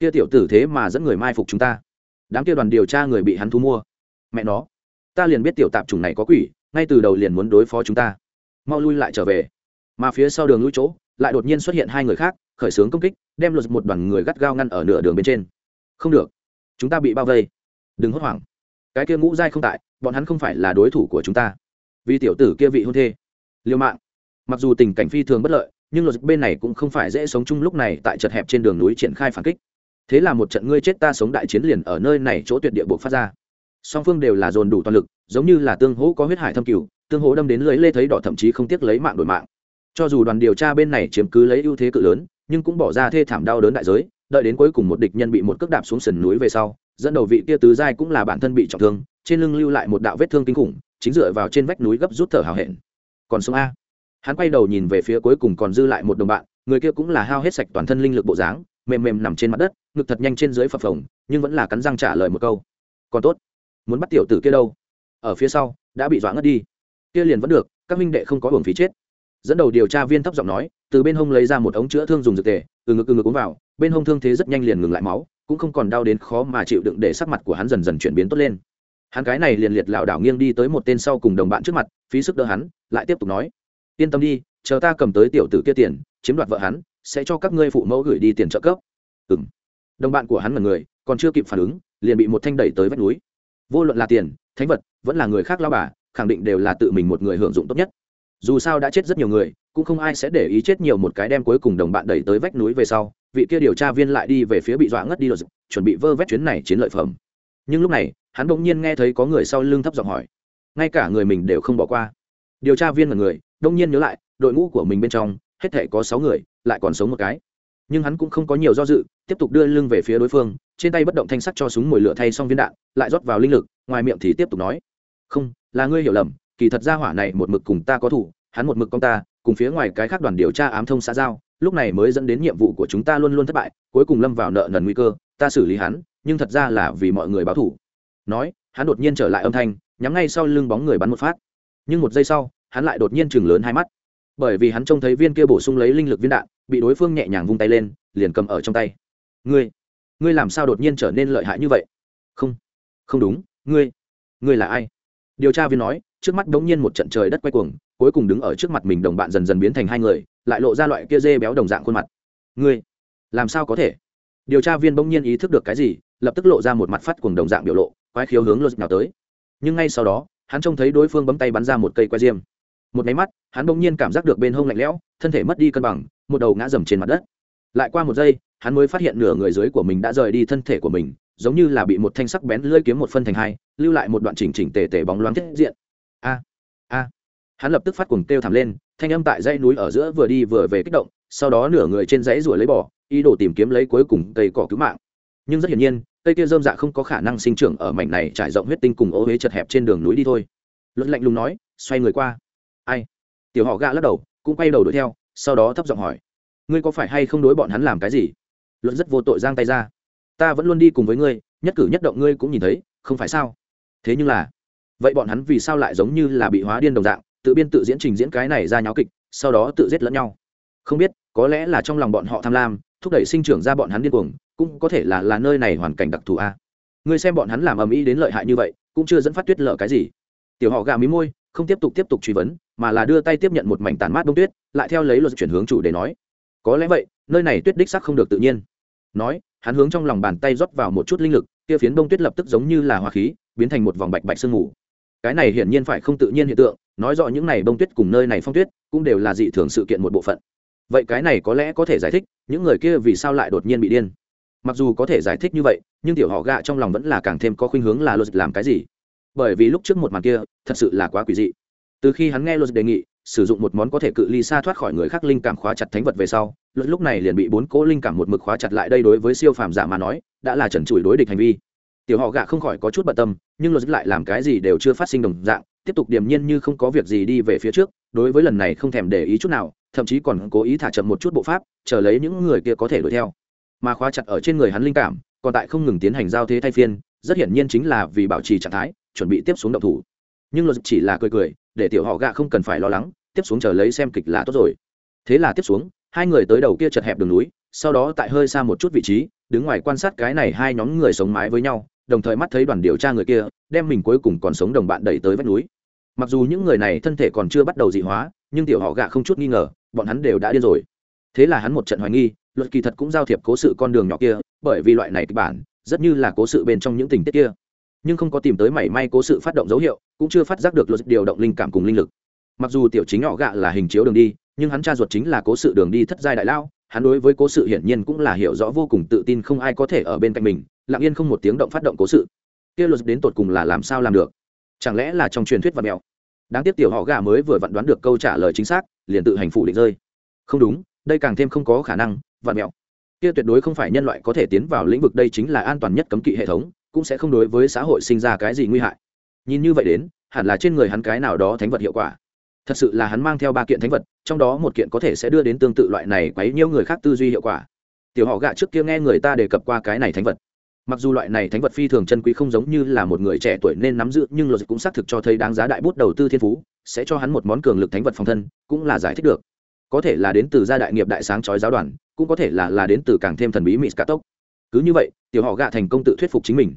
Kia tiểu tử thế mà dẫn người mai phục chúng ta. Đám kia đoàn điều tra người bị hắn thu mua. Mẹ nó. Ta liền biết tiểu tạp chủng này có quỷ, ngay từ đầu liền muốn đối phó chúng ta. Mau lui lại trở về. Mà phía sau đường lui chỗ, lại đột nhiên xuất hiện hai người khác, khởi xướng công kích đem luật một đoàn người gắt gao ngăn ở nửa đường bên trên. Không được, chúng ta bị bao vây. Đừng hốt hoảng. Cái kia ngũ giai không tại, bọn hắn không phải là đối thủ của chúng ta. Vì tiểu tử kia vị hôn thê liêu mạng. Mặc dù tình cảnh phi thường bất lợi, nhưng luật bên này cũng không phải dễ sống chung lúc này tại chật hẹp trên đường núi triển khai phản kích. Thế là một trận ngươi chết ta sống đại chiến liền ở nơi này chỗ tuyệt địa buộc phát ra. Song phương đều là dồn đủ toàn lực, giống như là tương hỗ có huyết hải thâm cửu, tương hỗ đâm đến lưới lê thấy đỏ thậm chí không tiếc lấy mạng đổi mạng. Cho dù đoàn điều tra bên này chiếm cứ lấy ưu thế cự lớn nhưng cũng bỏ ra thê thảm đau đớn đại giới, đợi đến cuối cùng một địch nhân bị một cước đạp xuống sườn núi về sau, dẫn đầu vị kia tứ giai cũng là bản thân bị trọng thương, trên lưng lưu lại một đạo vết thương kinh khủng, chính dựa vào trên vách núi gấp rút thở hào hẹn. Còn sông a. Hắn quay đầu nhìn về phía cuối cùng còn dư lại một đồng bạn, người kia cũng là hao hết sạch toàn thân linh lực bộ dáng, mềm mềm nằm trên mặt đất, ngực thật nhanh trên dưới phập phồng, nhưng vẫn là cắn răng trả lời một câu. Còn tốt, muốn bắt tiểu tử kia đâu? Ở phía sau, đã bị dọa ngất đi. Kia liền vẫn được, các minh đệ không có hưởng phí chết. Dẫn đầu điều tra viên thấp giọng nói từ bên hông lấy ra một ống chữa thương dùng dược tề, từ ngực từ ngực uống vào, bên hông thương thế rất nhanh liền ngừng lại máu, cũng không còn đau đến khó mà chịu đựng để sắc mặt của hắn dần dần chuyển biến tốt lên. Hắn cái này liền liệt lảo đảo nghiêng đi tới một tên sau cùng đồng bạn trước mặt, phí sức đỡ hắn, lại tiếp tục nói, yên tâm đi, chờ ta cầm tới tiểu tử kia tiền, chiếm đoạt vợ hắn, sẽ cho các ngươi phụ mẫu gửi đi tiền trợ cấp. Ừ m đồng bạn của hắn là người, còn chưa kịp phản ứng, liền bị một thanh đẩy tới vách núi. Vô luận là tiền, thánh vật, vẫn là người khác lao bà, khẳng định đều là tự mình một người hưởng dụng tốt nhất dù sao đã chết rất nhiều người, cũng không ai sẽ để ý chết nhiều một cái đem cuối cùng đồng bạn đẩy tới vách núi về sau, vị kia điều tra viên lại đi về phía bị dọa ngất đi rồi, chuẩn bị vơ vét chuyến này chiến lợi phẩm. Nhưng lúc này, hắn bỗng nhiên nghe thấy có người sau lưng thấp giọng hỏi. Ngay cả người mình đều không bỏ qua. Điều tra viên là người đông nhiên nhớ lại, đội ngũ của mình bên trong, hết thể có sáu người, lại còn sống một cái. Nhưng hắn cũng không có nhiều do dự, tiếp tục đưa lưng về phía đối phương, trên tay bất động thanh sắt cho súng mồi lửa thay xong viên đạn, lại rót vào linh lực, ngoài miệng thì tiếp tục nói. Không, là ngươi hiểu lầm kỳ thật ra hỏa này một mực cùng ta có thủ, hắn một mực công ta, cùng phía ngoài cái khác đoàn điều tra ám thông xã giao, lúc này mới dẫn đến nhiệm vụ của chúng ta luôn luôn thất bại, cuối cùng lâm vào nợ nần nguy cơ, ta xử lý hắn, nhưng thật ra là vì mọi người báo thủ. Nói, hắn đột nhiên trở lại âm thanh, nhắm ngay sau lưng bóng người bắn một phát. Nhưng một giây sau, hắn lại đột nhiên chừng lớn hai mắt. Bởi vì hắn trông thấy viên kia bổ sung lấy linh lực viên đạn, bị đối phương nhẹ nhàng vung tay lên, liền cầm ở trong tay. Ngươi ngươi làm sao đột nhiên trở nên lợi hại như vậy? Không không đúng, ngươi ngươi là ai? Điều tra viên nói trước mắt đống nhiên một trận trời đất quay cuồng, cuối cùng đứng ở trước mặt mình đồng bạn dần dần biến thành hai người, lại lộ ra loại kia dê béo đồng dạng khuôn mặt. Ngươi, làm sao có thể? Điều tra viên bỗng nhiên ý thức được cái gì, lập tức lộ ra một mặt phát cuồng đồng dạng biểu lộ, quái khiếu hướng luật nào tới. Nhưng ngay sau đó, hắn trông thấy đối phương bấm tay bắn ra một cây que diêm. Một máy mắt, hắn bỗng nhiên cảm giác được bên hông lạnh lẽo, thân thể mất đi cân bằng, một đầu ngã dầm trên mặt đất. Lại qua một giây, hắn mới phát hiện nửa người dưới của mình đã rời đi thân thể của mình, giống như là bị một thanh sắc bén lưỡi kiếm một phân thành hai, lưu lại một đoạn chỉnh chỉnh tề tề bóng loáng thiết diện hắn lập tức phát cuồng kêu thảm lên, thanh âm tại dãy núi ở giữa vừa đi vừa về kích động, sau đó nửa người trên dãy rủa lấy bỏ, ý đồ tìm kiếm lấy cuối cùng cây cỏ cứu mạng. Nhưng rất hiển nhiên, cây kia dơm dạ không có khả năng sinh trưởng ở mảnh này trải rộng huyết tinh cùng ô huế chật hẹp trên đường núi đi thôi. Luật lạnh lùng nói, xoay người qua. Ai? Tiểu họ gạ lắc đầu, cũng quay đầu đuổi theo, sau đó thấp giọng hỏi, ngươi có phải hay không đối bọn hắn làm cái gì? Luận rất vô tội giang tay ra, ta vẫn luôn đi cùng với ngươi, nhất cử nhất động ngươi cũng nhìn thấy, không phải sao? Thế nhưng là, vậy bọn hắn vì sao lại giống như là bị hóa điên đồng dạng tự biên tự diễn trình diễn cái này ra nháo kịch, sau đó tự giết lẫn nhau. Không biết, có lẽ là trong lòng bọn họ tham lam, thúc đẩy sinh trưởng ra bọn hắn điên cuồng, cũng có thể là là nơi này hoàn cảnh đặc thù a. Người xem bọn hắn làm ầm ĩ đến lợi hại như vậy, cũng chưa dẫn phát tuyết lợ cái gì. Tiểu họ gà mí môi, không tiếp tục tiếp tục truy vấn, mà là đưa tay tiếp nhận một mảnh tàn mát đông tuyết, lại theo lấy luật chuyển hướng chủ để nói. Có lẽ vậy, nơi này tuyết đích sắc không được tự nhiên. Nói, hắn hướng trong lòng bàn tay rót vào một chút linh lực, kia phiến đông tuyết lập tức giống như là hoa khí, biến thành một vòng bạch bạch sương mù. Cái này hiển nhiên phải không tự nhiên hiện tượng nói rõ những này bông tuyết cùng nơi này phong tuyết cũng đều là dị thường sự kiện một bộ phận. Vậy cái này có lẽ có thể giải thích những người kia vì sao lại đột nhiên bị điên. Mặc dù có thể giải thích như vậy, nhưng tiểu họ gạ trong lòng vẫn là càng thêm có khuynh hướng là luật làm cái gì. Bởi vì lúc trước một màn kia, thật sự là quá quỷ dị. Từ khi hắn nghe luật đề nghị, sử dụng một món có thể cự ly xa thoát khỏi người khác linh cảm khóa chặt thánh vật về sau luật lúc này liền bị bốn cỗ linh cảm một mực khóa chặt lại đây đối với siêu phàm giả mà nói, đã là trần trụi đối địch hành vi tiểu họ gạ không khỏi có chút bận tâm, nhưng luật lại làm cái gì đều chưa phát sinh đồng dạng, tiếp tục điềm nhiên như không có việc gì đi về phía trước, đối với lần này không thèm để ý chút nào, thậm chí còn cố ý thả chậm một chút bộ pháp, chờ lấy những người kia có thể đuổi theo. Mà khóa chặt ở trên người hắn linh cảm, còn tại không ngừng tiến hành giao thế thay phiên, rất hiển nhiên chính là vì bảo trì trạng thái, chuẩn bị tiếp xuống động thủ. Nhưng luật chỉ là cười cười, để tiểu họ gạ không cần phải lo lắng, tiếp xuống chờ lấy xem kịch là tốt rồi. Thế là tiếp xuống, hai người tới đầu kia chật hẹp đường núi, sau đó tại hơi xa một chút vị trí, đứng ngoài quan sát cái này hai nhóm người sống mái với nhau đồng thời mắt thấy đoàn điều tra người kia, đem mình cuối cùng còn sống đồng bạn đẩy tới vách núi. Mặc dù những người này thân thể còn chưa bắt đầu dị hóa, nhưng tiểu họ gạ không chút nghi ngờ, bọn hắn đều đã điên rồi. Thế là hắn một trận hoài nghi, luật kỳ thật cũng giao thiệp cố sự con đường nhỏ kia, bởi vì loại này kịch bản, rất như là cố sự bên trong những tình tiết kia. Nhưng không có tìm tới mảy may cố sự phát động dấu hiệu, cũng chưa phát giác được luật điều động linh cảm cùng linh lực. Mặc dù tiểu chính họ gạ là hình chiếu đường đi, nhưng hắn cha ruột chính là cố sự đường đi thất giai đại lao, hắn đối với cố sự hiển nhiên cũng là hiểu rõ vô cùng tự tin không ai có thể ở bên cạnh mình lặng yên không một tiếng động phát động cố sự. Kia luật đến tột cùng là làm sao làm được? Chẳng lẽ là trong truyền thuyết và mèo đáng tiếc tiểu họ gà mới vừa vặn đoán được câu trả lời chính xác, liền tự hành phủ định rơi. Không đúng, đây càng thêm không có khả năng, vạn mẹo. Kia tuyệt đối không phải nhân loại có thể tiến vào lĩnh vực đây chính là an toàn nhất cấm kỵ hệ thống, cũng sẽ không đối với xã hội sinh ra cái gì nguy hại. Nhìn như vậy đến, hẳn là trên người hắn cái nào đó thánh vật hiệu quả. Thật sự là hắn mang theo ba kiện thánh vật, trong đó một kiện có thể sẽ đưa đến tương tự loại này quấy nhiêu người khác tư duy hiệu quả. Tiểu họ gạ trước kia nghe người ta đề cập qua cái này thánh vật mặc dù loại này thánh vật phi thường chân quý không giống như là một người trẻ tuổi nên nắm giữ, nhưng luật cũng xác thực cho thấy đáng giá đại bút đầu tư thiên phú, sẽ cho hắn một món cường lực thánh vật phòng thân, cũng là giải thích được. Có thể là đến từ gia đại nghiệp đại sáng chói giáo đoàn, cũng có thể là là đến từ càng thêm thần bí mỹ tốc. Cứ như vậy, tiểu họ gạ thành công tự thuyết phục chính mình.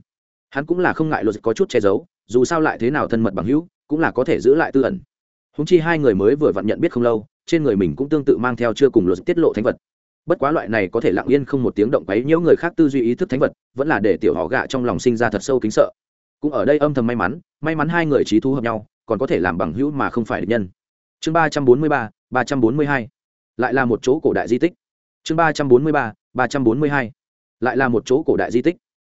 Hắn cũng là không ngại luật có chút che giấu, dù sao lại thế nào thân mật bằng hữu, cũng là có thể giữ lại tư ẩn. Húng chi hai người mới vừa vặn nhận biết không lâu, trên người mình cũng tương tự mang theo chưa cùng luật tiết lộ thánh vật bất quá loại này có thể lặng yên không một tiếng động quấy nhiễu người khác tư duy ý thức thánh vật, vẫn là để tiểu họ gạ trong lòng sinh ra thật sâu kính sợ. Cũng ở đây âm thầm may mắn may mắn hai người trí thú hợp nhau, còn có thể làm bằng hữu mà không phải địch nhân. Chương ba trăm bốn mươi ba ba trăm bốn mươi hai. Lại là một chỗ cổ đại di tích. Chương ba trăm bốn mươi ba ba trăm bốn mươi hai. Lại là một chỗ cổ đại di tích.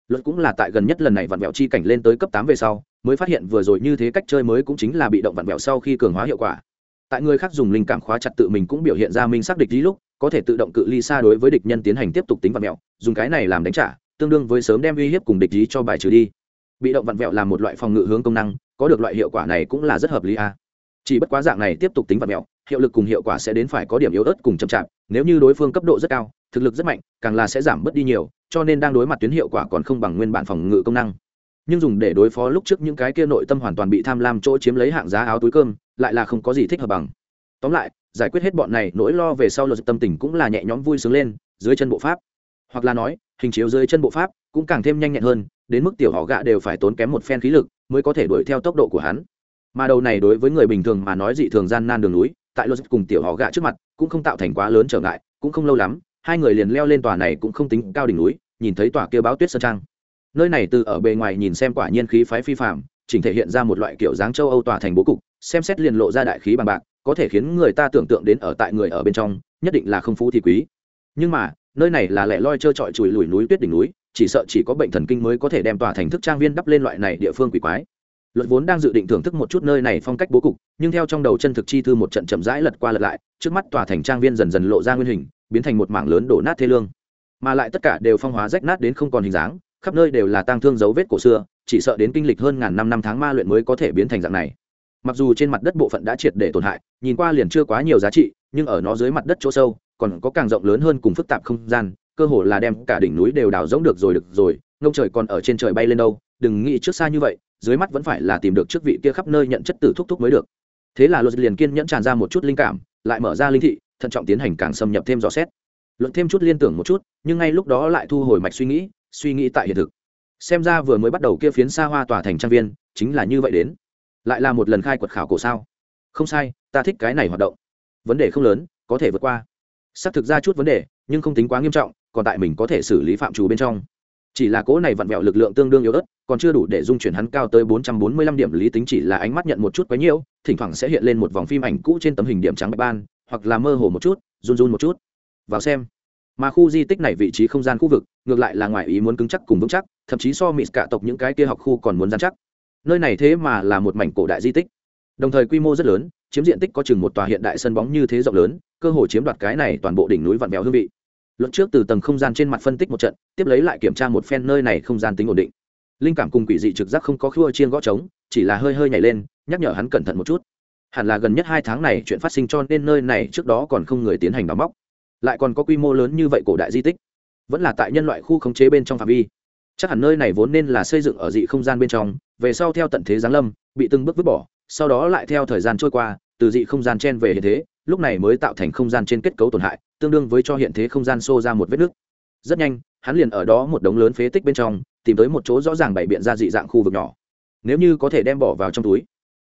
Luật cũng là tại gần nhất lần này vặn vẹo chi cảnh lên tới cấp tám về sau, mới phát hiện vừa rồi như thế cách chơi mới cũng chính là bị động vặn vẹo sau khi cường hóa hiệu quả. Tại người khác dùng linh cảm khóa chặt tự mình cũng biểu hiện ra minh xác địch lý lúc có thể tự động cự ly xa đối với địch nhân tiến hành tiếp tục tính vặn vẹo dùng cái này làm đánh trả, tương đương với sớm đem uy hiếp cùng địch lý cho bài trừ đi. Bị động vặn vẹo là một loại phòng ngự hướng công năng, có được loại hiệu quả này cũng là rất hợp lý a. Chỉ bất quá dạng này tiếp tục tính vặn vẹo hiệu lực cùng hiệu quả sẽ đến phải có điểm yếu ớt cùng chậm chạp, nếu như đối phương cấp độ rất cao, thực lực rất mạnh, càng là sẽ giảm bớt đi nhiều, cho nên đang đối mặt tuyến hiệu quả còn không bằng nguyên bản phòng ngự công năng. Nhưng dùng để đối phó lúc trước những cái kia nội tâm hoàn toàn bị tham lam chỗ chiếm lấy hạng giá áo túi cơm, lại là không có gì thích hợp bằng. Tóm lại giải quyết hết bọn này, nỗi lo về sau luật tâm tình cũng là nhẹ nhõm vui sướng lên, dưới chân bộ pháp. Hoặc là nói, hình chiếu dưới chân bộ pháp cũng càng thêm nhanh nhẹn hơn, đến mức tiểu họ gạ đều phải tốn kém một phen khí lực mới có thể đuổi theo tốc độ của hắn. Mà đầu này đối với người bình thường mà nói dị thường gian nan đường núi, tại luật cùng tiểu họ gạ trước mặt cũng không tạo thành quá lớn trở ngại, cũng không lâu lắm, hai người liền leo lên tòa này cũng không tính cao đỉnh núi, nhìn thấy tòa kia báo tuyết sơn trang. Nơi này từ ở bề ngoài nhìn xem quả nhiên khí phái phi phạm chỉnh thể hiện ra một loại kiểu dáng châu âu tòa thành bố cục, xem xét liền lộ ra đại khí bằng bạc có thể khiến người ta tưởng tượng đến ở tại người ở bên trong, nhất định là không phú thì quý. Nhưng mà, nơi này là lẻ loi trơ trọi chùi lùi núi tuyết đỉnh núi, chỉ sợ chỉ có bệnh thần kinh mới có thể đem tòa thành thức trang viên đắp lên loại này địa phương quỷ quái. Luật vốn đang dự định thưởng thức một chút nơi này phong cách bố cục, nhưng theo trong đầu chân thực chi thư một trận chậm rãi lật qua lật lại, trước mắt tòa thành trang viên dần dần lộ ra nguyên hình, biến thành một mảng lớn đổ nát thê lương. Mà lại tất cả đều phong hóa rách nát đến không còn hình dáng, khắp nơi đều là tang thương dấu vết cổ xưa, chỉ sợ đến kinh lịch hơn ngàn năm năm tháng ma luyện mới có thể biến thành dạng này mặc dù trên mặt đất bộ phận đã triệt để tổn hại, nhìn qua liền chưa quá nhiều giá trị, nhưng ở nó dưới mặt đất chỗ sâu, còn có càng rộng lớn hơn cùng phức tạp không gian, cơ hồ là đem cả đỉnh núi đều đào rỗng được rồi được rồi, ngông trời còn ở trên trời bay lên đâu, đừng nghĩ trước xa như vậy, dưới mắt vẫn phải là tìm được trước vị kia khắp nơi nhận chất tử thúc thúc mới được. Thế là luật liền kiên nhẫn tràn ra một chút linh cảm, lại mở ra linh thị, thận trọng tiến hành càng xâm nhập thêm dò xét. Luận thêm chút liên tưởng một chút, nhưng ngay lúc đó lại thu hồi mạch suy nghĩ suy nghĩ tại hiện thực. Xem ra vừa mới bắt đầu kia phiến xa hoa tòa thành trang viên, chính là như vậy đến lại là một lần khai quật khảo cổ sao? Không sai, ta thích cái này hoạt động. Vấn đề không lớn, có thể vượt qua. Xác thực ra chút vấn đề, nhưng không tính quá nghiêm trọng, còn tại mình có thể xử lý phạm trù bên trong. Chỉ là cỗ này vặn vẹo lực lượng tương đương yếu ớt, còn chưa đủ để dung chuyển hắn cao tới 445 điểm lý tính chỉ là ánh mắt nhận một chút quấy nhiễu, thỉnh thoảng sẽ hiện lên một vòng phim ảnh cũ trên tấm hình điểm trắng bạch ban, hoặc là mơ hồ một chút, run run một chút. Vào xem. Mà khu di tích này vị trí không gian khu vực, ngược lại là ngoài ý muốn cứng chắc cùng vững chắc, thậm chí so mịt cả tộc những cái kia học khu còn muốn gian chắc nơi này thế mà là một mảnh cổ đại di tích. Đồng thời quy mô rất lớn, chiếm diện tích có chừng một tòa hiện đại sân bóng như thế rộng lớn, cơ hồ chiếm đoạt cái này toàn bộ đỉnh núi vạn béo hương vị. Luận trước từ tầng không gian trên mặt phân tích một trận, tiếp lấy lại kiểm tra một phen nơi này không gian tính ổn định. Linh cảm cùng quỷ dị trực giác không có khua chiên gõ trống, chỉ là hơi hơi nhảy lên, nhắc nhở hắn cẩn thận một chút. Hẳn là gần nhất hai tháng này chuyện phát sinh cho nên nơi này trước đó còn không người tiến hành đào móc lại còn có quy mô lớn như vậy cổ đại di tích. Vẫn là tại nhân loại khu khống chế bên trong phạm vi. Chắc hẳn nơi này vốn nên là xây dựng ở dị không gian bên trong về sau theo tận thế giáng lâm, bị từng bước vứt bỏ, sau đó lại theo thời gian trôi qua, từ dị không gian chen về hiện thế, lúc này mới tạo thành không gian trên kết cấu tổn hại, tương đương với cho hiện thế không gian xô ra một vết nứt. Rất nhanh, hắn liền ở đó một đống lớn phế tích bên trong, tìm tới một chỗ rõ ràng bày biện ra dị dạng khu vực nhỏ. Nếu như có thể đem bỏ vào trong túi,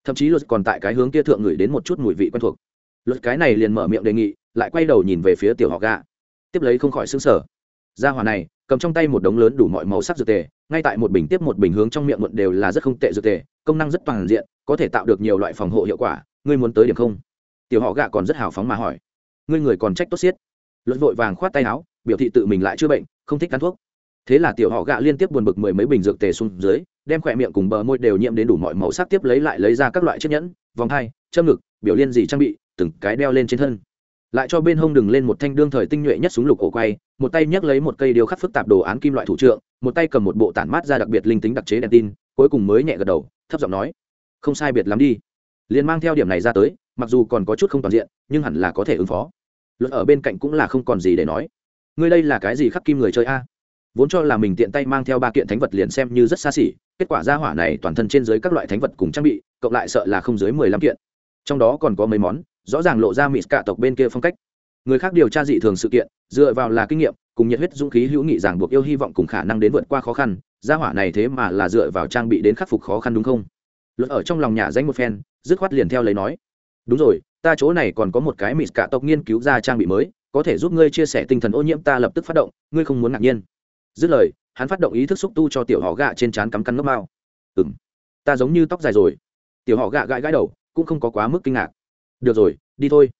thậm chí luật còn tại cái hướng kia thượng người đến một chút mùi vị quen thuộc. Luật cái này liền mở miệng đề nghị, lại quay đầu nhìn về phía tiểu họ gạ tiếp lấy không khỏi xứng sở gia hòa này cầm trong tay một đống lớn đủ mọi màu sắc dược tề, ngay tại một bình tiếp một bình hướng trong miệng muộn đều là rất không tệ dược tề, công năng rất toàn diện, có thể tạo được nhiều loại phòng hộ hiệu quả, ngươi muốn tới điểm không? Tiểu họ gạ còn rất hào phóng mà hỏi. Ngươi người còn trách tốt xiết. Luật vội vàng khoát tay áo, biểu thị tự mình lại chữa bệnh, không thích cắn thuốc. Thế là tiểu họ gạ liên tiếp buồn bực mười mấy bình dược tề xuống dưới, đem khỏe miệng cùng bờ môi đều nhiễm đến đủ mọi màu sắc tiếp lấy lại lấy ra các loại chiếc nhẫn, vòng hai, châm ngực, biểu liên gì trang bị, từng cái đeo lên trên thân lại cho bên hông đừng lên một thanh đương thời tinh nhuệ nhất súng lục cổ quay, một tay nhấc lấy một cây điêu khắc phức tạp đồ án kim loại thủ trượng, một tay cầm một bộ tản mát ra đặc biệt linh tính đặc chế đèn tin, cuối cùng mới nhẹ gật đầu, thấp giọng nói, không sai biệt lắm đi. Liền mang theo điểm này ra tới, mặc dù còn có chút không toàn diện, nhưng hẳn là có thể ứng phó. Luật ở bên cạnh cũng là không còn gì để nói. Ngươi đây là cái gì khắc kim người chơi a? Vốn cho là mình tiện tay mang theo ba kiện thánh vật liền xem như rất xa xỉ, kết quả ra hỏa này toàn thân trên dưới các loại thánh vật cùng trang bị, cộng lại sợ là không dưới mười lăm kiện. Trong đó còn có mấy món rõ ràng lộ ra mỹ cả tộc bên kia phong cách. Người khác điều tra dị thường sự kiện, dựa vào là kinh nghiệm, cùng nhiệt huyết dũng khí hữu nghị ràng buộc yêu hy vọng cùng khả năng đến vượt qua khó khăn, gia hỏa này thế mà là dựa vào trang bị đến khắc phục khó khăn đúng không? Luật ở trong lòng nhà danh một phen, dứt khoát liền theo lấy nói, đúng rồi, ta chỗ này còn có một cái mỹ cả tộc nghiên cứu ra trang bị mới, có thể giúp ngươi chia sẻ tinh thần ô nhiễm ta lập tức phát động, ngươi không muốn ngạc nhiên. Dứt lời, hắn phát động ý thức xúc tu cho tiểu họ gạ trên trán cắm căn ngốc mao. Ừng ta giống như tóc dài rồi. Tiểu họ gạ gãi gãi đầu, cũng không có quá mức kinh ngạc được rồi, đi thôi.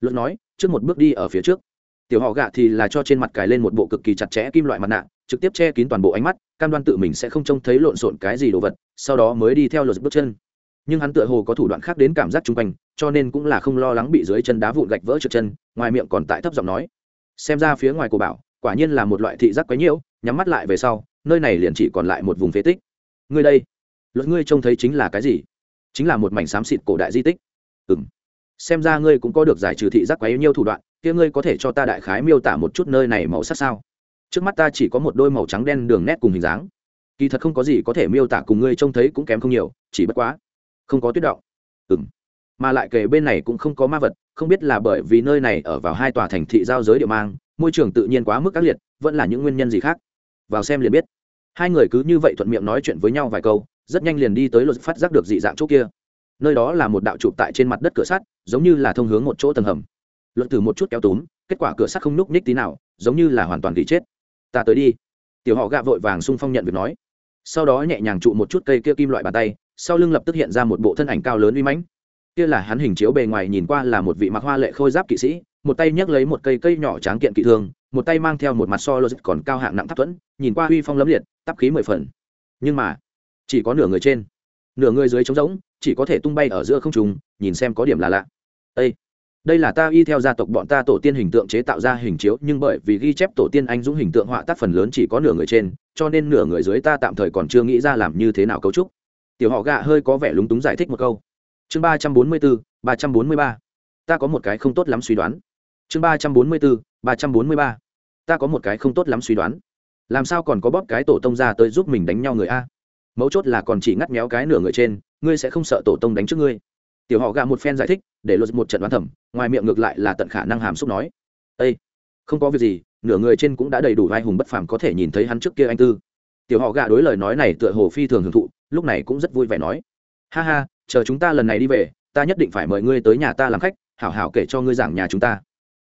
Luật nói, trước một bước đi ở phía trước. Tiểu họ gạ thì là cho trên mặt cài lên một bộ cực kỳ chặt chẽ kim loại mặt nạ, trực tiếp che kín toàn bộ ánh mắt, cam đoan tự mình sẽ không trông thấy lộn xộn cái gì đồ vật, sau đó mới đi theo luật bước chân. Nhưng hắn tựa hồ có thủ đoạn khác đến cảm giác chung quanh, cho nên cũng là không lo lắng bị dưới chân đá vụn gạch vỡ trượt chân, ngoài miệng còn tại thấp giọng nói. Xem ra phía ngoài của bảo, quả nhiên là một loại thị giác quấy nhiễu, nhắm mắt lại về sau, nơi này liền chỉ còn lại một vùng phế tích. Ngươi đây, luật ngươi trông thấy chính là cái gì? Chính là một mảnh xám xịt cổ đại di tích. Ừ xem ra ngươi cũng có được giải trừ thị giác quấy nhiêu thủ đoạn, kia ngươi có thể cho ta đại khái miêu tả một chút nơi này màu sắc sao? Trước mắt ta chỉ có một đôi màu trắng đen đường nét cùng hình dáng. Kỳ thật không có gì có thể miêu tả cùng ngươi trông thấy cũng kém không nhiều, chỉ bất quá không có tuyết động. Ừng mà lại kể bên này cũng không có ma vật, không biết là bởi vì nơi này ở vào hai tòa thành thị giao giới địa mang, môi trường tự nhiên quá mức ác liệt, vẫn là những nguyên nhân gì khác? Vào xem liền biết. Hai người cứ như vậy thuận miệng nói chuyện với nhau vài câu, rất nhanh liền đi tới luật phát giác được dị dạng chỗ kia nơi đó là một đạo chụp tại trên mặt đất cửa sắt, giống như là thông hướng một chỗ tầng hầm. Luận thử một chút kéo túm, kết quả cửa sắt không nhúc nhích tí nào, giống như là hoàn toàn bị chết ta tới đi. Tiểu họ gạ vội vàng xung phong nhận việc nói. Sau đó nhẹ nhàng trụ một chút cây kia kim loại bàn tay, sau lưng lập tức hiện ra một bộ thân ảnh cao lớn uy mãnh. Kia là hắn hình chiếu bề ngoài nhìn qua là một vị mặc hoa lệ khôi giáp kỵ sĩ, một tay nhấc lấy một cây cây nhỏ tráng kiện kỵ thương, một tay mang theo một mặt so logic còn cao hạng nặng thấp thuẫn, nhìn qua uy phong lấm liệt, tắp khí mười phần. Nhưng mà, chỉ có nửa người trên nửa người dưới trống rỗng, chỉ có thể tung bay ở giữa không trùng nhìn xem có điểm là lạ. Ê! đây là ta y theo gia tộc bọn ta tổ tiên hình tượng chế tạo ra hình chiếu, nhưng bởi vì ghi chép tổ tiên anh dũng hình tượng họa tác phần lớn chỉ có nửa người trên, cho nên nửa người dưới ta tạm thời còn chưa nghĩ ra làm như thế nào cấu trúc. Tiểu họ gạ hơi có vẻ lúng túng giải thích một câu. Chương ba trăm bốn mươi bốn ba trăm bốn mươi ba. Ta có một cái không tốt lắm suy đoán. Chương ba trăm bốn mươi bốn ba trăm bốn mươi ba. Ta có một cái không tốt lắm suy đoán. Làm sao còn có bóp cái tổ tông ra tới giúp mình đánh nhau người a? Mấu chốt là còn chỉ ngắt méo cái nửa người trên, ngươi sẽ không sợ tổ tông đánh trước ngươi. Tiểu họ gạ một phen giải thích, để luật một trận đoán thẩm ngoài miệng ngược lại là tận khả năng hàm xúc nói. Ây không có việc gì, nửa người trên cũng đã đầy đủ vai hùng bất phàm có thể nhìn thấy hắn trước kia anh tư. Tiểu họ gạ đối lời nói này tựa hồ phi thường hưởng thụ, lúc này cũng rất vui vẻ nói. Ha ha, chờ chúng ta lần này đi về, ta nhất định phải mời ngươi tới nhà ta làm khách, hảo hảo kể cho ngươi giảng nhà chúng ta.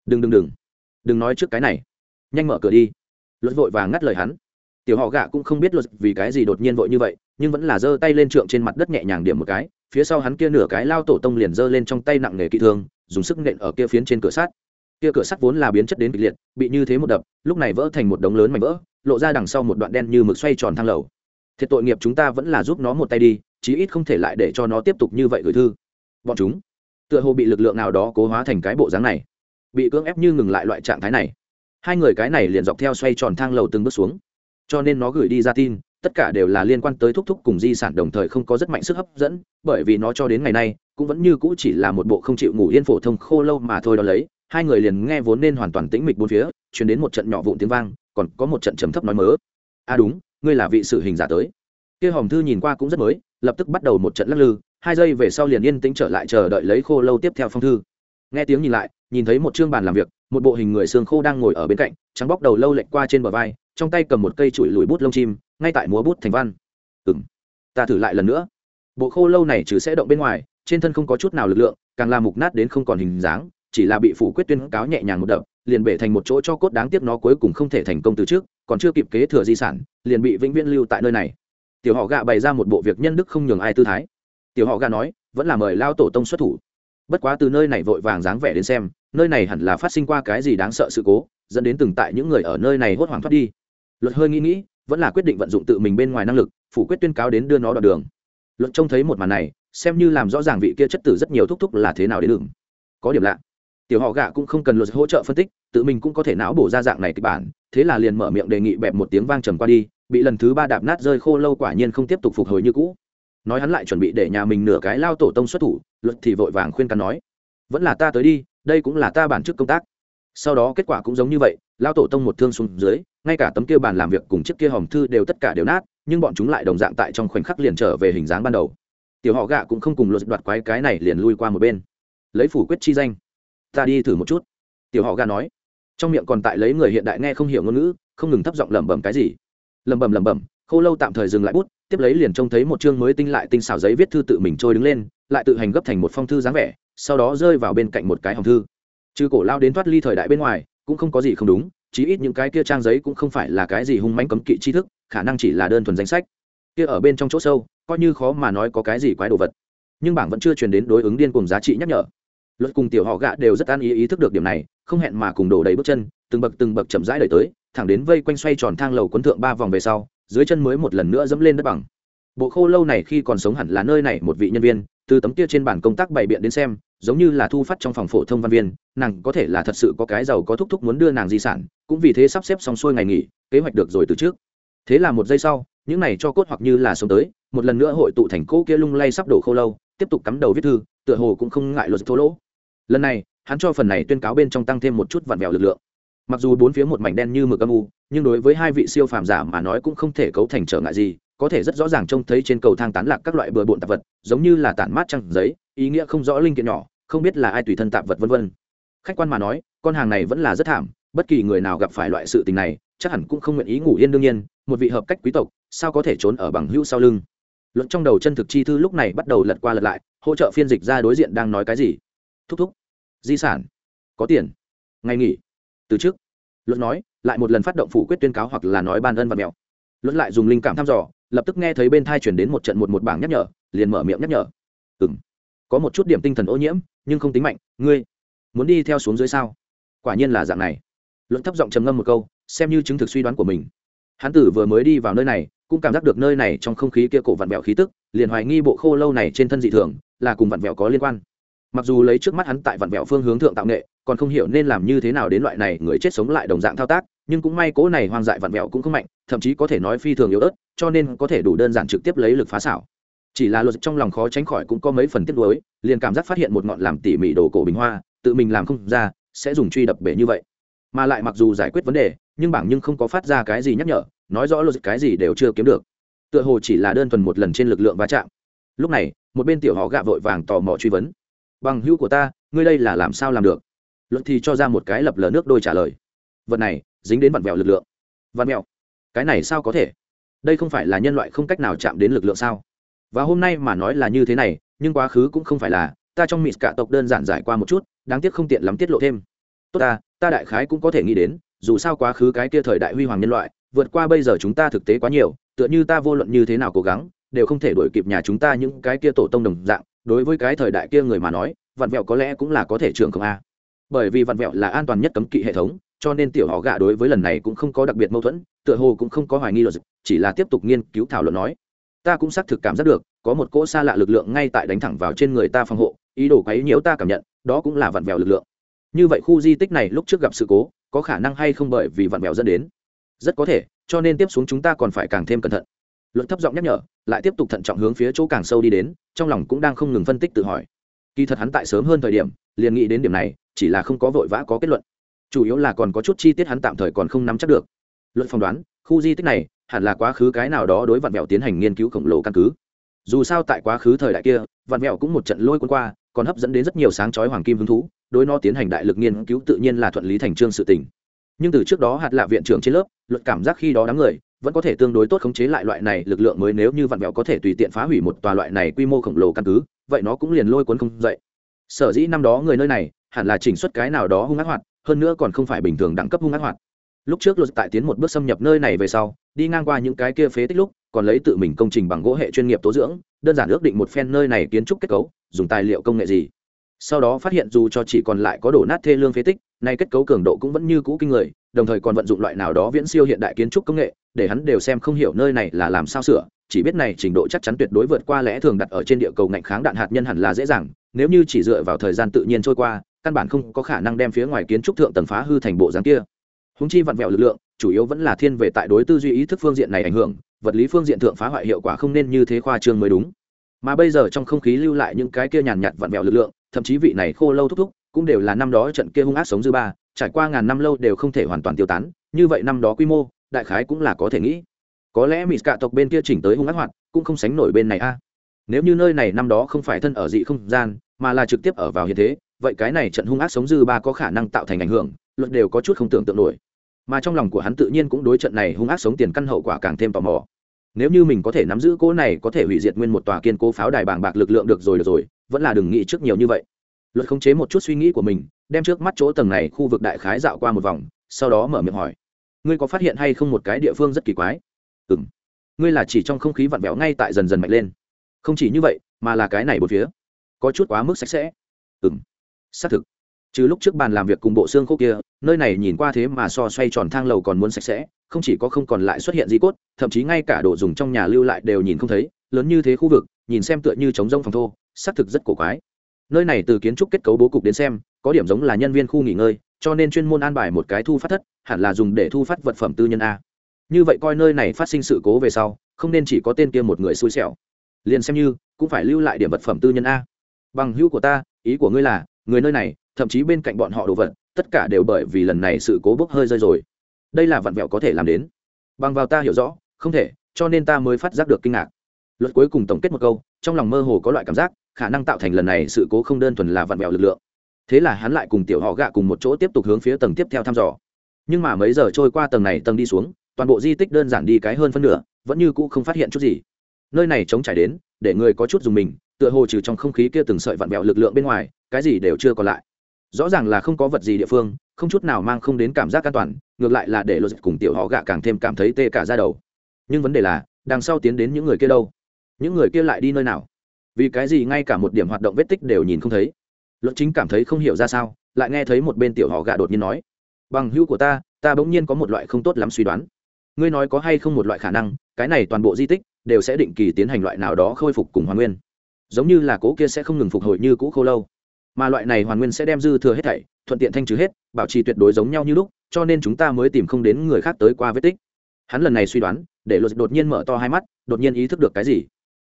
Đừng đừng đừng. Đừng nói trước cái này. Nhanh mở cửa đi. Luật vội và ngắt lời hắn tiểu họ gạ cũng không biết luật vì cái gì đột nhiên vội như vậy, nhưng vẫn là giơ tay lên trượng trên mặt đất nhẹ nhàng điểm một cái, phía sau hắn kia nửa cái lao tổ tông liền giơ lên trong tay nặng nề kỹ thương, dùng sức nện ở kia phiến trên cửa sắt. Kia cửa sắt vốn là biến chất đến kịch liệt, bị như thế một đập, lúc này vỡ thành một đống lớn mảnh vỡ, lộ ra đằng sau một đoạn đen như mực xoay tròn thang lầu. Thiệt tội nghiệp chúng ta vẫn là giúp nó một tay đi, chí ít không thể lại để cho nó tiếp tục như vậy gửi thư. Bọn chúng, tựa hồ bị lực lượng nào đó cố hóa thành cái bộ dáng này, bị cưỡng ép như ngừng lại loại trạng thái này. Hai người cái này liền dọc theo xoay tròn thang lầu từng bước xuống cho nên nó gửi đi ra tin, tất cả đều là liên quan tới thúc thúc cùng di sản đồng thời không có rất mạnh sức hấp dẫn, bởi vì nó cho đến ngày nay, cũng vẫn như cũ chỉ là một bộ không chịu ngủ yên phổ thông khô lâu mà thôi đó lấy. Hai người liền nghe vốn nên hoàn toàn tĩnh mịch bốn phía chuyển đến một trận nhỏ vụn tiếng vang, còn có một trận trầm thấp nói mớ. À đúng, ngươi là vị sự hình giả tới. Kia hòm thư nhìn qua cũng rất mới, lập tức bắt đầu một trận lắc lư, hai giây về sau liền yên tĩnh trở lại chờ đợi lấy khô lâu tiếp theo phong thư. Nghe tiếng nhìn lại nhìn thấy một chương bàn làm việc, một bộ hình người xương khô đang ngồi ở bên cạnh, trắng bóc đầu lâu lệch qua trên bờ vai, trong tay cầm một cây chùi lùi bút lông chim, ngay tại múa bút thành văn. Ừng ta thử lại lần nữa. Bộ khô lâu này trừ sẽ động bên ngoài, trên thân không có chút nào lực lượng, càng làm mục nát đến không còn hình dáng, chỉ là bị phủ quyết tuyên cáo nhẹ nhàng một đập, liền bể thành một chỗ cho cốt đáng tiếc nó cuối cùng không thể thành công từ trước, còn chưa kịp kế thừa di sản, liền bị vĩnh viễn lưu tại nơi này. Tiểu họ gạ bày ra một bộ việc nhân đức không nhường ai tư thái. Tiểu họ gạ nói, vẫn là mời lao tổ tông xuất thủ. Bất quá từ nơi này vội vàng dáng vẻ đến xem nơi này hẳn là phát sinh qua cái gì đáng sợ sự cố, dẫn đến từng tại những người ở nơi này hốt hoảng thoát đi. Luật hơi nghĩ nghĩ, vẫn là quyết định vận dụng tự mình bên ngoài năng lực, phủ quyết tuyên cáo đến đưa nó đoạn đường. Luật trông thấy một màn này, xem như làm rõ ràng vị kia chất tử rất nhiều thúc thúc là thế nào đến đường. Có điểm lạ. Tiểu họ gạ cũng không cần luật hỗ trợ phân tích, tự mình cũng có thể não bổ ra dạng này kịch bản, thế là liền mở miệng đề nghị bẹp một tiếng vang trầm qua đi, bị lần thứ ba đạp nát rơi khô lâu quả nhiên không tiếp tục phục hồi như cũ. Nói hắn lại chuẩn bị để nhà mình nửa cái lao tổ tông xuất thủ, luật thì vội vàng khuyên can nói, vẫn là ta tới đi đây cũng là ta bản chức công tác. Sau đó kết quả cũng giống như vậy lao tổ tông một thương xuống dưới, ngay cả tấm kia bàn làm việc cùng chiếc kia hòm thư đều tất cả đều nát, nhưng bọn chúng lại đồng dạng tại trong khoảnh khắc liền trở về hình dáng ban đầu. Tiểu họ gạ cũng không cùng luật đoạt quái cái này liền lui qua một bên. Lấy phủ quyết chi danh. Ta đi thử một chút. Tiểu họ gạ nói. Trong miệng còn tại lấy người hiện đại nghe không hiểu ngôn ngữ, không ngừng thấp giọng lẩm bẩm cái gì. Lẩm bẩm lẩm bẩm, khô lâu tạm thời dừng lại bút, tiếp lấy liền trông thấy một chương mới tinh lại tinh xảo giấy viết thư tự mình trôi đứng lên, lại tự hành gấp thành một phong thư dáng vẻ sau đó rơi vào bên cạnh một cái hòm thư. Trừ cổ lao đến thoát ly thời đại bên ngoài, cũng không có gì không đúng, chí ít những cái kia trang giấy cũng không phải là cái gì hung manh cấm kỵ tri thức, khả năng chỉ là đơn thuần danh sách. Kia ở bên trong chỗ sâu, coi như khó mà nói có cái gì quái đồ vật. Nhưng bảng vẫn chưa truyền đến đối ứng điên cùng giá trị nhắc nhở. Luật cùng tiểu họ gạ đều rất an ý ý thức được điểm này, không hẹn mà cùng đổ đầy bước chân, từng bậc từng bậc chậm rãi đẩy tới, thẳng đến vây quanh xoay tròn thang lầu quấn thượng ba vòng về sau, dưới chân mới một lần nữa dẫm lên đất bằng. Bộ khô lâu này khi còn sống hẳn là nơi này một vị nhân viên từ tấm kia trên bản công tác bày biện đến xem, giống như là thu phát trong phòng phổ thông văn viên, nàng có thể là thật sự có cái giàu có thúc thúc muốn đưa nàng di sản, cũng vì thế sắp xếp xong xuôi ngày nghỉ, kế hoạch được rồi từ trước. Thế là một giây sau, những này cho cốt hoặc như là sống tới, một lần nữa hội tụ thành cỗ kia lung lay sắp đổ khô lâu, tiếp tục cắm đầu viết thư, tựa hồ cũng không ngại luật thô lỗ. Lần này, hắn cho phần này tuyên cáo bên trong tăng thêm một chút vặn vẹo lực lượng. Mặc dù bốn phía một mảnh đen như mực âm u, nhưng đối với hai vị siêu phàm giả mà nói cũng không thể cấu thành trở ngại gì có thể rất rõ ràng trông thấy trên cầu thang tán lạc các loại bừa bộn tạp vật, giống như là tản mát trăng giấy, ý nghĩa không rõ linh kiện nhỏ, không biết là ai tùy thân tạp vật vân vân. Khách quan mà nói, con hàng này vẫn là rất thảm, bất kỳ người nào gặp phải loại sự tình này, chắc hẳn cũng không nguyện ý ngủ yên đương nhiên, một vị hợp cách quý tộc, sao có thể trốn ở bằng hữu sau lưng? Luận trong đầu chân thực chi thư lúc này bắt đầu lật qua lật lại, hỗ trợ phiên dịch ra đối diện đang nói cái gì? Thúc thúc, di sản, có tiền, ngày nghỉ, từ trước. Luận nói, lại một lần phát động phủ quyết tuyên cáo hoặc là nói ban ân và mèo luận lại dùng linh cảm thăm dò lập tức nghe thấy bên thai chuyển đến một trận một một bảng nhắc nhở, liền mở miệng nhắc nhở. Ừ m có một chút điểm tinh thần ô nhiễm, nhưng không tính mạnh, ngươi muốn đi theo xuống dưới sao? Quả nhiên là dạng này. Luận thấp giọng trầm ngâm một câu, xem như chứng thực suy đoán của mình. Hán tử vừa mới đi vào nơi này, cũng cảm giác được nơi này trong không khí kia cổ vặn vẹo khí tức, liền hoài nghi bộ khô lâu này trên thân dị thường, là cùng vặn vẹo có liên quan. Mặc dù lấy trước mắt hắn tại vặn vẹo phương hướng thượng tạo nghệ, còn không hiểu nên làm như thế nào đến loại này người chết sống lại đồng dạng thao tác nhưng cũng may cố này hoang dại vặn vẹo cũng không mạnh, thậm chí có thể nói phi thường yếu ớt, cho nên có thể đủ đơn giản trực tiếp lấy lực phá xảo. Chỉ là luật trong lòng khó tránh khỏi cũng có mấy phần tiếp nối liền cảm giác phát hiện một ngọn làm tỉ mỉ đồ cổ bình hoa, tự mình làm không ra, sẽ dùng truy đập bể như vậy. Mà lại mặc dù giải quyết vấn đề, nhưng bảng nhưng không có phát ra cái gì nhắc nhở, nói rõ luật cái gì đều chưa kiếm được. Tựa hồ chỉ là đơn thuần một lần trên lực lượng va chạm. Lúc này, một bên tiểu họ gạ vội vàng tò mò truy vấn. Bằng hữu của ta, ngươi đây là làm sao làm được? Luật thì cho ra một cái lập lờ nước đôi trả lời. Vật này dính đến vặn vẹo lực lượng. Vặn vẹo? Cái này sao có thể? Đây không phải là nhân loại không cách nào chạm đến lực lượng sao? Và hôm nay mà nói là như thế này, nhưng quá khứ cũng không phải là, ta trong mịt cả tộc đơn giản giải qua một chút, đáng tiếc không tiện lắm tiết lộ thêm. Tốt ta ta đại khái cũng có thể nghĩ đến, dù sao quá khứ cái kia thời đại huy hoàng nhân loại, vượt qua bây giờ chúng ta thực tế quá nhiều, tựa như ta vô luận như thế nào cố gắng, đều không thể đuổi kịp nhà chúng ta những cái kia tổ tông đồng dạng, đối với cái thời đại kia người mà nói, vặn vẹo có lẽ cũng là có thể trường không a. Bởi vì vặn vẹo là an toàn nhất cấm kỵ hệ thống cho nên tiểu họ gạ đối với lần này cũng không có đặc biệt mâu thuẫn, tựa hồ cũng không có hoài nghi luật chỉ là tiếp tục nghiên cứu thảo luận nói. Ta cũng xác thực cảm giác được, có một cỗ xa lạ lực lượng ngay tại đánh thẳng vào trên người ta phòng hộ, ý đồ quấy nhiễu ta cảm nhận, đó cũng là vặn vẹo lực lượng. Như vậy khu di tích này lúc trước gặp sự cố, có khả năng hay không bởi vì vặn vẹo dẫn đến? Rất có thể, cho nên tiếp xuống chúng ta còn phải càng thêm cẩn thận. Luận thấp giọng nhắc nhở, lại tiếp tục thận trọng hướng phía chỗ càng sâu đi đến, trong lòng cũng đang không ngừng phân tích tự hỏi. Kỳ thật hắn tại sớm hơn thời điểm, liền nghĩ đến điểm này, chỉ là không có vội vã có kết luận chủ yếu là còn có chút chi tiết hắn tạm thời còn không nắm chắc được. Luận phỏng đoán, khu di tích này, hẳn là quá khứ cái nào đó đối vạn mẹo tiến hành nghiên cứu khổng lồ căn cứ. Dù sao tại quá khứ thời đại kia, vạn mẹo cũng một trận lôi quân qua, còn hấp dẫn đến rất nhiều sáng chói hoàng kim hứng thú, đối nó tiến hành đại lực nghiên cứu tự nhiên là thuận lý thành trương sự tình. Nhưng từ trước đó hạt lạ viện trưởng trên lớp, luật cảm giác khi đó đám người, vẫn có thể tương đối tốt khống chế lại loại này lực lượng mới nếu như vạn mẹo có thể tùy tiện phá hủy một tòa loại này quy mô khổng lồ căn cứ, vậy nó cũng liền lôi cuốn không dậy. Sở dĩ năm đó người nơi này, hẳn là chỉnh xuất cái nào đó hung ác hoạt hơn nữa còn không phải bình thường đẳng cấp hung ác hoạt. Lúc trước luật tại tiến một bước xâm nhập nơi này về sau, đi ngang qua những cái kia phế tích lúc, còn lấy tự mình công trình bằng gỗ hệ chuyên nghiệp tố dưỡng, đơn giản ước định một phen nơi này kiến trúc kết cấu, dùng tài liệu công nghệ gì. Sau đó phát hiện dù cho chỉ còn lại có đổ nát thê lương phế tích, nay kết cấu cường độ cũng vẫn như cũ kinh người, đồng thời còn vận dụng loại nào đó viễn siêu hiện đại kiến trúc công nghệ, để hắn đều xem không hiểu nơi này là làm sao sửa, chỉ biết này trình độ chắc chắn tuyệt đối vượt qua lẽ thường đặt ở trên địa cầu ngạnh kháng đạn hạt nhân hẳn là dễ dàng, nếu như chỉ dựa vào thời gian tự nhiên trôi qua căn bản không có khả năng đem phía ngoài kiến trúc thượng tầng phá hư thành bộ dáng kia. Húng chi vặn vẹo lực lượng, chủ yếu vẫn là thiên về tại đối tư duy ý thức phương diện này ảnh hưởng, vật lý phương diện thượng phá hoại hiệu quả không nên như thế khoa trương mới đúng. Mà bây giờ trong không khí lưu lại những cái kia nhàn nhạt vặn vẹo lực lượng, thậm chí vị này khô lâu thúc thúc, cũng đều là năm đó trận kia hung ác sống dư ba, trải qua ngàn năm lâu đều không thể hoàn toàn tiêu tán, như vậy năm đó quy mô, đại khái cũng là có thể nghĩ. Có lẽ mỹ cạ tộc bên kia chỉnh tới hung ác hoạt, cũng không sánh nổi bên này a. Nếu như nơi này năm đó không phải thân ở dị không gian, mà là trực tiếp ở vào hiện thế vậy cái này trận hung ác sống dư ba có khả năng tạo thành ảnh hưởng, luật đều có chút không tưởng tượng nổi. Mà trong lòng của hắn tự nhiên cũng đối trận này hung ác sống tiền căn hậu quả càng thêm tò mò. Nếu như mình có thể nắm giữ cỗ này, có thể hủy diệt nguyên một tòa kiên cố pháo đài bàng bạc lực lượng được rồi được rồi, vẫn là đừng nghĩ trước nhiều như vậy. Luật khống chế một chút suy nghĩ của mình, đem trước mắt chỗ tầng này khu vực đại khái dạo qua một vòng, sau đó mở miệng hỏi. Ngươi có phát hiện hay không một cái địa phương rất kỳ quái? Ừ m ngươi là chỉ trong không khí vặn vẹo ngay tại dần dần mạnh lên. Không chỉ như vậy, mà là cái này một phía. Có chút quá mức sạch sẽ. Ừ m xác thực. Trừ lúc trước bàn làm việc cùng bộ xương khô kia, nơi này nhìn qua thế mà so xoay tròn thang lầu còn muốn sạch sẽ, không chỉ có không còn lại xuất hiện di cốt, thậm chí ngay cả đồ dùng trong nhà lưu lại đều nhìn không thấy, lớn như thế khu vực, nhìn xem tựa như trống rông phòng thô, xác thực rất cổ quái. Nơi này từ kiến trúc kết cấu bố cục đến xem, có điểm giống là nhân viên khu nghỉ ngơi, cho nên chuyên môn an bài một cái thu phát thất, hẳn là dùng để thu phát vật phẩm tư nhân a. Như vậy coi nơi này phát sinh sự cố về sau, không nên chỉ có tên kia một người xui xẻo. Liền xem như, cũng phải lưu lại điểm vật phẩm tư nhân a. Bằng hữu của ta, ý của ngươi là người nơi này, thậm chí bên cạnh bọn họ đồ vật, tất cả đều bởi vì lần này sự cố bốc hơi rơi rồi. Đây là vặn vẹo có thể làm đến. Bằng vào ta hiểu rõ, không thể, cho nên ta mới phát giác được kinh ngạc. Luật cuối cùng tổng kết một câu, trong lòng mơ hồ có loại cảm giác, khả năng tạo thành lần này sự cố không đơn thuần là vặn vẹo lực lượng. Thế là hắn lại cùng tiểu họ gạ cùng một chỗ tiếp tục hướng phía tầng tiếp theo thăm dò. Nhưng mà mấy giờ trôi qua tầng này tầng đi xuống, toàn bộ di tích đơn giản đi cái hơn phân nửa, vẫn như cũ không phát hiện chút gì. Nơi này chống trải đến, để người có chút dùng mình tựa hồ trừ trong không khí kia từng sợi vặn vẹo lực lượng bên ngoài, cái gì đều chưa còn lại. Rõ ràng là không có vật gì địa phương, không chút nào mang không đến cảm giác an toàn, ngược lại là để lộ dịch cùng tiểu họ gạ càng thêm cảm thấy tê cả ra đầu. Nhưng vấn đề là, đằng sau tiến đến những người kia đâu? Những người kia lại đi nơi nào? Vì cái gì ngay cả một điểm hoạt động vết tích đều nhìn không thấy? Luật chính cảm thấy không hiểu ra sao, lại nghe thấy một bên tiểu họ gạ đột nhiên nói, bằng hữu của ta ta bỗng nhiên có một loại không tốt lắm suy đoán. Ngươi nói có hay không một loại khả năng, cái này toàn bộ di tích đều sẽ định kỳ tiến hành loại nào đó khôi phục cùng hoàn nguyên giống như là cố kia sẽ không ngừng phục hồi như cũ khô lâu. Mà loại này hoàn nguyên sẽ đem dư thừa hết thảy, thuận tiện thanh trừ hết, bảo trì tuyệt đối giống nhau như lúc, cho nên chúng ta mới tìm không đến người khác tới qua vết tích. Hắn lần này suy đoán, để luật đột nhiên mở to hai mắt, đột nhiên ý thức được cái gì.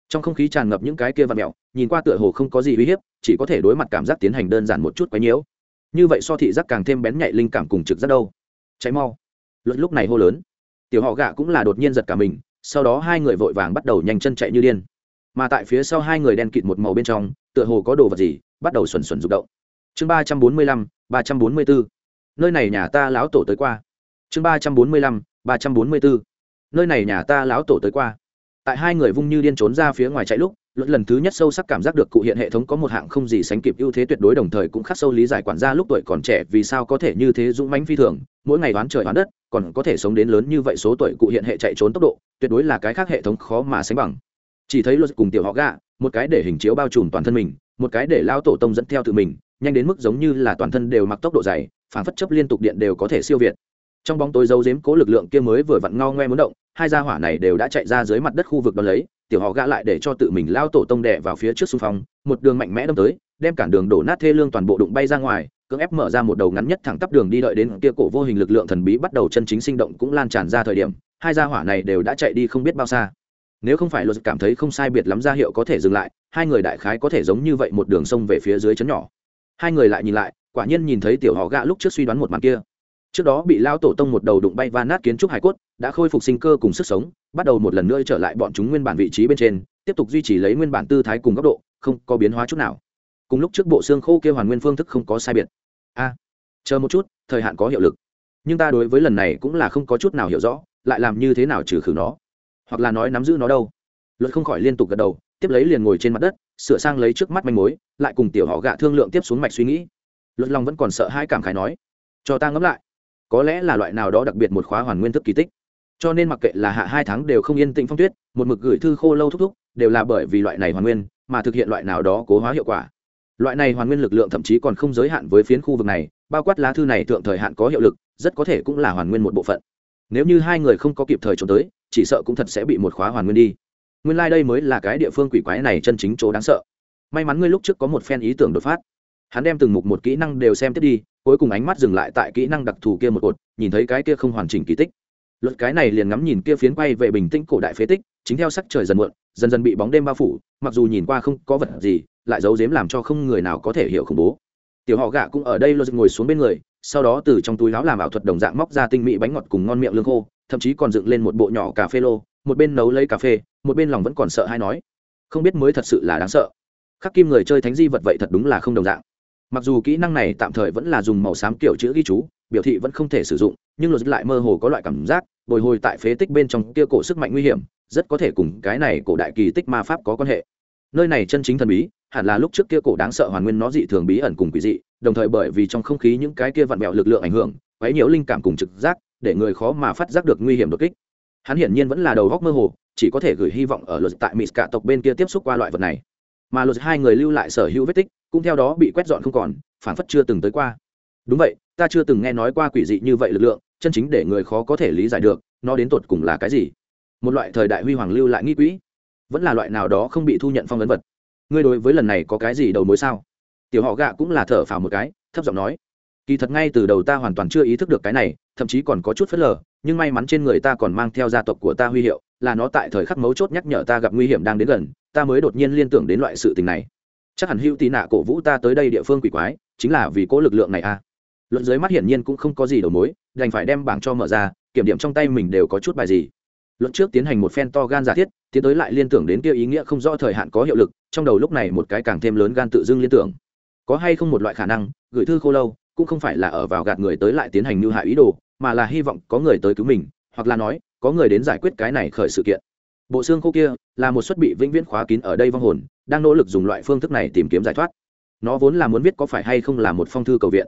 Trong không khí tràn ngập những cái kia và mẹo nhìn qua tựa hồ không có gì uy hiếp, chỉ có thể đối mặt cảm giác tiến hành đơn giản một chút quấy nhiễu. Như vậy so thị giác càng thêm bén nhạy linh cảm cùng trực rất đâu. Cháy mau. Luật lúc này hô lớn. Tiểu họ gạ cũng là đột nhiên giật cả mình, sau đó hai người vội vàng bắt đầu nhanh chân chạy như điên mà tại phía sau hai người đen kịt một màu bên trong, tựa hồ có đồ vật gì, bắt đầu xuẩn xuẩn rụng động. Chương ba trăm bốn mươi lăm, ba trăm bốn mươi bốn nơi này nhà ta lão tổ tới qua. Chương ba trăm bốn mươi lăm, ba trăm bốn mươi bốn nơi này nhà ta lão tổ tới qua. Tại hai người vung như điên trốn ra phía ngoài chạy lúc, luận lần thứ nhất sâu sắc cảm giác được cụ hiện hệ thống có một hạng không gì sánh kịp ưu thế tuyệt đối đồng thời cũng khắc sâu lý giải quản gia lúc tuổi còn trẻ vì sao có thể như thế dũng mãnh phi thường, mỗi ngày đoán trời đoán đất, còn có thể sống đến lớn như vậy số tuổi cụ hiện hệ chạy trốn tốc độ, tuyệt đối là cái khác hệ thống khó mà sánh bằng chỉ thấy luật cùng tiểu họ gạ một cái để hình chiếu bao trùm toàn thân mình, một cái để lao tổ tông dẫn theo tự mình, nhanh đến mức giống như là toàn thân đều mặc tốc độ dày phản phất chấp liên tục điện đều có thể siêu việt. Trong bóng tối dấu dếm cố lực lượng kia mới vừa vặn ngao ngoe muốn động, hai gia hỏa này đều đã chạy ra dưới mặt đất khu vực đó lấy, tiểu họ gã lại để cho tự mình lao tổ tông đè vào phía trước xung phong, một đường mạnh mẽ đâm tới, đem cản đường đổ nát thê lương toàn bộ đụng bay ra ngoài, cưỡng ép mở ra một đầu ngắn nhất thẳng tắp đường đi đợi đến kia cổ vô hình lực lượng thần bí bắt đầu chân chính sinh động cũng lan tràn ra thời điểm, hai gia hỏa này đều đã chạy đi không biết bao xa nếu không phải luật cảm thấy không sai biệt lắm ra hiệu có thể dừng lại, hai người đại khái có thể giống như vậy một đường sông về phía dưới chấn nhỏ. Hai người lại nhìn lại, quả nhiên nhìn thấy tiểu họ gạ lúc trước suy đoán một màn kia. Trước đó bị lao tổ tông một đầu đụng bay và nát kiến trúc hải cốt, đã khôi phục sinh cơ cùng sức sống, bắt đầu một lần nữa trở lại bọn chúng nguyên bản vị trí bên trên, tiếp tục duy trì lấy nguyên bản tư thái cùng góc độ, không có biến hóa chút nào. Cùng lúc trước bộ xương khô kêu hoàn nguyên phương thức không có sai biệt. A, chờ một chút, thời hạn có hiệu lực. Nhưng ta đối với lần này cũng là không có chút nào hiểu rõ, lại làm như thế nào trừ khử nó hoặc là nói nắm giữ nó đâu. Luật không khỏi liên tục gật đầu, tiếp lấy liền ngồi trên mặt đất, sửa sang lấy trước mắt manh mối, lại cùng tiểu họ gạ thương lượng tiếp xuống mạch suy nghĩ. Luật lòng vẫn còn sợ hai cảm khái nói, cho ta ngẫm lại, có lẽ là loại nào đó đặc biệt một khóa hoàn nguyên thức kỳ tích. Cho nên mặc kệ là hạ hai tháng đều không yên tĩnh phong tuyết, một mực gửi thư khô lâu thúc thúc, đều là bởi vì loại này hoàn nguyên mà thực hiện loại nào đó cố hóa hiệu quả. Loại này hoàn nguyên lực lượng thậm chí còn không giới hạn với phiến khu vực này, bao quát lá thư này thượng thời hạn có hiệu lực, rất có thể cũng là hoàn nguyên một bộ phận. Nếu như hai người không có kịp thời trốn tới chỉ sợ cũng thật sẽ bị một khóa hoàn nguyên đi. Nguyên lai、like、đây mới là cái địa phương quỷ quái này chân chính chỗ đáng sợ. May mắn ngươi lúc trước có một phen ý tưởng đột phát. Hắn đem từng mục một kỹ năng đều xem tiếp đi, cuối cùng ánh mắt dừng lại tại kỹ năng đặc thù kia một cột, nhìn thấy cái kia không hoàn chỉnh kỳ tích. Luật cái này liền ngắm nhìn kia phiến quay về bình tĩnh cổ đại phế tích, chính theo sắc trời dần muộn, dần dần bị bóng đêm bao phủ, mặc dù nhìn qua không có vật gì, lại giấu dếm làm cho không người nào có thể hiểu khủng bố. Tiểu họ gạ cũng ở đây luật ngồi xuống bên người, sau đó từ trong túi láo làm ảo thuật đồng dạng móc ra tinh mỹ bánh ngọt cùng ngon miệng lương khô thậm chí còn dựng lên một bộ nhỏ cà phê lô, một bên nấu lấy cà phê, một bên lòng vẫn còn sợ hay nói, không biết mới thật sự là đáng sợ. Khắc kim người chơi thánh di vật vậy thật đúng là không đồng dạng. Mặc dù kỹ năng này tạm thời vẫn là dùng màu xám kiểu chữ ghi chú, biểu thị vẫn không thể sử dụng, nhưng luật lại mơ hồ có loại cảm giác, bồi hồi tại phế tích bên trong kia cổ sức mạnh nguy hiểm, rất có thể cùng cái này cổ đại kỳ tích ma pháp có quan hệ. Nơi này chân chính thần bí, hẳn là lúc trước kia cổ đáng sợ hoàn nguyên nó dị thường bí ẩn cùng quỷ dị, đồng thời bởi vì trong không khí những cái kia vặn vẹo lực lượng ảnh hưởng, quấy nhiễu linh cảm cùng trực giác để người khó mà phát giác được nguy hiểm đột kích. Hắn hiển nhiên vẫn là đầu góc mơ hồ, chỉ có thể gửi hy vọng ở luật tại mỹ cả tộc bên kia tiếp xúc qua loại vật này. Mà luật hai người lưu lại sở hữu vết tích, cũng theo đó bị quét dọn không còn phản phất chưa từng tới qua. Đúng vậy, ta chưa từng nghe nói qua quỷ dị như vậy lực lượng, chân chính để người khó có thể lý giải được, nó đến tột cùng là cái gì? Một loại thời đại huy hoàng lưu lại nghi quỹ. Vẫn là loại nào đó không bị thu nhận phong vấn vật. Ngươi đối với lần này có cái gì đầu mối sao? Tiểu họ gạ cũng là thở phào một cái, thấp giọng nói kỳ thật ngay từ đầu ta hoàn toàn chưa ý thức được cái này, thậm chí còn có chút phớt lờ, nhưng may mắn trên người ta còn mang theo gia tộc của ta huy hiệu, là nó tại thời khắc mấu chốt nhắc nhở ta gặp nguy hiểm đang đến gần, ta mới đột nhiên liên tưởng đến loại sự tình này. Chắc hẳn hữu tì nạ cổ vũ ta tới đây địa phương quỷ quái, chính là vì cố lực lượng này a à. luận dưới mắt hiển nhiên cũng không có gì đầu mối, đành phải đem bảng cho mở ra, kiểm điểm trong tay mình đều có chút bài gì. Luận trước tiến hành một phen to gan giả thiết, tiến tới lại liên tưởng đến kia ý nghĩa không rõ thời hạn có hiệu lực, trong đầu lúc này một cái càng thêm lớn gan tự dưng liên tưởng. Có hay không một loại khả năng, gửi thư khô lâu cũng không phải là ở vào gạt người tới lại tiến hành mưu hại ý đồ, mà là hy vọng có người tới cứu mình, hoặc là nói, có người đến giải quyết cái này khởi sự kiện. Bộ xương khô kia là một xuất bị vĩnh viễn khóa kín ở đây vong hồn, đang nỗ lực dùng loại phương thức này tìm kiếm giải thoát. Nó vốn là muốn biết có phải hay không là một phong thư cầu viện.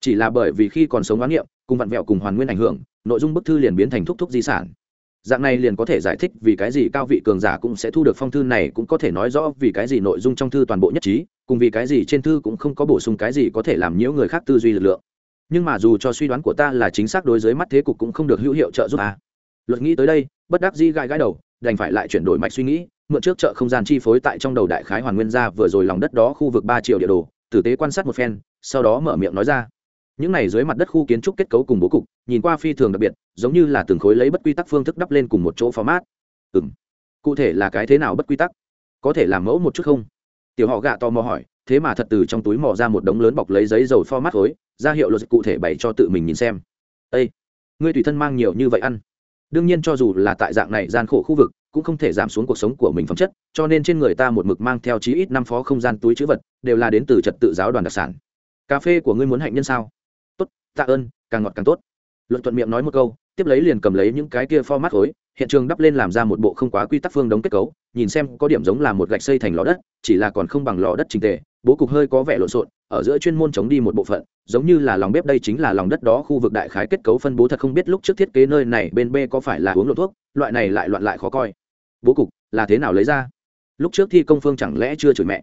Chỉ là bởi vì khi còn sống oán niệm cùng vặn vẹo cùng hoàn nguyên ảnh hưởng, nội dung bức thư liền biến thành thúc thúc di sản dạng này liền có thể giải thích vì cái gì cao vị cường giả cũng sẽ thu được phong thư này, cũng có thể nói rõ vì cái gì nội dung trong thư toàn bộ nhất trí, cùng vì cái gì trên thư cũng không có bổ sung cái gì có thể làm nhiễu người khác tư duy lực lượng nhưng mà dù cho suy đoán của ta là chính xác đối với mắt thế cục cũng không được hữu hiệu trợ giúp à. luật nghĩ tới đây, bất đắc di gãi gãi đầu, đành phải lại chuyển đổi mạch suy nghĩ, mượn trước chợ không gian chi phối tại trong đầu đại khái hoàn nguyên ra vừa rồi lòng đất đó khu vực ba triệu địa đồ, tử tế quan sát một phen, sau đó mở miệng nói ra những này dưới mặt đất khu kiến trúc kết cấu cùng bố cục, nhìn qua phi thường đặc biệt, giống như là từng khối lấy bất quy tắc phương thức đắp lên cùng một chỗ format. Ừ m cụ thể là cái thế nào bất quy tắc? Có thể làm mẫu một chút không? Tiểu họ gạ to mò hỏi, thế mà thật từ trong túi mò ra một đống lớn bọc lấy giấy dầu format khối, ra hiệu luật cụ thể bày cho tự mình nhìn xem. Â ngươi tùy thân mang nhiều như vậy ăn. Đương nhiên cho dù là tại dạng này gian khổ khu vực, cũng không thể giảm xuống cuộc sống của mình phẩm chất, cho nên trên người ta một mực mang theo chí ít năm phó không gian túi chữ vật, đều là đến từ trật tự giáo đoàn đặc sản. Cà phê của ngươi muốn hạnh nhân sao? Tạ ơn, càng ngọt càng tốt. Luận thuận miệng nói một câu, tiếp lấy liền cầm lấy những cái kia format khối, hiện trường đắp lên làm ra một bộ không quá quy tắc phương đống kết cấu, nhìn xem có điểm giống là một gạch xây thành lò đất, chỉ là còn không bằng lò đất trình tề, bố cục hơi có vẻ lộn xộn, ở giữa chuyên môn chống đi một bộ phận, giống như là lòng bếp đây chính là lòng đất đó khu vực đại khái kết cấu phân bố thật không biết lúc trước thiết kế nơi này bên b có phải là uống lộ thuốc, loại này lại loạn lại khó coi. Bố cục là thế nào lấy ra? Lúc trước thi công phương chẳng lẽ chưa chửi mẹ?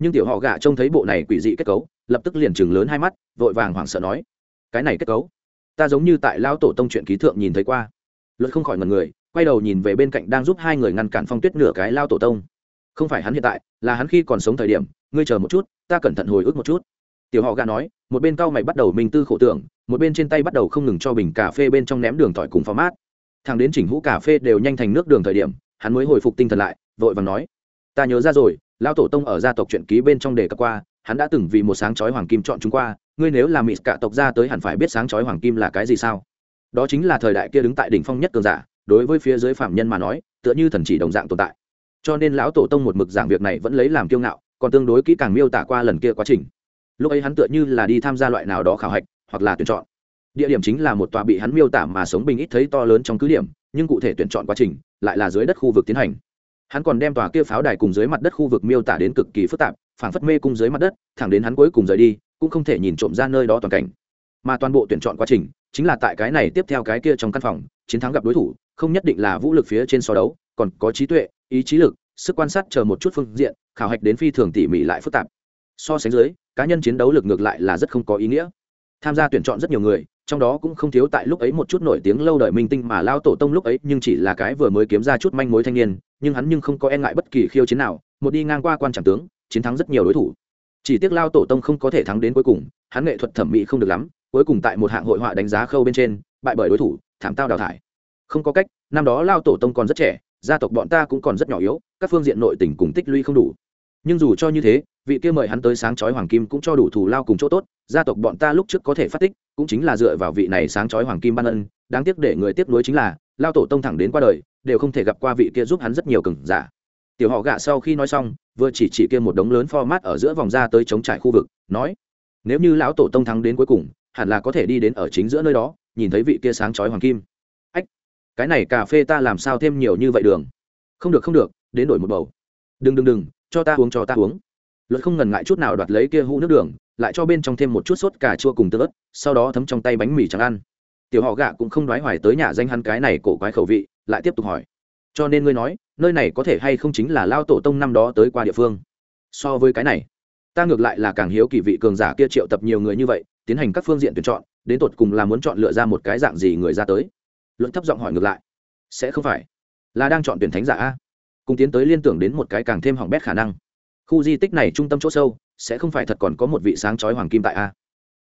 Nhưng tiểu họ gạ trông thấy bộ này quỷ dị kết cấu, lập tức liền chừng lớn hai mắt, vội vàng hoảng sợ nói cái này kết cấu. Ta giống như tại lao tổ tông chuyện ký thượng nhìn thấy qua. Luật không khỏi ngần người, quay đầu nhìn về bên cạnh đang giúp hai người ngăn cản phong tuyết nửa cái lao tổ tông. Không phải hắn hiện tại, là hắn khi còn sống thời điểm, ngươi chờ một chút, ta cẩn thận hồi ức một chút. Tiểu họ gà nói, một bên cau mày bắt đầu mình tư khổ tưởng, một bên trên tay bắt đầu không ngừng cho bình cà phê bên trong ném đường tỏi cùng phó mát. Thằng đến chỉnh hũ cà phê đều nhanh thành nước đường thời điểm, hắn mới hồi phục tinh thần lại, vội vàng nói, ta nhớ ra rồi lao tổ tông ở gia tộc truyện ký bên trong đề cập qua, hắn đã từng vì một sáng chói hoàng kim chọn chúng qua ngươi nếu là mỹ cả tộc ra tới hẳn phải biết sáng chói hoàng kim là cái gì sao? Đó chính là thời đại kia đứng tại đỉnh phong nhất cường giả, đối với phía dưới phạm nhân mà nói, tựa như thần chỉ đồng dạng tồn tại. Cho nên lão tổ tông một mực giảng việc này vẫn lấy làm kiêu ngạo, còn tương đối kỹ càng miêu tả qua lần kia quá trình. Lúc ấy hắn tựa như là đi tham gia loại nào đó khảo hạch, hoặc là tuyển chọn. Địa điểm chính là một tòa bị hắn miêu tả mà sống bình ít thấy to lớn trong cứ điểm, nhưng cụ thể tuyển chọn quá trình lại là dưới đất khu vực tiến hành. Hắn còn đem tòa kia pháo đài cùng dưới mặt đất khu vực miêu tả đến cực kỳ phức tạp, phảng phất mê cung dưới mặt đất, thẳng đến hắn cuối cùng rời đi cũng không thể nhìn trộm ra nơi đó toàn cảnh. Mà toàn bộ tuyển chọn quá trình chính là tại cái này tiếp theo cái kia trong căn phòng, chiến thắng gặp đối thủ, không nhất định là vũ lực phía trên so đấu, còn có trí tuệ, ý chí lực, sức quan sát chờ một chút phương diện, khảo hạch đến phi thường tỉ mỉ lại phức tạp. So sánh dưới, cá nhân chiến đấu lực ngược lại là rất không có ý nghĩa. Tham gia tuyển chọn rất nhiều người, trong đó cũng không thiếu tại lúc ấy một chút nổi tiếng lâu đời minh tinh mà lao tổ tông lúc ấy, nhưng chỉ là cái vừa mới kiếm ra chút manh mối thanh niên, nhưng hắn nhưng không có e ngại bất kỳ khiêu chiến nào, một đi ngang qua quan trạm tướng, chiến thắng rất nhiều đối thủ chỉ tiếc lao tổ tông không có thể thắng đến cuối cùng, hắn nghệ thuật thẩm mỹ không được lắm, cuối cùng tại một hạng hội họa đánh giá khâu bên trên, bại bởi đối thủ, thảm tao đào thải. Không có cách, năm đó lao tổ tông còn rất trẻ, gia tộc bọn ta cũng còn rất nhỏ yếu, các phương diện nội tình cùng tích lũy không đủ. Nhưng dù cho như thế, vị kia mời hắn tới sáng chói hoàng kim cũng cho đủ thù lao cùng chỗ tốt, gia tộc bọn ta lúc trước có thể phát tích, cũng chính là dựa vào vị này sáng chói hoàng kim ban ân, đáng tiếc để người tiếp nối chính là, lao tổ tông thẳng đến qua đời, đều không thể gặp qua vị kia giúp hắn rất nhiều cừng giả. Tiểu họ gạ sau khi nói xong vừa chỉ chỉ kia một đống lớn format ở giữa vòng ra tới chống trải khu vực, nói, nếu như lão tổ tông thắng đến cuối cùng, hẳn là có thể đi đến ở chính giữa nơi đó, nhìn thấy vị kia sáng chói hoàng kim. Ách, cái này cà phê ta làm sao thêm nhiều như vậy đường? Không được không được, đến đổi một bầu. Đừng đừng đừng, cho ta uống, cho ta uống. Luật không ngần ngại chút nào đoạt lấy kia hũ nước đường, lại cho bên trong thêm một chút sốt cà chua cùng tương ớt, sau đó thấm trong tay bánh mì chẳng ăn. Tiểu họ gạ cũng không đoái hoài tới nhà danh hắn cái này cổ quái khẩu vị, lại tiếp tục hỏi, cho nên ngươi nói nơi này có thể hay không chính là lao tổ tông năm đó tới qua địa phương. So với cái này, ta ngược lại là càng hiếu kỳ vị cường giả kia triệu tập nhiều người như vậy, tiến hành các phương diện tuyển chọn, đến tột cùng là muốn chọn lựa ra một cái dạng gì người ra tới. Luận thấp giọng hỏi ngược lại, sẽ không phải là đang chọn tuyển thánh giả a? Cùng tiến tới liên tưởng đến một cái càng thêm hỏng bét khả năng. Khu di tích này trung tâm chỗ sâu, sẽ không phải thật còn có một vị sáng chói hoàng kim tại a?